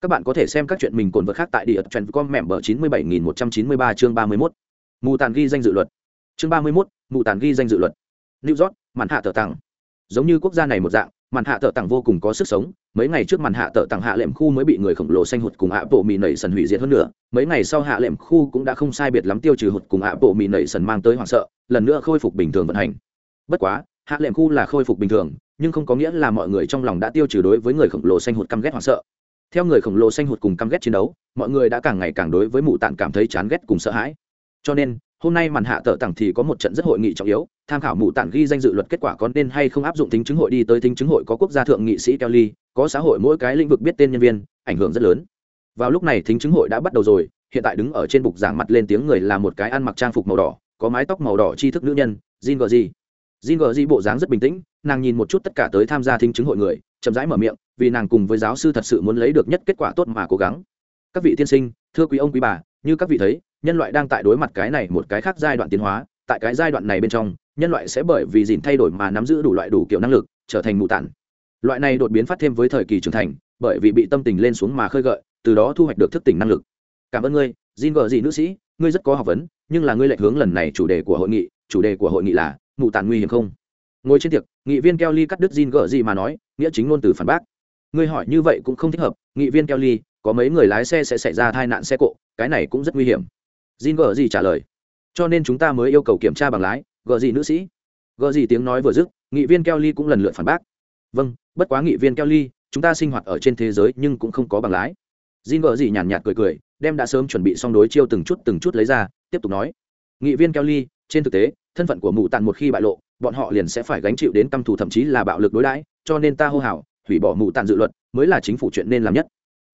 Các bạn có thể xem các chuyện mình cồn vợ khác tại địa trần com mẹm bờ chín mươi bảy nghìn một trăm chín mươi ba chương ba mươi mốt. Mù tàn ghi danh dự luật. Chương ba mươi mốt, mù tàn ghi danh dự luật. New york màn hạ tờ tặng. Giống như quốc gia này một dạng màn hạ tờ tặng vô cùng có sức sống. Mấy ngày trước màn hạ tờ tặng hạ lệm khu mới bị người khổng lồ xanh hụt cùng ạ bộ mì nảy sần hủy diệt hơn nữa. Mấy ngày sau hạ lệm khu cũng đã không sai biệt lắm tiêu trừ hụt cùng ạ bộ mì nảy sần mang tới hoảng sợ, lần nữa khôi phục bình thường vận hành. Bất quá, hạ lệm khu là khôi phục bình thường nhưng không có nghĩa là mọi người trong lòng đã tiêu trừ đối với người khổng lồ xanh hụt căm ghét hoảng sợ. Theo người khổng lồ xanh hụt cùng căm ghét chiến đấu, mọi người đã càng ngày càng đối với mụ tạng cảm thấy chán ghét cùng sợ hãi. Cho nên, hôm nay màn hạ tờ tặng thì có một trận rất hội nghị trọng yếu, tham khảo mụ tạng ghi danh dự luật kết quả có nên hay không áp dụng tính chứng hội đi tới tính chứng hội có quốc gia thượng nghị sĩ kelly, có xã hội mỗi cái lĩnh vực biết tên nhân viên, ảnh hưởng rất lớn. Vào lúc này thính chứng hội đã bắt đầu rồi, hiện tại đứng ở trên bục giảng mặt lên tiếng người là một cái ăn mặc trang phục màu đỏ, có mái tóc màu đỏ tri thức nữ nhân jin gờ gì jin gờ di bộ dáng rất bình tĩnh, nàng nhìn một chút tất cả tới tham gia thính chứng hội người, chậm rãi mở miệng, vì nàng cùng với giáo sư thật sự muốn lấy được nhất kết quả tốt mà cố gắng. Các vị tiên sinh, thưa quý ông quý bà, như các vị thấy, nhân loại đang tại đối mặt cái này một cái khác giai đoạn tiến hóa, tại cái giai đoạn này bên trong, nhân loại sẽ bởi vì gìn thay đổi mà nắm giữ đủ loại đủ kiểu năng lực, trở thành mù tản. Loại này đột biến phát thêm với thời kỳ trưởng thành, bởi vì bị tâm tình lên xuống mà khơi gợi, từ đó thu hoạch được thức tỉnh năng lực. Cảm ơn ngươi, Jin gờ gì nữ sĩ, ngươi rất có học vấn, nhưng là ngươi lệch hướng lần này chủ đề của hội nghị, chủ đề của hội nghị là mụ tàn nguy hiểm không? Ngồi trên tiệc, nghị viên kelly cắt đứt Jin gờ gì mà nói, nghĩa chính ngôn từ phản bác. Ngươi hỏi như vậy cũng không thích hợp, nghị viên kelly, có mấy người lái xe sẽ xảy ra tai nạn xe cộ, cái này cũng rất nguy hiểm. Jin gờ gì trả lời. Cho nên chúng ta mới yêu cầu kiểm tra bằng lái gờ gì nữ sĩ. Gờ gì tiếng nói vừa dứt, nghị viên kelly cũng lần lượt phản bác. Vâng bất quá nghị viên kelly, chúng ta sinh hoạt ở trên thế giới nhưng cũng không có bằng lái. Jin gờ gì nhàn nhạt cười cười, đem đã sớm chuẩn bị xong đối chiêu từng chút từng chút lấy ra, tiếp tục nói. Nghị viên kelly, trên thực tế thân phận của mụ tàn một khi bại lộ, bọn họ liền sẽ phải gánh chịu đến căm thù thậm chí là bạo lực đối đãi, cho nên ta hô hào, hủy bỏ mụ tàn dự luật, mới là chính phủ chuyện nên làm nhất.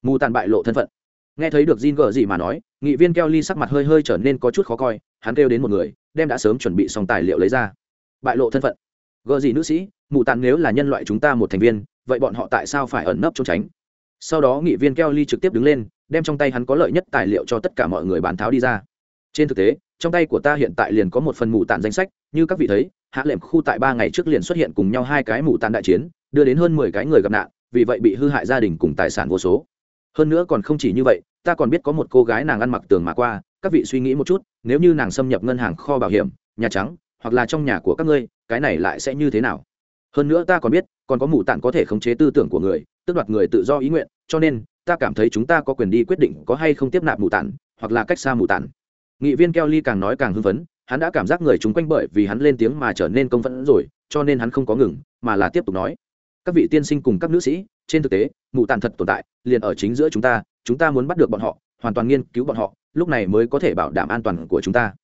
Mù tàn bại lộ thân phận. Nghe thấy được Jin gờ gì mà nói, nghị viên Kelly sắc mặt hơi hơi trở nên có chút khó coi, hắn kêu đến một người, đem đã sớm chuẩn bị xong tài liệu lấy ra. Bại lộ thân phận. Gờ gì nữ sĩ mù tàn nếu là nhân loại chúng ta một thành viên, vậy bọn họ tại sao phải ẩn nấp trốn tránh? Sau đó nghị viên Kelly trực tiếp đứng lên, đem trong tay hắn có lợi nhất tài liệu cho tất cả mọi người bán tháo đi ra. Trên thực tế trong tay của ta hiện tại liền có một phần mù tàn danh sách, như các vị thấy, hạ lệm khu tại ba ngày trước liền xuất hiện cùng nhau hai cái mù tàn đại chiến, đưa đến hơn mười cái người gặp nạn, vì vậy bị hư hại gia đình cùng tài sản vô số. Hơn nữa còn không chỉ như vậy, ta còn biết có một cô gái nàng ăn mặc tường mà qua, các vị suy nghĩ một chút, nếu như nàng xâm nhập ngân hàng kho bảo hiểm, nhà trắng, hoặc là trong nhà của các ngươi, cái này lại sẽ như thế nào? Hơn nữa ta còn biết, còn có mù tản có thể khống chế tư tưởng của người tước đoạt người tự do ý nguyện, cho nên, ta cảm thấy chúng ta có quyền đi quyết định có hay không tiếp nạp mù tản hoặc là cách xa mù tản nghị viên kelly càng nói càng hưng phấn, hắn đã cảm giác người chúng quanh bởi vì hắn lên tiếng mà trở nên công phẫn rồi, cho nên hắn không có ngừng, mà là tiếp tục nói. Các vị tiên sinh cùng các nữ sĩ, trên thực tế, mụ tàn thật tồn tại, liền ở chính giữa chúng ta chúng ta muốn bắt được bọn họ, hoàn toàn nghiên cứu bọn họ, lúc này mới có thể bảo đảm an toàn của chúng ta.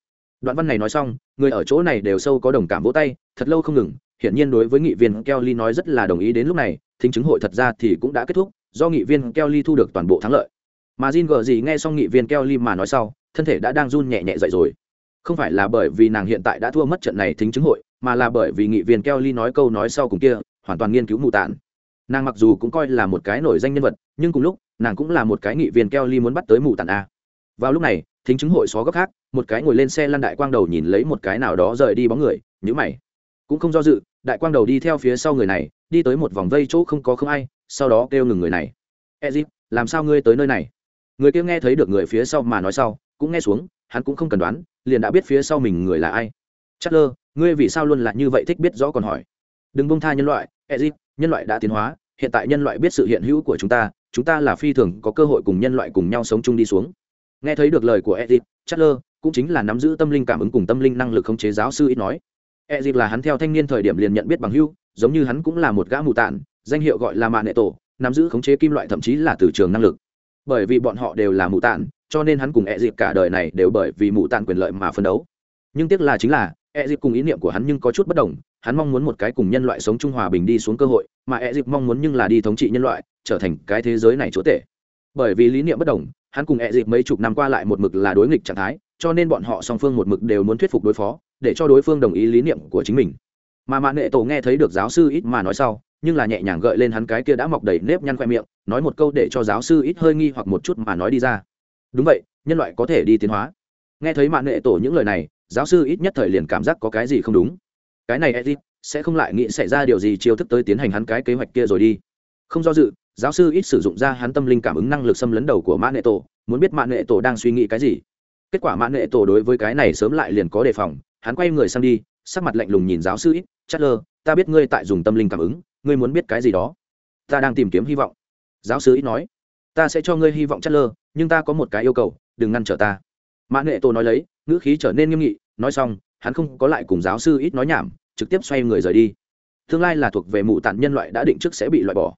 Đoạn văn này nói xong, người ở chỗ này đều sâu có đồng cảm vỗ tay, thật lâu không ngừng, hiển nhiên đối với nghị viên kelly nói rất là đồng ý đến lúc này, thính chứng hội thật ra thì cũng đã kết thúc, do nghị viên kelly thu được toàn bộ thắng lợi. Mà jin gờ gì nghe xong nghị viên kelly mà nói sau thân thể đã đang run nhẹ nhẹ dậy rồi. Không phải là bởi vì nàng hiện tại đã thua mất trận này thính chứng hội, mà là bởi vì nghị viên kelly nói câu nói sau cùng kia, hoàn toàn nghiên cứu mù tản nàng mặc dù cũng coi là một cái nổi danh nhân vật, nhưng cùng lúc, nàng cũng là một cái nghị viên keo ly muốn bắt tới mù tản a. Vào lúc này, thính chứng hội xó góc khác, một cái ngồi lên xe lăn đại quang đầu nhìn lấy một cái nào đó rời đi bóng người nhữ mày. Cũng không do dự, đại quang đầu đi theo phía sau người này, đi tới một vòng vây chỗ không có không ai, sau đó kêu ngừng người này. Ezip, làm sao ngươi tới nơi này? Người kia nghe thấy được người phía sau mà nói sau cũng nghe xuống, hắn cũng không cần đoán, liền đã biết phía sau mình người là ai. Chắc lơ ngươi vì sao luôn là như vậy thích biết rõ còn hỏi? Đừng bông tha nhân loại, ezip, nhân loại đã tiến hóa, hiện tại nhân loại biết sự hiện hữu của chúng ta chúng ta là phi thường có cơ hội cùng nhân loại cùng nhau sống chung đi xuống. Nghe thấy được lời của edith chatler cũng chính là nắm giữ tâm linh cảm ứng cùng tâm linh năng lực khống chế giáo sư ít nói. Edith là hắn theo thanh niên thời điểm liền nhận biết bằng hữu, giống như hắn cũng là một gã mù tản danh hiệu gọi là mạ nệ tổ, nắm giữ khống chế kim loại thậm chí là từ trường năng lực. Bởi vì bọn họ đều là mù tản cho nên hắn cùng edith cả đời này đều bởi vì mụ tàn quyền lợi mà phân đấu. Nhưng tiếc là chính là e dịp cùng ý niệm của hắn nhưng có chút bất đồng, hắn mong muốn một cái cùng nhân loại sống trung hòa bình đi xuống cơ hội, mà e dịp mong muốn nhưng là đi thống trị nhân loại, trở thành cái thế giới này chúa tể. Bởi vì lý niệm bất đồng, hắn cùng e dịp mấy chục năm qua lại một mực là đối nghịch trạng thái, cho nên bọn họ song phương một mực đều muốn thuyết phục đối phó, để cho đối phương đồng ý lý niệm của chính mình. Mà mạng nghệ tổ nghe thấy được giáo sư ít mà nói sau, nhưng là nhẹ nhàng gợi lên hắn cái kia đã mọc đầy nếp nhăn khoe miệng, nói một câu để cho giáo sư ít hơi nghi hoặc một chút mà nói đi ra đúng vậy, nhân loại có thể đi tiến hóa. Nghe thấy mạng nghệ tổ những lời này, giáo sư ít nhất thời liền cảm giác có cái gì không đúng. Cái này edit sẽ không lại nghĩ xảy ra điều gì chiêu thức tới tiến hành hắn cái kế hoạch kia rồi đi. Không do dự, giáo sư ít sử dụng ra hắn tâm linh cảm ứng năng lực xâm lấn đầu của mạng nghệ tổ, muốn biết mạng nghệ tổ đang suy nghĩ cái gì. Kết quả mạng nghệ tổ đối với cái này sớm lại liền có đề phòng, hắn quay người sang đi, sắc mặt lạnh lùng nhìn giáo sư ít chất lơ, ta biết ngươi tại dùng tâm linh cảm ứng, ngươi muốn biết cái gì đó. Ta đang tìm kiếm hy vọng. Giáo sư ít nói, ta sẽ cho ngươi hy vọng chất lơ nhưng ta có một cái yêu cầu, đừng ngăn trở ta. Mã nghệ tổ nói lấy, ngữ khí trở nên nghiêm nghị, nói xong, hắn không có lại cùng giáo sư ít nói nhảm, trực tiếp xoay người rời đi. Tương lai là thuộc về mụ tản nhân loại đã định trước sẽ bị loại bỏ.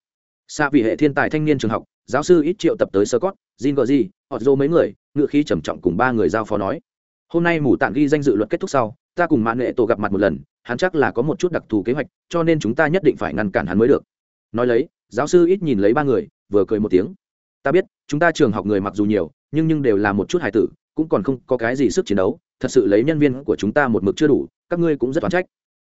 Xa vì hệ thiên tài thanh niên trường học, giáo sư ít triệu tập tới sơ cót jin gờ gì họ dô mấy người, ngữ khí trầm trọng cùng ba người giao phó nói. Hôm nay mù tản ghi danh dự luật kết thúc sau, ta cùng mạng nghệ tổ gặp mặt một lần, hắn chắc là có một chút đặc thù kế hoạch, cho nên chúng ta nhất định phải ngăn cản hắn mới được. Nói lấy, giáo sư ít nhìn lấy ba người, vừa cười một tiếng ta biết, chúng ta trường học người mặc dù nhiều, nhưng nhưng đều là một chút hài tử, cũng còn không có cái gì sức chiến đấu, thật sự lấy nhân viên của chúng ta một mực chưa đủ, các ngươi cũng rất oán trách.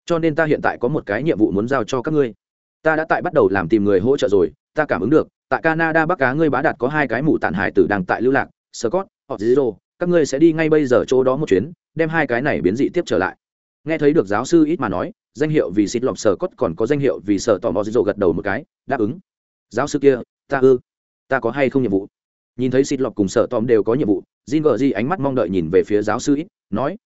Cho nên ta hiện tại có một cái nhiệm vụ muốn giao cho các ngươi. Ta đã tại bắt đầu làm tìm người hỗ trợ rồi, ta cảm ứng được, tại canada bắc cá ngươi bá đạt có hai cái mụ tản hải tử đang tại lưu lạc, scott hoặc zero các ngươi sẽ đi ngay bây giờ chỗ đó một chuyến, đem hai cái này biến dị tiếp trở lại. Nghe thấy được giáo sư ít mà nói, danh hiệu vì xịt lọc sở cốt còn có danh hiệu vì sở tò mò dịu gật đầu một cái, đáp ứng. Giáo sư kia, ta ư? Ta có hay không nhiệm vụ? Nhìn thấy xịt lọc cùng sở tom đều có nhiệm vụ jin vợ di ánh mắt mong đợi nhìn về phía giáo sư ít nói,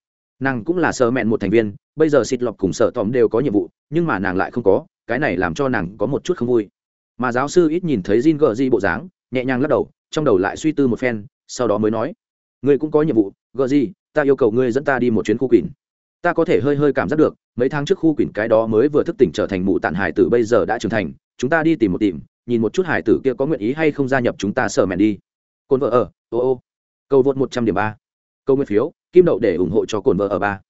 nàng cũng là sở mẹn một thành viên, bây giờ xịt lọc cùng sở tom đều có nhiệm vụ, nhưng mà nàng lại không có, cái này làm cho nàng có một chút không vui. Mà giáo sư ít nhìn thấy jin vợ di bộ dáng, nhẹ nhàng lắc đầu, trong đầu lại suy tư một phen, sau đó mới nói, ngươi cũng có nhiệm vụ gợ di ta yêu cầu ngươi dẫn ta đi một chuyến khu quỳnh. Ta có thể hơi hơi cảm giác được, mấy tháng trước khu quỳnh cái đó mới vừa thức tỉnh trở thành mụ tàn hải tử bây giờ đã trưởng thành, chúng ta đi tìm một tìm nhìn một chút hải tử kia có nguyện ý hay không gia nhập chúng ta sở mẹn đi. Cồn vợ ở, ô ô. Câu vượt một trăm điểm ba. Câu nguyên phiếu, kim đậu để ủng hộ cho cồn vợ ở ba.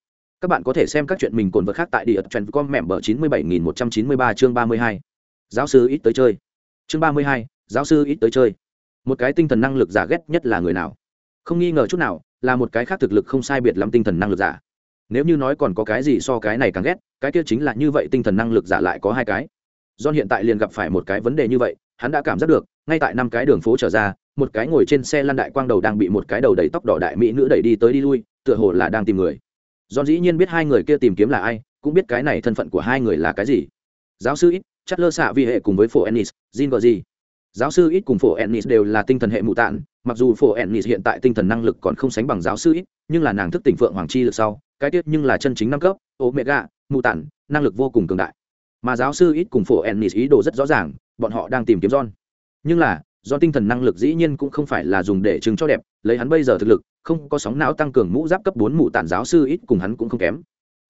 Các bạn có thể xem các chuyện mình cồn vợ khác tại địa trần com mẹm bờ chín mươi bảy nghìn một trăm chín mươi ba chương ba mươi hai. Giáo sư ít tới chơi. Chương ba mươi hai, giáo sư ít tới chơi. Một cái tinh thần năng lực giả ghét nhất là người nào? Không nghi ngờ chút nào, là một cái khác thực lực không sai biệt lắm tinh thần năng lực giả. Nếu như nói còn có cái gì so cái này càng ghét, cái kia chính là như vậy tinh thần năng lực giả lại có hai cái do hiện tại liền gặp phải một cái vấn đề như vậy, hắn đã cảm giác được, ngay tại năm cái đường phố trở ra, một cái ngồi trên xe lăn đại quang đầu đang bị một cái đầu đầy tóc đỏ đại mỹ nữ đẩy đi tới đi lui, tựa hồ là đang tìm người. Do dĩ nhiên biết hai người kia tìm kiếm là ai, cũng biết cái này thân phận của hai người là cái gì. Giáo sư ít chất lơ xạ vi hệ cùng với phổ ennis, jin gọi gì. Giáo sư ít cùng phổ ennis đều là tinh thần hệ mụ tạn, mặc dù phổ ennis hiện tại tinh thần năng lực còn không sánh bằng giáo sư ít nhưng là nàng thức tỉnh phượng hoàng chi lực sau, cái tiết nhưng là chân chính năm cấp, omega mụ tản năng lực vô cùng cường đại mà giáo sư ít cùng phổ ennis ý đồ rất rõ ràng, bọn họ đang tìm kiếm john. Nhưng là do tinh thần năng lực dĩ nhiên cũng không phải là dùng để chứng cho đẹp, lấy hắn bây giờ thực lực, không có sóng não tăng cường mũ giáp cấp bốn mụ tản giáo sư ít cùng hắn cũng không kém.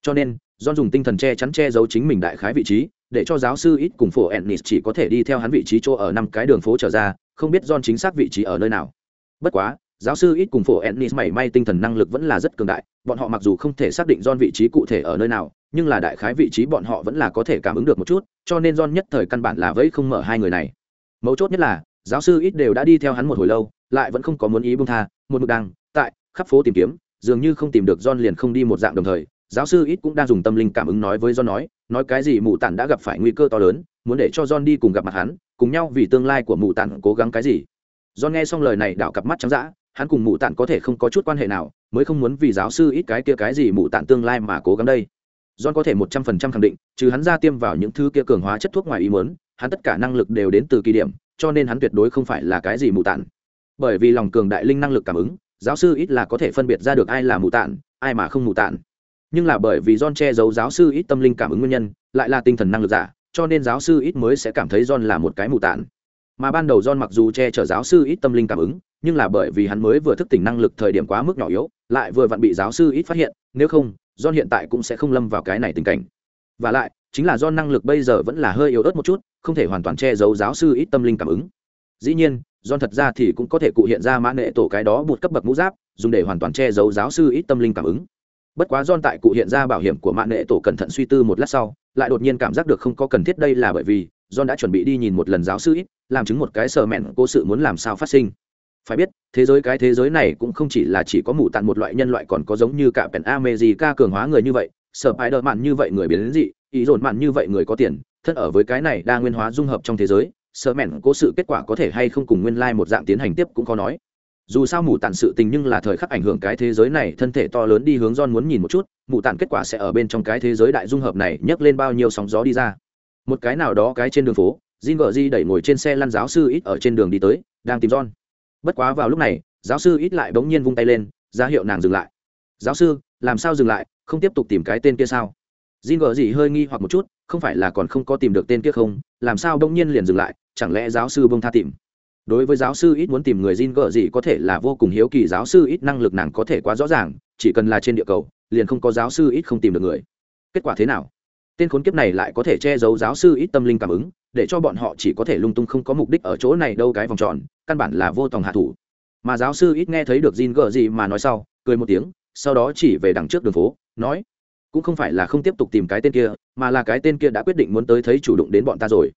Cho nên do dùng tinh thần che chắn che giấu chính mình đại khái vị trí, để cho giáo sư ít cùng phổ ennis chỉ có thể đi theo hắn vị trí chỗ ở năm cái đường phố trở ra, không biết John chính xác vị trí ở nơi nào. Bất quá, giáo sư ít cùng phổ ennis mảy may tinh thần năng lực vẫn là rất cường đại, bọn họ mặc dù không thể xác định John vị trí cụ thể ở nơi nào nhưng là đại khái vị trí bọn họ vẫn là có thể cảm ứng được một chút, cho nên John nhất thời căn bản là vẫy không mở hai người này. Mấu chốt nhất là, giáo sư ít đều đã đi theo hắn một hồi lâu, lại vẫn không có muốn ý bông tha, một mực đang tại khắp phố tìm kiếm, dường như không tìm được john liền không đi một dạng đồng thời, giáo sư ít cũng đang dùng tâm linh cảm ứng nói với john nói nói cái gì mụ tản đã gặp phải nguy cơ to lớn, muốn để cho john đi cùng gặp mặt hắn, cùng nhau vì tương lai của mụ tản cố gắng cái gì. John nghe xong lời này đảo cặp mắt trắng dã, hắn cùng mụ tản có thể không có chút quan hệ nào, mới không muốn vì giáo sư ít cái kia cái gì mụ tản tương lai mà cố gắng đây john có thể một trăm phần trăm khẳng định trừ hắn ra tiêm vào những thứ kia cường hóa chất thuốc ngoài ý muốn hắn tất cả năng lực đều đến từ kỳ điểm cho nên hắn tuyệt đối không phải là cái gì mù tạn. bởi vì lòng cường đại linh năng lực cảm ứng giáo sư ít là có thể phân biệt ra được ai là mù tạn, ai mà không mù tạn. nhưng là bởi vì John che giấu giáo sư ít tâm linh cảm ứng nguyên nhân lại là tinh thần năng lực giả cho nên giáo sư ít mới sẽ cảm thấy John là một cái mù tạn. mà ban đầu John mặc dù che chở giáo sư ít tâm linh cảm ứng nhưng là bởi vì hắn mới vừa thức tỉnh năng lực thời điểm quá mức nhỏ yếu lại vừa vặn bị giáo sư ít phát hiện nếu không John hiện tại cũng sẽ không lâm vào cái này tình cảnh. Và lại, chính là do năng lực bây giờ vẫn là hơi yếu ớt một chút, không thể hoàn toàn che giấu giáo sư ít tâm linh cảm ứng. Dĩ nhiên, John thật ra thì cũng có thể cụ hiện ra mã nệ tổ cái đó buộc cấp bậc mũ giáp, dùng để hoàn toàn che giấu giáo sư ít tâm linh cảm ứng. Bất quá John tại cụ hiện ra bảo hiểm của mã nệ tổ cẩn thận suy tư một lát sau, lại đột nhiên cảm giác được không có cần thiết đây là bởi vì John đã chuẩn bị đi nhìn một lần giáo sư ít, làm chứng một cái sờ mẹn cố sự muốn làm sao phát sinh phải biết, thế giới cái thế giới này cũng không chỉ là chỉ có mù tàn một loại nhân loại còn có giống như cả pèn ca cường hóa người như vậy sợ hãi đợt mạn như vậy người biến đến dị ý dồn mạn như vậy người có tiền, thân ở với cái này đa nguyên hóa dung hợp trong thế giới sợ mẹn cố sự kết quả có thể hay không cùng nguyên lai một dạng tiến hành tiếp cũng khó nói. Dù sao mù tàn sự tình nhưng là thời khắc ảnh hưởng cái thế giới này, thân thể to lớn đi hướng don muốn nhìn một chút, mù tàn kết quả sẽ ở bên trong cái thế giới đại dung hợp này nhấc lên bao nhiêu sóng gió đi ra. Một cái nào đó cái trên đường phố, jin vợ di đẩy ngồi trên xe lăn giáo sư ít ở trên đường đi tới, đang tìm don bất quá vào lúc này, giáo sư ít lại bỗng nhiên vung tay lên, ra hiệu nàng dừng lại. Giáo sư, làm sao dừng lại? Không tiếp tục tìm cái tên kia sao? Jin gờ gì hơi nghi hoặc một chút, không phải là còn không có tìm được tên kia không? Làm sao bỗng nhiên liền dừng lại? Chẳng lẽ giáo sư bông tha tìm? Đối với giáo sư ít muốn tìm người Jin gợ gì có thể là vô cùng hiếu kỳ, giáo sư ít năng lực nàng có thể quá rõ ràng, chỉ cần là trên địa cầu, liền không có giáo sư ít không tìm được người. Kết quả thế nào? Tên khốn kiếp này lại có thể che giấu giáo sư ít tâm linh cảm ứng, để cho bọn họ chỉ có thể lung tung không có mục đích ở chỗ này đâu cái vòng tròn, căn bản là vô tòng hạ thủ. Mà giáo sư ít nghe thấy được Jin gờ gì mà nói sau, cười một tiếng, sau đó chỉ về đằng trước đường phố, nói, cũng không phải là không tiếp tục tìm cái tên kia, mà là cái tên kia đã quyết định muốn tới thấy chủ động đến bọn ta rồi.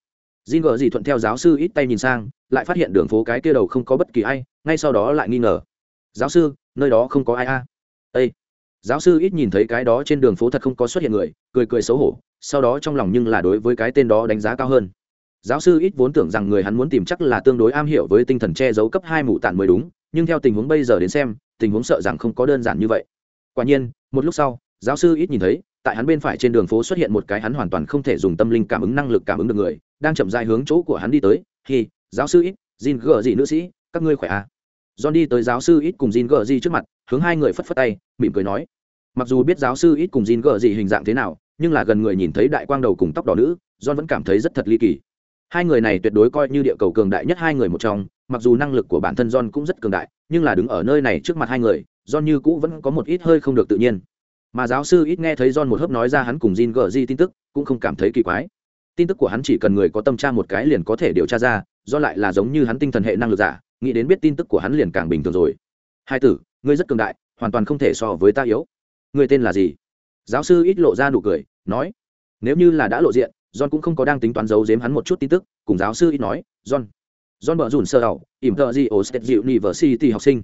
Jin gờ gì thuận theo giáo sư ít tay nhìn sang, lại phát hiện đường phố cái kia đầu không có bất kỳ ai, ngay sau đó lại nghi ngờ, giáo sư, nơi đó không có ai a? À? ây giáo sư ít nhìn thấy cái đó trên đường phố thật không có xuất hiện người, cười cười xấu hổ sau đó trong lòng nhưng là đối với cái tên đó đánh giá cao hơn. Giáo sư ít vốn tưởng rằng người hắn muốn tìm chắc là tương đối am hiểu với tinh thần che giấu cấp hai mụ tản mới đúng, nhưng theo tình huống bây giờ đến xem, tình huống sợ rằng không có đơn giản như vậy. Quả nhiên, một lúc sau, giáo sư ít nhìn thấy, tại hắn bên phải trên đường phố xuất hiện một cái hắn hoàn toàn không thể dùng tâm linh cảm ứng năng lực cảm ứng được người, đang chậm dài hướng chỗ của hắn đi tới. Hi, giáo sư ít jin gờ gì nữ sĩ, các ngươi khỏe à? John đi tới giáo sư ít cùng jin gờ gì trước mặt, hướng hai người phất phất tay, mỉm cười nói. Mặc dù biết giáo sư ít cùng jin gờ gì hình dạng thế nào nhưng là gần người nhìn thấy đại quang đầu cùng tóc đỏ nữ, john vẫn cảm thấy rất thật ly kỳ. Hai người này tuyệt đối coi như địa cầu cường đại nhất hai người một trong, mặc dù năng lực của bản thân john cũng rất cường đại, nhưng là đứng ở nơi này trước mặt hai người, john như cũ vẫn có một ít hơi không được tự nhiên. Mà giáo sư ít nghe thấy john một hớp nói ra hắn cùng jin gờ di tin tức, cũng không cảm thấy kỳ quái. Tin tức của hắn chỉ cần người có tâm tra một cái liền có thể điều tra ra do lại là giống như hắn tinh thần hệ năng lực giả, nghĩ đến biết tin tức của hắn liền càng bình thường rồi. Hai tử, ngươi rất cường đại, hoàn toàn không thể so với ta yếu. Ngươi tên là gì? Giáo sư ít lộ ra nụ cười, nói, nếu như là đã lộ diện, john cũng không có đang tính toán giấu giếm hắn một chút tin tức. Cùng giáo sư ít nói, john john bờ rủn sơ đầu ỉm thợ gì ở state university học sinh.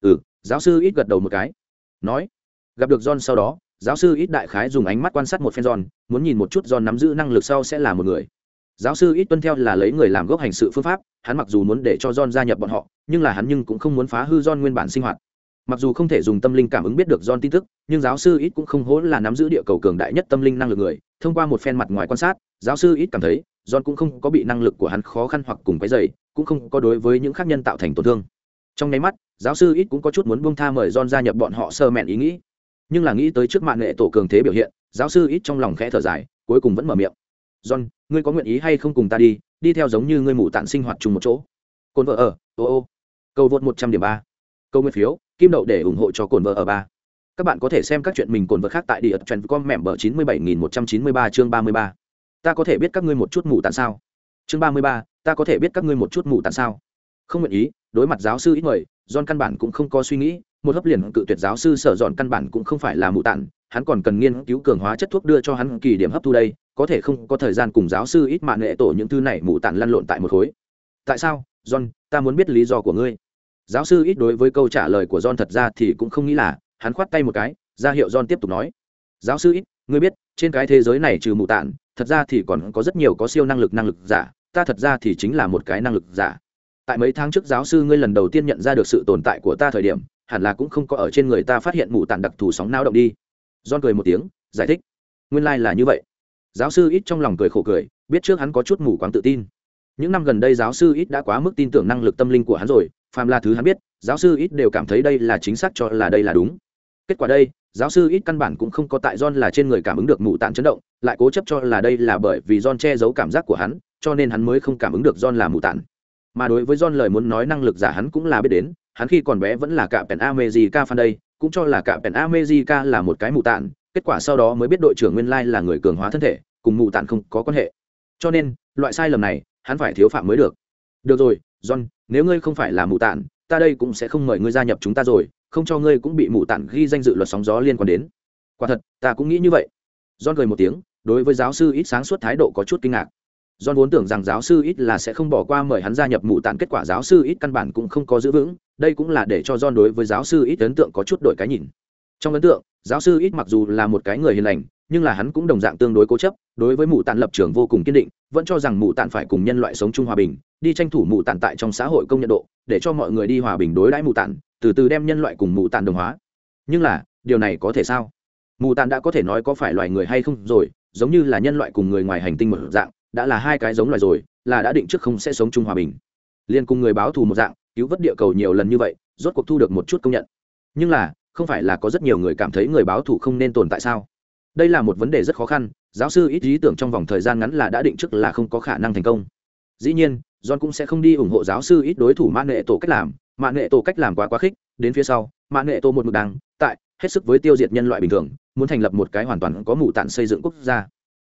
Ừ giáo sư ít gật đầu một cái, nói, gặp được john sau đó, giáo sư ít đại khái dùng ánh mắt quan sát một phen john, muốn nhìn một chút john nắm giữ năng lực sau sẽ là một người. Giáo sư ít tuân theo là lấy người làm gốc hành sự phương pháp, hắn mặc dù muốn để cho john gia nhập bọn họ, nhưng là hắn nhưng cũng không muốn phá hư john nguyên bản sinh hoạt mặc dù không thể dùng tâm linh cảm ứng biết được john tin tức, nhưng giáo sư ít cũng không hố là nắm giữ địa cầu cường đại nhất tâm linh năng lực người, thông qua một phen mặt ngoài quan sát, giáo sư ít cảm thấy, john cũng không có bị năng lực của hắn khó khăn hoặc cùng cái dày cũng không có đối với những khác nhân tạo thành tổn thương. Trong nháy mắt, giáo sư ít cũng có chút muốn buông tha mời john gia nhập bọn họ sơ mẹn ý nghĩ. Nhưng là nghĩ tới trước mạng nghệ tổ cường thế biểu hiện, giáo sư ít trong lòng khẽ thở dài, cuối cùng vẫn mở miệng. John, ngươi có nguyện ý hay không cùng ta đi đi theo giống như ngươi mù tản sinh hoạt chung một chỗ? Cồn vợ ở, ô ô. Cầu vượt một trăm điểm ba câu nguyên phiếu, kim đậu để ủng hộ cho cồn vợ ở ba. Các bạn có thể xem các chuyện mình cồn vợ khác tại địa trần com mẹm bờ chín mươi bảy nghìn một trăm chín mươi ba chương ba mươi ba. Ta có thể biết các ngươi một chút mù tàn sao? Chương ba mươi ba, ta có thể biết các ngươi một chút mù tàn sao? Không nguyện ý, đối mặt giáo sư ít mời john căn bản cũng không có suy nghĩ, một hấp liền cự tuyệt giáo sư sở dọn căn bản cũng không phải là mù tàn, hắn còn cần nghiên cứu cường hóa chất thuốc đưa cho hắn kỳ điểm hấp thu đây, có thể không có thời gian cùng giáo sư ít mạng nghệ tổ những thứ này mù tàn lăn lộn tại một khối. Tại sao, john, ta muốn biết lý do của ngươi? Giáo sư ít đối với câu trả lời của john thật ra thì cũng không nghĩ là hắn khoát tay một cái ra hiệu john tiếp tục nói giáo sư ít ngươi biết trên cái thế giới này trừ mù tản thật ra thì còn có rất nhiều có siêu năng lực năng lực giả ta thật ra thì chính là một cái năng lực giả tại mấy tháng trước giáo sư ngươi lần đầu tiên nhận ra được sự tồn tại của ta thời điểm hẳn là cũng không có ở trên người ta phát hiện mù tản đặc thù sóng nao động đi John cười một tiếng, giải thích. Nguyên lai like là như vậy. Giáo sư ít trong lòng cười khổ cười, biết trước hắn có chút mù quáng tự tin. Những năm gần đây giáo sư ít đã quá mức tin tưởng năng lực tâm linh của hắn rồi, phàm là thứ hắn biết, giáo sư ít đều cảm thấy đây là chính xác cho là đây là đúng. Kết quả đây, giáo sư ít căn bản cũng không có tại John là trên người cảm ứng được mù tản chấn động, lại cố chấp cho là đây là bởi vì John che giấu cảm giác của hắn, cho nên hắn mới không cảm ứng được John là mù tản. Mà đối với John lời muốn nói năng lực giả hắn cũng là biết đến, hắn khi còn bé vẫn là cả Pen America fan đây, cũng cho là cả Pen America là một cái mù tản, kết quả sau đó mới biết đội trưởng nguyên lai là người cường hóa thân thể, cùng mù tản không có quan hệ. Cho nên, loại sai lầm này, hắn phải thiếu phạm mới được. Được rồi, John, nếu ngươi không phải là mù tản, ta đây cũng sẽ không mời ngươi gia nhập chúng ta rồi, không cho ngươi cũng bị mù tản ghi danh dự luật sóng gió liên quan đến. quả thật ta cũng nghĩ như vậy john cười một tiếng đối với giáo sư ít sáng suốt thái độ có chút kinh ngạc John vốn tưởng rằng giáo sư ít là sẽ không bỏ qua mời hắn gia nhập mụ tản kết quả giáo sư ít căn bản cũng không có giữ vững, đây cũng là để cho John đối với giáo sư ít ấn tượng có chút đổi cái nhìn. Trong ấn tượng, giáo sư ít mặc dù là một cái người hiền lành, nhưng là hắn cũng đồng dạng tương đối cố chấp, đối với mụ tàn lập trường vô cùng kiên định, vẫn cho rằng mụ tàn phải cùng nhân loại sống chung hòa bình, đi tranh thủ mụ tàn tại trong xã hội công nhận độ, để cho mọi người đi hòa bình đối đãi mụ tàn, từ từ đem nhân loại cùng mụ tàn đồng hóa. Nhưng là, điều này có thể sao? Mụ tàn đã có thể nói có phải loài người hay không rồi, giống như là nhân loại cùng người ngoài hành tinh một dạng, đã là hai cái giống loài rồi là đã định trước không sẽ sống chung hòa bình liên cùng người báo thù một dạng cứu vớt địa cầu nhiều lần như vậy rốt cuộc thu được một chút công nhận nhưng là không phải là có rất nhiều người cảm thấy người báo thù không nên tồn tại sao đây là một vấn đề rất khó khăn, giáo sư ít ý tưởng trong vòng thời gian ngắn là đã định trước là không có khả năng thành công. Dĩ nhiên, john cũng sẽ không đi ủng hộ giáo sư ít đối thủ mạng nghệ tổ cách làm. Mạng nghệ tổ cách làm quá quá khích, đến phía sau mạng nghệ tổ một mực đăng tại hết sức với tiêu diệt nhân loại bình thường, muốn thành lập một cái hoàn toàn có mù tản xây dựng quốc gia.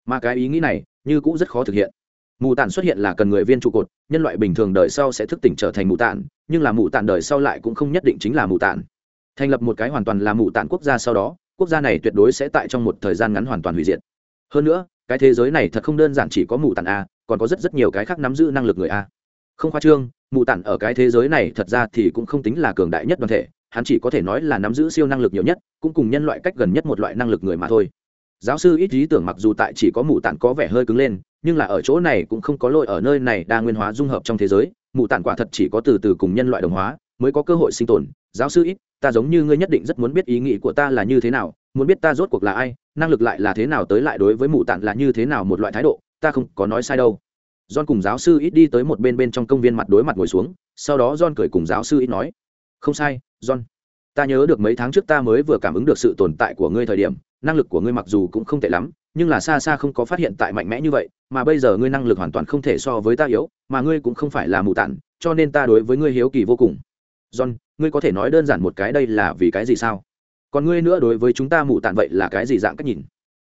Mà cái ý nghĩ này như cũng rất khó thực hiện. Mù tản xuất hiện là cần người viên trụ cột, nhân loại bình thường đời sau sẽ thức tỉnh trở thành mù tản nhưng là mù tản đời sau lại cũng không nhất định chính là mù tản thành lập một cái hoàn toàn là mù tản quốc gia sau đó quốc gia này tuyệt đối sẽ tại trong một thời gian ngắn hoàn toàn hủy diệt. Hơn nữa, cái thế giới này thật không đơn giản chỉ có mù tản a, còn có rất rất nhiều cái khác nắm giữ năng lực người a. Không khoa trương, mù tản ở cái thế giới này thật ra thì cũng không tính là cường đại nhất đoàn thể, hắn chỉ có thể nói là nắm giữ siêu năng lực nhiều nhất, cũng cùng nhân loại cách gần nhất một loại năng lực người mà thôi. Giáo sư ít ý tưởng mặc dù tại chỉ có mù tản có vẻ hơi cứng lên, nhưng là ở chỗ này cũng không có lỗi ở nơi này đa nguyên hóa dung hợp trong thế giới, mù tản quả thật chỉ có từ từ cùng nhân loại đồng hóa mới có cơ hội sinh tồn. Giáo sư ít ta giống như ngươi nhất định rất muốn biết ý nghĩ của ta là như thế nào, muốn biết ta rốt cuộc là ai, năng lực lại là thế nào tới lại đối với mù tản là như thế nào một loại thái độ, ta không có nói sai đâu. John cùng giáo sư ít đi tới một bên bên trong công viên mặt đối mặt ngồi xuống, sau đó john cười cùng giáo sư ít nói, không sai, john, ta nhớ được mấy tháng trước ta mới vừa cảm ứng được sự tồn tại của ngươi thời điểm, năng lực của ngươi mặc dù cũng không tệ lắm, nhưng là xa xa không có phát hiện tại mạnh mẽ như vậy, mà bây giờ ngươi năng lực hoàn toàn không thể so với ta yếu, mà ngươi cũng không phải là mù tản, cho nên ta đối với ngươi hiếu kỳ vô cùng john ngươi có thể nói đơn giản một cái đây là vì cái gì sao? Còn ngươi nữa đối với chúng ta mù tản vậy là cái gì dạng cách nhìn?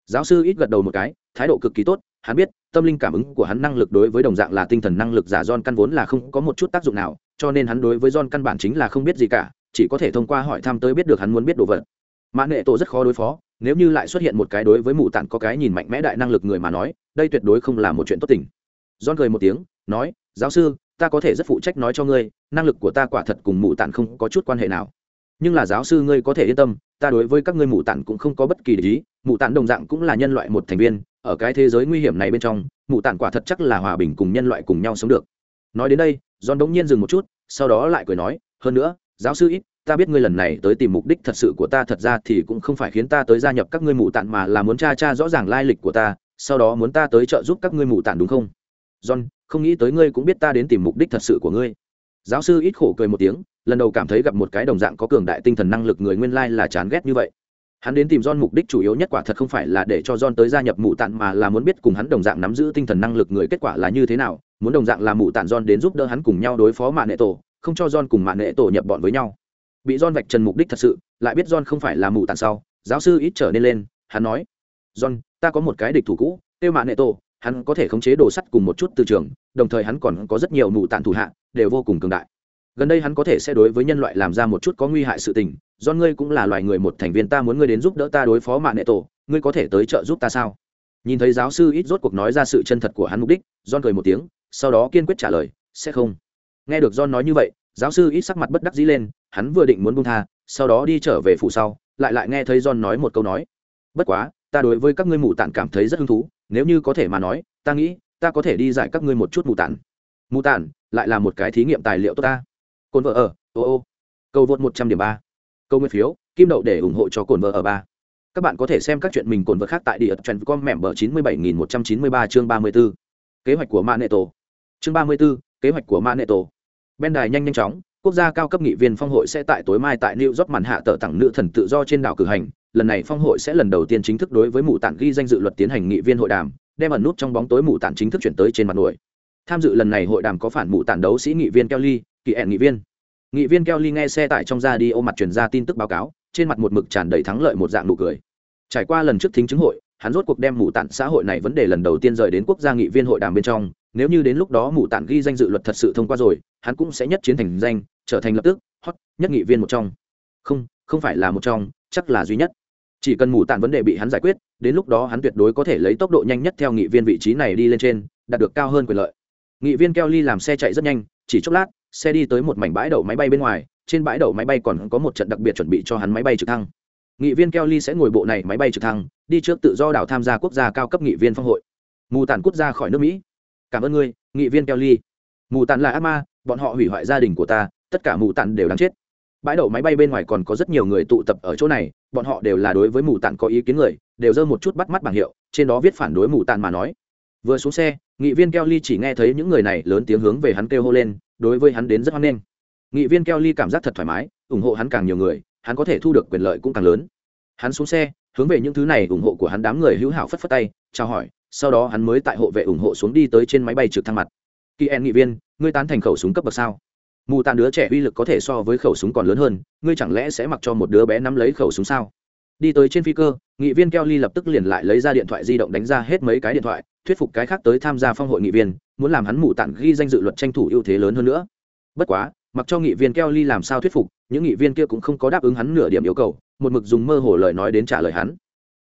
Giáo sư ít gật đầu một cái thái độ cực kỳ tốt hắn biết tâm linh cảm ứng của hắn năng lực đối với đồng dạng là tinh thần năng lực giả John căn vốn là không có một chút tác dụng nào, cho nên hắn đối với John căn bản chính là không biết gì cả, chỉ có thể thông qua hỏi thăm tới biết được hắn muốn biết đồ vật. Mã Nệ Tổ rất khó đối phó, nếu như lại xuất hiện một cái đối với mụ tản có cái nhìn mạnh mẽ đại năng lực người mà nói đây tuyệt đối không là một chuyện tốt tình. John cười một tiếng nói giáo sư ta có thể rất phụ trách nói cho ngươi, năng lực của ta quả thật cùng mụ tản không có chút quan hệ nào. Nhưng là giáo sư ngươi có thể yên tâm, ta đối với các ngươi mụ tản cũng không có bất kỳ lý mụ tản đồng dạng cũng là nhân loại một thành viên, ở cái thế giới nguy hiểm này bên trong, mụ tản quả thật chắc là hòa bình cùng nhân loại cùng nhau sống được. Nói đến đây, john đống nhiên dừng một chút, sau đó lại cười nói, hơn nữa, giáo sư ít, ta biết ngươi lần này tới tìm mục đích thật sự của ta thật ra thì cũng không phải khiến ta tới gia nhập các ngươi mụ tản mà là muốn tra tra rõ ràng lai lịch của ta, sau đó muốn ta tới trợ giúp các ngươi mụ tản đúng không? John không nghĩ tới ngươi cũng biết ta đến tìm mục đích thật sự của ngươi. Giáo sư ít khổ cười một tiếng lần đầu cảm thấy gặp một cái đồng dạng có cường đại tinh thần năng lực người nguyên lai là chán ghét như vậy. Hắn đến tìm John mục đích chủ yếu nhất quả thật không phải là để cho John tới gia nhập mụ tạn mà là muốn biết cùng hắn đồng dạng nắm giữ tinh thần năng lực người kết quả là như thế nào, muốn đồng dạng là mụ tạn John đến giúp đỡ hắn cùng nhau đối phó mạng nệ tổ, không cho John cùng mạng nệ tổ nhập bọn với nhau. Bị John vạch trần mục đích thật sự, lại biết John không phải là mù tàn sau, giáo sư ít trở nên lên, hắn nói: "John, ta có một cái địch thủ cũ, Tiêu mạng Nệ Tổ, hắn có thể khống chế đồ sắt cùng một chút từ trường, đồng thời hắn còn có rất nhiều mù tàn thủ hạ, đều vô cùng cường đại. Gần đây hắn có thể sẽ đối với nhân loại làm ra một chút có nguy hại sự tình, do ngươi cũng là loài người một thành viên ta muốn ngươi đến giúp đỡ ta đối phó Mạn Nệ Tổ, ngươi có thể tới trợ giúp ta sao?" Nhìn thấy giáo sư ít rốt cuộc nói ra sự chân thật của hắn mục đích, John cười một tiếng, sau đó kiên quyết trả lời: "Sẽ không." Nghe được John nói như vậy, giáo sư ít sắc mặt bất đắc dĩ lên hắn vừa định muốn buông tha sau đó đi trở về phủ sau lại lại nghe thấy john nói một câu nói bất quá ta đối với các ngươi mù tản cảm thấy rất hứng thú nếu như có thể mà nói, ta nghĩ, ta có thể đi giải các ngươi một chút mù tản. Mù tản, lại là một cái thí nghiệm tài liệu tốt ta. Cồn vợ ở, ô ô. Câu vượt một trăm điểm ba. Câu nguyên phiếu, kim đậu để ủng hộ cho cồn vợ ở ba. Các bạn có thể xem các chuyện mình cồn vợ khác tại địa trần com mẹm bờ chín mươi bảy nghìn một trăm chín mươi ba chương ba mươi b ố kế hoạch của ma nệ tổ chương ba mươi b ố kế hoạch của ma nệ tổ bên đài nhanh nhanh chóng, quốc gia cao cấp nghị viên phong hội sẽ tại tối mai tại new york màn hạ tờ tặng nữ thần tự do trên đảo cử hành lần này phong hội sẽ lần đầu tiên chính thức đối với mụ tản ghi danh dự luật tiến hành nghị viên hội đàm, đem ẩn nút trong bóng tối mụ tản chính thức chuyển tới trên mặt nổi tham dự lần này hội đàm có phản mụ tản đấu sĩ nghị viên kelly, kỳ ẹn nghị viên. Nghị viên kelly nghe xe tải trong ra đi ô mặt truyền ra tin tức báo cáo, trên mặt một mực tràn đầy thắng lợi một dạng nụ cười. Trải qua lần trước thính chứng hội, hắn rốt cuộc đem mụ tản xã hội này vấn đề lần đầu tiên rời đến quốc gia nghị viên hội đàm bên trong, nếu như đến lúc đó mụ tản ghi danh dự luật thật sự thông qua rồi, hắn cũng sẽ nhất chiến thành danh, trở thành lập tức, hot, nhất nghị viên một trong. Không không phải là một trong, chắc là duy nhất chỉ cần mù tàn vấn đề bị hắn giải quyết, đến lúc đó hắn tuyệt đối có thể lấy tốc độ nhanh nhất theo nghị viên vị trí này đi lên trên, đạt được cao hơn quyền lợi. Nghị viên kelly làm xe chạy rất nhanh, chỉ chốc lát, xe đi tới một mảnh bãi đậu máy bay bên ngoài, trên bãi đậu máy bay còn có một trận đặc biệt chuẩn bị cho hắn máy bay trực thăng. Nghị viên kelly sẽ ngồi bộ này máy bay trực thăng, đi trước tự do đảo tham gia quốc gia cao cấp nghị viên phong hội. Mù tàn quốc gia khỏi nước mỹ. Cảm ơn ngươi, nghị viên kelly mù tàn là ác ma, bọn họ hủy hoại gia đình của ta, tất cả mù tàn đều đáng chết. Bãi đậu máy bay bên ngoài còn có rất nhiều người tụ tập ở chỗ này bọn họ đều là đối với mù tản có ý kiến người, đều dơ một chút bắt mắt bảng hiệu, trên đó viết phản đối mù tản mà nói. Vừa xuống xe, nghị viên kelly chỉ nghe thấy những người này lớn tiếng hướng về hắn kêu hô lên, đối với hắn đến rất hoan nghênh. Nghị viên kelly cảm giác thật thoải mái, ủng hộ hắn càng nhiều người, hắn có thể thu được quyền lợi cũng càng lớn. Hắn xuống xe, hướng về những thứ này ủng hộ của hắn đám người hữu hảo phất phất tay, chào hỏi, sau đó hắn mới tại hộ vệ ủng hộ xuống đi tới trên máy bay trực thăng mặt. Kỳ en nghị viên, ngươi tán thành khẩu súng cấp bậc sao? Mù tàn đứa trẻ uy lực có thể so với khẩu súng còn lớn hơn, ngươi chẳng lẽ sẽ mặc cho một đứa bé nắm lấy khẩu súng sao? Đi tới trên phi cơ, nghị viên kelly lập tức liền lại lấy ra điện thoại di động đánh ra hết mấy cái điện thoại, thuyết phục cái khác tới tham gia phong hội nghị viên, muốn làm hắn mù tàn ghi danh dự luật tranh thủ ưu thế lớn hơn nữa. Bất quá, mặc cho nghị viên kelly làm sao thuyết phục, những nghị viên kia cũng không có đáp ứng hắn nửa điểm yêu cầu, một mực dùng mơ hồ lời nói đến trả lời hắn.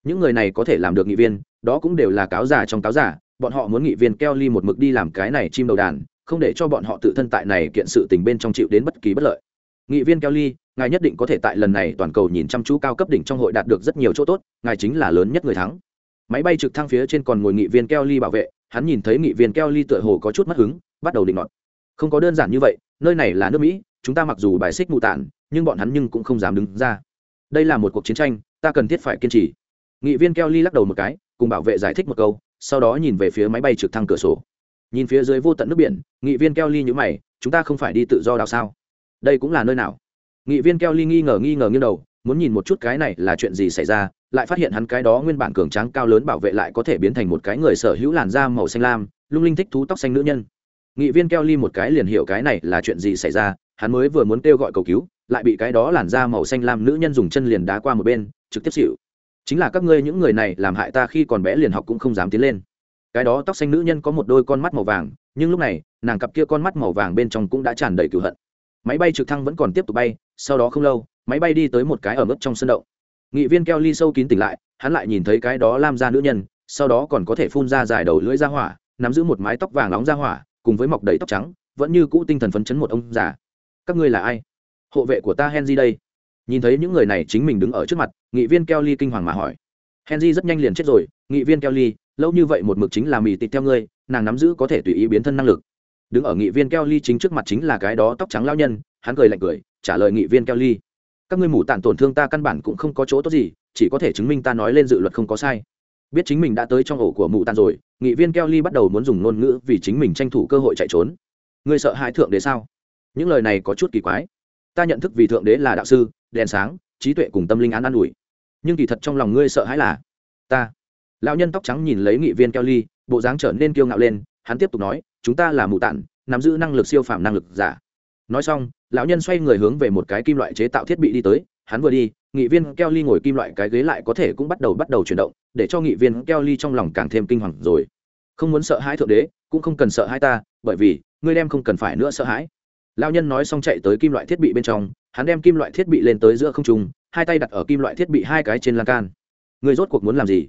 Những người này có thể làm được nghị viên, đó cũng đều là cáo giả trong cáo giả bọn họ muốn nghị viên kelly một mực đi làm cái này chim đầu đàn không để cho bọn họ tự thân tại này kiện sự tình bên trong chịu đến bất kỳ bất lợi. Nghị viên kelly ngài nhất định có thể tại lần này toàn cầu nhìn chăm chú cao cấp đỉnh trong hội đạt được rất nhiều chỗ tốt, ngài chính là lớn nhất người thắng. Máy bay trực thăng phía trên còn ngồi nghị viên kelly bảo vệ, hắn nhìn thấy nghị viên kelly tựa hồ có chút mất hứng, bắt đầu định nọt. Không có đơn giản như vậy, nơi này là nước mỹ, chúng ta mặc dù bài xích mù tản nhưng bọn hắn nhưng cũng không dám đứng ra. Đây là một cuộc chiến tranh, ta cần thiết phải kiên trì. Nghị viên kelly lắc đầu một cái, cùng bảo vệ giải thích một câu, sau đó nhìn về phía máy bay trực thăng cửa sổ nhìn phía dưới vô tận nước biển, nghị viên kelly nhữ mày, chúng ta không phải đi tự do đào sao? Đây cũng là nơi nào? Nghị viên kelly nghi ngờ nghi ngờ nghiêng đầu, muốn nhìn một chút cái này là chuyện gì xảy ra, lại phát hiện hắn cái đó nguyên bản cường tráng cao lớn bảo vệ lại có thể biến thành một cái người sở hữu làn da màu xanh lam, lung linh thích thú tóc xanh nữ nhân. Nghị viên kelly một cái liền hiểu cái này là chuyện gì xảy ra, hắn mới vừa muốn kêu gọi cầu cứu, lại bị cái đó làn da màu xanh lam nữ nhân dùng chân liền đá qua một bên, trực tiếp xịu chính là các ngươi những người này làm hại ta khi còn bé liền học cũng không dám tiến lên cái đó tóc xanh nữ nhân có một đôi con mắt màu vàng, nhưng lúc này, nàng cặp kia con mắt màu vàng bên trong cũng đã tràn đầy cửu hận. Máy bay trực thăng vẫn còn tiếp tục bay, sau đó không lâu, máy bay đi tới một cái ở mức trong sân đậu nghị viên keo ly sâu kín tỉnh lại, hắn lại nhìn thấy cái đó lam ra nữ nhân, sau đó còn có thể phun ra dài đầu lưỡi ra hỏa, nắm giữ một mái tóc vàng nóng ra hỏa, cùng với mọc đầy tóc trắng, vẫn như cũ tinh thần phấn chấn một ông già. Các ngươi là ai? Hộ vệ của ta henry đây. Nhìn thấy những người này chính mình đứng ở trước mặt, nghị viên kelly kinh hoàng mà hỏi. Henry rất nhanh liền chết rồi, nghị viên kelly lâu như vậy một mực chính là mì tịt theo ngươi, nàng nắm giữ có thể tùy ý biến thân năng lực. Đứng ở nghị viên kelly chính trước mặt chính là cái đó tóc trắng lao nhân, hắn cười lạnh cười, trả lời nghị viên kelly. Các ngươi mù tản tổn thương ta căn bản cũng không có chỗ tốt gì, chỉ có thể chứng minh ta nói lên dự luật không có sai. Biết chính mình đã tới trong ổ của mù tàn rồi, nghị viên kelly bắt đầu muốn dùng ngôn ngữ vì chính mình tranh thủ cơ hội chạy trốn. Ngươi sợ hãi thượng đế sao? Những lời này có chút kỳ quái. Ta nhận thức vì thượng đế là đạo sư, đèn sáng, trí tuệ cùng tâm linh án an ủi. Nhưng kỳ thật trong lòng ngươi sợ hãi là ta lão nhân tóc trắng nhìn lấy nghị viên kelly, bộ dáng trở nên kiêu ngạo lên, hắn tiếp tục nói, chúng ta là mù tản, nắm giữ năng lực siêu phàm năng lực giả. Nói xong, lão nhân xoay người hướng về một cái kim loại chế tạo thiết bị đi tới, hắn vừa đi, nghị viên kelly ngồi kim loại cái ghế lại có thể cũng bắt đầu bắt đầu chuyển động, để cho nghị viên kelly trong lòng càng thêm kinh hoàng rồi. Không muốn sợ hãi thượng đế, cũng không cần sợ hãi ta, bởi vì, ngươi đem không cần phải nữa sợ hãi. Lão nhân nói xong chạy tới kim loại thiết bị bên trong, hắn đem kim loại thiết bị lên tới giữa không trung, hai tay đặt ở kim loại thiết bị hai cái trên lan can. Người rốt cuộc muốn làm gì?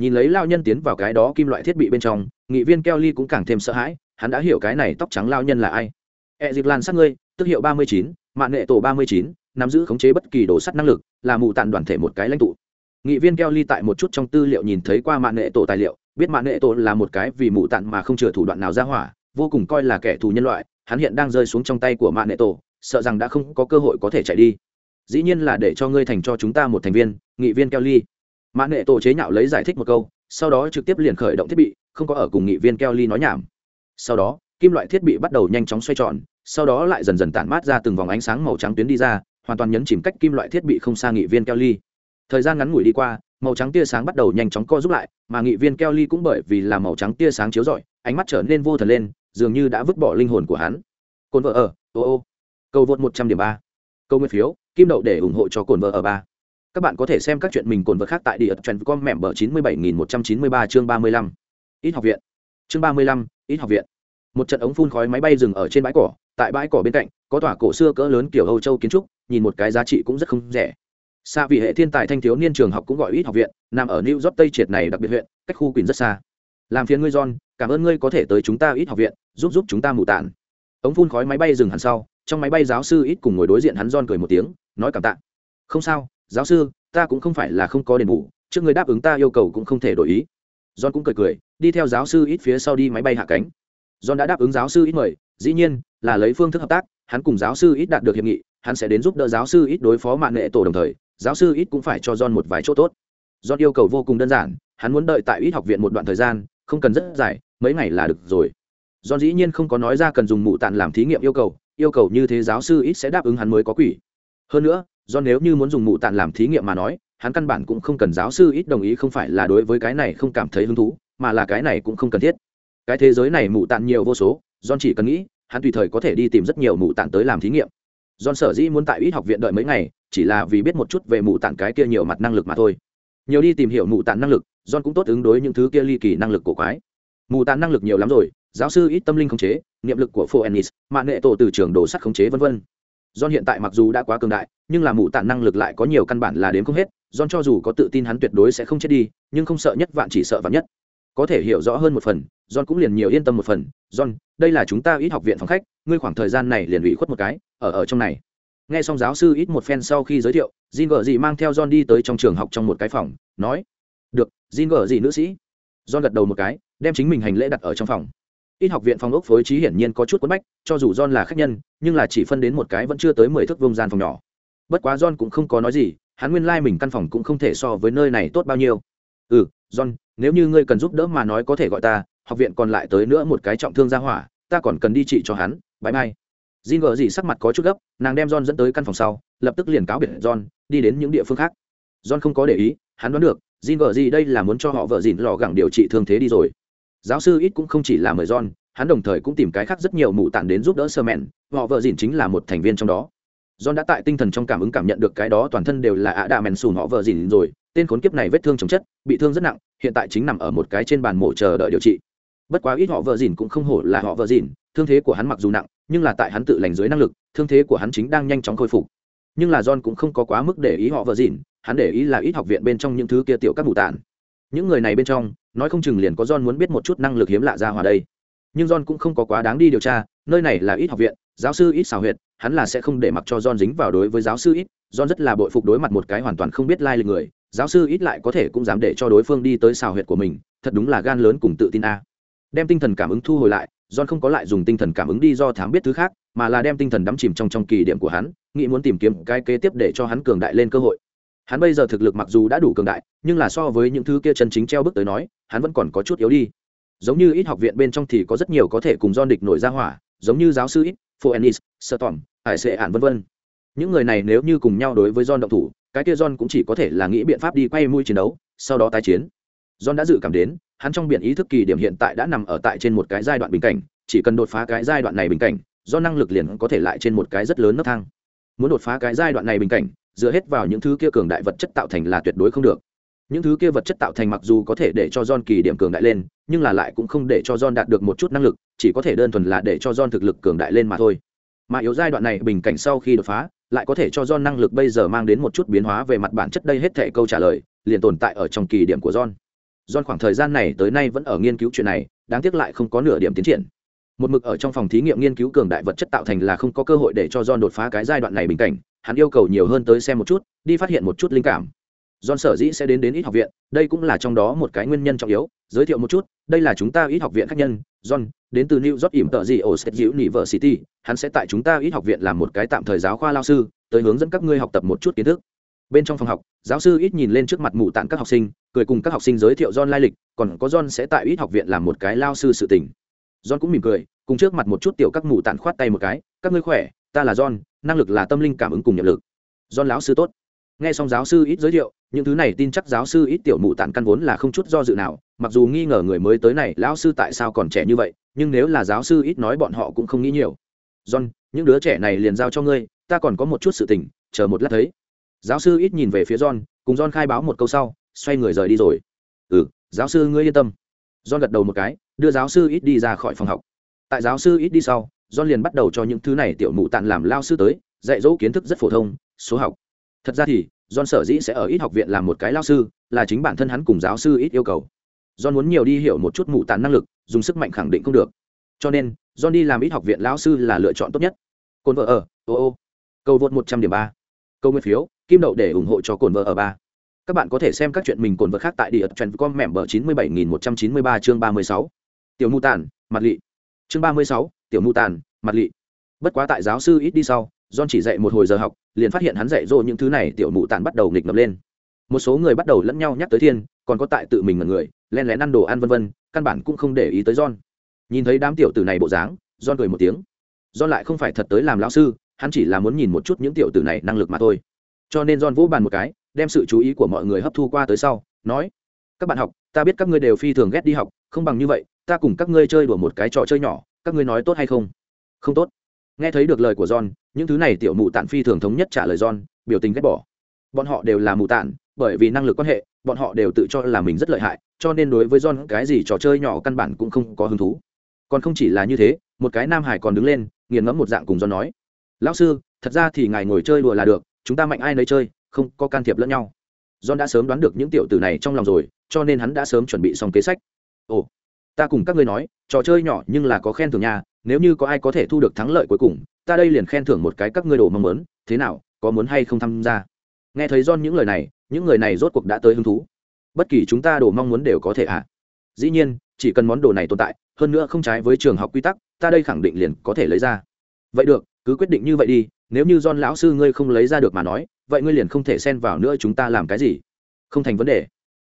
Nhìn lấy lao nhân tiến vào cái đó kim loại thiết bị bên trong, nghị viên keo ly cũng càng thêm sợ hãi, hắn đã hiểu cái này tóc trắng lao nhân là ai. E dịp lan sát ngươi, tức hiệu ba mươi chín, mạng nghệ tổ ba mươi chín, nắm giữ khống chế bất kỳ đồ sắt năng lực, là mù tàn đoàn thể một cái lãnh tụ. Nghị viên keo ly tại một chút trong tư liệu nhìn thấy qua mạng nghệ tổ tài liệu, biết mạng nghệ tổ là một cái vì mù tàn mà không chừa thủ đoạn nào ra hỏa, vô cùng coi là kẻ thù nhân loại, hắn hiện đang rơi xuống trong tay của mạng nệ tổ, sợ rằng đã không có cơ hội có thể chạy đi. Dĩ nhiên là để cho ngươi thành cho chúng ta một thành viên, nghị viên kelly mạng nệ tổ chế nhạo lấy giải thích một câu, sau đó trực tiếp liền khởi động thiết bị, không có ở cùng nghị viên kelly nói nhảm. Sau đó, kim loại thiết bị bắt đầu nhanh chóng xoay tròn, sau đó lại dần dần tản mát ra từng vòng ánh sáng màu trắng tuyến đi ra, hoàn toàn nhấn chìm cách kim loại thiết bị không xa nghị viên kelly. Thời gian ngắn ngủi đi qua, màu trắng tia sáng bắt đầu nhanh chóng co rút lại, mà nghị viên kelly cũng bởi vì là màu trắng tia sáng chiếu rọi, ánh mắt trở nên vô thần lên, dường như đã vứt bỏ linh hồn của hắn. Cồn vợ ở, ô ô. Câu vượt một trăm điểm ba. Câu nguyên phiếu, kim đậu để ủng hộ cho cồn vợ ở ba các bạn có thể xem các chuyện mình cồn vật khác tại địa trend com mẹm bờ chín mươi bảy nghìn một trăm chín mươi ba chương ba mươi lăm. Ít học viện. Chương ba mươi lăm, ít học viện. Một trận ống phun khói máy bay dừng ở trên bãi cỏ, tại bãi cỏ bên cạnh, có tòa cổ xưa cỡ lớn kiểu âu châu kiến trúc, nhìn một cái giá trị cũng rất không rẻ. Xa vì hệ thiên tài thanh thiếu niên trường học cũng gọi ít học viện, nằm ở new york tây triệt này đặc biệt huyện, cách khu quỳnh rất xa. Làm phiền ngươi, john, cảm ơn ngươi có thể tới chúng ta ít học viện, giúp giúp chúng ta mù tản ống phun khói máy bay dừng hẳn sau, trong máy bay giáo sư ít cùng ngồi đối diện hắn john cười một tiếng, nói cảm tạ. Không sao giáo sư, ta cũng không phải là không có đền bù, trước người đáp ứng ta yêu cầu cũng không thể đổi ý. John cũng cười cười, đi theo giáo sư ít phía sau đi máy bay hạ cánh. John đã đáp ứng giáo sư ít mời, dĩ nhiên là lấy phương thức hợp tác, hắn cùng giáo sư ít đạt được hiệp nghị, hắn sẽ đến giúp đỡ giáo sư ít đối phó mạng nghệ tổ đồng thời, giáo sư ít cũng phải cho john một vài chỗ tốt. John yêu cầu vô cùng đơn giản, hắn muốn đợi tại ít học viện một đoạn thời gian, không cần rất dài, mấy ngày là được rồi. John dĩ nhiên không có nói ra cần dùng mụ tàn làm thí nghiệm yêu cầu yêu cầu như thế giáo sư ít sẽ đáp ứng hắn mới có quỷ. Hơn nữa do nếu như muốn dùng mụ tàn làm thí nghiệm mà nói, hắn căn bản cũng không cần giáo sư ít đồng ý không phải là đối với cái này không cảm thấy hứng thú, mà là cái này cũng không cần thiết. Cái thế giới này mụ tàn nhiều vô số, john chỉ cần nghĩ, hắn tùy thời có thể đi tìm rất nhiều mụ tàn tới làm thí nghiệm. John sở dĩ muốn tại ít học viện đợi mấy ngày, chỉ là vì biết một chút về mụ tàn cái kia nhiều mặt năng lực mà thôi. Nhiều đi tìm hiểu mụ tàn năng lực, john cũng tốt ứng đối những thứ kia ly kỳ năng lực của quái. Mù tàn năng lực nhiều lắm rồi, giáo sư ít tâm linh khống chế, niệm lực của phô ennis mạng nghệ tổ từ trường đồ sắt khống chế v v John hiện tại mặc dù đã quá cường đại, nhưng là mụ tản năng lực lại có nhiều căn bản là đến không hết, John cho dù có tự tin hắn tuyệt đối sẽ không chết đi, nhưng không sợ nhất vạn chỉ sợ vạn nhất. Có thể hiểu rõ hơn một phần, John cũng liền nhiều yên tâm một phần, John, đây là chúng ta ít học viện phòng khách, ngươi khoảng thời gian này liền ủy khuất một cái, ở ở trong này. Nghe xong giáo sư ít một phen sau khi giới thiệu, Jin gở gì mang theo John đi tới trong trường học trong một cái phòng, nói: "Được, Jin gở gì nữ sĩ?" John gật đầu một cái, đem chính mình hành lễ đặt ở trong phòng ít học viện phòng ốc phối trí hiển nhiên có chút quấn bách cho dù john là khách nhân nhưng là chỉ phân đến một cái vẫn chưa tới mười thước vông gian phòng nhỏ. Bất quá john cũng không có nói gì hắn nguyên lai、like、mình căn phòng cũng không thể so với nơi này tốt bao nhiêu. Ừ john nếu như ngươi cần giúp đỡ mà nói có thể gọi ta học viện còn lại tới nữa một cái trọng thương gia hỏa ta còn cần đi trị cho hắn bãi mai Jin gờ gì sắc mặt có chút gấp, nàng đem John dẫn tới căn phòng sau, lập tức liền cáo biệt John, đi đến những địa phương khác. John không có để ý, hắn đoán được, Jin gờ gì đây là muốn cho họ vợ dìn lò gẳng điều trị thương thế đi rồi giáo sư ít cũng không chỉ là mời john, hắn đồng thời cũng tìm cái khác rất nhiều mụ tản đến giúp đỡ sơ mẹn họ vợ dìn chính là một thành viên trong đó. John đã tại tinh thần trong cảm ứng cảm nhận được cái đó toàn thân đều là ạ đạ mèn sùn họ vợ dìn rồi, tên khốn kiếp này vết thương chồng chất, bị thương rất nặng, hiện tại chính nằm ở một cái trên bàn mổ chờ đợi điều trị. Bất quá ít họ vợ dìn cũng không hổ là họ vợ dìn thương thế của hắn mặc dù nặng, nhưng là tại hắn tự lành dưới năng lực, thương thế của hắn chính đang nhanh chóng khôi phục. Nhưng là john cũng không có quá mức để ý họ vợ dìn hắn để ý là ít học viện bên trong những thứ kia tiểu các mù tản những người này bên trong nói không chừng liền có John muốn biết một chút năng lực hiếm lạ ra hòa đây. Nhưng John cũng không có quá đáng đi điều tra, nơi này là ít học viện, giáo sư ít xào huyệt, hắn là sẽ không để mặc cho John dính vào đối với giáo sư ít, John rất là bội phục đối mặt một cái hoàn toàn không biết lai lịch người, giáo sư ít lại có thể cũng dám để cho đối phương đi tới xào huyệt của mình, thật đúng là gan lớn cùng tự tin a. Đem tinh thần cảm ứng thu hồi lại, John không có lại dùng tinh thần cảm ứng đi do thám biết thứ khác, mà là đem tinh thần đắm chìm trong trong kỳ điểm của hắn, nghĩ muốn tìm kiếm cái kế tiếp để cho hắn cường đại lên cơ hội hắn bây giờ thực lực mặc dù đã đủ cường đại, nhưng là so với những thứ kia chân chính treo bước tới nói, hắn vẫn còn có chút yếu đi. Giống như ít học viện bên trong thì có rất nhiều có thể cùng do địch nổi ra hỏa, giống như giáo sư ít phoenix sơ tỏm hải sệ ản vân vân. Những người này nếu như cùng nhau đối với john động thủ, cái kia john cũng chỉ có thể là nghĩ biện pháp đi quay mũi chiến đấu, sau đó tái chiến. John đã dự cảm đến, hắn trong biển ý thức kỳ điểm hiện tại đã nằm ở tại trên một cái giai đoạn bình cảnh, chỉ cần đột phá cái giai đoạn này bình cảnh do năng lực liền có thể lại trên một cái rất lớn nấc thang. Muốn đột phá cái giai đoạn này bình cảnh dựa hết vào những thứ kia cường đại vật chất tạo thành là tuyệt đối không được những thứ kia vật chất tạo thành mặc dù có thể để cho John kỳ điểm cường đại lên, nhưng là lại cũng không để cho John đạt được một chút năng lực, chỉ có thể đơn thuần là để cho John thực lực cường đại lên mà thôi. Mà yếu giai đoạn này bình cảnh sau khi đột phá, lại có thể cho John năng lực bây giờ mang đến một chút biến hóa về mặt bản chất đây hết thảy câu trả lời, liền tồn tại ở trong kỳ điểm của John. John khoảng thời gian này tới nay vẫn ở nghiên cứu chuyện này, đáng tiếc lại không có nửa điểm tiến triển. Một mực ở trong phòng thí nghiệm nghiên cứu cường đại vật chất tạo thành là không có cơ hội để cho John đột phá cái giai đoạn này bình cảnh, hắn yêu cầu nhiều hơn tới xem một chút đi phát hiện một chút linh cảm John sở dĩ sẽ đến đến ít học viện, đây cũng là trong đó một cái nguyên nhân trọng yếu. Giới thiệu một chút, đây là chúng ta ít học viện khách nhân, John, đến từ New York ỉm tợ gì ở State University, hắn sẽ tại chúng ta ít học viện làm một cái tạm thời giáo khoa lao sư, tới hướng dẫn các ngươi học tập một chút kiến thức. Bên trong phòng học, giáo sư ít nhìn lên trước mặt mụ tạn các học sinh, cười cùng các học sinh giới thiệu John lai lịch, còn có John sẽ tại ít học viện làm một cái lao sư sự tình. John cũng mỉm cười, cùng trước mặt một chút tiểu các mụ tản khoát tay một cái, các ngươi khỏe, ta là John, năng lực là tâm linh cảm ứng cùng nhập lực. John lão sư tốt. Nghe xong giáo sư ít giới thiệu những thứ này tin chắc giáo sư ít tiểu mụ tản căn vốn là không chút do dự nào mặc dù nghi ngờ người mới tới này lão sư tại sao còn trẻ như vậy nhưng nếu là giáo sư ít nói bọn họ cũng không nghĩ nhiều. John những đứa trẻ này liền giao cho ngươi ta còn có một chút sự tình chờ một lát thấy. Giáo sư ít nhìn về phía john cùng john khai báo một câu sau xoay người rời đi rồi. Ừ giáo sư ngươi yên tâm. John gật đầu một cái đưa giáo sư ít đi ra khỏi phòng học. Tại giáo sư ít đi sau John liền bắt đầu cho những thứ này tiểu mụ tạn làm lao sư tới, dạy dỗ kiến thức rất phổ thông, số học. Thật ra thì, john sở dĩ sẽ ở ít học viện làm một cái lao sư là chính bản thân hắn cùng giáo sư ít yêu cầu. John muốn nhiều đi hiểu một chút mụ tàn năng lực dùng sức mạnh khẳng định không được. Cho nên john đi làm ít học viện lao sư là lựa chọn tốt nhất. Cồn vợ ở ô ô. Câu vượt một trăm điểm ba. Câu nguyên phiếu kim đậu để ủng hộ cho cồn vợ ở ba. Các bạn có thể xem các chuyện mình cồn vợ khác tại địa trend com mẻm bờ chín mươi bảy nghìn một trăm chín mươi ba chương ba mươi sáu tiểu mù tàn, mặt lị. Chương ba mươi sáu, tiểu mù tàn, mặt lị. Bất quá tại giáo sư ít đi sau, john chỉ dạy một hồi giờ học, liền phát hiện hắn dạy dỗ những thứ này, tiểu mù tàn bắt đầu nghịch ngập lên. Một số người bắt đầu lẫn nhau nhắc tới thiên, còn có tại tự mình mật người, len lén ăn đồ ăn vân vân, căn bản cũng không để ý tới john. Nhìn thấy đám tiểu tử này bộ dáng, john cười một tiếng. John lại không phải thật tới làm lão sư, hắn chỉ là muốn nhìn một chút những tiểu tử này năng lực mà thôi. Cho nên john vỗ bàn một cái, đem sự chú ý của mọi người hấp thu qua tới sau, nói, các bạn học, ta biết các ngươi đều phi thường ghét đi học, không bằng như vậy ta cùng các ngươi chơi đùa một cái trò chơi nhỏ, các ngươi nói tốt hay không? Không tốt. Nghe thấy được lời của john, những thứ này tiểu mụ tạn phi thường thống nhất trả lời john, biểu tình ghét bỏ. Bọn họ đều là mù tạn, bởi vì năng lực quan hệ, bọn họ đều tự cho là mình rất lợi hại, cho nên đối với john cái gì trò chơi nhỏ căn bản cũng không có hứng thú. Còn không chỉ là như thế, một cái nam hải còn đứng lên, nghiền ngẫm một dạng cùng john nói. Lão sư, thật ra thì ngài ngồi chơi đùa là được, chúng ta mạnh ai nấy chơi, không có can thiệp lẫn nhau. John đã sớm đoán được những tiểu tử này trong lòng rồi, cho nên hắn đã sớm chuẩn bị xong kế sách. Ồ ta cùng các ngươi nói, trò chơi nhỏ nhưng là có khen thưởng nhà nếu như có ai có thể thu được thắng lợi cuối cùng, ta đây liền khen thưởng một cái các ngươi đồ mong muốn, thế nào, có muốn hay không tham gia? Nghe thấy don những lời này, những người này rốt cuộc đã tới hứng thú. Bất kỳ chúng ta đồ mong muốn đều có thể ạ à. dĩ nhiên, chỉ cần món đồ này tồn tại, hơn nữa không trái với trường học quy tắc, ta đây khẳng định liền có thể lấy ra. Vậy được, cứ quyết định như vậy đi, nếu như don lão sư ngươi không lấy ra được mà nói, vậy ngươi liền không thể xen vào nữa chúng ta làm cái gì? Không thành vấn đề.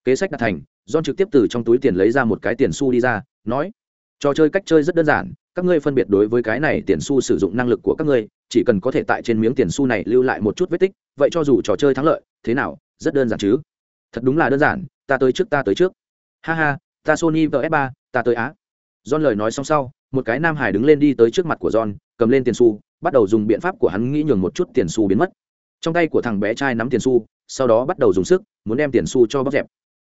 Kế sách đã thành John trực tiếp từ trong túi tiền lấy ra một cái tiền xu đi ra, nói, trò chơi cách chơi rất đơn giản, các ngươi phân biệt đối với cái này tiền xu sử dụng năng lực của các ngươi, chỉ cần có thể tại trên miếng tiền xu này lưu lại một chút vết tích, vậy cho dù trò chơi thắng lợi, thế nào, rất đơn giản chứ? Thật đúng là đơn giản, ta tới trước, ta tới trước. Ha ha, ta sony vs ba, ta tới á. John lời nói xong sau, một cái nam hải đứng lên đi tới trước mặt của john, cầm lên tiền xu, bắt đầu dùng biện pháp của hắn nghĩ nhường một chút tiền xu biến mất. Trong tay của thằng bé trai nắm tiền xu, sau đó bắt đầu dùng sức, muốn đem tiền xu cho bóc dẹp.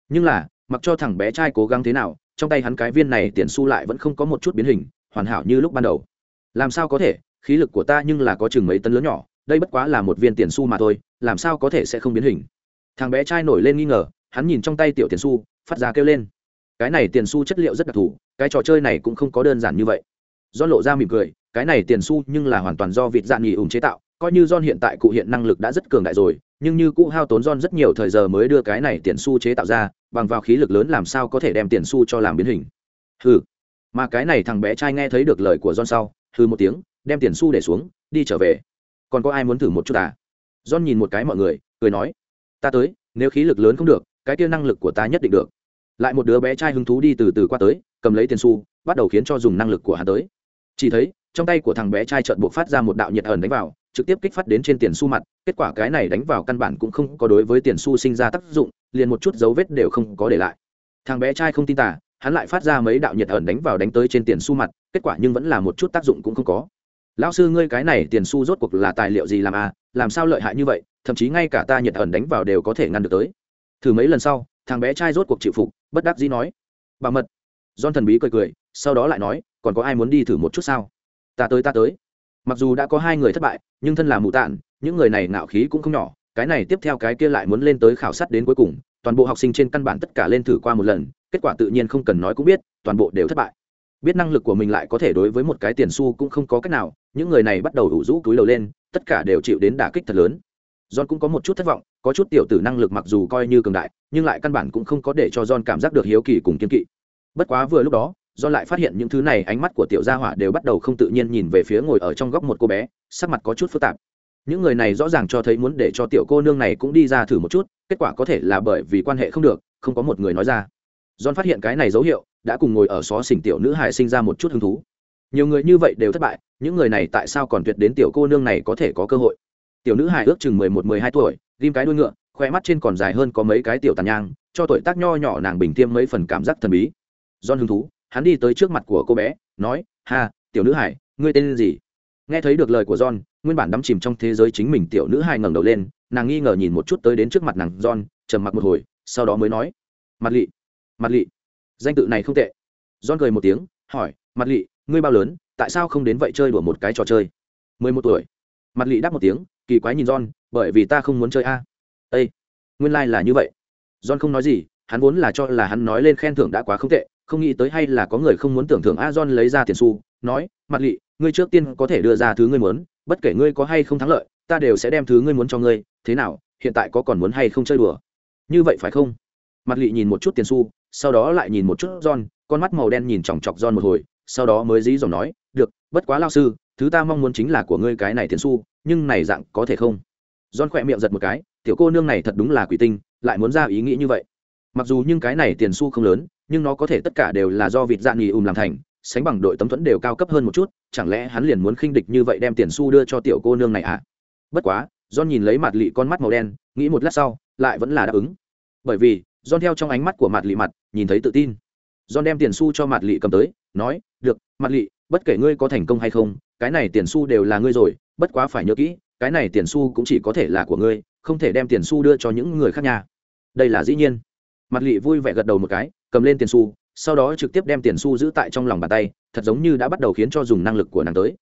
Nhưng là mặc cho thằng bé trai cố gắng thế nào trong tay hắn cái viên này tiền xu lại vẫn không có một chút biến hình hoàn hảo như lúc ban đầu. Làm sao có thể khí lực của ta nhưng là có chừng mấy tấn lớn nhỏ đây bất quá là một viên tiền xu mà thôi làm sao có thể sẽ không biến hình? Thằng bé trai nổi lên nghi ngờ hắn nhìn trong tay tiểu tiền xu phát ra kêu lên. Cái này tiền xu chất liệu rất đặc thù cái trò chơi này cũng không có đơn giản như vậy. Do lộ ra mỉm cười cái này tiền xu nhưng là hoàn toàn do vịt dạng nghỉ ủng chế tạo coi như don hiện tại cụ hiện năng lực đã rất cường đại rồi, nhưng như cũ hao tốn John rất nhiều thời giờ mới đưa cái này tiền xu chế tạo ra, bằng vào khí lực lớn làm sao có thể đem tiền xu cho làm biến hình. Hừ. Mà cái này thằng bé trai nghe thấy được lời của John sau, hừ một tiếng, đem tiền xu để xuống, đi trở về. Còn có ai muốn thử một chút à? John nhìn một cái mọi người, cười nói, ta tới, nếu khí lực lớn không được, cái kia năng lực của ta nhất định được. Lại một đứa bé trai hứng thú đi từ từ qua tới, cầm lấy tiền xu, bắt đầu khiến cho dùng năng lực của hắn tới. Chỉ thấy, trong tay của thằng bé trai trợn buộc phát ra một đạo nhiệt ẩn đánh vào, trực tiếp kích phát đến trên tiền su mặt, kết quả cái này đánh vào căn bản cũng không có đối với tiền su sinh ra tác dụng, liền một chút dấu vết đều không có để lại. Thằng bé trai không tin tả hắn lại phát ra mấy đạo nhiệt ẩn đánh vào đánh tới trên tiền su mặt, kết quả nhưng vẫn là một chút tác dụng cũng không có. Lão sư, ngươi cái này tiền su rốt cuộc là tài liệu gì làm à? Làm sao lợi hại như vậy? Thậm chí ngay cả ta nhiệt ẩn đánh vào đều có thể ngăn được tới. Thử mấy lần sau, thằng bé trai rốt cuộc chịu phục, bất đắc dĩ nói bà mật. Don thần bí cười cười, sau đó lại nói, còn có ai muốn đi thử một chút sao? Ta tới ta tới mặc dù đã có hai người thất bại, nhưng thân là mù tạn, những người này nạo khí cũng không nhỏ, cái này tiếp theo cái kia lại muốn lên tới khảo sát đến cuối cùng, toàn bộ học sinh trên căn bản tất cả lên thử qua một lần, kết quả tự nhiên không cần nói cũng biết, toàn bộ đều thất bại. Biết năng lực của mình lại có thể đối với một cái tiền xu cũng không có cách nào, những người này bắt đầu đủ rũ túi đầu lên, tất cả đều chịu đến đả kích thật lớn. John cũng có một chút thất vọng, có chút tiểu tử năng lực mặc dù coi như cường đại, nhưng lại căn bản cũng không có để cho john cảm giác được hiếu kỳ cùng kiên kỵ. Bất quá vừa lúc đó do lại phát hiện những thứ này, ánh mắt của tiểu gia hỏa đều bắt đầu không tự nhiên nhìn về phía ngồi ở trong góc một cô bé, sắc mặt có chút phức tạp. Những người này rõ ràng cho thấy muốn để cho tiểu cô nương này cũng đi ra thử một chút, kết quả có thể là bởi vì quan hệ không được, không có một người nói ra. John phát hiện cái này dấu hiệu, đã cùng ngồi ở xó xỉnh tiểu nữ hải sinh ra một chút hứng thú. Nhiều người như vậy đều thất bại, những người này tại sao còn tuyệt đến tiểu cô nương này có thể có cơ hội? Tiểu nữ hải ước chừng mười một, mười hai tuổi, ghim cái đuôi ngựa khoe mắt trên còn dài hơn có mấy cái tiểu tàn nhang, cho tuổi tác nho nhỏ nàng bình tiêm mấy phần cảm giác thần bí. John hứng thú hắn đi tới trước mặt của cô bé, nói, ha, tiểu nữ hải, ngươi tên gì? Nghe thấy được lời của john, nguyên bản đắm chìm trong thế giới chính mình tiểu nữ hải ngẩng đầu lên, nàng nghi ngờ nhìn một chút tới đến trước mặt nàng john, trầm mặc một hồi, sau đó mới nói, mặt lị mặt lị, danh tự này không tệ. John cười một tiếng, hỏi, mặt lị, ngươi bao lớn, tại sao không đến vậy chơi đùa một cái trò chơi? Mười một tuổi. Mặt lị đáp một tiếng, kỳ quái nhìn john, bởi vì ta không muốn chơi a. Ây nguyên lai、like、là như vậy. John không nói gì, hắn vốn là cho là hắn nói lên khen thưởng đã quá không tệ không nghĩ tới hay là có người không muốn tưởng thưởng a john lấy ra tiền xu, nói mặt lị, ngươi trước tiên có thể đưa ra thứ ngươi muốn, bất kể ngươi có hay không thắng lợi, ta đều sẽ đem thứ ngươi muốn cho ngươi, thế nào, hiện tại có còn muốn hay không chơi đùa? Như vậy phải không? Mặt lị nhìn một chút tiền xu, sau đó lại nhìn một chút john, con mắt màu đen nhìn chòng chọc john một hồi, sau đó mới dí dòng nói, được, bất quá lao sư, thứ ta mong muốn chính là của ngươi cái này tiền xu, nhưng này dạng có thể không? John khỏe miệng giật một cái, tiểu cô nương này thật đúng là quỷ tinh, lại muốn ra ý nghĩ như vậy. Mặc dù nhưng cái này tiền xu không lớn nhưng nó có thể tất cả đều là do vịt dạng nghỉ ùm làm thành, sánh bằng đội tấm thuẫn đều cao cấp hơn một chút, chẳng lẽ hắn liền muốn khinh địch như vậy đem tiền xu đưa cho tiểu cô nương này à? Bất quá, john nhìn lấy mặt lị con mắt màu đen, nghĩ một lát sau, lại vẫn là đáp ứng. Bởi vì, john theo trong ánh mắt của mặt lị mặt, nhìn thấy tự tin. John đem tiền xu cho mặt lị cầm tới, nói, được, mặt lị, bất kể ngươi có thành công hay không, cái này tiền xu đều là ngươi rồi, bất quá phải nhớ kỹ, cái này tiền xu cũng chỉ có thể là của ngươi, không thể đem tiền xu đưa cho những người khác nhà đây là dĩ nhiên. Mặt lị vui vẻ gật đầu một cái cầm lên tiền xu sau đó trực tiếp đem tiền xu giữ tại trong lòng bàn tay thật giống như đã bắt đầu khiến cho dùng năng lực của nàng tới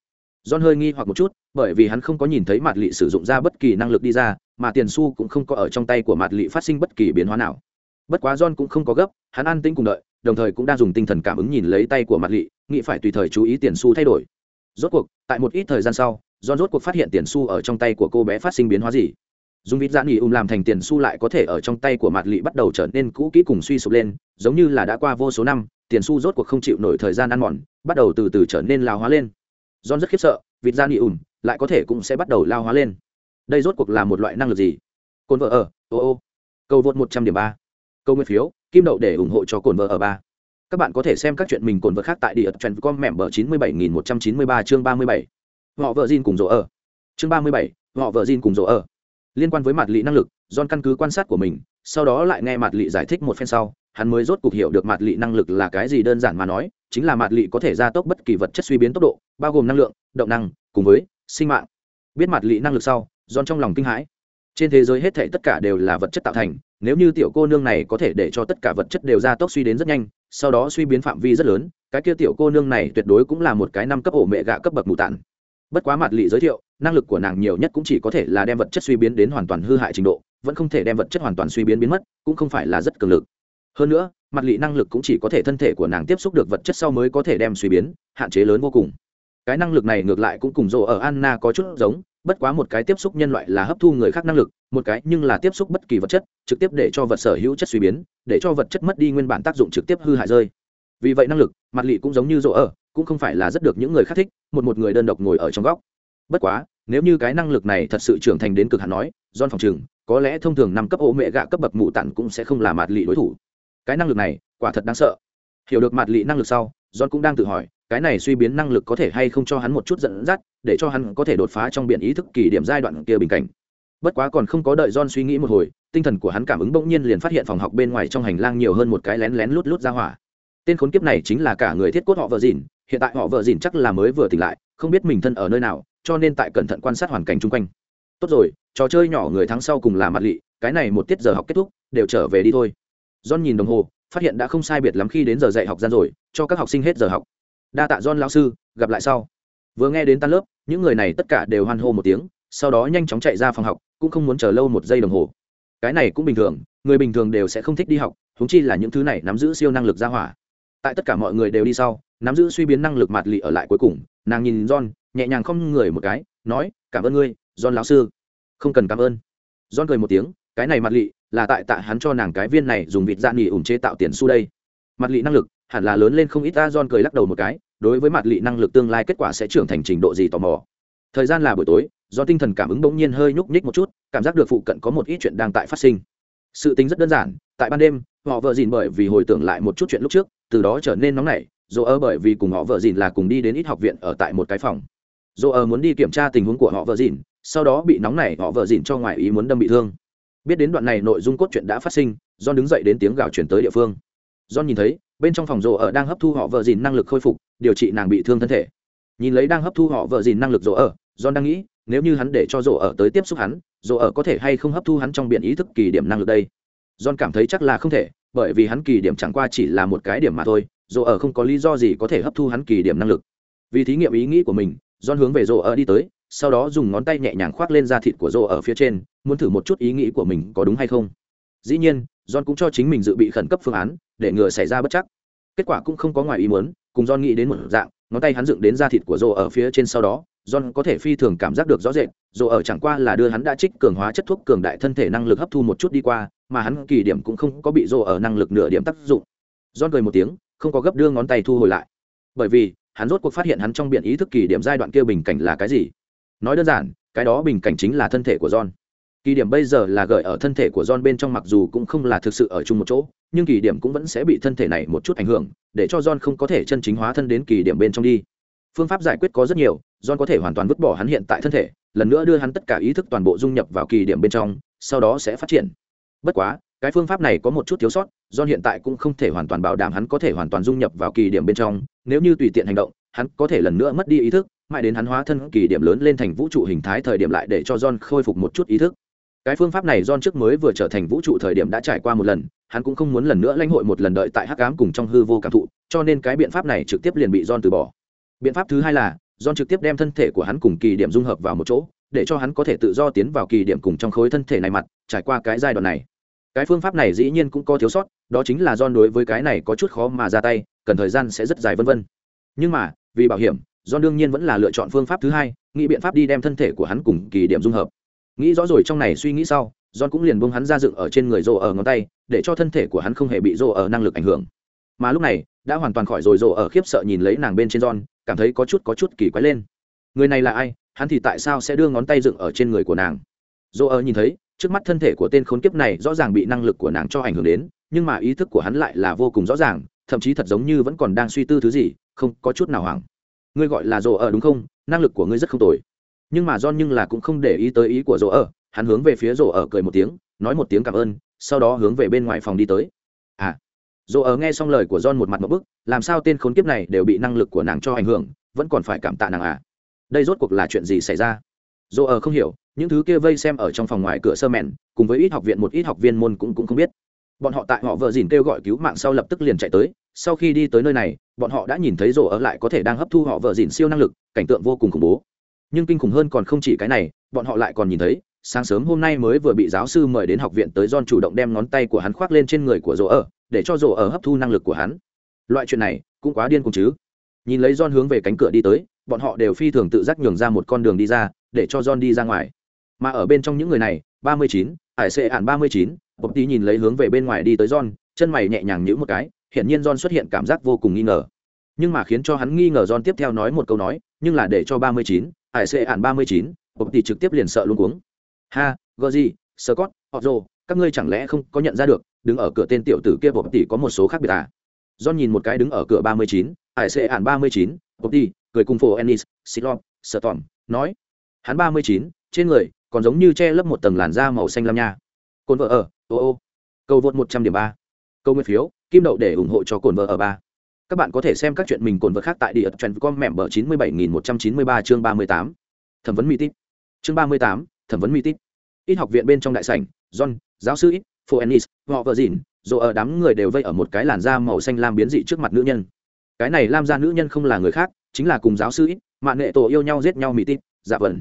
John hơi nghi hoặc một chút, bởi vì hắn không có nhìn thấy mặt lị sử dụng ra bất kỳ năng lực đi ra, mà tiền xu cũng không có ở trong tay của mặt lị phát sinh bất kỳ biến hóa nào. Bất quá John cũng không có gấp, hắn an tĩnh cùng đợi, đồng thời cũng đang dùng tinh thần cảm ứng nhìn lấy tay của mặt lị, nghĩ phải tùy thời chú ý tiền xu thay đổi. Rốt cuộc, tại một ít thời gian sau, John rốt cuộc phát hiện tiền xu ở trong tay của cô bé phát sinh biến hóa gì. Dùng vịt dạ nghỉ ùm làm thành tiền xu lại có thể ở trong tay của Mạt Lệ bắt đầu trở nên cũ kỹ cùng suy sụp lên, giống như là đã qua vô số năm, tiền xu rốt cuộc không chịu nổi thời gian ăn mòn, bắt đầu từ từ trở nên lao hóa lên. John rất khiếp sợ, vịt dạ nghỉ ùm lại có thể cũng sẽ bắt đầu lao hóa lên. Đây rốt cuộc là một loại năng lực gì? Cồn vợ ở ô ô. Câu vượt một trăm điểm ba. Câu nguyên phiếu kim đậu để ủng hộ cho cồn vợ ở ba. Các bạn có thể xem các chuyện mình cồn vợ khác tại địa trần com mẹm bờ chín mươi bảy nghìn một trăm chín mươi ba chương ba mươi bảy. Họ vợ Jin cùng rỗ ở. Chương ba mươi bảy họ vợ Jin cùng rỗ ở liên quan với mặt lị năng lực, John căn cứ quan sát của mình, sau đó lại nghe mặt lị giải thích một phen sau, hắn mới rốt cuộc hiểu được mặt lị năng lực là cái gì đơn giản mà nói, chính là mặt lị có thể gia tốc bất kỳ vật chất suy biến tốc độ, bao gồm năng lượng, động năng, cùng với sinh mạng. Biết mặt lị năng lực sau giòn trong lòng kinh hãi. Trên thế giới hết thể tất cả đều là vật chất tạo thành, nếu như tiểu cô nương này có thể để cho tất cả vật chất đều gia tốc suy đến rất nhanh, sau đó suy biến phạm vi rất lớn, cái kia tiểu cô nương này tuyệt đối cũng là một cái năm cấp ổ mẹ gạ cấp bậc mù tản bất quá mặt lị giới thiệu, năng lực của nàng nhiều nhất cũng chỉ có thể là đem vật chất suy biến đến hoàn toàn hư hại trình độ, vẫn không thể đem vật chất hoàn toàn suy biến biến mất, cũng không phải là rất cường lực. Hơn nữa, mặt lị năng lực cũng chỉ có thể thân thể của nàng tiếp xúc được vật chất sau mới có thể đem suy biến, hạn chế lớn vô cùng. Cái năng lực này ngược lại cũng cùng rộ ở anna có chút giống, bất quá một cái tiếp xúc nhân loại là hấp thu người khác năng lực, một cái nhưng là tiếp xúc bất kỳ vật chất, trực tiếp để cho vật sở hữu chất suy biến, để cho vật chất mất đi nguyên bản tác dụng trực tiếp hư hại rơi. Vì vậy năng lực, mặt lị cũng giống như rộ ở cũng không phải là rất được những người khác thích một một người đơn độc ngồi ở trong góc. Bất quá nếu như cái năng lực này thật sự trưởng thành đến cực hạn nói don phòng trường, có lẽ thông thường năm cấp ô mẹ gạ cấp bậc mụ tặn cũng sẽ không là mặt lị đối thủ. Cái năng lực này quả thật đáng sợ. Hiểu được mặt lị năng lực sau don cũng đang tự hỏi cái này suy biến năng lực có thể hay không cho hắn một chút dẫn dắt để cho hắn có thể đột phá trong biển ý thức kỳ điểm giai đoạn kia bình cảnh. Bất quá còn không có đợi john suy nghĩ một hồi tinh thần của hắn cảm ứng bỗng nhiên liền phát hiện phòng học bên ngoài trong hành lang nhiều hơn một cái lén lén lút lút ra hỏa. Tên khốn kiếp này chính là cả người thiết cốt họ vợ dìn hiện tại họ vợ dìn chắc là mới vừa tỉnh lại, không biết mình thân ở nơi nào, cho nên tại cẩn thận quan sát hoàn cảnh chung quanh. Tốt rồi, trò chơi nhỏ người thắng sau cùng là mặt lị, cái này một tiết giờ học kết thúc, đều trở về đi thôi. John nhìn đồng hồ, phát hiện đã không sai biệt lắm khi đến giờ dạy học gian rồi, cho các học sinh hết giờ học. Đa tạ john lão sư, gặp lại sau. Vừa nghe đến tan lớp, những người này tất cả đều hoan hô một tiếng, sau đó nhanh chóng chạy ra phòng học, cũng không muốn chờ lâu một giây đồng hồ. Cái này cũng bình thường, người bình thường đều sẽ không thích đi học húng chi là những thứ này nắm giữ siêu năng lực ra hỏa tại tất cả mọi người đều đi sau nắm giữ suy biến năng lực mạt lì ở lại cuối cùng nàng nhìn john nhẹ nhàng không người một cái nói cảm ơn ngươi john lão sư không cần cảm ơn john cười một tiếng cái này mặt lì là tại tạ hắn cho nàng cái viên này dùng vịt dạ nghỉ ủng chế tạo tiền su đây mặt lì năng lực hẳn là lớn lên không ít ta John cười lắc đầu một cái, đối với mặt lị năng lực tương lai kết quả sẽ trưởng thành trình độ gì tò mò. Thời gian là buổi tối, do tinh thần cảm ứng bỗng nhiên hơi nhúc nhích một chút, cảm giác được phụ cận có một ít chuyện đang tại phát sinh. Sự tính rất đơn giản, tại ban đêm, họ vợ dìn bởi vì hồi tưởng lại một chút chuyện lúc trước, từ đó trở nên nóng nảy, Dỗ ở bởi vì cùng họ vợ dìn là cùng đi đến ít học viện ở tại một cái phòng. Dỗ ở muốn đi kiểm tra tình huống của họ vợ dìn, sau đó bị nóng nảy họ vợ dìn cho ngoài ý muốn đâm bị thương. Biết đến đoạn này nội dung cốt truyện đã phát sinh, John đứng dậy đến tiếng gào chuyển tới địa phương. John nhìn thấy, bên trong phòng rộ ở đang hấp thu họ vợ dìn năng lực khôi phục điều trị nàng bị thương thân thể nhìn lấy đang hấp thu họ vợ dìn năng lực rộ ở john đang nghĩ nếu như hắn để cho rộ ở tới tiếp xúc hắn rộ ở có thể hay không hấp thu hắn trong biện ý thức kỳ điểm năng lực đây john cảm thấy chắc là không thể bởi vì hắn kỳ điểm chẳng qua chỉ là một cái điểm mà thôi rộ ở không có lý do gì có thể hấp thu hắn kỳ điểm năng lực. Vì thí nghiệm ý nghĩ của mình don hướng về rộ ở đi tới, sau đó dùng ngón tay nhẹ nhàng khoác lên da thịt của rô ở phía trên, muốn thử một chút ý nghĩ của mình có đúng hay không. Dĩ nhiên, john cũng cho chính mình dự bị khẩn cấp phương án, để ngừa xảy ra bất chắc. Kết quả cũng không có ngoài ý muốn, cùng john nghĩ đến một dạng, ngón tay hắn dựng đến da thịt của rô ở phía trên sau đó, john có thể phi thường cảm giác được rõ rệt rô ở chẳng qua là đưa hắn đã trích cường hóa chất thuốc cường đại thân thể năng lực hấp thu một chút đi qua mà hắn kỳ điểm cũng không có bị rô ở năng lực nửa điểm tác dụng. John cười một tiếng, không có gấp đưa ngón tay thu hồi lại. Bởi vì, hắn rốt cuộc phát hiện hắn trong biển ý thức kỳ điểm giai đoạn kia bình cảnh là cái gì. Nói đơn giản, cái đó bình cảnh chính là thân thể của john. Kỳ điểm bây giờ là gợi ở thân thể của john bên trong mặc dù cũng không là thực sự ở chung một chỗ, nhưng kỳ điểm cũng vẫn sẽ bị thân thể này một chút ảnh hưởng, để cho john không có thể chân chính hóa thân đến kỳ điểm bên trong đi. Phương pháp giải quyết có rất nhiều, john có thể hoàn toàn vứt bỏ hắn hiện tại thân thể, lần nữa đưa hắn tất cả ý thức toàn bộ dung nhập vào kỳ điểm bên trong, sau đó sẽ phát triển bất quá, cái phương pháp này có một chút thiếu sót do hiện tại cũng không thể hoàn toàn bảo đảm hắn có thể hoàn toàn dung nhập vào kỳ điểm bên trong, nếu như tùy tiện hành động, hắn có thể lần nữa mất đi ý thức, mãi đến hắn hóa thân kỳ điểm lớn lên thành vũ trụ hình thái thời điểm lại để cho john khôi phục một chút ý thức. Cái phương pháp này john trước mới vừa trở thành vũ trụ thời điểm đã trải qua một lần, hắn cũng không muốn lần nữa lãnh hội một lần đợi tại hắc ám cùng trong hư vô cảm thụ, cho nên cái biện pháp này trực tiếp liền bị john từ bỏ. Biện pháp thứ hai là, john trực tiếp đem thân thể của hắn cùng kỳ điểm dung hợp vào một chỗ để cho hắn có thể tự do tiến vào kỳ điểm cùng trong khối thân thể này mặt, trải qua cái giai đoạn này. Cái phương pháp này dĩ nhiên cũng có thiếu sót, đó chính là John đối với cái này có chút khó mà ra tay, cần thời gian sẽ rất dài vân vân. Nhưng mà, vì bảo hiểm, John đương nhiên vẫn là lựa chọn phương pháp thứ hai, nghĩ biện pháp đi đem thân thể của hắn cùng kỳ điểm dung hợp. Nghĩ rõ rồi trong này suy nghĩ sau, John cũng liền buông hắn ra dựng ở trên người rô ở ngón tay, để cho thân thể của hắn không hề bị rô ở năng lực ảnh hưởng. Mà lúc này, đã hoàn toàn khỏi rồi rô ở khiếp sợ nhìn lấy nàng bên trên John, cảm thấy có chút có chút kỳ quái lên. Người này là ai? Hắn thì tại sao sẽ đưa ngón tay dựng ở trên người của nàng? Dỗ ở nhìn thấy, trước mắt thân thể của tên khốn kiếp này rõ ràng bị năng lực của nàng cho ảnh hưởng đến, nhưng mà ý thức của hắn lại là vô cùng rõ ràng, thậm chí thật giống như vẫn còn đang suy tư thứ gì, không có chút nào hoảng. Ngươi gọi là dỗ ở đúng không? Năng lực của ngươi rất không tồi. Nhưng mà john nhưng là cũng không để ý tới ý của dỗ ở hắn hướng về phía rồ ở cười một tiếng, nói một tiếng cảm ơn, sau đó hướng về bên ngoài phòng đi tới. À. Rồ ở nghe xong lời của john một mặt một bức, làm sao tên khốn kiếp này đều bị năng lực của nàng cho ảnh hưởng, vẫn còn phải cảm tạ nàng à? Đây rốt cuộc là chuyện gì xảy ra? Dỗ ở không hiểu, những thứ kia vây xem ở trong phòng ngoài cửa sơ mèn cùng với ít học viện một ít học viên môn cũng cũng không biết. Bọn họ tại họ vợ dìn kêu gọi cứu mạng sau lập tức liền chạy tới, sau khi đi tới nơi này, bọn họ đã nhìn thấy rổ ở lại có thể đang hấp thu họ vợ dìn siêu năng lực, cảnh tượng vô cùng khủng bố. Nhưng kinh khủng hơn còn không chỉ cái này, bọn họ lại còn nhìn thấy, sáng sớm hôm nay mới vừa bị giáo sư mời đến học viện tới John chủ động đem ngón tay của hắn khoác lên trên người của rổ ở, để cho rổ ở hấp thu năng lực của hắn. Loại chuyện này cũng quá điên cùng chứ. Nhìn lấy John hướng về cánh cửa đi tới bọn họ đều phi thường tự giác nhường ra một con đường đi ra để cho John đi ra ngoài. Mà ở bên trong những người này, 39, Hải Sệ ản 39, Bộc Tí nhìn lấy hướng về bên ngoài đi tới John, chân mày nhẹ nhàng nhữ một cái, hiển nhiên John xuất hiện cảm giác vô cùng nghi ngờ. Nhưng mà khiến cho hắn nghi ngờ John tiếp theo nói một câu nói, nhưng là để cho 39, Hải Sệ ản 39, Bộc Tí trực tiếp liền sợ luôn cuống. Ha, Goji, Scott, Otto, các ngươi chẳng lẽ không có nhận ra được, đứng ở cửa tên tiểu tử kia Bộc Tí có một số khác biệt à? John nhìn một cái đứng ở cửa 39, Hải Sệ ản 39, Bộc Tí, cười cùng phổ Ennis, Silom, Storm, nói: hắn ba mươi chín trên người còn giống như che lấp một tầng làn da màu xanh lam nha. Cồn vợ ở ô ô. Cầu vượt một trăm điểm ba. Câu nguyên phiếu kim đậu để ủng hộ cho cồn vợ ở ba. Các bạn có thể xem các chuyện mình cồn vợ khác tại địa trần com mẹm bờ chín mươi bảy nghìn một trăm chín mươi ba chương ba mươi tám. Thẩm vấn mỹ tít. Chương ba mươi tám thẩm vấn mỹ tít. Ít học viện bên trong đại sảnh john giáo sư ít Ennis, họ vợ dìn rồi ở đám người đều vây ở một cái làn da màu xanh lam biến dị trước mặt nữ nhân. Cái này lam da nữ nhân không là người khác chính là cùng giáo sư ít mạng nghệ tổ yêu nhau giết nhau mỹ tít dạ vần.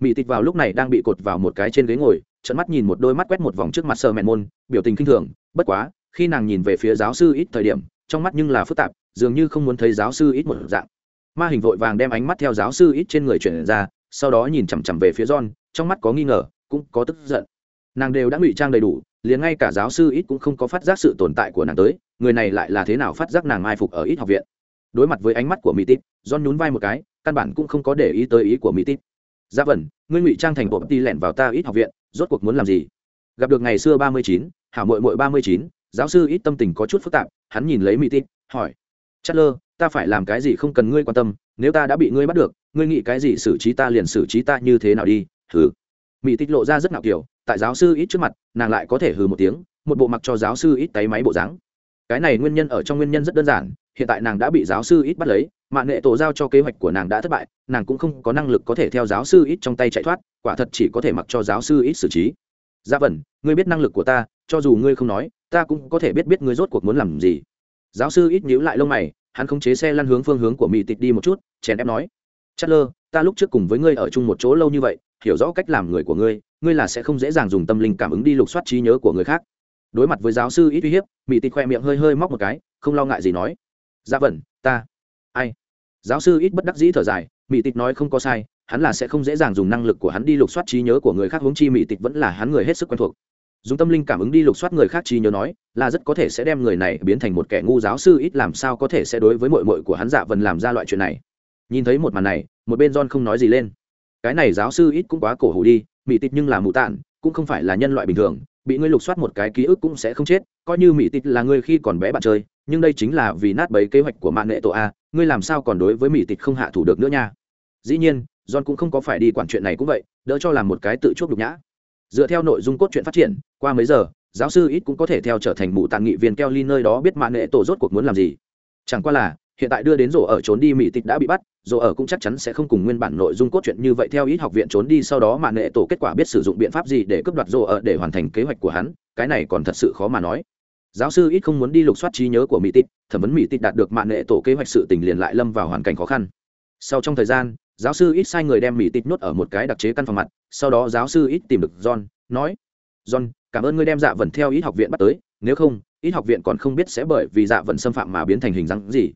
Mỹ tít vào lúc này đang bị cột vào một cái trên ghế ngồi trận mắt nhìn một đôi mắt quét một vòng trước mặt sơ mẹn môn, biểu tình kinh thường, bất quá, khi nàng nhìn về phía giáo sư ít thời điểm, trong mắt nhưng là phức tạp, dường như không muốn thấy giáo sư ít một dạng. Ma hình vội vàng đem ánh mắt theo giáo sư ít trên người chuyển ra, sau đó nhìn chằm chằm về phía john, trong mắt có nghi ngờ, cũng có tức giận. Nàng đều đã ngụy trang đầy đủ, liền ngay cả giáo sư ít cũng không có phát giác sự tồn tại của nàng tới, người này lại là thế nào phát giác nàng mai phục ở ít học viện đối mặt với ánh mắt của mỹ tít, john nhún vai một cái, căn bản cũng không có để ý tới ý của mỹ tít. Ra vần vẩn ngươi ngụy trang thành bộ ti lẻn vào ta ít học viện, rốt cuộc muốn làm gì? Gặp được ngày xưa ba mươi chín, hảo mội mội ba mươi chín, giáo sư ít tâm tình có chút phức tạp, hắn nhìn lấy mỹ tít, hỏi chất lơ ta phải làm cái gì không cần ngươi quan tâm, nếu ta đã bị ngươi bắt được, ngươi nghĩ cái gì xử trí ta liền xử trí ta như thế nào đi? Hừ. Mỹ tít lộ ra rất ngạo kiểu, tại giáo sư ít trước mặt, nàng lại có thể hừ một tiếng, một bộ mặc cho giáo sư ít tay máy bộ dáng. Cái này nguyên nhân ở trong nguyên nhân rất đơn giản hiện tại nàng đã bị giáo sư ít bắt lấy mạng nghệ tổ giao cho kế hoạch của nàng đã thất bại, nàng cũng không có năng lực có thể theo giáo sư ít trong tay chạy thoát, quả thật chỉ có thể mặc cho giáo sư ít xử trí. Dạ Gia vẩn ngươi biết năng lực của ta, cho dù ngươi không nói, ta cũng có thể biết biết ngươi rốt cuộc muốn làm gì. Giáo sư ít nhíu lại lông mày, hắn không chế xe lăn hướng phương hướng của mỹ tịch đi một chút, chèn ép nói chất lơ ta lúc trước cùng với ngươi ở chung một chỗ lâu như vậy, hiểu rõ cách làm người của ngươi ngươi là sẽ không dễ dàng dùng tâm linh cảm ứng đi lục soát trí nhớ của người khác. Đối mặt với giáo sư ít uy hiếp mỹ tịch khoe miệng hơi hơi móc một cái, không lo ngại gì nói dạ vẩn, ta. Ai? Giáo sư ít bất đắc dĩ thở dài mỹ tịch nói không có sai, hắn là sẽ không dễ dàng dùng năng lực của hắn đi lục soát trí nhớ của người khác, huống chi mỹ tịch vẫn là hắn người hết sức quen thuộc. Dùng tâm linh cảm ứng đi lục soát người khác trí nhớ nói, là rất có thể sẽ đem người này biến thành một kẻ ngu giáo sư ít, làm sao có thể sẽ đối với mội mội của hắn dạ vần làm ra loại chuyện này. Nhìn thấy một màn này, một bên john không nói gì lên. Cái này giáo sư ít cũng quá cổ hủ đi mỹ tịch nhưng là mù tạn, cũng không phải là nhân loại bình thường bị ngươi lục soát một cái ký ức cũng sẽ không chết, coi như mỹ tịt là ngươi khi còn bé bạn chơi, nhưng đây chính là vì nát bấy kế hoạch của mạng nghệ tổ a, ngươi làm sao còn đối với mỹ tịt không hạ thủ được nữa nha? Dĩ nhiên, john cũng không có phải đi quản chuyện này cũng vậy, đỡ cho làm một cái tự chuốc đục nhã. Dựa theo nội dung cốt truyện phát triển, qua mấy giờ, giáo sư ít cũng có thể theo trở thành mụ tàn nghị viên keo ly nơi đó biết mạng nghệ tổ rốt cuộc muốn làm gì. Chẳng qua là hiện tại đưa đến rổ ở trốn đi mỹ tịch đã bị bắt, rổ ở cũng chắc chắn sẽ không cùng nguyên bản nội dung cốt truyện như vậy theo ít học viện trốn đi sau đó mà nghệ tổ kết quả biết sử dụng biện pháp gì để cướp đoạt rổ ở để hoàn thành kế hoạch của hắn, cái này còn thật sự khó mà nói. Giáo sư ít không muốn đi lục soát trí nhớ của mỹ tịch thẩm vấn mỹ tịch đạt được mạng nghệ tổ kế hoạch sự tình liền lại lâm vào hoàn cảnh khó khăn. Sau trong thời gian, giáo sư ít sai người đem mỹ tịch nhốt ở một cái đặc chế căn phòng mặt, sau đó giáo sư ít tìm được john, nói, john, cảm ơn ngươi đem dạ vần theo ít học viện bắt tới, nếu không, ít học viện còn không biết sẽ bởi vì dạ vần xâm phạm mà biến thành hình dáng gì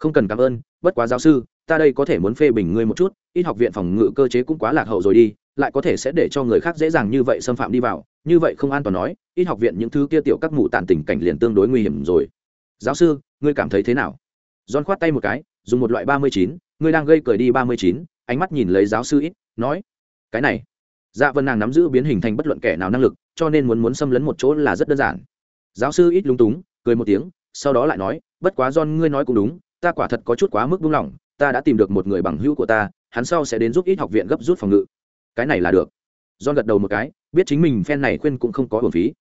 không cần cảm ơn, bất quá giáo sư, ta đây có thể muốn phê bình ngươi một chút, ít học viện phòng ngự cơ chế cũng quá lạc hậu rồi đi, lại có thể sẽ để cho người khác dễ dàng như vậy xâm phạm đi vào, như vậy không an toàn nói, ít học viện những thứ kia tiểu các mụ tàn tình cảnh liền tương đối nguy hiểm rồi. Giáo sư, ngươi cảm thấy thế nào? John khoát tay một cái, dùng một loại ba mươi chín, ngươi đang gây cười đi ba mươi chín, ánh mắt nhìn lấy giáo sư ít, nói, cái này. Dạ vân nàng nắm giữ biến hình thành bất luận kẻ nào năng lực, cho nên muốn muốn xâm lấn một chỗ là rất đơn giản. Giáo sư ít lúng túng, cười một tiếng, sau đó lại nói, bất quá John, ngươi nói cũng đúng ta quả thật có chút quá mức buông lỏng, ta đã tìm được một người bằng hữu của ta, hắn sau sẽ đến giúp ít học viện gấp rút phòng ngự. Cái này là được. John gật đầu một cái, biết chính mình phen này khuyên cũng không có hưởng phí.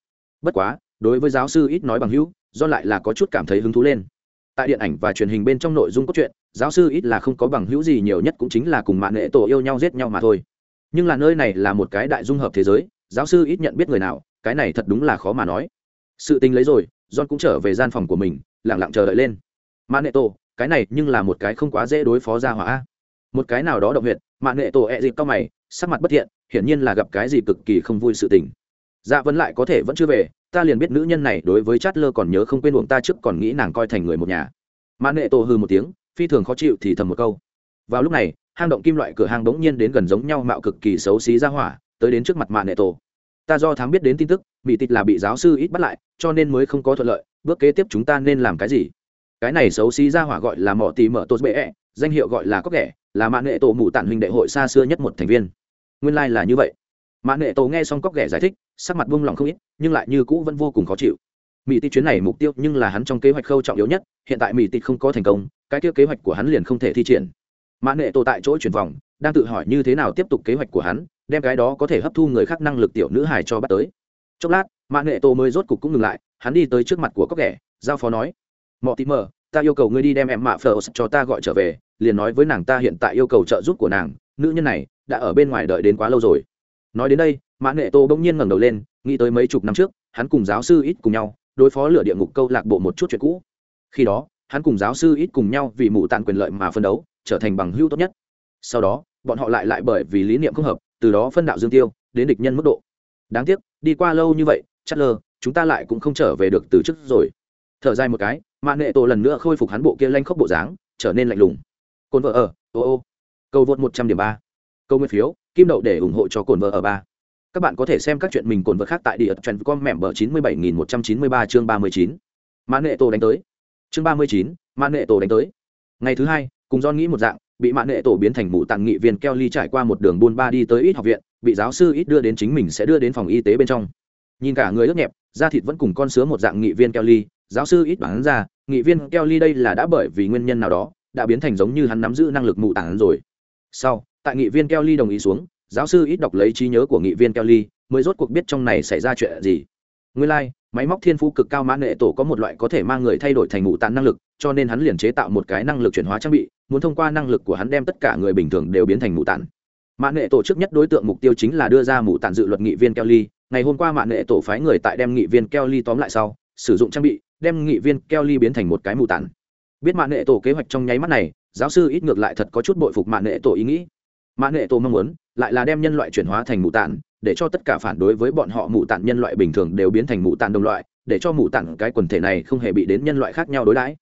Bất quá, đối với giáo sư ít nói bằng hữu, John lại là có chút cảm thấy hứng thú lên. Tại điện ảnh và truyền hình bên trong nội dung cốt truyện, giáo sư ít là không có bằng hữu gì nhiều nhất cũng chính là cùng mạng nghệ tổ yêu nhau giết nhau mà thôi. Nhưng là nơi này là một cái đại dung hợp thế giới, giáo sư ít nhận biết người nào, cái này thật đúng là khó mà nói. Sự tình lấy rồi, john cũng trở về gian phòng của mình lẳng lặng chờ đợi lên. Mạng nghệ tổ cái này nhưng là một cái không quá dễ đối phó ra hỏa. Một cái nào đó động huyện mạng nghệ tổ ẹ dịp cao mày, sắc mặt bất thiện, hiển nhiên là gặp cái gì cực kỳ không vui sự tình. Dạ vẫn lại có thể vẫn chưa về, ta liền biết nữ nhân này đối với chát lơ còn nhớ không quên buồng ta trước còn nghĩ nàng coi thành người một nhà. Mạng nghệ tổ hư một tiếng, phi thường khó chịu thì thầm một câu. Vào lúc này, hang động kim loại cửa hàng bỗng nhiên đến gần giống nhau mạo cực kỳ xấu xí ra hỏa, tới đến trước mặt mạng nghệ tổ. Ta do thám biết đến tin tức, mỹ tịch là bị giáo sư ít bắt lại, cho nên mới không có thuận lợi, bước kế tiếp chúng ta nên làm cái gì? Cái này xấu xí ra hỏa gọi là mỏ tì mở tốt bệ -E, danh hiệu gọi là cóc ghẻ là mạng nghệ tổ mù tản huynh đệ hội xa xưa nhất một thành viên. Nguyên lai、like、là như vậy. Mạng nghệ tổ nghe xong cóc ghẻ giải thích sắc mặt buông lỏng không ít nhưng lại như cũ vẫn vô cùng khó chịu. Mỹ tịch chuyến này mục tiêu nhưng là hắn trong kế hoạch khâu trọng yếu nhất hiện tại mỹ tịch không có thành công cái kia kế hoạch của hắn liền không thể thi triển. Mạng nghệ tổ tại chỗ chuyển vòng đang tự hỏi như thế nào tiếp tục kế hoạch của hắn đem cái đó có thể hấp thu người khác năng lực tiểu nữ hài cho bắt tới. Chốc lát mạng nghệ tổ mới rốt cục cũng ngừng lại hắn đi tới trước mặt của cóc ghẻ giao phó nói mọi tí mờ, ta yêu cầu ngươi đi đem em mạ phờ cho ta gọi trở về, liền nói với nàng ta hiện tại yêu cầu trợ giúp của nàng, nữ nhân này đã ở bên ngoài đợi đến quá lâu rồi. Nói đến đây, mã nghệ tô bỗng nhiên ngẩng đầu lên, nghĩ tới mấy chục năm trước, hắn cùng giáo sư ít cùng nhau, đối phó lửa địa ngục câu lạc bộ một chút chuyện cũ. Khi đó, hắn cùng giáo sư ít cùng nhau vì mụ tàn quyền lợi mà phân đấu, trở thành bằng hữu tốt nhất. Sau đó, bọn họ lại lại bởi vì lý niệm không hợp, từ đó phân đạo dương tiêu, đến địch nhân mức độ. Đáng tiếc, đi qua lâu như vậy, chắc lơ, chúng ta lại cũng không trở về được từ chức rồi. Thở dài một cái mạ nệ tổ lần nữa khôi phục hắn bộ kia lanh khóc bộ dáng, trở nên lạnh lùng. Cồn vợ ở, ô ô. Câu vượt một trăm điểm ba. Câu nguyên phiếu, kim đậu để ủng hộ cho cồn vợ ở ba. Các bạn có thể xem các chuyện mình cồn vợ khác tại địa trần com mẹm bờ chín mươi bảy nghìn một trăm chín mươi ba chương ba mươi chín. Mạn nệ tổ đánh tới. Chương ba mươi chín Mạn nệ tổ đánh tới. Ngày thứ hai, cùng do nghĩ một dạng, bị Mạn nệ tổ biến thành mụ tặng nghị viên keo ly trải qua một đường buôn ba đi tới ít học viện, bị giáo sư ít đưa đến chính mình sẽ đưa đến phòng y tế bên trong. Nhìn cả người ướt nhẹp, da thịt vẫn cùng con sứa một dạng nghị viên keo ly giáo sư ít bản ra nghị viên keo ly đây là đã bởi vì nguyên nhân nào đó đã biến thành giống như hắn nắm giữ năng lực mụ tản rồi sau tại nghị viên keo ly đồng ý xuống giáo sư ít đọc lấy trí nhớ của nghị viên keo ly mới rốt cuộc biết trong này xảy ra chuyện gì nguyên lai、like, máy móc thiên phú cực cao mã nghệ tổ có một loại có thể mang người thay đổi thành mụ tản năng lực cho nên hắn liền chế tạo một cái năng lực chuyển hóa trang bị muốn thông qua năng lực của hắn đem tất cả người bình thường đều biến thành mụ tản. mã nghệ tổ trước nhất đối tượng mục tiêu chính là đưa ra mụ tản dự luật nghị viên keo ly ngày hôm qua mạng nghệ tổ phái người tại đem nghị viên keo ly tóm lại sau sử dụng trang bị đem nghị viên Kelly biến thành một cái mù tản. Biết mạng nghệ tổ kế hoạch trong nháy mắt này, giáo sư ít ngược lại thật có chút bội phục mạng nghệ tổ ý nghĩ. Mạng nghệ tổ mong muốn, lại là đem nhân loại chuyển hóa thành mù tản, để cho tất cả phản đối với bọn họ mù tản nhân loại bình thường đều biến thành mù tản đồng loại, để cho mù tản cái quần thể này không hề bị đến nhân loại khác nhau đối đãi.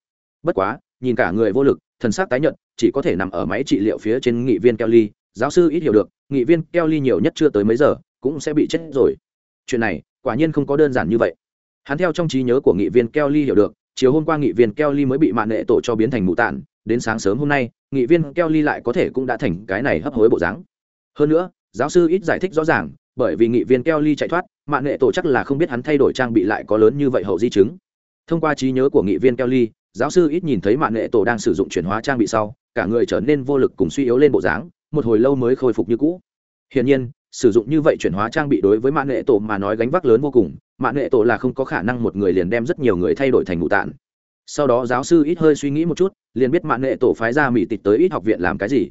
Bất quá, nhìn cả người vô lực, thần sắc tái nhợt, chỉ có thể nằm ở máy trị liệu phía trên nghị viên kelly. Giáo sư ít hiểu được, nghị viên kelly nhiều nhất chưa tới mấy giờ, cũng sẽ bị chết rồi. Chuyện này, quả nhiên không có đơn giản như vậy hắn theo trong trí nhớ của nghị viên kelly hiểu được, chiều hôm qua nghị viên kelly mới bị mạng nệ tổ cho biến thành mụ tản đến sáng sớm hôm nay, nghị viên kelly lại có thể cũng đã thành cái này hấp hối bộ dáng. Hơn nữa, giáo sư ít giải thích rõ ràng, bởi vì nghị viên kelly chạy thoát, mạng nệ tổ chắc là không biết hắn thay đổi trang bị lại có lớn như vậy hậu di chứng. Thông qua trí nhớ của nghị viên kelly, giáo sư ít nhìn thấy mạng nệ tổ đang sử dụng chuyển hóa trang bị sau, cả người trở nên vô lực cùng suy yếu lên bộ dáng, một hồi lâu mới khôi phục như cũ. Hiển nhiên, sử dụng như vậy chuyển hóa trang bị đối với mạng nệ tổ mà nói gánh vác lớn vô cùng mạng nghệ tổ là không có khả năng một người liền đem rất nhiều người thay đổi thành ngụ tạn. Sau đó giáo sư ít hơi suy nghĩ một chút, liền biết mạng nghệ tổ phái ra mỹ tịch tới ít học viện làm cái gì.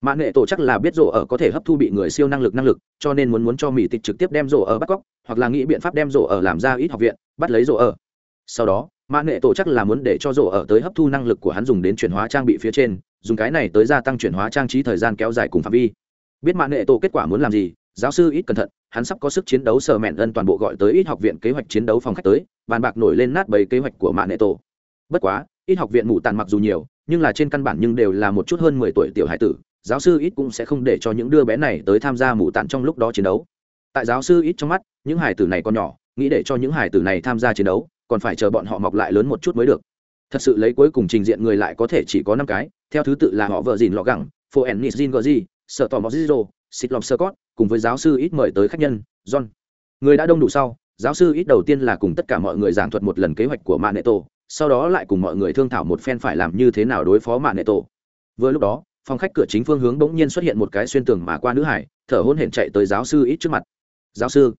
Mạng nghệ tổ chắc là biết rổ ở có thể hấp thu bị người siêu năng lực năng lực, cho nên muốn muốn cho mỹ tịch trực tiếp đem rổ ở bắt cóc, hoặc là nghĩ biện pháp đem rổ ở làm ra ít học viện, bắt lấy rổ ở. Sau đó mạng nghệ tổ chắc là muốn để cho rổ ở tới hấp thu năng lực của hắn dùng đến chuyển hóa trang bị phía trên, dùng cái này tới gia tăng chuyển hóa trang trí thời gian kéo dài cùng phạm vi. Biết mạng nghệ tổ kết quả muốn làm gì, giáo sư ít cẩn thận hắn sắp có sức chiến đấu sờ mẹn ân toàn bộ gọi tới ít học viện kế hoạch chiến đấu phòng khách tới, bàn bạc nổi lên nát bầy kế hoạch của mạng nệ tổ. Bất quá, ít học viện mù tàn mặc dù nhiều, nhưng là trên căn bản nhưng đều là một chút hơn mười tuổi tiểu hải tử, giáo sư ít cũng sẽ không để cho những đứa bé này tới tham gia mù tàn trong lúc đó chiến đấu. Tại giáo sư ít trong mắt, những hải tử này còn nhỏ, nghĩ để cho những hải tử này tham gia chiến đấu, còn phải chờ bọn họ mọc lại lớn một chút mới được. Thật sự lấy cuối cùng trình diện người lại có thể chỉ có năm cái, theo thứ tự là họ vợ dìn lọ gẳng phô ennis jin gờ sợ tò mò zero xịt lọc sơ cót cùng với giáo sư ít mời tới khách nhân, john. Người đã đông đủ sau, giáo sư ít đầu tiên là cùng tất cả mọi người giảng thuật một lần kế hoạch của mạng nệ tổ, sau đó lại cùng mọi người thương thảo một phen phải làm như thế nào đối phó mạng nệ tổ. Vừa lúc đó, phòng khách cửa chính phương hướng bỗng nhiên xuất hiện một cái xuyên tường mà qua nữ hải, thở hôn hển chạy tới giáo sư ít trước mặt. Giáo sư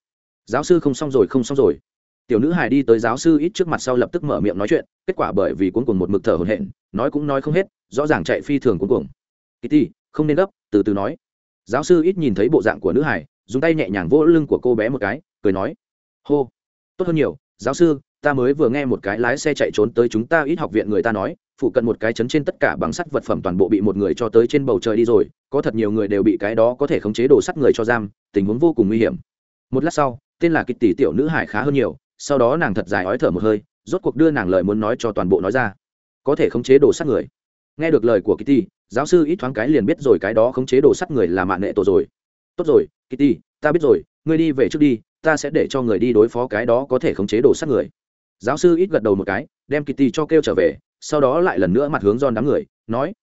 giáo sư không xong rồi, không xong rồi. Tiểu nữ hải đi tới giáo sư ít trước mặt sau lập tức mở miệng nói chuyện, kết quả bởi vì cuốn cuồng một mực thở hổn hển, nói cũng nói không hết, rõ ràng chạy phi thường cuốn cuồng. Kitty, không nên gấp, từ từ nói giáo sư ít nhìn thấy bộ dạng của nữ hải dùng tay nhẹ nhàng vỗ lưng của cô bé một cái, cười nói, hô, tốt hơn nhiều, giáo sư, ta mới vừa nghe một cái lái xe chạy trốn tới chúng ta ít học viện người ta nói, phụ cận một cái chấn trên tất cả bằng sắt vật phẩm toàn bộ bị một người cho tới trên bầu trời đi rồi, có thật nhiều người đều bị cái đó có thể khống chế đồ sắt người cho giam, tình huống vô cùng nguy hiểm. Một lát sau, tên là kịch tỷ tiểu nữ hải khá hơn nhiều, sau đó nàng thật dài ói thở một hơi, rốt cuộc đưa nàng lời muốn nói cho toàn bộ nói ra. Có thể khống chế đồ sắt người. Nghe được lời của kitty giáo sư ít thoáng cái liền biết rồi cái đó khống chế đồ sắt người là mạng nệ tổ rồi. Tốt rồi kitty ta biết rồi ngươi đi về trước đi ta sẽ để cho người đi đối phó cái đó có thể khống chế đồ sắt người. Giáo sư ít gật đầu một cái đem kitty cho kêu trở về sau đó lại lần nữa mặt hướng giòn đám người nói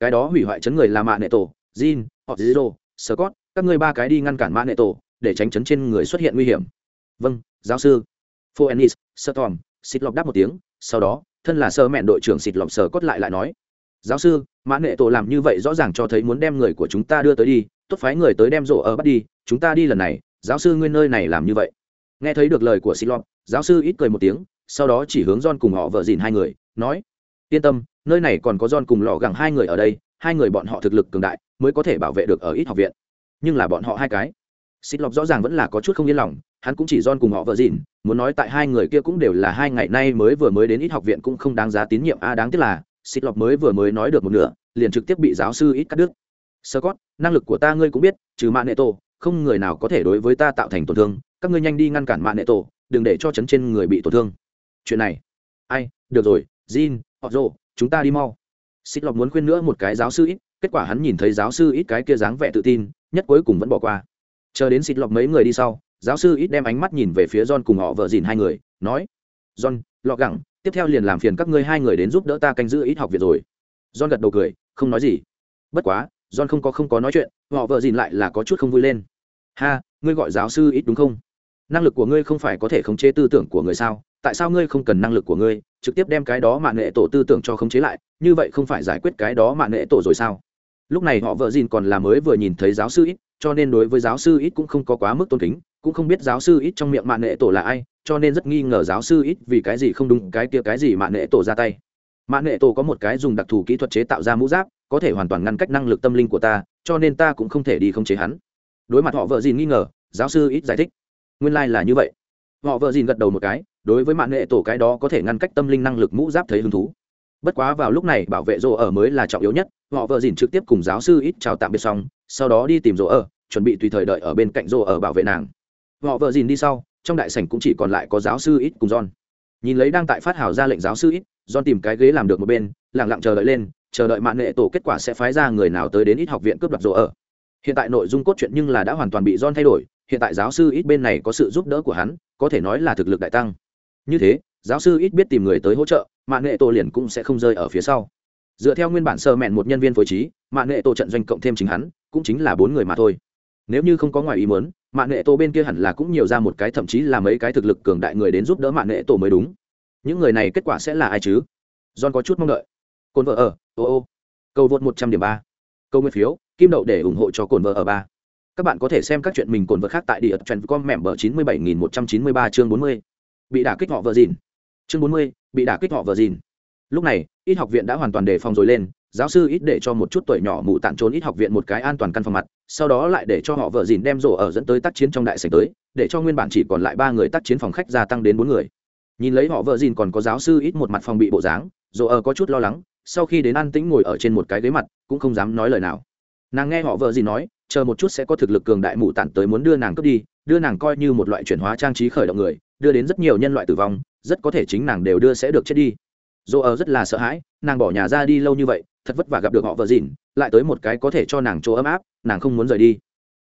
cái đó hủy hoại chấn người là mạng nệ tổ jin họ zero scott các ngươi ba cái đi ngăn cản mạng nệ tổ để tránh chấn trên người xuất hiện nguy hiểm. Vâng giáo sư. Phoenis, sơ tom xịt lọc đáp một tiếng sau đó thân là sơ mẹn đội trưởng xịt lọc sờ cốt lại lại nói giáo sư mã nghệ tổ làm như vậy rõ ràng cho thấy muốn đem người của chúng ta đưa tới đi, tốt phái người tới đem rổ ở bắt đi, chúng ta đi lần này, giáo sư nguyên nơi này làm như vậy. Nghe thấy được lời của xịt lọc giáo sư ít cười một tiếng, sau đó chỉ hướng John cùng họ vợ dìn hai người, nói, yên tâm, nơi này còn có John cùng lò gẳng hai người ở đây, hai người bọn họ thực lực cường đại, mới có thể bảo vệ được ở ít học viện. Nhưng là bọn họ hai cái. Xịt lọc rõ ràng vẫn là có chút không yên lòng, hắn cũng chỉ don cùng họ vợ dìn, muốn nói tại hai người kia cũng đều là hai ngày nay mới vừa mới đến ít học viện cũng không đáng giá tín nhiệm a đáng tiếc là xịt lọc mới vừa mới nói được một nửa, liền trực tiếp bị giáo sư ít cắt đứt. Sơ cót, năng lực của ta ngươi cũng biết, trừ mạng nệ tổ, không người nào có thể đối với ta tạo thành tổn thương. Các ngươi nhanh đi ngăn cản mạng nệ tổ, đừng để cho chấn trên người bị tổn thương. Chuyện này. Ai, được rồi, jin họ rồ chúng ta đi mau. Xịt lọc muốn khuyên nữa một cái giáo sư ít, kết quả hắn nhìn thấy giáo sư ít cái kia dáng vẻ tự tin, nhất cuối cùng vẫn bỏ qua. Chờ đến xịt lọc mấy người đi sau, giáo sư ít đem ánh mắt nhìn về phía john cùng họ vợ dìn hai người, nói, john, lọ gẳng tiếp theo liền làm phiền các ngươi hai người đến giúp đỡ ta canh giữ ít học viện rồi. John gật đầu cười, không nói gì. Bất quá, john không có không có nói chuyện, họ vợ dìn lại là có chút không vui lên. Ha, ngươi gọi giáo sư ít đúng không? Năng lực của ngươi không phải có thể khống chế tư tưởng của người sao? Tại sao ngươi không cần năng lực của ngươi, trực tiếp đem cái đó mạng nghệ tổ tư tưởng cho khống chế lại, như vậy không phải giải quyết cái đó mạng nghệ tổ rồi sao? Lúc này họ vợ dìn còn là mới vừa nhìn thấy giáo sư ít, cho nên đối với giáo sư ít cũng không có quá mức tôn kính cũng không biết giáo sư ít trong miệng mạng nệ tổ là ai, cho nên rất nghi ngờ giáo sư ít vì cái gì không đúng, cái kia cái gì mạng nệ tổ ra tay. Mạng nệ tổ có một cái dùng đặc thù kỹ thuật chế tạo ra mũ giáp, có thể hoàn toàn ngăn cách năng lực tâm linh của ta, cho nên ta cũng không thể đi không chế hắn. Đối mặt họ vợ dìn nghi ngờ, giáo sư ít giải thích. Nguyên lai、like、là như vậy. Họ vợ dìn gật đầu một cái, đối với mạng nghệ tổ cái đó có thể ngăn cách tâm linh năng lực mũ giáp thấy hứng thú. Bất quá vào lúc này, bảo vệ rô ở mới là trọng yếu nhất, họ vợ dìn trực tiếp cùng giáo sư ít chào tạm biệt xong, sau đó đi tìm rỗ ở, chuẩn bị tùy thời đợi ở bên cạnh rỗ ở bảo vệ nàng họ vợ dìn đi sau, trong đại sảnh cũng chỉ còn lại có giáo sư ít cùng john. Nhìn lấy đang tại phát hào ra lệnh giáo sư ít, john tìm cái ghế làm được một bên lẳng lặng chờ đợi lên, chờ đợi mạng nghệ tổ kết quả sẽ phái ra người nào tới đến ít học viện cướp đoạt rỗ ở. Hiện tại nội dung cốt truyện nhưng là đã hoàn toàn bị john thay đổi, hiện tại giáo sư ít bên này có sự giúp đỡ của hắn, có thể nói là thực lực đại tăng. Như thế, giáo sư ít biết tìm người tới hỗ trợ, mạng nghệ tổ liền cũng sẽ không rơi ở phía sau. Dựa theo nguyên bản sơ mẹn một nhân viên phối trí, mạng nghệ tổ trận doanh cộng thêm chính hắn, cũng chính là bốn người mà thôi nếu như không có ngoài ý muốn mạng nghệ tổ bên kia hẳn là cũng nhiều ra một cái thậm chí là mấy cái thực lực cường đại người đến giúp đỡ mạng nghệ tổ mới đúng. Những người này kết quả sẽ là ai chứ? John có chút mong đợi. Cồn vợ ở, ô ô. Câu vượt một trăm điểm ba. Câu nguyên phiếu, kim đậu để ủng hộ cho cồn vợ ở ba. Các bạn có thể xem các chuyện mình cồn vợ khác tại địa trend com mẹm bờ chín mươi bảy nghìn một trăm chín mươi ba chương bốn mươi. Bị đả kích họ vợ dìn. Chương bốn mươi, bị đả kích họ vợ dìn. Lúc này, ít học viện đã hoàn toàn đề phòng rồi lên giáo sư ít để cho một chút tuổi nhỏ mụ tản trốn ít học viện một cái an toàn căn phòng mặt, sau đó lại để cho họ vợ dìn đem rổ ở dẫn tới tác chiến trong đại sảnh tới, để cho nguyên bản chỉ còn lại ba người tác chiến phòng khách gia tăng đến bốn người. Nhìn lấy họ vợ dìn còn có giáo sư ít một mặt phòng bị bộ dáng, rổ ở có chút lo lắng, sau khi đến an tĩnh ngồi ở trên một cái ghế mặt, cũng không dám nói lời nào. Nàng nghe họ vợ dìn nói, chờ một chút sẽ có thực lực cường đại mụ tản tới muốn đưa nàng cướp đi, đưa nàng coi như một loại chuyển hóa trang trí khởi động người, đưa đến rất nhiều nhân loại tử vong, rất có thể chính nàng đều đưa sẽ được chết đi. Dỗ ở rất là sợ hãi, nàng bỏ nhà ra đi lâu như vậy thật vất vả gặp được họ vợ dìn, lại tới một cái có thể cho nàng chỗ ấm áp, nàng không muốn rời đi.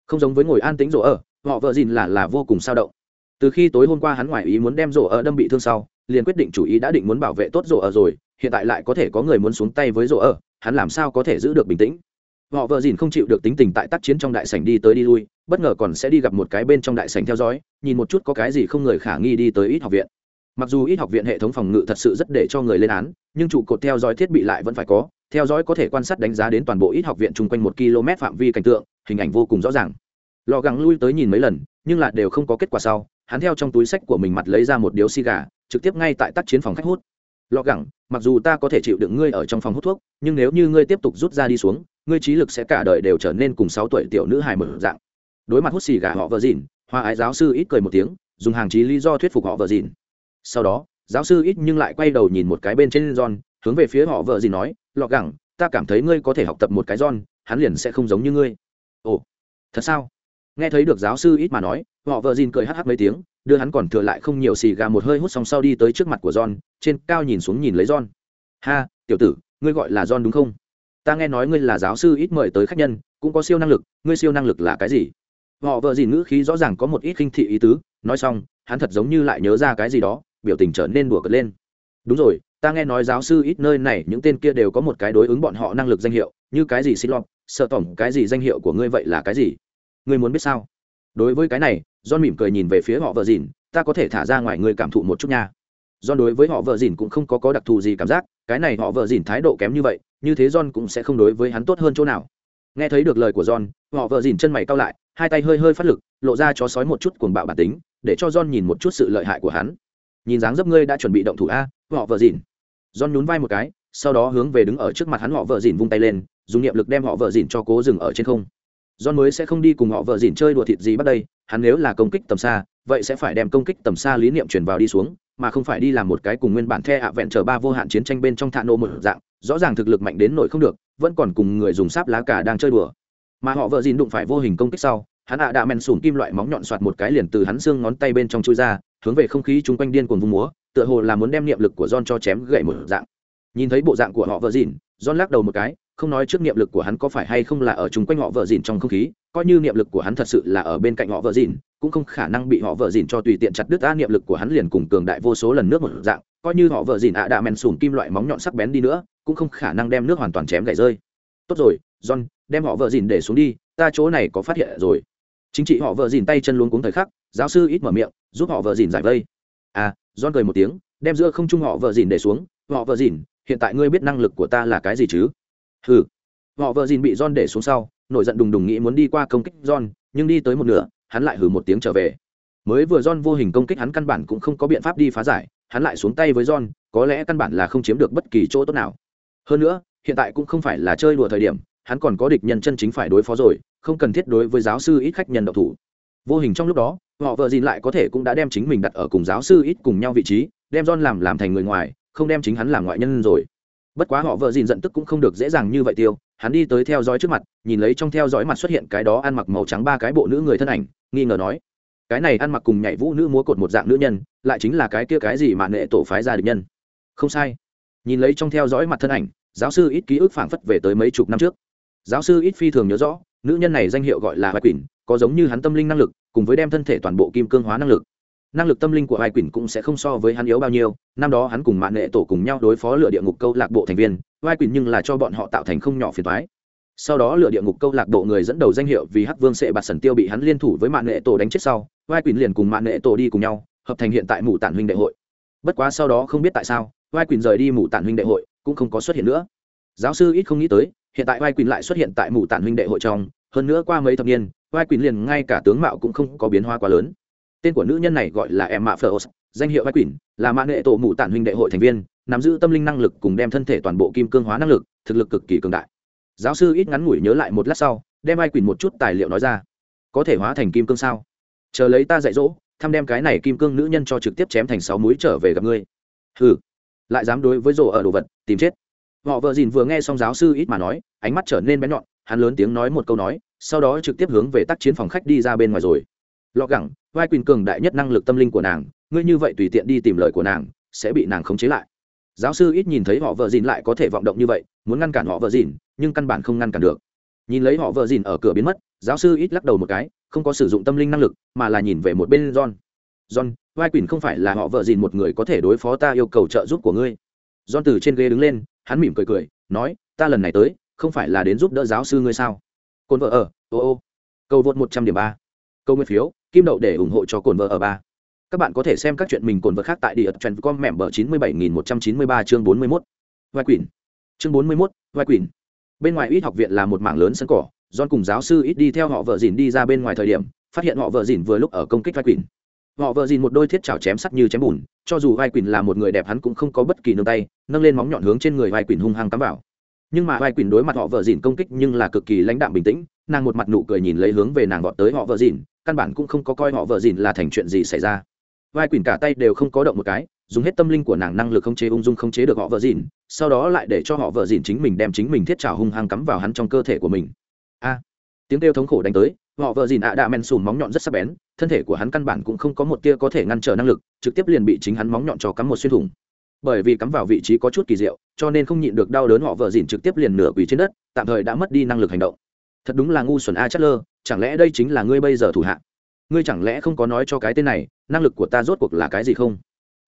Không giống với ngồi an tĩnh rổ ở, họ vợ dìn là là vô cùng sao động. Từ khi tối hôm qua hắn ngoài ý muốn đem rổ ở đâm bị thương sau, liền quyết định chủ ý đã định muốn bảo vệ tốt rổ ở rồi, hiện tại lại có thể có người muốn xuống tay với rổ ở, hắn làm sao có thể giữ được bình tĩnh? Họ vợ dìn không chịu được tính tình tại tác chiến trong đại sảnh đi tới đi lui, bất ngờ còn sẽ đi gặp một cái bên trong đại sảnh theo dõi, nhìn một chút có cái gì không người khả nghi đi tới ít học viện. Mặc dù ít học viện hệ thống phòng ngự thật sự rất để cho người lên án, nhưng trụ cột theo dõi thiết bị lại vẫn phải có theo dõi có thể quan sát đánh giá đến toàn bộ ít học viện chung quanh một km phạm vi cảnh tượng, hình ảnh vô cùng rõ ràng. Lò gắng lui tới nhìn mấy lần, nhưng lại đều không có kết quả sau, hắn theo trong túi sách của mình mặt lấy ra một điếu xì gà, trực tiếp ngay tại tác chiến phòng khách hút. Lò gẳng, mặc dù ta có thể chịu đựng ngươi ở trong phòng hút thuốc, nhưng nếu như ngươi tiếp tục rút ra đi xuống, ngươi trí lực sẽ cả đời đều trở nên cùng sáu tuổi tiểu nữ hài mở dạng. Đối mặt hút xì gà họ vợ dìn hoa ái giáo sư ít cười một tiếng, dùng hàng chí lý do thuyết phục họ vợ dìn sau đó, giáo sư ít nhưng lại quay đầu nhìn một cái bên trên john hướng về phía họ vợ gì nói, lọ gẳng, ta cảm thấy ngươi có thể học tập một cái giòn, hắn liền sẽ không giống như ngươi. Ồ, thật sao? Nghe thấy được giáo sư ít mà nói, họ vợ dìn cười hắc hắc mấy tiếng, đưa hắn còn thừa lại không nhiều xì gà một hơi hút xong sau đi tới trước mặt của john, trên cao nhìn xuống nhìn lấy john. Ha, tiểu tử, ngươi gọi là john đúng không? Ta nghe nói ngươi là giáo sư ít mời tới khách nhân, cũng có siêu năng lực, ngươi siêu năng lực là cái gì? Họ vợ dìn ngữ khí rõ ràng có một ít khinh thị ý tứ, nói xong, hắn thật giống như lại nhớ ra cái gì đó, biểu tình trở nên đùa cợt lên. Đúng rồi ta nghe nói giáo sư ít nơi này, những tên kia đều có một cái đối ứng bọn họ năng lực danh hiệu, như cái gì xin lọc sợ tổng, cái gì danh hiệu của ngươi vậy là cái gì? Ngươi muốn biết sao? Đối với cái này, john mỉm cười nhìn về phía họ vợ dìn, ta có thể thả ra ngoài ngươi cảm thụ một chút nha. John đối với họ vợ dìn cũng không có có đặc thù gì cảm giác, cái này họ vợ dìn thái độ kém như vậy, như thế john cũng sẽ không đối với hắn tốt hơn chỗ nào. Nghe thấy được lời của john, họ vợ dìn chân mày cau lại, hai tay hơi hơi phát lực, lộ ra cho sói một chút cuồng bạo bản tính, để cho john nhìn một chút sự lợi hại của hắn. Nhìn dáng dấp ngươi đã chuẩn bị động thủ a, họ vợ dìn john nhún vai một cái, sau đó hướng về đứng ở trước mặt hắn họ vợ dỉn vung tay lên, dùng niệm lực đem họ vợ dỉn cho cố dừng ở trên không. John mới sẽ không đi cùng họ vợ dỉn chơi đùa thịt gì bắt đây, hắn nếu là công kích tầm xa, vậy sẽ phải đem công kích tầm xa lý niệm truyền vào đi xuống, mà không phải đi làm một cái cùng nguyên bản the ạ vẹn chờ ba vô hạn chiến tranh bên trong thạ nộ một dạng, rõ ràng thực lực mạnh đến nổi không được, vẫn còn cùng người dùng sáp lá cả đang chơi đùa. Mà họ vợ dỉn đụng phải vô hình công kích sau, hắn ạ đã men sùn kim loại móng nhọn xoạt một cái liền từ hắn xương ngón tay bên trong chui ra, hướng về không khí chung quanh điên cuồng vung múa tựa hồ là muốn đem niệm lực của john cho chém gãy một dạng. Nhìn thấy bộ dạng của họ vợ dìn john lắc đầu một cái, không nói trước niệm lực của hắn có phải hay không là ở chung quanh họ vợ dìn trong không khí, coi như niệm lực của hắn thật sự là ở bên cạnh họ vợ dìn cũng không khả năng bị họ vợ dìn cho tùy tiện chặt đứt ta niệm lực của hắn liền cùng cường đại vô số lần nước một dạng, coi như họ vợ dìn ạ đã men sùn kim loại móng nhọn sắc bén đi nữa, cũng không khả năng đem nước hoàn toàn chém gãy rơi. Tốt rồi, john, đem họ vợ dìn để xuống đi, ta chỗ này có phát hiện rồi. Chính trị họ vợ dìn tay chân luống cuống thời khắc, giáo sư ít mở miệng, giúp họ vợ dìn giải vây à don cười một tiếng, đem giữa không trung họ vợ dìn để xuống. Họ vợ dìn, hiện tại ngươi biết năng lực của ta là cái gì chứ? Hừ. Họ vợ dìn bị don để xuống sau, nổi giận đùng đùng nghĩ muốn đi qua công kích don nhưng đi tới một nửa, hắn lại hừ một tiếng trở về. Mới vừa don vô hình công kích hắn căn bản cũng không có biện pháp đi phá giải, hắn lại xuống tay với don có lẽ căn bản là không chiếm được bất kỳ chỗ tốt nào. Hơn nữa, hiện tại cũng không phải là chơi đùa thời điểm, hắn còn có địch nhân chân chính phải đối phó rồi, không cần thiết đối với giáo sư ít khách nhân độc thủ. Vô hình trong lúc đó họ vợ dìn lại có thể cũng đã đem chính mình đặt ở cùng giáo sư ít cùng nhau vị trí, đem john làm làm thành người ngoài, không đem chính hắn làm ngoại nhân rồi. Bất quá họ vợ dìn giận tức cũng không được dễ dàng như vậy tiêu, hắn đi tới theo dõi trước mặt, nhìn lấy trong theo dõi mặt xuất hiện cái đó ăn mặc màu trắng ba cái bộ nữ người thân ảnh, nghi ngờ nói, cái này ăn mặc cùng nhảy vũ nữ múa cột một dạng nữ nhân, lại chính là cái kia cái gì mà nệ tổ phái ra được nhân? Không sai. Nhìn lấy trong theo dõi mặt thân ảnh, giáo sư ít ký ức phảng phất về tới mấy chục năm trước. Giáo sư ít phi thường nhớ rõ, nữ nhân này danh hiệu gọi là hoài quỷ có giống như hắn tâm linh năng lực, cùng với đem thân thể toàn bộ kim cương hóa năng lực. Năng lực tâm linh của hai quỷ cũng sẽ không so với hắn yếu bao nhiêu. Năm đó hắn cùng mạng nghệ tổ cùng nhau đối phó lựa địa ngục câu lạc bộ thành viên hai quỷ nhưng là cho bọn họ tạo thành không nhỏ phiền thoái sau đó lựa địa ngục câu lạc bộ người dẫn đầu danh hiệu vì hắc vương sệ bạt sần tiêu bị hắn liên thủ với mạng nghệ tổ đánh chết sau vai quỳnh liền cùng mạng nghệ tổ đi cùng nhau, hợp thành hiện tại mù tản huynh đệ hội. Bất quá sau đó không biết tại sao vai quỳnh rời đi mù tản huynh đệ hội, cũng không có xuất hiện nữa. Giáo sư ít không nghĩ tới, hiện tại vai quỳnh lại xuất hiện tại mù tản huynh đệ hội trong, hơn nữa qua mấy thập niên vai quỳnh liền ngay cả tướng mạo cũng không có biến hóa quá lớn. Tên của nữ nhân này gọi là emma phơ danh hiệu vai quỳnh là mạng nghệ tổ mụ tản huynh đệ hội thành viên, nắm giữ tâm linh năng lực cùng đem thân thể toàn bộ kim cương hóa năng lực, thực lực cực kỳ cường đại. Giáo sư ít ngắn ngủi nhớ lại một lát sau, đem vai quỳnh một chút tài liệu nói ra. Có thể hóa thành kim cương sao? Chờ lấy ta dạy dỗ, thăm đem cái này kim cương nữ nhân cho trực tiếp chém thành sáu múi trở về gặp ngươi. Hừ. Lại dám đối với rổ ở đồ vật, tìm chết. Họ vợ dìn vừa nghe xong giáo sư ít mà nói, ánh mắt trở nên bén nhọn, hắn lớn tiếng nói một câu nói sau đó trực tiếp hướng về tác chiến phòng khách đi ra bên ngoài rồi. Lọ gẳng, vai quyền cường đại nhất năng lực tâm linh của nàng, ngươi như vậy tùy tiện đi tìm lời của nàng, sẽ bị nàng khống chế lại. Giáo sư ít nhìn thấy họ vợ dìn lại có thể vọng động như vậy, muốn ngăn cản họ vợ dìn, nhưng căn bản không ngăn cản được. Nhìn lấy họ vợ dìn ở cửa biến mất, giáo sư ít lắc đầu một cái, không có sử dụng tâm linh năng lực, mà là nhìn về một bên john. John, vai quỳnh không phải là họ vợ dìn một người có thể đối phó ta yêu cầu trợ giúp của ngươi. John từ trên ghế đứng lên, hắn mỉm cười cười, nói, ta lần này tới, không phải là đến giúp đỡ giáo sư ngươi sao? Cồn vợ ở ô ô. Cầu vượt một trăm điểm ba. Câu nguyên phiếu kim đậu để ủng hộ cho cồn vợ ở ba. Các bạn có thể xem các chuyện mình cồn vợ khác tại địa trần com mẹm bờ chín mươi bảy nghìn một trăm chín mươi ba chương bốn mươi mốt. Vai quỳnh. Chương bốn mươi mốt vai quỳnh. Bên ngoài ít học viện là một mảng lớn sân cỏ John cùng giáo sư ít đi theo họ vợ dìn đi ra bên ngoài thời điểm, phát hiện họ vợ dìn vừa lúc ở công kích vai quỷ. Họ vợ dìn một đôi thiết chảo chém sắt như chém bùn, cho dù vai quỷ là một người đẹp hắn cũng không có bất kỳ nương tay, nâng lên móng nhọn hướng trên người vai quỷ hung hăng cắm vào. Nhưng mà vai quỳnh đối mặt họ vợ dìn công kích nhưng là cực kỳ lãnh đạm bình tĩnh, nàng một mặt nụ cười nhìn lấy hướng về nàng vọt tới họ vợ dìn, căn bản cũng không có coi họ vợ dìn là thành chuyện gì xảy ra. Vai quỳnh cả tay đều không có động một cái, dùng hết tâm linh của nàng năng lực không chế ung dung không chế được họ vợ dìn, sau đó lại để cho họ vợ dìn chính mình đem chính mình thiết chảo hung hăng cắm vào hắn trong cơ thể của mình. A tiếng kêu thống khổ đánh tới họ vợ dìn ạ đạ men sùn móng nhọn rất sắc bén thân thể của hắn căn bản cũng không có một tia có thể ngăn trở năng lực trực tiếp liền bị chính hắn móng nhọn cho cắm một xuyên thủng bởi vì cắm vào vị trí có chút kỳ diệu, cho nên không nhịn được đau đớn họ vợ dìn trực tiếp liền nửa quỳ trên đất, tạm thời đã mất đi năng lực hành động. Thật đúng là ngu xuẩn a chất lơ chẳng lẽ đây chính là ngươi bây giờ thủ hạ? Ngươi chẳng lẽ không có nói cho cái tên này, năng lực của ta rốt cuộc là cái gì không?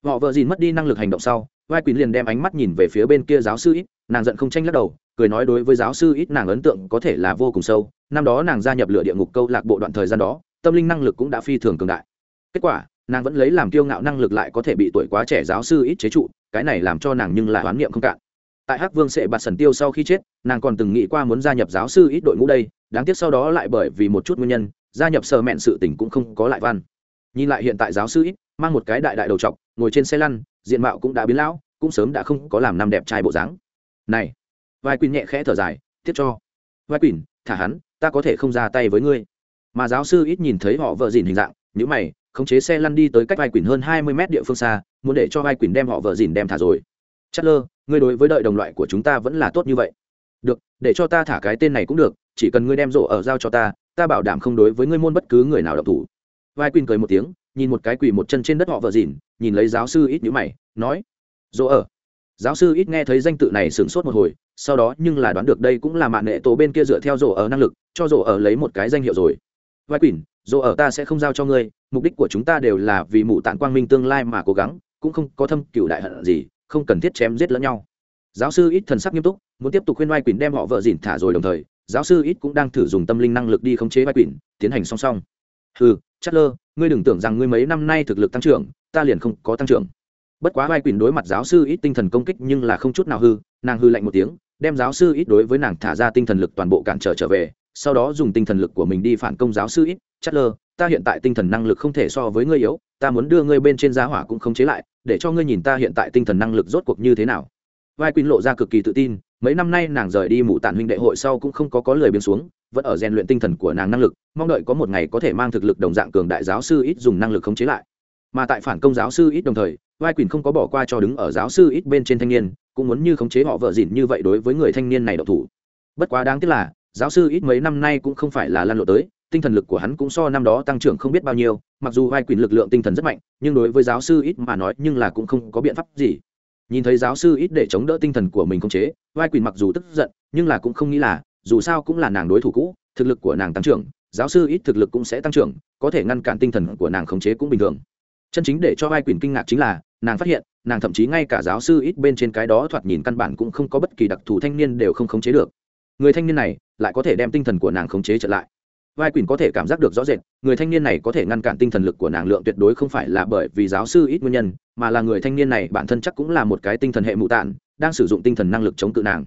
Họ vợ dìn mất đi năng lực hành động sau, vai quỳnh liền đem ánh mắt nhìn về phía bên kia giáo sư ít nàng giận không tranh lắc đầu, cười nói đối với giáo sư ít nàng ấn tượng có thể là vô cùng sâu, năm đó nàng gia nhập lửa địa ngục câu lạc bộ đoạn thời gian đó, tâm linh năng lực cũng đã phi thường cường đại. Kết quả, nàng vẫn lấy làm kiêu ngạo năng lực lại có thể bị tuổi quá trẻ giáo sư ít chế trụ cái này làm cho nàng nhưng lại hoán niệm không cạn. Tại hắc vương sệ bạt sần tiêu sau khi chết, nàng còn từng nghĩ qua muốn gia nhập giáo sư ít đội ngũ đây, đáng tiếc sau đó lại bởi vì một chút nguyên nhân, gia nhập sờ mẹn sự tình cũng không có lại văn. Nhìn lại hiện tại giáo sư ít, mang một cái đại đại đầu t ngồi trên xe lăn, diện mạo cũng đã biến lão, cũng sớm đã không có làm năm đẹp trai bộ dáng. Này, vai quỳnh nhẹ khẽ thở dài, tiếp cho. Vai quỳnh, thả hắn, ta có thể không ra tay với ngươi. Mà giáo sư ít nhìn thấy họ vợ dìn hình dạng nhữ mày khống chế xe lăn đi tới cách vai quỳnh hơn hai mươi mét địa phương xa, muốn để cho vai quỳnh đem họ vợ dìn đem thả rồi. Chất lơ ngươi đối với đợi đồng loại của chúng ta vẫn là tốt như vậy. Được, để cho ta thả cái tên này cũng được, chỉ cần ngươi đem rổ ở giao cho ta ta bảo đảm không đối với ngươi môn bất cứ người nào độc thủ. Vai quỳnh cười một tiếng, nhìn một cái quỳ một chân trên đất họ vợ dìn, nhìn lấy giáo sư ít nhữ mày, nói, rổ ở. Giáo sư ít nghe thấy danh tự này sửng sốt một hồi, sau đó nhưng là đoán được đây cũng là mạng nghệ tổ bên kia dựa theo rổ ở năng lực, cho rổ ở lấy một cái danh hiệu rồi. Vai quỳnh, rổ ở ta sẽ không giao cho ngươi mục đích của chúng ta đều là vì mụ tản quang minh tương lai mà cố gắng, cũng không có thâm cựu đại hận gì, không cần thiết chém giết lẫn nhau. Giáo sư ít thần sắc nghiêm túc, muốn tiếp tục khuyên vai quỷ đem họ vợ dìn thả rồi đồng thời, giáo sư ít cũng đang thử dùng tâm linh năng lực đi khống chế vai quỷ tiến hành song song. Ừ chất lơ ngươi đừng tưởng rằng ngươi mấy năm nay thực lực tăng trưởng, ta liền không có tăng trưởng. Bất quá vai quỳnh đối mặt giáo sư ít tinh thần công kích nhưng là không chút nào hư, nàng hư lạnh một tiếng, đem giáo sư ít đối với nàng thả ra tinh thần lực toàn bộ cản trở trở về, sau đó dùng tinh thần lực của mình đi phản công giáo sư ít chất lơ ta hiện tại tinh thần năng lực không thể so với ngươi yếu, ta muốn đưa ngươi bên trên giá hỏa cũng không chế lại, để cho ngươi nhìn ta hiện tại tinh thần năng lực rốt cuộc như thế nào. Vai quỳnh lộ ra cực kỳ tự tin, mấy năm nay nàng rời đi mụ tản huynh đệ hội sau cũng không có có lời biến xuống, vẫn ở rèn luyện tinh thần của nàng năng lực, mong đợi có một ngày có thể mang thực lực đồng dạng cường đại giáo sư ít dùng năng lực khống chế lại. Mà tại phản công giáo sư ít đồng thời, vai quỳnh không có bỏ qua cho đứng ở giáo sư ít bên trên thanh niên, cũng muốn như khống chế họ vợ dịn như vậy đối với người thanh niên này độc thủ. Bất quá đáng tiếc là, giáo sư ít mấy năm nay cũng không phải là lan lộ tới tinh thần lực của hắn cũng so năm đó tăng trưởng không biết bao nhiêu, mặc dù vai quyền lực lượng tinh thần rất mạnh, nhưng đối với giáo sư ít mà nói, nhưng là cũng không có biện pháp gì. Nhìn thấy giáo sư ít để chống đỡ tinh thần của mình không chế vai quyền mặc dù tức giận, nhưng là cũng không nghĩ là, dù sao cũng là nàng đối thủ cũ, thực lực của nàng tăng trưởng, giáo sư ít thực lực cũng sẽ tăng trưởng, có thể ngăn cản tinh thần của nàng khống chế cũng bình thường. Chân chính để cho vai quyền kinh ngạc chính là, nàng phát hiện, nàng thậm chí ngay cả giáo sư ít bên trên cái đó thoạt nhìn căn bản cũng không có bất kỳ đặc thù thanh niên đều không khống chế được. Người thanh niên này, lại có thể đem tinh thần của nàng khống chế trở lại vai quỳnh có thể cảm giác được rõ rệt, người thanh niên này có thể ngăn cản tinh thần lực của nàng lượng tuyệt đối không phải là bởi vì giáo sư ít nguyên nhân, mà là người thanh niên này bản thân chắc cũng là một cái tinh thần hệ mụ tạn, đang sử dụng tinh thần năng lực chống cự nàng.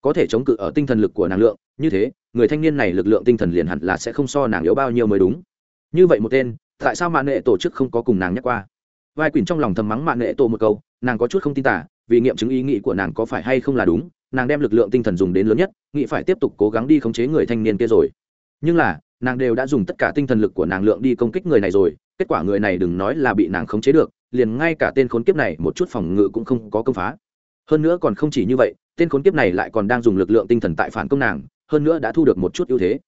Có thể chống cự ở tinh thần lực của nàng lượng, như thế, người thanh niên này lực lượng tinh thần liền hẳn là sẽ không so nàng yếu bao nhiêu mới đúng. Như vậy một tên, tại sao mạng nghệ tổ chức không có cùng nàng nhắc qua? Vai quỳnh trong lòng thầm mắng mạng nghệ tổ một câu, nàng có chút không tin tả, vì nghiệm chứng ý nghĩ của nàng có phải hay không là đúng, nàng đem lực lượng tinh thần dùng đến lớn nhất, nghĩ phải tiếp tục cố gắng đi khống chế người thanh niên kia rồi. Nhưng là nàng đều đã dùng tất cả tinh thần lực của nàng lượng đi công kích người này rồi, kết quả người này đừng nói là bị nàng khống chế được, liền ngay cả tên khốn kiếp này một chút phòng ngự cũng không có công phá. Hơn nữa còn không chỉ như vậy, tên khốn kiếp này lại còn đang dùng lực lượng tinh thần tại phản công nàng, hơn nữa đã thu được một chút ưu thế.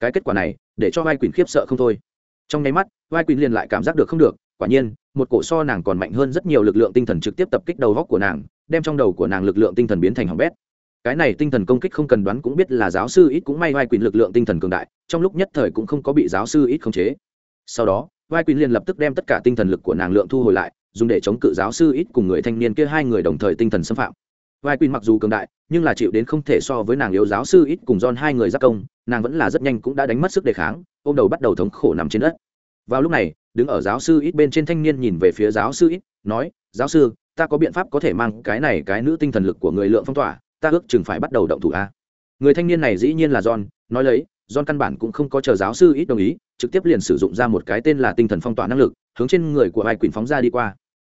Cái kết quả này, để cho vai quỳnh khiếp sợ không thôi. Trong nháy mắt, vai quỳnh liền lại cảm giác được không được, quả nhiên, một cổ so nàng còn mạnh hơn rất nhiều lực lượng tinh thần trực tiếp tập kích đầu góc của nàng, đem trong đầu của nàng lực lượng tinh thần biến thành hỏng bét cái này tinh thần công kích không cần đoán cũng biết là giáo sư ít cũng may vai quỳnh lực lượng tinh thần cường đại, trong lúc nhất thời cũng không có bị giáo sư ít khống chế. Sau đó, vai quỳnh liền lập tức đem tất cả tinh thần lực của nàng lượng thu hồi lại, dùng để chống cự giáo sư ít cùng người thanh niên kia hai người đồng thời tinh thần xâm phạm. Vai quỳnh mặc dù cường đại, nhưng là chịu đến không thể so với nàng yếu giáo sư ít cùng don hai người giác công, nàng vẫn là rất nhanh cũng đã đánh mất sức đề kháng, ôm đầu bắt đầu thống khổ nằm trên đất. Vào lúc này, đứng ở giáo sư ít bên trên thanh niên nhìn về phía giáo sư ít, nói, giáo sư, ta có biện pháp có thể mang cái này cái nữ tinh thần lực của người lượng phong tỏa ta ước chừng phải bắt đầu động thủ a. Người thanh niên này dĩ nhiên là john nói lấy john căn bản cũng không có chờ giáo sư ít đồng ý trực tiếp liền sử dụng ra một cái tên là tinh thần phong tỏa năng lực hướng trên người của hai quyền phóng ra đi qua.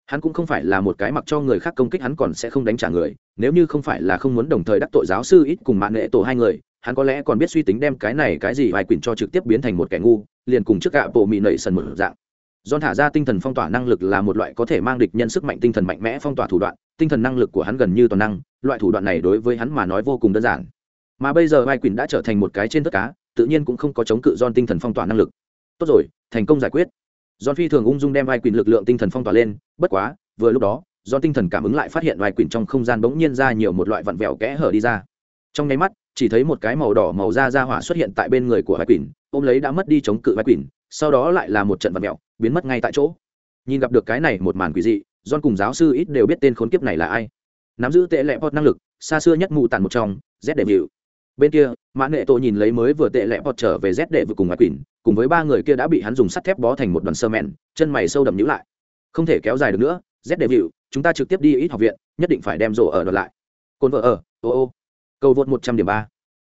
Hắn cũng không phải là một cái mặc cho người khác công kích hắn còn sẽ không đánh trả người nếu như không phải là không muốn đồng thời đắc tội giáo sư ít cùng mạng nghệ tổ hai người hắn có lẽ còn biết suy tính đem cái này cái gì hai quyền cho trực tiếp biến thành một kẻ ngu liền cùng trước gạ bộ mị nẩy sần một dạng. John thả ra tinh thần phong tỏa năng lực là một loại có thể mang địch nhân sức mạnh tinh thần mạnh mẽ phong tỏa thủ đoạn, tinh thần năng lực của hắn gần như toàn năng, loại thủ đoạn này đối với hắn mà nói vô cùng đơn giản. Mà bây giờ Vai quỳnh đã trở thành một cái trên tất cá, tự nhiên cũng không có chống cự John tinh thần phong tỏa năng lực. Tốt rồi, thành công giải quyết. John phi thường ung dung đem Vai quỳnh lực lượng tinh thần phong tỏa lên, bất quá, vừa lúc đó, do tinh thần cảm ứng lại phát hiện Vai quỳnh trong không gian bỗng nhiên ra nhiều một loại vặn vẹo kẽ hở đi ra. Trong nháy mắt, chỉ thấy một cái màu đỏ màu da da hỏa xuất hiện tại bên người của Vai quỳnh ôm lấy đã mất đi chống cự Vai quỳnh sau đó lại là một trận vặn vẹo, biến mất ngay tại chỗ nhìn gặp được cái này một màn quỷ dị john cùng giáo sư ít đều biết tên khốn kiếp này là ai. Nắm giữ tệ lệ pot năng lực, xa xưa nhất mù tàn một trong, z đệ vịu bên kia, mã nghệ tổ nhìn lấy mới vừa tệ lệ pot trở về z đệ vừa cùng ngoại quỷ, cùng với ba người kia đã bị hắn dùng sắt thép bó thành một đoàn sơ mèn chân mày sâu đậm nhữ lại. Không thể kéo dài được nữa, z đệ vịu chúng ta trực tiếp đi ít học viện, nhất định phải đem rổ ở đợt lại. Cồn vợ ở, ô ô. Câu vượt một trăm điểm ba.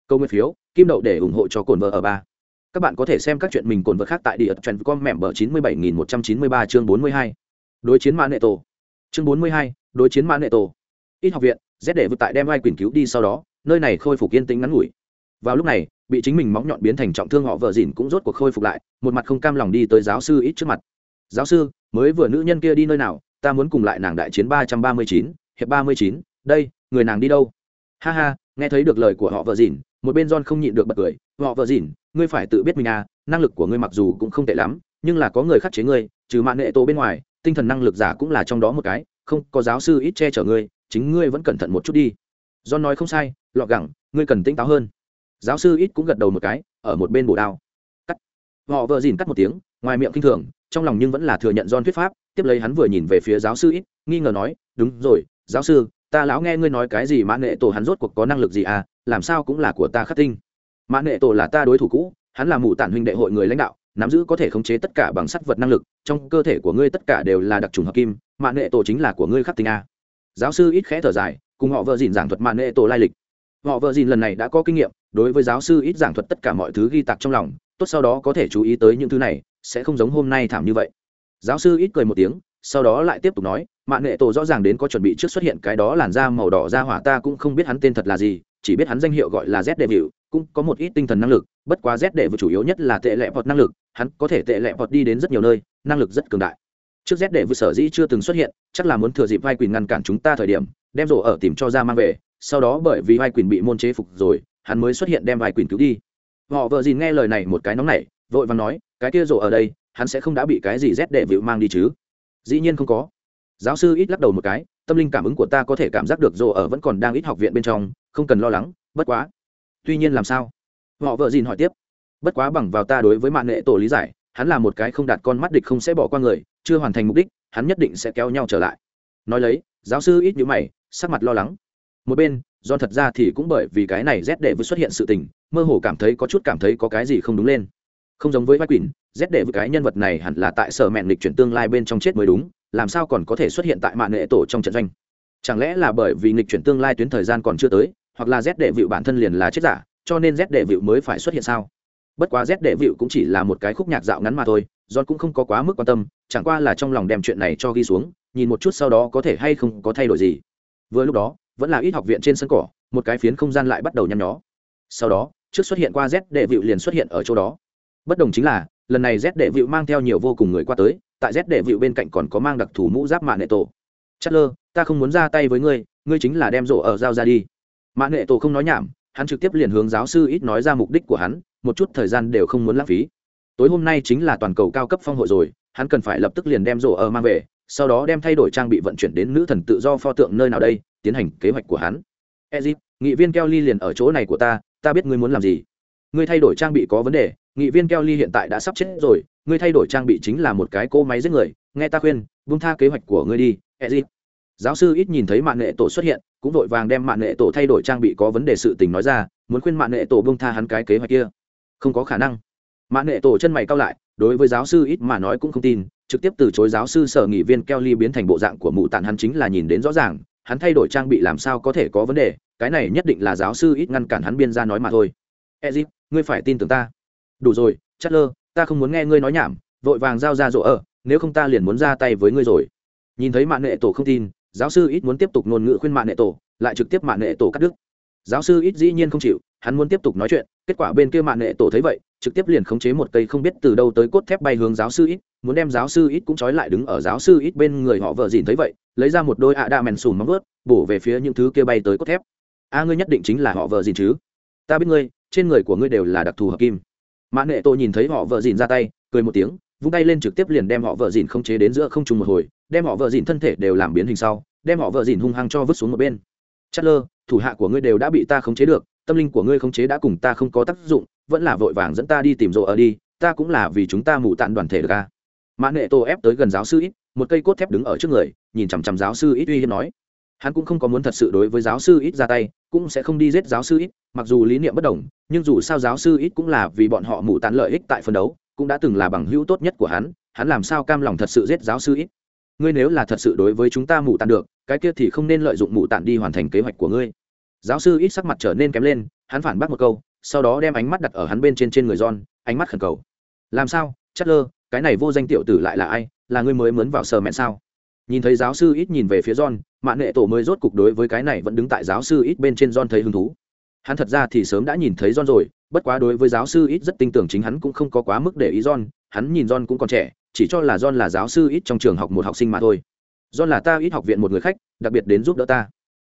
Câu nguyên phiếu, kim đậu để ủng hộ cho cồn vợ ở ba. Các bạn có thể xem các chuyện mình cồn vật khác tại địa trần com mẹm bờ chín mươi bảy nghìn một trăm chín mươi ba chương bốn mươi hai đối chiến mã nệ tổ. Chương bốn mươi hai, đối chiến mã nệ tổ. Ít học viện, z để vượt tại đem ai quyền cứu đi sau đó, nơi này khôi phục yên tĩnh ngắn ngủi. Vào lúc này, bị chính mình móng nhọn biến thành trọng thương họ vợ dìn cũng rốt cuộc khôi phục lại, một mặt không cam lòng đi tới giáo sư ít trước mặt. Giáo sư, mới vừa nữ nhân kia đi nơi nào, ta muốn cùng lại nàng đại chiến ba trăm ba mươi chín, hiệp ba mươi chín, đây, người nàng đi đâu? Ha ha, nghe thấy được lời của họ vợ dìn một bên john không nhịn được bật cười, họ vợ dìn ngươi phải tự biết mình à năng lực của ngươi mặc dù cũng không tệ lắm, nhưng là có người khắc chế ngươi, trừ mạng nghệ tổ bên ngoài tinh thần năng lực giả cũng là trong đó một cái, không, có giáo sư ít che chở ngươi, chính ngươi vẫn cẩn thận một chút đi. John nói không sai, lọ gẳng, ngươi cần tỉnh táo hơn. Giáo sư ít cũng gật đầu một cái, ở một bên bổ đao. Cắt. Họ vợ dìn cắt một tiếng, ngoài miệng kinh thường, trong lòng nhưng vẫn là thừa nhận John thuyết pháp, tiếp lấy hắn vừa nhìn về phía giáo sư ít, nghi ngờ nói, đúng rồi, giáo sư, ta lão nghe ngươi nói cái gì mã nghệ tổ hắn rốt cuộc có năng lực gì à làm sao cũng là của ta khắc tinh. Mã nghệ tổ là ta đối thủ cũ, hắn là mù tản huynh đệ hội người lãnh đạo nắm giữ có thể khống chế tất cả bằng sắt vật năng lực, trong cơ thể của ngươi tất cả đều là đặc trùng hợp kim mạng nghệ tổ chính là của ngươi khắc tinh a. Giáo sư ít khẽ thở dài, cùng họ vợ dìn giảng thuật mạng nghệ tổ lai lịch. Họ vợ dìn lần này đã có kinh nghiệm, đối với giáo sư ít giảng thuật tất cả mọi thứ ghi tặc trong lòng, tốt sau đó có thể chú ý tới những thứ này, sẽ không giống hôm nay thảm như vậy. Giáo sư ít cười một tiếng, sau đó lại tiếp tục nói mạng nghệ tổ rõ ràng đến có chuẩn bị trước xuất hiện cái đó làn da màu đỏ ra hỏa ta cũng không biết hắn tên thật là gì chỉ biết hắn danh hiệu gọi là z đệ vịu, cũng có một ít tinh thần năng lực, bất quá z đệ vịu chủ yếu nhất là tệ lệ vọt năng lực, hắn có thể tệ lệ vọt đi đến rất nhiều nơi, năng lực rất cường đại. Trước z đệ vịu sở dĩ chưa từng xuất hiện, chắc là muốn thừa dịp vai quyền ngăn cản chúng ta thời điểm, đem rổ ở tìm cho ra mang về, sau đó bởi vì vai quyền bị môn chế phục rồi, hắn mới xuất hiện đem vai quyền cứu đi. Họ vợ dìn nghe lời này một cái nóng nảy, vội vàng nói, cái kia rổ ở đây, hắn sẽ không đã bị cái gì z đệ vịu mang đi chứ? Dĩ nhiên không có. Giáo sư ít lắc đầu một cái, tâm linh cảm ứng của ta có thể cảm giác được rồ ở vẫn còn đang ít học viện bên trong không cần lo lắng, bất quá. Tuy nhiên làm sao? Họ vợ dìn hỏi tiếp. Bất quá bằng vào ta đối với mạng nghệ tổ lý giải, hắn là một cái không đạt con mắt địch không sẽ bỏ qua người, chưa hoàn thành mục đích, hắn nhất định sẽ kéo nhau trở lại. Nói lấy, giáo sư ít nhữ mày, sắc mặt lo lắng. Một bên, do thật ra thì cũng bởi vì cái này rét đệ vừa xuất hiện sự tình, mơ hồ cảm thấy có chút cảm thấy có cái gì không đúng lên. Không giống với vai quỷ rét đệ với cái nhân vật này hẳn là tại sở mẹn lịch chuyển tương lai bên trong chết mới đúng, làm sao còn có thể xuất hiện tại mạng nghệ tổ trong trận doanh? Chẳng lẽ là bởi vì nghịch chuyển tương lai tuyến thời gian còn chưa tới hoặc là z đệ vịu bản thân liền là chết giả, cho nên z đệ vịu mới phải xuất hiện sao? Bất quá z đệ vịu cũng chỉ là một cái khúc nhạc dạo ngắn mà thôi, john cũng không có quá mức quan tâm, chẳng qua là trong lòng đem chuyện này cho ghi xuống, nhìn một chút sau đó có thể hay không có thay đổi gì. Vừa lúc đó, vẫn là ít học viện trên sân cỏ, một cái phiến không gian lại bắt đầu nhăn nhó. Sau đó, trước xuất hiện qua z đệ vịu liền xuất hiện ở chỗ đó. Bất đồng chính là, lần này z đệ vịu mang theo nhiều vô cùng người qua tới, tại z đệ vịu bên cạnh còn có mang đặc thù mũ giáp mạng nệ tổ. Chất lơ ta không muốn ra tay với ngươi ngươi chính là đem rổ ở giao ra đi mã nghệ tổ không nói nhảm hắn trực tiếp liền hướng giáo sư ít nói ra mục đích của hắn một chút thời gian đều không muốn lãng phí. Tối hôm nay chính là toàn cầu cao cấp phong hội rồi hắn cần phải lập tức liền đem rổ ở mang về sau đó đem thay đổi trang bị vận chuyển đến nữ thần tự do pho tượng nơi nào đây tiến hành kế hoạch của hắn. Egypt, nghị viên kelly liền ở chỗ này của ta ta biết ngươi muốn làm gì. Ngươi thay đổi trang bị có vấn đề nghị viên kelly hiện tại đã sắp chết rồi ngươi thay đổi trang bị chính là một cái cỗ máy giết người nghe ta khuyên buông tha kế hoạch của ngươi đi Egypt. giáo sư ít nhìn thấy mạng nghệ tổ xuất hiện cũng vội vàng đem mạng nghệ tổ thay đổi trang bị có vấn đề sự tình nói ra muốn khuyên mạng nghệ tổ bông tha hắn cái kế hoạch kia không có khả năng mạng nghệ tổ chân mày cao lại đối với giáo sư ít mà nói cũng không tin trực tiếp từ chối giáo sư sở nghị viên Kelly biến thành bộ dạng của mụ tàn hắn chính là nhìn đến rõ ràng, hắn thay đổi trang bị làm sao có thể có vấn đề, cái này nhất định là giáo sư ít ngăn cản hắn biên ra nói mà thôi. Ezip, ngươi phải tin tưởng ta. Đủ rồi, Chatler, ta không muốn nghe ngươi nói nhảm, vội vàng giao ra rỗ ở, nếu không ta liền muốn ra tay với ngươi rồi. Nhìn thấy mạng nghệ Tổ không tin, giáo sư ít muốn tiếp tục ngôn ngữ khuyên Mạn Nệ Tổ, lại trực tiếp Mạn Nệ Tổ cắt đứt. Giáo sư ít dĩ nhiên không chịu, hắn muốn tiếp tục nói chuyện, kết quả bên kia Mạn Nệ Tổ thấy vậy, trực tiếp liền khống chế một cây không biết từ đâu tới cốt thép bay hướng giáo sư ít muốn đem giáo sư ít cũng trói lại đứng ở giáo sư ít bên người họ vợ dìn thấy vậy lấy ra một đôi ạ đa mèn sùn móng ướt bổ về phía những thứ kia bay tới cốt thép. A ngươi nhất định chính là họ vợ dìn chứ? Ta biết ngươi trên người của ngươi đều là đặc thù hợp kim. Mã nệ tô nhìn thấy họ vợ dìn ra tay cười một tiếng vung tay lên trực tiếp liền đem họ vợ dìn khống chế đến giữa không trung một hồi đem họ vợ dìn thân thể đều làm biến hình sau, đem họ vợ dìn hung hăng cho vứt xuống một bên. Chất lơ thủ hạ của ngươi đều đã bị ta khống chế được, tâm linh của ngươi khống chế đã cùng ta không có tác dụng, vẫn là vội vàng dẫn ta đi tìm rộ ở đi, ta cũng là vì chúng ta mù tạn đoàn thể được ca mã nệ tô ép tới gần giáo sư ít, một cây cốt thép đứng ở trước người, nhìn chằm chằm giáo sư ít uy hiếp nói. Hắn cũng không có muốn thật sự đối với giáo sư ít ra tay, cũng sẽ không đi giết giáo sư ít, mặc dù lý niệm bất đồng, nhưng dù sao giáo sư ít cũng là vì bọn họ mù tàn lợi ích tại phân đấu, cũng đã từng là bằng hữu tốt nhất của hắn hắn làm sao cam lòng thật sự giết giáo sư ít? Ngươi nếu là thật sự đối với chúng ta mù tàn được cái kia thì không nên lợi dụng mù tàn đi hoàn thành kế hoạch của ngươi giáo sư ít sắc mặt trở nên kém lên hắn phản bác một câu sau đó đem ánh mắt đặt ở hắn bên trên trên người John, ánh mắt khẩn cầu. Làm sao, Chatler, cái này vô danh tiểu tử lại là ai, là ngươi mới mướn vào sở mẹn sao? Nhìn thấy giáo sư ít nhìn về phía John, mạng Nghệ tổ mới rốt cục đối với cái này vẫn đứng tại giáo sư ít bên trên John thấy hứng thú. Hắn thật ra thì sớm đã nhìn thấy John rồi, bất quá đối với giáo sư ít rất tin tưởng chính hắn cũng không có quá mức để ý John, hắn nhìn John cũng còn trẻ, chỉ cho là John là giáo sư ít trong trường học một học sinh mà thôi. John là ta ít học viện một người khách, đặc biệt đến giúp đỡ ta.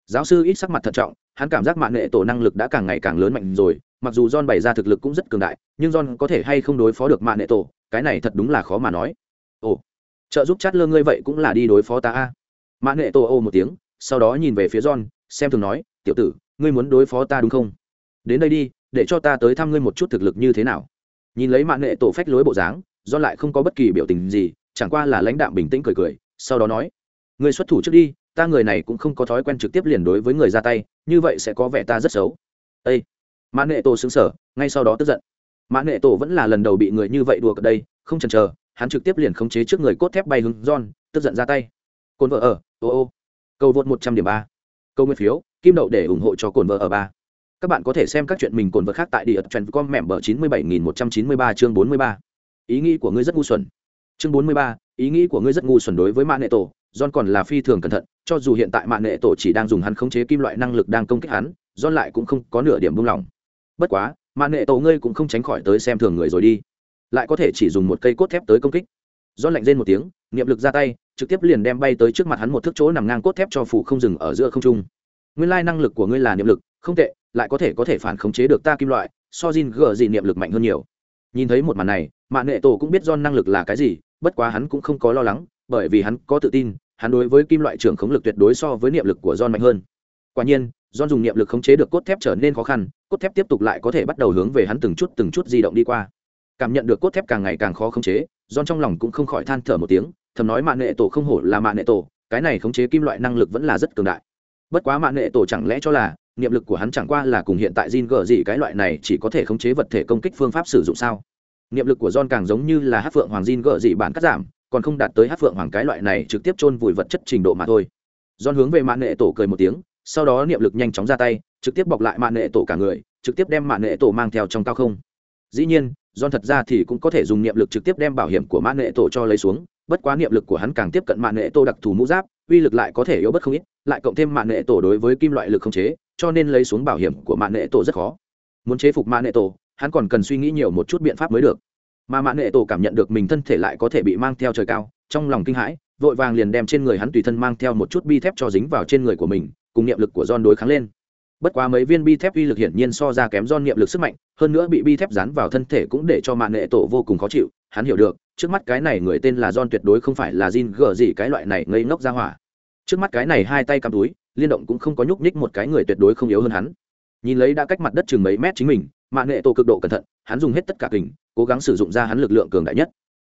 Giáo sư ít sắc mặt thận trọng, hắn cảm giác mạng nghệ tổ năng lực đã càng ngày càng lớn mạnh rồi, mặc dù John bày ra thực lực cũng rất cường đại, nhưng John có thể hay không đối phó được mạng Nệ Tổ, cái này thật đúng là khó mà nói. Ồ, trợ giúp chát lơ ngươi vậy cũng là đi đối phó ta a. Mạng Nệ Tổ ô một tiếng, sau đó nhìn về phía John, xem thường nói, tiểu tử, ngươi muốn đối phó ta đúng không? Đến đây đi, để cho ta tới thăm ngươi một chút thực lực như thế nào. Nhìn lấy mạng Nệ Tổ phách lối bộ dáng, do lại không có bất kỳ biểu tình gì, chẳng qua là lãnh đạm bình tĩnh cười cười, sau đó nói, người xuất thủ trước đi, ta người này cũng không có thói quen trực tiếp liền đối với người ra tay, như vậy sẽ có vẻ ta rất xấu. ây mã nệ tổ xứng sở ngay sau đó tức giận. Mã nệ tổ vẫn là lần đầu bị người như vậy đùa cợt đây không chần chờ hắn trực tiếp liền khống chế trước người cốt thép bay hướng john tức giận ra tay. Cồn vợ ở ô ô câu vượt một trăm điểm ba câu nguyên phiếu kim đậu để ủng hộ cho cồn vợ ở ba. Các bạn có thể xem các chuyện mình cồn vợ khác tại địa trend com mẹm bờ chín mươi bảy nghìn một trăm chín mươi ba chương bốn mươi ba ý nghĩ của ngươi rất ngu xuẩn. Chương bốn mươi ba, ý nghĩ của ngươi rất ngu xuẩn đối với mạng nệ tổ. John còn là phi thường cẩn thận, cho dù hiện tại mạng nệ tổ chỉ đang dùng hắn khống chế kim loại năng lực đang công kích hắn, john lại cũng không có nửa điểm buông lỏng. Bất quá mạng nệ tổ ngươi cũng không tránh khỏi tới xem thường người rồi đi. Lại có thể chỉ dùng một cây cốt thép tới công kích. John lạnh rên một tiếng, niệm lực ra tay, trực tiếp liền đem bay tới trước mặt hắn một thước chỗ nằm ngang cốt thép cho phủ không dừng ở giữa không trung. Nguyên lai năng lực của ngươi là niệm lực, không tệ, lại có thể có thể phản khống chế được ta kim loại, so Jin gờ gì niệm lực mạnh hơn nhiều. Nhìn thấy một màn này mạ nghệ tổ cũng biết do năng lực là cái gì, bất quá hắn cũng không có lo lắng, bởi vì hắn có tự tin, hắn đối với kim loại trưởng khống lực tuyệt đối so với niệm lực của John mạnh hơn. Quả nhiên, John dùng niệm lực khống chế được cốt thép trở nên khó khăn, cốt thép tiếp tục lại có thể bắt đầu hướng về hắn từng chút từng chút di động đi qua. Cảm nhận được cốt thép càng ngày càng khó khống chế, John trong lòng cũng không khỏi than thở một tiếng, thầm nói mạng nghệ tổ không hổ là mạng nghệ tổ, cái này khống chế kim loại năng lực vẫn là rất cường đại. Bất quá mạng nghệ tổ chẳng lẽ cho là, niệm lực của hắn chẳng qua là cùng hiện tại Jin gở gì cái loại này chỉ có thể khống chế vật thể công kích phương pháp sử dụng sao? Niệm lực của John càng giống như là hát phượng hoàng Jin gỡ gì bản cắt giảm, còn không đạt tới hát phượng hoàng cái loại này trực tiếp chôn vùi vật chất trình độ mà thôi. John hướng về mạng nghệ tổ cười một tiếng, sau đó niệm lực nhanh chóng ra tay, trực tiếp bọc lại mạng nghệ tổ cả người, trực tiếp đem mạng nghệ tổ mang theo trong cao không. Dĩ nhiên, John thật ra thì cũng có thể dùng niệm lực trực tiếp đem bảo hiểm của mạng nghệ tổ cho lấy xuống, bất quá niệm lực của hắn càng tiếp cận mạng nghệ tổ đặc thù mũ giáp, uy lực lại có thể yếu bất không ít, lại cộng thêm mạng nghệ tổ đối với kim loại lực không chế, cho nên lấy xuống bảo hiểm của mạng nghệ tổ rất khó. Muốn chế phục mạng nghệ tổ hắn còn cần suy nghĩ nhiều một chút biện pháp mới được. Mà mạng nghệ tổ cảm nhận được mình thân thể lại có thể bị mang theo trời cao, trong lòng kinh hãi, vội vàng liền đem trên người hắn tùy thân mang theo một chút bi thép cho dính vào trên người của mình, cùng niệm lực của don đối kháng lên. Bất quá mấy viên bi thép uy lực hiển nhiên so ra kém don niệm lực sức mạnh, hơn nữa bị bi thép dán vào thân thể cũng để cho mạng nghệ tổ vô cùng khó chịu, hắn hiểu được, trước mắt cái này người tên là don tuyệt đối không phải là Jin Gờ gì cái loại này ngây ngốc ra hỏa. Trước mắt cái này hai tay cầm túi, liên động cũng không có nhúc nhích một cái người tuyệt đối không yếu hơn hắn. Nhìn lấy đã cách mặt đất chừng mấy mét chính mình mạng nghệ tổ cực độ cẩn thận, hắn dùng hết tất cả kình, cố gắng sử dụng ra hắn lực lượng cường đại nhất.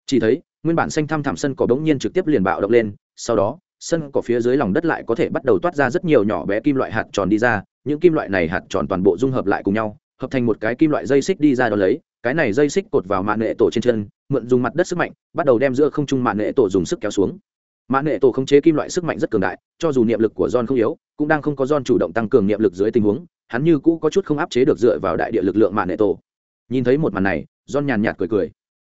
Chỉ thấy, nguyên bản xanh thăm thẳm sân cỏ bỗng nhiên trực tiếp liền bạo động lên, sau đó, sân cỏ phía dưới lòng đất lại có thể bắt đầu toát ra rất nhiều nhỏ bé kim loại hạt tròn đi ra, những kim loại này hạt tròn toàn bộ dung hợp lại cùng nhau, hợp thành một cái kim loại dây xích đi ra đó lấy, cái này dây xích cột vào mạng nghệ tổ trên chân, mượn dùng mặt đất sức mạnh, bắt đầu đem giữa không trung mạng nghệ tổ dùng sức kéo xuống. Mạng nghệ tổ không chế kim loại sức mạnh rất cường đại, cho dù niệm lực của john không yếu, cũng đang không có john chủ động tăng cường niệm lực dưới tình huống hắn như cũ có chút không áp chế được dựa vào đại địa lực lượng mạng nghệ tổ. Nhìn thấy một màn này, john nhàn nhạt cười cười.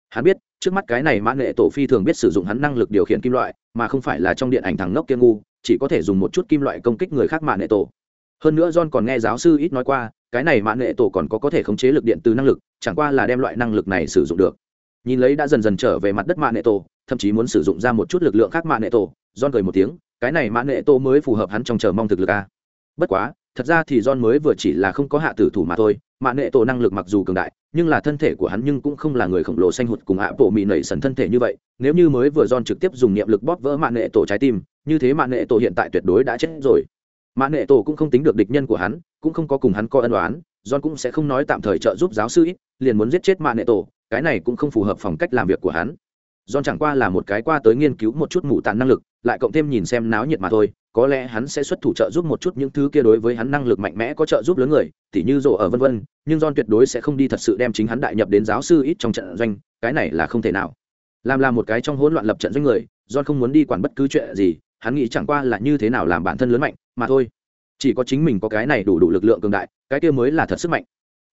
Hắn biết, trước mắt cái này mạng nghệ tổ phi thường biết sử dụng hắn năng lực điều khiển kim loại, mà không phải là trong điện ảnh thằng ngốc kia ngu, chỉ có thể dùng một chút kim loại công kích người khác mạng nghệ tổ. Hơn nữa john còn nghe giáo sư ít nói qua, cái này mạng nghệ tổ còn có có thể khống chế lực điện từ năng lực, chẳng qua là đem loại năng lực này sử dụng được. Nhìn lấy đã dần dần trở về mặt đất mạng nghệ tổ, thậm chí muốn sử dụng ra một chút lực lượng khác mạng nghệ tổ, john cười một tiếng, cái này mạng nghệ tổ mới phù hợp hắn trong chờ mong thực lực a bất quá thật ra thì john mới vừa chỉ là không có hạ tử thủ mà thôi mạng Nệ tổ năng lực mặc dù cường đại nhưng là thân thể của hắn nhưng cũng không là người khổng lồ xanh hụt cùng hạ bộ mị nảy sần thân thể như vậy. Nếu như mới vừa john trực tiếp dùng niệm lực bóp vỡ Mạn Nệ tổ trái tim như thế Mạn Nệ tổ hiện tại tuyệt đối đã chết rồi. Mạn Nệ tổ cũng không tính được địch nhân của hắn cũng không có cùng hắn có ân oán, john cũng sẽ không nói tạm thời trợ giúp giáo sư ít liền muốn giết chết Mạn Nệ tổ cái này cũng không phù hợp phong cách làm việc của hắn. John chẳng qua là một cái qua tới nghiên cứu một chút mù tàn năng lực, lại cộng thêm nhìn xem náo nhiệt mà thôi, có lẽ hắn sẽ xuất thủ trợ giúp một chút những thứ kia đối với hắn năng lực mạnh mẽ có trợ giúp lớn người, tỉ như rồ ở vân vân, nhưng John tuyệt đối sẽ không đi thật sự đem chính hắn đại nhập đến giáo sư ít trong trận doanh, cái này là không thể nào. Làm là một cái trong hỗn loạn lập trận doanh người, John không muốn đi quản bất cứ chuyện gì, hắn nghĩ chẳng qua là như thế nào làm bản thân lớn mạnh, mà thôi. Chỉ có chính mình có cái này đủ đủ lực lượng cường đại, cái kia mới là thật sức mạnh.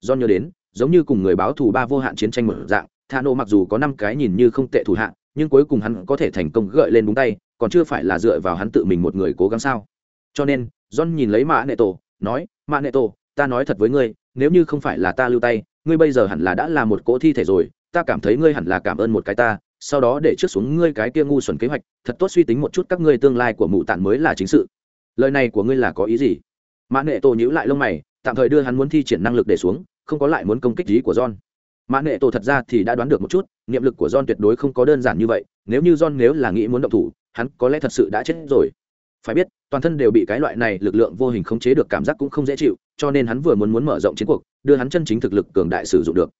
John nhớ đến, giống như cùng người báo thù ba vô hạn chiến tranh mở dạng, thà mặc dù có năm cái nhìn như không tệ thủ hạ nhưng cuối cùng hắn có thể thành công gợi lên búng tay còn chưa phải là dựa vào hắn tự mình một người cố gắng sao? Cho nên, john nhìn lấy mạ nệ tổ, nói mạ nệ tổ, ta nói thật với ngươi, nếu như không phải là ta lưu tay, ngươi bây giờ hẳn là đã là một cỗ thi thể rồi, ta cảm thấy ngươi hẳn là cảm ơn một cái ta, sau đó để trước xuống ngươi cái kia ngu xuẩn kế hoạch, thật tốt suy tính một chút các ngươi tương lai của mụ tản mới là chính sự. Lời này của ngươi là có ý gì? Mã nệ tổ nhữ lại lông mày, tạm thời đưa hắn muốn thi triển năng lực để xuống, không có lại muốn công kích ý của john. Mã nệ tổ thật ra thì đã đoán được một chút, niệm lực của john tuyệt đối không có đơn giản như vậy, nếu như john nếu là nghĩ muốn động thủ hắn có lẽ thật sự đã chết rồi. Phải biết, toàn thân đều bị cái loại này lực lượng vô hình khống chế được cảm giác cũng không dễ chịu, cho nên hắn vừa muốn muốn mở rộng chiến cuộc, đưa hắn chân chính thực lực cường đại sử dụng được.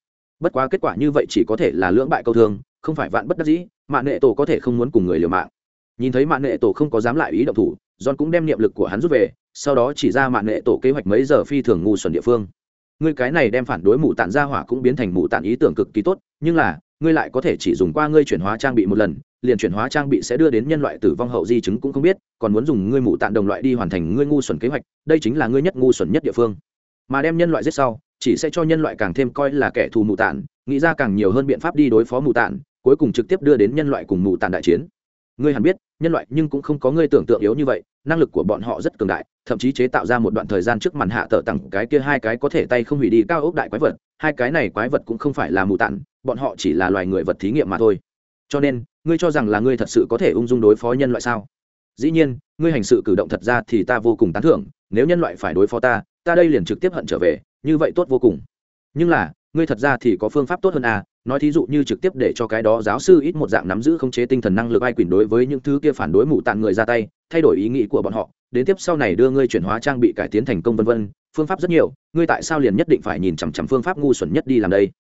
Bất quá kết quả như vậy chỉ có thể là lưỡng bại câu thương, không phải vạn bất đắc dĩ, mạn nệ tổ có thể không muốn cùng người liều mạng. Nhìn thấy mạn nệ tổ không có dám lại ý động thủ, john cũng đem niệm lực của hắn rút về, sau đó chỉ ra mạn nệ tổ kế hoạch mấy giờ phi thường ngu xuẩn địa phương. Người cái này đem phản đối mụ tản ra hỏa cũng biến thành mụ tản ý tưởng cực kỳ tốt, nhưng là ngươi lại có thể chỉ dùng qua ngươi chuyển hóa trang bị một lần, liền chuyển hóa trang bị sẽ đưa đến nhân loại tử vong hậu di chứng cũng không biết, còn muốn dùng ngươi mụ tản đồng loại đi hoàn thành ngươi ngu xuẩn kế hoạch, đây chính là ngươi nhất ngu xuẩn nhất địa phương. Mà đem nhân loại giết sau, chỉ sẽ cho nhân loại càng thêm coi là kẻ thù mụ tản nghĩ ra càng nhiều hơn biện pháp đi đối phó mụ tản cuối cùng trực tiếp đưa đến nhân loại cùng mụ tản đại chiến. Ngươi hẳn biết, nhân loại nhưng cũng không có ngươi tưởng tượng yếu như vậy, năng lực của bọn họ rất cường đại, thậm chí chế tạo ra một đoạn thời gian trước màn hạ tờ tặng cái kia hai cái có thể tay không hủy đi cao ốc đại quái vật hai cái này quái vật cũng không phải là mù tản bọn họ chỉ là loài người vật thí nghiệm mà thôi. Cho nên, ngươi cho rằng là ngươi thật sự có thể ung dung đối phó nhân loại sao? Dĩ nhiên, ngươi hành sự cử động thật ra thì ta vô cùng tán thưởng, nếu nhân loại phải đối phó ta ta đây liền trực tiếp hận trở về, như vậy tốt vô cùng. Nhưng là, ngươi thật ra thì có phương pháp tốt hơn à nói thí dụ như trực tiếp để cho cái đó giáo sư ít một dạng nắm giữ khống chế tinh thần năng lực ai quyền đối với những thứ kia phản đối mù tạng người ra tay thay đổi ý nghĩ của bọn họ đến tiếp sau này đưa ngươi chuyển hóa trang bị cải tiến thành công vân vân phương pháp rất nhiều ngươi tại sao liền nhất định phải nhìn chằm chằm phương pháp ngu xuẩn nhất đi làm đây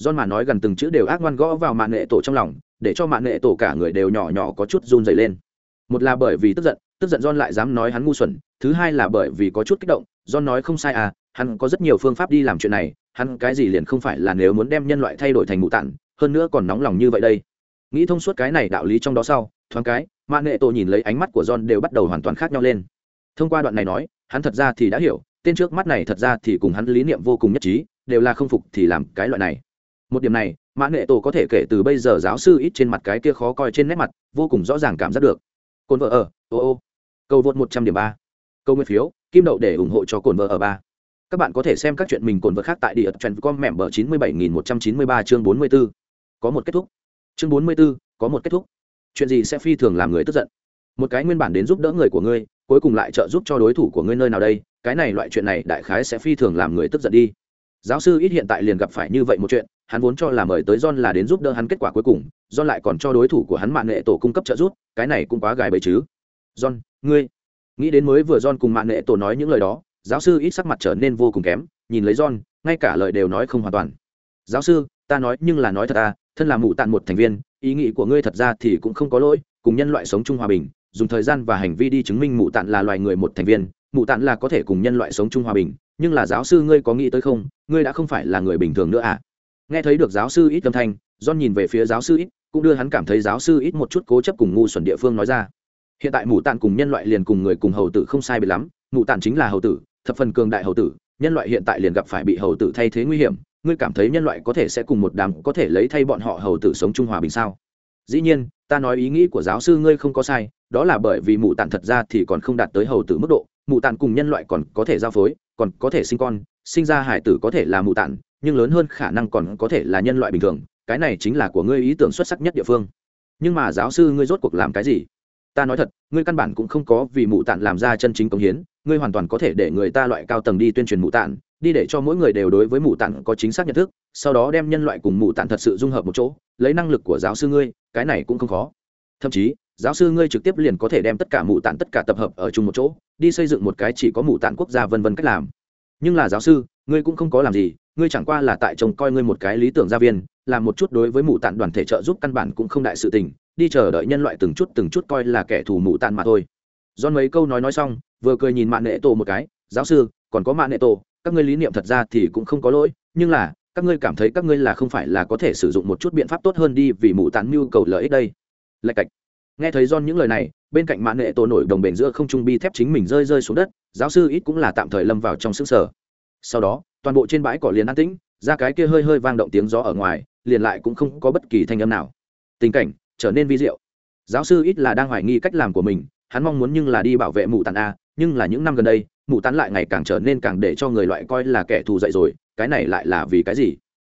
John mà nói gần từng chữ đều ác ngoan gõ vào mạng nghệ tổ trong lòng, để cho mạng nghệ tổ cả người đều nhỏ nhỏ có chút run rẩy lên. Một là bởi vì tức giận, tức giận John lại dám nói hắn ngu xuẩn, thứ hai là bởi vì có chút kích động, John nói không sai à, hắn có rất nhiều phương pháp đi làm chuyện này, hắn cái gì liền không phải là nếu muốn đem nhân loại thay đổi thành mụ tản, hơn nữa còn nóng lòng như vậy đây. Nghĩ thông suốt cái này đạo lý trong đó sau, thoáng cái, mạ nghệ tổ nhìn lấy ánh mắt của John đều bắt đầu hoàn toàn khác nhau lên. Thông qua đoạn này nói, hắn thật ra thì đã hiểu, tên trước mắt này thật ra thì cùng hắn lý niệm vô cùng nhất trí, đều là không phục thì làm cái loại này. Một điểm này mã nghệ tổ có thể kể từ bây giờ giáo sư ít trên mặt cái kia khó coi trên nét mặt vô cùng rõ ràng cảm giác được. Cồn vợ ở ô ô. Câu vượt một trăm điểm ba. Câu nguyên phiếu kim đậu để ủng hộ cho cồn vợ ở ba các bạn có thể xem các chuyện mình cồn vật khác tại địa trend com mẹm bờ chín mươi bảy nghìn một trăm chín mươi ba chương bốn mươi b ố có một kết thúc. Chương bốn mươi b ố có một kết thúc. Chuyện gì sẽ phi thường làm người tức giận. Một cái nguyên bản đến giúp đỡ người của ngươi cuối cùng lại trợ giúp cho đối thủ của ngươi nơi nào đây cái này loại chuyện này đại khái sẽ phi thường làm người tức giận đi. Giáo sư ít hiện tại liền gặp phải như vậy một chuyện hắn vốn cho là mời tới John là đến giúp đỡ hắn kết quả cuối cùng, John lại còn cho đối thủ của hắn mạng nghệ tổ cung cấp trợ giúp, cái này cũng quá gài bậy chứ. John, ngươi, nghĩ đến mới vừa John cùng mạng nghệ tổ nói những lời đó, giáo sư ít sắc mặt trở nên vô cùng kém, nhìn lấy John, ngay cả lời đều nói không hoàn toàn. Giáo sư, ta nói nhưng là nói thật à, thân là mụ tạn một thành viên, ý nghĩ của ngươi thật ra thì cũng không có lỗi, cùng nhân loại sống chung hòa bình, dùng thời gian và hành vi đi chứng minh mụ tạn là loài người một thành viên, mụ tạn là có thể cùng nhân loại sống chung hòa bình, nhưng là giáo sư ngươi có nghĩ tới không, ngươi đã không phải là người bình thường nữa à? nghe thấy được giáo sư ít âm thanh john nhìn về phía giáo sư ít cũng đưa hắn cảm thấy giáo sư ít một chút cố chấp cùng ngu xuẩn địa phương nói ra hiện tại mụ tạn cùng nhân loại liền cùng người cùng hầu tử không sai bị lắm mụ tạn chính là hầu tử thập phần cường đại hầu tử, nhân loại hiện tại liền gặp phải bị hầu tử thay thế nguy hiểm, ngươi cảm thấy nhân loại có thể sẽ cùng một đám có thể lấy thay bọn họ hầu tử sống trung hòa bình sao? Dĩ nhiên, ta nói ý nghĩ của giáo sư ngươi không có sai, đó là bởi vì mù tàn thật ra thì còn không đạt tới hầu tử mức độ mù tàn cùng nhân loại còn có thể giao phối, còn có thể sinh con, sinh ra hải tử có thể là mù tàn nhưng lớn hơn khả năng còn có thể là nhân loại bình thường, cái này chính là của ngươi ý tưởng xuất sắc nhất địa phương. Nhưng mà giáo sư ngươi rốt cuộc làm cái gì? Ta nói thật, ngươi căn bản cũng không có vì mụ tạn làm ra chân chính công hiến, ngươi hoàn toàn có thể để người ta loại cao tầng đi tuyên truyền mụ tạn, đi để cho mỗi người đều đối với mụ tạn có chính xác nhận thức, sau đó đem nhân loại cùng mụ tạn thật sự dung hợp một chỗ, lấy năng lực của giáo sư ngươi, cái này cũng không khó. Thậm chí, giáo sư ngươi trực tiếp liền có thể đem tất cả mụ tạn tất cả tập hợp ở chung một chỗ, đi xây dựng một cái chỉ có mụ tạn quốc gia vân vân cách làm. Nhưng là giáo sư, ngươi cũng không có làm gì, ngươi chẳng qua là tại chồng coi ngươi một cái lý tưởng gia viên, làm một chút đối với mụ tàn đoàn thể trợ giúp căn bản cũng không đại sự tình đi chờ đợi nhân loại từng chút từng chút coi là kẻ thù mụ tàn mà thôi. Do mấy câu nói nói xong, vừa cười nhìn mạng nệ tổ một cái, giáo sư, còn có mạng nệ tổ, các ngươi lý niệm thật ra thì cũng không có lỗi, nhưng là, các ngươi cảm thấy các ngươi là không phải là có thể sử dụng một chút biện pháp tốt hơn đi vì mụ tàn mưu cầu lợi ích đây? Lạch cạch. Nghe thấy don những lời này, bên cạnh mạng nệ tổ nổi đồng bền giữa không trung bi thép chính mình rơi rơi xuống đất, giáo sư ít cũng là tạm thời lâm vào trong xứ sở sau đó, toàn bộ trên bãi cỏ liền an tĩnh, ra cái kia hơi hơi vang động tiếng gió ở ngoài, liền lại cũng không có bất kỳ thanh âm nào. Tình cảnh trở nên vi diệu. Giáo sư ít là đang hoài nghi cách làm của mình, hắn mong muốn nhưng là đi bảo vệ mụ tàn a, nhưng là những năm gần đây, mụ tàn lại ngày càng trở nên càng để cho người loại coi là kẻ thù dậy rồi, cái này lại là vì cái gì?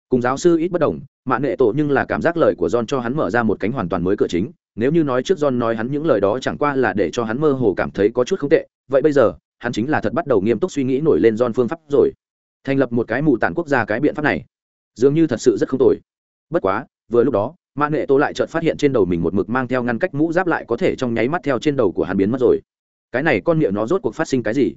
Cùng giáo sư ít bất đồng mạng nghệ tổ nhưng là cảm giác lời của john cho hắn mở ra một cánh hoàn toàn mới cửa chính, nếu như nói trước john nói hắn những lời đó chẳng qua là để cho hắn mơ hồ cảm thấy có chút không tệ, vậy bây giờ, hắn chính là thật bắt đầu nghiêm túc suy nghĩ nổi lên john phương pháp rồi. Thành lập một cái mù tản quốc gia cái biện pháp này, dường như thật sự rất không tồi. Bất quá, vừa lúc đó mã nghệ tô lại chợt phát hiện trên đầu mình một mực mang theo ngăn cách mũ giáp lại có thể trong nháy mắt theo trên đầu của hắn biến mất rồi. Cái này con miệng nó rốt cuộc phát sinh cái gì?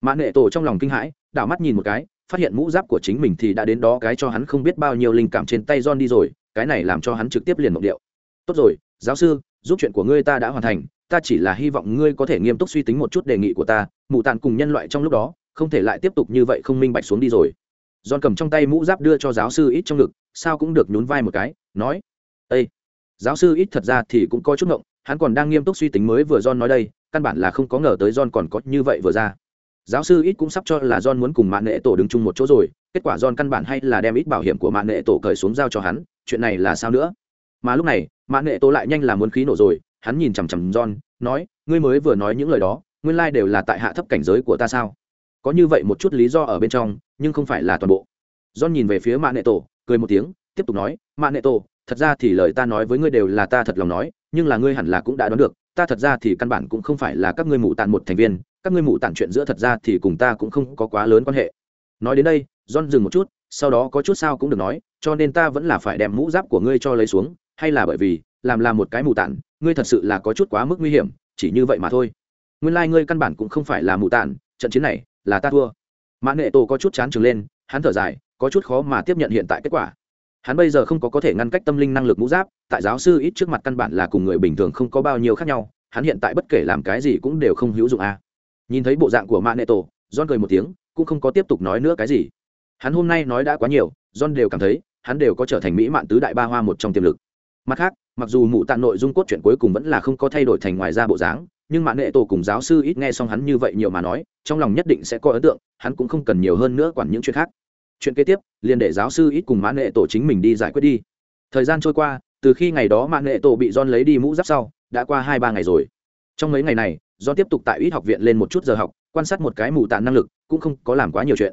Mã nghệ tổ trong lòng kinh hãi, đảo mắt nhìn một cái, phát hiện mũ giáp của chính mình thì đã đến đó cái cho hắn không biết bao nhiêu linh cảm trên tay John đi rồi, cái này làm cho hắn trực tiếp liền mộng điệu. Tốt rồi, giáo sư, giúp chuyện của ngươi ta đã hoàn thành, ta chỉ là hy vọng ngươi có thể nghiêm túc suy tính một chút đề nghị của ta, mụ tàn cùng nhân loại trong lúc đó, không thể lại tiếp tục như vậy không minh bạch xuống đi rồi. John cầm trong tay mũ giáp đưa cho giáo sư ít trong ngực, sao cũng được nhún vai một cái, nói Ê! giáo sư ít thật ra thì cũng có chút ngộng, hắn còn đang nghiêm túc suy tính mới vừa john nói đây, căn bản là không có ngờ tới john còn có như vậy vừa ra. Giáo sư ít cũng sắp cho là john muốn cùng mạng nệ tổ đứng chung một chỗ rồi, kết quả john căn bản hay là đem ít bảo hiểm của mạng nệ tổ cởi xuống giao cho hắn, chuyện này là sao nữa? Mà lúc này mạng nệ tổ lại nhanh là muốn khí nổ rồi, hắn nhìn chằm chằm john, nói, ngươi mới vừa nói những lời đó, nguyên lai đều là tại hạ thấp cảnh giới của ta sao? Có như vậy một chút lý do ở bên trong, nhưng không phải là toàn bộ. John nhìn về phía mạng nệ tổ, cười một tiếng, tiếp tục nói mạng nệ tổ thật ra thì lời ta nói với ngươi đều là ta thật lòng nói, nhưng là ngươi hẳn là cũng đã đoán được, ta thật ra thì căn bản cũng không phải là các ngươi mù tàn một thành viên, các ngươi mụ tàn chuyện giữa thật ra thì cùng ta cũng không có quá lớn quan hệ. Nói đến đây, john dừng một chút, sau đó có chút sao cũng được nói, cho nên ta vẫn là phải đem mũ giáp của ngươi cho lấy xuống, hay là bởi vì, làm là một cái mù tản ngươi thật sự là có chút quá mức nguy hiểm, chỉ như vậy mà thôi. Nguyên lai、like、ngươi căn bản cũng không phải là mù tản trận chiến này là ta thua. Mã nghệ tổ có chút chán chừng lên, hắn thở dài, có chút khó mà tiếp nhận hiện tại kết quả hắn bây giờ không có có thể ngăn cách tâm linh năng lực mũ giáp, tại giáo sư ít trước mặt căn bản là cùng người bình thường không có bao nhiêu khác nhau, hắn hiện tại bất kể làm cái gì cũng đều không hữu dụng a. À. Nhìn thấy bộ dạng của mã nệ tổ, john cười một tiếng, cũng không có tiếp tục nói nữa cái gì. Hắn hôm nay nói đã quá nhiều, john đều cảm thấy, hắn đều có trở thành mỹ mạn tứ đại ba hoa một trong tiềm lực. Mặt khác, mặc dù mụ tàn nội dung cốt truyện cuối cùng vẫn là không có thay đổi thành ngoài ra bộ dáng, nhưng mạn nệ tổ cùng giáo sư ít nghe xong hắn như vậy nhiều mà nói, trong lòng nhất định sẽ có ấn tượng, hắn cũng không cần nhiều hơn nữa quản những chuyện khác chuyện kế tiếp, liền để giáo sư ít cùng mãn nghệ tổ chính mình đi giải quyết đi. Thời gian trôi qua, từ khi ngày đó mãn nghệ tổ bị don lấy đi mũ giáp sau, đã qua hai ba ngày rồi. Trong mấy ngày này do tiếp tục tại ít học viện lên một chút giờ học, quan sát một cái mù tạ năng lực, cũng không có làm quá nhiều chuyện.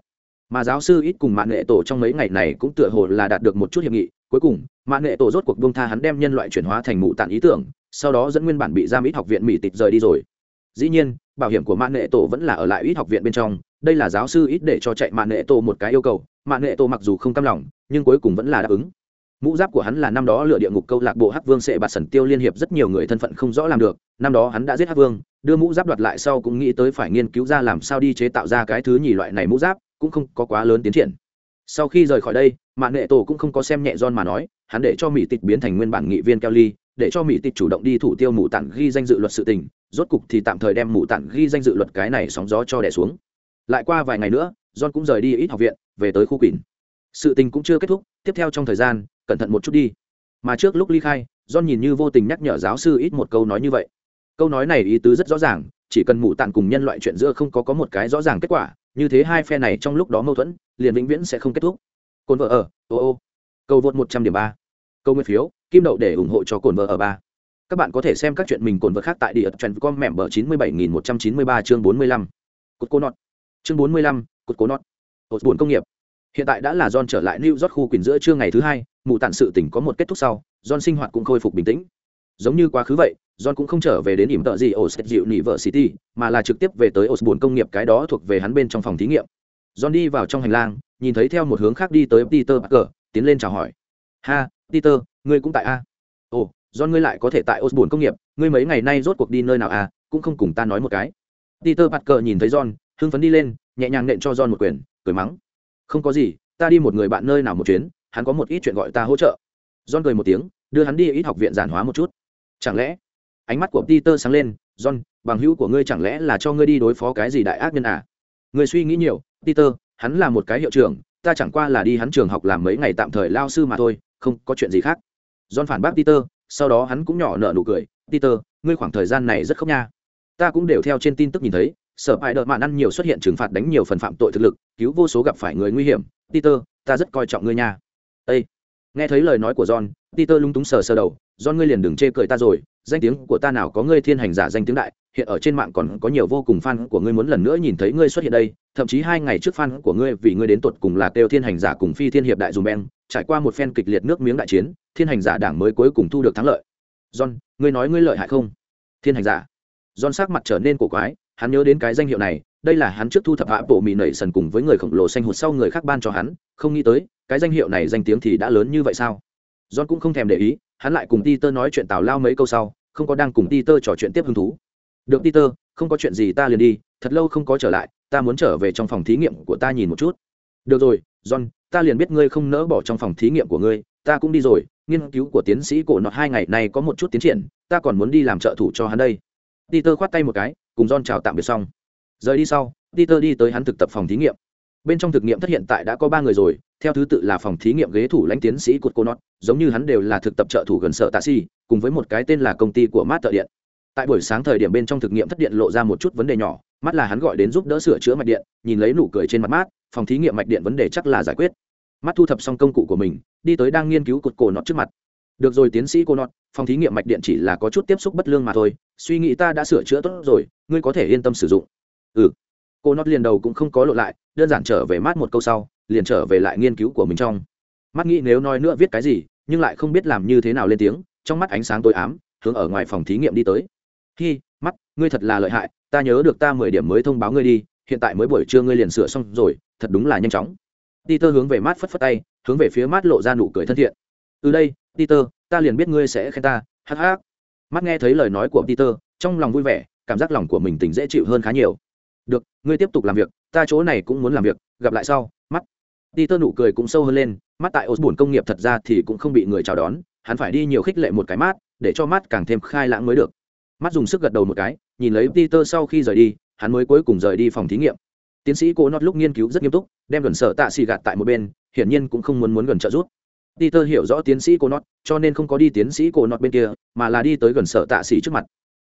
Mà giáo sư ít cùng mạng nghệ tổ trong mấy ngày này cũng tựa hồ là đạt được một chút hiệp nghị. Cuối cùng mạng nghệ tổ rốt cuộc bông tha hắn đem nhân loại chuyển hóa thành mù tàn ý tưởng, sau đó dẫn nguyên bản bị giam ít học viện mỹ tịch rời đi rồi. Dĩ nhiên bảo hiểm của mạng nghệ tổ vẫn là ở lại ít học viện bên trong, đây là giáo sư ít để cho chạy mạng nghệ tổ một cái yêu cầu. Mạng nghệ tổ mặc dù không cam lòng, nhưng cuối cùng vẫn là đáp ứng. Mũ giáp của hắn là năm đó lựa địa ngục câu lạc bộ hắc vương sẽ bạt sẩn tiêu liên hiệp, rất nhiều người thân phận không rõ làm được. Năm đó hắn đã giết hắc vương, đưa mũ giáp đoạt lại sau cũng nghĩ tới phải nghiên cứu ra làm sao đi chế tạo ra cái thứ nhì loại này mũ giáp, cũng không có quá lớn tiến triển. Sau khi rời khỏi đây mạng nghệ tổ cũng không có xem nhẹ don mà nói, hắn để cho mỹ tịch biến thành nguyên bản nghị viên kelly, để cho mỹ tịch chủ động đi thủ tiêu mù tặng ghi danh dự luật sự tình rốt cục thì tạm thời đem mụ tản ghi danh dự luật cái này sóng gió cho đẻ xuống. Lại qua vài ngày nữa, john cũng rời đi ít học viện, về tới khu quỷ sự tình cũng chưa kết thúc, tiếp theo trong thời gian, cẩn thận một chút đi. Mà trước lúc ly khai, john nhìn như vô tình nhắc nhở giáo sư ít một câu nói như vậy. Câu nói này ý tứ rất rõ ràng, chỉ cần mụ tản cùng nhân loại chuyện giữa không có có một cái rõ ràng kết quả, như thế hai phe này trong lúc đó mâu thuẫn, liền vĩnh viễn sẽ không kết thúc. Cồn vợ ở, ô ô. Câu vượt một trăm điểm ba. Câu nguyên phiếu, kim đậu để ủng hộ cho cồn vợ ở ba các bạn có thể xem các chuyện mình cồn vật khác tại địa trend com mẹm bờ chín mươi bảy nghìn một trăm chín mươi ba chương bốn mươi lăm cột cố nọt chương bốn mươi lăm cột cố nọt cột buồn công nghiệp hiện tại đã là John trở lại New York khu quyền giữa trưa ngày thứ hai, mụ tạn sự tỉnh có một kết thúc sau, John sinh hoạt cũng khôi phục bình tĩnh. Giống như quá khứ vậy, John cũng không trở về đến ỉm tợ gì ở State University, mà là trực tiếp về tới Osborne công nghiệp cái đó thuộc về hắn bên trong phòng thí nghiệm. John đi vào trong hành lang, nhìn thấy theo một hướng khác đi tới Peter Parker, tiến lên chào hỏi. "Ha, Peter, ngươi cũng tại a?" "Ồ, do ngươi lại có thể tại Osborne công nghiệp, ngươi mấy ngày nay rốt cuộc đi nơi nào à, cũng không cùng ta nói một cái." Peter Parker nhìn thấy John, hưng phấn đi lên, nhẹ nhàng nện cho John một quyền, cười mắng. "Không có gì, ta đi một người bạn nơi nào một chuyến, hắn có một ít chuyện gọi ta hỗ trợ." John cười một tiếng, đưa hắn đi ít học viện giản hóa một chút. Chẳng lẽ ánh mắt của peter sáng lên john bằng hữu của ngươi chẳng lẽ là cho ngươi đi đối phó cái gì đại ác nhân à ngươi suy nghĩ nhiều peter hắn là một cái hiệu trưởng ta chẳng qua là đi hắn trường học làm mấy ngày tạm thời lao sư mà thôi không có chuyện gì khác john phản bác peter sau đó hắn cũng nhỏ nở nụ cười, peter, ngươi khoảng thời gian này rất khóc nha. Ta cũng đều theo trên tin tức nhìn thấy, sở hại đợt mạn ăn nhiều xuất hiện trừng phạt đánh nhiều phần phạm tội thực lực, cứu vô số gặp phải người nguy hiểm. Peter, ta rất coi trọng ngươi nha. Ê. Nghe thấy lời nói của john, peter lung túng sờ sờ đầu, john ngươi liền đừng chê cười ta rồi, danh tiếng của ta nào có ngươi thiên hành giả danh tiếng đại, hiện ở trên mạng còn có nhiều vô cùng fan của ngươi muốn lần nữa nhìn thấy ngươi xuất hiện đây, thậm chí hai ngày trước fan của ngươi vì ngươi đến tuột cùng là kêu thiên hành giả cùng phi thiên hiệp đại dùm beng trải qua một phen kịch liệt nước miếng đại chiến thiên hành giả đảng mới cuối cùng thu được thắng lợi john ngươi nói ngươi lợi hại không thiên hành giả john sắc mặt trở nên cổ quái hắn nhớ đến cái danh hiệu này đây là hắn trước thu thập hạ bộ mì nảy sần cùng với người khổng lồ xanh hụt sau người khác ban cho hắn không nghĩ tới cái danh hiệu này danh tiếng thì đã lớn như vậy sao john cũng không thèm để ý hắn lại cùng Peter nói chuyện tào lao mấy câu sau, không có đang cùng Peter trò chuyện tiếp hứng thú. Được Peter, không có chuyện gì ta liền đi, thật lâu không có trở lại, ta muốn trở về trong phòng thí nghiệm của ta nhìn một chút. Được rồi, John, ta liền biết ngươi không nỡ bỏ trong phòng thí nghiệm của ngươi, ta cũng đi rồi, nghiên cứu của tiến sĩ cổ nọt hai ngày này có một chút tiến triển, ta còn muốn đi làm trợ thủ cho hắn đây. Peter khoát tay một cái, cùng John chào tạm biệt xong. Rời đi sau, Peter đi tới hắn thực tập phòng thí nghiệm. Bên trong thực nghiệm thất hiện tại đã có ba người rồi, theo thứ tự là phòng thí nghiệm ghế thủ lãnh tiến sĩ cột cô nót giống như hắn đều là thực tập trợ thủ gần sợ tạ si cùng với một cái tên là công ty của mát thợ điện tại buổi sáng thời điểm bên trong thực nghiệm thất điện lộ ra một chút vấn đề nhỏ mắt là hắn gọi đến giúp đỡ sửa chữa mạch điện nhìn lấy nụ cười trên mặt mát phòng thí nghiệm mạch điện vấn đề chắc là giải quyết. Mắt thu thập xong công cụ của mình, đi tới đang nghiên cứu cột cổ nọt trước mặt. Được rồi tiến sĩ cô nọt, phòng thí nghiệm mạch điện chỉ là có chút tiếp xúc bất lương mà thôi, suy nghĩ ta đã sửa chữa tốt rồi, ngươi có thể yên tâm sử dụng. Ừ. Cô nọt liền đầu cũng không có lộ lại, đơn giản trở về mát một câu sau, liền trở về lại nghiên cứu của mình trong. Mắt nghĩ nếu nói nữa viết cái gì, nhưng lại không biết làm như thế nào lên tiếng, trong mắt ánh sáng tối ám, hướng ở ngoài phòng thí nghiệm đi tới. Hi, mắt, ngươi thật là lợi hại, ta nhớ được ta mười điểm mới thông báo ngươi đi, hiện tại mới buổi trưa ngươi liền sửa xong rồi thật đúng là nhanh chóng. Peter hướng về mát phất phất tay, hướng về phía mát lộ ra nụ cười thân thiện. Từ đây, peter, ta liền biết ngươi sẽ khen ta. Hắc hắc. Mắt nghe thấy lời nói của peter, trong lòng vui vẻ, cảm giác lòng của mình tỉnh dễ chịu hơn khá nhiều. Được, ngươi tiếp tục làm việc, ta chỗ này cũng muốn làm việc, gặp lại sau. Mắt peter nụ cười cũng sâu hơn lên mắt tại osborne công nghiệp thật ra thì cũng không bị người chào đón, hắn phải đi nhiều khích lệ một cái mát để cho mắt càng thêm khai lãng mới được. Mắt dùng sức gật đầu một cái, nhìn lấy peter sau khi rời đi, hắn mới cuối cùng rời đi phòng thí nghiệm tiến sĩ cô nót lúc nghiên cứu rất nghiêm túc, đem gần sở tạ xì gạt tại một bên, hiển nhiên cũng không muốn muốn gần trợ giúp. Peter hiểu rõ tiến sĩ cô nót cho nên không có đi tiến sĩ cô nót bên kia, mà là đi tới gần sở tạ xì trước mặt.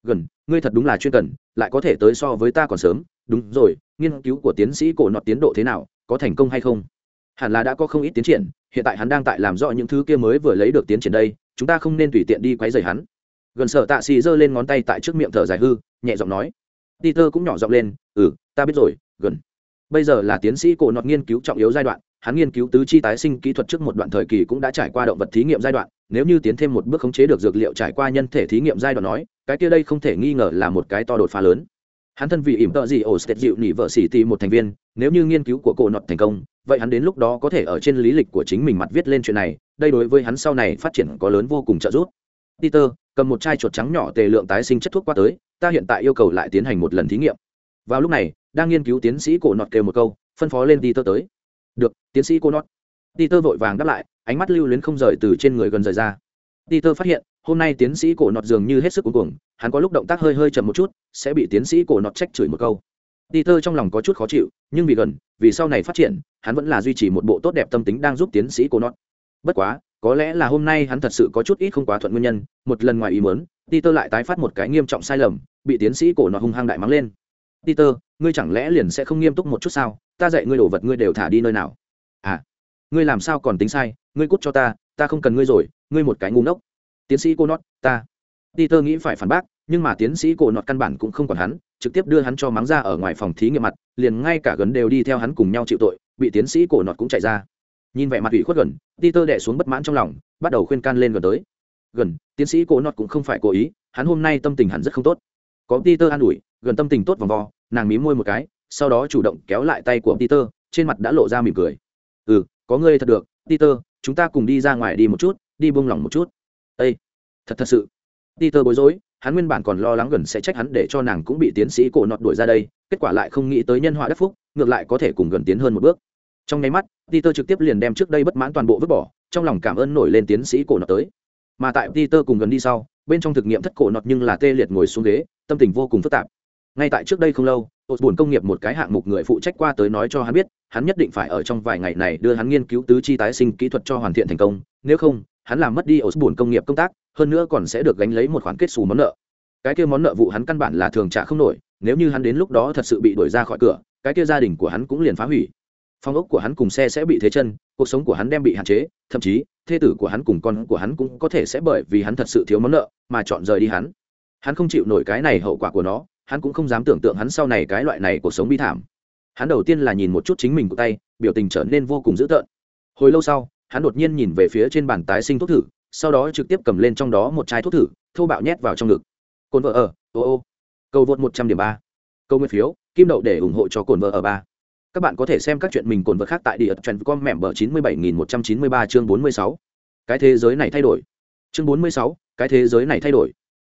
Gần, ngươi thật đúng là chuyên cần, lại có thể tới so với ta còn sớm. Đúng rồi, nghiên cứu của tiến sĩ cổ nọt tiến độ thế nào, có thành công hay không? Hẳn là đã có không ít tiến triển, hiện tại hắn đang tại làm rõ những thứ kia mới vừa lấy được tiến triển đây, chúng ta không nên tùy tiện đi quấy rầy hắn. Gần sợ tạ xì giơ lên ngón tay tại trước miệng thở dài hư, nhẹ giọng nói. Peter cũng nhỏ giọng lên ừ ta biết rồi gần. Bây giờ là tiến sĩ cổ nọt nghiên cứu trọng yếu giai đoạn, hắn nghiên cứu tứ chi tái sinh kỹ thuật trước một đoạn thời kỳ cũng đã trải qua động vật thí nghiệm giai đoạn. Nếu như tiến thêm một bước khống chế được dược liệu trải qua nhân thể thí nghiệm giai đoạn nói, cái kia đây không thể nghi ngờ là một cái to đột phá lớn. Hắn thân vì ỉm tợ gì ổ stet dịu nỉ vợ xỉ tì một thành viên, nếu như nghiên cứu của cổ nọt thành công, vậy hắn đến lúc đó có thể ở trên lý lịch của chính mình mặt viết lên chuyện này, đây đối với hắn sau này phát triển có lớn vô cùng trợ giúp. Peter, cầm một chai chuột trắng nhỏ tề lượng tái sinh chất thuốc qua tới, ta hiện tại yêu cầu lại tiến hành một lần thí nghiệm vào lúc này, đang nghiên cứu tiến sĩ cổ nọt kêu một câu, phân phó lên peter tới. Được, tiến sĩ cô nọt. Peter vội vàng đáp lại, ánh mắt lưu luyến không rời từ trên người gần rời ra. Peter phát hiện, hôm nay tiến sĩ cổ nọt dường như hết sức cuối cuồng, hắn có lúc động tác hơi hơi chậm một chút, sẽ bị tiến sĩ cổ nọt trách chửi một câu. Peter trong lòng có chút khó chịu, nhưng vì gần, vì sau này phát triển, hắn vẫn là duy trì một bộ tốt đẹp tâm tính đang giúp tiến sĩ cổ nọt. Bất quá, có lẽ là hôm nay hắn thật sự có chút ít không quá thuận nguyên nhân, một lần ngoài ý muốn, peter lại tái phát một cái nghiêm trọng sai lầm, bị tiến sĩ cổ nọt hung hăng đại mắng lên peter, ngươi chẳng lẽ liền sẽ không nghiêm túc một chút sao? Ta dạy ngươi đổ vật ngươi đều thả đi nơi nào? À ngươi làm sao còn tính sai? Ngươi cút cho ta ta không cần ngươi rồi, ngươi một cái ngu ngốc. Tiến sĩ cô nọt ta. Peter nghĩ phải phản bác, nhưng mà tiến sĩ cô nọt căn bản cũng không còn hắn, trực tiếp đưa hắn cho mắng ra ở ngoài phòng thí nghiệm mặt, liền ngay cả gần đều đi theo hắn cùng nhau chịu tội, bị tiến sĩ cổ nọt cũng chạy ra. Nhìn vẻ mặt ủy khuất gần, peter đẻ xuống bất mãn trong lòng, bắt đầu khuyên can lên gần tới. Gần, tiến sĩ cổ nọt cũng không phải cố ý, hắn hôm nay tâm tình hẳn rất không tốt có peter an ủi, gần tâm tình tốt vòng vo, nàng mí môi một cái, sau đó chủ động kéo lại tay của peter, trên mặt đã lộ ra mỉm cười. Ừ có ngươi thật được, peter, chúng ta cùng đi ra ngoài đi một chút, đi buông lỏng một chút. Ây thật thật sự. Peter bối rối, hắn nguyên bản còn lo lắng gần sẽ trách hắn để cho nàng cũng bị tiến sĩ cổ nọt đuổi ra đây, kết quả lại không nghĩ tới nhân họa đất phúc, ngược lại có thể cùng gần tiến hơn một bước. Trong nháy mắt, peter trực tiếp liền đem trước đây bất mãn toàn bộ vứt bỏ, trong lòng cảm ơn nổi lên tiến sĩ cổ nọt tới. Mà tại peter cùng gần đi sau, bên trong thực nghiệm thất cổ nọt nhưng là tê liệt ngồi xuống ghế tâm tình vô cùng phức tạp. Ngay tại trước đây không lâu ột buồn công nghiệp một cái hạng mục người phụ trách qua tới nói cho hắn biết, hắn nhất định phải ở trong vài ngày này đưa hắn nghiên cứu tứ chi tái sinh kỹ thuật cho hoàn thiện thành công, nếu không, hắn làm mất đi ột buồn công nghiệp công tác, hơn nữa còn sẽ được gánh lấy một khoản kết xù món nợ. Cái kia món nợ vụ hắn căn bản là thường trả không nổi, nếu như hắn đến lúc đó thật sự bị đuổi ra khỏi cửa, cái kia gia đình của hắn cũng liền phá hủy. Phong ốc của hắn cùng xe sẽ bị thế chân, cuộc sống của hắn đem bị hạn chế, thậm chí, thê tử của hắn cùng con của hắn cũng có thể sẽ bởi vì hắn thật sự thiếu món nợ mà chọn rời đi hắn hắn không chịu nổi cái này hậu quả của nó, hắn cũng không dám tưởng tượng hắn sau này cái loại này cuộc sống bi thảm. Hắn đầu tiên là nhìn một chút chính mình của tay, biểu tình trở nên vô cùng dữ tợn. Hồi lâu sau, hắn đột nhiên nhìn về phía trên bàn tái sinh thuốc thử, sau đó trực tiếp cầm lên trong đó một chai thuốc thử, thô bạo nhét vào trong ngực. Cồn vợ ở, ô ô. Cầu vượt một trăm điểm ba. Câu nguyên phiếu, kim đậu để ủng hộ cho cồn vợ ở ba. Các bạn có thể xem các chuyện mình cồn vợ khác tại địa trần com mẹm bờ chín mươi bảy nghìn một trăm chín mươi ba chương bốn mươi sáu. Cái thế giới này thay đổi. Chương bốn mươi sáu, cái thế giới này thay đổi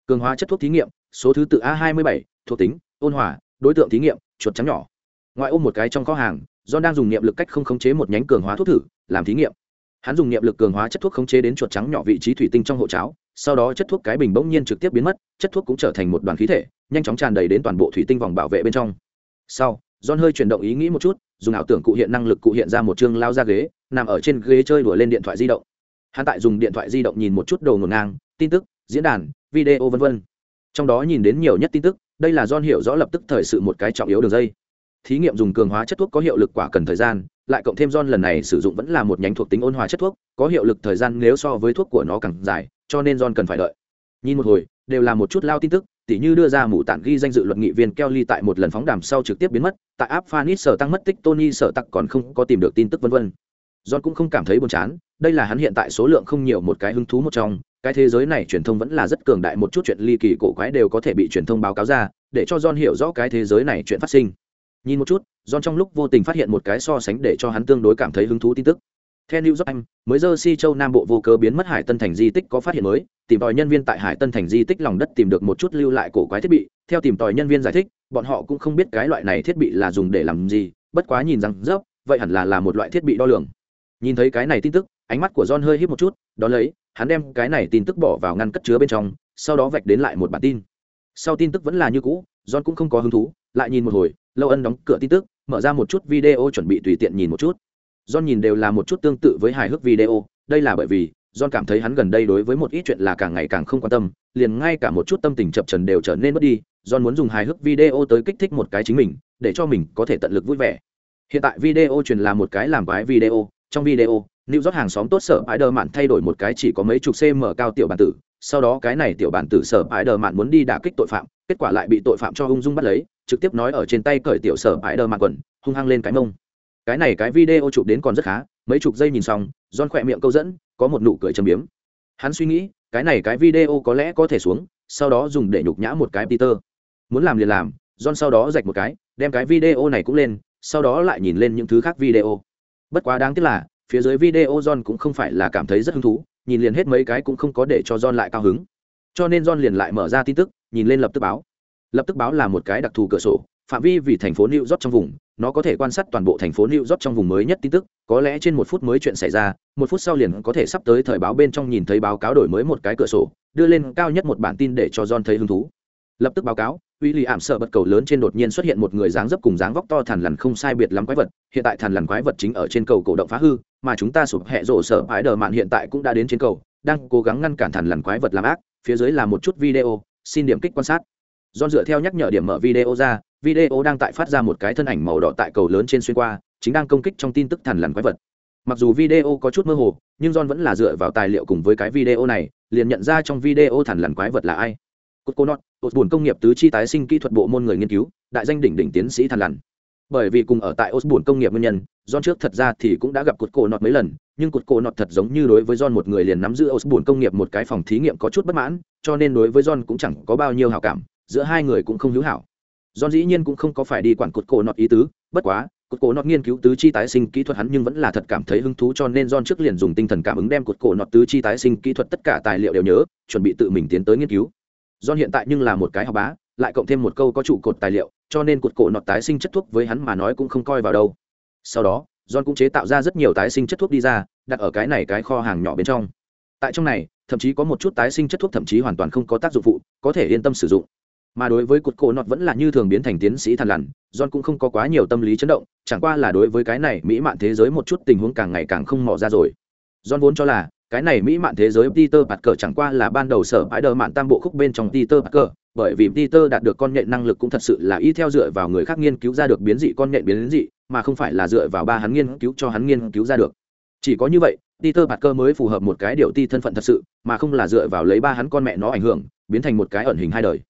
cường hóa chất thuốc thí nghiệm số thứ tự a hai mươi bảy thuộc tính ôn hòa đối tượng thí nghiệm chuột trắng nhỏ. Ngoại ôm một cái trong kho hàng do đang dùng niệm lực cách không khống chế một nhánh cường hóa thuốc thử làm thí nghiệm. Hắn dùng niệm lực cường hóa chất thuốc khống chế đến chuột trắng nhỏ vị trí thủy tinh trong hộ cháo sau đó chất thuốc cái bình bỗng nhiên trực tiếp biến mất chất thuốc cũng trở thành một đoàn khí thể nhanh chóng tràn đầy đến toàn bộ thủy tinh vòng bảo vệ bên trong. Sau John hơi chuyển động ý nghĩ một chút, dùng ảo tưởng cụ hiện năng lực cụ hiện ra một chương lao ra ghế, nằm ở trên ghế chơi đùa lên điện thoại di động. Hắn tại dùng điện thoại di động nhìn một chút đồ ngổn ngang, tin tức, diễn đàn, video vân vân. Trong đó nhìn đến nhiều nhất tin tức, đây là John hiểu rõ lập tức thời sự một cái trọng yếu đường dây. Thí nghiệm dùng cường hóa chất thuốc có hiệu lực quả cần thời gian, lại cộng thêm John lần này sử dụng vẫn là một nhánh thuộc tính ôn hòa chất thuốc, có hiệu lực thời gian nếu so với thuốc của nó càng dài, cho nên John cần phải đợi. Nhìn một hồi, đều là một chút lao tin tức, tỉ như đưa ra mũ tản ghi danh dự luận nghị viên Kelly tại một lần phóng đàm sau trực tiếp biến mất, tại áp Phanis sở tăng mất tích Tony sở tặc còn không có tìm được tin tức vân vân john cũng không cảm thấy buồn chán đây là hắn hiện tại số lượng không nhiều một cái hứng thú một trong cái thế giới này truyền thông vẫn là rất cường đại một chút chuyện ly kỳ cổ quái đều có thể bị truyền thông báo cáo ra để cho john hiểu rõ cái thế giới này chuyện phát sinh nhìn một chút john trong lúc vô tình phát hiện một cái so sánh để cho hắn tương đối cảm thấy hứng thú tin tức theo New York Anh, mới Jersey châu Nam Bộ vô cớ biến mất Hải Tân thành di tích có phát hiện mới, tìm tòi nhân viên tại Hải Tân thành di tích lòng đất tìm được một chút lưu lại cổ quái thiết bị, theo tìm tòi nhân viên giải thích, bọn họ cũng không biết cái loại này thiết bị là dùng để làm gì, bất quá nhìn rằng dốc, vậy hẳn là là một loại thiết bị đo lường. Nhìn thấy cái này tin tức, ánh mắt của John hơi híp một chút, đó lấy, hắn đem cái này tin tức bỏ vào ngăn cất chứa bên trong, sau đó vạch đến lại một bản tin. Sau tin tức vẫn là như cũ, John cũng không có hứng thú, lại nhìn một hồi, Lâu Ân đóng cửa tin tức, mở ra một chút video chuẩn bị tùy tiện nhìn một chút John nhìn đều là một chút tương tự với hài hước video, đây là bởi vì John cảm thấy hắn gần đây đối với một ít chuyện là càng ngày càng không quan tâm, liền ngay cả một chút tâm tình chập trần đều trở nên mất đi. John muốn dùng hài hước video tới kích thích một cái chính mình, để cho mình có thể tận lực vui vẻ. Hiện tại video truyền là một cái làm quái video, trong video, New York hàng xóm tốt sở Spider Mạn thay đổi một cái chỉ có mấy chục cm cao tiểu bản tử, sau đó cái này tiểu bản tử sở Spider Mạn muốn đi đả kích tội phạm, kết quả lại bị tội phạm cho ung dung bắt lấy, trực tiếp nói ở trên tay cởi tiểu sở Spider Mạn quần, hung hăng lên cái mông. Cái này cái video chụp đến còn rất khá mấy chục giây nhìn xong don khỏe miệng câu dẫn có một nụ cười châm biếm. Hắn suy nghĩ cái này cái video có lẽ có thể xuống sau đó dùng để nhục nhã một cái peter. Muốn làm liền làm don sau đó rạch một cái đem cái video này cũng lên sau đó lại nhìn lên những thứ khác video bất quá đáng tiếc là phía dưới video john cũng không phải là cảm thấy rất hứng thú nhìn liền hết mấy cái cũng không có để cho john lại cao hứng cho nên john liền lại mở ra tin tức nhìn lên lập tức báo lập tức báo là một cái đặc thù cửa sổ phạm vi vì thành phố new york trong vùng nó có thể quan sát toàn bộ thành phố New York trong vùng mới nhất tin tức, có lẽ trên một phút mới chuyện xảy ra, một phút sau liền có thể sắp tới thời báo bên trong nhìn thấy báo cáo đổi mới một cái cửa sổ, đưa lên cao nhất một bản tin để cho John thấy hứng thú. Lập tức báo cáo, William sợ bật cầu lớn trên đột nhiên xuất hiện một người dáng dấp cùng dáng vóc to thằn lằn không sai biệt lắm quái vật, hiện tại thằn lằn quái vật chính ở trên cầu cổ động phá hư, mà chúng ta sụp hệ rổ sợ ái đờ mạn hiện tại cũng đã đến trên cầu, đang cố gắng ngăn cản thằn lằn quái vật làm ác, phía dưới là một chút video, xin điểm kích quan sát. do dựa theo nhắc nhở điểm mở video ra, video đang tại phát ra một cái thân ảnh màu đỏ tại cầu lớn trên xuyên qua chính đang công kích trong tin tức thằn lằn quái vật mặc dù video có chút mơ hồ nhưng john vẫn là dựa vào tài liệu cùng với cái video này liền nhận ra trong video thằn lằn quái vật là ai cốt cô nọt cốt bùn công nghiệp tứ chi tái sinh kỹ thuật bộ môn người nghiên cứu đại danh đỉnh đỉnh tiến sĩ thằn lằn bởi vì cùng ở tại Osborne công nghiệp nguyên nhân, John trước thật ra thì cũng đã gặp cột cổ nọt mấy lần, nhưng cột cổ nọt thật giống như đối với John một người liền nắm giữ Osborne công nghiệp một cái phòng thí nghiệm có chút bất mãn, cho nên đối với John cũng chẳng có bao nhiêu hảo cảm, giữa hai người cũng không hữu hảo. John dĩ nhiên cũng không có phải đi quản cột cổ nọt ý tứ, bất quá, cột cổ nọt nghiên cứu tứ chi tái sinh kỹ thuật hắn nhưng vẫn là thật cảm thấy hứng thú cho nên John trước liền dùng tinh thần cảm ứng đem cột cổ nọt tứ chi tái sinh kỹ thuật tất cả tài liệu đều nhớ, chuẩn bị tự mình tiến tới nghiên cứu. John hiện tại nhưng là một cái học bá, lại cộng thêm một câu có trụ cột tài liệu, cho nên cột cổ nọt tái sinh chất thuốc với hắn mà nói cũng không coi vào đâu. Sau đó, John cũng chế tạo ra rất nhiều tái sinh chất thuốc đi ra, đặt ở cái này cái kho hàng nhỏ bên trong. Tại trong này, thậm chí có một chút tái sinh chất thuốc thậm chí hoàn toàn không có tác dụng phụ, có thể yên tâm sử dụng mà đối với cột cổ nọt vẫn là như thường biến thành tiến sĩ thần lằn john cũng không có quá nhiều tâm lý chấn động chẳng qua là đối với cái này mỹ mạn thế giới một chút tình huống càng ngày càng không mò ra rồi john vốn cho là cái này mỹ mạn thế giới peter parker chẳng qua là ban đầu sở bãi đờ mạn tam bộ khúc bên trong peter parker, bởi vì peter đạt được con nhện năng lực cũng thật sự là y theo dựa vào người khác nghiên cứu ra được biến dị con nhện biến dị, mà không phải là dựa vào ba hắn nghiên cứu cho hắn nghiên cứu ra được. Chỉ có như vậy, peter parker mới phù hợp một cái điều ti thân phận thật sự, mà không là dựa vào lấy ba hắn con mẹ nó ảnh hưởng, biến thành một cái ẩn hình hai đời.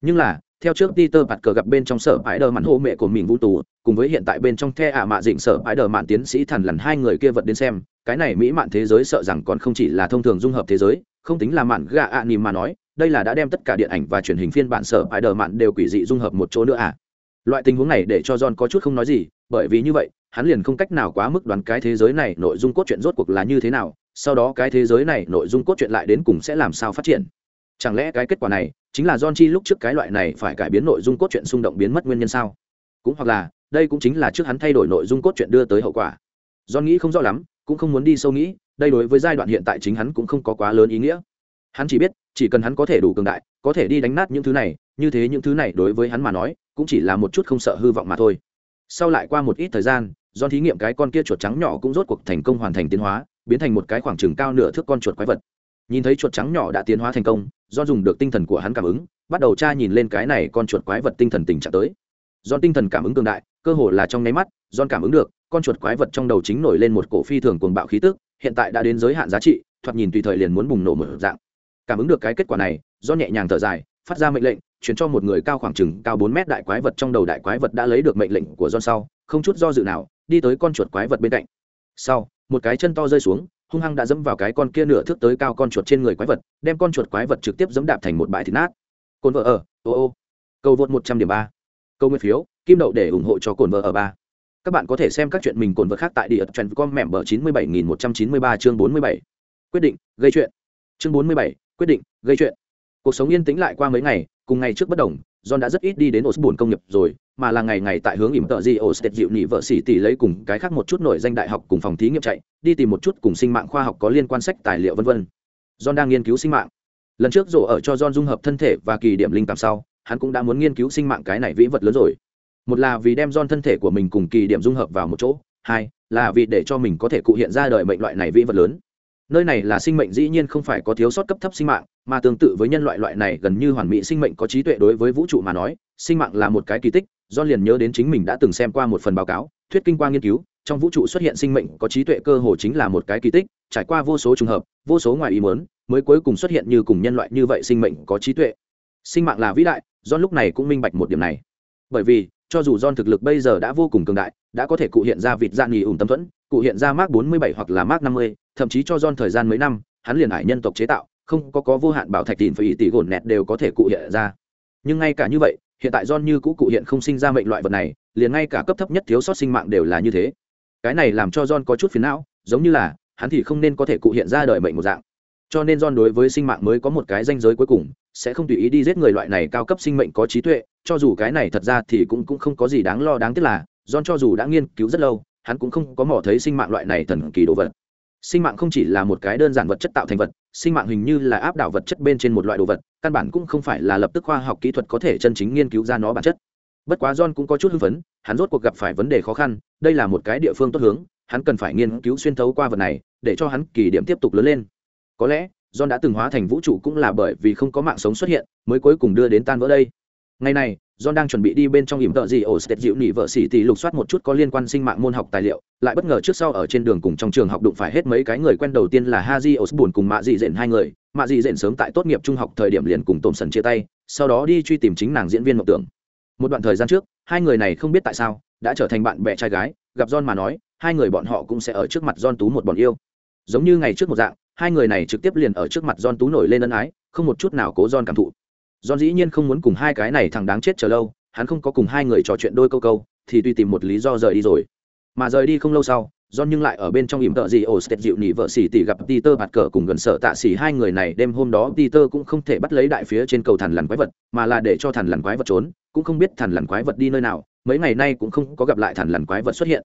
Nhưng là theo trước Peter cờ gặp bên trong sở bãi đờ mạn hô mẹ của mình vũ tù, cùng với hiện tại bên trong the ạ mạ dịnh sở bãi đờ mạn tiến sĩ thần lần hai người kia vật đến xem, cái này mỹ mạn thế giới sợ rằng còn không chỉ là thông thường dung hợp thế giới, không tính là mạn gạ ạ à mà nói, đây là đã đem tất cả điện ảnh và truyền hình phiên bản sở bãi đờ mạn đều quỷ dị dung hợp một chỗ nữa à. Loại tình huống này để cho John có chút không nói gì, bởi vì như vậy, hắn liền không cách nào quá mức đoán cái thế giới này nội dung cốt truyện rốt cuộc là như thế nào, sau đó cái thế giới này nội dung cốt truyện lại đến cùng sẽ làm sao phát triển. Chẳng lẽ cái kết quả này chính là John Chi lúc trước cái loại này phải cải biến nội dung cốt truyện xung động biến mất nguyên nhân sao? Cũng hoặc là, đây cũng chính là trước hắn thay đổi nội dung cốt truyện đưa tới hậu quả. John nghĩ không rõ lắm, cũng không muốn đi sâu nghĩ, đây đối với giai đoạn hiện tại chính hắn cũng không có quá lớn ý nghĩa. Hắn chỉ biết, chỉ cần hắn có thể đủ cường đại, có thể đi đánh nát những thứ này, như thế những thứ này đối với hắn mà nói, cũng chỉ là một chút không sợ hư vọng mà thôi. Sau lại qua một ít thời gian, John thí nghiệm cái con kia chuột trắng nhỏ cũng rốt cuộc thành công hoàn thành tiến hóa, biến thành một cái khoảng chừng cao nửa thước con chuột quái vật. Nhìn thấy chuột trắng nhỏ đã tiến hóa thành công, do dùng được tinh thần của hắn cảm ứng bắt đầu tra nhìn lên cái này con chuột quái vật tinh thần tình trạng tới do tinh thần cảm ứng cường đại cơ hồ là trong nháy mắt do cảm ứng được con chuột quái vật trong đầu chính nổi lên một cổ phi thường cuồng bạo khí tức hiện tại đã đến giới hạn giá trị thoạt nhìn tùy thời liền muốn bùng nổ một dạng cảm ứng được cái kết quả này do nhẹ nhàng thở dài phát ra mệnh lệnh chuyển cho một người cao khoảng chừng cao bốn mét đại quái vật trong đầu đại quái vật đã lấy được mệnh lệnh của John sau, không chút do dự nào, đi tới con chuột quái vật bên cạnh. Sau, một cái chân to rơi xuống hung hăng đã dẫm vào cái con kia nửa thước tới cao con chuột trên người quái vật, đem con chuột quái vật trực tiếp dẫm đạp thành một bãi thịt nát. Cồn vợ ở, ô ô. Câu vượt một trăm điểm ba. Câu nguyên phiếu, kim đậu để ủng hộ cho cồn vợ ở ba. Các bạn có thể xem các chuyện mình cồn vợ khác tại địa trend com mẹm bờ chín mươi bảy nghìn một trăm chín mươi ba chương bốn mươi bảy. Quyết định, gây chuyện. Chương bốn mươi bảy, quyết định, gây chuyện. Cuộc sống yên tĩnh lại qua mấy ngày, cùng ngày trước bất đồng John đã rất ít đi đến Osborne công nghiệp rồi, mà là ngày ngày tại hướng ỉm tợ gì State dịu nhị vợ sĩ tỷ lấy cùng cái khác một chút nổi danh đại học cùng phòng thí nghiệm chạy, đi tìm một chút cùng sinh mạng khoa học có liên quan sách tài liệu vân vân. John đang nghiên cứu sinh mạng. Lần trước rổ ở cho John dung hợp thân thể và kỳ điểm linh cảm sau, hắn cũng đã muốn nghiên cứu sinh mạng cái này vĩ vật lớn rồi. Một là vì đem John thân thể của mình cùng kỳ điểm dung hợp vào một chỗ, hai là vì để cho mình có thể cụ hiện ra đời mệnh loại này vĩ vật lớn nơi này là sinh mệnh dĩ nhiên không phải có thiếu sót cấp thấp sinh mạng mà tương tự với nhân loại loại này gần như hoàn mỹ sinh mệnh có trí tuệ đối với vũ trụ mà nói sinh mạng là một cái kỳ tích do liền nhớ đến chính mình đã từng xem qua một phần báo cáo thuyết kinh qua nghiên cứu trong vũ trụ xuất hiện sinh mệnh có trí tuệ cơ hồ chính là một cái kỳ tích trải qua vô số trường hợp vô số ngoài ý muốn mới cuối cùng xuất hiện như cùng nhân loại như vậy sinh mệnh có trí tuệ. Sinh mạng là vĩ đại john lúc này cũng minh bạch một điểm này. Bởi vì cho dù John thực lực bây giờ đã vô cùng cường đại, đã có thể cụ hiện ra vịt dạng nghỉ ủng tâm thuẫn, cụ hiện ra Mark 47 hoặc là Mark 50, thậm chí cho John thời gian mấy năm, hắn liền hải nhân tộc chế tạo, không có có vô hạn bảo thạch tịn phải tỷ gồn nẹt đều có thể cụ hiện ra. Nhưng ngay cả như vậy, hiện tại John như cũ cụ hiện không sinh ra mệnh loại vật này, liền ngay cả cấp thấp nhất thiếu sót sinh mạng đều là như thế. Cái này làm cho John có chút phiền não, giống như là hắn thì không nên có thể cụ hiện ra đời mệnh một dạng. Cho nên John đối với sinh mạng mới có một cái danh giới cuối cùng, sẽ không tùy ý đi giết người loại này cao cấp sinh mệnh có trí tuệ, cho dù cái này thật ra thì cũng cũng không có gì đáng lo đáng tiếc là, John cho dù đã nghiên cứu rất lâu, hắn cũng không có mò thấy sinh mạng loại này thần kỳ đồ vật sinh mạng không chỉ là một cái đơn giản vật chất tạo thành vật, sinh mạng hình như là áp đảo vật chất bên trên một loại đồ vật, căn bản cũng không phải là lập tức khoa học kỹ thuật có thể chân chính nghiên cứu ra nó bản chất. Bất quá john cũng có chút hưng phấn, hắn rốt cuộc gặp phải vấn đề khó khăn, đây là một cái địa phương tốt hướng, hắn cần phải nghiên cứu xuyên thấu qua vật này, để cho hắn kỳ điểm tiếp tục lớn lên. Có lẽ, john đã từng hóa thành vũ trụ cũng là bởi vì không có mạng sống xuất hiện, mới cuối cùng đưa đến tan vỡ đây. Ngày này John đang chuẩn bị đi bên trong ỉm tợ gì ổ State dịu nỉ vợ sĩ tỷ lục soát một chút có liên quan sinh mạng môn học tài liệu, lại bất ngờ trước sau ở trên đường cùng trong trường học đụng phải hết mấy cái người quen đầu tiên là Haji Osborne cùng Mạ Dị Dện hai người, Mạ Dị Dện sớm tại tốt nghiệp trung học thời điểm liền cùng Tổm Sần chia tay, sau đó đi truy tìm chính nàng diễn viên mộng tưởng. Một đoạn thời gian trước, hai người này không biết tại sao đã trở thành bạn bè trai gái, gặp John mà nói, hai người bọn họ cũng sẽ ở trước mặt John tú một bọn yêu. Giống như ngày trước một dạng, hai người này trực tiếp liền ở trước mặt John tú nổi lên ân ái, không một chút nào cố John cảm thụ. John dĩ nhiên không muốn cùng hai cái này thằng đáng chết chờ lâu, hắn không có cùng hai người trò chuyện đôi câu câu thì tùy tìm một lý do rời đi rồi mà rời đi không lâu sau John nhưng lại ở bên trong ỉm tợ gì ổ Stet dịu nỉ vợ xỉ tỷ gặp Peter bạt cờ cùng gần sợ tạ xỉ hai người này đêm hôm đó Peter cũng không thể bắt lấy đại phía trên cầu thần lằn quái vật, mà là để cho thần lằn quái vật trốn, cũng không biết thần lằn quái vật đi nơi nào, mấy ngày nay cũng không có gặp lại thần lằn quái vật xuất hiện.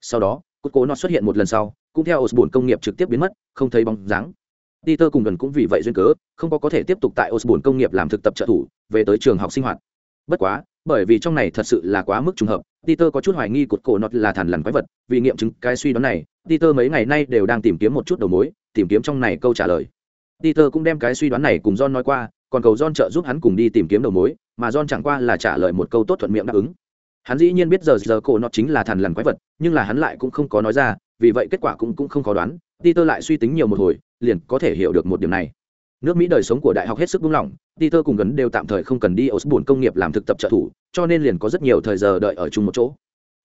Sau đó, cốt cố nó xuất hiện một lần sau, cũng theo Osborne công nghiệp trực tiếp biến mất, không thấy bóng dáng. Peter cùng gần cũng vì vậy duyên cớ, không có có thể tiếp tục tại Osborne công nghiệp làm thực tập trợ thủ, về tới trường học sinh hoạt. Bất quá, bởi vì trong này thật sự là quá mức trùng hợp peter có chút hoài nghi cột cổ nọt là thằn lằn quái vật vì nghiệm chứng cái suy đoán này peter mấy ngày nay đều đang tìm kiếm một chút đầu mối tìm kiếm trong này câu trả lời. Peter cũng đem cái suy đoán này cùng john nói qua còn cầu john trợ giúp hắn cùng đi tìm kiếm đầu mối mà john chẳng qua là trả lời một câu tốt thuận miệng đáp ứng. Hắn dĩ nhiên biết giờ giờ cổ nọt chính là thằn lằn quái vật nhưng là hắn lại cũng không có nói ra vì vậy kết quả cũng cũng không khó đoán. Peter lại suy tính nhiều một hồi liền có thể hiểu được một điểm này. Nước mỹ đời sống của đại học hết sức buông lỏng peter cùng gần đều tạm thời không cần đi osborne công nghiệp làm thực tập trợ thủ cho nên liền có rất nhiều thời giờ đợi ở chung một chỗ.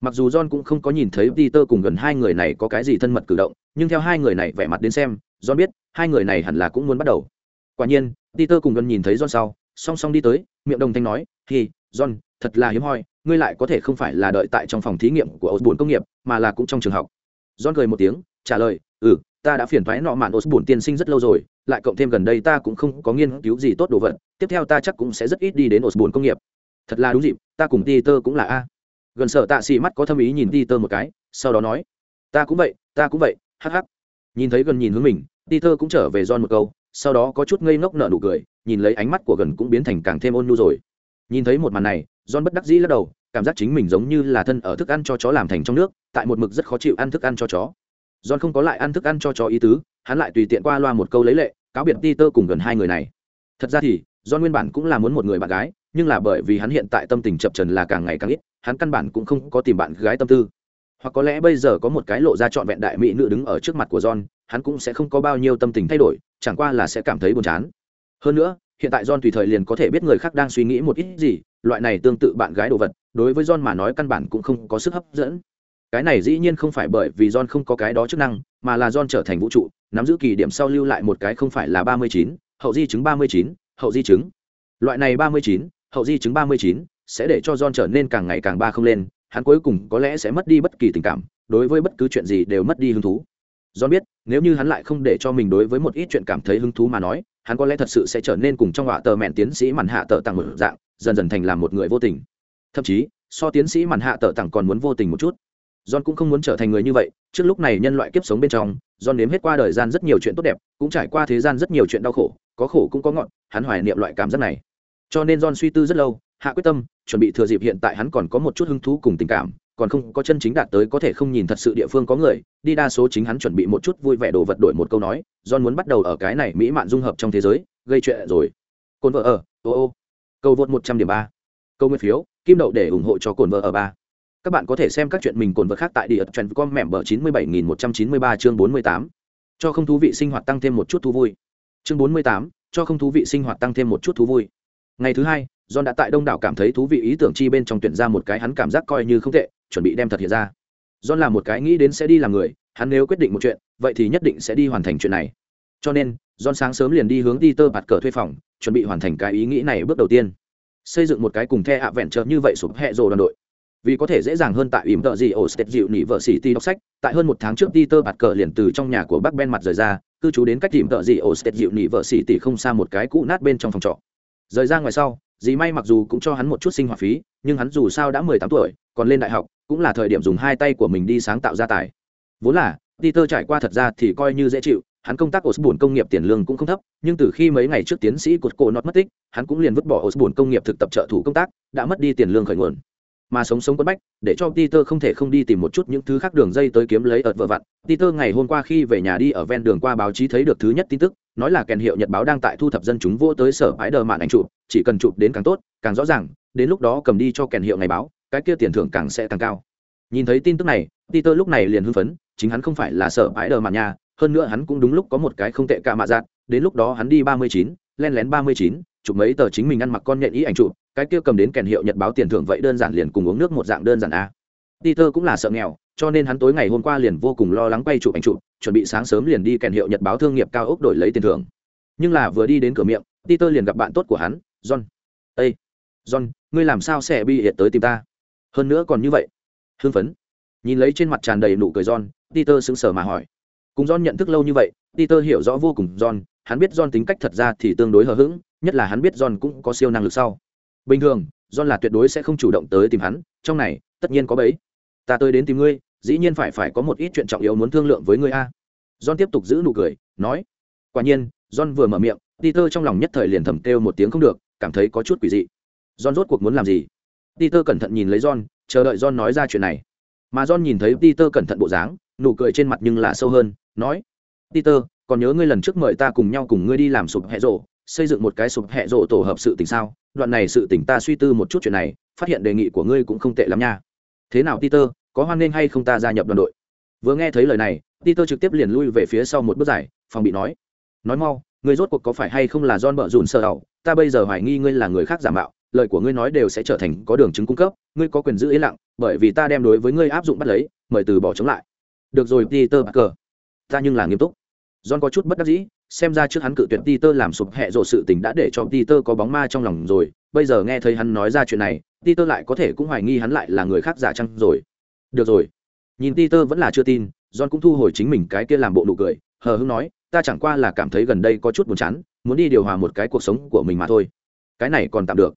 Mặc dù john cũng không có nhìn thấy peter cùng gần hai người này có cái gì thân mật cử động nhưng theo hai người này vẻ mặt đến xem john biết hai người này hẳn là cũng muốn bắt đầu. Quả nhiên peter cùng gần nhìn thấy john sau song song đi tới miệng đồng thanh nói thì, john thật là hiếm hoi ngươi lại có thể không phải là đợi tại trong phòng thí nghiệm của osborne công nghiệp mà là cũng trong trường học. John cười một tiếng trả lời ừ ta đã phiền thoái nọ mạn osborne tiên sinh rất lâu rồi, lại cộng thêm gần đây ta cũng không có nghiên cứu gì tốt đồ vật, tiếp theo ta chắc cũng sẽ rất ít đi đến osborne công nghiệp. Thật là đúng dịp, ta cùng Peter cũng là a. Gần sở tạ xì mắt có thâm ý nhìn Peter một cái, sau đó nói, ta cũng vậy, ta cũng vậy, hắc hắc. Nhìn thấy gần nhìn hướng mình Peter cũng trở về John một câu, sau đó có chút ngây ngốc nở nụ cười, nhìn lấy ánh mắt của gần cũng biến thành càng thêm ôn nhu rồi. Nhìn thấy một màn này, John bất đắc dĩ lắc đầu, cảm giác chính mình giống như là thân ở thức ăn cho chó làm thành trong nước, tại một mực rất khó chịu ăn thức ăn cho chó. John không có lại ăn thức ăn cho chó ý tứ, hắn lại tùy tiện qua loa một câu lấy lệ, cáo biệt Peter cùng gần hai người này. Thật ra thì, John nguyên bản cũng là muốn một người bạn gái, nhưng là bởi vì hắn hiện tại tâm tình chập trần là càng ngày càng ít, hắn căn bản cũng không có tìm bạn gái tâm tư. Hoặc có lẽ bây giờ có một cái lộ ra trọn vẹn đại mỹ nữ đứng ở trước mặt của john, hắn cũng sẽ không có bao nhiêu tâm tình thay đổi, chẳng qua là sẽ cảm thấy buồn chán. Hơn nữa, hiện tại john tùy thời liền có thể biết người khác đang suy nghĩ một ít gì, loại này tương tự bạn gái đồ vật, đối với john mà nói căn bản cũng không có sức hấp dẫn cái này dĩ nhiên không phải bởi vì john không có cái đó chức năng mà là John trở thành vũ trụ, nắm giữ kỳ điểm sau lưu lại một cái không phải là ba mươi chín, hậu di chứng ba mươi chín, hậu di chứng. Loại này ba mươi chín, hậu di chứng ba mươi chín sẽ để cho John trở nên càng ngày càng ba không lên, hắn cuối cùng có lẽ sẽ mất đi bất kỳ tình cảm, đối với bất cứ chuyện gì đều mất đi hứng thú. John biết, nếu như hắn lại không để cho mình đối với một ít chuyện cảm thấy hứng thú mà nói, hắn có lẽ thật sự sẽ trở nên cùng trong họa tờ mẹn tiến sĩ màn hạ tờ tặng một dạng, dần dần thành làm một người vô tình. Thậm chí, so tiến sĩ màn hạ tờ tặng còn muốn vô tình một chút. John cũng không muốn trở thành người như vậy, trước lúc này nhân loại kiếp sống bên trong, John nếm hết qua đời gian rất nhiều chuyện tốt đẹp, cũng trải qua thế gian rất nhiều chuyện đau khổ, có khổ cũng có ngọt, hắn hoài niệm loại cảm giác này. Cho nên John suy tư rất lâu, hạ quyết tâm, chuẩn bị thừa dịp hiện tại hắn còn có một chút hứng thú cùng tình cảm, còn không có chân chính đạt tới có thể không nhìn thật sự địa phương có người, đi đa số chính hắn chuẩn bị một chút vui vẻ đồ vật đổi một câu nói, John muốn bắt đầu ở cái này mỹ mạn dung hợp trong thế giới, gây chuyện rồi. Côn vợ ở, ô ô. Cầu vượt 100 điểm 3. Câu nguyên phiếu, kim đậu để ủng hộ cho cồn vợ ở 3 các bạn có thể xem các chuyện mình cồn vật khác tại địa trend com mẻm bờ chín mươi bảy nghìn một trăm chín mươi ba chương bốn mươi tám. Cho không thú vị sinh hoạt tăng thêm một chút thú vui. Chương bốn mươi tám, cho không thú vị sinh hoạt tăng thêm một chút thú vui. Ngày thứ hai, john đã tại đông đảo cảm thấy thú vị ý tưởng chi bên trong tuyển ra một cái hắn cảm giác coi như không tệ, chuẩn bị đem thật hiện ra. John là một cái nghĩ đến sẽ đi làm người, hắn nếu quyết định một chuyện, vậy thì nhất định sẽ đi hoàn thành chuyện này. Cho nên, john sáng sớm liền đi hướng đi tơ bạt cờ thuê phòng, chuẩn bị hoàn thành cái ý nghĩ này bước đầu tiên. Xây dựng một cái cùng the hạ vẹn trợ như vậy sụp hẹ rồ đoàn đội vì có thể dễ dàng hơn tại ỉm tợ gì ở state dịu nỉ vợ sĩ ti đọc sách tại hơn một tháng trước peter bạt cờ liền từ trong nhà của bác ben mặt rời ra cư trú đến cách ỉm tợ gì ở state dịu nỉ vợ sĩ tỷ không xa một cái cũ nát bên trong phòng trọ. Rời ra ngoài sau dì may mặc dù cũng cho hắn một chút sinh hoạt phí nhưng hắn dù sao đã mười tám tuổi còn lên đại học cũng là thời điểm dùng hai tay của mình đi sáng tạo gia tài. Vốn là peter trải qua thật ra thì coi như dễ chịu hắn công tác Osborne công nghiệp tiền lương cũng không thấp, nhưng từ khi mấy ngày trước tiến sĩ cột cổ nọt mất tích, hắn cũng liền vứt bỏ Osborne công nghiệp thực tập trợ thủ công tác, đã mất đi tiền lương khởi nguồn mà sống sống quất bách để cho Peter không thể không đi tìm một chút những thứ khác đường dây tới kiếm lấy ợt vợ vặn. Peter ngày hôm qua khi về nhà đi ở ven đường qua báo chí thấy được thứ nhất tin tức, nói là kèn hiệu Nhật báo đang tại thu thập dân chúng vô tới sở bãi đờ mạn ảnh chụp, chỉ cần chụp đến càng tốt, càng rõ ràng, đến lúc đó cầm đi cho kèn hiệu ngày báo, cái kia tiền thưởng càng sẽ càng cao. Nhìn thấy tin tức này, Peter lúc này liền hưng phấn, chính hắn không phải là sở bãi đờ mạn nhà, hơn nữa hắn cũng đúng lúc có một cái không tệ cả mạ dạng, đến lúc đó hắn đi ba mươi chín, len lén ba mươi chín, chụp mấy tờ chính mình ăn mặc con nhện ý ảnh chụp, cái kia cầm đến kèn hiệu nhật báo tiền thưởng vậy đơn giản liền cùng uống nước một dạng đơn giản a. Peter cũng là sợ nghèo cho nên hắn tối ngày hôm qua liền vô cùng lo lắng quay chụp ảnh chụp chuẩn bị sáng sớm liền đi kèn hiệu nhật báo thương nghiệp cao ốc đổi lấy tiền thưởng. Nhưng là vừa đi đến cửa miệng peter liền gặp bạn tốt của hắn john. Ê john ngươi làm sao sẽ bị hiện tới tìm ta? Hơn nữa còn như vậy. Hưng phấn. Nhìn lấy trên mặt tràn đầy nụ cười john peter sững sờ mà hỏi. Cùng john nhận thức lâu như vậy peter hiểu rõ vô cùng john hắn biết john tính cách thật ra thì tương đối hờ hững nhất là hắn biết john cũng có siêu năng lực sau. Bình thường, john là tuyệt đối sẽ không chủ động tới tìm hắn, trong này, tất nhiên có bấy ta tới đến tìm ngươi, dĩ nhiên phải phải có một ít chuyện trọng yếu muốn thương lượng với ngươi a. John tiếp tục giữ nụ cười, nói, quả nhiên, john vừa mở miệng, peter trong lòng nhất thời liền thầm kêu một tiếng không được, cảm thấy có chút quỷ dị. John rốt cuộc muốn làm gì? Peter cẩn thận nhìn lấy john, chờ đợi john nói ra chuyện này. Mà john nhìn thấy peter cẩn thận bộ dáng, nụ cười trên mặt nhưng là sâu hơn, nói, peter, còn nhớ ngươi lần trước mời ta cùng nhau cùng ngươi đi làm sụp hẹ rộ xây dựng một cái sụp hẹ rộ tổ hợp sự tình sao? Đoạn này sự tình ta suy tư một chút chuyện này, phát hiện đề nghị của ngươi cũng không tệ lắm nha. Thế nào, peter, có hoan nghênh hay không ta gia nhập đoàn đội? Vừa nghe thấy lời này, peter trực tiếp liền lui về phía sau một bước giải phòng bị nói. Nói mau, ngươi rốt cuộc có phải hay không là john bợ rùn sơ đầu ta bây giờ hoài nghi ngươi là người khác giả mạo, lời của ngươi nói đều sẽ trở thành có đường chứng cung cấp, ngươi có quyền giữ yên lặng, bởi vì ta đem đối với ngươi áp dụng bắt lấy, mời từ bỏ chống lại. Được rồi, peter cờ ta nhưng là nghiêm túc john có chút bất đắc dĩ xem ra trước hắn cự tuyệt Peter làm sụp hệ rộ sự tình đã để cho Peter có bóng ma trong lòng rồi, bây giờ nghe thấy hắn nói ra chuyện này, Peter lại có thể cũng hoài nghi hắn lại là người khác giả chăng rồi. Được rồi. Nhìn Peter vẫn là chưa tin, John cũng thu hồi chính mình cái kia làm bộ nụ cười, hờ hững nói, ta chẳng qua là cảm thấy gần đây có chút buồn chán, muốn đi điều hòa một cái cuộc sống của mình mà thôi. Cái này còn tạm được.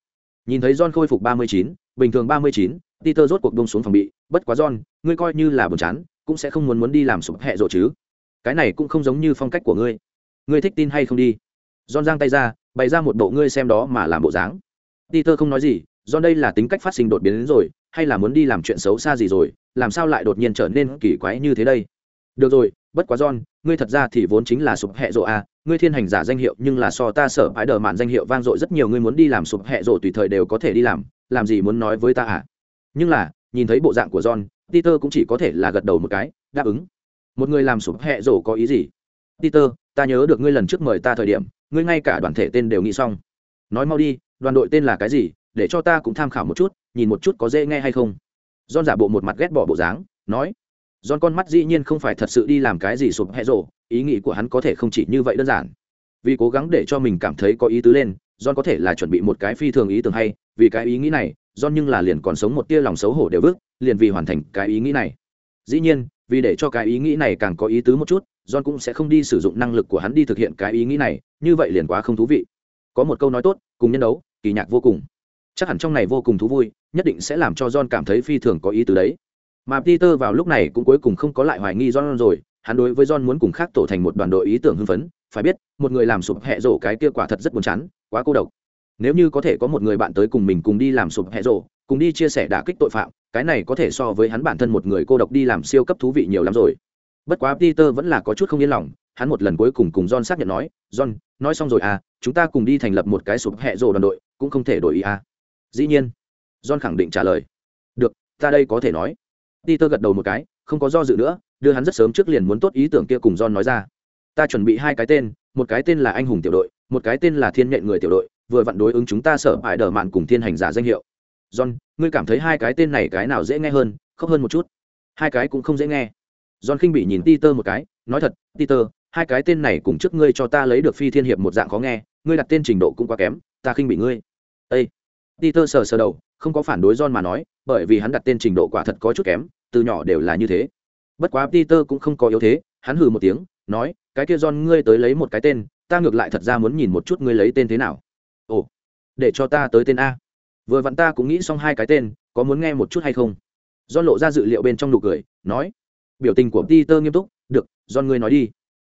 Nhìn thấy John khôi phục 39, bình thường 39, Peter rốt cuộc buông xuống phòng bị, bất quá John, ngươi coi như là buồn chán, cũng sẽ không muốn muốn đi làm sụp hệ rộ chứ. Cái này cũng không giống như phong cách của ngươi. Ngươi thích tin hay không đi? Don giang tay ra, bày ra một bộ ngươi xem đó mà làm bộ dáng. Peter không nói gì, do đây là tính cách phát sinh đột biến đến rồi, hay là muốn đi làm chuyện xấu xa gì rồi, làm sao lại đột nhiên trở nên kỳ quái như thế đây? Được rồi, bất quá john, ngươi thật ra thì vốn chính là sụp hẹ rộ à ngươi thiên hành giả danh hiệu nhưng là so ta sở phải đờ mạn danh hiệu vang dội rất nhiều, ngươi muốn đi làm sụp hẹ rộ tùy thời đều có thể đi làm làm gì muốn nói với ta à? Nhưng là, nhìn thấy bộ dạng của john, peter cũng chỉ có thể là gật đầu một cái, đáp ứng một người làm sụp hẹ rổ có ý gì peter ta nhớ được ngươi lần trước mời ta thời điểm ngươi ngay cả đoàn thể tên đều nghĩ xong nói mau đi đoàn đội tên là cái gì để cho ta cũng tham khảo một chút nhìn một chút có dễ nghe hay không don giả bộ một mặt ghét bỏ bộ dáng nói John con mắt dĩ nhiên không phải thật sự đi làm cái gì sụp hệ rổ, ý nghĩ của hắn có thể không chỉ như vậy đơn giản. Vì cố gắng để cho mình cảm thấy có ý tứ lên, John có thể là chuẩn bị một cái phi thường ý tưởng hay, vì cái ý nghĩ này, John nhưng là liền còn sống một tia lòng xấu hổ đều vứt, liền vì hoàn thành cái ý nghĩ này. Dĩ nhiên, vì để cho cái ý nghĩ này càng có ý tứ một chút, John cũng sẽ không đi sử dụng năng lực của hắn đi thực hiện cái ý nghĩ này, như vậy liền quá không thú vị. Có một câu nói tốt, cùng nhân đấu, kỳ nhạc vô cùng. Chắc hẳn trong này vô cùng thú vui, nhất định sẽ làm cho John cảm thấy phi thường có ý tứ đấy mà peter vào lúc này cũng cuối cùng không có lại hoài nghi john rồi hắn đối với john muốn cùng khác tổ thành một đoàn đội ý tưởng hưng phấn phải biết một người làm sụp hẹ rổ cái kia quả thật rất buồn chán quá cô độc nếu như có thể có một người bạn tới cùng mình cùng đi làm sụp hẹ rổ cùng đi chia sẻ đả kích tội phạm cái này có thể so với hắn bản thân một người cô độc đi làm siêu cấp thú vị nhiều lắm rồi bất quá peter vẫn là có chút không yên lòng hắn một lần cuối cùng cùng john xác nhận nói john nói xong rồi à chúng ta cùng đi thành lập một cái sụp hẹ rồ đoàn đội cũng không thể đổi ý à dĩ nhiên john khẳng định trả lời được ta đây có thể nói Peter gật đầu một cái, không có do dự nữa, đưa hắn rất sớm trước liền muốn tốt ý tưởng kia cùng John nói ra. Ta chuẩn bị hai cái tên, một cái tên là anh hùng tiểu đội, một cái tên là thiên nhện người tiểu đội, vừa vặn đối ứng chúng ta sở phải đỡ mạn cùng thiên hành giả danh hiệu. John, ngươi cảm thấy hai cái tên này cái nào dễ nghe hơn, khóc hơn một chút. Hai cái cũng không dễ nghe. John khinh bị nhìn Peter một cái, nói thật, Peter, hai cái tên này cùng trước ngươi cho ta lấy được phi thiên hiệp một dạng khó nghe, ngươi đặt tên trình độ cũng quá kém, ta khinh bị ngươi. Ê! Peter sờ sờ đầu, không có phản đối John mà nói, bởi vì hắn đặt tên trình độ quả thật có chút kém, từ nhỏ đều là như thế. Bất quá Peter cũng không có yếu thế, hắn hừ một tiếng, nói, cái kia John ngươi tới lấy một cái tên, ta ngược lại thật ra muốn nhìn một chút ngươi lấy tên thế nào. Ồ, để cho ta tới tên a. Vừa vặn ta cũng nghĩ xong hai cái tên, có muốn nghe một chút hay không? do lộ ra dự liệu bên trong nụ cười, nói. Biểu tình của Peter nghiêm túc, được, do ngươi nói đi.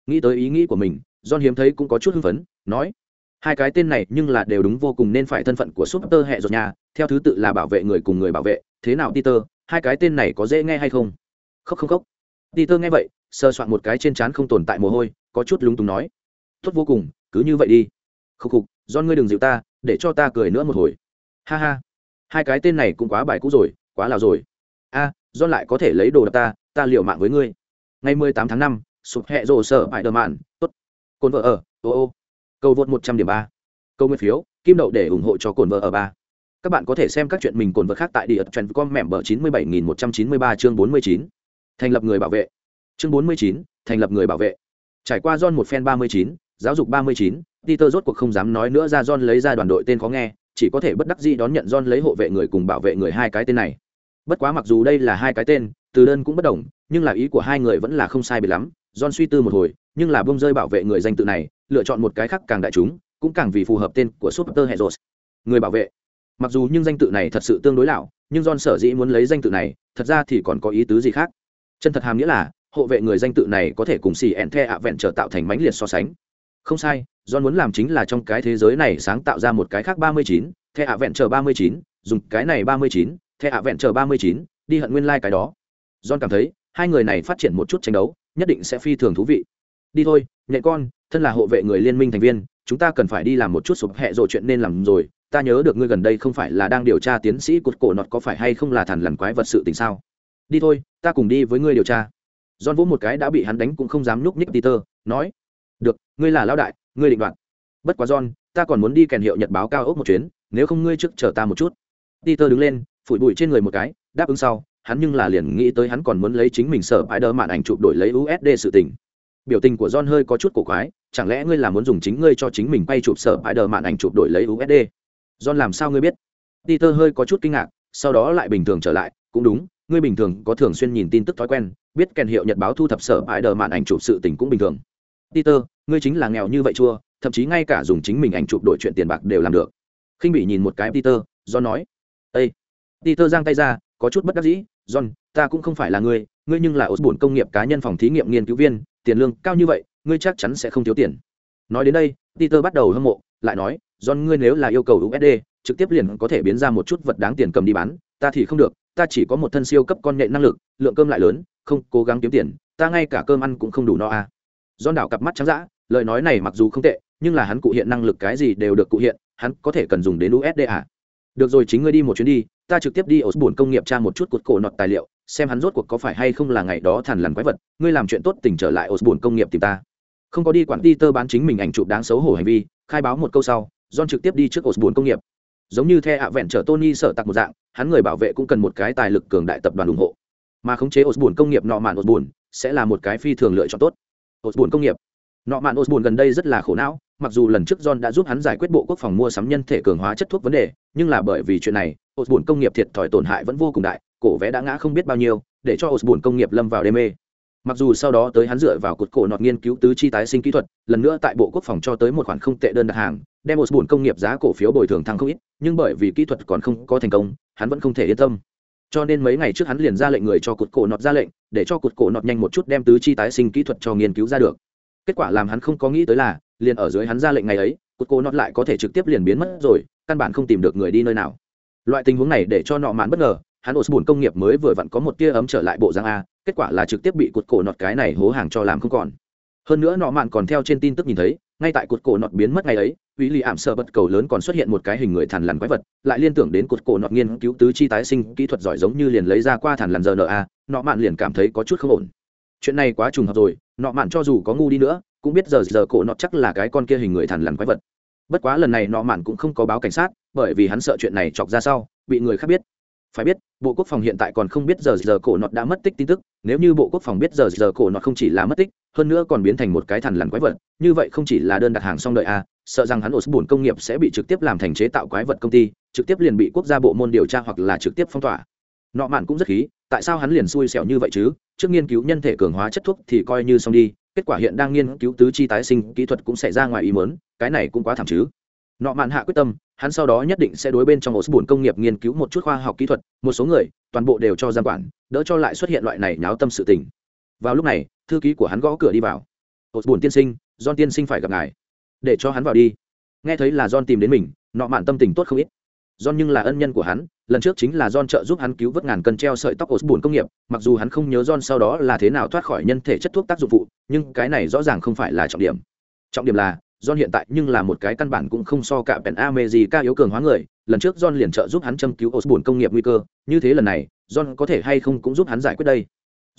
Nghĩ tới ý nghĩ của mình, John hiếm thấy cũng có chút hưng phấn, nói hai cái tên này nhưng là đều đúng vô cùng nên phải thân phận của super hệ rồi nhà theo thứ tự là bảo vệ người cùng người bảo vệ thế nào peter hai cái tên này có dễ nghe hay không khóc không khóc peter nghe vậy sơ soạn một cái trên trán không tồn tại mồ hôi có chút lúng túng nói tốt vô cùng cứ như vậy đi khúc khục do ngươi đừng dịu ta để cho ta cười nữa một hồi ha ha. Hai cái tên này cũng quá bài cũ rồi quá lào rồi. A à, do lại có thể lấy đồ đập ta ta liều mạng với ngươi. Ngày mười tám tháng năm sụp hẹ rồ sở bại đờ mạn tốt. Cồn vợ ở ô ô. Cầu vượt một trăm điểm ba. Câu nguyên phiếu kim đậu để ủng hộ cho cồn vợ ở ba. Các bạn có thể xem các chuyện mình cồn vợ khác tại địa trần com mẹm bờ chín mươi bảy nghìn một trăm chín mươi ba chương bốn mươi chín. Thành lập người bảo vệ. Chương bốn mươi chín thành lập người bảo vệ. Trải qua john một phen ba mươi chín giáo dục ba mươi chín peter rốt cuộc không dám nói nữa ra john lấy ra đoàn đội tên khó nghe chỉ có thể bất đắc dĩ đón nhận john lấy hộ vệ người cùng bảo vệ người hai cái tên này. Bất quá mặc dù đây là hai cái tên, từ đơn cũng bất đồng, nhưng là ý của hai người vẫn là không sai biệt lắm. John suy tư một hồi, nhưng là bông rơi bảo vệ người danh tự này, lựa chọn một cái khác càng đại chúng, cũng càng vì phù hợp tên của super heroes. Người bảo vệ. Mặc dù nhưng danh tự này thật sự tương đối lão, nhưng john sở dĩ muốn lấy danh tự này, thật ra thì còn có ý tứ gì khác. Chân thật hàm nghĩa là, hộ vệ người danh tự này có thể cùng xì ẹn the ạ vẹn trở tạo thành mãnh liệt so sánh không sai john muốn làm chính là trong cái thế giới này sáng tạo ra một cái khác ba mươi chín the ạ vẹn chờ ba mươi chín dùng cái này ba mươi chín the ạ vẹn chờ ba mươi chín đi hận nguyên lai、like、cái đó. John cảm thấy hai người này phát triển một chút tranh đấu nhất định sẽ phi thường thú vị. Đi thôi nhện con thân là hộ vệ người liên minh thành viên chúng ta cần phải đi làm một chút sụp hẹ rồi chuyện nên làm rồi. Ta nhớ được ngươi gần đây không phải là đang điều tra tiến sĩ cột cổ nọt có phải hay không là thằn lằn quái vật sự tình sao? Đi thôi ta cùng đi với ngươi điều tra. John vỗ một cái đã bị hắn đánh cũng không dám nhúc nhích Peter, nói: "Được, ngươi là lão đại, ngươi định đoạn. Bất quá John, ta còn muốn đi kèn hiệu nhật báo cao ốc một chuyến, nếu không ngươi trước chờ ta một chút." Peter đứng lên, phủi bụi trên người một cái, đáp ứng sau, hắn nhưng là liền nghĩ tới hắn còn muốn lấy chính mình sở bãi đỡ màn ảnh chụp đổi lấy USD sự tình biểu tình của john hơi có chút cổ quái chẳng lẽ ngươi là muốn dùng chính ngươi cho chính mình quay chụp sở bãi đờ màn ảnh chụp đổi lấy usd john làm sao ngươi biết peter hơi có chút kinh ngạc sau đó lại bình thường trở lại cũng đúng ngươi bình thường có thường xuyên nhìn tin tức thói quen biết kèn hiệu nhật báo thu thập sở bãi đờ màn ảnh chụp sự tình cũng bình thường peter, ngươi chính là nghèo như vậy chua, thậm chí ngay cả dùng chính mình ảnh chụp đổi chuyện tiền bạc đều làm được. Khinh bị nhìn một cái peter, john nói ây peter giang tay ra, có chút bất đắc dĩ, john, ta cũng không phải là ngươi ngươi nhưng là ổ bổn công nghiệp cá nhân phòng thí nghiệm nghiên cứu viên, tiền lương cao như vậy, ngươi chắc chắn sẽ không thiếu tiền. Nói đến đây, peter bắt đầu hâm mộ, lại nói, john, ngươi nếu là yêu cầu usd trực tiếp liền có thể biến ra một chút vật đáng tiền cầm đi bán, ta thì không được, ta chỉ có một thân siêu cấp con nhện năng lực, lượng cơm lại lớn, không cố gắng kiếm tiền, ta ngay cả cơm ăn cũng không đủ no à john đảo cặp mắt trắng dã, lời nói này mặc dù không tệ, nhưng là hắn cụ hiện năng lực cái gì đều được cụ hiện, hắn có thể cần dùng đến usd à được rồi, chính ngươi đi một chuyến đi, ta trực tiếp đi ở buồn công nghiệp tra một chút cột cổ nọt tài liệu, xem hắn rốt cuộc có phải hay không là ngày đó thằn lằn quái vật, ngươi làm chuyện tốt tỉnh trở lại osborne công nghiệp tìm ta. Không có đi quản ti tơ bán chính mình ảnh chụp đáng xấu hổ hành vi, khai báo một câu sau, john trực tiếp đi trước osborne công nghiệp. Giống như the ạ vẹn trở tony sợ tặc một dạng, hắn người bảo vệ cũng cần một cái tài lực cường đại tập đoàn ủng hộ. Mà khống chế osborne công nghiệp nọ mạn osborne, sẽ là một cái phi thường lựa chọn tốt osborne công nghiệp. Nọ mạn osborne gần đây rất là khổ não, mặc dù lần trước john đã giúp hắn giải quyết bộ quốc phòng mua sắm nhân thể cường hóa chất thuốc vấn đề, nhưng là bởi vì chuyện này, osborne công nghiệp thiệt thòi tổn hại vẫn vô cùng đại, cổ vẽ đã ngã không biết bao nhiêu, để cho osborne công nghiệp lâm vào đê mê. Mặc dù sau đó tới hắn dựa vào cột cổ nọt nghiên cứu tứ chi tái sinh kỹ thuật, lần nữa tại bộ quốc phòng cho tới một khoản không tệ đơn đặt hàng, đem một bùn công nghiệp giá cổ phiếu bồi thường thăng không ít, nhưng bởi vì kỹ thuật còn không có thành công, hắn vẫn không thể yên tâm cho nên mấy ngày trước hắn liền ra lệnh người cho cột cổ nọt ra lệnh, để cho cột cổ nọt nhanh một chút đem tứ chi tái sinh kỹ thuật cho nghiên cứu ra được. Kết quả làm hắn không có nghĩ tới là, liền ở dưới hắn ra lệnh ngày ấy cột cổ nọt lại có thể trực tiếp liền biến mất rồi, căn bản không tìm được người đi nơi nào. Loại tình huống này để cho nọ mạn bất ngờ, hắn ổ bùn công nghiệp mới vừa vặn có một tia ấm trở lại bộ giang a, kết quả là trực tiếp bị cột cổ nọt cái này hố hàng cho làm không còn. Hơn nữa nọ mạn còn theo trên tin tức nhìn thấy, ngay tại cột cổ nọt biến mất ngày ấy Vĩ lì ảm sợ bật cầu lớn còn xuất hiện một cái hình người thằn lằn quái vật, lại liên tưởng đến cột cổ nọt nghiên cứu tứ chi tái sinh, kỹ thuật giỏi giống như liền lấy ra qua thằn lằn giờ rna nọ mạn liền cảm thấy có chút không ổn. Chuyện này quá trùng hợp rồi, nọ mạn cho dù có ngu đi nữa, cũng biết giờ giờ cổ nọt chắc là cái con kia hình người thằn lằn quái vật. Bất quá lần này nọ mạn cũng không có báo cảnh sát, bởi vì hắn sợ chuyện này chọc ra sau, bị người khác biết. Phải biết, bộ quốc phòng hiện tại còn không biết giờ giờ cổ nọt đã mất tích tin tức, nếu như bộ quốc phòng biết giờ giờ cổ nọt không chỉ là mất tích, hơn nữa còn biến thành một cái thằn lằn quái vật, như vậy không chỉ là đơn đặt hàng xong đợi a sợ rằng hắn ổ bùn công nghiệp sẽ bị trực tiếp làm thành chế tạo quái vật công ty, trực tiếp liền bị quốc gia bộ môn điều tra hoặc là trực tiếp phong tỏa. Nọ mạn cũng rất khí, tại sao hắn liền xui xẻo như vậy chứ? Trước nghiên cứu nhân thể cường hóa chất thuốc thì coi như xong đi, kết quả hiện đang nghiên cứu tứ chi tái sinh, kỹ thuật cũng xảy ra ngoài ý mớn cái này cũng quá thảm chứ. Nọ mạn hạ quyết tâm, hắn sau đó nhất định sẽ đối bên trong ổ bùn công nghiệp nghiên cứu một chút khoa học kỹ thuật, một số người, toàn bộ đều cho giam quản, đỡ cho lại xuất hiện loại này nháo tâm sự tình. Vào lúc này, thư ký của hắn gõ cửa đi vào. Ổ bùn tiên sinh don tiên sinh phải gặp ngài để cho hắn vào đi nghe thấy là don tìm đến mình nọ mạn tâm tình tốt không ít John nhưng là ân nhân của hắn, lần trước chính là John trợ giúp hắn cứu vớt ngàn cân treo sợi tóc Osborne công nghiệp, mặc dù hắn không nhớ John sau đó là thế nào thoát khỏi nhân thể chất thuốc tác dụng phụ, nhưng cái này rõ ràng không phải là trọng điểm. Trọng điểm là, John hiện tại nhưng là một cái căn bản cũng không so cả Pen America yếu cường hóa người, lần trước John liền trợ giúp hắn châm cứu Osborne công nghiệp nguy cơ, như thế lần này, John có thể hay không cũng giúp hắn giải quyết đây.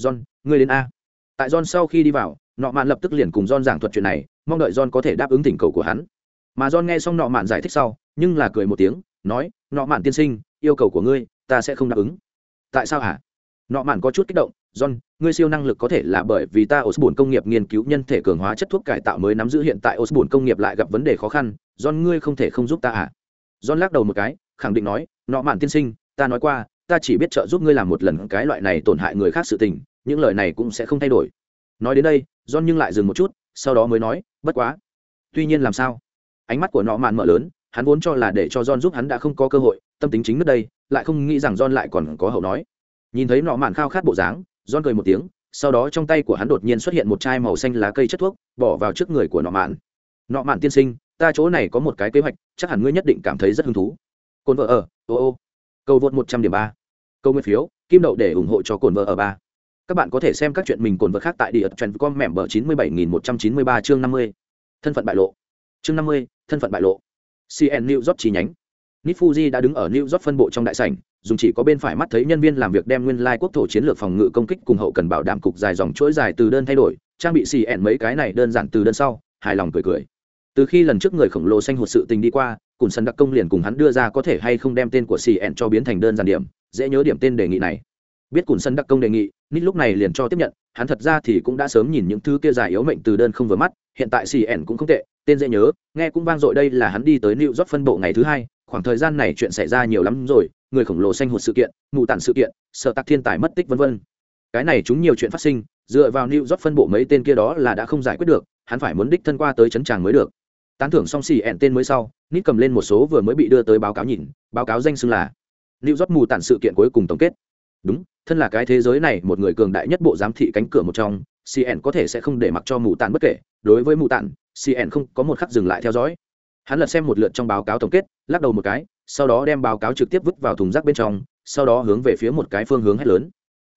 John, ngươi đến a. Tại John sau khi đi vào, nọ mạn lập tức liền cùng John giảng thuật chuyện này, mong đợi John có thể đáp ứng thỉnh cầu của hắn. Mà John nghe xong nọ mạn giải thích sau, nhưng là cười một tiếng, nói, nọ mạn tiên sinh, yêu cầu của ngươi, ta sẽ không đáp ứng. Tại sao hả? Nọ mạn có chút kích động, John, ngươi siêu năng lực có thể là bởi vì ta Osborne công nghiệp nghiên cứu nhân thể cường hóa chất thuốc cải tạo mới nắm giữ hiện tại Osborne công nghiệp lại gặp vấn đề khó khăn, John ngươi không thể không giúp ta à? John lắc đầu một cái, khẳng định nói, nọ mạn tiên sinh, ta nói qua, ta chỉ biết trợ giúp ngươi làm một lần cái loại này tổn hại người khác sự tình, những lời này cũng sẽ không thay đổi. Nói đến đây, John nhưng lại dừng một chút, sau đó mới nói, bất quá. Tuy nhiên làm sao? Ánh mắt của nọ mạn mở lớn, hắn vốn cho là để cho John giúp hắn đã không có cơ hội, tâm tính chính nước đây, lại không nghĩ rằng John lại còn có hậu nói. Nhìn thấy nọ mạn khao khát bộ dáng, John cười một tiếng, sau đó trong tay của hắn đột nhiên xuất hiện một chai màu xanh lá cây chất thuốc, bỏ vào trước người của nọ mạn. Nọ mạn tiên sinh, ta chỗ này có một cái kế hoạch, chắc hẳn ngươi nhất định cảm thấy rất hứng thú. Cồn vợ ở, ô ô. Cầu vượt một trăm điểm ba. Câu nguyên phiếu, kim đậu để ủng hộ cho cồn vợ ở ba. Các bạn có thể xem các chuyện mình cồn vật khác tại địa trend com mẻm bờ chín mươi bảy nghìn một trăm chín mươi ba chương năm mươi. Thân phận bại lộ. Chương năm mươi, thân phận bại lộ. CN New job chi nhánh. Nifuji đã đứng ở New job phân bộ trong đại sảnh, dùng chỉ có bên phải mắt thấy nhân viên làm việc đem nguyên lai quốc thổ chiến lược phòng ngự công kích cùng hậu cần bảo đảm cục dài dòng chuỗi dài từ đơn thay đổi, trang bị CN mấy cái này đơn giản từ đơn sau, hài lòng cười cười. Từ khi lần trước người khổng lồ xanh hụt sự tình đi qua, cùng sân đặc công liền cùng hắn đưa ra có thể hay không đem tên của CN cho biến thành đơn giản điểm, dễ nhớ điểm tên đề nghị này. Biết cùng sân đặc công đề nghị, Nít lúc này liền cho tiếp nhận, hắn thật ra thì cũng đã sớm nhìn những thứ kia dài yếu mệnh từ đơn không vừa mắt, hiện tại CN cũng không tệ, tên dễ nhớ, nghe cũng vang dội đây là hắn đi tới New York phân bộ ngày thứ hai, khoảng thời gian này chuyện xảy ra nhiều lắm rồi người khổng lồ xanh hụt sự kiện mù tản sự kiện sợ tạc thiên tài mất tích vân vân. Cái này chúng nhiều chuyện phát sinh dựa vào new york phân bộ mấy tên kia đó là đã không giải quyết được hắn phải muốn đích thân qua tới chấn tràng mới được. Tán thưởng xong xì ẹn tên mới sau nít cầm lên một số vừa mới bị đưa tới báo cáo nhìn báo cáo danh xưng là new york mù tản sự kiện cuối cùng tổng kết đúng, thân là cái thế giới này, một người cường đại nhất bộ giám thị cánh cửa một trong cn có thể sẽ không để mặc cho mù tàn bất kể. Đối với mù tàn cn không có một khắc dừng lại theo dõi. Hắn lật xem một lượt trong báo cáo tổng kết, lắc đầu một cái, sau đó đem báo cáo trực tiếp vứt vào thùng rác bên trong, sau đó hướng về phía một cái phương hướng hết lớn.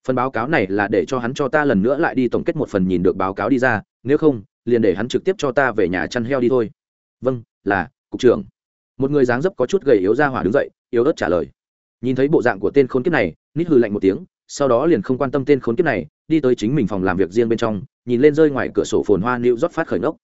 Phần báo cáo này là để cho hắn cho ta lần nữa lại đi tổng kết một phần nhìn được báo cáo đi ra, nếu không, liền để hắn trực tiếp cho ta về nhà chăn heo đi thôi. Vâng là, cục trưởng. Một người dáng dấp có chút gầy yếu ra hỏa đứng dậy, yếu ớt trả lời nhìn thấy bộ dạng của tên khốn kiếp này, nít hư lạnh một tiếng, sau đó liền không quan tâm tên khốn kiếp này, đi tới chính mình phòng làm việc riêng bên trong, nhìn lên rơi ngoài cửa sổ phồn hoa new rót phát khởi ngốc.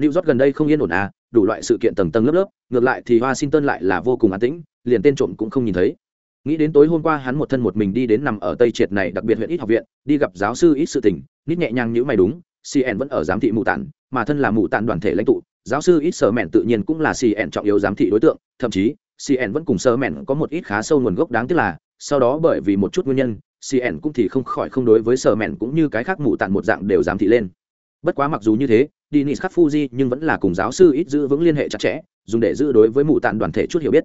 New rót gần đây không yên ổn à đủ loại sự kiện tầng tầng lớp lớp, ngược lại thì washington lại là vô cùng an tĩnh, liền tên trộm cũng không nhìn thấy. Nghĩ đến tối hôm qua hắn một thân một mình đi đến nằm ở tây triệt này đặc biệt huyện ít học viện, đi gặp giáo sư ít sự tình, nít nhẹ nhàng nhữ mày đúng cn vẫn ở giám thị mù tản, mà thân là mù tản đoàn thể lãnh tụ, giáo sư ít sở mẹn tự nhiên cũng là cn trọng yếu giám thị đối tượng, thậm chí cn vẫn cùng sơ mẹn có một ít khá sâu nguồn gốc đáng tiếc là, sau đó bởi vì một chút nguyên nhân cn cũng thì không khỏi không đối với sơ mẹn cũng như cái khác mụ tản một dạng đều giám thị lên. Bất quá mặc dù như thế, Denis khắc Fuji nhưng vẫn là cùng giáo sư ít giữ vững liên hệ chặt chẽ, dùng để giữ đối với mụ tản đoàn thể chút hiểu biết.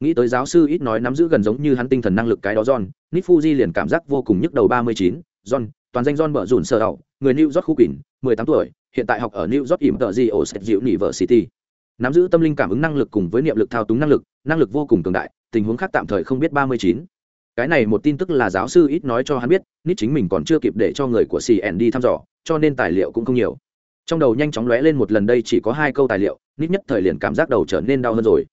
Nghĩ tới giáo sư ít nói nắm giữ gần giống như hắn tinh thần năng lực cái đó john nít fuji liền cảm giác vô cùng nhức đầu ba mươi chín, john, toàn danh john bở rủn sơ đầu người new york khu quỳnh, mười tám tuổi, hiện tại học ở new york ỉm tờ di ở state university nắm giữ tâm linh cảm ứng năng lực cùng với niệm lực thao túng năng lực năng lực vô cùng cường đại, tình huống khác tạm thời không biết ba mươi chín. Cái này một tin tức là giáo sư ít nói cho hắn biết, nít chính mình còn chưa kịp để cho người của cn đi thăm dò, cho nên tài liệu cũng không nhiều. Trong đầu nhanh chóng lóe lên một lần đây chỉ có hai câu tài liệu, nít nhất thời liền cảm giác đầu trở nên đau hơn rồi.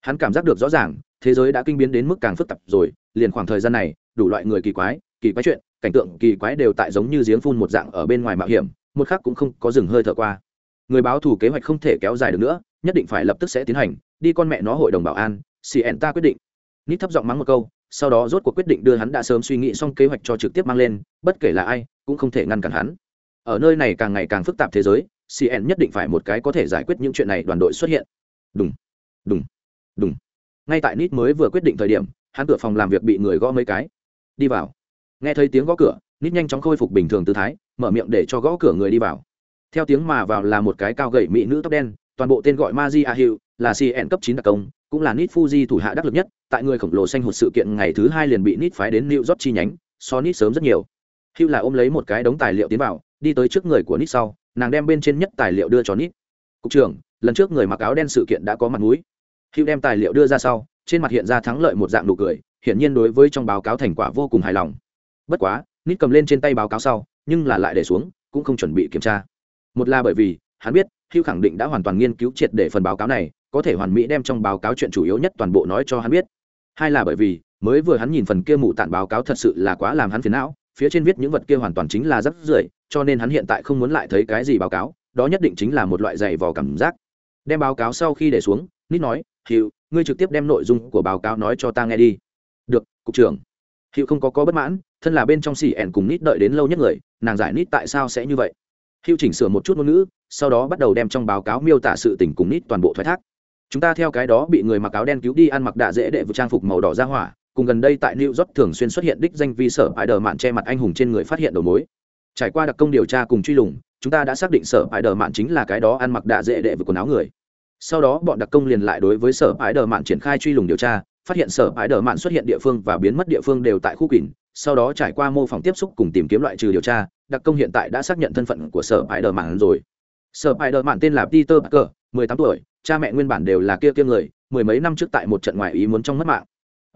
Hắn cảm giác được rõ ràng, thế giới đã kinh biến đến mức càng phức tạp rồi, liền khoảng thời gian này, đủ loại người kỳ quái kỳ quái chuyện, cảnh tượng kỳ quái đều tại giống như giếng phun một dạng ở bên ngoài mạo hiểm, một khác cũng không có dừng hơi thở qua. Người báo thù kế hoạch không thể kéo dài được nữa nhất định phải lập tức sẽ tiến hành, đi con mẹ nó hội đồng bảo an cn ta quyết định. Nít thấp giọng mắng một câu, sau đó rốt cuộc quyết định đưa hắn đã sớm suy nghĩ xong kế hoạch cho trực tiếp mang lên, bất kể là ai, cũng không thể ngăn cản hắn. Ở nơi này càng ngày càng phức tạp thế giới cn nhất định phải một cái có thể giải quyết những chuyện này đoàn đội xuất hiện. Đúng đúng đúng ngay tại nít mới vừa quyết định thời điểm, hắn cửa phòng làm việc bị người gõ mấy cái. Đi vào. Nghe thấy tiếng gõ cửa, nít nhanh chóng khôi phục bình thường tư thái, mở miệng để cho gõ cửa người đi vào. Theo tiếng mà vào là một cái cao gậy mỹ nữ tóc đen toàn bộ tên gọi Maji Ahiu, là CN cấp chín đặc công, cũng là Nit Fuji thủ hạ đắc lực nhất, tại người khổng lồ xanh hụt sự kiện ngày thứ hai liền bị Nit phái đến New York chi nhánh, so Nit sớm rất nhiều. Hiu là ôm lấy một cái đống tài liệu tiến vào, đi tới trước người của Nit sau, nàng đem bên trên nhất tài liệu đưa cho Nit. Cục trưởng, lần trước người mặc áo đen sự kiện đã có mặt mũi. Hiu đem tài liệu đưa ra sau, trên mặt hiện ra thắng lợi một dạng nụ cười, hiển nhiên đối với trong báo cáo thành quả vô cùng hài lòng. Bất quá, Nit cầm lên trên tay báo cáo sau, nhưng là lại để xuống, cũng không chuẩn bị kiểm tra. Một là bởi vì, hắn biết, Hugh khẳng định đã hoàn toàn nghiên cứu triệt để phần báo cáo này, có thể hoàn mỹ đem trong báo cáo chuyện chủ yếu nhất toàn bộ nói cho hắn biết. Hai là bởi vì, mới vừa hắn nhìn phần kia mụ tản báo cáo thật sự là quá làm hắn phiền não, phía trên viết những vật kia hoàn toàn chính là rất rưởi, cho nên hắn hiện tại không muốn lại thấy cái gì báo cáo, đó nhất định chính là một loại dày vò cảm giác. Đem báo cáo sau khi để xuống, Nít nói, "Hugh, ngươi trực tiếp đem nội dung của báo cáo nói cho ta nghe đi." "Được, cục trưởng." Hugh không có có bất mãn, thân là bên trong xỉ ẻn cùng Nít đợi đến lâu nhất người, nàng giải Nít tại sao sẽ như vậy hữu chỉnh sửa một chút ngôn ngữ, sau đó bắt đầu đem trong báo cáo miêu tả sự tình cùng nít toàn bộ thoái thác. Chúng ta theo cái đó bị người mặc áo đen cứu đi ăn mặc đạ dễ đệ vụ trang phục màu đỏ ra hỏa cùng gần đây tại new york thường xuyên xuất hiện đích danh vi sở ải đờ mạn che mặt anh hùng trên người phát hiện đầu mối. Trải qua đặc công điều tra cùng truy lùng chúng ta đã xác định sở ải đờ mạn chính là cái đó ăn mặc đạ dễ đệ vụ quần áo người. Sau đó bọn đặc công liền lại đối với sở ải đờ mạn triển khai truy lùng điều tra phát hiện sở ải đờ mạn xuất hiện địa phương và biến mất địa phương đều tại khu kỷ sau đó trải qua mô phỏng tiếp xúc cùng tìm kiếm loại trừ điều tra, đặc công hiện tại đã xác nhận thân phận của sở ải đờ mạn rồi. Sở ải đờ mạn tên là peter parker, mười tám tuổi, cha mẹ nguyên bản đều là kia kia người, mười mấy năm trước tại một trận ngoại ý muốn trong mất mạng.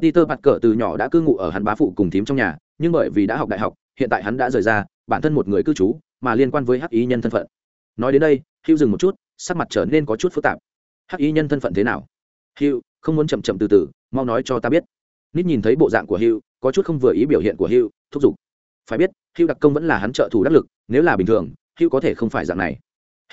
Peter parker từ nhỏ đã cư ngụ ở hắn bá phụ cùng thím trong nhà, nhưng bởi vì đã học đại học, hiện tại hắn đã rời ra, bản thân một người cư trú, mà liên quan với hắc ý nhân thân phận. Nói đến đây hữu dừng một chút, sắc mặt trở nên có chút phức tạp. Hắc ý nhân thân phận thế nào? Hữu không muốn chậm chậm từ từ, mau nói cho ta biết. Nít nhìn thấy bộ dạng của hữu có chút không vừa ý biểu hiện của hữu thúc giục. Phải biết hữu đặc công vẫn là hắn trợ thủ đắc lực, nếu là bình thường hữu có thể không phải dạng này.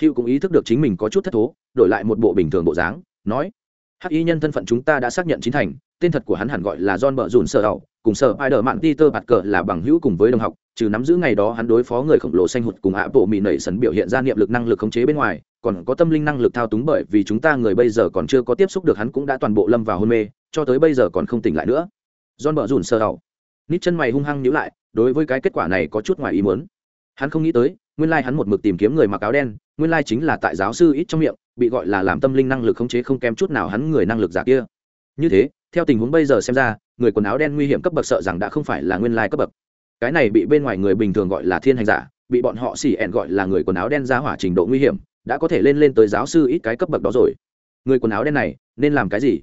Hữu cũng ý thức được chính mình có chút thất thố, đổi lại một bộ bình thường bộ dáng, nói, hắc y nhân thân phận chúng ta đã xác nhận chính thành, tên thật của hắn hẳn gọi là john bờ dùn Sở đầu cùng sở ai đờ mạng peter bạt cờ là bằng hữu cùng với đồng học, trừ nắm giữ ngày đó hắn đối phó người khổng lồ xanh hụt cùng ạ bộ mì nảy sấn biểu hiện ra niệm lực năng lực khống chế bên ngoài, còn có tâm linh năng lực thao túng bởi vì chúng ta người bây giờ còn chưa có tiếp xúc được hắn cũng đã toàn bộ lâm vào hôn mê, cho tới bây giờ còn không tỉnh lại nữa john bờ rủn sơ đầu. Nít chân mày hung hăng nhíu lại, đối với cái kết quả này có chút ngoài ý muốn. Hắn không nghĩ tới, nguyên lai hắn một mực tìm kiếm người mặc áo đen, nguyên lai chính là tại giáo sư ít trong miệng, bị gọi là làm tâm linh năng lực khống chế không kém chút nào hắn người năng lực giả kia. Như thế, theo tình huống bây giờ xem ra, người quần áo đen nguy hiểm cấp bậc sợ rằng đã không phải là nguyên lai cấp bậc. Cái này bị bên ngoài người bình thường gọi là thiên hành giả, bị bọn họ xỉ ẹn gọi là người quần áo đen ra hỏa trình độ nguy hiểm, đã có thể lên lên tới giáo sư ít cái cấp bậc đó rồi. Người quần áo đen này, nên làm cái gì?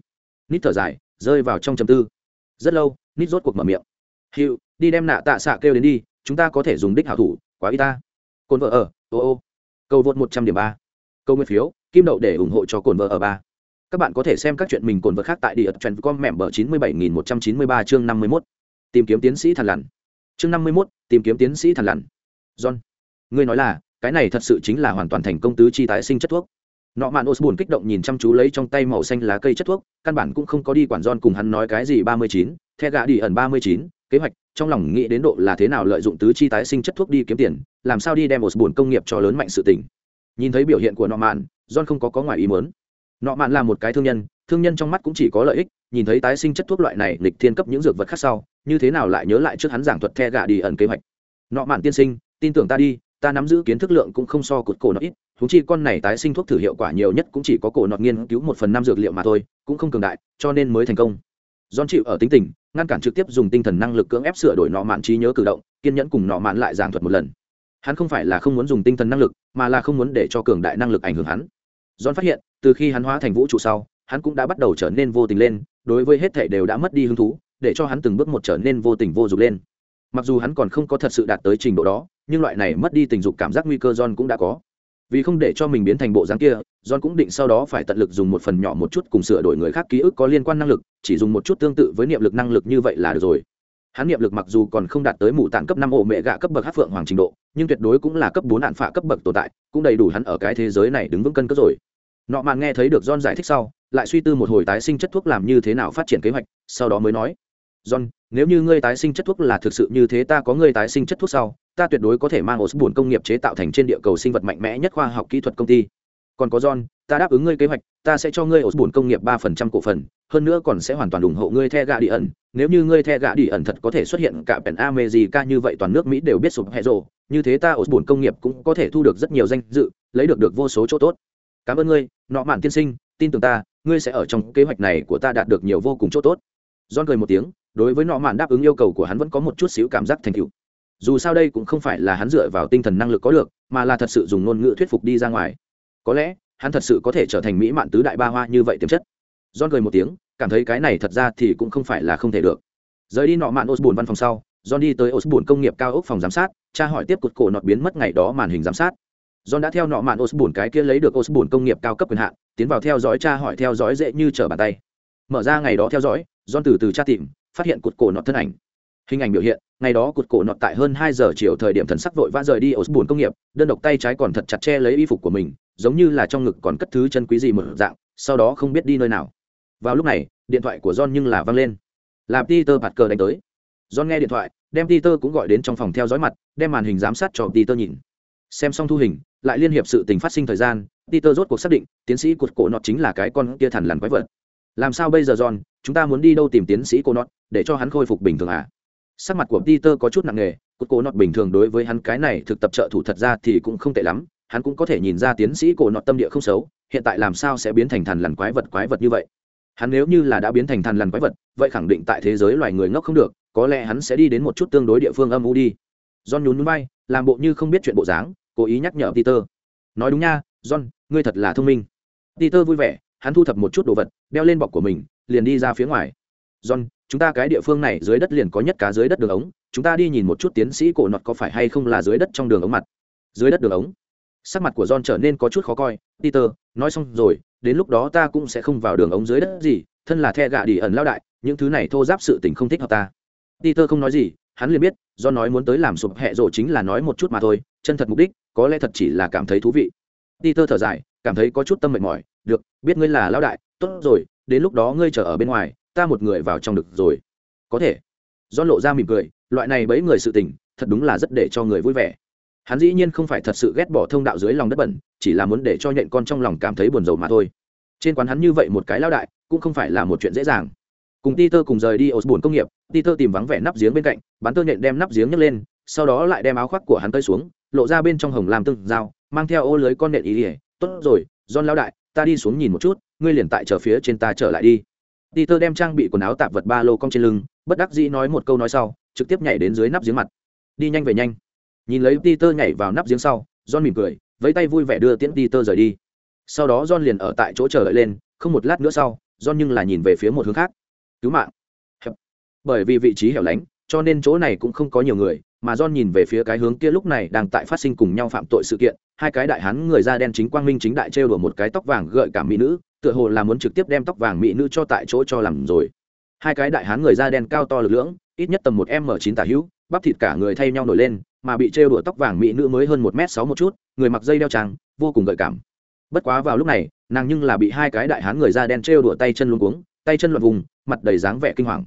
Nít thở dài, rơi vào trong chầm tư rất lâu, nít rốt cuộc mở miệng. Hiệu đi đem nạ tạ xạ kêu đến đi, chúng ta có thể dùng đích hảo thủ, quá y ta. Cồn vợ ở, ô ô. Câu vượt một trăm điểm ba. Câu nguyên phiếu, kim đậu để ủng hộ cho cồn vợ ở ba. Các bạn có thể xem các chuyện mình cồn vợ khác tại địa trần com mẹm bờ chín mươi bảy nghìn một trăm chín mươi ba chương năm mươi mốt. Tìm kiếm tiến sĩ thần lằn. Chương năm mươi mốt, tìm kiếm tiến sĩ thần lằn. John, ngươi nói là, cái này thật sự chính là hoàn toàn thành công tứ chi tái sinh chất thuốc nọ mạn Osbun kích động nhìn chăm chú lấy trong tay màu xanh lá cây chất thuốc, căn bản cũng không có đi quản don cùng hắn nói cái gì ba mươi chín, the gạ đi ẩn ba mươi chín, kế hoạch, trong lòng nghĩ đến độ là thế nào lợi dụng tứ chi tái sinh chất thuốc đi kiếm tiền, làm sao đi đem Osbun công nghiệp cho lớn mạnh sự tỉnh nhìn thấy biểu hiện của nọ mạn, john không có có ngoài ý muốn. Nọ mạn là một cái thương nhân thương nhân trong mắt cũng chỉ có lợi ích, nhìn thấy tái sinh chất thuốc loại này lịch thiên cấp những dược vật khác sau, như thế nào lại nhớ lại trước hắn giảng thuật the gạ đi ẩn kế hoạch. Nọ mạn tiên sinh, tin tưởng ta đi ta nắm giữ kiến thức lượng cũng không so cột cổ nó ít thú chi con này tái sinh thuốc thử hiệu quả nhiều nhất cũng chỉ có cổ nọt nghiên cứu một phần năm dược liệu mà thôi, cũng không cường đại, cho nên mới thành công. Don chịu ở tính tình, ngăn cản trực tiếp dùng tinh thần năng lực cưỡng ép sửa đổi nọ mạn trí nhớ cử động, kiên nhẫn cùng nọ mạn lại giảng thuật một lần. Hắn không phải là không muốn dùng tinh thần năng lực, mà là không muốn để cho cường đại năng lực ảnh hưởng hắn. Don phát hiện, từ khi hắn hóa thành vũ trụ sau, hắn cũng đã bắt đầu trở nên vô tình lên, đối với hết thể đều đã mất đi hứng thú, để cho hắn từng bước một trở nên vô tình vô dụng lên. Mặc dù hắn còn không có thật sự đạt tới trình độ đó nhưng loại này mất đi tình dục cảm giác nguy cơ john cũng đã có. Vì không để cho mình biến thành bộ dáng kia, john cũng định sau đó phải tận lực dùng một phần nhỏ một chút cùng sửa đổi người khác ký ức có liên quan năng lực, chỉ dùng một chút tương tự với niệm lực năng lực như vậy là được rồi. Hắn niệm lực mặc dù còn không đạt tới mù tạng cấp năm ổ mẹ gạ cấp bậc hát phượng hoàng trình độ, nhưng tuyệt đối cũng là cấp bốn hạn phạ cấp bậc tồn tại, cũng đầy đủ hắn ở cái thế giới này đứng vững cân cất rồi. Nọ mạn nghe thấy được john giải thích sau, lại suy tư một hồi tái sinh chất thuốc làm như thế nào phát triển kế hoạch, sau đó mới nói john, nếu như ngươi tái sinh chất thuốc là thực sự như thế, ta có ngươi tái sinh chất thuốc sau, ta tuyệt đối có thể mang osborne công nghiệp chế tạo thành trên địa cầu sinh vật mạnh mẽ nhất khoa học kỹ thuật công ty. Còn có john, ta đáp ứng ngươi kế hoạch, ta sẽ cho ngươi osborne công nghiệp ba phần trăm cổ phần, hơn nữa còn sẽ hoàn toàn ủng hộ ngươi the gạ đi ẩn nếu như ngươi the gạ đi ẩn thật có thể xuất hiện, cả pèn america như vậy toàn nước mỹ đều biết sụp hệ rồ như thế ta osborne công nghiệp cũng có thể thu được rất nhiều danh dự, lấy được được vô số chỗ tốt. Cảm ơn ngươi, nọ mạn tiên sinh, tin tưởng ta, ngươi sẽ ở trong kế hoạch này của ta đạt được nhiều vô cùng chỗ tốt. John cười một tiếng đối với nọ mạn đáp ứng yêu cầu của hắn vẫn có một chút xíu cảm giác thành tựu. Dù sao đây cũng không phải là hắn dựa vào tinh thần năng lực có được, mà là thật sự dùng ngôn ngữ thuyết phục đi ra ngoài. Có lẽ, hắn thật sự có thể trở thành mỹ mạn tứ đại ba hoa như vậy tiềm chất. John cười một tiếng, cảm thấy cái này thật ra thì cũng không phải là không thể được. Rời đi nọ mạn osborne văn phòng sau, John đi tới osborne công nghiệp cao ốc phòng giám sát, tra hỏi tiếp cột cổ nọt biến mất ngày đó màn hình giám sát. John đã theo nọ mạn osborne cái kia lấy được osborne công nghiệp cao cấp quyền hạn, tiến vào theo dõi tra hỏi theo dõi dễ như trở bàn tay. Mở ra ngày đó theo dõi, John từ từ tra tìm phát hiện cột cổ nọt thân ảnh. Hình ảnh biểu hiện, ngày đó cột cổ nọt tại hơn hai giờ chiều thời điểm thần sắc vội vã rời đi ở bùn công nghiệp, đơn độc tay trái còn thật chặt che lấy y phục của mình, giống như là trong ngực còn cất thứ chân quý gì một dạng, sau đó không biết đi nơi nào. Vào lúc này, điện thoại của john nhưng là văng lên. Là peter bạt cờ đánh tới. John nghe điện thoại, đem peter cũng gọi đến trong phòng theo dõi mặt, đem màn hình giám sát cho peter nhìn. Xem xong thu hình, lại liên hiệp sự tình phát sinh thời gian, peter rốt cuộc xác định, tiến sĩ cột cổ nọt chính là cái con kia thằn lằn quái vật. Làm sao bây giờ john? Chúng ta muốn đi đâu tìm tiến sĩ cô nọt? Để cho hắn khôi phục bình thường à? Sắc mặt của peter có chút nặng nề, cốt cố nọt bình thường đối với hắn cái này thực tập trợ thủ thật ra thì cũng không tệ lắm, hắn cũng có thể nhìn ra tiến sĩ cổ nọt tâm địa không xấu, hiện tại làm sao sẽ biến thành thằn lằn quái vật quái vật như vậy? Hắn nếu như là đã biến thành thằn lằn quái vật, vậy khẳng định tại thế giới loài người ngốc không được, có lẽ hắn sẽ đi đến một chút tương đối địa phương âm u đi. John nhún núi bay làm bộ như không biết chuyện bộ dáng, cố ý nhắc nhở peter. Nói đúng nha, john, ngươi thật là thông minh. Peter vui vẻ, hắn thu thập một chút đồ vật, đeo lên bọc của mình, liền đi ra phía ngoài john, chúng ta cái địa phương này dưới đất liền có nhất cá dưới đất đường ống, chúng ta đi nhìn một chút tiến sĩ cổ nọt có phải hay không là dưới đất trong đường ống mặt. Dưới đất đường ống? Sắc mặt của john trở nên có chút khó coi. Peter, nói xong rồi, đến lúc đó ta cũng sẽ không vào đường ống dưới đất gì, thân là the gạ đi ẩn lao đại, những thứ này thô giáp sự tình không thích hợp ta. Peter không nói gì, hắn liền biết do nói muốn tới làm sụp hẹ rộ chính là nói một chút mà thôi, chân thật mục đích, có lẽ thật chỉ là cảm thấy thú vị. Peter thở dài, cảm thấy có chút tâm mệt mỏi. Được, biết ngươi là lao đại, tốt rồi, đến lúc đó ngươi chờ ở bên ngoài ta một người vào trong được rồi có thể do lộ ra mỉm cười loại này bấy người sự tình thật đúng là rất để cho người vui vẻ hắn dĩ nhiên không phải thật sự ghét bỏ thông đạo dưới lòng đất bẩn chỉ là muốn để cho nhện con trong lòng cảm thấy buồn rầu mà thôi trên quán hắn như vậy một cái lao đại cũng không phải là một chuyện dễ dàng cùng Peter cùng rời đi Osborne công nghiệp, Peter tìm vắng vẻ nắp giếng bên cạnh, bán tơ nhện đem nắp giếng nhấc lên, sau đó lại đem áo khoác của hắn tới xuống, lộ ra bên trong hồng làm tương dao, mang theo ô lưới con nện ý, ý. tốt rồi, John lao đại, ta đi xuống nhìn một chút, ngươi liền tại chờ phía trên ta trở lại đi. Peter đem trang bị quần áo tạp vật ba lô cong trên lưng, bất đắc dĩ nói một câu nói sau, trực tiếp nhảy đến dưới nắp giếng mặt. Đi nhanh về nhanh. Nhìn lấy peter nhảy vào nắp giếng sau john mỉm cười vẫy tay vui vẻ đưa tiễn peter rời đi. Sau đó john liền ở tại chỗ chờ đợi lên không một lát nữa sau john nhưng là nhìn về phía một hướng khác. Cứu mạng. Bởi vì vị trí hẻo lánh cho nên chỗ này cũng không có nhiều người mà John nhìn về phía cái hướng kia lúc này đang tại phát sinh cùng nhau phạm tội sự kiện, hai cái đại hán người da đen chính quang minh chính đại trêu đùa một cái tóc vàng gợi cảm mỹ nữ, tựa hồ là muốn trực tiếp đem tóc vàng mỹ nữ cho tại chỗ cho làm rồi. Hai cái đại hán người da đen cao to lực lưỡng, ít nhất tầm một m chín tả hữu, bắp thịt cả người thay nhau nổi lên, mà bị trêu đùa tóc vàng mỹ nữ mới hơn một m sáu một chút người mặc dây đeo trang vô cùng gợi cảm. Bất quá vào lúc này nàng nhưng là bị hai cái đại hán người da đen trêu đùa tay chân luống cuống tay chân loạn vùng mặt đầy dáng vẻ kinh hoàng.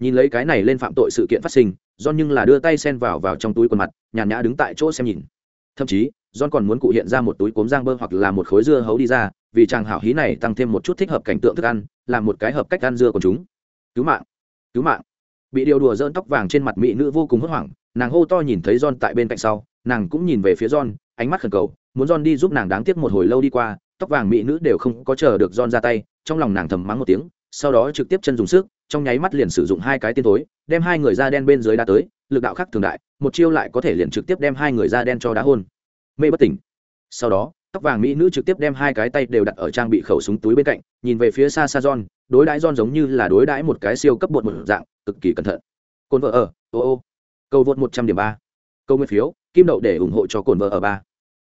Nhìn lấy cái này lên phạm tội sự kiện phát sinh john nhưng là đưa tay sen vào vào trong túi quần mặt nhàn nhã đứng tại chỗ xem nhìn. Thậm chí john còn muốn cụ hiện ra một túi cốm giang bơ hoặc là một khối dưa hấu đi ra vì chàng hảo hí này tăng thêm một chút thích hợp cảnh tượng thức ăn, làm một cái hợp cách ăn dưa của chúng. Cứu mạng cứu mạng. Bị điều đùa dỡn tóc vàng trên mặt mỹ nữ vô cùng hốt hoảng, nàng hô to nhìn thấy john tại bên cạnh sau, nàng cũng nhìn về phía john, ánh mắt khẩn cầu, muốn john đi giúp nàng đáng tiếc một hồi lâu đi qua, tóc vàng mỹ nữ đều không có chờ được john ra tay, trong lòng nàng thầm mắng một tiếng, sau đó trực tiếp chân dùng sức, trong nháy mắt liền sử dụng hai cái tiên tối đem hai người da đen bên dưới đá tới, lực đạo khác thường đại, một chiêu lại có thể liền trực tiếp đem hai người da đen cho đá hôn. Mê bất tỉnh. Sau đó tóc vàng mỹ nữ trực tiếp đem hai cái tay đều đặt ở trang bị khẩu súng túi bên cạnh, nhìn về phía xa xa john, đối đãi john giống như là đối đãi một cái siêu cấp bột một dạng, cực kỳ cẩn thận. Cồn vợ ở, ô ô. Câu vượt một trăm điểm ba. Câu nguyên phiếu, kim đậu để ủng hộ cho cồn vợ ở ba.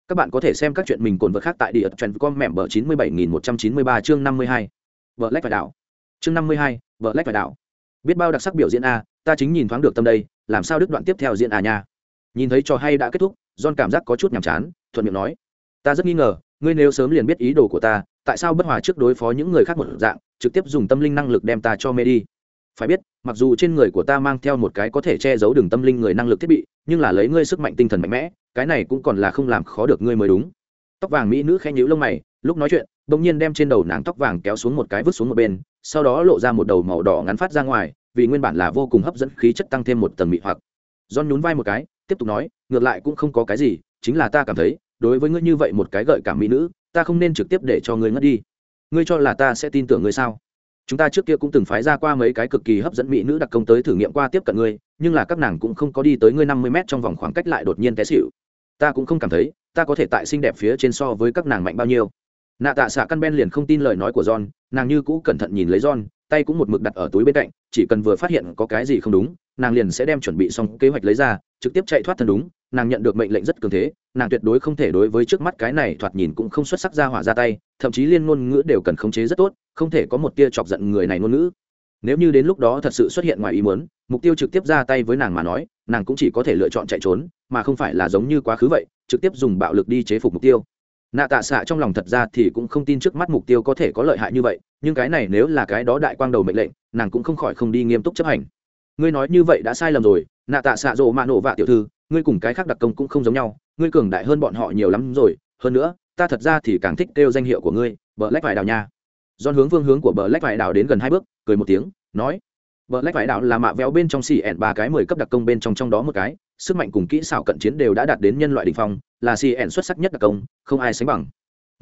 Các bạn có thể xem các chuyện mình cồn vợ khác tại địa trần com mẹm bờ chín mươi bảy nghìn một trăm chín mươi ba chương năm mươi hai. Vợ lách phải đảo. Chương năm mươi hai, vợ lách phải đảo. Biết bao đặc sắc biểu diễn a, ta chính nhìn thoáng được tâm đây, làm sao đức đoạn tiếp theo diễn a nha. Nhìn thấy trò hay đã kết thúc, john cảm giác có chút nhàm chán, thuận miệng nói ta rất nghi ngờ, ngươi nếu sớm liền biết ý đồ của ta, tại sao bất hòa trước đối phó những người khác một dạng, trực tiếp dùng tâm linh năng lực đem ta cho mê đi? Phải biết, mặc dù trên người của ta mang theo một cái có thể che giấu đường tâm linh người năng lực thiết bị, nhưng là lấy ngươi sức mạnh tinh thần mạnh mẽ, cái này cũng còn là không làm khó được ngươi mới đúng. Tóc vàng mỹ nữ khẽ nhíu lông mày, lúc nói chuyện đ ỗ n g nhiên đem trên đầu nàng tóc vàng kéo xuống một cái vứt xuống một bên, sau đó lộ ra một đầu màu đỏ ngắn phát ra ngoài, vì nguyên bản là vô cùng hấp dẫn khí chất tăng thêm một tầng mị hoặc. Don nhún vai một cái, tiếp tục nói, ngược lại cũng không có cái gì, chính là ta cảm thấy đối với ngươi như vậy một cái gợi cảm mỹ nữ, ta không nên trực tiếp để cho ngươi ngất đi. Ngươi cho là ta sẽ tin tưởng ngươi sao? Chúng ta trước kia cũng từng phái ra qua mấy cái cực kỳ hấp dẫn mỹ nữ đặc công tới thử nghiệm qua tiếp cận ngươi, nhưng là các nàng cũng không có đi tới ngươi năm mươi mét trong vòng khoảng cách lại đột nhiên té xịu ta cũng không cảm thấy, ta có thể tại xinh đẹp phía trên so với các nàng mạnh bao nhiêu. Nạ tạ xạ căn ben liền không tin lời nói của john, nàng như cũ cẩn thận nhìn lấy john, tay cũng một mực đặt ở túi bên cạnh, chỉ cần vừa phát hiện có cái gì không đúng, nàng liền sẽ đem chuẩn bị xong kế hoạch lấy ra, trực tiếp chạy thoát thân đúng nàng nhận được mệnh lệnh rất cường thế, nàng tuyệt đối không thể đối với trước mắt cái này thoạt nhìn cũng không xuất sắc ra hỏa ra tay, thậm chí liên ngôn ngữ đều cần khống chế rất tốt, không thể có một tia chọc giận người này ngôn ngữ. Nếu như đến lúc đó thật sự xuất hiện ngoài ý muốn, mục tiêu trực tiếp ra tay với nàng mà nói, nàng cũng chỉ có thể lựa chọn chạy trốn, mà không phải là giống như quá khứ vậy, trực tiếp dùng bạo lực đi chế phục mục tiêu. Nạ tạ xạ trong lòng thật ra thì cũng không tin trước mắt mục tiêu có thể có lợi hại như vậy, nhưng cái này nếu là cái đó đại quang đầu mệnh lệnh, nàng cũng không khỏi không đi nghiêm túc chấp hành. Ngươi nói như vậy đã sai lầm rồi, nạ tạ xạ rộ mạ nổ vạ tiểu thư ngươi cùng cái khác đặc công cũng không giống nhau, ngươi cường đại hơn bọn họ nhiều lắm rồi, hơn nữa, ta thật ra thì càng thích kêu danh hiệu của ngươi, bờ lách vải đào nha. Do hướng phương hướng của bờ lách vải đào đến gần hai bước, cười một tiếng, nói, bờ lách vải đào là mạ véo bên trong xì ẹn ba cái mười cấp đặc công bên trong trong đó một cái, sức mạnh cùng kỹ xảo cận chiến đều đã đạt đến nhân loại đ ỉ n h phong, là xì ẹn xuất sắc nhất đặc công, không ai sánh bằng.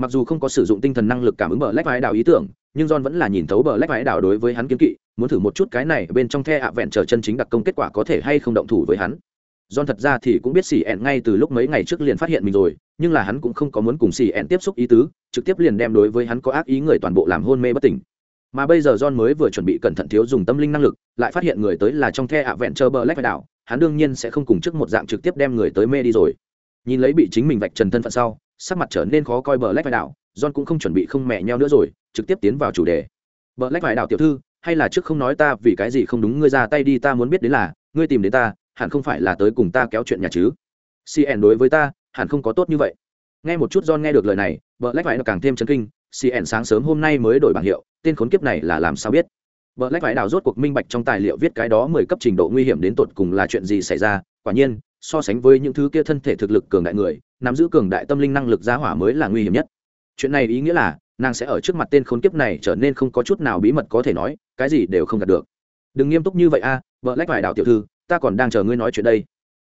Mặc dù không có sử dụng tinh thần năng lực cảm ứng bờ lách vải đào ý tưởng, nhưng john vẫn là nhìn thấu bờ lách vải đào đối với hắn kiếm kỵ, muốn thử một chút cái này bên trong the ạ vẹn chờ chân chính đặc công kết quả có thể hay không động thủ với hắn. John thật ra thì cũng biết xì ẹn ngay từ lúc mấy ngày trước liền phát hiện mình rồi, nhưng là hắn cũng không có muốn cùng xì ẹn tiếp xúc ý tứ, trực tiếp liền đem đối với hắn có ác ý người toàn bộ làm hôn mê bất tỉnh. Mà bây giờ John mới vừa chuẩn bị cẩn thận thiếu dùng tâm linh năng lực, lại phát hiện người tới là trong the ạ vẹn chờ bờ lách phải đảo, hắn đương nhiên sẽ không cùng trước một dạng trực tiếp đem người tới mê đi rồi. Nhìn lấy bị chính mình vạch trần thân phận sau, sắc mặt trở nên khó coi bờ lách phải đảo, John cũng không chuẩn bị không mẹ nhau nữa rồi, trực tiếp tiến vào chủ đề. Bờ lách phải đảo tiểu thư, hay là trước không nói ta vì cái gì không đúng ngươi ra tay đi ta muốn biết đến là, ngươi tìm đến ta, hẳn không phải là tới cùng ta kéo chuyện nhà chứ? Cn đối với ta, hẳn không có tốt như vậy. Nghe một chút john nghe được lời này vợ lách vải càng thêm chấn kinh cn sáng sớm hôm nay mới đổi bảng hiệu, tên khốn kiếp này là làm sao biết? Vợ lách vải đào rốt cuộc minh bạch trong tài liệu viết cái đó mười cấp trình độ nguy hiểm đến tột cùng là chuyện gì xảy ra, quả nhiên, so sánh với những thứ kia thân thể thực lực cường đại người, nắm giữ cường đại tâm linh năng lực giá hỏa mới là nguy hiểm nhất. Chuyện này ý nghĩa là, nàng sẽ ở trước mặt tên khốn kiếp này trở nên không có chút nào bí mật có thể nói, cái gì đều không đạt được. Đừng nghiêm túc như vậy a vợ lách vải đào tiểu thư ta còn đang chờ ngươi nói chuyện đây.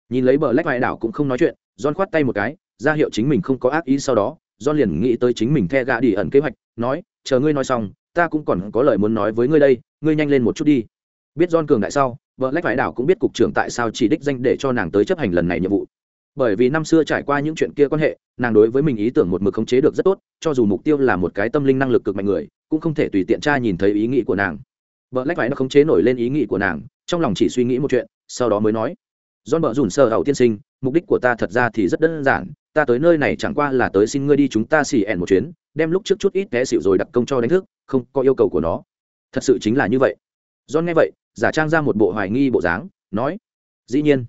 Nhìn lấy bờ lách vải đảo cũng không nói chuyện, john khoát tay một cái, ra hiệu chính mình không có ác ý sau đó, john liền nghĩ tới chính mình the gạ đi ẩn kế hoạch, nói, chờ ngươi nói xong, ta cũng còn có lời muốn nói với ngươi đây, ngươi nhanh lên một chút đi. Biết john cường đại sau vợ lách vải đảo cũng biết cục trưởng tại sao chỉ đích danh để cho nàng tới chấp hành lần này nhiệm vụ. Bởi vì năm xưa trải qua những chuyện kia quan hệ, nàng đối với mình ý tưởng một mực khống chế được rất tốt, cho dù mục tiêu là một cái tâm linh năng lực cực mạnh người, cũng không thể tùy tiện tra nhìn thấy ý nghĩ của nàng. Vợ lách vải nó khống chế nổi lên ý nghĩ của nàng, trong lòng chỉ suy nghĩ một chuyện sau đó mới nói John bợ rủn sơ hậu tiên sinh, mục đích của ta thật ra thì rất đơn giản, ta tới nơi này chẳng qua là tới xin ngươi đi chúng ta xì ẻn một chuyến, đem lúc trước chút ít té xỉu rồi đặt công cho đánh thức, không có yêu cầu của nó. Thật sự chính là như vậy. John nghe vậy, giả trang ra một bộ hoài nghi bộ dáng, nói: "Dĩ nhiên."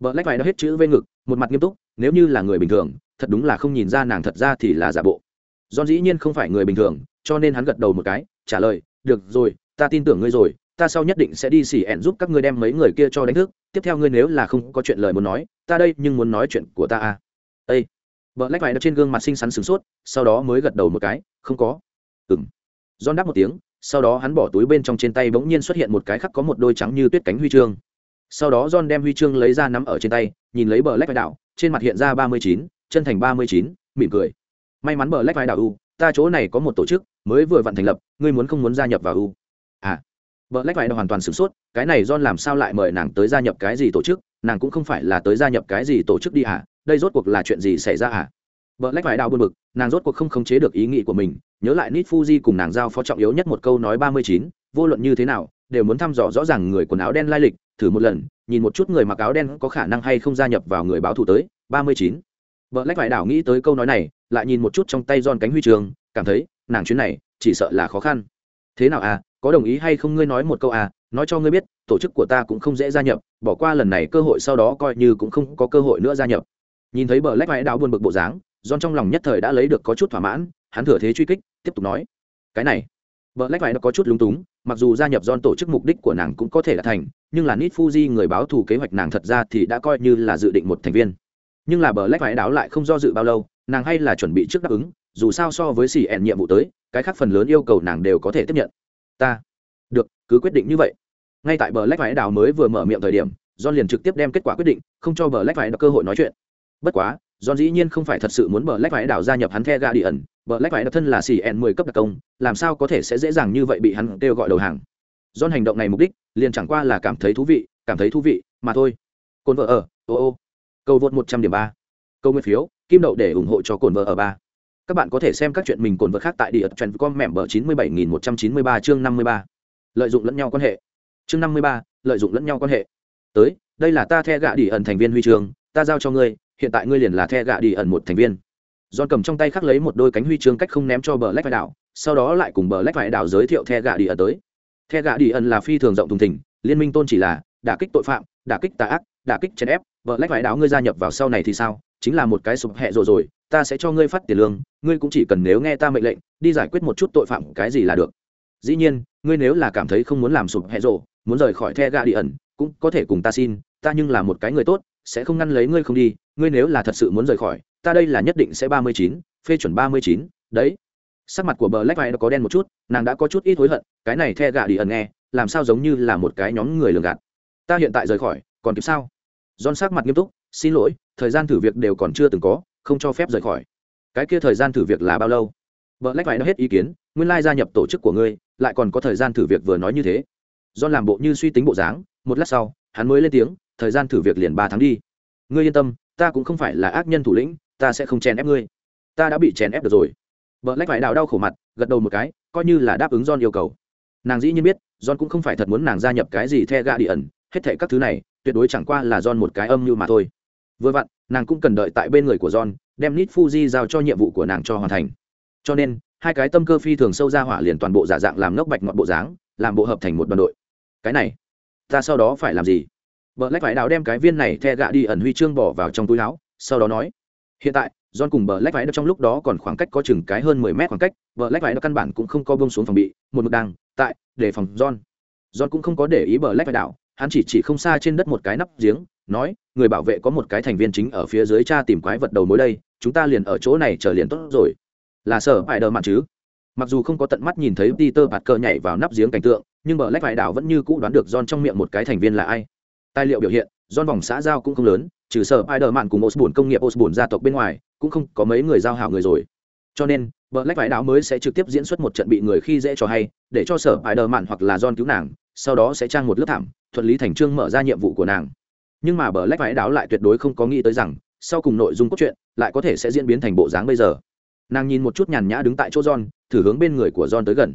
Bợ lách vai nó hết chữ vê ngực, một mặt nghiêm túc, nếu như là người bình thường, thật đúng là không nhìn ra nàng thật ra thì là giả bộ. john dĩ nhiên không phải người bình thường cho nên hắn gật đầu một cái trả lời được rồi ta tin tưởng ngươi rồi ta sau nhất định sẽ đi xỉ ẹn giúp các ngươi đem mấy người kia cho đánh thức tiếp theo ngươi nếu là không có chuyện lời muốn nói ta đây nhưng muốn nói chuyện của ta à ây vợ lách vải trên gương mặt xinh xắn sửng sốt sau đó mới gật đầu một cái không có ừng John đáp một tiếng, sau đó hắn bỏ túi bên trong trên tay bỗng nhiên xuất hiện một cái khắc có một đôi trắng như tuyết cánh huy chương. Sau đó John đem huy chương lấy ra nắm ở trên tay, nhìn lấy bờ lách vai đạo, trên mặt hiện ra ba mươi chín, chân thành ba mươi chín, mỉm cười. May mắn bờ lách vai đạo u, ta chỗ này có một tổ chức, mới vừa vặn thành lập, ngươi muốn không muốn gia nhập vào u? À bợ lách vai hoàn toàn sửng sốt, cái này John làm sao lại mời nàng tới gia nhập cái gì tổ chức, nàng cũng không phải là tới gia nhập cái gì tổ chức đi à, đây rốt cuộc là chuyện gì xảy ra à? bợ lách vải đào buồn bực, nàng rốt cuộc không khống chế được ý nghĩ của mình, nhớ lại Nit Fuji cùng nàng giao phó trọng yếu nhất một câu nói ba mươi chín, vô luận như thế nào, đều muốn thăm dò rõ ràng người quần áo đen lai lịch, thử một lần, nhìn một chút người mặc áo đen có khả năng hay không gia nhập vào người báo thù tới, ba mươi chín. Bờ lách vải đảo nghĩ tới câu nói này, lại nhìn một chút trong tay John cánh huy trường, cảm thấy, nàng chuyến này chỉ sợ là khó khăn. Thế nào à, có đồng ý hay không ngươi nói một câu à, nói cho ngươi biết, tổ chức của ta cũng không dễ gia nhập, bỏ qua lần này cơ hội sau đó coi như cũng không có cơ hội nữa gia nhập. Nhìn thấy bờ lách vai đáo buồn bực bộ dáng, John trong lòng nhất thời đã lấy được có chút thỏa mãn, hắn thừa thế truy kích, tiếp tục nói: "Cái này, Bờ Lách vai nó có chút lúng túng, mặc dù gia nhập John tổ chức mục đích của nàng cũng có thể là thành, nhưng là nít Fuji người báo thù kế hoạch nàng thật ra thì đã coi như là dự định một thành viên. Nhưng là bờ Lách vai đáo lại không do dự bao lâu, nàng hay là chuẩn bị trước đáp ứng, dù sao so với xì ẹn nhiệm vụ tới, cái khác phần lớn yêu cầu nàng đều có thể tiếp nhận. Ta, được, cứ quyết định như vậy. Ngay tại bờ Lách Vải đào mới vừa mở miệng thời điểm, John liền trực tiếp đem kết quả quyết định, không cho bờ Lách Vải được cơ hội nói chuyện. Bất quá, John dĩ nhiên không phải thật sự muốn bờ lách vải đảo gia nhập hắn The ẩn. bờ lách vải thân là sĩ n mười cấp đặc công, làm sao có thể sẽ dễ dàng như vậy bị hắn kêu gọi đầu hàng. John hành động này mục đích, liền chẳng qua là cảm thấy thú vị, cảm thấy thú vị, mà thôi. Cồn vợ ở, ô ô. Câu vượt 100 điểm ba, Câu nguyên phiếu, kim đậu để ủng hộ cho cồn vợ ở ba các bạn có thể xem các chuyện mình cồn vật khác tại địa trend com mẹm bờ 97193 chương 53. Lợi dụng lẫn nhau quan hệ. Chương 53, lợi dụng lẫn nhau quan hệ. Tới, đây là ta The ẩn thành viên huy chương, ta giao cho ngươi, hiện tại ngươi liền là the gạ đi ẩn một thành viên John cầm trong tay khắc lấy một đôi cánh huy chương cách không ném cho bờ lách vải đảo sau đó lại cùng bờ lách vải đảo giới thiệu the gạ đi ẩn tới the gạ đi ẩn là phi thường rộng thùng thỉnh liên minh tôn chỉ là đả kích tội phạm đả kích tà ác đả kích chèn ép bờ lách vải đảo ngươi gia nhập vào sau này thì sao chính là một cái sụp hẹ rồi rồi ta sẽ cho ngươi phát tiền lương, ngươi cũng chỉ cần nếu nghe ta mệnh lệnh, đi giải quyết một chút tội phạm cái gì là được. Dĩ nhiên, ngươi nếu là cảm thấy không muốn làm sụp hẹ rộ, muốn rời khỏi the gạ đi ẩn, cũng có thể cùng ta xin, ta nhưng là một cái người tốt, sẽ không ngăn lấy ngươi không đi, ngươi nếu là thật sự muốn rời khỏi, ta đây là nhất định sẽ ba mươi chín, phê chuẩn ba mươi chín, đấy. Sắc mặt của bờ lách vai có đen một chút, nàng đã có chút ít hối hận, cái này the gạ đi ẩn nghe, làm sao giống như là một cái nhóm người lường gạt. Ta hiện tại rời khỏi, còn kịp sao? Don sắc mặt nghiêm túc, xin lỗi, thời gian thử việc đều còn chưa từng có không cho phép rời khỏi. Cái kia thời gian thử việc là bao lâu? Vợ lách phải nó hết ý kiến, nguyên lai gia nhập tổ chức của ngươi, lại còn có thời gian thử việc vừa nói như thế. Do làm bộ như suy tính bộ dáng, một lát sau, hắn mới lên tiếng, thời gian thử việc liền ba tháng đi. Ngươi yên tâm, ta cũng không phải là ác nhân thủ lĩnh, ta sẽ không chèn ép ngươi. Ta đã bị chèn ép được rồi. Vợ lách phải đào đau khổ mặt, gật đầu một cái, coi như là đáp ứng john yêu cầu. Nàng dĩ nhiên biết, john cũng không phải thật muốn nàng gia nhập cái gì the gạ đi ẩn, hết thệ các thứ này, tuyệt đối chẳng qua là john một cái âm mưu mà thôi vừa vặn nàng cũng cần đợi tại bên người của john đem nít fuji giao cho nhiệm vụ của nàng cho hoàn thành. Cho nên hai cái tâm cơ phi thường sâu ra hỏa liền toàn bộ giả dạng làm ngốc bạch ngọt bộ dáng làm bộ hợp thành một đoàn đội. Cái này ta sau đó phải làm gì? Bờ Lách phải đào đem cái viên này the gạ đi ẩn huy chương bỏ vào trong túi áo, sau đó nói: "Hiện tại, John cùng bờ Lách phải trong lúc đó còn khoảng cách có chừng cái hơn 10 mét khoảng cách, bờ Lách phải căn bản cũng không có buông xuống phòng bị, một mực đang tại để phòng John. John cũng không có để ý bờ Lách phải đảo, hắn chỉ chỉ không xa trên đất một cái nắp giếng, nói: "Người bảo vệ có một cái thành viên chính ở phía dưới cha tìm quái vật đầu mối đây, chúng ta liền ở chỗ này chờ liền tốt rồi." Là sở phải đờ mạn chứ? Mặc dù không có tận mắt nhìn thấy Peter bạt cờ nhảy vào nắp giếng cảnh tượng, nhưng bờ Lách vải đảo vẫn như cũ đoán được John trong miệng một cái thành viên là ai tài liệu biểu hiện John vòng xã giao cũng không lớn trừ sở bại đờ mạn cùng Osborn công nghiệp Osborn gia tộc bên ngoài, cũng không có mấy người giao hảo người rồi. Cho nên, Black vải Đảo mới sẽ trực tiếp diễn xuất một trận bị người khi dễ cho hay, để cho sở bại đờ mạn hoặc là John cứu nàng, sau đó sẽ trang một lớp thảm, thuận lý thành trương mở ra nhiệm vụ của nàng. Nhưng mà bờ lách vải đáo lại tuyệt đối không có nghĩ tới rằng, sau cùng nội dung cốt truyện lại có thể sẽ diễn biến thành bộ dáng bây giờ. Nàng nhìn một chút nhàn nhã đứng tại chỗ John, thử hướng bên người của John tới gần.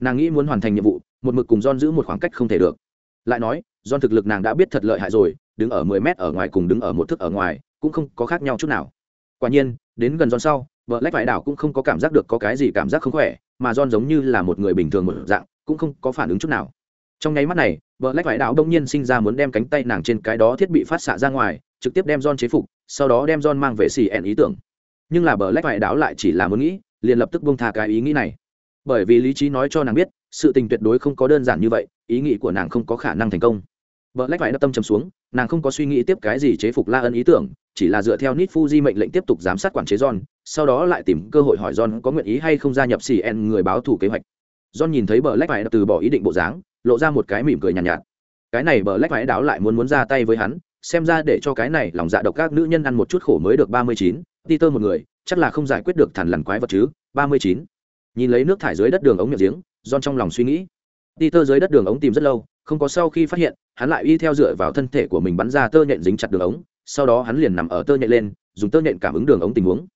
Nàng nghĩ muốn hoàn thành nhiệm vụ, một mực cùng John giữ một khoảng cách không thể được lại nói john thực lực nàng đã biết thật lợi hại rồi đứng ở mười mét ở ngoài cùng đứng ở một thước ở ngoài cũng không có khác nhau chút nào quả nhiên đến gần john sau vợ lách vải đảo cũng không có cảm giác được có cái gì cảm giác không khỏe mà john giống như là một người bình thường một dạng cũng không có phản ứng chút nào trong nháy mắt này vợ lách vải đạo đông nhiên sinh ra muốn đem cánh tay nàng trên cái đó thiết bị phát xạ ra ngoài, trực tiếp đem John chế phục, sau đó đem John mang về xì ẹn ý tưởng. Nhưng là bờ lách vải đạo lại chỉ là muốn nghĩ, liền lập tức buông tha cái ý nghĩ này. Bởi vì lý trí nói cho nàng biết, sự tình tuyệt đối không có đơn giản như vậy, ý nghĩ của nàng không có khả năng thành công. Vợ lách vải đập tâm trầm xuống, nàng không có suy nghĩ tiếp cái gì chế phục la ân ý tưởng, chỉ là dựa theo nít fuji mệnh lệnh tiếp tục giám sát quản chế john, sau đó lại tìm cơ hội hỏi john có nguyện ý hay không gia nhập cn người báo thủ kế hoạch. John nhìn thấy bờ lách vải từ bỏ ý định bộ dáng lộ ra một cái mỉm cười nhàn nhạt, nhạt. Cái này bờ lách phải đáo lại muốn muốn ra tay với hắn xem ra để cho cái này lòng dạ độc các nữ nhân ăn một chút khổ mới được ba mươi chín tơ một người chắc là không giải quyết được thằn lằn quái vật chứ ba mươi chín. Nhìn lấy nước thải dưới đất đường ống miệng giếng don trong lòng suy nghĩ. Tơ dưới đất đường ống tìm rất lâu không có sau khi phát hiện hắn lại y theo dựa vào thân thể của mình bắn ra tơ nhện dính chặt đường ống sau đó hắn liền nằm ở tơ nhện lên dùng tơ nhện cảm ứng đường ống tình huống.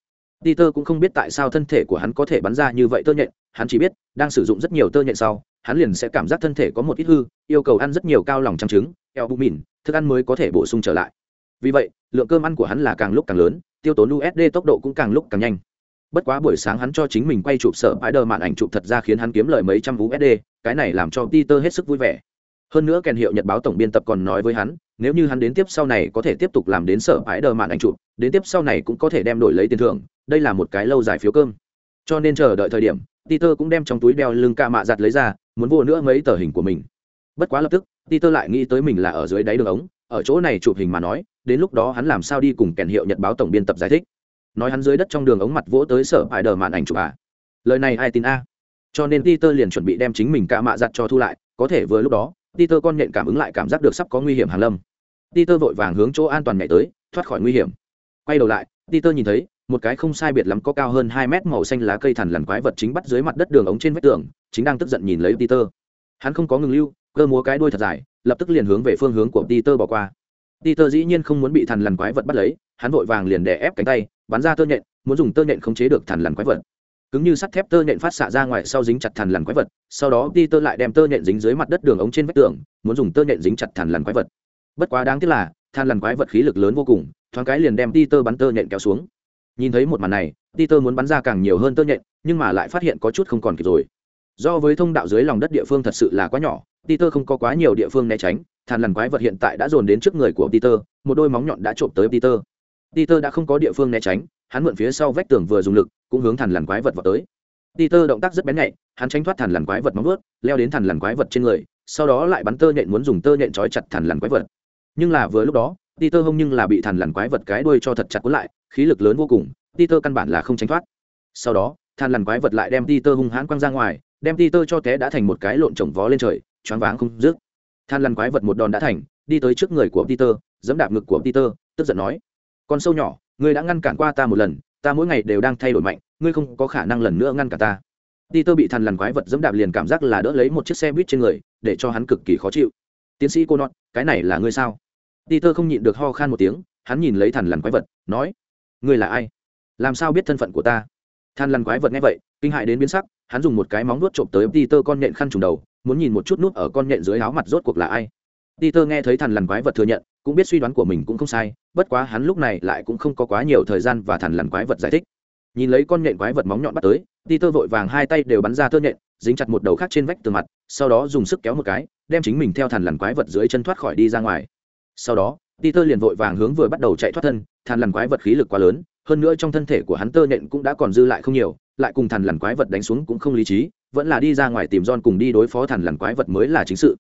Peter cũng không biết tại sao thân thể của hắn có thể bắn ra như vậy tơ nhện, hắn chỉ biết, đang sử dụng rất nhiều tơ nhện sau, hắn liền sẽ cảm giác thân thể có một ít hư, yêu cầu ăn rất nhiều cao lòng trắng trứng, albumin, thức ăn mới có thể bổ sung trở lại. Vì vậy, lượng cơm ăn của hắn là càng lúc càng lớn, tiêu tốn USD tốc độ cũng càng lúc càng nhanh. Bất quá buổi sáng hắn cho chính mình quay chụp sợ Spider màn ảnh chụp thật ra khiến hắn kiếm lời mấy trăm USD, cái này làm cho Peter hết sức vui vẻ hơn nữa kèn hiệu nhật báo tổng biên tập còn nói với hắn nếu như hắn đến tiếp sau này có thể tiếp tục làm đến sở ái đờ mạn anh chụp, đến tiếp sau này cũng có thể đem đổi lấy tiền thưởng, đây là một cái lâu dài phiếu cơm. Cho nên chờ đợi thời điểm, peter cũng đem trong túi đeo lưng ca mạ giặt lấy ra, muốn vô nữa mấy tờ hình của mình. Bất quá lập tức, peter lại nghĩ tới mình là ở dưới đáy đường ống, ở chỗ này chụp hình mà nói, đến lúc đó hắn làm sao đi cùng kèn hiệu nhật báo tổng biên tập giải thích. Nói hắn dưới đất trong đường ống mặt vỗ tới sở ái đờ mạn ảnh chụp à. Lời này ai tin a? Cho nên peter liền chuẩn bị đem chính mình ca mạ giặt cho thu lại, có thể vừa lúc đó Peter con nhện cảm ứng lại cảm giác được sắp có nguy hiểm hàng lâm. Peter vội vàng hướng chỗ an toàn nhảy tới, thoát khỏi nguy hiểm. Quay đầu lại, Peter nhìn thấy một cái không sai biệt lắm có cao hơn hai mét màu xanh lá cây thần lằn quái vật chính bắt dưới mặt đất đường ống trên vách tường, chính đang tức giận nhìn lấy Peter. Hắn không có ngừng lưu, cơ múa cái đuôi thật dài, lập tức liền hướng về phương hướng của Peter bỏ qua. Peter dĩ nhiên không muốn bị thần lằn quái vật bắt lấy, hắn vội vàng liền đè ép cánh tay, bắn ra tơ nhện, muốn dùng tơ nhện khống chế được thần lằn quái vật cứng như sắt thép tơ nhện phát xạ ra ngoài sau dính chặt thằn lằn quái vật sau đó đi tơ lại đem tơ nhện dính dưới mặt đất đường ống trên vách tường muốn dùng tơ nhện dính chặt thằn lằn quái vật. Bất quá đáng tiếc là than lằn quái vật khí lực lớn vô cùng thoáng cái liền đem đi tơ bắn tơ nhện kéo xuống. Nhìn thấy một màn này đi tơ muốn bắn ra càng nhiều hơn tơ nhện nhưng mà lại phát hiện có chút không còn kịp rồi. Do với thông đạo dưới lòng đất địa phương thật sự là quá nhỏ đi tơ không có quá nhiều địa phương né tránh than lằn quái vật hiện tại đã dồn đến trước người của tơ, một đôi móng nhọn đã trộm tới tơ peter đã không có địa phương né tránh hắn mượn phía sau vách tường vừa dùng lực cũng hướng thằn lằn quái vật vào tới Peter động tác rất bén nhạy, hắn tránh thoát thằn lằn quái vật móng vuốt, leo đến thằn lằn quái vật trên người, sau đó lại bắn tơ nhện muốn dùng tơ nhện trói chặt thằn lằn quái vật. Nhưng là vừa lúc đó, Peter hông nhưng là bị thằn lằn quái vật cái đuôi cho thật chặt cuốn lại, khí lực lớn vô cùng, Peter căn bản là không tránh thoát. Sau đó, thằn lằn quái vật lại đem Peter hung hãn quăng ra ngoài, đem Peter cho té đã thành một cái lộn trồng vó lên trời, choáng váng không dứt. Thằn lằn quái vật một đòn đã thành, đi tới trước người của Peter, giẫm đạp ngực của Peter, tức giận nói: "Con sâu nhỏ, ngươi đã ngăn cản qua ta một lần, ta mỗi ngày đều đang thay đổi mạnh, ngươi không có khả năng lần nữa ngăn cả ta Peter bị thằn lằn quái vật dẫm đạp liền cảm giác là đỡ lấy một chiếc xe buýt trên người, để cho hắn cực kỳ khó chịu. Tiến sĩ cô nọt, cái này là ngươi sao? Peter không nhịn được ho khan một tiếng, hắn nhìn lấy thằn lằn quái vật, nói: "Ngươi là ai? Làm sao biết thân phận của ta?" Thằn lằn quái vật nghe vậy, kinh hãi đến biến sắc, hắn dùng một cái móng vuốt trộm tới Peter con nhện khăn trùng đầu, muốn nhìn một chút nút ở con nhện dưới áo mặt rốt cuộc là ai. Peter nghe thấy thần lằn quái vật thừa nhận, cũng biết suy đoán của mình cũng không sai, bất quá hắn lúc này lại cũng không có quá nhiều thời gian và thần lằn quái vật giải thích. Nhìn lấy con nhện quái vật móng nhọn bắt tới ti tơ vội vàng hai tay đều bắn ra tơ nhện dính chặt một đầu khác trên vách tường mặt sau đó dùng sức kéo một cái đem chính mình theo thằn lằn quái vật dưới chân thoát khỏi đi ra ngoài. Sau đó ti tơ liền vội vàng hướng vừa bắt đầu chạy thoát thân thằn lằn quái vật khí lực quá lớn hơn nữa trong thân thể của hắn tơ nhện cũng đã còn dư lại không nhiều lại cùng thằn lằn quái vật đánh xuống cũng không lý trí vẫn là đi ra ngoài tìm John cùng đi đối phó thằn lằn quái vật mới là chính sự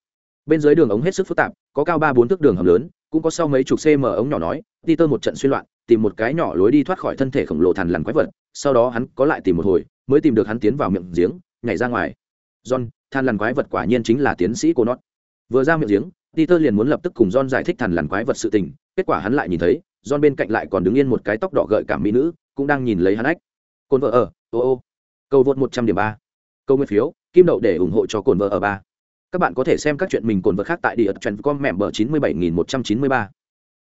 bên dưới đường ống hết sức phức tạp, có cao ba bốn thước đường hầm lớn, cũng có sau mấy chục cm ống nhỏ nói đi tơ một trận xuyên loạn, tìm một cái nhỏ lối đi thoát khỏi thân thể khổng lồ thằn lằn quái vật, sau đó hắn có lại tìm một hồi, mới tìm được hắn tiến vào miệng giếng, nhảy ra ngoài. John than lằn quái vật quả nhiên chính là tiến sĩ cô nót vừa ra miệng giếng, peter liền muốn lập tức cùng john giải thích thằn lằn quái vật sự tình, kết quả hắn lại nhìn thấy, john bên cạnh lại còn đứng yên một cái tóc đỏ gợi cảm mỹ nữ, cũng đang nhìn lấy hắn ách. Cồn vợ ở, ô ô câu vượt một trăm điểm ba. Câu nguyên phiếu, kim đậu để ủng hộ cho cồn vợ ở ba các bạn có thể xem các chuyện mình cồn vật khác tại địa trend com mẹm bờ chín mươi bảy nghìn một trăm chín mươi ba.